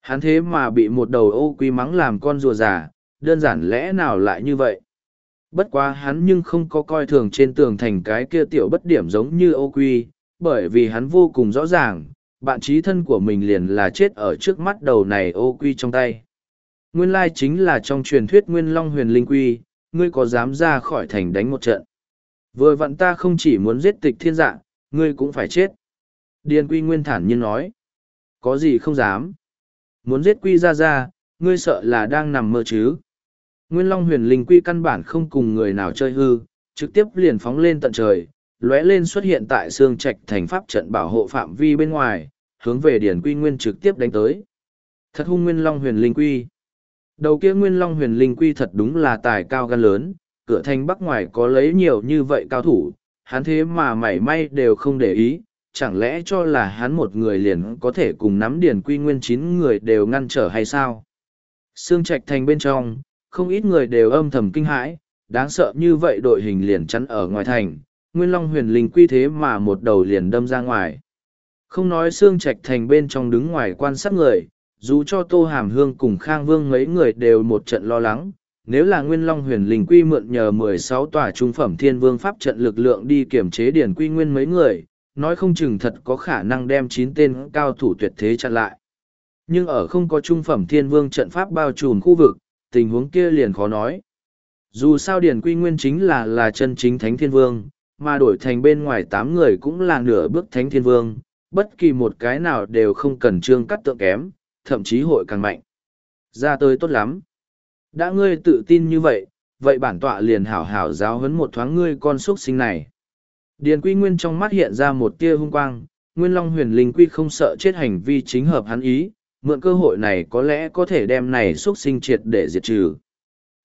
Hắn thế mà bị một đầu ô quy mắng làm con rùa già, đơn giản lẽ nào lại như vậy? Bất quá hắn nhưng không có coi thường trên tường thành cái kia tiểu bất điểm giống như ô quy, bởi vì hắn vô cùng rõ ràng, bạn trí thân của mình liền là chết ở trước mắt đầu này ô quy trong tay. Nguyên lai chính là trong truyền thuyết Nguyên Long huyền linh quy, ngươi có dám ra khỏi thành đánh một trận. Vừa vặn ta không chỉ muốn giết tịch thiên dạ, ngươi cũng phải chết. Điền quy nguyên thản nhiên nói. Có gì không dám. Muốn giết quy ra ra, ngươi sợ là đang nằm mơ chứ. Nguyên Long huyền linh quy căn bản không cùng người nào chơi hư, trực tiếp liền phóng lên tận trời, lóe lên xuất hiện tại xương trạch thành pháp trận bảo hộ phạm vi bên ngoài, hướng về Điền quy nguyên trực tiếp đánh tới. Thật hung Nguyên Long huyền linh quy. Đầu kia Nguyên Long huyền linh quy thật đúng là tài cao gan lớn, cửa thành bắc ngoài có lấy nhiều như vậy cao thủ, hắn thế mà mảy may đều không để ý, chẳng lẽ cho là hắn một người liền có thể cùng nắm điển quy nguyên chín người đều ngăn trở hay sao? Sương Trạch thành bên trong, không ít người đều âm thầm kinh hãi, đáng sợ như vậy đội hình liền chắn ở ngoài thành, Nguyên Long huyền linh quy thế mà một đầu liền đâm ra ngoài. Không nói xương trạch thành bên trong đứng ngoài quan sát người, dù cho Tô Hàm Hương cùng Khang Vương mấy người đều một trận lo lắng, nếu là Nguyên Long huyền linh quy mượn nhờ mười sáu tòa trung phẩm thiên vương pháp trận lực lượng đi kiểm chế điển quy nguyên mấy người, nói không chừng thật có khả năng đem chín tên cao thủ tuyệt thế chặn lại. Nhưng ở không có trung phẩm thiên vương trận pháp bao trùm khu vực, tình huống kia liền khó nói. Dù sao điển Quy Nguyên chính là là chân chính Thánh Thiên Vương, mà đổi thành bên ngoài tám người cũng là nửa bước Thánh Thiên Vương, bất kỳ một cái nào đều không cần trương cắt tượng kém, thậm chí hội càng mạnh. Ra tới tốt lắm. Đã ngươi tự tin như vậy, vậy bản tọa liền hảo hảo giáo huấn một thoáng ngươi con xuất sinh này. Điền Quy Nguyên trong mắt hiện ra một tia hung quang, Nguyên Long huyền linh quy không sợ chết hành vi chính hợp hắn ý, mượn cơ hội này có lẽ có thể đem này xuất sinh triệt để diệt trừ.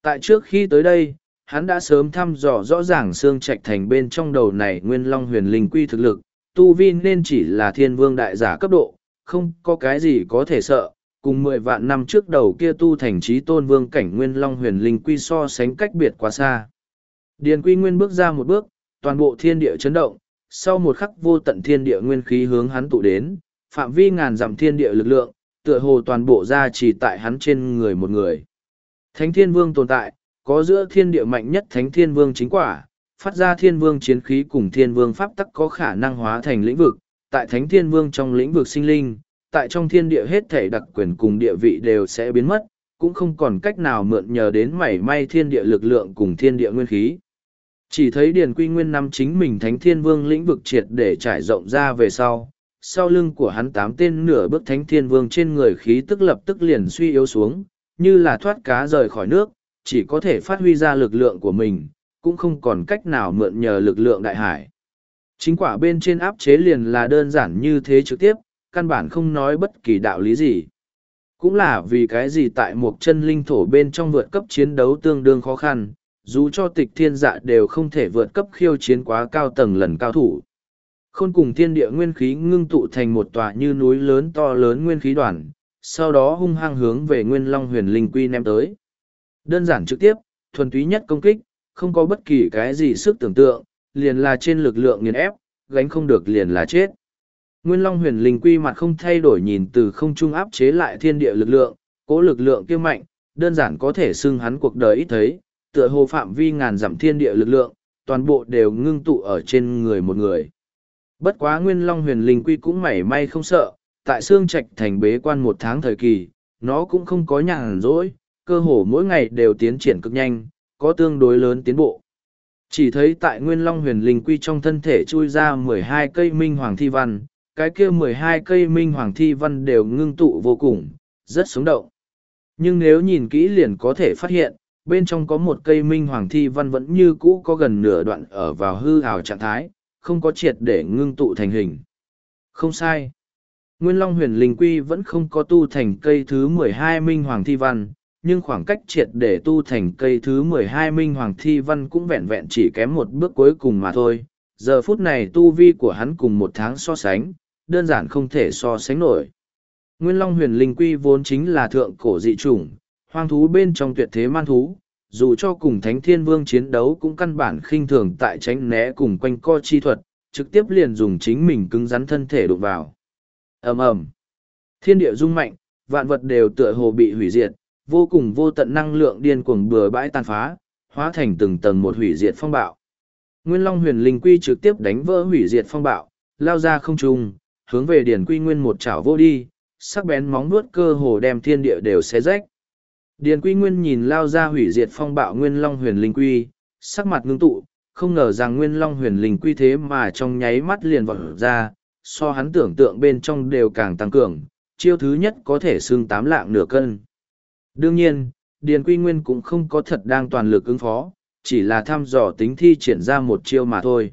Tại trước khi tới đây, hắn đã sớm thăm dò rõ ràng xương trạch thành bên trong đầu này nguyên long huyền linh quy thực lực, tu vi nên chỉ là thiên vương đại giả cấp độ, không có cái gì có thể sợ, cùng mười vạn năm trước đầu kia tu thành trí tôn vương cảnh nguyên long huyền linh quy so sánh cách biệt quá xa. Điền quy nguyên bước ra một bước, toàn bộ thiên địa chấn động, sau một khắc vô tận thiên địa nguyên khí hướng hắn tụ đến, phạm vi ngàn dặm thiên địa lực lượng, tựa hồ toàn bộ ra chỉ tại hắn trên người một người. Thánh thiên vương tồn tại, có giữa thiên địa mạnh nhất thánh thiên vương chính quả, phát ra thiên vương chiến khí cùng thiên vương pháp tắc có khả năng hóa thành lĩnh vực, tại thánh thiên vương trong lĩnh vực sinh linh, tại trong thiên địa hết thể đặc quyền cùng địa vị đều sẽ biến mất, cũng không còn cách nào mượn nhờ đến mảy may thiên địa lực lượng cùng thiên địa nguyên khí. Chỉ thấy Điền Quy Nguyên năm chính mình Thánh Thiên Vương lĩnh vực triệt để trải rộng ra về sau, sau lưng của hắn tám tên nửa bước thánh thiên vương trên người khí tức lập tức liền suy yếu xuống, như là thoát cá rời khỏi nước, chỉ có thể phát huy ra lực lượng của mình, cũng không còn cách nào mượn nhờ lực lượng đại hải. Chính quả bên trên áp chế liền là đơn giản như thế trực tiếp, căn bản không nói bất kỳ đạo lý gì. Cũng là vì cái gì tại một chân linh thổ bên trong vượt cấp chiến đấu tương đương khó khăn, dù cho tịch thiên dạ đều không thể vượt cấp khiêu chiến quá cao tầng lần cao thủ. Khôn cùng thiên địa nguyên khí ngưng tụ thành một tòa như núi lớn to lớn nguyên khí đoàn, sau đó hung hăng hướng về nguyên long huyền linh quy ném tới. Đơn giản trực tiếp, thuần túy nhất công kích, không có bất kỳ cái gì sức tưởng tượng, liền là trên lực lượng nghiền ép, gánh không được liền là chết. Nguyên long huyền linh quy mặt không thay đổi nhìn từ không trung áp chế lại thiên địa lực lượng, cố lực lượng kia mạnh, đơn giản có thể xưng hắn cuộc đời ít thấy, tựa hồ phạm vi ngàn dặm thiên địa lực lượng, toàn bộ đều ngưng tụ ở trên người một người. Bất quá Nguyên Long huyền linh quy cũng mảy may không sợ, tại xương trạch thành bế quan một tháng thời kỳ, nó cũng không có nhàn rỗi, cơ hồ mỗi ngày đều tiến triển cực nhanh, có tương đối lớn tiến bộ. Chỉ thấy tại Nguyên Long huyền linh quy trong thân thể chui ra mười hai cây minh hoàng thi văn, cái kia mười hai cây minh hoàng thi văn đều ngưng tụ vô cùng, rất sống động. Nhưng nếu nhìn kỹ liền có thể phát hiện, bên trong có một cây minh hoàng thi văn vẫn như cũ có gần nửa đoạn ở vào hư ảo trạng thái, không có triệt để ngưng tụ thành hình. Không sai. Nguyên Long huyền linh quy vẫn không có tu thành cây thứ mười hai minh hoàng thi văn, nhưng khoảng cách triệt để tu thành cây thứ mười hai minh hoàng thi văn cũng vẹn vẹn chỉ kém một bước cuối cùng mà thôi. Giờ phút này tu vi của hắn cùng một tháng so sánh, đơn giản không thể so sánh nổi. Nguyên Long huyền linh quy vốn chính là thượng cổ dị chủng, hoang thú bên trong tuyệt thế man thú, dù cho cùng Thánh Thiên Vương chiến đấu cũng căn bản khinh thường tại tránh né cùng quanh co chi thuật, trực tiếp liền dùng chính mình cứng rắn thân thể đụng vào. ầm ầm Thiên địa rung mạnh, vạn vật đều tựa hồ bị hủy diệt, vô cùng vô tận năng lượng điên cuồng bừa bãi tàn phá, hóa thành từng tầng một hủy diệt phong bạo. Nguyên Long huyền linh quy trực tiếp đánh vỡ hủy diệt phong bạo, lao ra không trung, hướng về điền quy nguyên một chảo vô đi, sắc bén móng vuốt cơ hồ đem thiên địa đều xé rách. Điền quy nguyên nhìn lao ra hủy diệt phong bạo nguyên long huyền linh quy, sắc mặt ngưng tụ, không ngờ rằng nguyên long huyền linh quy thế mà trong nháy mắt liền vọt ra, so hắn tưởng tượng bên trong đều càng tăng cường, chiêu thứ nhất có thể xương tám lạng nửa cân. Đương nhiên, Điền Quy Nguyên cũng không có thật đang toàn lực ứng phó, chỉ là thăm dò tính thi triển ra một chiêu mà thôi.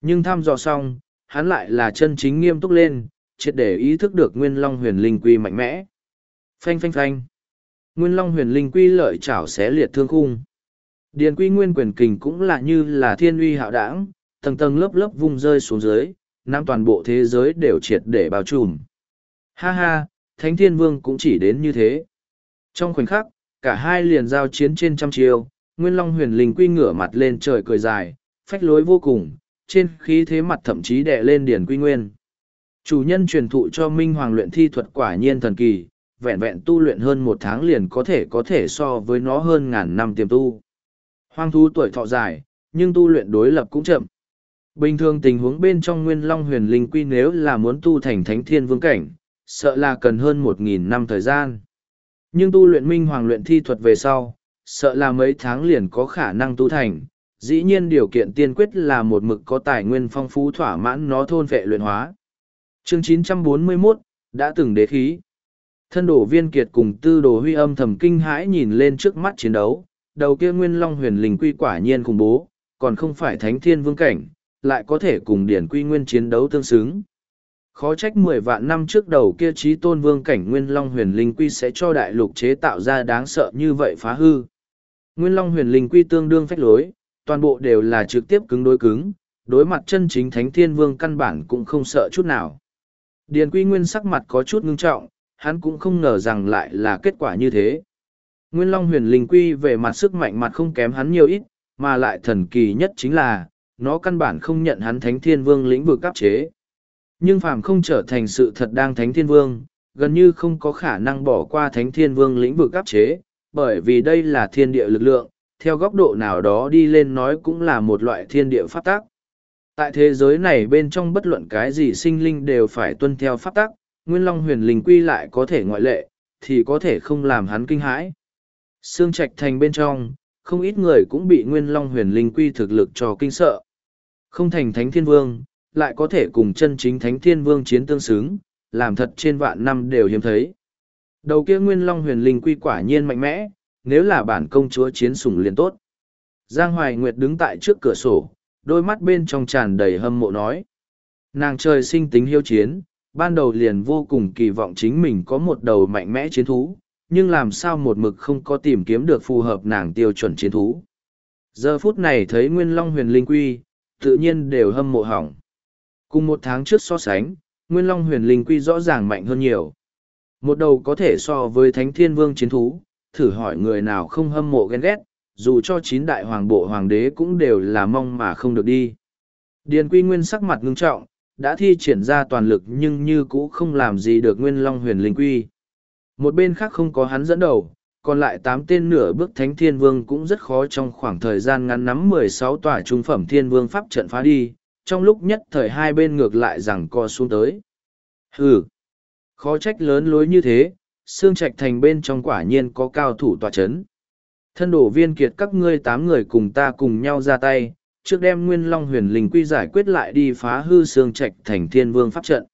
Nhưng thăm dò xong, hắn lại là chân chính nghiêm túc lên, triệt để ý thức được Nguyên Long huyền linh quy mạnh mẽ. Phanh phanh phanh. Nguyên Long huyền linh quy lợi chảo xé liệt thương khung. Điền quy nguyên quyền kình cũng là như là thiên uy hạo đảng, tầng tầng lớp lớp vung rơi xuống dưới, nam toàn bộ thế giới đều triệt để bao trùm. Ha ha, Thánh Thiên Vương cũng chỉ đến như thế. Trong khoảnh khắc, cả hai liền giao chiến trên trăm chiêu, Nguyên Long huyền linh quy ngửa mặt lên trời cười dài, phách lối vô cùng, trên khí thế mặt thậm chí đè lên điển quy nguyên. Chủ nhân truyền thụ cho Minh Hoàng luyện thi thuật quả nhiên thần kỳ, vẹn vẹn tu luyện hơn một tháng liền có thể có thể so với nó hơn ngàn năm tiềm tu. Hoang thú tuổi thọ dài, nhưng tu luyện đối lập cũng chậm. Bình thường tình huống bên trong Nguyên Long huyền linh quy nếu là muốn tu thành thánh thiên vương cảnh, sợ là cần hơn một nghìn năm thời gian. Nhưng tu luyện minh hoàng luyện thi thuật về sau, sợ là mấy tháng liền có khả năng tu thành. Dĩ nhiên điều kiện tiên quyết là một mực có tài nguyên phong phú thỏa mãn nó thôn vệ luyện hóa. Chương 941, đã từng đế khí. Thân đổ viên kiệt cùng tư đồ huy âm thầm kinh hãi nhìn lên trước mắt chiến đấu, đầu kia nguyên long huyền linh quy quả nhiên khủng bố, còn không phải thánh thiên vương cảnh, lại có thể cùng điển quy nguyên chiến đấu tương xứng. Khó trách mười vạn năm trước đầu kia trí tôn vương cảnh Nguyên Long huyền linh quy sẽ cho đại lục chế tạo ra đáng sợ như vậy phá hư. Nguyên Long huyền linh quy tương đương phách lối, toàn bộ đều là trực tiếp cứng đối cứng, đối mặt chân chính thánh thiên vương căn bản cũng không sợ chút nào. Điền quy nguyên sắc mặt có chút ngưng trọng, hắn cũng không ngờ rằng lại là kết quả như thế. Nguyên Long huyền linh quy về mặt sức mạnh mặt không kém hắn nhiều ít, mà lại thần kỳ nhất chính là, nó căn bản không nhận hắn thánh thiên vương lĩnh vực áp chế. Nhưng phàm không trở thành sự thật đang thánh thiên vương, gần như không có khả năng bỏ qua thánh thiên vương lĩnh vực áp chế, bởi vì đây là thiên địa lực lượng, theo góc độ nào đó đi lên nói cũng là một loại thiên địa pháp tắc Tại thế giới này bên trong bất luận cái gì sinh linh đều phải tuân theo pháp tắc, Nguyên Long huyền linh quy lại có thể ngoại lệ, thì có thể không làm hắn kinh hãi. Sương Trạch thành bên trong, không ít người cũng bị Nguyên Long huyền linh quy thực lực cho kinh sợ. Không thành thánh thiên vương, lại có thể cùng chân chính thánh thiên vương chiến tương xứng, làm thật trên vạn năm đều hiếm thấy. Đầu kia Nguyên Long huyền linh quy quả nhiên mạnh mẽ, nếu là bản công chúa chiến sủng liền tốt. Giang Hoài Nguyệt đứng tại trước cửa sổ, đôi mắt bên trong tràn đầy hâm mộ nói. Nàng trời sinh tính hiếu chiến, ban đầu liền vô cùng kỳ vọng chính mình có một đầu mạnh mẽ chiến thú, nhưng làm sao một mực không có tìm kiếm được phù hợp nàng tiêu chuẩn chiến thú. Giờ phút này thấy Nguyên Long huyền linh quy, tự nhiên đều hâm mộ hỏng. Cùng một tháng trước so sánh, Nguyên Long huyền linh quy rõ ràng mạnh hơn nhiều. Một đầu có thể so với Thánh Thiên Vương chiến thú, thử hỏi người nào không hâm mộ ghen ghét, dù cho chín đại hoàng bộ hoàng đế cũng đều là mong mà không được đi. Điền quy nguyên sắc mặt ngưng trọng, đã thi triển ra toàn lực nhưng như cũ không làm gì được nguyên long huyền linh quy. Một bên khác không có hắn dẫn đầu, còn lại tám tên nửa bước thánh thiên vương cũng rất khó trong khoảng thời gian ngắn nắm mười sáu tòa trung phẩm thiên vương pháp trận phá đi, trong lúc nhất thời hai bên ngược lại rằng co xuống tới. Hừ, khó trách lớn lối như thế, xương trạch thành bên trong quả nhiên có cao thủ tòa chấn. Thân đổ viên kiệt các ngươi tám người cùng ta cùng nhau ra tay, trước đem nguyên long huyền linh quy giải quyết lại đi phá hư xương trạch thành thiên vương pháp trận.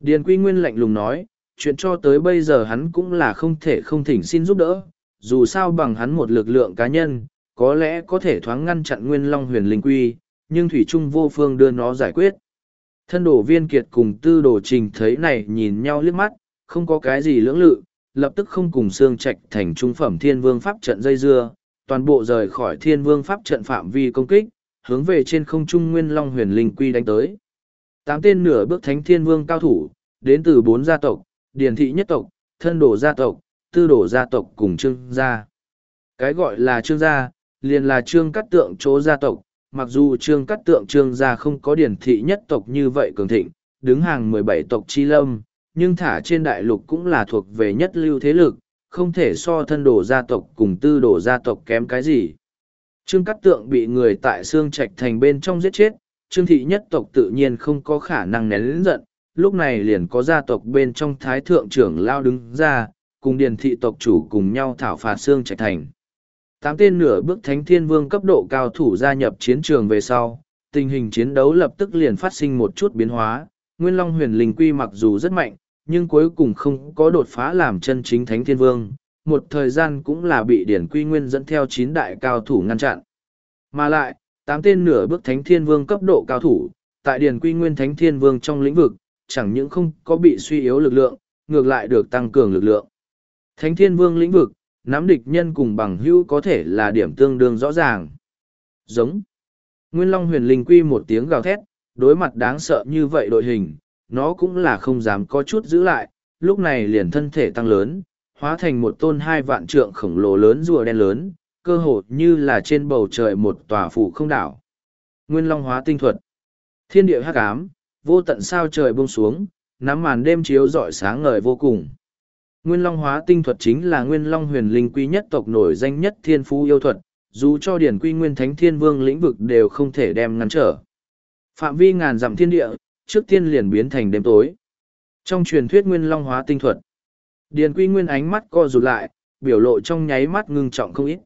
Điền quy nguyên lạnh lùng nói, chuyện cho tới bây giờ hắn cũng là không thể không thỉnh xin giúp đỡ, dù sao bằng hắn một lực lượng cá nhân, có lẽ có thể thoáng ngăn chặn nguyên long huyền linh quy, nhưng Thủy Trung vô phương đưa nó giải quyết. Thân đổ viên kiệt cùng tư đồ trình thấy này nhìn nhau liếc mắt, không có cái gì lưỡng lự, lập tức không cùng xương trạch thành trung phẩm thiên vương pháp trận dây dưa, toàn bộ rời khỏi thiên vương pháp trận phạm vi công kích, hướng về trên không trung nguyên long huyền linh quy đánh tới. Tám tên nửa bước thánh thiên vương cao thủ, đến từ bốn gia tộc, điển thị nhất tộc, thân đổ gia tộc, tư đổ gia tộc cùng trương gia. Cái gọi là trương gia, liền là trương cắt tượng chỗ gia tộc, mặc dù trương cắt tượng trương gia không có điển thị nhất tộc như vậy cường thịnh, đứng hàng mười bảy tộc chi lâm, nhưng thả trên đại lục cũng là thuộc về nhất lưu thế lực, không thể so thân đổ gia tộc cùng tư đổ gia tộc kém cái gì. Trương Cát Tượng bị người tại xương Trạch Thành bên trong giết chết, Trương Thị nhất tộc tự nhiên không có khả năng nén lĩnh giận, lúc này liền có gia tộc bên trong Thái Thượng trưởng lao đứng ra, cùng Điền Thị tộc chủ cùng nhau thảo phạt xương Trạch Thành. Tám tên nửa bước Thánh Thiên Vương cấp độ cao thủ gia nhập chiến trường về sau, tình hình chiến đấu lập tức liền phát sinh một chút biến hóa, Nguyên Long huyền linh quy mặc dù rất mạnh, nhưng cuối cùng không có đột phá làm chân chính Thánh Thiên Vương, một thời gian cũng là bị Điển Quy Nguyên dẫn theo chín đại cao thủ ngăn chặn. Mà lại, tám tên nửa bước Thánh Thiên Vương cấp độ cao thủ, tại Điển Quy Nguyên Thánh Thiên Vương trong lĩnh vực, chẳng những không có bị suy yếu lực lượng, ngược lại được tăng cường lực lượng. Thánh Thiên Vương lĩnh vực, nắm địch nhân cùng bằng hữu có thể là điểm tương đương rõ ràng. Giống. Nguyên Long huyền linh quy một tiếng gào thét, đối mặt đáng sợ như vậy đội hình, nó cũng là không dám có chút giữ lại, lúc này liền thân thể tăng lớn, hóa thành một tôn hai vạn trượng khổng lồ lớn rùa đen lớn, cơ hồ như là trên bầu trời một tòa phủ không đảo. Nguyên Long hóa tinh thuật. Thiên địa hắc ám, vô tận sao trời buông xuống, nắm màn đêm chiếu rọi sáng ngời vô cùng. Nguyên Long hóa tinh thuật chính là Nguyên Long huyền linh quy nhất tộc nổi danh nhất thiên phú yêu thuật, dù cho điển quy nguyên thánh thiên vương lĩnh vực đều không thể đem ngăn trở. Phạm vi ngàn dặm thiên địa, trước tiên liền biến thành đêm tối. Trong truyền thuyết Nguyên Long hóa tinh thuật, Điền Quy Nguyên ánh mắt co rụt lại, biểu lộ trong nháy mắt ngưng trọng không ít.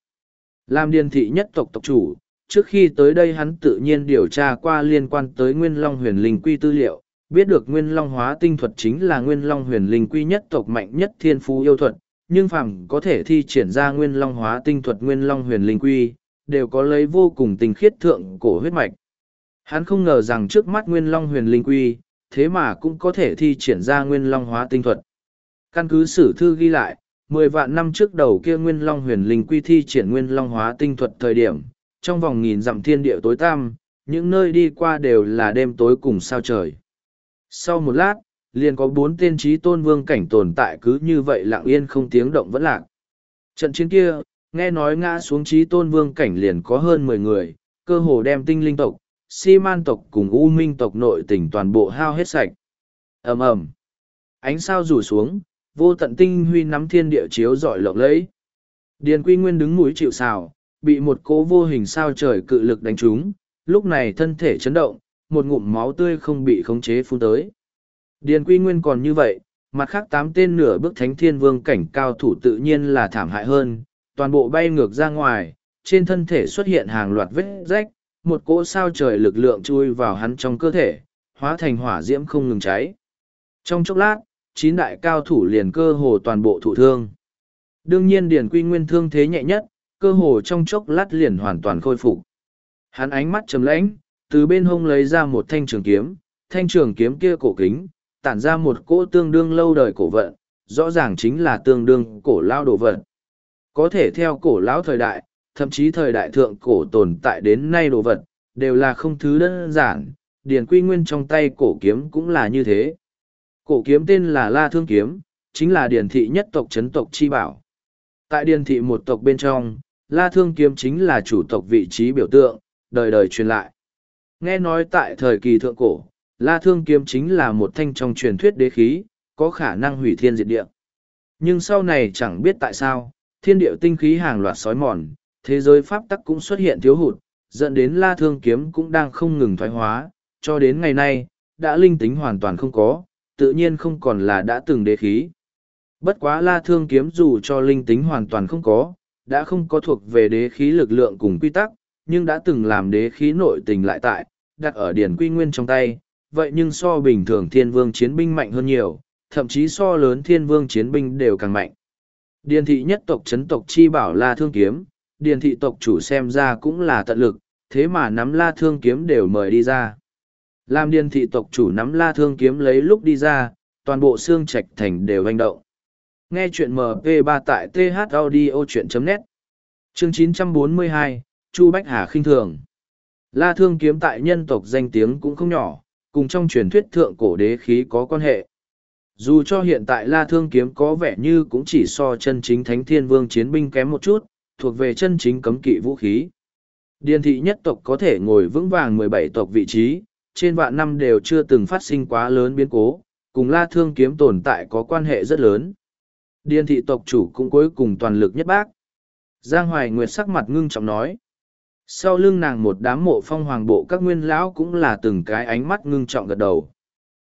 Làm điền thị nhất tộc tộc chủ, trước khi tới đây hắn tự nhiên điều tra qua liên quan tới Nguyên Long huyền linh quy tư liệu, biết được Nguyên Long hóa tinh thuật chính là Nguyên Long huyền linh quy nhất tộc mạnh nhất thiên phú yêu thuật, nhưng phàm có thể thi triển ra Nguyên Long hóa tinh thuật Nguyên Long huyền linh quy, đều có lấy vô cùng tình khiết thượng cổ huyết mạch. Hắn không ngờ rằng trước mắt Nguyên Long huyền linh quy, thế mà cũng có thể thi triển ra Nguyên Long hóa tinh thuật. Căn cứ sử thư ghi lại, mười vạn năm trước đầu kia Nguyên Long huyền linh quy thi triển Nguyên Long hóa tinh thuật thời điểm, trong vòng nghìn dặm thiên địa tối tăm, những nơi đi qua đều là đêm tối cùng sao trời. Sau một lát, liền có bốn tên trí tôn vương cảnh tồn tại cứ như vậy lặng yên không tiếng động vẫn lạc. Trận chiến kia, nghe nói ngã xuống trí tôn vương cảnh liền có hơn mười người, cơ hồ đem tinh linh tộc, si man tộc cùng u minh tộc nội tỉnh toàn bộ hao hết sạch. ầm ầm Ánh sao rủ xuống, vô tận tinh huy nắm thiên địa chiếu giỏi lộng lẫy. Điền Quy Nguyên đứng mũi chịu sào, bị một cỗ vô hình sao trời cự lực đánh trúng, lúc này thân thể chấn động, một ngụm máu tươi không bị khống chế phun tới. Điền Quy Nguyên còn như vậy, mặt khác tám tên nửa bước thánh thiên vương cảnh cao thủ tự nhiên là thảm hại hơn, toàn bộ bay ngược ra ngoài, trên thân thể xuất hiện hàng loạt vết rách, một cỗ sao trời lực lượng chui vào hắn trong cơ thể, hóa thành hỏa diễm không ngừng cháy. Trong chốc lát, chín đại cao thủ liền cơ hồ toàn bộ thụ thương. Đương nhiên Điền Quy Nguyên thương thế nhẹ nhất, cơ hồ trong chốc lát liền hoàn toàn khôi phục. Hắn ánh mắt trầm lãnh, từ bên hông lấy ra một thanh trường kiếm, thanh trường kiếm kia cổ kính, tản ra một cỗ tương đương lâu đời cổ vận, rõ ràng chính là tương đương cổ lao đồ vận. Có thể theo cổ lão thời đại, thậm chí thời đại thượng cổ tồn tại đến nay đồ vật, đều là không thứ đơn giản, Điền Quy Nguyên trong tay cổ kiếm cũng là như thế. Cổ kiếm tên là La Thương Kiếm, chính là Điền thị nhất tộc chấn tộc chi bảo. Tại Điền thị một tộc bên trong, La Thương Kiếm chính là chủ tộc vị trí biểu tượng, đời đời truyền lại. Nghe nói tại thời kỳ thượng cổ, La Thương Kiếm chính là một thanh trong truyền thuyết đế khí, có khả năng hủy thiên diệt địa. Nhưng sau này chẳng biết tại sao, thiên điệu tinh khí hàng loạt sói mòn, thế giới pháp tắc cũng xuất hiện thiếu hụt, dẫn đến la thương kiếm cũng đang không ngừng thoái hóa, cho đến ngày nay, đã linh tính hoàn toàn không có, tự nhiên không còn là đã từng đế khí. Bất quá la thương kiếm dù cho linh tính hoàn toàn không có, đã không có thuộc về đế khí lực lượng cùng quy tắc, nhưng đã từng làm đế khí nội tình lại tại, đặt ở điển quy nguyên trong tay, vậy nhưng so bình thường thiên vương chiến binh mạnh hơn nhiều, thậm chí so lớn thiên vương chiến binh đều càng mạnh. Điền thị nhất tộc chấn tộc chi bảo la thương kiếm, điền thị tộc chủ xem ra cũng là tận lực, thế mà nắm la thương kiếm đều mời đi ra. Làm điền thị tộc chủ nắm la thương kiếm lấy lúc đi ra, toàn bộ xương trạch thành đều hành động. Nghe chuyện MP3 tại thaudio.net Chương 942, Chu Bách Hà khinh thường. La thương kiếm tại nhân tộc danh tiếng cũng không nhỏ, cùng trong truyền thuyết thượng cổ đế khí có quan hệ. Dù cho hiện tại La Thương Kiếm có vẻ như cũng chỉ so chân chính Thánh Thiên Vương chiến binh kém một chút, thuộc về chân chính cấm kỵ vũ khí. Điền thị nhất tộc có thể ngồi vững vàng mười bảy tộc vị trí, trên vạn năm đều chưa từng phát sinh quá lớn biến cố, cùng La Thương Kiếm tồn tại có quan hệ rất lớn. Điền thị tộc chủ cũng cuối cùng toàn lực nhất bác. Giang Hoài Nguyệt sắc mặt ngưng trọng nói. Sau lưng nàng một đám mộ phong hoàng bộ các nguyên lão cũng là từng cái ánh mắt ngưng trọng gật đầu.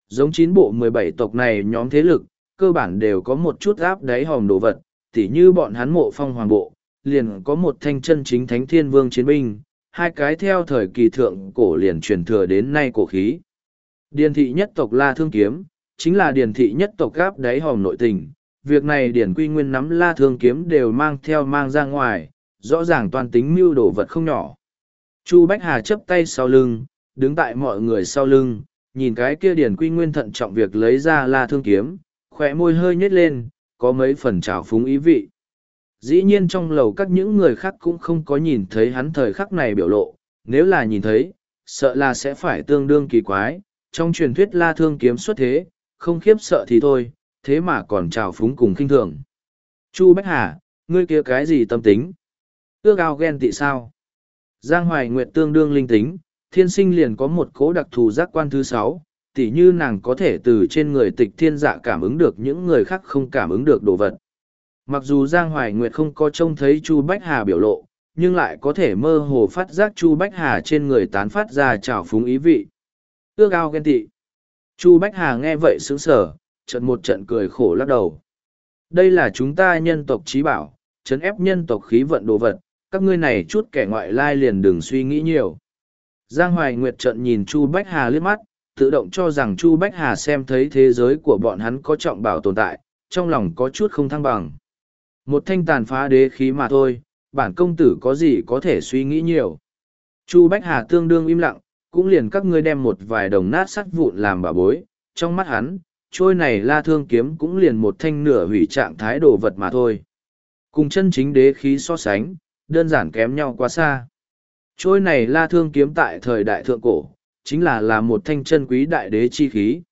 Giống chín bộ mười bảy tộc này nhóm thế lực, cơ bản đều có một chút áp đáy hòm đồ vật, tỉ như bọn hắn mộ phong hoàng bộ, liền có một thanh chân chính thánh thiên vương chiến binh, hai cái theo thời kỳ thượng cổ liền truyền thừa đến nay cổ khí. Điền thị nhất tộc La Thương Kiếm, chính là điền thị nhất tộc gáp đáy hòm nội tình. Việc này điển quy nguyên nắm La Thương Kiếm đều mang theo mang ra ngoài, rõ ràng toàn tính mưu đồ vật không nhỏ. Chu Bách Hà chấp tay sau lưng, đứng tại mọi người sau lưng, nhìn cái kia điển quy nguyên thận trọng việc lấy ra La Thương Kiếm, khỏe môi hơi nhếch lên, có mấy phần trào phúng ý vị. Dĩ nhiên trong lầu các những người khác cũng không có nhìn thấy hắn thời khắc này biểu lộ, nếu là nhìn thấy, sợ là sẽ phải tương đương kỳ quái, trong truyền thuyết la thương kiếm xuất thế, không khiếp sợ thì thôi, thế mà còn trào phúng cùng kinh thường. Chu Bách Hà, ngươi kia cái gì tâm tính? Ước ao ghen tị sao? Giang Hoài Nguyệt tương đương linh tính, thiên sinh liền có một cố đặc thù giác quan thứ sáu, tỉ như nàng có thể từ trên người tịch thiên dạ cảm ứng được những người khác không cảm ứng được đồ vật. Mặc dù Giang Hoài Nguyệt không có trông thấy Chu Bách Hà biểu lộ, nhưng lại có thể mơ hồ phát giác Chu Bách Hà trên người tán phát ra trào phúng ý vị. Ước ao ghen tị. Chu Bách Hà nghe vậy sướng sở, trận một trận cười khổ lắc đầu. Đây là chúng ta nhân tộc trí bảo, chấn ép nhân tộc khí vận đồ vật, các ngươi này chút kẻ ngoại lai liền đừng suy nghĩ nhiều. Giang Hoài Nguyệt trận nhìn Chu Bách Hà liếc mắt, tự động cho rằng Chu Bách Hà xem thấy thế giới của bọn hắn có trọng bảo tồn tại, trong lòng có chút không thăng bằng. Một thanh tàn phá đế khí mà thôi, bản công tử có gì có thể suy nghĩ nhiều. Chu Bách Hà tương đương im lặng, cũng liền các ngươi đem một vài đồng nát sắt vụn làm bà bối, trong mắt hắn, trôi này la thương kiếm cũng liền một thanh nửa hủy trạng thái đồ vật mà thôi. Cùng chân chính đế khí so sánh, đơn giản kém nhau quá xa. Trôi này la thương kiếm tại thời đại thượng cổ, chính là là một thanh chân quý đại đế chi khí.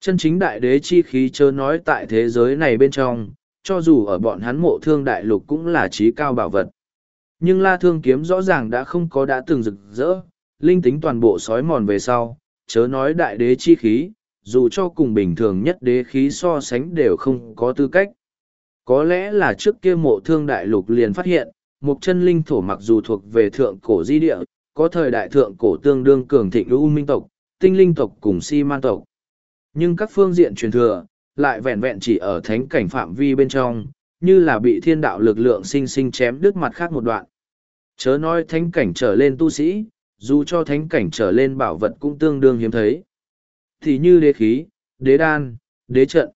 Chân chính đại đế chi khí chớ nói tại thế giới này bên trong, cho dù ở bọn hắn mộ thương đại lục cũng là trí cao bảo vật. Nhưng la thương kiếm rõ ràng đã không có đã từng rực rỡ, linh tính toàn bộ sói mòn về sau, chớ nói đại đế chi khí, dù cho cùng bình thường nhất đế khí so sánh đều không có tư cách. Có lẽ là trước kia mộ thương đại lục liền phát hiện, Mục chân linh thổ mặc dù thuộc về thượng cổ di địa, có thời đại thượng cổ tương đương cường thịnh u minh tộc, tinh linh tộc cùng si man tộc. Nhưng các phương diện truyền thừa, lại vẹn vẹn chỉ ở thánh cảnh phạm vi bên trong, như là bị thiên đạo lực lượng sinh sinh chém đứt mặt khác một đoạn. Chớ nói thánh cảnh trở lên tu sĩ, dù cho thánh cảnh trở lên bảo vật cũng tương đương hiếm thấy. Thì như đế khí, đế đan, đế trận,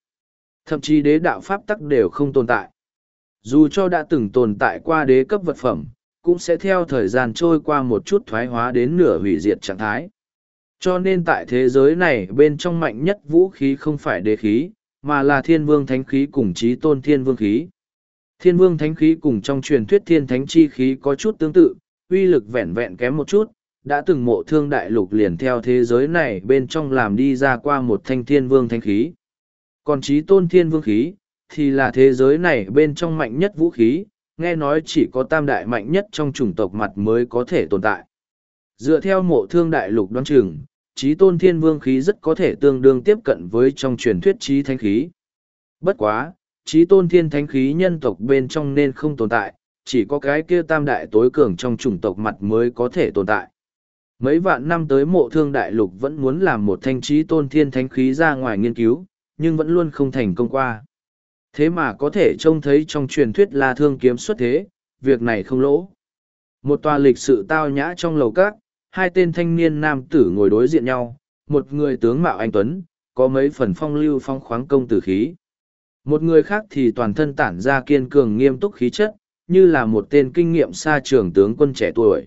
thậm chí đế đạo pháp tắc đều không tồn tại. Dù cho đã từng tồn tại qua đế cấp vật phẩm, cũng sẽ theo thời gian trôi qua một chút thoái hóa đến nửa hủy diệt trạng thái. Cho nên tại thế giới này bên trong mạnh nhất vũ khí không phải đế khí, mà là thiên vương thánh khí cùng trí tôn thiên vương khí. Thiên vương thánh khí cùng trong truyền thuyết thiên thánh chi khí có chút tương tự, uy lực vẹn vẹn kém một chút, đã từng mộ thương đại lục liền theo thế giới này bên trong làm đi ra qua một thanh thiên vương thánh khí. Còn trí tôn thiên vương khí, thì là thế giới này bên trong mạnh nhất vũ khí, nghe nói chỉ có tam đại mạnh nhất trong chủng tộc mặt mới có thể tồn tại. Dựa theo mộ thương đại lục đoan chừng, trí tôn thiên vương khí rất có thể tương đương tiếp cận với trong truyền thuyết trí thanh khí. Bất quá, trí tôn thiên thánh khí nhân tộc bên trong nên không tồn tại, chỉ có cái kia tam đại tối cường trong chủng tộc mặt mới có thể tồn tại. Mấy vạn năm tới mộ thương đại lục vẫn muốn làm một thanh trí tôn thiên thánh khí ra ngoài nghiên cứu, nhưng vẫn luôn không thành công qua. Thế mà có thể trông thấy trong truyền thuyết là thương kiếm xuất thế, việc này không lỗ. Một tòa lịch sự tao nhã trong lầu các, hai tên thanh niên nam tử ngồi đối diện nhau, một người tướng mạo anh Tuấn, có mấy phần phong lưu phong khoáng công tử khí. Một người khác thì toàn thân tản ra kiên cường nghiêm túc khí chất, như là một tên kinh nghiệm xa trường tướng quân trẻ tuổi.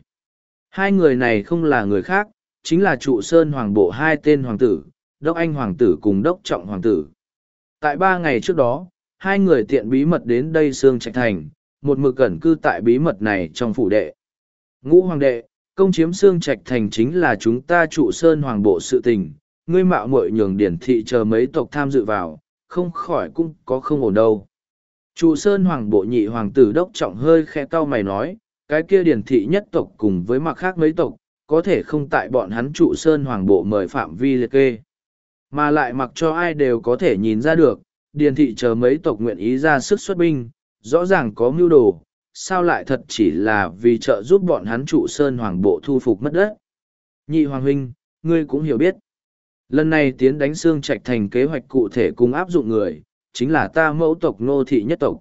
Hai người này không là người khác, chính là trụ sơn hoàng bộ hai tên hoàng tử, đốc anh hoàng tử cùng đốc trọng hoàng tử. Tại ba ngày trước đó, hai người tiện bí mật đến đây Sương Trạch Thành, một mực cẩn cư tại bí mật này trong phủ đệ. Ngũ hoàng đệ, công chiếm Sương Trạch Thành chính là chúng ta trụ sơn hoàng bộ sự tình, ngươi mạo muội nhường điển thị chờ mấy tộc tham dự vào, không khỏi cũng có không ổn đâu. Trụ sơn hoàng bộ nhị hoàng tử đốc trọng hơi khẽ cau mày nói, cái kia điển thị nhất tộc cùng với mặt khác mấy tộc, có thể không tại bọn hắn trụ sơn hoàng bộ mời phạm vi liệt kê. Mà lại mặc cho ai đều có thể nhìn ra được, điền thị chờ mấy tộc nguyện ý ra sức xuất binh, rõ ràng có mưu đồ, sao lại thật chỉ là vì trợ giúp bọn hắn trụ sơn hoàng bộ thu phục mất đất. Nhị hoàng huynh, ngươi cũng hiểu biết. Lần này tiến đánh xương trạch thành kế hoạch cụ thể cùng áp dụng người, chính là ta mẫu tộc nô thị nhất tộc.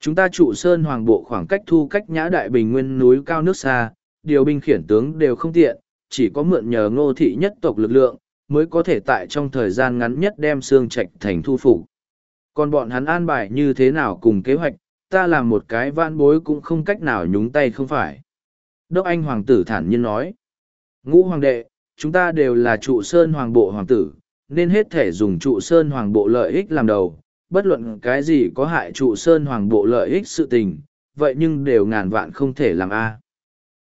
Chúng ta trụ sơn hoàng bộ khoảng cách thu cách nhã đại bình nguyên núi cao nước xa, điều binh khiển tướng đều không tiện, chỉ có mượn nhờ ngô thị nhất tộc lực lượng, mới có thể tại trong thời gian ngắn nhất đem xương trạch thành thu phục. Còn bọn hắn an bài như thế nào cùng kế hoạch, ta làm một cái van bối cũng không cách nào nhúng tay không phải. Đốc Anh Hoàng tử thản nhiên nói. Ngũ Hoàng đệ, chúng ta đều là trụ sơn Hoàng bộ Hoàng tử, nên hết thể dùng trụ sơn Hoàng bộ lợi ích làm đầu, bất luận cái gì có hại trụ sơn Hoàng bộ lợi ích sự tình, vậy nhưng đều ngàn vạn không thể làm a.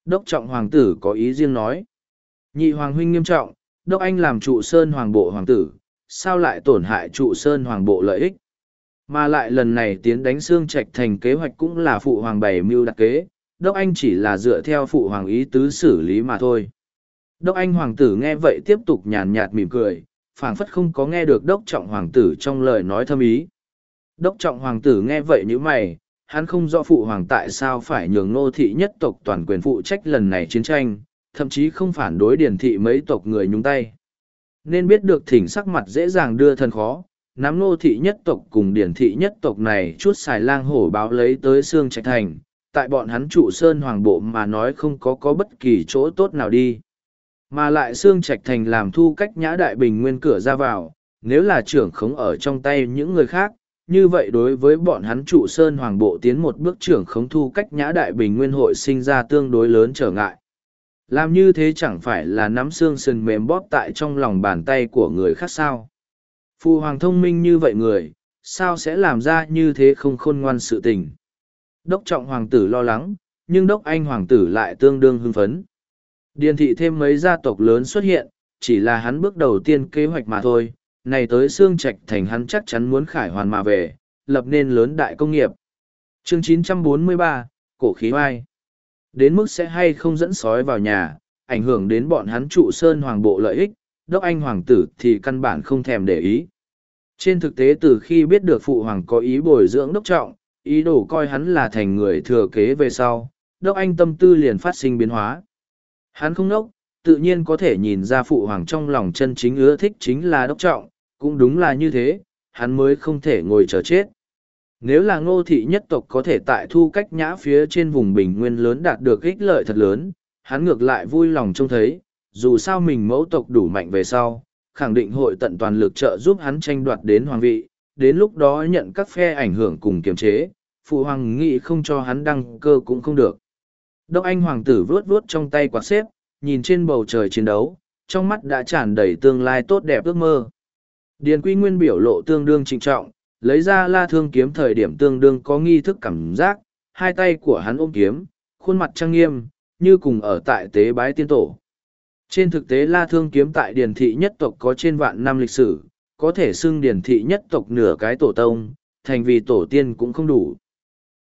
Đốc trọng Hoàng tử có ý riêng nói. Nhị Hoàng huynh nghiêm trọng, Đốc Anh làm trụ sơn Hoàng bộ Hoàng tử, sao lại tổn hại trụ sơn Hoàng bộ lợi ích? Mà lại lần này tiến đánh xương trạch thành kế hoạch cũng là phụ hoàng bảy mưu đặc kế, Đốc Anh chỉ là dựa theo phụ hoàng ý tứ xử lý mà thôi. Đốc Anh hoàng tử nghe vậy tiếp tục nhàn nhạt mỉm cười, phảng phất không có nghe được đốc trọng hoàng tử trong lời nói thâm ý. Đốc trọng hoàng tử nghe vậy như mày, hắn không rõ phụ hoàng tại sao phải nhường nô thị nhất tộc toàn quyền phụ trách lần này chiến tranh, thậm chí không phản đối điển thị mấy tộc người nhúng tay. Nên biết được thỉnh sắc mặt dễ dàng đưa thân khó, nắm nô thị nhất tộc cùng điển thị nhất tộc này chút xài lang hổ báo lấy tới xương trạch thành, tại bọn hắn trụ sơn hoàng bộ mà nói không có có bất kỳ chỗ tốt nào đi. Mà lại xương trạch thành làm thu cách nhã đại bình nguyên cửa ra vào, nếu là trưởng khống ở trong tay những người khác, như vậy đối với bọn hắn trụ sơn hoàng bộ tiến một bước trưởng khống thu cách nhã đại bình nguyên hội sinh ra tương đối lớn trở ngại. Làm như thế chẳng phải là nắm xương sần mềm bóp tại trong lòng bàn tay của người khác sao. Phu hoàng thông minh như vậy người, sao sẽ làm ra như thế không khôn ngoan sự tình. Đốc trọng hoàng tử lo lắng, nhưng đốc anh hoàng tử lại tương đương hưng phấn. Điền thị thêm mấy gia tộc lớn xuất hiện, chỉ là hắn bước đầu tiên kế hoạch mà thôi, này tới xương trạch thành hắn chắc chắn muốn khải hoàn mà về, lập nên lớn đại công nghiệp. chương 943, Cổ khí oai. Đến mức sẽ hay không dẫn sói vào nhà, ảnh hưởng đến bọn hắn trụ sơn hoàng bộ lợi ích, đốc anh hoàng tử thì căn bản không thèm để ý. Trên thực tế từ khi biết được phụ hoàng có ý bồi dưỡng đốc trọng, ý đồ coi hắn là thành người thừa kế về sau, đốc anh tâm tư liền phát sinh biến hóa. Hắn không nốc, tự nhiên có thể nhìn ra phụ hoàng trong lòng chân chính ưa thích chính là đốc trọng, cũng đúng là như thế, hắn mới không thể ngồi chờ chết. Nếu là ngô thị nhất tộc có thể tại thu cách nhã phía trên vùng bình nguyên lớn đạt được ích lợi thật lớn, hắn ngược lại vui lòng trông thấy, dù sao mình mẫu tộc đủ mạnh về sau, khẳng định hội tận toàn lực trợ giúp hắn tranh đoạt đến hoàng vị, đến lúc đó nhận các phe ảnh hưởng cùng kiềm chế, phụ hoàng nghị không cho hắn đăng cơ cũng không được. Đốc Anh hoàng tử vuốt vuốt trong tay quạt xếp, nhìn trên bầu trời chiến đấu, trong mắt đã tràn đầy tương lai tốt đẹp ước mơ. Điền Quy Nguyên biểu lộ tương đương trịnh trọng, lấy ra la thương kiếm thời điểm tương đương có nghi thức cảm giác, hai tay của hắn ôm kiếm, khuôn mặt trang nghiêm, như cùng ở tại tế bái tiên tổ. Trên thực tế La Thương kiếm tại Điền thị nhất tộc có trên vạn năm lịch sử, có thể xưng Điền thị nhất tộc nửa cái tổ tông, thành vì tổ tiên cũng không đủ.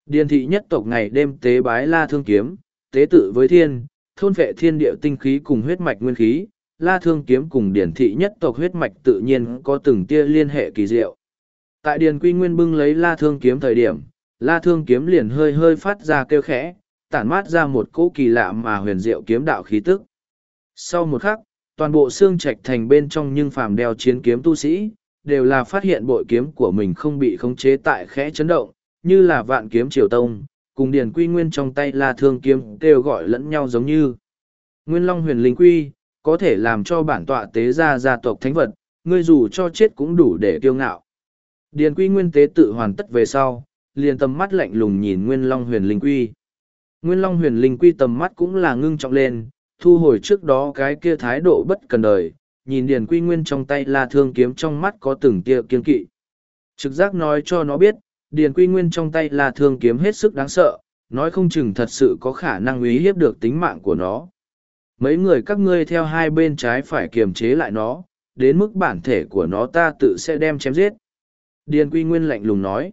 Điền thị nhất tộc ngày đêm tế bái La Thương kiếm, tế tự với thiên, thôn vệ thiên địa tinh khí cùng huyết mạch nguyên khí, La Thương kiếm cùng Điền thị nhất tộc huyết mạch tự nhiên có từng tia liên hệ kỳ diệu. Tại Điền Quy Nguyên bưng lấy la thương kiếm thời điểm, la thương kiếm liền hơi hơi phát ra kêu khẽ, tản mát ra một cỗ kỳ lạ mà huyền diệu kiếm đạo khí tức. Sau một khắc, toàn bộ xương trạch thành bên trong nhưng phàm đeo chiến kiếm tu sĩ, đều là phát hiện bội kiếm của mình không bị khống chế tại khẽ chấn động, như là vạn kiếm triều tông, cùng điền quy nguyên trong tay la thương kiếm đều gọi lẫn nhau giống như. Nguyên Long huyền linh quy, có thể làm cho bản tọa tế ra gia tộc thánh vật, ngươi dù cho chết cũng đủ để kiêu ngạo. Điền quy nguyên tế tự hoàn tất về sau, liền tầm mắt lạnh lùng nhìn Nguyên Long huyền linh quy. Nguyên Long huyền linh quy tầm mắt cũng là ngưng trọng lên, thu hồi trước đó cái kia thái độ bất cần đời, nhìn Điền Quy Nguyên trong tay la thương kiếm trong mắt có từng tia kiên kỵ. Trực giác nói cho nó biết, Điền Quy Nguyên trong tay la thương kiếm hết sức đáng sợ, nói không chừng thật sự có khả năng uy hiếp được tính mạng của nó. Mấy người các ngươi theo hai bên trái phải kiềm chế lại nó, đến mức bản thể của nó ta tự sẽ đem chém giết. Điền Quy Nguyên lạnh lùng nói.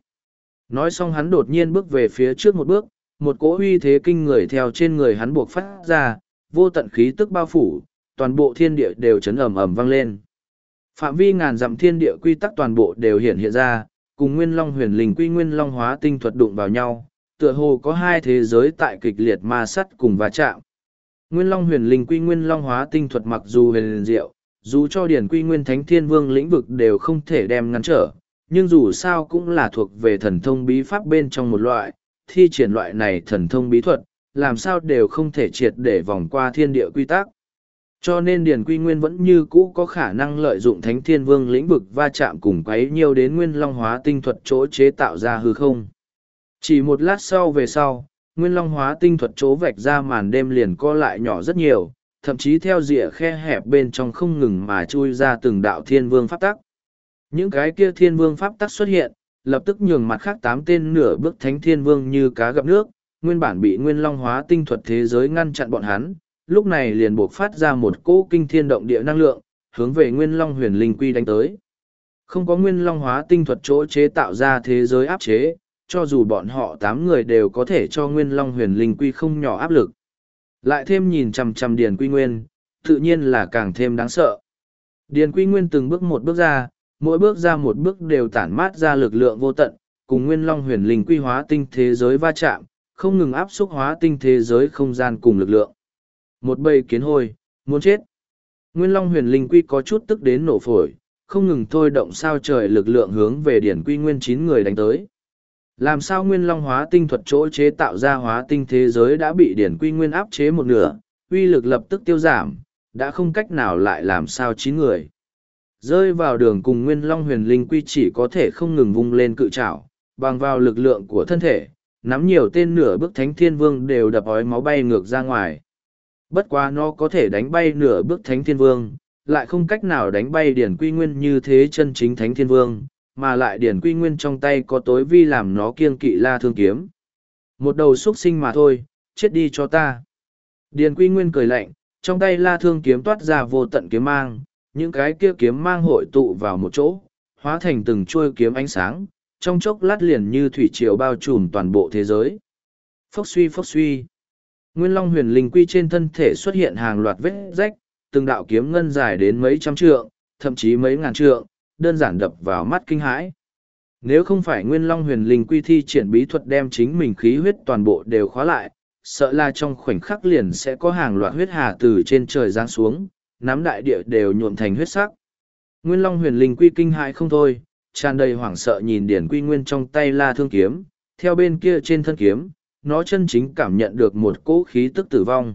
Nói xong hắn đột nhiên bước về phía trước một bước, một cỗ uy thế kinh người theo trên người hắn buộc phát ra, vô tận khí tức bao phủ, toàn bộ thiên địa đều chấn ầm ầm vang lên. Phạm vi ngàn dặm thiên địa quy tắc toàn bộ đều hiện hiện ra, cùng Nguyên Long huyền linh quy Nguyên Long hóa tinh thuật đụng vào nhau, tựa hồ có hai thế giới tại kịch liệt ma sắt cùng va chạm. Nguyên Long huyền linh quy Nguyên Long hóa tinh thuật mặc dù huyền diệu, dù cho điển quy Nguyên Thánh Thiên Vương lĩnh vực đều không thể đem ngăn trở, nhưng dù sao cũng là thuộc về thần thông bí pháp bên trong một loại, thi triển loại này thần thông bí thuật, làm sao đều không thể triệt để vòng qua thiên địa quy tắc. Cho nên Điền Quy Nguyên vẫn như cũ có khả năng lợi dụng Thánh Thiên Vương lĩnh vực va chạm cùng quấy nhiều đến Nguyên Long Hóa tinh thuật chỗ chế tạo ra hư không. Chỉ một lát sau về sau, Nguyên Long Hóa tinh thuật chỗ vạch ra màn đêm liền co lại nhỏ rất nhiều, thậm chí theo rìa khe hẹp bên trong không ngừng mà chui ra từng đạo Thiên Vương pháp tắc. Những cái kia Thiên Vương pháp tắc xuất hiện, lập tức nhường mặt khác tám tên nửa bước Thánh Thiên Vương như cá gặp nước, nguyên bản bị Nguyên Long Hóa tinh thuật thế giới ngăn chặn bọn hắn lúc này liền buộc phát ra một cỗ kinh thiên động địa năng lượng, hướng về Nguyên Long huyền linh quy đánh tới. Không có Nguyên Long hóa tinh thuật chỗ chế tạo ra thế giới áp chế, cho dù bọn họ tám người đều có thể cho Nguyên Long huyền linh quy không nhỏ áp lực. Lại thêm nhìn chằm chằm Điền Quy Nguyên, tự nhiên là càng thêm đáng sợ. Điền Quy Nguyên từng bước một bước ra, mỗi bước ra một bước đều tản mát ra lực lượng vô tận, cùng Nguyên Long huyền linh quy hóa tinh thế giới va chạm, không ngừng áp xúc hóa tinh thế giới không gian cùng lực lượng. Một bầy kiến hôi, muốn chết. Nguyên Long huyền linh quy có chút tức đến nổ phổi, không ngừng thôi động sao trời lực lượng hướng về điển quy nguyên chín người đánh tới. Làm sao Nguyên Long hóa tinh thuật chỗ chế tạo ra hóa tinh thế giới đã bị điển quy nguyên áp chế một nửa, uy lực lập tức tiêu giảm, đã không cách nào lại làm sao chín người. Rơi vào đường cùng Nguyên Long huyền linh quy chỉ có thể không ngừng vung lên cự trảo, bằng vào lực lượng của thân thể, nắm nhiều tên nửa bước thánh thiên vương đều đập ói máu bay ngược ra ngoài. Bất quá nó có thể đánh bay nửa bước thánh thiên vương, lại không cách nào đánh bay điển quy nguyên như thế chân chính thánh thiên vương, mà lại điển quy nguyên trong tay có tối vi làm nó kiêng kỵ la thương kiếm. Một đầu xuất sinh mà thôi, chết đi cho ta. Điền quy nguyên cười lạnh, trong tay la thương kiếm toát ra vô tận kiếm mang, những cái kia kiếm mang hội tụ vào một chỗ, hóa thành từng chuôi kiếm ánh sáng, trong chốc lát liền như thủy triều bao trùm toàn bộ thế giới. Phốc suy phốc suy. Nguyên Long huyền linh quy trên thân thể xuất hiện hàng loạt vết rách, từng đạo kiếm ngân dài đến mấy trăm trượng, thậm chí mấy ngàn trượng, đơn giản đập vào mắt kinh hãi. Nếu không phải Nguyên Long huyền linh quy thi triển bí thuật đem chính mình khí huyết toàn bộ đều khóa lại, sợ là trong khoảnh khắc liền sẽ có hàng loạt huyết hà từ trên trời giáng xuống, nắm đại địa đều nhuộm thành huyết sắc. Nguyên Long huyền linh quy kinh hãi không thôi, tràn đầy hoảng sợ nhìn điển quy nguyên trong tay la thương kiếm, theo bên kia trên thân kiếm, nó chân chính cảm nhận được một cỗ khí tức tử vong.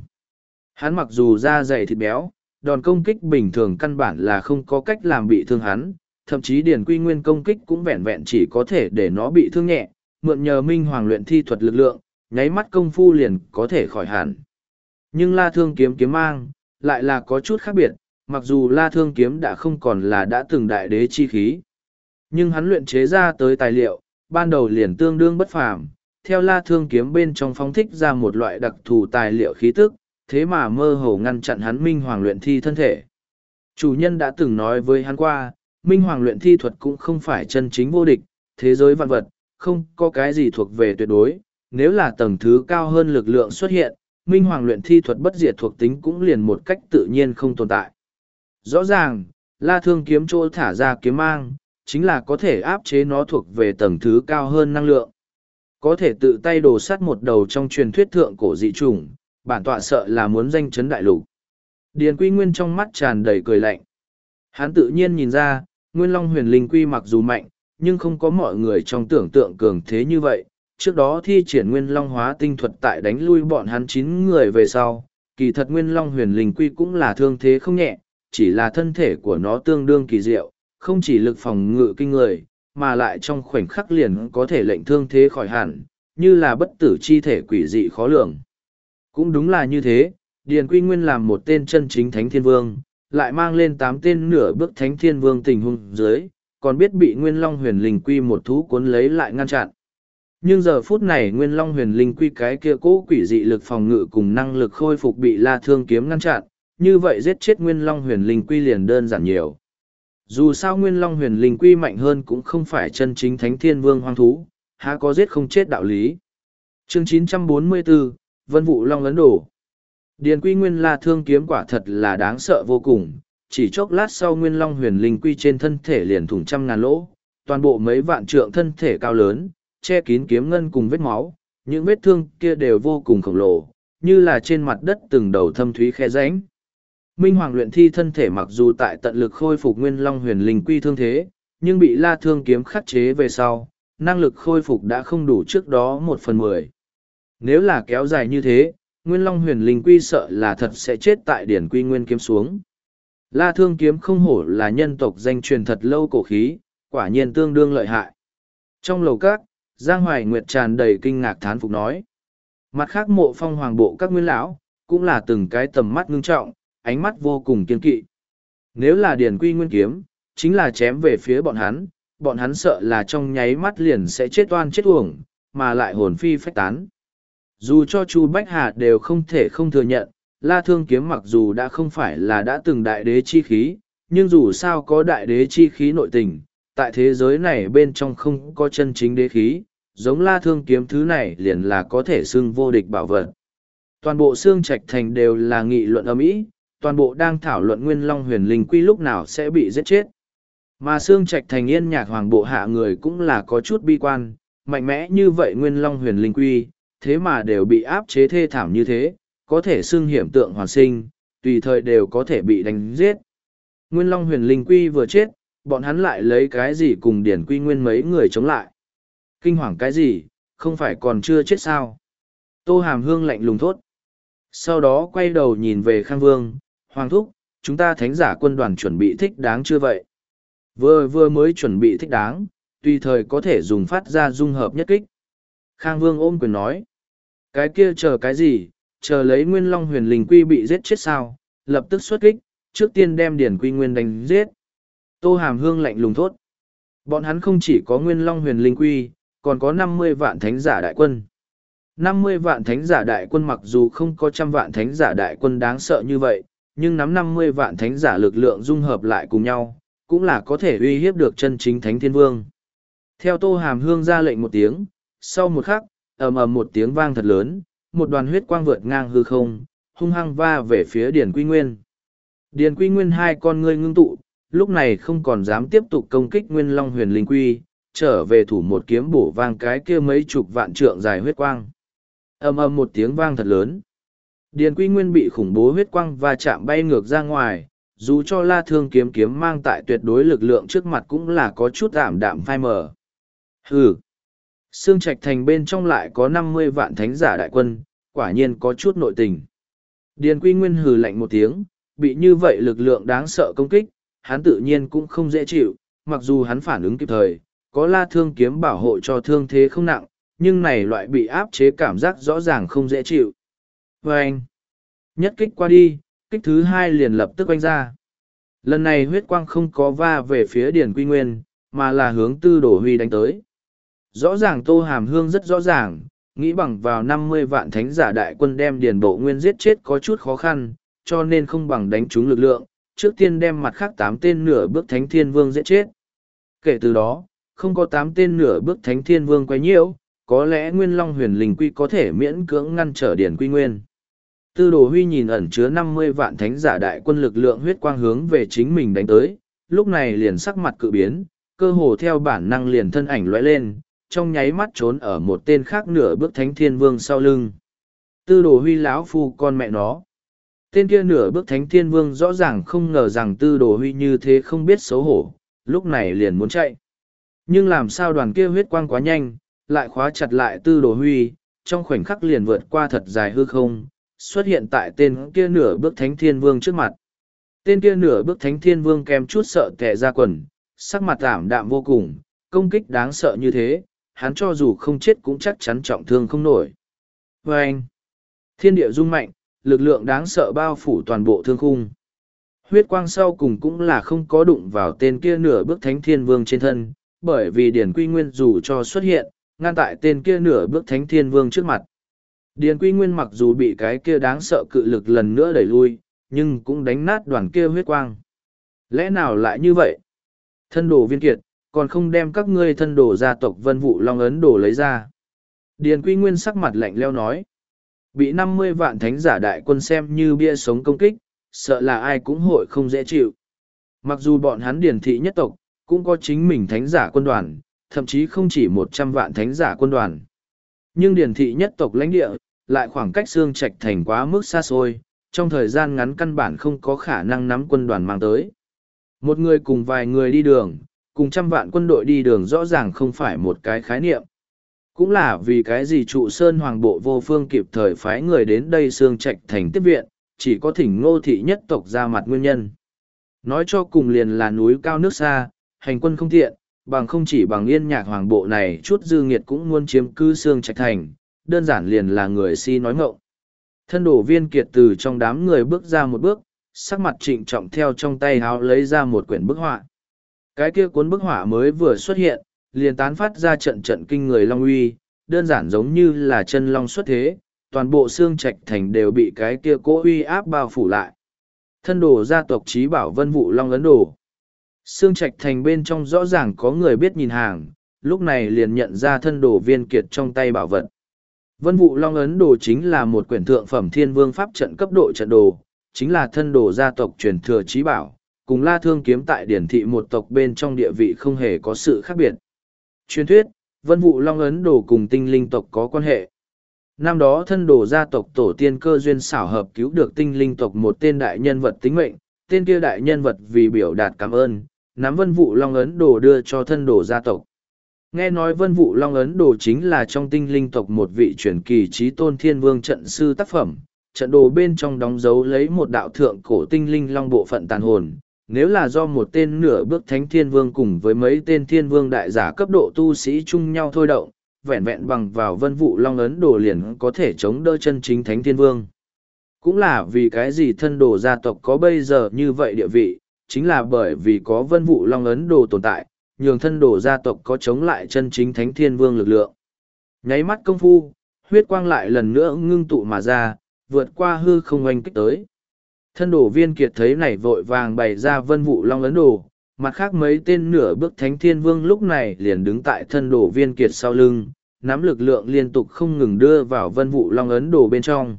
Hắn mặc dù da dày thịt béo, đòn công kích bình thường căn bản là không có cách làm bị thương hắn, thậm chí điển quy nguyên công kích cũng vẹn vẹn chỉ có thể để nó bị thương nhẹ, mượn nhờ minh hoàng luyện thi thuật lực lượng, nháy mắt công phu liền có thể khỏi hẳn. Nhưng la thương kiếm kiếm mang, lại là có chút khác biệt, mặc dù la thương kiếm đã không còn là đã từng đại đế chi khí. Nhưng hắn luyện chế ra tới tài liệu, ban đầu liền tương đương bất phàm, theo la thương kiếm bên trong phóng thích ra một loại đặc thù tài liệu khí tức, thế mà mơ hồ ngăn chặn hắn minh hoàng luyện thi thân thể. Chủ nhân đã từng nói với hắn qua, minh hoàng luyện thi thuật cũng không phải chân chính vô địch, thế giới vạn vật, không có cái gì thuộc về tuyệt đối, nếu là tầng thứ cao hơn lực lượng xuất hiện, minh hoàng luyện thi thuật bất diệt thuộc tính cũng liền một cách tự nhiên không tồn tại. Rõ ràng, la thương kiếm chỗ thả ra kiếm mang, chính là có thể áp chế nó thuộc về tầng thứ cao hơn năng lượng. Có thể tự tay đồ sát một đầu trong truyền thuyết thượng cổ dị trùng, bản tọa sợ là muốn danh chấn đại lục. Điền Quy Nguyên trong mắt tràn đầy cười lạnh. Hắn tự nhiên nhìn ra, Nguyên Long huyền linh quy mặc dù mạnh, nhưng không có mọi người trong tưởng tượng cường thế như vậy. Trước đó thi triển Nguyên Long hóa tinh thuật tại đánh lui bọn hắn chín người về sau, kỳ thật Nguyên Long huyền linh quy cũng là thương thế không nhẹ, chỉ là thân thể của nó tương đương kỳ diệu, không chỉ lực phòng ngự kinh người, mà lại trong khoảnh khắc liền có thể lệnh thương thế khỏi hẳn, như là bất tử chi thể quỷ dị khó lường. Cũng đúng là như thế, Điền Quy Nguyên làm một tên chân chính Thánh Thiên Vương, lại mang lên tám tên nửa bước Thánh Thiên Vương tình huống dưới, còn biết bị Nguyên Long huyền linh quy một thú cuốn lấy lại ngăn chặn. Nhưng giờ phút này Nguyên Long huyền linh quy cái kia cố quỷ dị lực phòng ngự cùng năng lực khôi phục bị La Thương kiếm ngăn chặn, như vậy giết chết Nguyên Long huyền linh quy liền đơn giản nhiều. Dù sao Nguyên Long huyền linh quy mạnh hơn cũng không phải chân chính Thánh Thiên Vương hoang thú, há có giết không chết đạo lý. Chương 944, Vân Vụ Long Lấn Đổ Điền quy nguyên la thương kiếm quả thật là đáng sợ vô cùng, chỉ chốc lát sau nguyên long huyền linh quy trên thân thể liền thủng trăm ngàn lỗ, toàn bộ mấy vạn trượng thân thể cao lớn, che kín kiếm ngân cùng vết máu, những vết thương kia đều vô cùng khổng lồ, như là trên mặt đất từng đầu thâm thúy khe rãnh. Minh Hoàng luyện thi thân thể mặc dù tại tận lực khôi phục nguyên long huyền linh quy thương thế, nhưng bị la thương kiếm khắc chế về sau, năng lực khôi phục đã không đủ trước đó một phần mười. Nếu là kéo dài như thế, Nguyên Long huyền linh quy sợ là thật sẽ chết tại điển quy nguyên kiếm xuống. La thương kiếm không hổ là nhân tộc danh truyền thật lâu cổ khí, quả nhiên tương đương lợi hại. Trong lầu các, Giang Hoài Nguyệt tràn đầy kinh ngạc thán phục nói. Mặt khác mộ phong hoàng bộ các nguyên lão, cũng là từng cái tầm mắt ngưng trọng, ánh mắt vô cùng kiên kỵ. Nếu là điển quy nguyên kiếm, chính là chém về phía bọn hắn, bọn hắn sợ là trong nháy mắt liền sẽ chết toan chết uổng, mà lại hồn phi phách tán. Dù cho Chu Bách Hà đều không thể không thừa nhận, La Thương Kiếm mặc dù đã không phải là đã từng đại đế chi khí, nhưng dù sao có đại đế chi khí nội tình, tại thế giới này bên trong không có chân chính đế khí, giống La Thương Kiếm thứ này liền là có thể xưng vô địch bảo vật. Toàn bộ xương trạch thành đều là nghị luận âm ý, toàn bộ đang thảo luận Nguyên Long huyền linh quy lúc nào sẽ bị giết chết. Mà xương trạch thành yên nhạc hoàng bộ hạ người cũng là có chút bi quan, mạnh mẽ như vậy Nguyên Long huyền linh quy, thế mà đều bị áp chế thê thảm như thế, có thể xưng hiểm tượng hoàn sinh, tùy thời đều có thể bị đánh giết. Nguyên Long huyền linh quy vừa chết, bọn hắn lại lấy cái gì cùng điển quy nguyên mấy người chống lại. Kinh hoàng cái gì, không phải còn chưa chết sao. Tô Hàm Hương lạnh lùng thốt. Sau đó quay đầu nhìn về Khang Vương, Hoàng Thúc, chúng ta thánh giả quân đoàn chuẩn bị thích đáng chưa vậy? Vừa vừa mới chuẩn bị thích đáng, tùy thời có thể dùng phát ra dung hợp nhất kích. Khang Vương ôm quyền nói. Cái kia chờ cái gì, chờ lấy Nguyên Long huyền linh quy bị giết chết sao, lập tức xuất kích, trước tiên đem Điển Quy Nguyên đánh giết. Tô Hàm Hương lạnh lùng thốt. Bọn hắn không chỉ có Nguyên Long huyền linh quy, còn có năm mươi vạn thánh giả đại quân. năm mươi vạn thánh giả đại quân mặc dù không có trăm vạn thánh giả đại quân đáng sợ như vậy, nhưng nắm năm mươi vạn thánh giả lực lượng dung hợp lại cùng nhau, cũng là có thể uy hiếp được chân chính thánh thiên vương. Theo Tô Hàm Hương ra lệnh một tiếng, sau một khắc, ầm ầm một tiếng vang thật lớn, một đoàn huyết quang vượt ngang hư không, hung hăng va về phía Điền Quy Nguyên. Điền Quy Nguyên hai con ngươi ngưng tụ, lúc này không còn dám tiếp tục công kích Nguyên Long huyền linh quy, trở về thủ một kiếm bổ vang cái kia mấy chục vạn trượng dài huyết quang. ầm ầm một tiếng vang thật lớn. Điền Quy Nguyên bị khủng bố huyết quang và chạm bay ngược ra ngoài, dù cho la thương kiếm kiếm mang tại tuyệt đối lực lượng trước mặt cũng là có chút ảm đạm phai mờ. Hừ! Sương Trạch Thành bên trong lại có năm mươi vạn thánh giả đại quân, quả nhiên có chút nội tình. Điền Quy Nguyên hừ lạnh một tiếng, bị như vậy lực lượng đáng sợ công kích, hắn tự nhiên cũng không dễ chịu, mặc dù hắn phản ứng kịp thời, có la thương kiếm bảo hộ cho thương thế không nặng, nhưng này loại bị áp chế cảm giác rõ ràng không dễ chịu. Và anh, nhất kích qua đi, kích thứ hai liền lập tức quanh ra. Lần này huyết quang không có va về phía Điền Quy Nguyên, mà là hướng tư đổ huy đánh tới. Rõ ràng Tô Hàm Hương rất rõ ràng, nghĩ bằng vào năm mươi vạn thánh giả đại quân đem điền bộ nguyên giết chết có chút khó khăn, cho nên không bằng đánh trúng lực lượng, trước tiên đem mặt khác tám tên nửa bước thánh thiên vương giết chết. Kể từ đó, không có tám tên nửa bước thánh thiên vương quay nhiễu, có lẽ Nguyên Long huyền linh quy có thể miễn cưỡng ngăn trở điển quy nguyên. Tư đồ huy nhìn ẩn chứa năm mươi vạn thánh giả đại quân lực lượng huyết quang hướng về chính mình đánh tới, lúc này liền sắc mặt cự biến, cơ hồ theo bản năng liền thân ảnh lóe lên, trong nháy mắt trốn ở một tên khác nửa bước thánh thiên vương sau lưng. Tư đồ huy lão phu con mẹ nó. Tên kia nửa bước thánh thiên vương rõ ràng không ngờ rằng tư đồ huy như thế không biết xấu hổ, lúc này liền muốn chạy. Nhưng làm sao đoàn kia huyết quang quá nhanh, lại khóa chặt lại tư đồ huy, trong khoảnh khắc liền vượt qua thật dài hư không, xuất hiện tại tên kia nửa bước thánh thiên vương trước mặt. Tên kia nửa bước thánh thiên vương kèm chút sợ tệ ra quần, sắc mặt ảm đạm vô cùng, công kích đáng sợ như thế, hắn cho dù không chết cũng chắc chắn trọng thương không nổi. Và anh, thiên địa rung mạnh, lực lượng đáng sợ bao phủ toàn bộ thương khung. Huyết quang sau cùng cũng là không có đụng vào tên kia nửa bước thánh thiên vương trên thân, bởi vì Điển Quy Nguyên dù cho xuất hiện, ngăn tại tên kia nửa bước thánh thiên vương trước mặt. Điền Quy Nguyên mặc dù bị cái kia đáng sợ cự lực lần nữa đẩy lui, nhưng cũng đánh nát đoàn kia huyết quang. Lẽ nào lại như vậy? Thân đồ viên kiệt, còn không đem các ngươi thân đồ gia tộc vân vụ long ấn đồ lấy ra. Điền Quy Nguyên sắc mặt lạnh leo nói. Bị năm mươi vạn thánh giả đại quân xem như bia sống công kích, sợ là ai cũng hội không dễ chịu. Mặc dù bọn hắn điền thị nhất tộc, cũng có chính mình thánh giả quân đoàn, thậm chí không chỉ một trăm vạn thánh giả quân đoàn. Nhưng điền thị nhất tộc lãnh địa, lại khoảng cách xương trạch thành quá mức xa xôi, trong thời gian ngắn căn bản không có khả năng nắm quân đoàn mang tới. Một người cùng vài người đi đường, cùng trăm vạn quân đội đi đường rõ ràng không phải một cái khái niệm. Cũng là vì cái gì trụ sơn hoàng bộ vô phương kịp thời phái người đến đây xương trạch thành tiếp viện, chỉ có thỉnh ngô thị nhất tộc ra mặt nguyên nhân. Nói cho cùng liền là núi cao nước xa, hành quân không thiện, bằng không chỉ bằng yên nhạc hoàng bộ này chút dư nghiệt cũng muốn chiếm cư xương trạch thành, đơn giản liền là người si nói ngộng. Thân đổ viên kiệt từ trong đám người bước ra một bước, sắc mặt trịnh trọng theo trong tay háo lấy ra một quyển bức họa. Cái kia cuốn bức họa mới vừa xuất hiện, liền tán phát ra trận trận kinh người long uy, đơn giản giống như là chân long xuất thế, toàn bộ xương trạch thành đều bị cái kia cố uy áp bao phủ lại. Thân đồ gia tộc trí bảo vân vụ long ấn đồ. Sương trạch thành bên trong rõ ràng có người biết nhìn hàng, lúc này liền nhận ra thân đồ viên kiệt trong tay bảo vật. Vân vụ long ấn đồ chính là một quyển thượng phẩm thiên vương pháp trận cấp độ trận đồ, chính là thân đồ gia tộc truyền thừa trí bảo, cùng la thương kiếm tại điển thị một tộc bên trong địa vị không hề có sự khác biệt. Truyền thuyết, vân vụ long ấn đồ cùng tinh linh tộc có quan hệ. Năm đó thân đồ gia tộc tổ tiên cơ duyên xảo hợp cứu được tinh linh tộc một tên đại nhân vật tính mệnh, tên kia đại nhân vật vì biểu đạt cảm ơn, nắm vân vụ long ấn đồ đưa cho thân đồ gia tộc. Nghe nói vân vụ long ấn đồ chính là trong tinh linh tộc một vị truyền kỳ trí tôn thiên vương trận sư tác phẩm, trận đồ bên trong đóng dấu lấy một đạo thượng cổ tinh linh long bộ phận tàn hồn. Nếu là do một tên nửa bước thánh thiên vương cùng với mấy tên thiên vương đại giả cấp độ tu sĩ chung nhau thôi động, vẹn vẹn bằng vào vân vụ long ấn đồ liền có thể chống đỡ chân chính thánh thiên vương. Cũng là vì cái gì thân đồ gia tộc có bây giờ như vậy địa vị, chính là bởi vì có vân vụ long ấn đồ tồn tại, nhường thân đồ gia tộc có chống lại chân chính thánh thiên vương lực lượng. Nháy mắt công phu, huyết quang lại lần nữa ngưng tụ mà ra, vượt qua hư không oanh kích tới. Thân đồ viên kiệt thấy này vội vàng bày ra vân vụ long ấn đồ, mặt khác mấy tên nửa bước thánh thiên vương lúc này liền đứng tại thân đồ viên kiệt sau lưng, nắm lực lượng liên tục không ngừng đưa vào vân vụ long ấn đồ bên trong.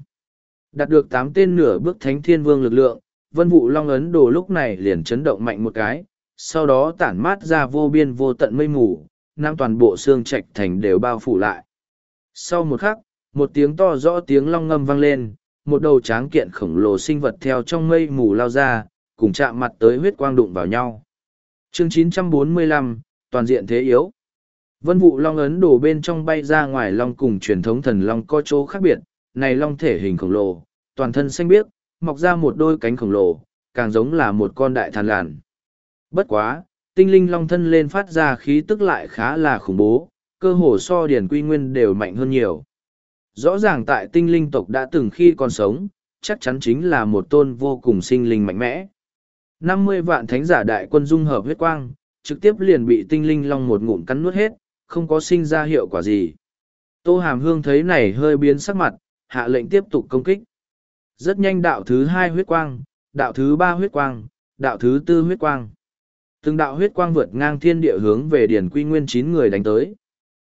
Đạt được tám tên nửa bước thánh thiên vương lực lượng, vân vụ long ấn đồ lúc này liền chấn động mạnh một cái, sau đó tản mát ra vô biên vô tận mây mù, nam toàn bộ xương trạch thành đều bao phủ lại. Sau một khắc, một tiếng to rõ tiếng long ngâm vang lên, một đầu tráng kiện khổng lồ sinh vật theo trong mây mù lao ra, cùng chạm mặt tới huyết quang đụng vào nhau. Chương 945, toàn diện thế yếu. Vân vụ long ấn đổ bên trong bay ra ngoài long cùng truyền thống thần long có chỗ khác biệt, này long thể hình khổng lồ, toàn thân xanh biếc, mọc ra một đôi cánh khổng lồ, càng giống là một con đại thàn làn. Bất quá, tinh linh long thân lên phát ra khí tức lại khá là khủng bố, cơ hồ so điển quy nguyên đều mạnh hơn nhiều. Rõ ràng tại tinh linh tộc đã từng khi còn sống, chắc chắn chính là một tôn vô cùng sinh linh mạnh mẽ. năm mươi vạn thánh giả đại quân dung hợp huyết quang, trực tiếp liền bị tinh linh long một ngụm cắn nuốt hết, không có sinh ra hiệu quả gì. Tô Hàm Hương thấy này hơi biến sắc mặt, hạ lệnh tiếp tục công kích. Rất nhanh đạo thứ hai huyết quang, đạo thứ ba huyết quang, đạo thứ tư huyết quang. Từng đạo huyết quang vượt ngang thiên địa hướng về điển quy nguyên chín người đánh tới.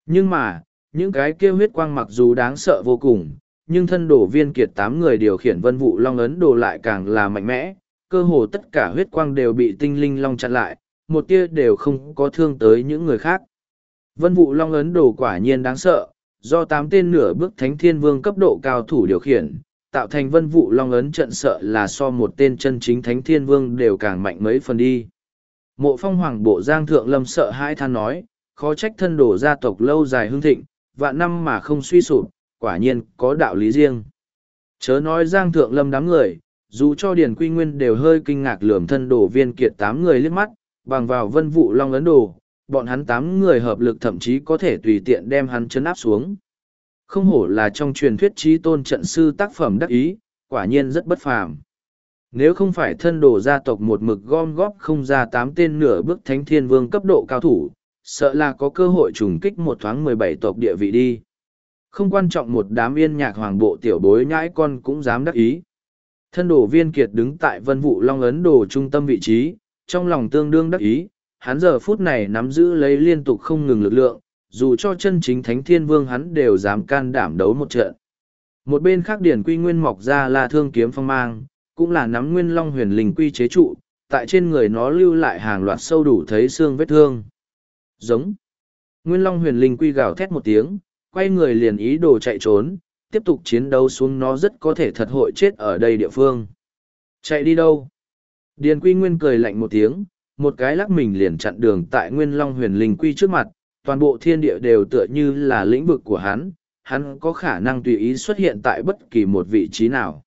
Nhưng mà, những cái kia huyết quang mặc dù đáng sợ vô cùng, nhưng thân đổ viên kiệt tám người điều khiển vân vụ long ấn đồ lại càng là mạnh mẽ, cơ hồ tất cả huyết quang đều bị tinh linh long chặn lại, một tia đều không có thương tới những người khác. Vân vụ long ấn đồ quả nhiên đáng sợ, do tám tên nửa bước thánh thiên vương cấp độ cao thủ điều khiển, tạo thành vân vụ long ấn trận sợ là so một tên chân chính thánh thiên vương đều càng mạnh mấy phần đi. Mộ phong hoàng bộ giang thượng lâm sợ hai than nói, khó trách thân đổ gia tộc lâu dài hương thịnh, vạn năm mà không suy sụp, quả nhiên có đạo lý riêng. Chớ nói giang thượng lâm đám người, dù cho Điền Quy Nguyên đều hơi kinh ngạc lườm thân đổ viên kiệt tám người liếc mắt, bằng vào vân vụ long ấn đồ, bọn hắn tám người hợp lực thậm chí có thể tùy tiện đem hắn chấn áp xuống. Không hổ là trong truyền thuyết trí tôn trận sư tác phẩm đắc ý, quả nhiên rất bất phàm. Nếu không phải thân đồ gia tộc một mực gom góp không ra tám tên nửa bước thánh thiên vương cấp độ cao thủ, sợ là có cơ hội trùng kích một thoáng mười bảy tộc địa vị đi. Không quan trọng một đám yên nhạc hoàng bộ tiểu bối nhãi con cũng dám đắc ý. Thân đồ viên kiệt đứng tại vân vụ long ấn đồ trung tâm vị trí, trong lòng tương đương đắc ý, hắn giờ phút này nắm giữ lấy liên tục không ngừng lực lượng, dù cho chân chính thánh thiên vương hắn đều dám can đảm đấu một trận. Một bên khác điển quy nguyên mọc ra là thương kiếm phong mang, cũng là nắm nguyên long huyền linh quy chế trụ, tại trên người nó lưu lại hàng loạt sâu đủ thấy xương vết thương. Giống. Nguyên long huyền linh quy gào thét một tiếng, quay người liền ý đồ chạy trốn, tiếp tục chiến đấu xuống nó rất có thể thật hội chết ở đây địa phương. Chạy đi đâu? Điền quy nguyên cười lạnh một tiếng, một cái lắc mình liền chặn đường tại nguyên long huyền linh quy trước mặt, toàn bộ thiên địa đều tựa như là lĩnh vực của hắn, hắn có khả năng tùy ý xuất hiện tại bất kỳ một vị trí nào.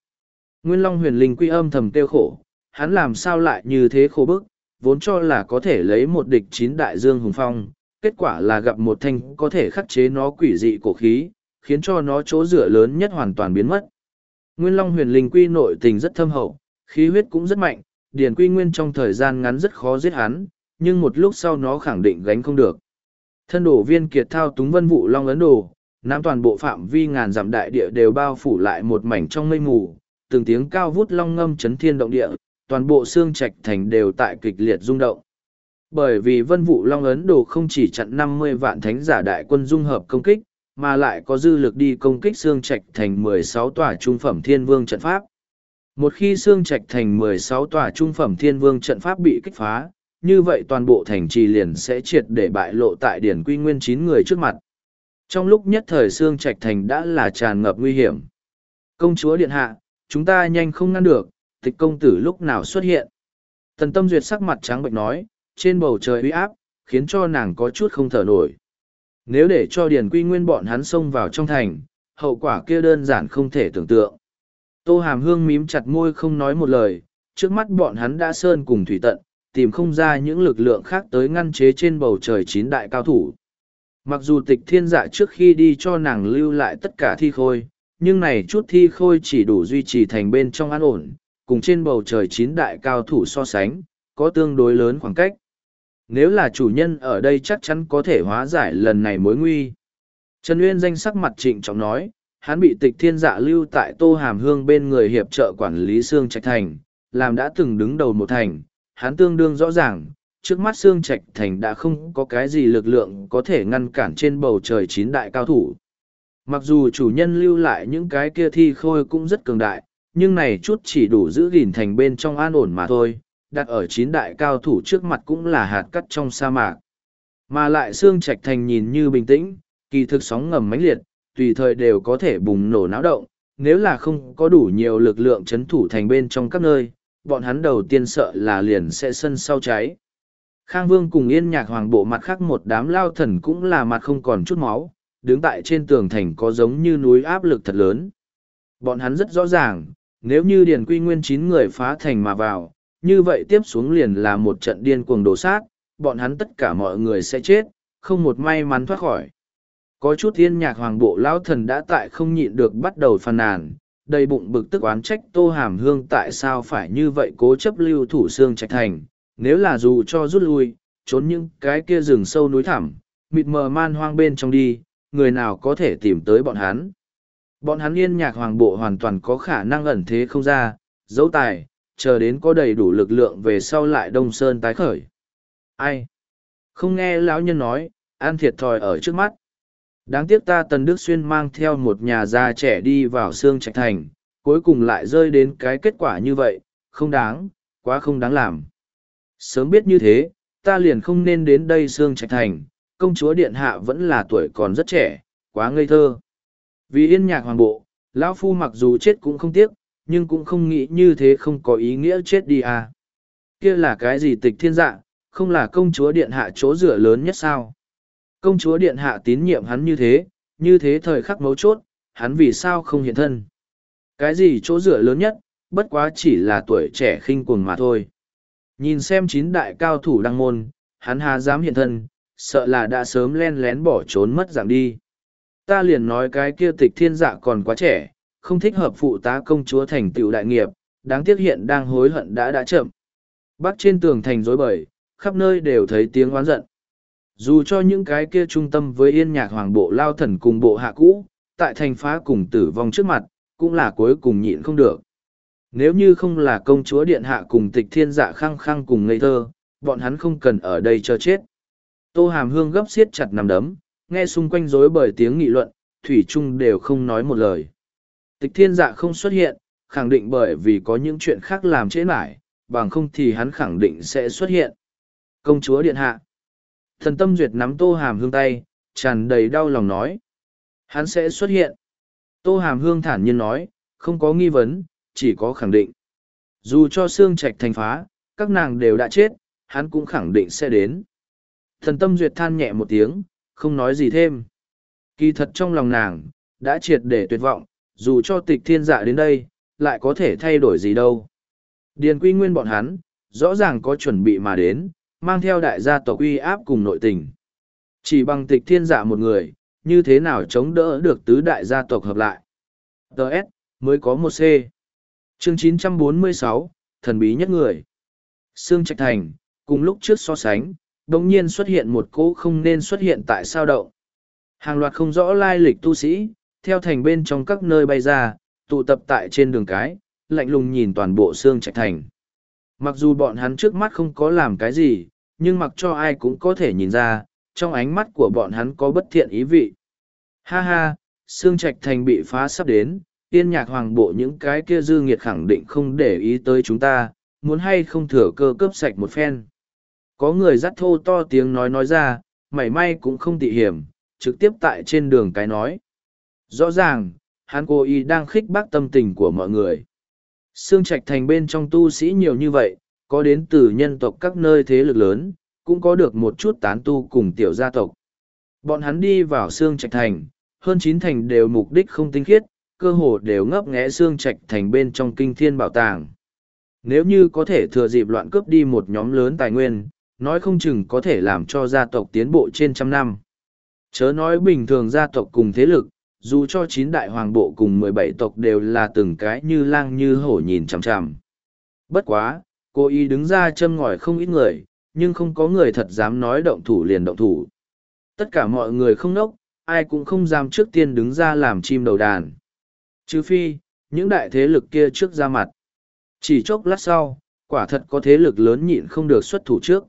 Nguyên long huyền linh quy âm thầm tiêu khổ, hắn làm sao lại như thế khổ bức, vốn cho là có thể lấy một địch chín đại dương hùng phong, kết quả là gặp một thanh có thể khắc chế nó quỷ dị cổ khí, khiến cho nó chỗ dựa lớn nhất hoàn toàn biến mất. Nguyên Long huyền linh quy nội tình rất thâm hậu, khí huyết cũng rất mạnh, Điền Quy Nguyên trong thời gian ngắn rất khó giết hắn, nhưng một lúc sau nó khẳng định gánh không được. Thân đổ viên kiệt thao túng vân vụ Long ấn đồ, nắm toàn bộ phạm vi ngàn dặm đại địa đều bao phủ lại một mảnh trong mây mù, từng tiếng cao vút long ngâm chấn thiên động địa, toàn bộ xương trạch thành đều tại kịch liệt rung động. Bởi vì vân vụ Long ấn đồ không chỉ chặn năm mươi vạn thánh giả đại quân dung hợp công kích, mà lại có dư lực đi công kích xương trạch thành mười sáu tòa trung phẩm thiên vương trận pháp. Một khi xương trạch thành mười sáu tòa trung phẩm thiên vương trận pháp bị kích phá, như vậy toàn bộ thành trì liền sẽ triệt để bại lộ tại điển quy nguyên chín người trước mặt. Trong lúc nhất thời xương trạch thành đã là tràn ngập nguy hiểm. Công chúa điện hạ, chúng ta nhanh không ngăn được, tịch công tử lúc nào xuất hiện. Tần tâm duyệt sắc mặt trắng bệnh nói, trên bầu trời uy áp, khiến cho nàng có chút không thở nổi. Nếu để cho Điền Quy Nguyên bọn hắn xông vào trong thành, hậu quả kia đơn giản không thể tưởng tượng. Tô Hàm Hương mím chặt môi không nói một lời, trước mắt bọn hắn đã sơn cùng thủy tận, tìm không ra những lực lượng khác tới ngăn chế trên bầu trời chín đại cao thủ. Mặc dù tịch thiên dạ trước khi đi cho nàng lưu lại tất cả thi khôi, nhưng này chút thi khôi chỉ đủ duy trì thành bên trong an ổn, cùng trên bầu trời chín đại cao thủ so sánh, có tương đối lớn khoảng cách. Nếu là chủ nhân ở đây chắc chắn có thể hóa giải lần này mối nguy. Trần Uyên danh sắc mặt trịnh trọng nói, hắn bị tịch thiên dạ lưu tại tô hàm hương bên người hiệp trợ quản lý xương trạch thành, làm đã từng đứng đầu một thành, hắn tương đương rõ ràng, trước mắt xương trạch thành đã không có cái gì lực lượng có thể ngăn cản trên bầu trời chín đại cao thủ. Mặc dù chủ nhân lưu lại những cái kia thi khôi cũng rất cường đại, nhưng này chút chỉ đủ giữ gìn thành bên trong an ổn mà thôi, đặt ở chín đại cao thủ trước mặt cũng là hạt cắt trong sa mạc. Mà lại xương trạch thành nhìn như bình tĩnh, kỳ thực sóng ngầm mãnh liệt, tùy thời đều có thể bùng nổ náo động, nếu là không có đủ nhiều lực lượng chấn thủ thành bên trong các nơi, bọn hắn đầu tiên sợ là liền sẽ sân sau cháy. Khang Vương cùng yên nhạc hoàng bộ mặt khác một đám lao thần cũng là mặt không còn chút máu, đứng tại trên tường thành có giống như núi áp lực thật lớn. Bọn hắn rất rõ ràng, nếu như Điền Quy Nguyên chín người phá thành mà vào, như vậy tiếp xuống liền là một trận điên cuồng đổ sát, bọn hắn tất cả mọi người sẽ chết, không một may mắn thoát khỏi. Có chút Yên nhạc hoàng bộ lão thần đã tại không nhịn được bắt đầu phàn nàn, đầy bụng bực tức oán trách tô hàm hương tại sao phải như vậy cố chấp lưu thủ xương trạch thành, nếu là dù cho rút lui, trốn những cái kia rừng sâu núi thẳm, mịt mờ man hoang bên trong đi, người nào có thể tìm tới bọn hắn. Bọn hắn yên nhạc hoàng bộ hoàn toàn có khả năng ẩn thế không ra, dấu tài, chờ đến có đầy đủ lực lượng về sau lại đông sơn tái khởi. Ai? Không nghe lão nhân nói, an thiệt thòi ở trước mắt. Đáng tiếc ta Tần Đức Xuyên mang theo một nhà già trẻ đi vào xương trạch thành, cuối cùng lại rơi đến cái kết quả như vậy, không đáng, quá không đáng làm. Sớm biết như thế, ta liền không nên đến đây xương trạch thành, công chúa điện hạ vẫn là tuổi còn rất trẻ, quá ngây thơ. Vì yên nhạc hoàng bộ, lão phu mặc dù chết cũng không tiếc, nhưng cũng không nghĩ như thế không có ý nghĩa chết đi à. Kia là cái gì tịch thiên dạ, không là công chúa điện hạ chỗ dựa lớn nhất sao? Công chúa điện hạ tín nhiệm hắn như thế, như thế thời khắc mấu chốt, hắn vì sao không hiện thân? Cái gì chỗ dựa lớn nhất, bất quá chỉ là tuổi trẻ khinh cuồng mà thôi. Nhìn xem chín đại cao thủ đăng môn, hắn hà dám hiện thân, sợ là đã sớm len lén bỏ trốn mất dạng đi. Ta liền nói cái kia tịch thiên dạ còn quá trẻ, không thích hợp phụ tá công chúa thành tựu đại nghiệp, đáng tiếc hiện đang hối hận đã đã chậm. Bắc trên tường thành rối bời, khắp nơi đều thấy tiếng oán giận. Dù cho những cái kia trung tâm với yên nhạc hoàng bộ lao thần cùng bộ hạ cũ, tại thành phá cùng tử vong trước mặt, cũng là cuối cùng nhịn không được. Nếu như không là công chúa điện hạ cùng tịch thiên dạ khăng khăng cùng ngây thơ, bọn hắn không cần ở đây chờ chết. Tô hàm hương gấp xiết chặt nằm đấm, nghe xung quanh rối bởi tiếng nghị luận, thủy trung đều không nói một lời. Tịch thiên dạ không xuất hiện, khẳng định bởi vì có những chuyện khác làm trễ mãi, bằng không thì hắn khẳng định sẽ xuất hiện. Công chúa điện hạ. Thần tâm duyệt nắm tô hàm hương tay, tràn đầy đau lòng nói. Hắn sẽ xuất hiện. Tô hàm hương thản nhiên nói, không có nghi vấn, chỉ có khẳng định. Dù cho xương trạch thành phá, các nàng đều đã chết, hắn cũng khẳng định sẽ đến. Thần tâm duyệt than nhẹ một tiếng, không nói gì thêm. Kỳ thật trong lòng nàng, đã triệt để tuyệt vọng, dù cho tịch thiên dạ đến đây, lại có thể thay đổi gì đâu. Điền quy nguyên bọn hắn, rõ ràng có chuẩn bị mà đến, mang theo đại gia tộc uy áp cùng nội tình. Chỉ bằng tịch thiên dạ một người, như thế nào chống đỡ được tứ đại gia tộc hợp lại. Đợt, mới có một C. Chương 946, thần bí nhất người. Sương Trạch Thành, cùng lúc trước so sánh, đồng nhiên xuất hiện một cỗ không nên xuất hiện tại sao động. Hàng loạt không rõ lai lịch tu sĩ, theo thành bên trong các nơi bay ra, tụ tập tại trên đường cái, lạnh lùng nhìn toàn bộ xương trạch thành. Mặc dù bọn hắn trước mắt không có làm cái gì, nhưng mặc cho ai cũng có thể nhìn ra, trong ánh mắt của bọn hắn có bất thiện ý vị. Ha ha, xương trạch thành bị phá sắp đến, tiên nhạc hoàng bộ những cái kia dư nghiệt khẳng định không để ý tới chúng ta, muốn hay không thừa cơ cướp sạch một phen. Có người dắt thô to tiếng nói nói ra, mảy may cũng không tị hiểm, trực tiếp tại trên đường cái nói. Rõ ràng, hắn cố ý đang khích bác tâm tình của mọi người. Sương Trạch thành bên trong tu sĩ nhiều như vậy, có đến từ nhân tộc các nơi thế lực lớn, cũng có được một chút tán tu cùng tiểu gia tộc. Bọn hắn đi vào Sương Trạch thành, hơn chín thành đều mục đích không tinh khiết, cơ hồ đều ngấp nghé Sương Trạch thành bên trong kinh thiên bảo tàng. Nếu như có thể thừa dịp loạn cướp đi một nhóm lớn tài nguyên, nói không chừng có thể làm cho gia tộc tiến bộ trên trăm năm. Chớ nói bình thường gia tộc cùng thế lực, dù cho chín đại hoàng bộ cùng mười bảy tộc đều là từng cái như lang như hổ nhìn chằm chằm. Bất quá, cô y đứng ra châm ngòi không ít người, nhưng không có người thật dám nói động thủ liền động thủ. Tất cả mọi người không nốc, ai cũng không dám trước tiên đứng ra làm chim đầu đàn. Trừ phi, những đại thế lực kia trước ra mặt. Chỉ chốc lát sau, quả thật có thế lực lớn nhịn không được xuất thủ trước.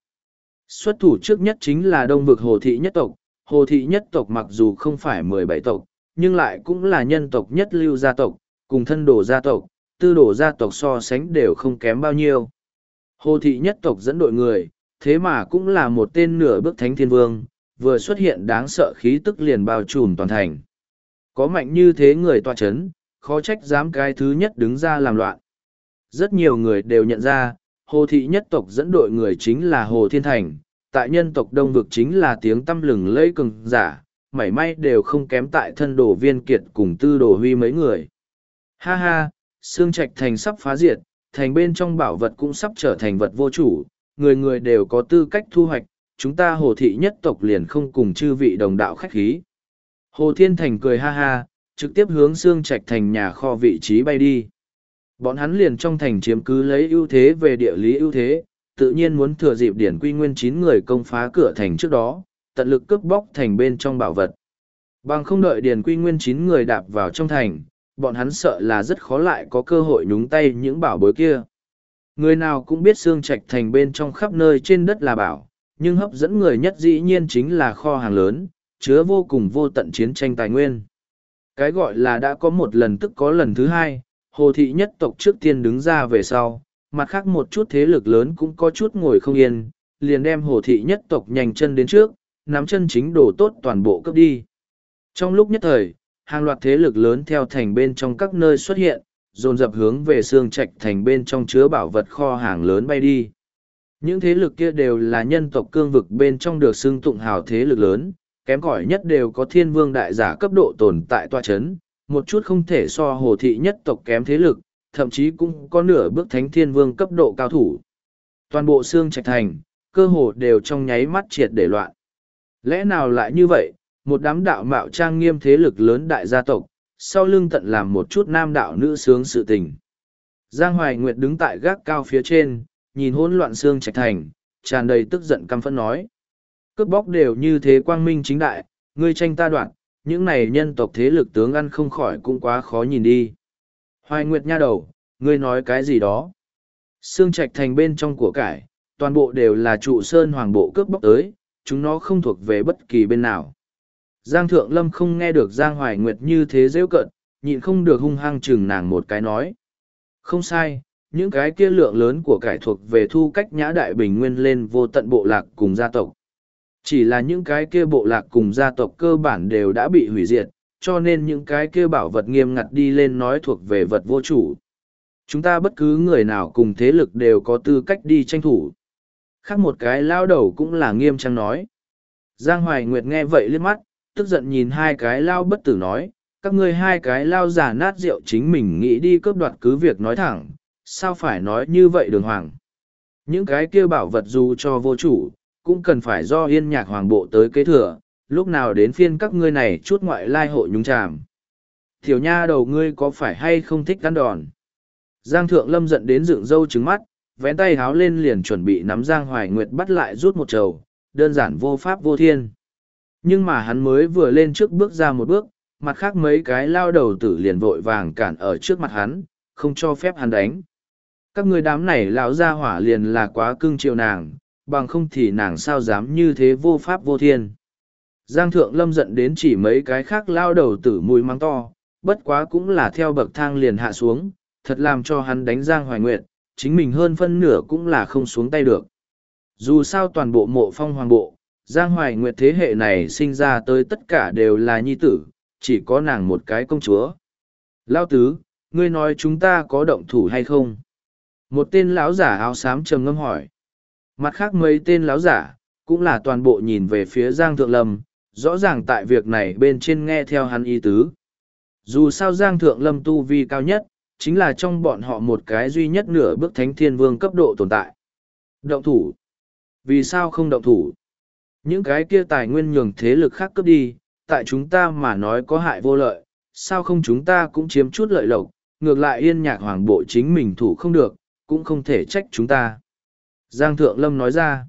Xuất thủ trước nhất chính là đông vực hồ thị nhất tộc. Hồ thị nhất tộc mặc dù không phải mười bảy tộc, nhưng lại cũng là nhân tộc nhất lưu gia tộc, cùng thân đồ gia tộc, tư đồ gia tộc so sánh đều không kém bao nhiêu. Hồ thị nhất tộc dẫn đội người, thế mà cũng là một tên nửa bước thánh thiên vương, vừa xuất hiện đáng sợ khí tức liền bao trùm toàn thành. Có mạnh như thế người tòa chấn, khó trách dám cái thứ nhất đứng ra làm loạn. Rất nhiều người đều nhận ra, hồ thị nhất tộc dẫn đội người chính là Hồ Thiên Thành, tại nhân tộc đông vực chính là tiếng tâm lừng lẫy cường giả, mảy may đều không kém tại thân đồ viên kiệt cùng tư đồ huy mấy người. Ha ha, xương trạch thành sắp phá diệt, thành bên trong bảo vật cũng sắp trở thành vật vô chủ, người người đều có tư cách thu hoạch, chúng ta hồ thị nhất tộc liền không cùng chư vị đồng đạo khách khí. Hồ Thiên Thành cười ha ha, trực tiếp hướng xương trạch thành nhà kho vị trí bay đi. Bọn hắn liền trong thành chiếm cứ lấy ưu thế về địa lý ưu thế, tự nhiên muốn thừa dịp điển quy nguyên chín người công phá cửa thành trước đó, tận lực cướp bóc thành bên trong bảo vật. Bằng không đợi Điền quy nguyên chín người đạp vào trong thành, bọn hắn sợ là rất khó lại có cơ hội nhúng tay những bảo bối kia. Người nào cũng biết xương trạch thành bên trong khắp nơi trên đất là bảo, nhưng hấp dẫn người nhất dĩ nhiên chính là kho hàng lớn, chứa vô cùng vô tận chiến tranh tài nguyên. Cái gọi là đã có một lần tức có lần thứ hai, hồ thị nhất tộc trước tiên đứng ra về sau, mặt khác một chút thế lực lớn cũng có chút ngồi không yên, liền đem hồ thị nhất tộc nhanh chân đến trước, nắm chân chính đồ tốt toàn bộ cấp đi. Trong lúc nhất thời, hàng loạt thế lực lớn theo thành bên trong các nơi xuất hiện, dồn dập hướng về xương trạch thành bên trong chứa bảo vật kho hàng lớn bay đi. Những thế lực kia đều là nhân tộc cương vực bên trong được xưng tụng hào thế lực lớn, kém cỏi nhất đều có thiên vương đại giả cấp độ tồn tại tòa chấn, một chút không thể so hồ thị nhất tộc kém thế lực, thậm chí cũng có nửa bước thánh thiên vương cấp độ cao thủ. Toàn bộ xương trạch thành, cơ hồ đều trong nháy mắt triệt để loạn. Lẽ nào lại như vậy, một đám đạo mạo trang nghiêm thế lực lớn đại gia tộc, sau lưng tận làm một chút nam đạo nữ sướng sự tình. Giang Hoài Nguyệt đứng tại gác cao phía trên, nhìn hỗn loạn xương trạch thành, tràn đầy tức giận căm phẫn nói. Cướp bóc đều như thế quang minh chính đại, ngươi tranh ta đoạn, những này nhân tộc thế lực tướng ăn không khỏi cũng quá khó nhìn đi. Hoài Nguyệt nha đầu, ngươi nói cái gì đó? Xương trạch thành bên trong của cải, toàn bộ đều là trụ sơn hoàng bộ cướp bóc tới, chúng nó không thuộc về bất kỳ bên nào. Giang Thượng Lâm không nghe được Giang Hoài Nguyệt như thế dễ cận, nhịn không được hung hăng chừng nàng một cái nói. Không sai, những cái kia lượng lớn của cải thuộc về thu cách nhã đại bình nguyên lên vô tận bộ lạc cùng gia tộc. Chỉ là những cái kia bộ lạc cùng gia tộc cơ bản đều đã bị hủy diệt, cho nên những cái kia bảo vật nghiêm ngặt đi lên nói thuộc về vật vô chủ. Chúng ta bất cứ người nào cùng thế lực đều có tư cách đi tranh thủ. Khác một cái lao đầu cũng là nghiêm trang nói. Giang Hoài Nguyệt nghe vậy liếc mắt, tức giận nhìn hai cái lao bất tử nói, các ngươi hai cái lao giả nát rượu chính mình nghĩ đi cướp đoạt cứ việc nói thẳng, sao phải nói như vậy đường hoàng. Những cái kia bảo vật dù cho vô chủ, cũng cần phải do yên nhạc hoàng bộ tới kế thừa, lúc nào đến phiên các ngươi này chút ngoại lai hộ nhúng chàm. Tiểu nha đầu ngươi có phải hay không thích ăn đòn? Giang thượng lâm giận đến dựng râu trứng mắt, vén tay háo lên liền chuẩn bị nắm Giang Hoài Nguyệt bắt lại rút một trầu, đơn giản vô pháp vô thiên. Nhưng mà hắn mới vừa lên trước bước ra một bước, mặt khác mấy cái lao đầu tử liền vội vàng cản ở trước mặt hắn, không cho phép hắn đánh. Các người đám này lão ra hỏa liền là quá cưng chiều nàng, bằng không thì nàng sao dám như thế vô pháp vô thiên. Giang thượng lâm giận đến chỉ mấy cái khác lao đầu tử mùi mắng to, bất quá cũng là theo bậc thang liền hạ xuống, thật làm cho hắn đánh Giang Hoài Nguyệt, chính mình hơn phân nửa cũng là không xuống tay được. Dù sao toàn bộ mộ phong hoàng bộ, Giang Hoài Nguyệt thế hệ này sinh ra tới tất cả đều là nhi tử, chỉ có nàng một cái công chúa. Lao tứ, ngươi nói chúng ta có động thủ hay không? Một tên lão giả áo xám trầm ngâm hỏi. Mặt khác mấy tên lão giả, cũng là toàn bộ nhìn về phía Giang Thượng Lâm, rõ ràng tại việc này bên trên nghe theo hắn ý tứ. Dù sao Giang Thượng Lâm tu vi cao nhất, chính là trong bọn họ một cái duy nhất nửa bước thánh thiên vương cấp độ tồn tại. Động thủ. Vì sao không động thủ? Những cái kia tài nguyên nhường thế lực khác cướp đi, tại chúng ta mà nói có hại vô lợi, sao không chúng ta cũng chiếm chút lợi lộc, ngược lại yên nhạc hoàng bộ chính mình thủ không được, cũng không thể trách chúng ta. Giang Thượng Lâm nói ra,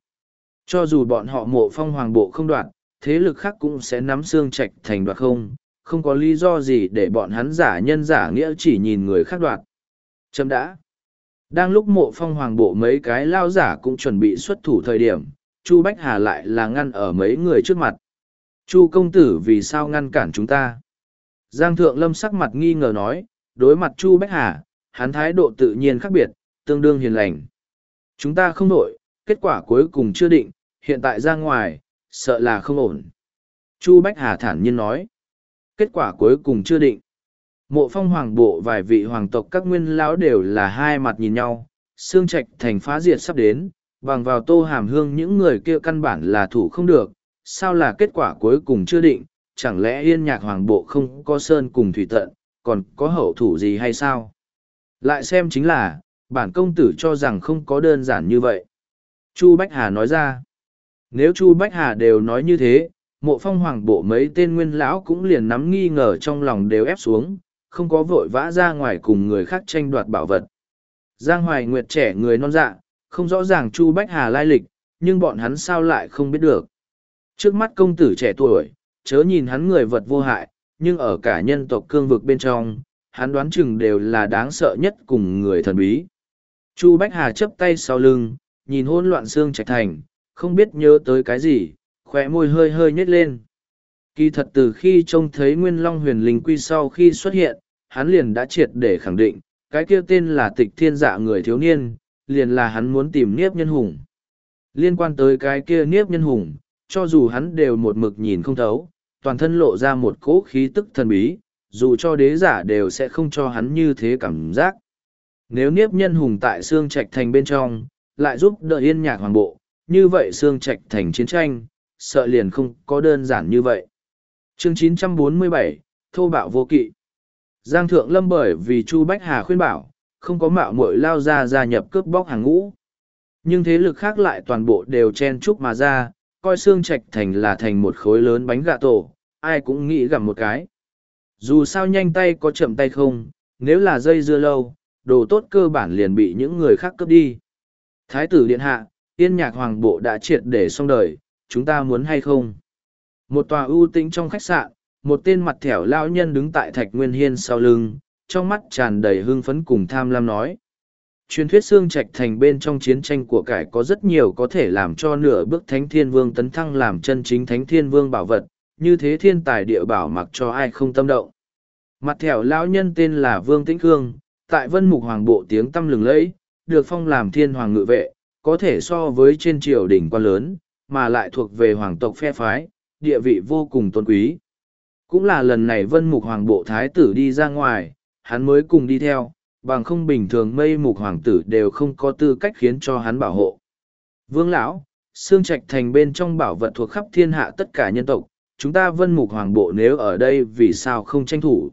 cho dù bọn họ mộ phong hoàng bộ không đoạn thế lực khác cũng sẽ nắm xương trạch thành đoạt không, không có lý do gì để bọn hắn giả nhân giả nghĩa chỉ nhìn người khác đoạt. Chấm đã. Đang lúc mộ phong hoàng bộ mấy cái lao giả cũng chuẩn bị xuất thủ thời điểm, Chu Bách Hà lại là ngăn ở mấy người trước mặt. Chu công tử vì sao ngăn cản chúng ta? Giang Thượng Lâm sắc mặt nghi ngờ nói, đối mặt Chu Bách Hà, hắn thái độ tự nhiên khác biệt, tương đương hiền lành. Chúng ta không nổi, kết quả cuối cùng chưa định, hiện tại ra ngoài, sợ là không ổn. Chu Bách Hà thản nhiên nói, kết quả cuối cùng chưa định. Mộ phong hoàng bộ vài vị hoàng tộc các nguyên lão đều là hai mặt nhìn nhau, xương trạch thành phá diệt sắp đến, bằng vào tô hàm hương những người kia căn bản là thủ không được, sao là kết quả cuối cùng chưa định, chẳng lẽ yên nhạc hoàng bộ không có sơn cùng thủy tận, còn có hậu thủ gì hay sao? Lại xem chính là, bản công tử cho rằng không có đơn giản như vậy. Chu Bách Hà nói ra, nếu Chu Bách Hà đều nói như thế, mộ phong hoàng bộ mấy tên nguyên lão cũng liền nắm nghi ngờ trong lòng đều ép xuống, không có vội vã ra ngoài cùng người khác tranh đoạt bảo vật. Giang Hoài Nguyệt trẻ người non dạ, không rõ ràng Chu Bách Hà lai lịch, nhưng bọn hắn sao lại không biết được. Trước mắt công tử trẻ tuổi, chớ nhìn hắn người vật vô hại, nhưng ở cả nhân tộc cương vực bên trong, hắn đoán chừng đều là đáng sợ nhất cùng người thần bí. Chu Bách Hà chấp tay sau lưng, nhìn hôn loạn xương trạch thành, không biết nhớ tới cái gì, khóe môi hơi hơi nhếch lên. Kỳ thật từ khi trông thấy Nguyên Long huyền linh quy sau khi xuất hiện, hắn liền đã triệt để khẳng định, cái kia tên là tịch thiên dạ người thiếu niên, liền là hắn muốn tìm Niếp Nhân Hùng. Liên quan tới cái kia niếp nhân hùng, cho dù hắn đều một mực nhìn không thấu, toàn thân lộ ra một cỗ khí tức thần bí, dù cho đế giả đều sẽ không cho hắn như thế cảm giác. Nếu niếp nhân hùng tại xương trạch thành bên trong, lại giúp đỡ yên nhạc hoàng bộ, như vậy xương trạch thành chiến tranh, sợ liền không có đơn giản như vậy. chương 947, Thô bạo vô kỵ. Giang Thượng Lâm bởi vì Chu Bách Hà khuyên bảo, không có mạo muội lao ra gia nhập cướp bóc hàng ngũ. Nhưng thế lực khác lại toàn bộ đều chen chúc mà ra, coi xương trạch thành là thành một khối lớn bánh gà tổ, ai cũng nghĩ gặm một cái. Dù sao nhanh tay có chậm tay không, nếu là dây dưa lâu, đồ tốt cơ bản liền bị những người khác cướp đi. Thái tử điện hạ, yên nhạc hoàng bộ đã triệt để xong đời, chúng ta muốn hay không? Một tòa ưu tĩnh trong khách sạn, một tên mặt thẻo lao nhân đứng tại thạch nguyên hiên sau lưng, trong mắt tràn đầy hưng phấn cùng tham lam nói. Truyền thuyết xương trạch thành bên trong chiến tranh của cải có rất nhiều có thể làm cho nửa bước thánh thiên vương tấn thăng làm chân chính thánh thiên vương bảo vật, như thế thiên tài địa bảo mặc cho ai không tâm động. Mặt thẻo lão nhân tên là Vương Tĩnh Khương, tại vân mục hoàng bộ tiếng tâm lừng lẫy, được phong làm thiên hoàng ngự vệ, có thể so với trên triều đỉnh quan lớn, mà lại thuộc về hoàng tộc phe phái, địa vị vô cùng tôn quý. Cũng là lần này vân mục hoàng bộ thái tử đi ra ngoài, hắn mới cùng đi theo, bằng không bình thường mây mục hoàng tử đều không có tư cách khiến cho hắn bảo hộ. Vương lão, xương trạch thành bên trong bảo vật thuộc khắp thiên hạ tất cả nhân tộc, chúng ta vân mục hoàng bộ nếu ở đây vì sao không tranh thủ.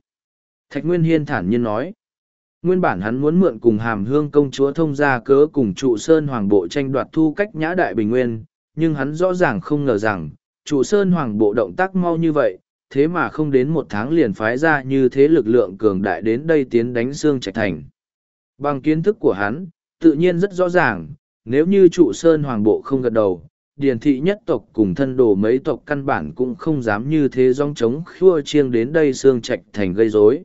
Thạch Nguyên Hiên thản nhiên nói, nguyên bản hắn muốn mượn cùng hàm hương công chúa thông gia cớ cùng trụ sơn hoàng bộ tranh đoạt thu cách nhã đại bình nguyên, nhưng hắn rõ ràng không ngờ rằng, trụ sơn hoàng bộ động tác mau như vậy, thế mà không đến một tháng liền phái ra như thế lực lượng cường đại đến đây tiến đánh xương trạch thành. Bằng kiến thức của hắn, tự nhiên rất rõ ràng, nếu như trụ sơn hoàng bộ không gật đầu, điền thị nhất tộc cùng thân đồ mấy tộc căn bản cũng không dám như thế dòng trống khua chiêng đến đây xương trạch thành gây rối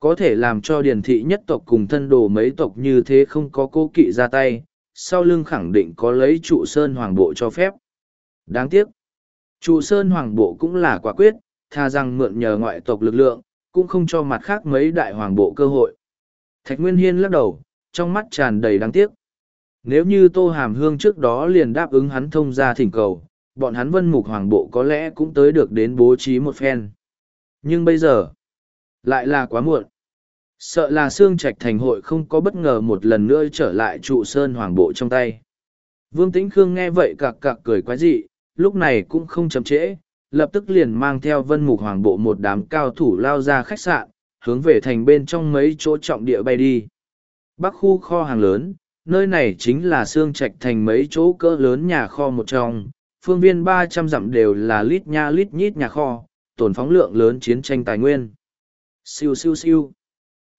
có thể làm cho điền thị nhất tộc cùng thân đồ mấy tộc như thế không có cố kỵ ra tay sau lưng khẳng định có lấy trụ sơn hoàng bộ cho phép. Đáng tiếc, trụ sơn hoàng bộ cũng là quả quyết, tha rằng mượn nhờ ngoại tộc lực lượng, cũng không cho mặt khác mấy đại hoàng bộ cơ hội. Thạch nguyên hiên lắc đầu, trong mắt tràn đầy đáng tiếc. Nếu như tô hàm hương trước đó liền đáp ứng hắn thông ra thỉnh cầu, bọn hắn vân mục hoàng bộ có lẽ cũng tới được đến bố trí một phen. Nhưng bây giờ, lại là quá muộn sợ là xương trạch thành hội không có bất ngờ một lần nữa trở lại trụ sơn hoàng bộ trong tay. Vương tĩnh khương nghe vậy cặc cặc cười quái dị, lúc này cũng không chậm trễ, lập tức liền mang theo vân mục hoàng bộ một đám cao thủ lao ra khách sạn, hướng về thành bên trong mấy chỗ trọng địa bay đi. Bắc khu kho hàng lớn, nơi này chính là xương trạch thành mấy chỗ cỡ lớn nhà kho một trong, phương viên ba trăm dặm đều là lít nha lít nhít nhà kho, tồn phóng lượng lớn chiến tranh tài nguyên. Siêu siêu siêu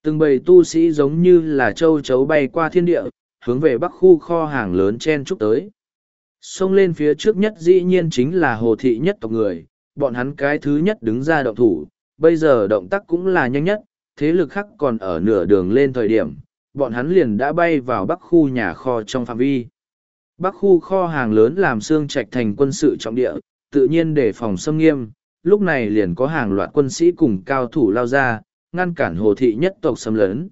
từng bầy tu sĩ giống như là châu chấu bay qua thiên địa, hướng về bắc khu kho hàng lớn chen trúc tới. Xông lên phía trước nhất dĩ nhiên chính là hồ thị nhất tộc người, bọn hắn cái thứ nhất đứng ra động thủ, bây giờ động tác cũng là nhanh nhất, thế lực khác còn ở nửa đường lên thời điểm, bọn hắn liền đã bay vào bắc khu nhà kho trong phạm vi. Bắc khu kho hàng lớn làm xương trạch thành quân sự trọng địa, tự nhiên để phòng xâm nghiêm, lúc này liền có hàng loạt quân sĩ cùng cao thủ lao ra ngăn cản hồ thị nhất tộc xâm lấn.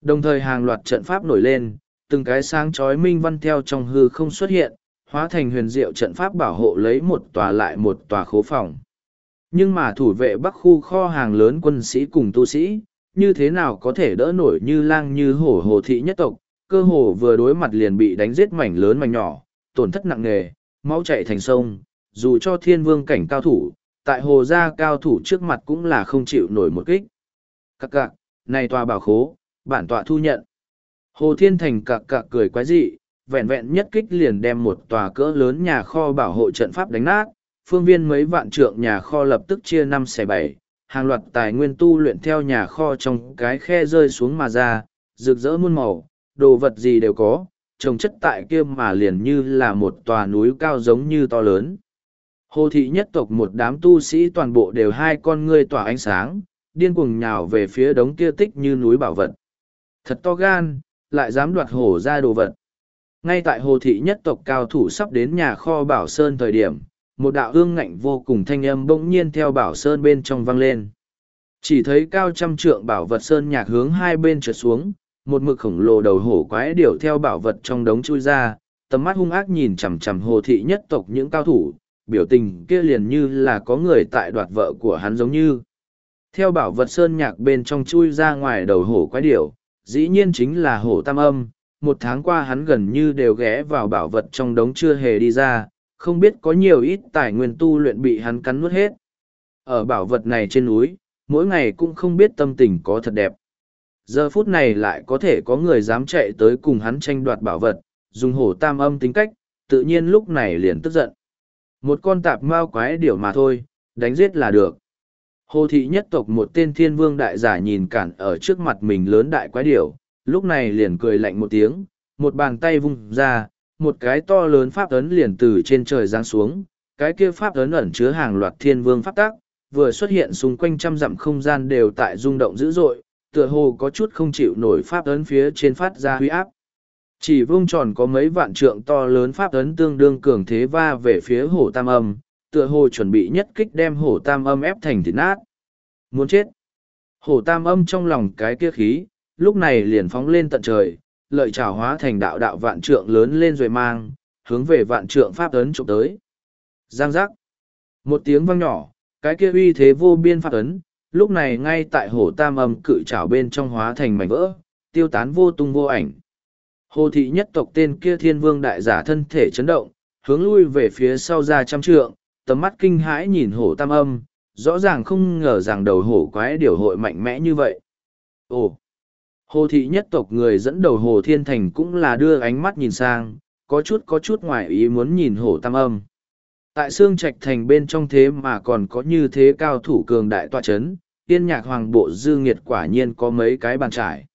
Đồng thời hàng loạt trận pháp nổi lên, từng cái sáng chói minh văn theo trong hư không xuất hiện, hóa thành huyền diệu trận pháp bảo hộ lấy một tòa lại một tòa khố phòng. Nhưng mà thủ vệ bắc khu kho hàng lớn quân sĩ cùng tu sĩ, như thế nào có thể đỡ nổi như lang như hổ hồ thị nhất tộc, cơ hồ vừa đối mặt liền bị đánh giết mảnh lớn mảnh nhỏ, tổn thất nặng nề, máu chạy thành sông, dù cho thiên vương cảnh cao thủ, tại hồ gia cao thủ trước mặt cũng là không chịu nổi một kích. Cạc cạc, này tòa bảo khố, bản tọa thu nhận. Hồ Thiên Thành cạc cạc cười quái dị, vẹn vẹn nhất kích liền đem một tòa cỡ lớn nhà kho bảo hộ trận pháp đánh nát, phương viên mấy vạn trượng nhà kho lập tức chia năm xẻ bảy, hàng loạt tài nguyên tu luyện theo nhà kho trong cái khe rơi xuống mà ra, rực rỡ muôn màu, đồ vật gì đều có, trồng chất tại kia mà liền như là một tòa núi cao giống như to lớn. Hồ thị nhất tộc một đám tu sĩ toàn bộ đều hai con ngươi tỏa ánh sáng, điên cuồng nhào về phía đống kia tích như núi bảo vật. Thật to gan, lại dám đoạt hổ ra đồ vật. Ngay tại hồ thị nhất tộc cao thủ sắp đến nhà kho Bảo Sơn thời điểm, một đạo hương ngạnh vô cùng thanh âm bỗng nhiên theo Bảo Sơn bên trong vang lên. Chỉ thấy cao trăm trượng bảo vật Sơn nhạc hướng hai bên trượt xuống, một mực khổng lồ đầu hổ quái điểu theo bảo vật trong đống chui ra, tầm mắt hung ác nhìn chằm chằm hồ thị nhất tộc những cao thủ, biểu tình kia liền như là có người tại đoạt vợ của hắn giống như. Theo bảo vật sơn nhạc bên trong chui ra ngoài đầu hổ quái điểu, dĩ nhiên chính là hổ tam âm, một tháng qua hắn gần như đều ghé vào bảo vật trong đống chưa hề đi ra, không biết có nhiều ít tài nguyên tu luyện bị hắn cắn nuốt hết. Ở bảo vật này trên núi, mỗi ngày cũng không biết tâm tình có thật đẹp. Giờ phút này lại có thể có người dám chạy tới cùng hắn tranh đoạt bảo vật, dùng hổ tam âm tính cách, tự nhiên lúc này liền tức giận. Một con tạp mao quái điểu mà thôi, đánh giết là được. Hồ thị nhất tộc một tên thiên vương đại giả nhìn cản ở trước mặt mình lớn đại quái điểu, lúc này liền cười lạnh một tiếng, một bàn tay vung ra, một cái to lớn pháp ấn liền từ trên trời giáng xuống, cái kia pháp ấn ẩn chứa hàng loạt thiên vương pháp tác, vừa xuất hiện xung quanh trăm dặm không gian đều tại rung động dữ dội, tựa hồ có chút không chịu nổi pháp ấn phía trên phát ra huy áp. Chỉ vương tròn có mấy vạn trượng to lớn pháp ấn tương đương cường thế va về phía hổ tam âm, tựa hồ chuẩn bị nhất kích đem hổ tam âm ép thành thịt nát. Muốn chết. Hổ tam âm trong lòng cái kia khí, lúc này liền phóng lên tận trời, lợi trào hóa thành đạo đạo vạn trượng lớn lên rồi mang, hướng về vạn trượng pháp ấn trục tới. Giang giác. Một tiếng vang nhỏ, cái kia uy thế vô biên pháp ấn, lúc này ngay tại hổ tam âm cự trảo bên trong hóa thành mảnh vỡ, tiêu tán vô tung vô ảnh. Hồ thị nhất tộc tên kia thiên vương đại giả thân thể chấn động, hướng lui về phía sau ra trăm trượng, tầm mắt kinh hãi nhìn hổ tam âm, rõ ràng không ngờ rằng đầu hổ quái điều hội mạnh mẽ như vậy. Ồ! Hồ thị nhất tộc người dẫn đầu hồ thiên thành cũng là đưa ánh mắt nhìn sang, có chút có chút ngoài ý muốn nhìn hổ tam âm. Tại xương trạch thành bên trong thế mà còn có như thế cao thủ cường đại tọa chấn, tiên nhạc hoàng bộ dư nghiệt quả nhiên có mấy cái bàn trải.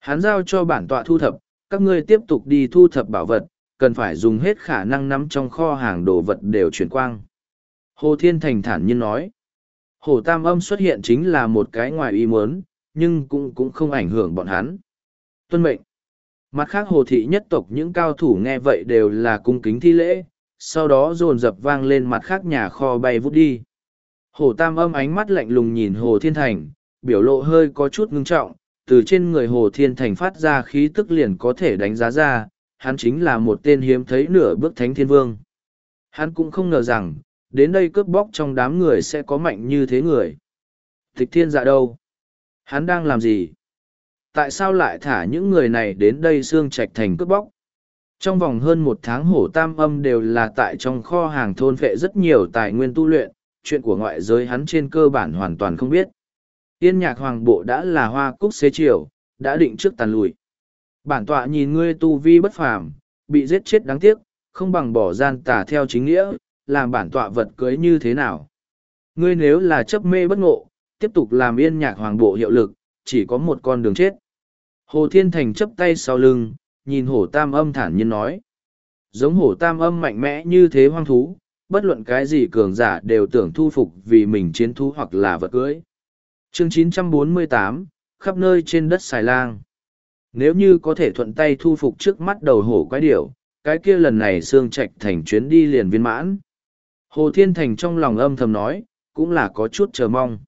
Hắn giao cho bản tọa thu thập, các ngươi tiếp tục đi thu thập bảo vật, cần phải dùng hết khả năng nắm trong kho hàng đồ vật đều chuyển quang. Hồ Thiên Thành thản nhiên nói, Hồ Tam Âm xuất hiện chính là một cái ngoài ý muốn, nhưng cũng cũng không ảnh hưởng bọn hắn. Tuân mệnh. Mặt khác Hồ Thị nhất tộc những cao thủ nghe vậy đều là cung kính thi lễ, sau đó dồn dập vang lên mặt khác nhà kho bay vút đi. Hồ Tam Âm ánh mắt lạnh lùng nhìn Hồ Thiên Thành, biểu lộ hơi có chút ngưng trọng, từ trên người Hồ Thiên Thành phát ra khí tức liền có thể đánh giá ra, hắn chính là một tên hiếm thấy nửa bước thánh thiên vương. Hắn cũng không ngờ rằng, đến đây cướp bóc trong đám người sẽ có mạnh như thế người. Tịch thiên dạ đâu? Hắn đang làm gì? Tại sao lại thả những người này đến đây xương trạch thành cướp bóc? Trong vòng hơn một tháng hổ tam âm đều là tại trong kho hàng thôn vệ rất nhiều tài nguyên tu luyện, chuyện của ngoại giới hắn trên cơ bản hoàn toàn không biết. Yên nhạc hoàng bộ đã là hoa cúc xế chiều, đã định trước tàn lùi. Bản tọa nhìn ngươi tu vi bất phàm, bị giết chết đáng tiếc, không bằng bỏ gian tà theo chính nghĩa, làm bản tọa vật cưới như thế nào. Ngươi nếu là chấp mê bất ngộ, tiếp tục làm yên nhạc hoàng bộ hiệu lực, chỉ có một con đường chết. Hồ Thiên Thành chấp tay sau lưng, nhìn hổ tam âm thản nhiên nói. Giống hổ tam âm mạnh mẽ như thế hoang thú, bất luận cái gì cường giả đều tưởng thu phục vì mình chiến thú hoặc là vật cưới. Chương 948, khắp nơi trên đất xài lang. Nếu như có thể thuận tay thu phục trước mắt đầu hổ quái điểu, cái kia lần này xương trạch thành chuyến đi liền viên mãn. Hồ Thiên Thành trong lòng âm thầm nói, cũng là có chút chờ mong.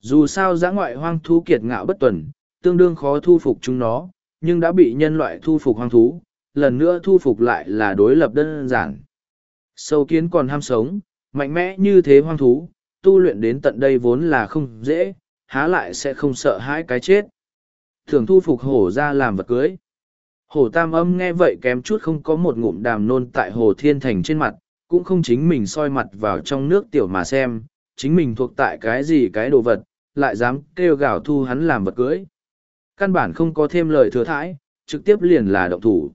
Dù sao giã ngoại hoang thú kiệt ngạo bất tuần, tương đương khó thu phục chúng nó, nhưng đã bị nhân loại thu phục hoang thú, lần nữa thu phục lại là đối lập đơn giản. Sâu kiến còn ham sống, mạnh mẽ như thế hoang thú, tu luyện đến tận đây vốn là không dễ, há lại sẽ không sợ hãi cái chết. Thường thu phục hổ ra làm vật cưới. Hổ tam âm nghe vậy kém chút không có một ngụm đàm nôn tại hồ thiên thành trên mặt, cũng không chính mình soi mặt vào trong nước tiểu mà xem, chính mình thuộc tại cái gì cái đồ vật, lại dám kêu gào thu hắn làm vật cưới. Căn bản không có thêm lời thừa thãi, trực tiếp liền là động thủ.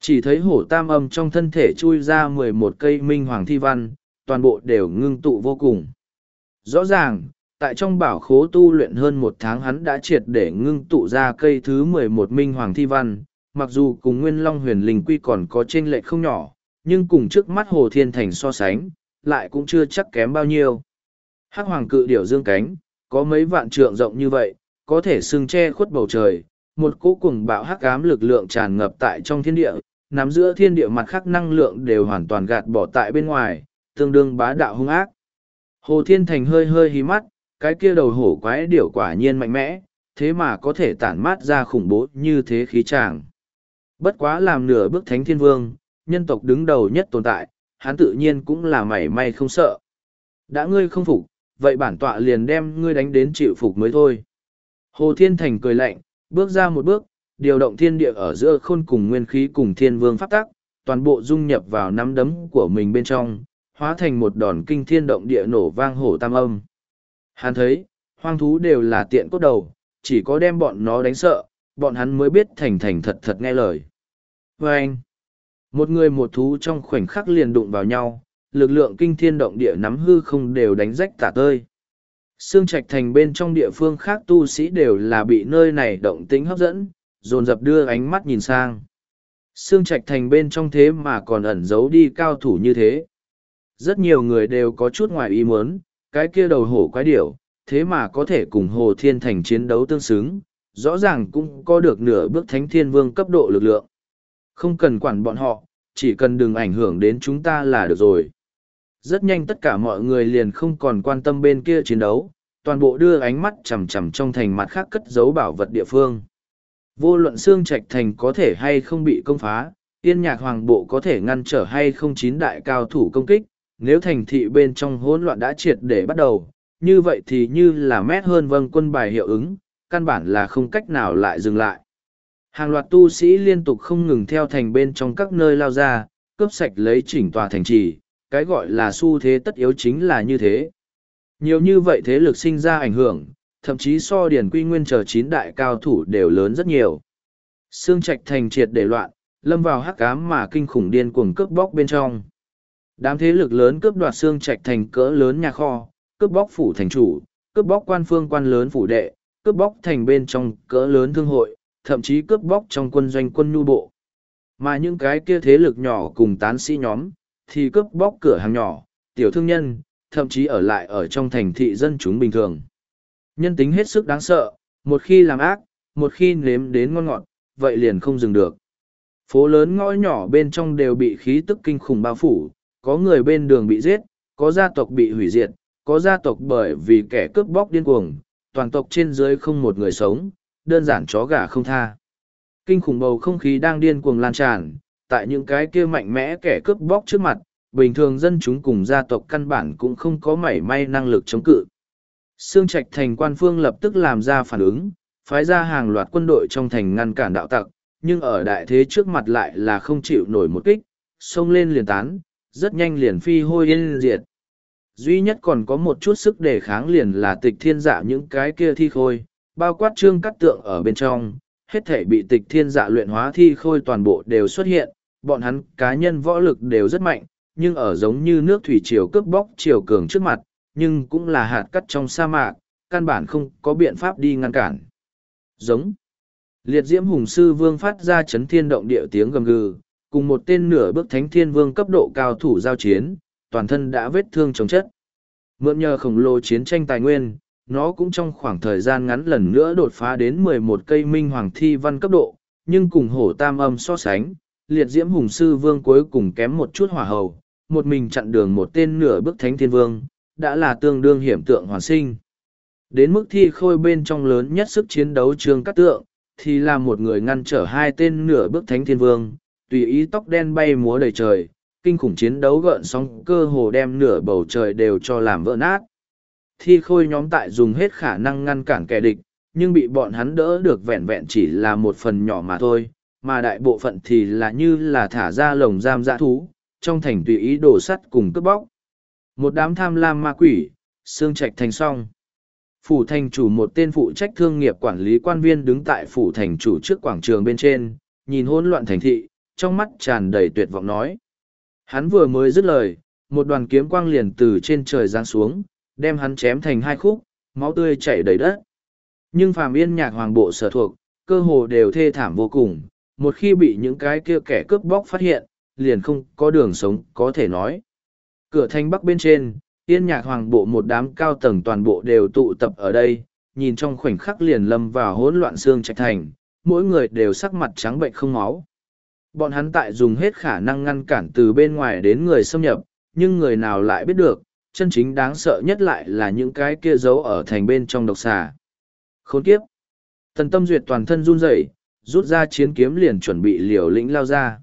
Chỉ thấy hổ tam âm trong thân thể chui ra mười một cây minh hoàng thi văn, toàn bộ đều ngưng tụ vô cùng. Rõ ràng, tại trong bảo khố tu luyện hơn một tháng hắn đã triệt để ngưng tụ ra cây thứ mười một minh hoàng thi văn, mặc dù cùng nguyên long huyền linh quy còn có chênh lệch không nhỏ, nhưng cùng trước mắt hồ thiên thành so sánh, lại cũng chưa chắc kém bao nhiêu. Hắc hoàng cự điểu dương cánh, có mấy vạn trượng rộng như vậy, có thể sừng che khuất bầu trời, một cỗ cùng bạo hắc ám lực lượng tràn ngập tại trong thiên địa, nắm giữa thiên địa mặt khác năng lượng đều hoàn toàn gạt bỏ tại bên ngoài, tương đương bá đạo hung ác. Hồ Thiên Thành hơi hơi hí mắt, cái kia đầu hổ quái điểu quả nhiên mạnh mẽ, thế mà có thể tản mát ra khủng bố như thế khí tràng. Bất quá làm nửa bước thánh thiên vương, nhân tộc đứng đầu nhất tồn tại, hắn tự nhiên cũng là mảy may không sợ. Đã ngươi không phục, vậy bản tọa liền đem ngươi đánh đến chịu phục mới thôi. Hồ Thiên Thành cười lạnh, bước ra một bước, điều động thiên địa ở giữa khôn cùng nguyên khí cùng thiên vương pháp tắc, toàn bộ dung nhập vào nắm đấm của mình bên trong, hóa thành một đòn kinh thiên động địa nổ vang hổ tam âm. Hắn thấy, hoang thú đều là tiện cốt đầu, chỉ có đem bọn nó đánh sợ, bọn hắn mới biết thành thành thật thật nghe lời. Vâng! anh, một người một thú trong khoảnh khắc liền đụng vào nhau, lực lượng kinh thiên động địa nắm hư không đều đánh rách tả tơi. Sương Trạch Thành bên trong địa phương khác tu sĩ đều là bị nơi này động tính hấp dẫn, dồn dập đưa ánh mắt nhìn sang. Sương Trạch Thành bên trong thế mà còn ẩn giấu đi cao thủ như thế. Rất nhiều người đều có chút ngoài ý muốn, cái kia đầu hổ quái điểu, thế mà có thể cùng Hồ Thiên Thành chiến đấu tương xứng, rõ ràng cũng có được nửa bước thánh thiên vương cấp độ lực lượng. Không cần quản bọn họ, chỉ cần đừng ảnh hưởng đến chúng ta là được rồi. Rất nhanh tất cả mọi người liền không còn quan tâm bên kia chiến đấu, toàn bộ đưa ánh mắt chằm chằm trong thành mặt khác cất giấu bảo vật địa phương. Vô luận xương trạch thành có thể hay không bị công phá, yên nhạc hoàng bộ có thể ngăn trở hay không chín đại cao thủ công kích, nếu thành thị bên trong hỗn loạn đã triệt để bắt đầu, như vậy thì như là mét hơn vâng quân bài hiệu ứng, căn bản là không cách nào lại dừng lại. Hàng loạt tu sĩ liên tục không ngừng theo thành bên trong các nơi lao ra, cướp sạch lấy chỉnh tòa thành trì, cái gọi là xu thế tất yếu chính là như thế. Nhiều như vậy thế lực sinh ra ảnh hưởng, thậm chí so điển quy nguyên chờ chín đại cao thủ đều lớn rất nhiều. Sương trạch thành triệt để loạn, lâm vào hắc ám mà kinh khủng điên cuồng cướp bóc bên trong. Đám thế lực lớn cướp đoạt xương trạch thành cỡ lớn nhà kho, cướp bóc phủ thành chủ, cướp bóc quan phương quan lớn phủ đệ, cướp bóc thành bên trong cỡ lớn thương hội, thậm chí cướp bóc trong quân doanh quân nhu bộ. Mà những cái kia thế lực nhỏ cùng tán sĩ nhóm, thì cướp bóc cửa hàng nhỏ, tiểu thương nhân, thậm chí ở lại ở trong thành thị dân chúng bình thường. Nhân tính hết sức đáng sợ, một khi làm ác, một khi nếm đến ngon ngọt, vậy liền không dừng được. Phố lớn ngõ nhỏ bên trong đều bị khí tức kinh khủng bao phủ, có người bên đường bị giết, có gia tộc bị hủy diệt, có gia tộc bởi vì kẻ cướp bóc điên cuồng, toàn tộc trên dưới không một người sống, đơn giản chó gà không tha. Kinh khủng bầu không khí đang điên cuồng lan tràn, tại những cái kia mạnh mẽ kẻ cướp bóc trước mặt, bình thường dân chúng cùng gia tộc căn bản cũng không có mảy may năng lực chống cự. Sương Trạch thành quan phương lập tức làm ra phản ứng, phái ra hàng loạt quân đội trong thành ngăn cản đạo tặc, nhưng ở đại thế trước mặt lại là không chịu nổi một kích, xông lên liền tán, rất nhanh liền phi hôi yên diệt. Duy nhất còn có một chút sức đề kháng liền là tịch thiên dạ những cái kia thi khôi, bao quát trương cắt tượng ở bên trong, hết thể bị tịch thiên dạ luyện hóa thi khôi toàn bộ đều xuất hiện, bọn hắn cá nhân võ lực đều rất mạnh, nhưng ở giống như nước thủy triều cướp bóc triều cường trước mặt, nhưng cũng là hạt cắt trong sa mạc, căn bản không có biện pháp đi ngăn cản. Giống. Liệt diễm hùng sư vương phát ra chấn thiên động địa tiếng gầm gừ, cùng một tên nửa bước thánh thiên vương cấp độ cao thủ giao chiến, toàn thân đã vết thương chống chất. Mượn nhờ khổng lồ chiến tranh tài nguyên, nó cũng trong khoảng thời gian ngắn lần nữa đột phá đến mười một cây minh hoàng thi văn cấp độ, nhưng cùng hổ tam âm so sánh, liệt diễm hùng sư vương cuối cùng kém một chút hỏa hầu, một mình chặn đường một tên nửa bước thánh thiên vương, đã là tương đương hiểm tượng hoàn sinh. Đến mức thi khôi bên trong lớn nhất sức chiến đấu trương các tượng, thì là một người ngăn trở hai tên nửa bước thánh thiên vương, tùy ý tóc đen bay múa đầy trời, kinh khủng chiến đấu gợn sóng cơ hồ đem nửa bầu trời đều cho làm vỡ nát. Thi khôi nhóm tại dùng hết khả năng ngăn cản kẻ địch, nhưng bị bọn hắn đỡ được vẹn vẹn chỉ là một phần nhỏ mà thôi, mà đại bộ phận thì là như là thả ra lồng giam dã thú, trong thành tùy ý đổ sắt cùng cướp bóc. Một đám tham lam ma quỷ, xương trạch thành song. Phủ thành chủ một tên phụ trách thương nghiệp quản lý quan viên đứng tại phủ thành chủ trước quảng trường bên trên, nhìn hỗn loạn thành thị, trong mắt tràn đầy tuyệt vọng nói. Hắn vừa mới dứt lời, một đoàn kiếm quang liền từ trên trời giáng xuống, đem hắn chém thành hai khúc, máu tươi chảy đầy đất. Nhưng phàm yên nhạc hoàng bộ sở thuộc, cơ hồ đều thê thảm vô cùng, một khi bị những cái kia kẻ cướp bóc phát hiện, liền không có đường sống có thể nói. Cửa thanh bắc bên trên, yên nhạc hoàng bộ một đám cao tầng toàn bộ đều tụ tập ở đây, nhìn trong khoảnh khắc liền lâm vào hỗn loạn xương trạch thành, mỗi người đều sắc mặt trắng bệnh không máu. Bọn hắn tại dùng hết khả năng ngăn cản từ bên ngoài đến người xâm nhập, nhưng người nào lại biết được, chân chính đáng sợ nhất lại là những cái kia giấu ở thành bên trong độc xà. Khốn kiếp! Tần tâm duyệt toàn thân run rẩy, rút ra chiến kiếm liền chuẩn bị liều lĩnh lao ra.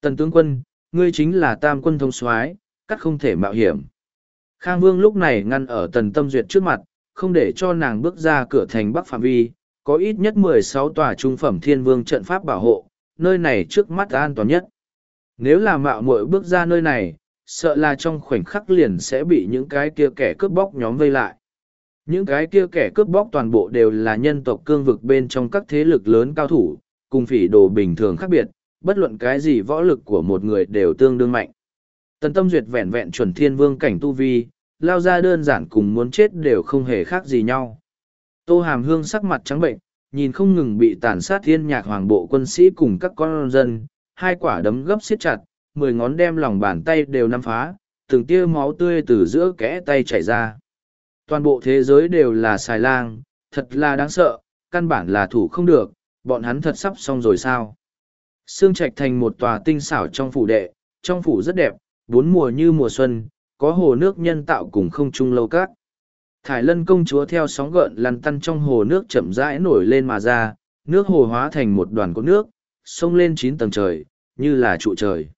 Tần tướng quân, ngươi chính là tam quân thông soái cắt không thể mạo hiểm. Khang Vương lúc này ngăn ở tần tâm duyệt trước mặt, không để cho nàng bước ra cửa thành Bắc Phạm Vi, có ít nhất mười sáu tòa trung phẩm thiên vương trận pháp bảo hộ, nơi này trước mắt an toàn nhất. Nếu là mạo muội bước ra nơi này, sợ là trong khoảnh khắc liền sẽ bị những cái kia kẻ cướp bóc nhóm vây lại. Những cái kia kẻ cướp bóc toàn bộ đều là nhân tộc cương vực bên trong các thế lực lớn cao thủ, cùng phỉ đồ bình thường khác biệt, bất luận cái gì võ lực của một người đều tương đương mạnh. Tần tâm duyệt vẹn vẹn chuẩn thiên vương cảnh tu vi, lao ra đơn giản cùng muốn chết đều không hề khác gì nhau. Tô hàm hương sắc mặt trắng bệnh, nhìn không ngừng bị tàn sát thiên nhạc hoàng bộ quân sĩ cùng các con dân, hai quả đấm gấp siết chặt, mười ngón đem lòng bàn tay đều nắm phá, từng tia máu tươi từ giữa kẽ tay chảy ra. Toàn bộ thế giới đều là xài lang, thật là đáng sợ, căn bản là thủ không được, bọn hắn thật sắp xong rồi sao. Sương Trạch thành một tòa tinh xảo trong phủ đệ, trong phủ rất đẹp, bốn mùa như mùa xuân, có hồ nước nhân tạo cùng không trung lâu cát. Thải lân công chúa theo sóng gợn lăn tăn trong hồ nước chậm rãi nổi lên mà ra, nước hồ hóa thành một đoàn cột nước, sông lên chín tầng trời, như là trụ trời.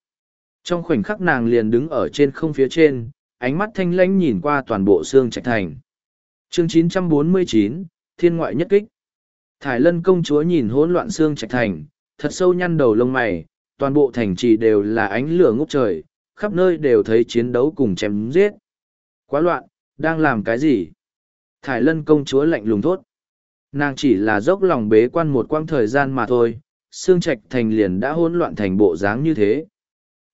Trong khoảnh khắc nàng liền đứng ở trên không phía trên, ánh mắt thanh lãnh nhìn qua toàn bộ xương trạch thành. Chương 949, Thiên ngoại nhất kích. Thải lân công chúa nhìn hỗn loạn xương trạch thành, thật sâu nhăn đầu lông mày, toàn bộ thành trì đều là ánh lửa ngút trời, khắp nơi đều thấy chiến đấu cùng chém giết. Quá loạn, đang làm cái gì? Thải lân công chúa lạnh lùng thốt. Nàng chỉ là dốc lòng bế quan một quãng thời gian mà thôi, xương trạch thành liền đã hỗn loạn thành bộ dáng như thế.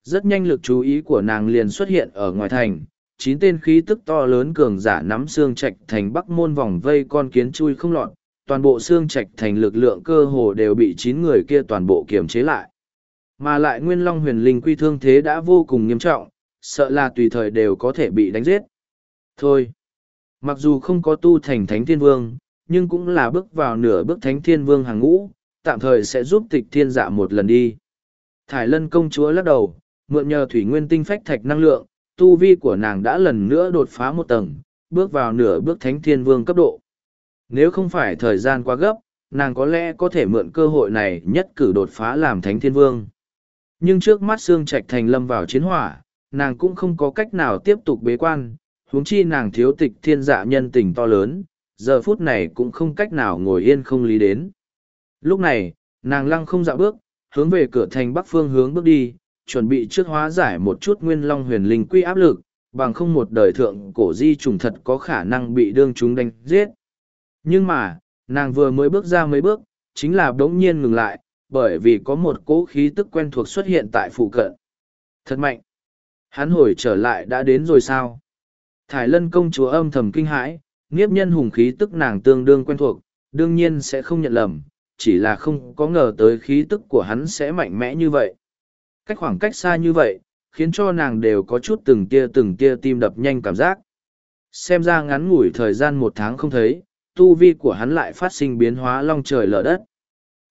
Rất nhanh lực chú ý của nàng liền xuất hiện ở ngoài thành, chín tên khí tức to lớn cường giả nắm xương trạch thành bắc môn vòng vây con kiến chui không lọt, toàn bộ xương trạch thành lực lượng cơ hồ đều bị chín người kia toàn bộ kiềm chế lại. Mà lại Nguyên Long huyền linh quy thương thế đã vô cùng nghiêm trọng, sợ là tùy thời đều có thể bị đánh giết. Thôi, mặc dù không có tu thành thánh thiên vương, nhưng cũng là bước vào nửa bước thánh thiên vương hàng ngũ, tạm thời sẽ giúp tịch thiên dạ một lần đi. Thải lân công chúa lắc đầu, mượn nhờ thủy nguyên tinh phách thạch năng lượng, tu vi của nàng đã lần nữa đột phá một tầng, bước vào nửa bước thánh thiên vương cấp độ. Nếu không phải thời gian quá gấp, nàng có lẽ có thể mượn cơ hội này nhất cử đột phá làm thánh thiên vương. Nhưng trước mắt xương Trạch Thành lâm vào chiến hỏa, nàng cũng không có cách nào tiếp tục bế quan, huống chi nàng thiếu tịch thiên dạ nhân tình to lớn, giờ phút này cũng không cách nào ngồi yên không lý đến. Lúc này, nàng lăng không dạo bước, hướng về cửa thành bắc phương hướng bước đi, chuẩn bị trước hóa giải một chút nguyên long huyền linh quy áp lực, bằng không một đời thượng cổ di trùng thật có khả năng bị đương chúng đánh giết. Nhưng mà, nàng vừa mới bước ra mấy bước, chính là đống nhiên ngừng lại, bởi vì có một cỗ khí tức quen thuộc xuất hiện tại phụ cận. Thật mạnh! Hắn hồi trở lại đã đến rồi sao? Thải lân công chúa âm thầm kinh hãi, nghiếp nhân hùng khí tức nàng tương đương quen thuộc, đương nhiên sẽ không nhận lầm, chỉ là không có ngờ tới khí tức của hắn sẽ mạnh mẽ như vậy. Cách khoảng cách xa như vậy, khiến cho nàng đều có chút từng tia từng tia tim đập nhanh cảm giác. Xem ra ngắn ngủi thời gian một tháng không thấy, tu vi của hắn lại phát sinh biến hóa long trời lở đất.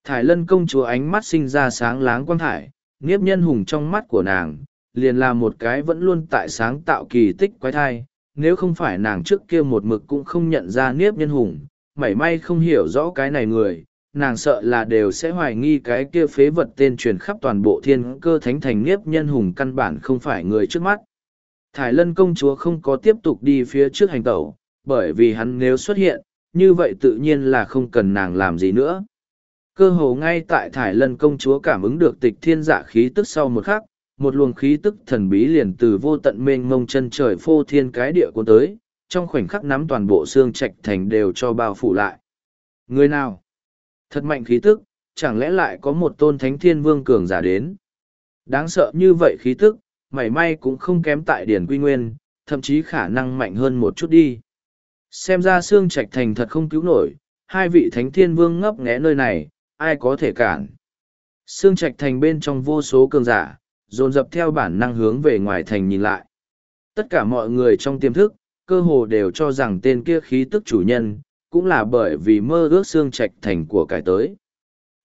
Thải lân công chúa ánh mắt sinh ra sáng láng quang thải, nghiếp nhân hùng trong mắt của nàng, liền là một cái vẫn luôn tại sáng tạo kỳ tích quái thai. Nếu không phải nàng trước kia một mực cũng không nhận ra niếp nhân hùng, mảy may không hiểu rõ cái này người, nàng sợ là đều sẽ hoài nghi cái kia phế vật tên truyền khắp toàn bộ thiên cơ thánh thành niếp nhân hùng căn bản không phải người trước mắt. Thải lân công chúa không có tiếp tục đi phía trước hành tẩu, bởi vì hắn nếu xuất hiện, như vậy tự nhiên là không cần nàng làm gì nữa. Cơ hồ ngay tại Thải Lân công chúa cảm ứng được tịch thiên giả khí tức sau một khắc, một luồng khí tức thần bí liền từ vô tận mênh mông chân trời phô thiên cái địa của tới, trong khoảnh khắc nắm toàn bộ xương trạch thành đều cho bao phủ lại. Người nào? Thật mạnh khí tức, chẳng lẽ lại có một tôn thánh thiên vương cường giả đến? Đáng sợ như vậy khí tức, mảy may cũng không kém tại điển quy nguyên, thậm chí khả năng mạnh hơn một chút đi. Xem ra xương trạch thành thật không cứu nổi, hai vị thánh thiên vương ngấp nghé nơi này, ai có thể cản. Xương Trạch thành bên trong vô số cường giả, dồn dập theo bản năng hướng về ngoài thành nhìn lại. Tất cả mọi người trong tiềm thức, cơ hồ đều cho rằng tên kia khí tức chủ nhân, cũng là bởi vì mơ ước xương Trạch thành của cải tới.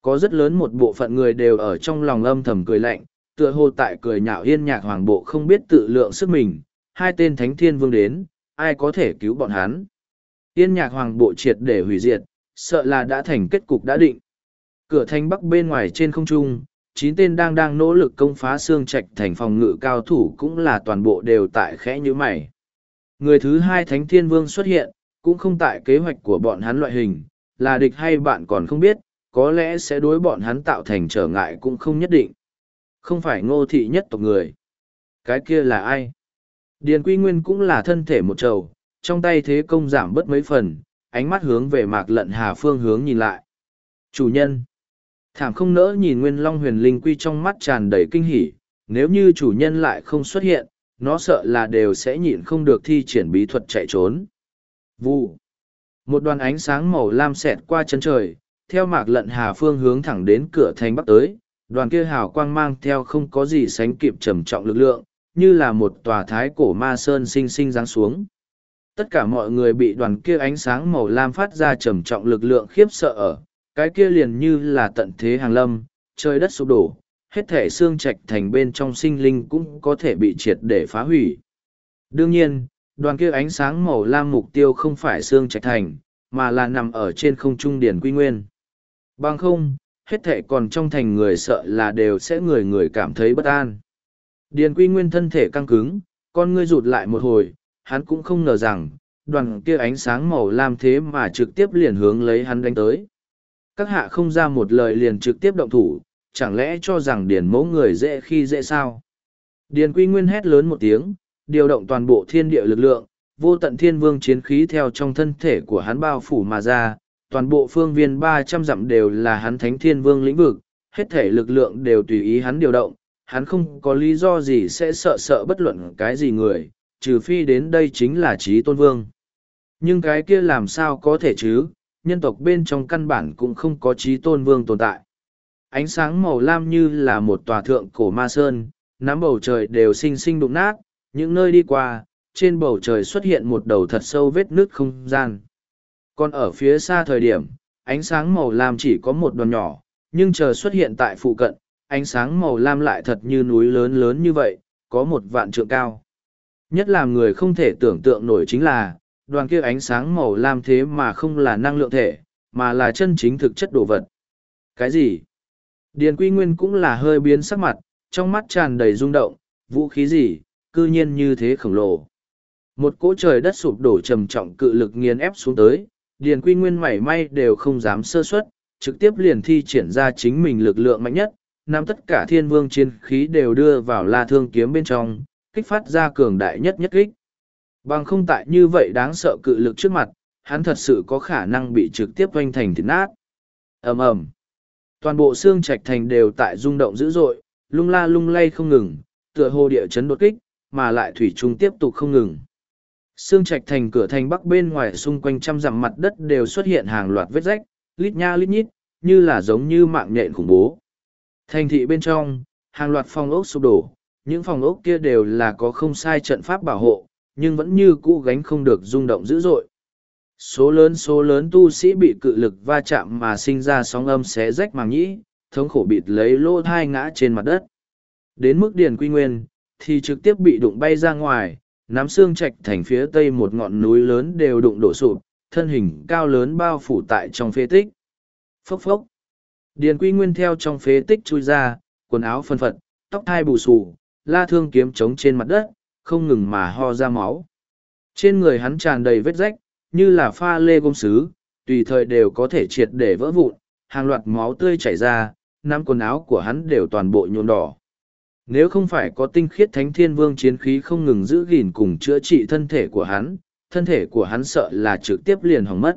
Có rất lớn một bộ phận người đều ở trong lòng âm thầm cười lạnh, tựa hồ tại cười nhạo yên nhạc hoàng bộ không biết tự lượng sức mình, hai tên thánh thiên vương đến, ai có thể cứu bọn hắn. Yên nhạc hoàng bộ triệt để hủy diệt, sợ là đã thành kết cục đã định. Cửa thành bắc bên ngoài trên không trung, chín tên đang đang nỗ lực công phá xương trạch thành phòng ngự cao thủ cũng là toàn bộ đều tại khẽ như mày. Người thứ hai Thánh Thiên Vương xuất hiện, cũng không tại kế hoạch của bọn hắn loại hình, là địch hay bạn còn không biết, có lẽ sẽ đối bọn hắn tạo thành trở ngại cũng không nhất định. Không phải ngô thị nhất tộc người. Cái kia là ai? Điền Quy Nguyên cũng là thân thể một trầu, trong tay thế công giảm bớt mấy phần, ánh mắt hướng về mạc lận hà phương hướng nhìn lại. Chủ nhân. Thảm không nỡ nhìn Nguyên Long huyền linh quy trong mắt tràn đầy kinh hỉ, nếu như chủ nhân lại không xuất hiện, nó sợ là đều sẽ nhịn không được thi triển bí thuật chạy trốn. Vụ. Một đoàn ánh sáng màu lam xẹt qua chân trời, theo mạc lận hà phương hướng thẳng đến cửa thành bắc tới, đoàn kia hào quang mang theo không có gì sánh kịp trầm trọng lực lượng, như là một tòa thái cổ ma sơn sinh sinh giáng xuống. Tất cả mọi người bị đoàn kia ánh sáng màu lam phát ra trầm trọng lực lượng khiếp sợ ở, cái kia liền như là tận thế hàng lâm, trời đất sụp đổ, hết thể xương trạch thành bên trong sinh linh cũng có thể bị triệt để phá hủy. Đương nhiên, đoàn kia ánh sáng màu lam mục tiêu không phải xương trạch thành, mà là nằm ở trên không trung điển quy nguyên. Bằng không, hết thệ còn trong thành người sợ là đều sẽ người người cảm thấy bất an. Điền quy nguyên thân thể căng cứng, con ngươi rụt lại một hồi, hắn cũng không ngờ rằng, đoàn kia ánh sáng màu lam thế mà trực tiếp liền hướng lấy hắn đánh tới. Các hạ không ra một lời liền trực tiếp động thủ, chẳng lẽ cho rằng điền mẫu người dễ khi dễ sao? Điền quy nguyên hét lớn một tiếng, điều động toàn bộ thiên địa lực lượng, vô tận thiên vương chiến khí theo trong thân thể của hắn bao phủ mà ra, toàn bộ phương viên ba trăm dặm đều là hắn thánh thiên vương lĩnh vực, hết thể lực lượng đều tùy ý hắn điều động, hắn không có lý do gì sẽ sợ sợ bất luận cái gì người, trừ phi đến đây chính là trí tôn vương. Nhưng cái kia làm sao có thể chứ, nhân tộc bên trong căn bản cũng không có trí tôn vương tồn tại. Ánh sáng màu lam như là một tòa thượng cổ ma sơn, nắm bầu trời đều xinh xinh đụng nát, những nơi đi qua, trên bầu trời xuất hiện một đầu thật sâu vết nước không gian. Còn ở phía xa thời điểm, ánh sáng màu lam chỉ có một đoàn nhỏ, nhưng chờ xuất hiện tại phụ cận, ánh sáng màu lam lại thật như núi lớn lớn như vậy, có một vạn trượng cao. Nhất là người không thể tưởng tượng nổi chính là, đoàn kia ánh sáng màu lam thế mà không là năng lượng thể, mà là chân chính thực chất đồ vật. Cái gì? Điền Quy Nguyên cũng là hơi biến sắc mặt, trong mắt tràn đầy rung động, vũ khí gì, cư nhiên như thế khổng lồ. Một cỗ trời đất sụp đổ trầm trọng cự lực nghiền ép xuống tới, Điền Quy Nguyên mảy may đều không dám sơ suất, trực tiếp liền thi triển ra chính mình lực lượng mạnh nhất, nắm tất cả thiên vương chiến khí đều đưa vào la thương kiếm bên trong, kích phát ra cường đại nhất nhất kích. Bằng không tại như vậy đáng sợ cự lực trước mặt, hắn thật sự có khả năng bị trực tiếp oanh thành thịt nát. ầm ầm Toàn bộ xương trạch thành đều tại rung động dữ dội, lung la lung lay không ngừng, tựa hồ địa chấn đột kích, mà lại thủy chung tiếp tục không ngừng. Sương trạch thành cửa thành bắc bên ngoài xung quanh trăm dặm mặt đất đều xuất hiện hàng loạt vết rách, lít nha lít nhít, như là giống như mạng nhện khủng bố. Thành thị bên trong, hàng loạt phòng ốc sụp đổ, những phòng ốc kia đều là có không sai trận pháp bảo hộ, nhưng vẫn như cũ gánh không được rung động dữ dội. Số lớn số lớn tu sĩ bị cự lực va chạm mà sinh ra sóng âm xé rách màng nhĩ, thống khổ bịt lấy lỗ thai ngã trên mặt đất. Đến mức điền quy nguyên, thì trực tiếp bị đụng bay ra ngoài, nắm xương trạch thành phía tây một ngọn núi lớn đều đụng đổ sụp, thân hình cao lớn bao phủ tại trong phế tích. Phốc phốc. Điền quy nguyên theo trong phế tích chui ra, quần áo phân phật, tóc thai bù xù, la thương kiếm trống trên mặt đất, không ngừng mà ho ra máu. Trên người hắn tràn đầy vết rách, như là pha lê công sứ, tùy thời đều có thể triệt để vỡ vụn, hàng loạt máu tươi chảy ra, năm quần áo của hắn đều toàn bộ nhuộm đỏ. Nếu không phải có tinh khiết thánh thiên vương chiến khí không ngừng giữ gìn cùng chữa trị thân thể của hắn, thân thể của hắn sợ là trực tiếp liền hỏng mất.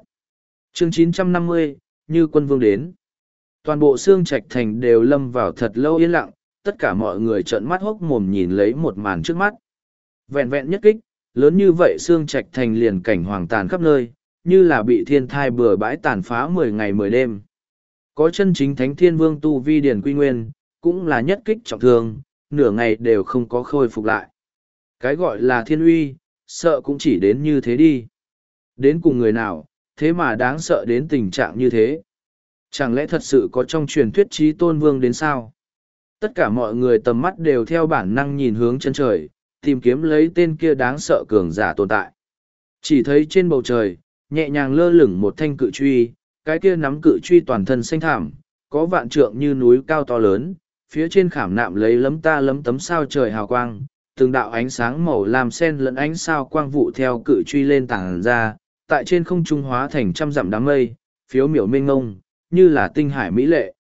Chương 950, như quân vương đến. Toàn bộ xương trạch thành đều lâm vào thật lâu yên lặng, tất cả mọi người trợn mắt hốc mồm nhìn lấy một màn trước mắt. Vẹn vẹn nhất kích, lớn như vậy xương trạch thành liền cảnh hoàng tàn khắp nơi, như là bị thiên thai bừa bãi tàn phá mười ngày mười đêm. Có chân chính thánh thiên vương tu vi điển quy nguyên, cũng là nhất kích trọng thương, nửa ngày đều không có khôi phục lại. Cái gọi là thiên uy, sợ cũng chỉ đến như thế đi. Đến cùng người nào, thế mà đáng sợ đến tình trạng như thế. Chẳng lẽ thật sự có trong truyền thuyết trí tôn vương đến sao? Tất cả mọi người tầm mắt đều theo bản năng nhìn hướng chân trời, tìm kiếm lấy tên kia đáng sợ cường giả tồn tại. Chỉ thấy trên bầu trời, nhẹ nhàng lơ lửng một thanh cự truy, cái kia nắm cự truy toàn thân xanh thảm, có vạn trượng như núi cao to lớn, phía trên khảm nạm lấy lấm ta lấm tấm sao trời hào quang, từng đạo ánh sáng màu làm sen lẫn ánh sao quang vụ theo cự truy lên tảng ra, tại trên không trung hóa thành trăm dặm đám mây, phiếu miểu mênh ngông, như là tinh hải mỹ lệ.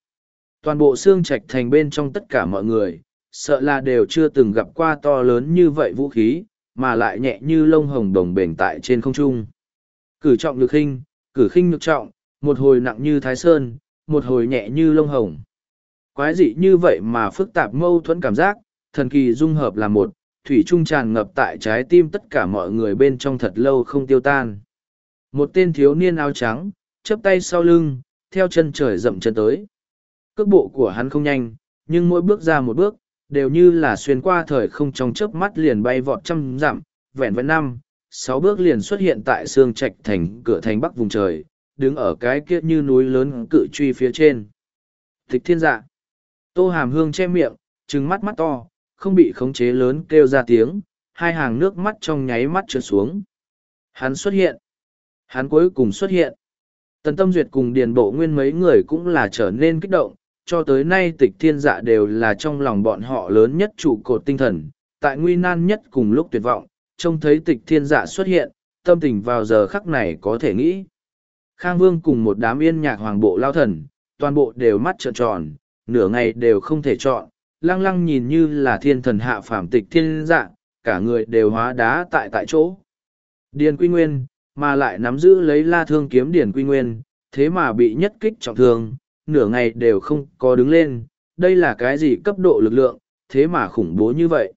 Toàn bộ xương trạch thành bên trong tất cả mọi người, sợ là đều chưa từng gặp qua to lớn như vậy vũ khí, mà lại nhẹ như lông hồng đồng bền tại trên không trung. Cử trọng lực khinh, cử khinh lực trọng, một hồi nặng như thái sơn, một hồi nhẹ như lông hồng. Quái dị như vậy mà phức tạp mâu thuẫn cảm giác, thần kỳ dung hợp là một, thủy trung tràn ngập tại trái tim tất cả mọi người bên trong thật lâu không tiêu tan. Một tên thiếu niên áo trắng, chấp tay sau lưng, theo chân trời rậm chân tới. Cước bộ của hắn không nhanh, nhưng mỗi bước ra một bước, đều như là xuyên qua thời không trong chớp mắt liền bay vọt trăm dặm, vẹn vẹn năm, sáu bước liền xuất hiện tại xương trạch thành cửa thành bắc vùng trời, đứng ở cái kia như núi lớn cự truy phía trên. Thích thiên dạ. Tô hàm hương che miệng, trừng mắt mắt to, không bị khống chế lớn kêu ra tiếng, hai hàng nước mắt trong nháy mắt trượt xuống. Hắn xuất hiện. Hắn cuối cùng xuất hiện. Tần Tâm Duyệt cùng Điền Bộ Nguyên mấy người cũng là trở nên kích động, cho tới nay tịch thiên dạ đều là trong lòng bọn họ lớn nhất trụ cột tinh thần, tại nguy nan nhất cùng lúc tuyệt vọng, trông thấy tịch thiên dạ xuất hiện, tâm tình vào giờ khắc này có thể nghĩ. Khang Vương cùng một đám yên nhạc hoàng bộ lao thần, toàn bộ đều mắt trợn tròn, nửa ngày đều không thể chọn, lăng lăng nhìn như là thiên thần hạ phàm tịch thiên dạng, cả người đều hóa đá tại tại chỗ. Điền Quy Nguyên, mà lại nắm giữ lấy la thương kiếm Điền Quy Nguyên, thế mà bị nhất kích trọng thương, nửa ngày đều không có đứng lên, đây là cái gì cấp độ lực lượng, thế mà khủng bố như vậy.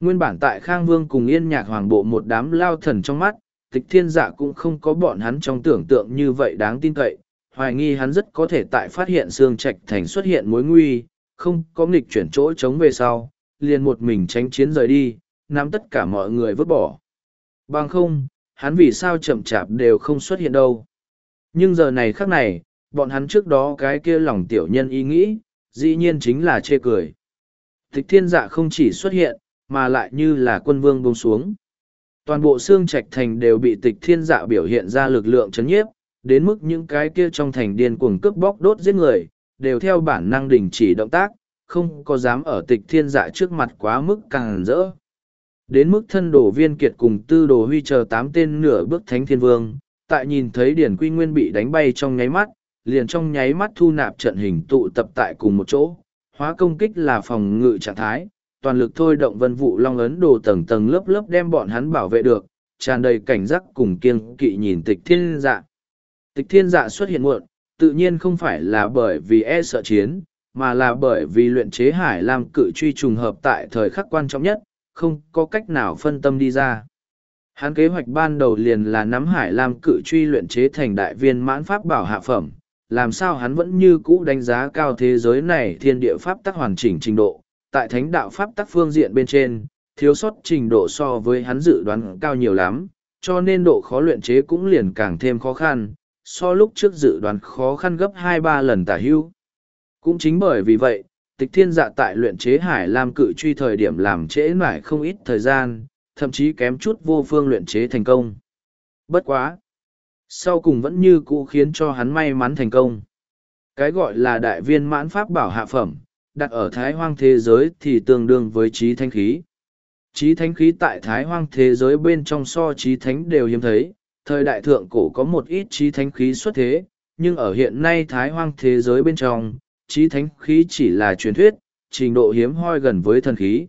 Nguyên bản tại Khang Vương cùng yên nhạc hoàng bộ một đám lao thần trong mắt, tịch thiên dạ cũng không có bọn hắn trong tưởng tượng như vậy đáng tin cậy, hoài nghi hắn rất có thể tại phát hiện xương trạch thành xuất hiện mối nguy, không có nghịch chuyển chỗ chống về sau, liền một mình tránh chiến rời đi, nắm tất cả mọi người vứt bỏ. Bằng không, hắn vì sao chậm chạp đều không xuất hiện đâu. Nhưng giờ này khác này, bọn hắn trước đó cái kia lòng tiểu nhân ý nghĩ, dĩ nhiên chính là chê cười. Tịch thiên dạ không chỉ xuất hiện, mà lại như là quân vương bông xuống. Toàn bộ xương trạch thành đều bị tịch thiên dạ biểu hiện ra lực lượng chấn nhiếp, đến mức những cái kia trong thành điên cuồng cướp bóc đốt giết người, đều theo bản năng đình chỉ động tác, không có dám ở tịch thiên dạ trước mặt quá mức càng rỡ. Đến mức thân đồ viên kiệt cùng tư đồ huy chờ tám tên nửa bước thánh thiên vương, tại nhìn thấy điển quy nguyên bị đánh bay trong nháy mắt, liền trong nháy mắt thu nạp trận hình tụ tập tại cùng một chỗ, hóa công kích là phòng ngự trạng thái, toàn lực thôi động vân vụ long ấn đồ tầng tầng lớp lớp đem bọn hắn bảo vệ được, tràn đầy cảnh giác cùng kiêng kỵ nhìn tịch thiên dạ. Tịch thiên dạ xuất hiện muộn, tự nhiên không phải là bởi vì e sợ chiến, mà là bởi vì luyện chế hải lam cự truy trùng hợp tại thời khắc quan trọng nhất, không có cách nào phân tâm đi ra. Hắn kế hoạch ban đầu liền là nắm hải lam cự truy luyện chế thành đại viên mãn pháp bảo hạ phẩm, làm sao hắn vẫn như cũ đánh giá cao thế giới này thiên địa pháp tắc hoàn chỉnh trình độ, tại thánh đạo pháp tắc phương diện bên trên, thiếu sót trình độ so với hắn dự đoán cao nhiều lắm, cho nên độ khó luyện chế cũng liền càng thêm khó khăn, so lúc trước dự đoán khó khăn gấp hai ba lần tả hưu. Cũng chính bởi vì vậy, tịch thiên dạ tại luyện chế hải lam cự truy thời điểm làm trễ mãi không ít thời gian, thậm chí kém chút vô phương luyện chế thành công. Bất quá! Sau cùng vẫn như cũ khiến cho hắn may mắn thành công. Cái gọi là đại viên mãn pháp bảo hạ phẩm, đặt ở thái hoang thế giới thì tương đương với trí thanh khí. Trí thánh khí tại thái hoang thế giới bên trong so trí thánh đều hiếm thấy, thời đại thượng cổ có một ít trí thánh khí xuất thế, nhưng ở hiện nay thái hoang thế giới bên trong, trí thánh khí chỉ là truyền thuyết, trình độ hiếm hoi gần với thần khí.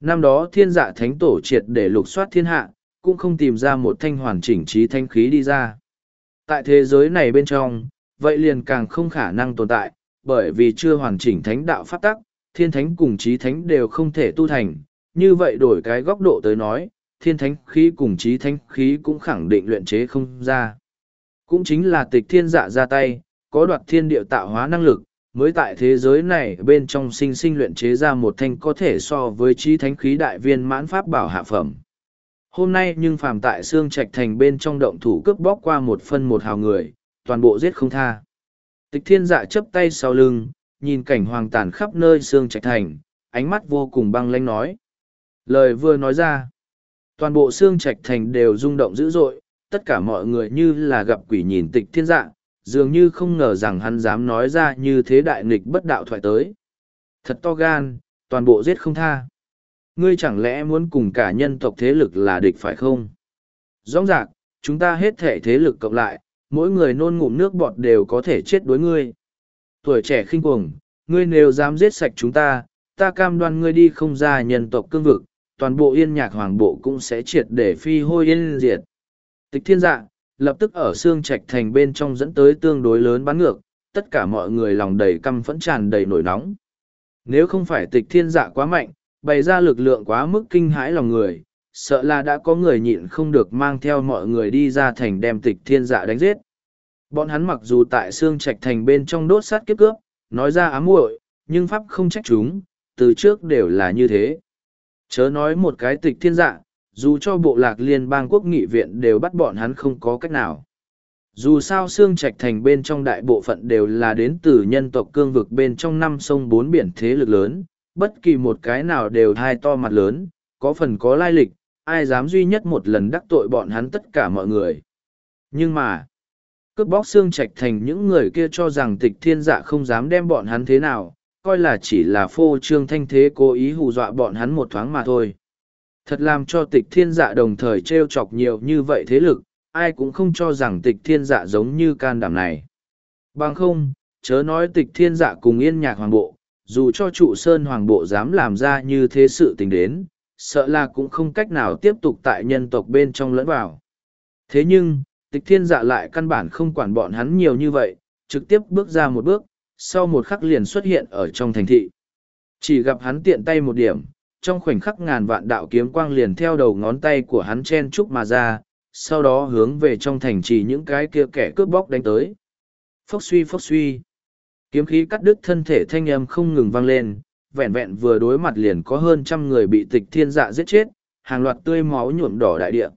Năm đó thiên dạ thánh tổ triệt để lục soát thiên hạ, cũng không tìm ra một thanh hoàn chỉnh trí thánh khí đi ra. Tại thế giới này bên trong, vậy liền càng không khả năng tồn tại, bởi vì chưa hoàn chỉnh thánh đạo pháp tắc, thiên thánh cùng trí thánh đều không thể tu thành. Như vậy đổi cái góc độ tới nói, thiên thánh khí cùng trí thánh khí cũng khẳng định luyện chế không ra. Cũng chính là tịch thiên dạ ra tay, có đoạt thiên địa tạo hóa năng lực, mới tại thế giới này bên trong sinh sinh luyện chế ra một thanh có thể so với trí thánh khí đại viên mãn pháp bảo hạ phẩm. Hôm nay nhưng phàm tại xương trạch thành bên trong động thủ cướp bóc qua một phân một hào người, toàn bộ giết không tha. Tịch thiên dạ chấp tay sau lưng, nhìn cảnh hoàng tàn khắp nơi xương trạch thành, ánh mắt vô cùng băng lanh nói. Lời vừa nói ra, toàn bộ xương trạch thành đều rung động dữ dội, tất cả mọi người như là gặp quỷ nhìn tịch thiên dạng, dường như không ngờ rằng hắn dám nói ra như thế đại nghịch bất đạo thoại tới. Thật to gan, toàn bộ giết không tha. Ngươi chẳng lẽ muốn cùng cả nhân tộc thế lực là địch phải không? Rõ rạc chúng ta hết thể thế lực cộng lại, mỗi người nôn ngụm nước bọt đều có thể chết đối ngươi. Tuổi trẻ khinh cuồng, ngươi nếu dám giết sạch chúng ta, ta cam đoan ngươi đi không ra nhân tộc cương vực, toàn bộ yên nhạc hoàng bộ cũng sẽ triệt để phi hôi yên diệt. Tịch thiên dạ, lập tức ở xương trạch thành bên trong dẫn tới tương đối lớn bắn ngược, tất cả mọi người lòng đầy căm phẫn tràn đầy nổi nóng. Nếu không phải tịch thiên dạ quá mạnh, bày ra lực lượng quá mức kinh hãi lòng người, sợ là đã có người nhịn không được mang theo mọi người đi ra thành đem tịch thiên dạ đánh giết. Bọn hắn mặc dù tại xương trạch thành bên trong đốt sát kiếp cướp, nói ra ám muội, nhưng pháp không trách chúng, từ trước đều là như thế. Chớ nói một cái tịch thiên dạ, dù cho bộ lạc liên bang quốc nghị viện đều bắt bọn hắn không có cách nào. Dù sao xương trạch thành bên trong đại bộ phận đều là đến từ nhân tộc cương vực bên trong năm sông bốn biển thế lực lớn, bất kỳ một cái nào đều thai to mặt lớn, có phần có lai lịch, ai dám duy nhất một lần đắc tội bọn hắn tất cả mọi người. Nhưng mà, cướp bóc xương trạch thành những người kia cho rằng tịch thiên dạ không dám đem bọn hắn thế nào, coi là chỉ là phô trương thanh thế cố ý hù dọa bọn hắn một thoáng mà thôi. Thật làm cho tịch thiên dạ đồng thời trêu chọc nhiều như vậy thế lực, ai cũng không cho rằng tịch thiên dạ giống như can đảm này. Bằng không, chớ nói tịch thiên dạ cùng yên nhạc hoàng bộ, dù cho trụ sơn hoàng bộ dám làm ra như thế sự tình đến, sợ là cũng không cách nào tiếp tục tại nhân tộc bên trong lẫn vào. Thế nhưng, tịch thiên dạ lại căn bản không quản bọn hắn nhiều như vậy, trực tiếp bước ra một bước, sau một khắc liền xuất hiện ở trong thành thị. Chỉ gặp hắn tiện tay một điểm, trong khoảnh khắc ngàn vạn đạo kiếm quang liền theo đầu ngón tay của hắn chen chúc mà ra, sau đó hướng về trong thành trì những cái kia kẻ cướp bóc đánh tới. Phốc suy phốc suy. Kiếm khí cắt đứt thân thể thanh âm không ngừng vang lên, vẹn vẹn vừa đối mặt liền có hơn trăm người bị tịch thiên dạ giết chết, hàng loạt tươi máu nhuộm đỏ đại địa.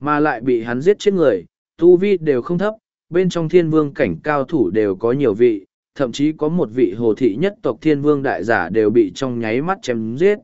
Mà lại bị hắn giết chết người, tu vi đều không thấp, bên trong thiên vương cảnh cao thủ đều có nhiều vị, thậm chí có một vị hồ thị nhất tộc thiên vương đại giả đều bị trong nháy mắt chém giết.